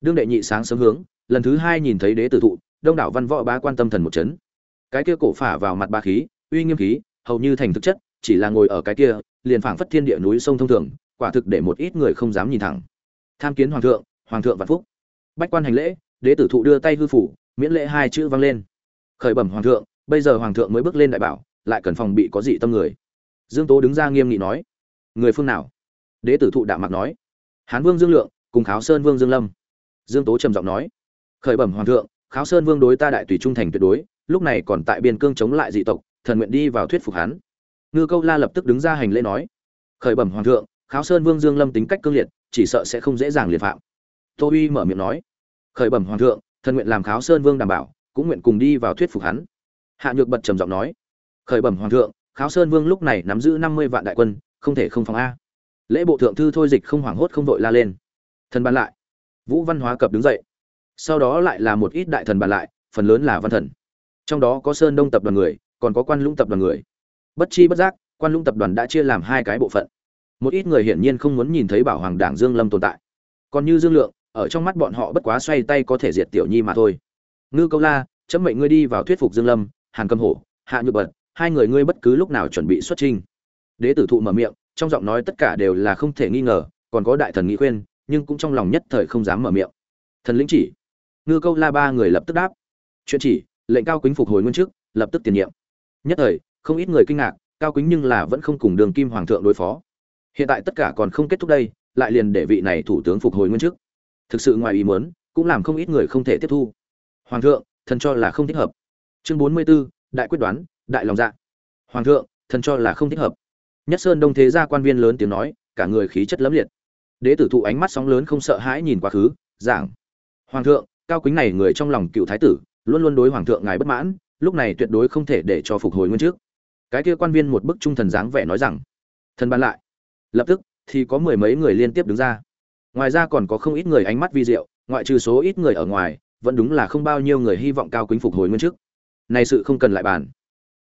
đương đệ nhị sáng sớm hướng, lần thứ hai nhìn thấy đế tử thụ, đông đảo văn võ bá quan tâm thần một chấn. Cái kia cổ phả vào mặt ba khí, uy nghiêm khí, hầu như thành thực chất, chỉ là ngồi ở cái kia, liền phảng phất thiên địa núi sông thông thường, quả thực để một ít người không dám nhìn thẳng. Tham kiến hoàng thượng hoàng thượng vạn phúc. Bách quan hành lễ, đế tử thụ đưa tay hư phủ, miễn lễ hai chữ vang lên. Khởi bẩm hoàng thượng, bây giờ hoàng thượng mới bước lên đại bảo, lại cần phòng bị có dị tâm người. Dương tố đứng ra nghiêm nghị nói. Người phương nào? Đế tử thụ đạo mạc nói. Hán vương dương lượng, cùng kháo sơn vương dương lâm dương tố trầm giọng nói, khởi bẩm hoàng thượng, kháo sơn vương đối ta đại tùy trung thành tuyệt đối, lúc này còn tại biên cương chống lại dị tộc, thần nguyện đi vào thuyết phục hắn. Ngư câu la lập tức đứng ra hành lễ nói, khởi bẩm hoàng thượng, kháo sơn vương dương lâm tính cách cương liệt, chỉ sợ sẽ không dễ dàng liệt phạm. Tô uy mở miệng nói, khởi bẩm hoàng thượng, thần nguyện làm kháo sơn vương đảm bảo, cũng nguyện cùng đi vào thuyết phục hắn. Hạ nhược bật trầm giọng nói, khởi bẩm hoàng thượng, kháo sơn vương lúc này nắm giữ năm mươi vạn đại quân, không thể không phòng a. Lễ bộ thượng thư thôi dịch không hoảng hốt không vội la lên. Thần bàn lại vũ văn hóa cập đứng dậy. Sau đó lại là một ít đại thần bàn lại, phần lớn là văn thần. Trong đó có sơn đông tập đoàn người, còn có quan lũng tập đoàn người. Bất chi bất giác, quan lũng tập đoàn đã chia làm hai cái bộ phận. Một ít người hiển nhiên không muốn nhìn thấy bảo hoàng đảng dương lâm tồn tại. Còn như dương lượng, ở trong mắt bọn họ bất quá xoay tay có thể diệt tiểu nhi mà thôi. Ngư câu la, chấm mệnh ngươi đi vào thuyết phục dương lâm, hàn cầm hổ, hạ nhược bật, hai người ngươi bất cứ lúc nào chuẩn bị xuất trình đế tử thụ mở miệng, trong giọng nói tất cả đều là không thể nghi ngờ, còn có đại thần nghị khuyên nhưng cũng trong lòng nhất thời không dám mở miệng. Thần lĩnh chỉ. Ngư câu la ba người lập tức đáp. Chuyện chỉ lệnh cao quýnh phục hồi nguyên chức lập tức tiền nhiệm. Nhất thời không ít người kinh ngạc cao quýnh nhưng là vẫn không cùng đường kim hoàng thượng đối phó. Hiện tại tất cả còn không kết thúc đây lại liền để vị này thủ tướng phục hồi nguyên chức. Thực sự ngoài ý muốn cũng làm không ít người không thể tiếp thu. Hoàng thượng thần cho là không thích hợp. Chương bốn mươi 44, đại quyết đoán đại lòng dạ. Hoàng thượng thần cho là không thích hợp. Nhất sơn đông thế gia quan viên lớn tiếng nói cả người khí chất lẫm liệt đế tử thụ ánh mắt sóng lớn không sợ hãi nhìn quá khứ, giảng. Hoàng thượng, cao quýnh này người trong lòng cựu thái tử, luôn luôn đối hoàng thượng ngài bất mãn, lúc này tuyệt đối không thể để cho phục hồi nguyên trước. Cái kia quan viên một bức trung thần dáng vẻ nói rằng, thần ban lại. Lập tức, thì có mười mấy người liên tiếp đứng ra. Ngoài ra còn có không ít người ánh mắt vi diệu, ngoại trừ số ít người ở ngoài, vẫn đúng là không bao nhiêu người hy vọng cao quýnh phục hồi nguyên chức này sự không cần lại bàn.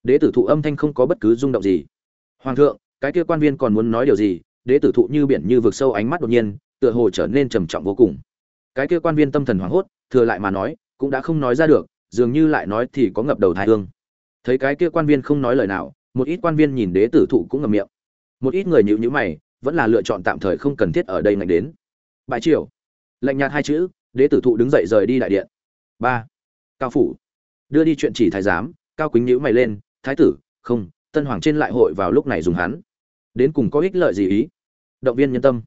Đế tử thụ âm thanh không có bất cứ rung động gì. Hoàng thượng, cái kia quan viên còn muốn nói điều gì? Đế tử thụ như biển như vực sâu ánh mắt đột nhiên, tựa hồ trở nên trầm trọng vô cùng. Cái kia quan viên tâm thần hoảng hốt, thừa lại mà nói, cũng đã không nói ra được, dường như lại nói thì có ngập đầu thái hương. Thấy cái kia quan viên không nói lời nào, một ít quan viên nhìn đế tử thụ cũng ngậm miệng. Một ít người nhịu nhữ mày, vẫn là lựa chọn tạm thời không cần thiết ở đây ngạch đến. Bãi triều. Lệnh nhạt hai chữ, đế tử thụ đứng dậy rời đi đại điện. Ba. Cao phủ. Đưa đi chuyện chỉ thái giám, cao quýnh nhữ mày lên, thái tử, không, tân hoàng trên lại hội vào lúc này dùng hắn. Đến cùng có ích lợi gì ý? Động viên nhân tâm.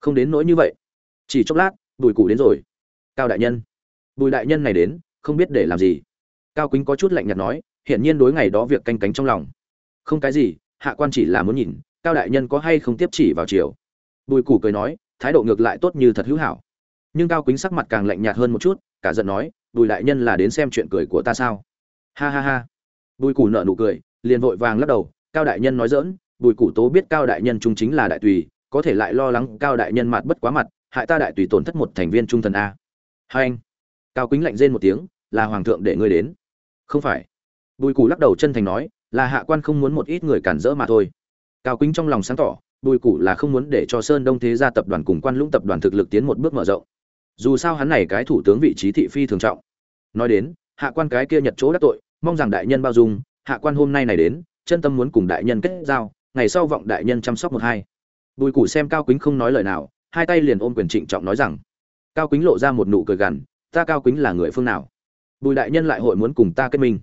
Không đến nỗi như vậy. Chỉ chốc lát, bùi cụ đến rồi. Cao đại nhân. Bùi đại nhân này đến, không biết để làm gì. Cao quýnh có chút lạnh nhạt nói, hiển nhiên đối ngày đó việc canh cánh trong lòng. Không cái gì, hạ quan chỉ là muốn nhìn, cao đại nhân có hay không tiếp chỉ vào chiều bùi củ cười nói, thái độ ngược lại tốt như thật hữu hảo. Nhưng cao quýnh sắc mặt càng lạnh nhạt hơn một chút, cả giận nói, bùi đại nhân là đến xem chuyện cười của ta sao? Ha ha ha. Bùi củ nợ nụ cười, liền vội vàng lắc đầu, cao đại nhân nói dỡn bùi củ tố biết cao đại nhân trung chính là đại tùy có thể lại lo lắng cao đại nhân mặt bất quá mặt, hại ta đại tùy tổn thất một thành viên trung thần a. Hai anh, cao quýnh lạnh rên một tiếng, là hoàng thượng để ngươi đến. Không phải. Bùi củ lắc đầu chân thành nói, là hạ quan không muốn một ít người cản rỡ mà thôi. Cao quýnh trong lòng sáng tỏ, bùi củ là không muốn để cho sơn đông thế gia tập đoàn cùng quan lũng tập đoàn thực lực tiến một bước mở rộng. Dù sao hắn này cái thủ tướng vị trí thị phi thường trọng. Nói đến, hạ quan cái kia nhật chỗ đắc tội, mong rằng đại nhân bao dung, hạ quan hôm nay này đến, chân tâm muốn cùng đại nhân kết giao, ngày sau vọng đại nhân chăm sóc một hai bùi củ xem cao quýnh không nói lời nào, hai tay liền ôm quyền trịnh trọng nói rằng, cao quýnh lộ ra một nụ cười gằn, ta cao quýnh là người phương nào? Bùi đại nhân lại hội muốn cùng ta kết minh.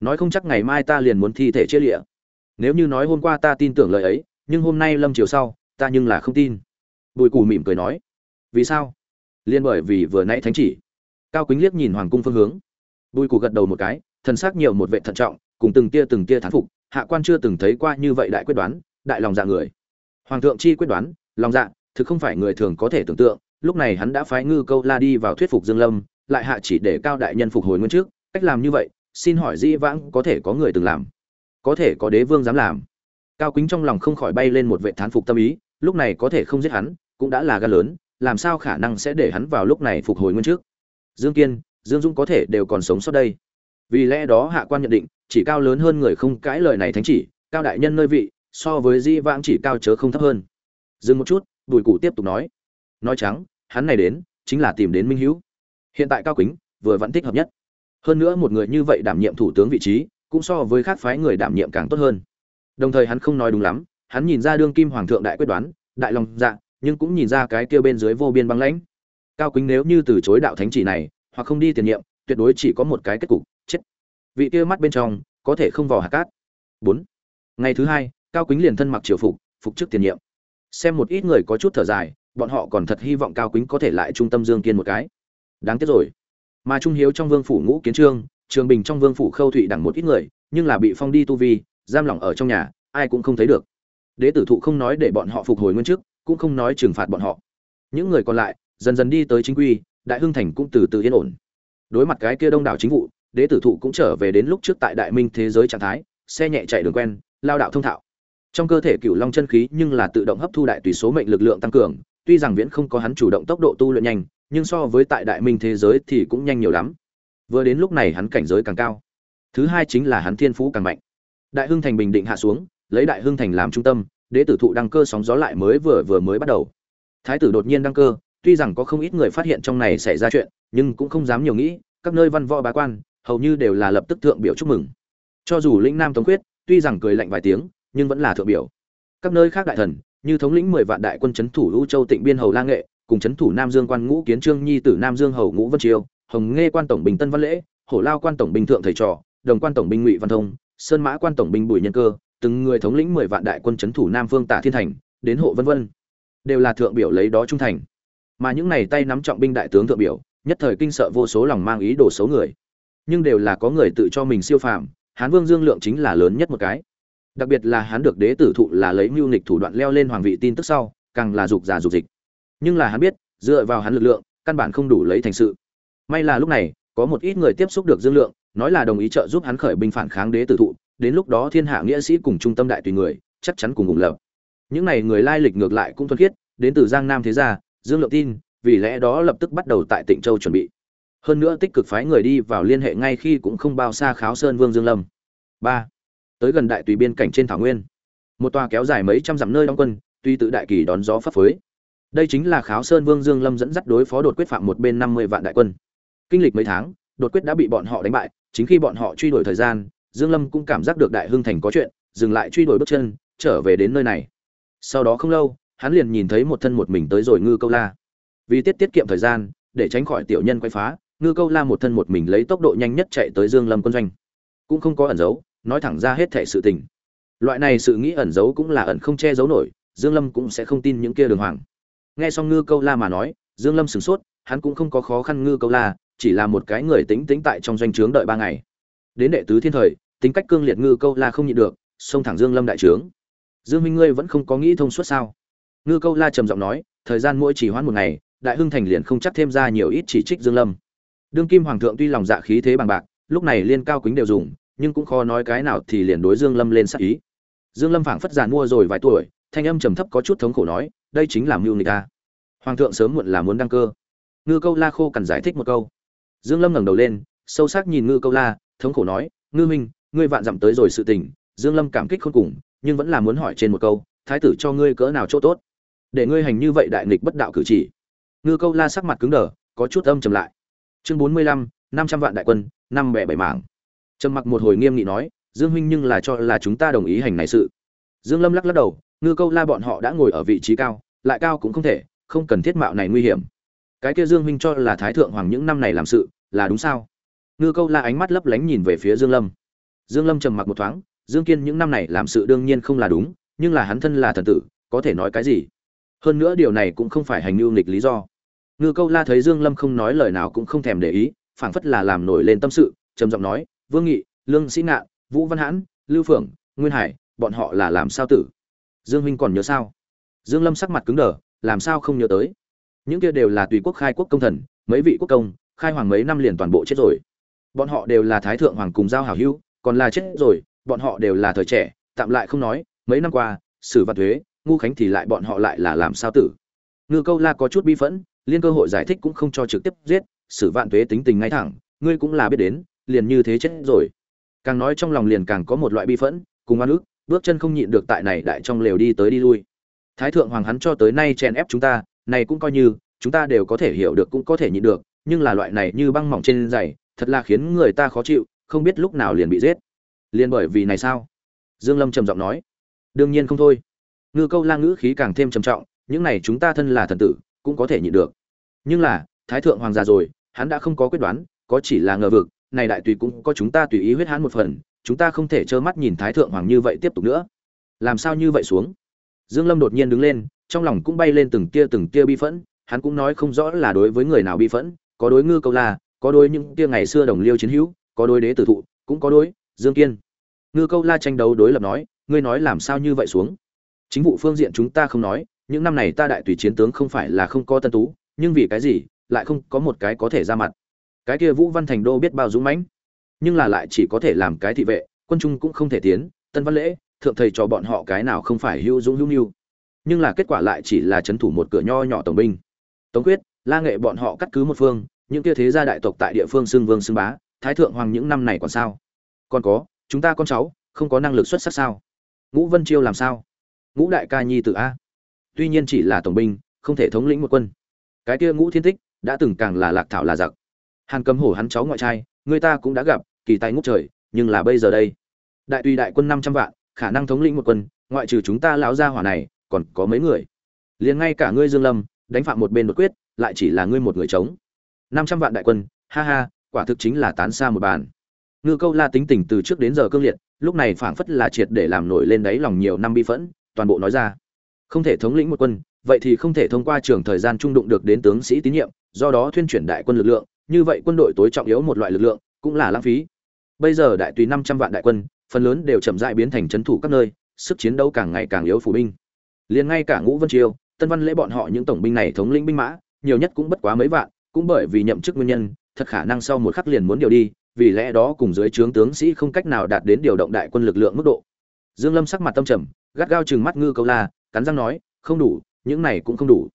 Nói không chắc ngày mai ta liền muốn thi thể chia lịa. Nếu như nói hôm qua ta tin tưởng lời ấy, nhưng hôm nay lâm chiều sau, ta nhưng là không tin. Bùi cù mỉm cười nói, vì sao? Liên bởi vì vừa nãy thánh chỉ. Cao quýnh liếc nhìn hoàng cung phương hướng. Bùi cù gật đầu một cái, thần sắc nhiều một vệ thận trọng, cùng từng tia từng tia thán phục, hạ quan chưa từng thấy qua như vậy đại quyết đoán, đại lòng dạ người hoàng thượng chi quyết đoán, lòng dạ thực không phải người thường có thể tưởng tượng, lúc này hắn đã phái ngư câu la đi vào thuyết phục dương lâm, lại hạ chỉ để cao đại nhân phục hồi nguyên trước, cách làm như vậy, xin hỏi di vãng có thể có người từng làm? Có thể có đế vương dám làm? Cao kính trong lòng không khỏi bay lên một vệ thán phục tâm ý, lúc này có thể không giết hắn, cũng đã là gan lớn, làm sao khả năng sẽ để hắn vào lúc này phục hồi nguyên trước? Dương kiên, dương Dung có thể đều còn sống sót đây. Vì lẽ đó hạ quan nhận định, chỉ cao lớn hơn người không cãi lời này thánh chỉ, cao đại nhân nơi vị so với di vãng chỉ cao chớ không thấp hơn. Dừng một chút, bùi cụ tiếp tục nói. Nói trắng, hắn này đến, chính là tìm đến minh hữu. Hiện tại cao kính, vừa vẫn thích hợp nhất. Hơn nữa một người như vậy đảm nhiệm thủ tướng vị trí, cũng so với khác phái người đảm nhiệm càng tốt hơn. Đồng thời hắn không nói đúng lắm, hắn nhìn ra đương kim hoàng thượng đại quyết đoán, đại lòng dạ nhưng cũng nhìn ra cái kia bên dưới vô biên băng lãnh. Cao kính nếu như từ chối đạo thánh chỉ này, hoặc không đi tiền nhiệm, tuyệt đối chỉ có một cái kết cục, chết. Vị kia mắt bên trong, có thể không vào hạt cát. Bốn. Ngày thứ hai cao quýnh liền thân mặc triều phục phục chức tiền nhiệm. Xem một ít người có chút thở dài, bọn họ còn thật hy vọng cao quýnh có thể lại trung tâm dương kiên một cái. Đáng tiếc rồi. Mà trung hiếu trong vương phủ ngũ kiến trương, trường bình trong vương phủ khâu thụy đẳng một ít người, nhưng là bị phong đi tu vi, giam lỏng ở trong nhà, ai cũng không thấy được. Đế tử thụ không nói để bọn họ phục hồi nguyên chức, cũng không nói trừng phạt bọn họ. Những người còn lại, dần dần đi tới chính quy, đại hưng thành cũng từ từ yên ổn. Đối mặt cái kia đông đảo chính vụ, đế tử thụ cũng trở về đến lúc trước tại đại minh thế giới trạng thái, xe nhẹ chạy đường quen, lao đạo thông thạo trong cơ thể cựu long chân khí nhưng là tự động hấp thu đại tùy số mệnh lực lượng tăng cường, tuy rằng viễn không có hắn chủ động tốc độ tu luyện nhanh, nhưng so với tại đại minh thế giới thì cũng nhanh nhiều lắm. Vừa đến lúc này hắn cảnh giới càng cao. Thứ hai chính là hắn thiên phú càng mạnh. Đại hưng thành bình định hạ xuống, lấy đại hưng thành làm trung tâm, đế tử thụ đăng cơ sóng gió lại mới vừa vừa mới bắt đầu. Thái tử đột nhiên đăng cơ, tuy rằng có không ít người phát hiện trong này xảy ra chuyện, nhưng cũng không dám nhiều nghĩ, các nơi văn võ bá quan, hầu như đều là lập tức thượng biểu chúc mừng. Cho dù lĩnh nam tống quyết tuy rằng cười lạnh vài tiếng nhưng vẫn là thượng biểu. Các nơi khác đại thần, như thống lĩnh mười vạn đại quân chấn thủ lũ châu tịnh biên hầu la nghệ, cùng chấn thủ nam dương quan ngũ kiến trương nhi tử nam dương hầu ngũ vân triều, hồng nghe quan tổng bình tân văn lễ, hổ lao quan tổng binh thượng thầy trò, đồng quan tổng binh ngụy văn thông, sơn mã quan tổng binh bùi nhân cơ, từng người thống lĩnh mười vạn đại quân chấn thủ nam phương tả thiên thành, đến hộ vân vân, đều là thượng biểu lấy đó trung thành. Mà những này tay nắm trọng binh đại tướng thượng biểu, nhất thời kinh sợ vô số lòng mang ý đồ xấu người. Nhưng đều là có người tự cho mình siêu phàm, hán vương dương lượng chính là lớn nhất một cái đặc biệt là hắn được đế tử thụ là lấy mưu nghịch thủ đoạn leo lên hoàng vị tin tức sau, càng là dục giả dục dịch. Nhưng là hắn biết, dựa vào hắn lực lượng, căn bản không đủ lấy thành sự. May là lúc này, có một ít người tiếp xúc được dương lượng, nói là đồng ý trợ giúp hắn khởi binh phản kháng đế tử thụ, đến lúc đó thiên hạ nghĩa sĩ cùng trung tâm đại tùy người, chắc chắn cùng ủng lập. Những này người lai lịch ngược lại cũng thuần khiết, đến từ giang nam thế gia, dương lượng tin, vì lẽ đó lập tức bắt đầu tại tịnh châu chuẩn bị. Hơn nữa tích cực phái người đi vào liên hệ ngay khi cũng không bao xa kháo sơn vương dương lâm. Ba tới gần đại tùy biên cảnh trên thảo nguyên. Một tòa kéo dài mấy trăm dặm nơi đóng quân, tuy tự đại kỳ đón gió phấp phới. Đây chính là kháo sơn vương dương lâm dẫn dắt đối phó đột quyết phạm một bên năm mươi vạn đại quân. Kinh lịch mấy tháng, đột quyết đã bị bọn họ đánh bại, chính khi bọn họ truy đuổi thời gian, dương lâm cũng cảm giác được đại hưng thành có chuyện, dừng lại truy đuổi bước chân, trở về đến nơi này. Sau đó không lâu, hắn liền nhìn thấy một thân một mình tới rồi ngư câu la. Vì tiết tiết kiệm thời gian, để tránh khỏi tiểu nhân quay phá, ngư câu la một thân một mình lấy tốc độ nhanh nhất chạy tới dương lâm quân doanh. Cũng không có ẩn giấu nói thẳng ra hết thể sự tình. Loại này sự nghĩ ẩn giấu cũng là ẩn không che giấu nổi, dương lâm cũng sẽ không tin những kia đường hoàng. Nghe xong ngư câu la mà nói, dương lâm sửng sốt, hắn cũng không có khó khăn ngư câu la, chỉ là một cái người tính tính tại trong doanh trướng đợi ba ngày. Đến đệ tứ thiên thời, tính cách cương liệt ngư câu la không nhịn được, xông thẳng dương lâm đại trướng. Dương minh ngươi vẫn không có nghĩ thông suốt sao? Ngư câu la trầm giọng nói, thời gian mỗi chỉ hoãn một ngày, đại hưng thành liền không chắc thêm ra nhiều ít chỉ trích dương lâm. Đương kim hoàng thượng tuy lòng dạ khí thế bằng bạc, lúc này liên cao quýnh đều dùng nhưng cũng khó nói cái nào thì liền đối dương lâm lên sắc ý. Dương lâm phảng phất giàn mua rồi vài tuổi, thanh âm trầm thấp có chút thống khổ nói, đây chính là mưu nghịch ta. Hoàng thượng sớm muộn là muốn đăng cơ. Ngư câu la khô cần giải thích một câu. Dương lâm ngẩng đầu lên, sâu sắc nhìn ngư câu la, thống khổ nói, ngư minh ngươi vạn dặm tới rồi sự tình. Dương lâm cảm kích khôn cùng, nhưng vẫn là muốn hỏi trên một câu, thái tử cho ngươi cỡ nào chỗ tốt? Để ngươi hành như vậy đại nghịch bất đạo cử chỉ. Ngư câu la sắc mặt cứng đờ, có chút âm trầm lại. Chương bốn mươi lăm, năm trăm vạn đại quân, năm bẻ bảy mảng trầm mặc một hồi nghiêm nghị nói, dương huynh nhưng là cho là chúng ta đồng ý hành này sự. Dương lâm lắc lắc đầu, ngư câu la bọn họ đã ngồi ở vị trí cao, lại cao cũng không thể, không cần thiết mạo này nguy hiểm. Cái kia dương huynh cho là thái thượng hoàng những năm này làm sự, là đúng sao? Ngư câu la ánh mắt lấp lánh nhìn về phía dương lâm. Dương lâm trầm mặc một thoáng, dương kiên những năm này làm sự đương nhiên không là đúng, nhưng là hắn thân là thần tử, có thể nói cái gì? Hơn nữa điều này cũng không phải hành lưu nghịch lý do. Ngư câu la thấy dương lâm không nói lời nào cũng không thèm để ý, phảng phất là làm nổi lên tâm sự, trầm giọng nói vương nghị, lương sĩ ngạn, vũ văn hãn, lưu phượng, nguyên hải, bọn họ là làm sao tử? Dương minh còn nhớ sao? Dương lâm sắc mặt cứng đờ, làm sao không nhớ tới? Những kia đều là tùy quốc khai quốc công thần, mấy vị quốc công, khai hoàng mấy năm liền toàn bộ chết rồi. Bọn họ đều là thái thượng hoàng cùng giao hảo hữu, còn là chết rồi, bọn họ đều là thời trẻ, tạm lại không nói, mấy năm qua, sử văn thuế, ngu khánh thì lại bọn họ lại là làm sao tử? Ngư câu la có chút bi phẫn, liên cơ hội giải thích cũng không cho trực tiếp giết, sử vạn thuế tính tình ngay thẳng, ngươi cũng là biết đến liền như thế chết rồi. Càng nói trong lòng liền càng có một loại bi phẫn, cùng oan ức, bước chân không nhịn được tại này đại trong lều đi tới đi lui. Thái thượng hoàng hắn cho tới nay chèn ép chúng ta, này cũng coi như, chúng ta đều có thể hiểu được cũng có thể nhịn được, nhưng là loại này như băng mỏng trên giày, thật là khiến người ta khó chịu, không biết lúc nào liền bị giết. Liền bởi vì này sao? Dương lâm trầm giọng nói. Đương nhiên không thôi. Ngư câu lang ngữ khí càng thêm trầm trọng, những này chúng ta thân là thần tử, cũng có thể nhịn được. Nhưng là, thái thượng hoàng già rồi, hắn đã không có quyết đoán, có chỉ là ngờ vực này đại tùy cũng có chúng ta tùy ý huyết hãn một phần, chúng ta không thể trơ mắt nhìn thái thượng hoàng như vậy tiếp tục nữa. Làm sao như vậy xuống? Dương lâm đột nhiên đứng lên, trong lòng cũng bay lên từng tia từng tia bi phẫn, hắn cũng nói không rõ là đối với người nào bi phẫn, có đối ngư câu la, có đối những tia ngày xưa đồng liêu chiến hữu, có đối đế tử thụ, cũng có đối dương kiên. Ngư câu la tranh đấu đối lập nói, ngươi nói làm sao như vậy xuống? Chính vụ phương diện chúng ta không nói, những năm này ta đại tùy chiến tướng không phải là không có tân tú, nhưng vì cái gì lại không có một cái có thể ra mặt? Cái kia vũ văn thành đô biết bao dũng mãnh, nhưng là lại chỉ có thể làm cái thị vệ, quân trung cũng không thể tiến, tân văn lễ, thượng thầy cho bọn họ cái nào không phải hữu dũng hữu nhu nhưng là kết quả lại chỉ là chấn thủ một cửa nho nhỏ tổng binh. Tống quyết, la nghệ bọn họ cắt cứ một phương, những kia thế gia đại tộc tại địa phương xưng vương xưng bá, thái thượng hoàng những năm này còn sao? Còn có, chúng ta con cháu, không có năng lực xuất sắc sao? Ngũ vân chiêu làm sao? Ngũ đại ca nhi tự a. Tuy nhiên chỉ là tổng binh, không thể thống lĩnh một quân. Cái kia ngũ thiên tích, đã từng càng là lạc thảo là giặc hàn cầm hổ hắn cháu ngoại trai, người ta cũng đã gặp, kỳ tài ngút trời, nhưng là bây giờ đây. Đại tùy đại quân năm trăm vạn, khả năng thống lĩnh một quân, ngoại trừ chúng ta lão gia hỏa này, còn có mấy người. Liền ngay cả ngươi dương lâm, đánh phạm một bên đột quyết, lại chỉ là ngươi một người chống năm trăm vạn đại quân, ha ha, quả thực chính là tán xa một bàn. Ngư câu la tính tình từ trước đến giờ cương liệt, lúc này phảng phất là triệt để làm nổi lên đáy lòng nhiều năm bi phẫn, toàn bộ nói ra. Không thể thống lĩnh một quân, vậy thì không thể thông qua trường thời gian trung đụng được đến tướng sĩ tín nhiệm, do đó thuyên chuyển đại quân lực lượng như vậy quân đội tối trọng yếu một loại lực lượng, cũng là lãng phí. Bây giờ đại tùy năm trăm vạn đại quân, phần lớn đều chậm rãi biến thành trấn thủ các nơi, sức chiến đấu càng ngày càng yếu phủ binh. Liền ngay cả ngũ vân triều, tân văn lễ bọn họ những tổng binh này thống lĩnh binh mã, nhiều nhất cũng bất quá mấy vạn, cũng bởi vì nhậm chức nguyên nhân, thật khả năng sau một khắc liền muốn điều đi, vì lẽ đó cùng dưới trướng tướng sĩ không cách nào đạt đến điều động đại quân lực lượng mức độ. Dương lâm sắc mặt tâm trầm, gắt gao chừng mắt ngư câu la, cắn răng nói, không đủ, những này cũng không đủ.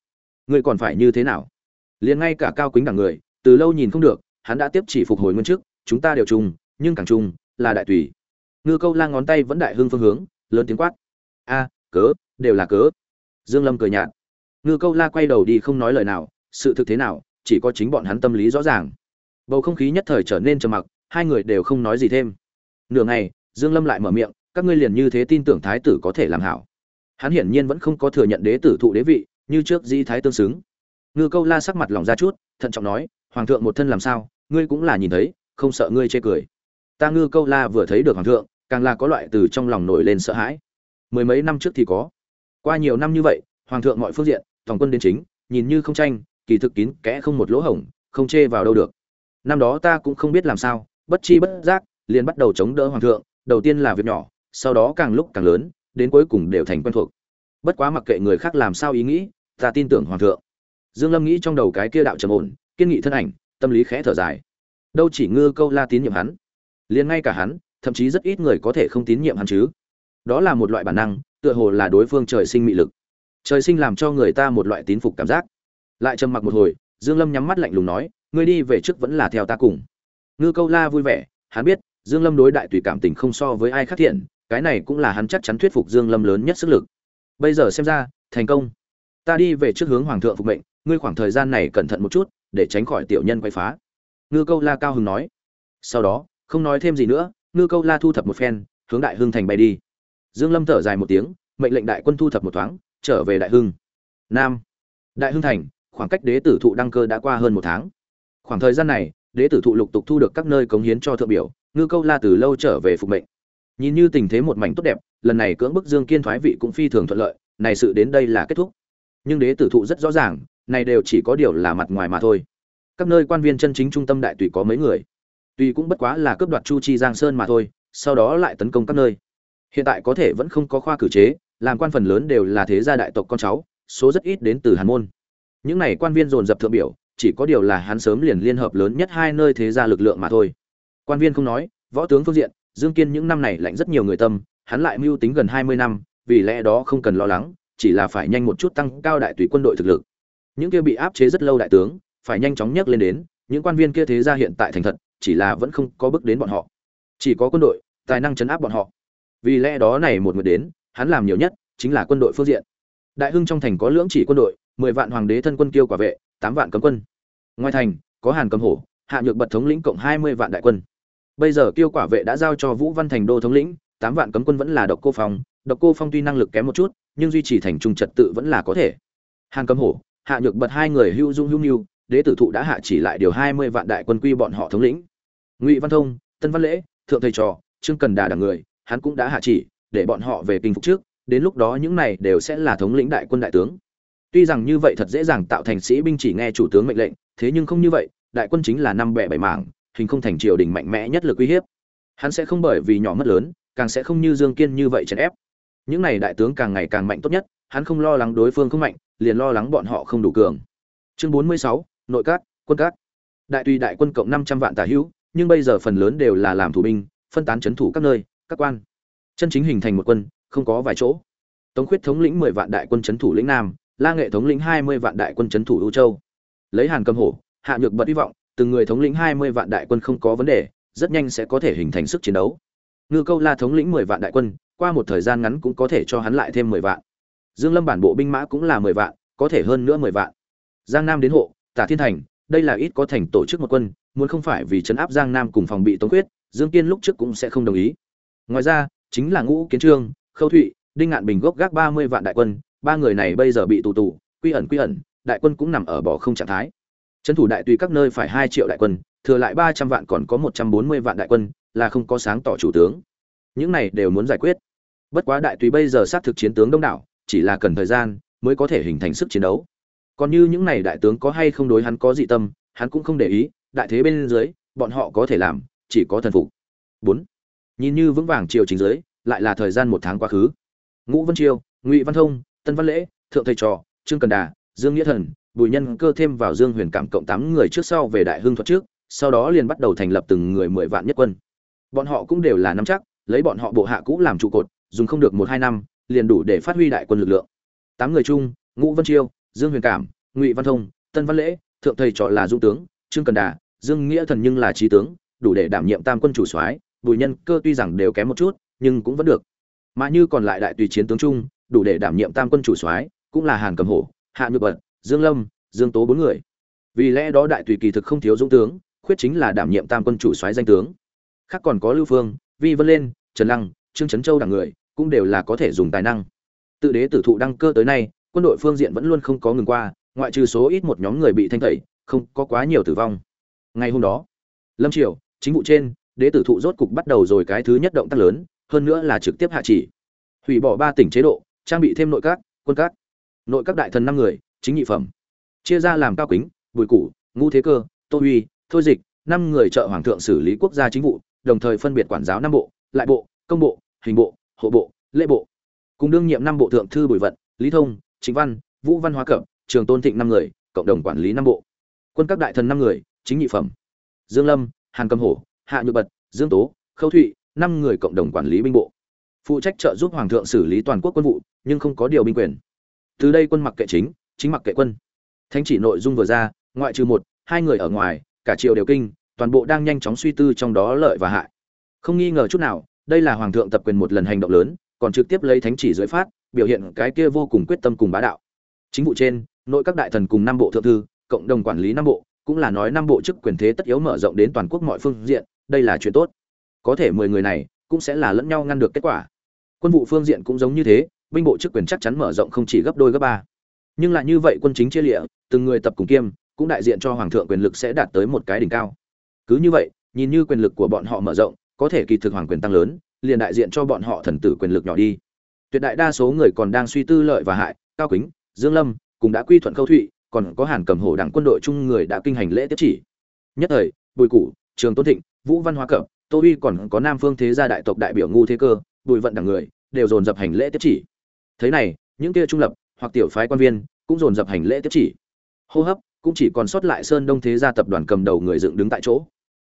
Ngươi còn phải như thế nào? Liền ngay cả cao quý cả người từ lâu nhìn không được, hắn đã tiếp chỉ phục hồi nguyên trước chúng ta đều chung nhưng càng chung là đại tùy. Ngư câu la ngón tay vẫn đại hương phương hướng, lớn tiếng quát. A, cớ, đều là cớ. Dương lâm cười nhạt. Ngư câu la quay đầu đi không nói lời nào, sự thực thế nào, chỉ có chính bọn hắn tâm lý rõ ràng. Bầu không khí nhất thời trở nên trầm mặc, hai người đều không nói gì thêm. Nửa ngày, dương lâm lại mở miệng, các ngươi liền như thế tin tưởng thái tử có thể làm hảo. Hắn hiển nhiên vẫn không có thừa nhận đế tử thụ đế vị, như trước di thái tương xứng. Ngư câu la sắc mặt lòng ra chút, thận trọng nói hoàng thượng một thân làm sao, ngươi cũng là nhìn thấy, không sợ ngươi chê cười. Ta ngư câu la vừa thấy được hoàng thượng, càng là có loại từ trong lòng nổi lên sợ hãi. Mười mấy năm trước thì có. Qua nhiều năm như vậy, hoàng thượng mọi phương diện toàn quân đến chính, nhìn như không tranh, kỳ thực kín kẽ không một lỗ hổng, không chê vào đâu được. Năm đó ta cũng không biết làm sao, bất chi bất giác, liền bắt đầu chống đỡ hoàng thượng, đầu tiên là việc nhỏ, sau đó càng lúc càng lớn, đến cuối cùng đều thành quen thuộc. Bất quá mặc kệ người khác làm sao ý nghĩ, ta tin tưởng hoàng thượng. Dương lâm nghĩ trong đầu cái kia đạo trầm ổn kiên nghị thân ảnh, tâm lý khẽ thở dài. Đâu chỉ ngư câu la tín nhiệm hắn, liền ngay cả hắn, thậm chí rất ít người có thể không tín nhiệm hắn chứ. Đó là một loại bản năng, tựa hồ là đối phương trời sinh mị lực. Trời sinh làm cho người ta một loại tín phục cảm giác. Lại trầm mặc một hồi, dương lâm nhắm mắt lạnh lùng nói, ngươi đi về trước vẫn là theo ta cùng. Ngư câu la vui vẻ, hắn biết, dương lâm đối đại tùy cảm tình không so với ai khác thiện, cái này cũng là hắn chắc chắn thuyết phục dương lâm lớn nhất sức lực. Bây giờ xem ra, thành công. Ta đi về trước hướng hoàng thượng phục mệnh, ngươi khoảng thời gian này cẩn thận một chút để tránh khỏi tiểu nhân quay phá. Ngư câu la cao hưng nói. Sau đó, không nói thêm gì nữa, ngư câu la thu thập một phen, hướng đại hưng thành bay đi. Dương lâm thở dài một tiếng, mệnh lệnh đại quân thu thập một thoáng, trở về đại hưng. Nam. Đại hưng thành, khoảng cách đế tử thụ đăng cơ đã qua hơn một tháng. Khoảng thời gian này, đế tử thụ lục tục thu được các nơi cống hiến cho thượng biểu, ngư câu la từ lâu trở về phục mệnh. Nhìn như tình thế một mảnh tốt đẹp, lần này cưỡng bức dương kiên thoái vị cũng phi thường thuận lợi, này sự đến đây là kết thúc. Nhưng đế tử thụ rất rõ ràng này đều chỉ có điều là mặt ngoài mà thôi. Các nơi quan viên chân chính trung tâm đại tùy có mấy người. Tùy cũng bất quá là cướp đoạt chu chi giang sơn mà thôi, sau đó lại tấn công các nơi. Hiện tại có thể vẫn không có khoa cử chế, làm quan phần lớn đều là thế gia đại tộc con cháu, số rất ít đến từ hàn môn. Những này quan viên dồn dập thượng biểu, chỉ có điều là hắn sớm liền liên hợp lớn nhất hai nơi thế gia lực lượng mà thôi. Quan viên không nói, võ tướng phương diện, dương kiên những năm này lạnh rất nhiều người tâm, hắn lại mưu tính gần hai mươi năm, vì lẽ đó không cần lo lắng, chỉ là phải nhanh một chút tăng cao đại tùy quân đội thực lực những kia bị áp chế rất lâu đại tướng, phải nhanh chóng nhấc lên đến, những quan viên kia thế gia hiện tại thành thật, chỉ là vẫn không có bước đến bọn họ. Chỉ có quân đội, tài năng chấn áp bọn họ. Vì lẽ đó này một người đến, hắn làm nhiều nhất chính là quân đội phương diện. Đại hưng trong thành có lưỡng chỉ quân đội, mười vạn hoàng đế thân quân kiêu quả vệ, tám vạn cấm quân. Ngoài thành, có hàn cầm hổ, hạ nhược bật thống lĩnh cộng hai mươi vạn đại quân. Bây giờ kiêu quả vệ đã giao cho vũ văn thành đô thống lĩnh, tám vạn cấm quân vẫn là độc cô phong. Độc cô phong tuy năng lực kém một chút, nhưng duy trì thành trung trật tự vẫn là có thể. Hàn cầm hổ hạ nhược bật hai người hưu dung hưu mưu, đế tử thụ đã hạ chỉ lại điều hai mươi vạn đại quân quy bọn họ thống lĩnh. Ngụy văn thông, tân văn lễ, thượng thầy trò, trương cần đà đảng người, hắn cũng đã hạ chỉ, để bọn họ về kinh phục trước, đến lúc đó những này đều sẽ là thống lĩnh đại quân đại tướng. Tuy rằng như vậy thật dễ dàng tạo thành sĩ binh chỉ nghe chủ tướng mệnh lệnh, thế nhưng không như vậy, đại quân chính là năm bẻ bảy mảng, hình không thành triều đình mạnh mẽ nhất lực uy hiếp. Hắn sẽ không bởi vì nhỏ mất lớn, càng sẽ không như dương kiên như vậy chèn ép. Những này đại tướng càng ngày càng mạnh tốt nhất, hắn không lo lắng đối phương không mạnh liền lo lắng bọn họ không đủ cường. Chương bốn mươi sáu, nội các, quân các. Đại tùy đại quân cộng năm trăm vạn tà hữu, nhưng bây giờ phần lớn đều là làm thủ binh, phân tán chấn thủ các nơi, các quan. Chân chính hình thành một quân, không có vài chỗ. Tống khuyết thống lĩnh mười vạn đại quân chấn thủ lĩnh nam, la nghệ thống lĩnh hai mươi vạn đại quân chấn thủ ưu châu. Lấy hàn cầm hổ, hạ nhược bật hy vọng, từng người thống lĩnh hai mươi vạn đại quân không có vấn đề, rất nhanh sẽ có thể hình thành sức chiến đấu. Ngư câu la thống lĩnh mười vạn đại quân, qua một thời gian ngắn cũng có thể cho hắn lại thêm mười vạn dương lâm bản bộ binh mã cũng là mười vạn, có thể hơn nữa mười vạn. Giang nam đến hộ, tả thiên thành, đây là ít có thành tổ chức một quân, muốn không phải vì chấn áp giang nam cùng phòng bị tống quyết dương kiên lúc trước cũng sẽ không đồng ý. Ngoài ra, chính là ngũ kiến trương, khâu thụy, đinh ngạn bình gốc gác ba mươi vạn đại quân, ba người này bây giờ bị tù tù, quy ẩn quy ẩn, đại quân cũng nằm ở bỏ không trạng thái. Trấn thủ đại tùy các nơi phải hai triệu đại quân, thừa lại ba trăm vạn còn có một trăm bốn mươi vạn đại quân, là không có sáng tỏ chủ tướng. Những này đều muốn giải quyết. Bất quá đại tùy bây giờ sát thực chiến tướng đông đảo chỉ là cần thời gian mới có thể hình thành sức chiến đấu. Còn như những này đại tướng có hay không đối hắn có dị tâm, hắn cũng không để ý, đại thế bên dưới, bọn họ có thể làm, chỉ có thần phục. Bốn, nhìn như vững vàng triều chính dưới, lại là thời gian một tháng quá khứ. Ngũ vân triều, ngụy văn thông, tân văn lễ, thượng thầy trò, trương cần đà, dương nghĩa thần, bùi nhân cơ thêm vào dương huyền cảm cộng tám người trước sau về đại hưng thuật trước, sau đó liền bắt đầu thành lập từng người mười vạn nhất quân. Bọn họ cũng đều là nắm chắc, lấy bọn họ bộ hạ cũ làm trụ cột, dùng không được một hai năm liền đủ để phát huy đại quân lực lượng. Tám người chung, ngũ vân chiêu, dương huyền cảm, ngụy văn thông, tân văn lễ, thượng thầy trọ là dung tướng, trương cần đà, dương nghĩa thần nhưng là trí tướng, đủ để đảm nhiệm tam quân chủ soái, bùi nhân cơ tuy rằng đều kém một chút, nhưng cũng vẫn được. Mà như còn lại đại tùy chiến tướng chung, đủ để đảm nhiệm tam quân chủ soái, cũng là hàn cầm hổ, hạ nhược bật, dương lâm, dương tố bốn người. Vì lẽ đó đại tùy kỳ thực không thiếu dũng tướng, khuyết chính là đảm nhiệm tam quân chủ soái danh tướng. Khác còn có lưu phương, vi vân lên, trần lăng, trương trấn châu đẳng người cũng đều là có thể dùng tài năng. Tự đế tử thụ đăng cơ tới nay quân đội phương diện vẫn luôn không có ngừng qua ngoại trừ số ít một nhóm người bị thanh tẩy không có quá nhiều tử vong. Ngày hôm đó lâm triều chính vụ trên đế tử thụ rốt cục bắt đầu rồi cái thứ nhất động tác lớn hơn nữa là trực tiếp hạ chỉ. Hủy bỏ ba tỉnh chế độ trang bị thêm nội các quân các. Nội các đại thần năm người chính nhị phẩm. Chia ra làm cao kính bùi củ ngu thế cơ tô huy, thôi dịch năm người trợ hoàng thượng xử lý quốc gia chính vụ đồng thời phân biệt quản giáo năm bộ lại bộ công bộ hình bộ hộ bộ, lễ bộ. Cùng đương nhiệm năm bộ thượng thư bùi vận, lý thông chính văn, vũ văn hóa cẩm, trường tôn thịnh năm người, cộng đồng quản lý năm bộ. Quân các đại thần năm người, chính nhị phẩm. Dương lâm, hàn cầm hổ, hạ nhược bật, dương tố, khâu thụy, năm người cộng đồng quản lý binh bộ. Phụ trách trợ giúp hoàng thượng xử lý toàn quốc quân vụ, nhưng không có điều binh quyền. Từ đây quân mặc kệ chính chính mặc kệ quân. Thánh chỉ nội dung vừa ra, ngoại trừ một, hai người ở ngoài, cả triều đều kinh, toàn bộ đang nhanh chóng suy tư trong đó lợi và hại. Không nghi ngờ chút nào đây là hoàng thượng tập quyền một lần hành động lớn, còn trực tiếp lấy thánh chỉ dưới phát, biểu hiện cái kia vô cùng quyết tâm cùng bá đạo. Chính vụ trên, nội các đại thần cùng năm bộ thượng thư, cộng đồng quản lý năm bộ, cũng là nói năm bộ chức quyền thế tất yếu mở rộng đến toàn quốc mọi phương diện, đây là chuyện tốt. Có thể mười người này, cũng sẽ là lẫn nhau ngăn được kết quả. Quân vụ phương diện cũng giống như thế, binh bộ chức quyền chắc chắn mở rộng không chỉ gấp đôi gấp ba. Nhưng lại như vậy quân chính chia lịa, từng người tập cùng kiêm, cũng đại diện cho hoàng thượng quyền lực sẽ đạt tới một cái đỉnh cao. Cứ như vậy, nhìn như quyền lực của bọn họ mở rộng có thể kỳ thực hoàng quyền tăng lớn, liền đại diện cho bọn họ thần tử quyền lực nhỏ đi. Tuyệt đại đa số người còn đang suy tư lợi và hại, cao kính, dương lâm cũng đã quy thuận khâu thụy, còn có hàn cầm hổ đảng quân đội chung người đã kinh hành lễ tiếp chỉ. Nhất thời, bùi củ, trường tôn thịnh, vũ văn hóa cẩm, tô uy còn có nam phương thế gia đại tộc đại biểu ngu thế cơ, bùi vận đảng người, đều dồn dập hành lễ tiếp chỉ. Thế này, những kia trung lập hoặc tiểu phái quan viên cũng dồn dập hành lễ tiếp chỉ. Hô hấp cũng chỉ còn sót lại sơn đông thế gia tập đoàn cầm đầu người dựng đứng tại chỗ.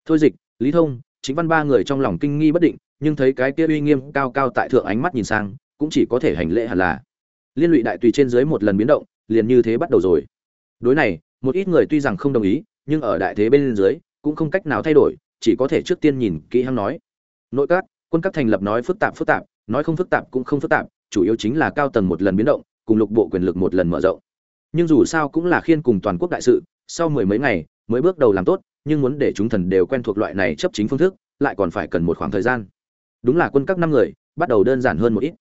Thôi dịch, lý thông chính văn ba người trong lòng kinh nghi bất định, nhưng thấy cái kia uy nghiêm cao cao tại thượng ánh mắt nhìn sang, cũng chỉ có thể hành lễ hẳn là. Liên lụy đại tùy trên dưới một lần biến động, liền như thế bắt đầu rồi. Đối này, một ít người tuy rằng không đồng ý, nhưng ở đại thế bên dưới, cũng không cách nào thay đổi, chỉ có thể trước tiên nhìn kỹ hăng nói. Nội các, quân các thành lập nói phức tạp phức tạp, nói không phức tạp cũng không phức tạp, chủ yếu chính là cao tầng một lần biến động, cùng lục bộ quyền lực một lần mở rộng. Nhưng dù sao cũng là khiên cùng toàn quốc đại sự, sau mười mấy ngày, mới bước đầu làm tốt nhưng muốn để chúng thần đều quen thuộc loại này chấp chính phương thức, lại còn phải cần một khoảng thời gian. Đúng là quân các năm người, bắt đầu đơn giản hơn một ít.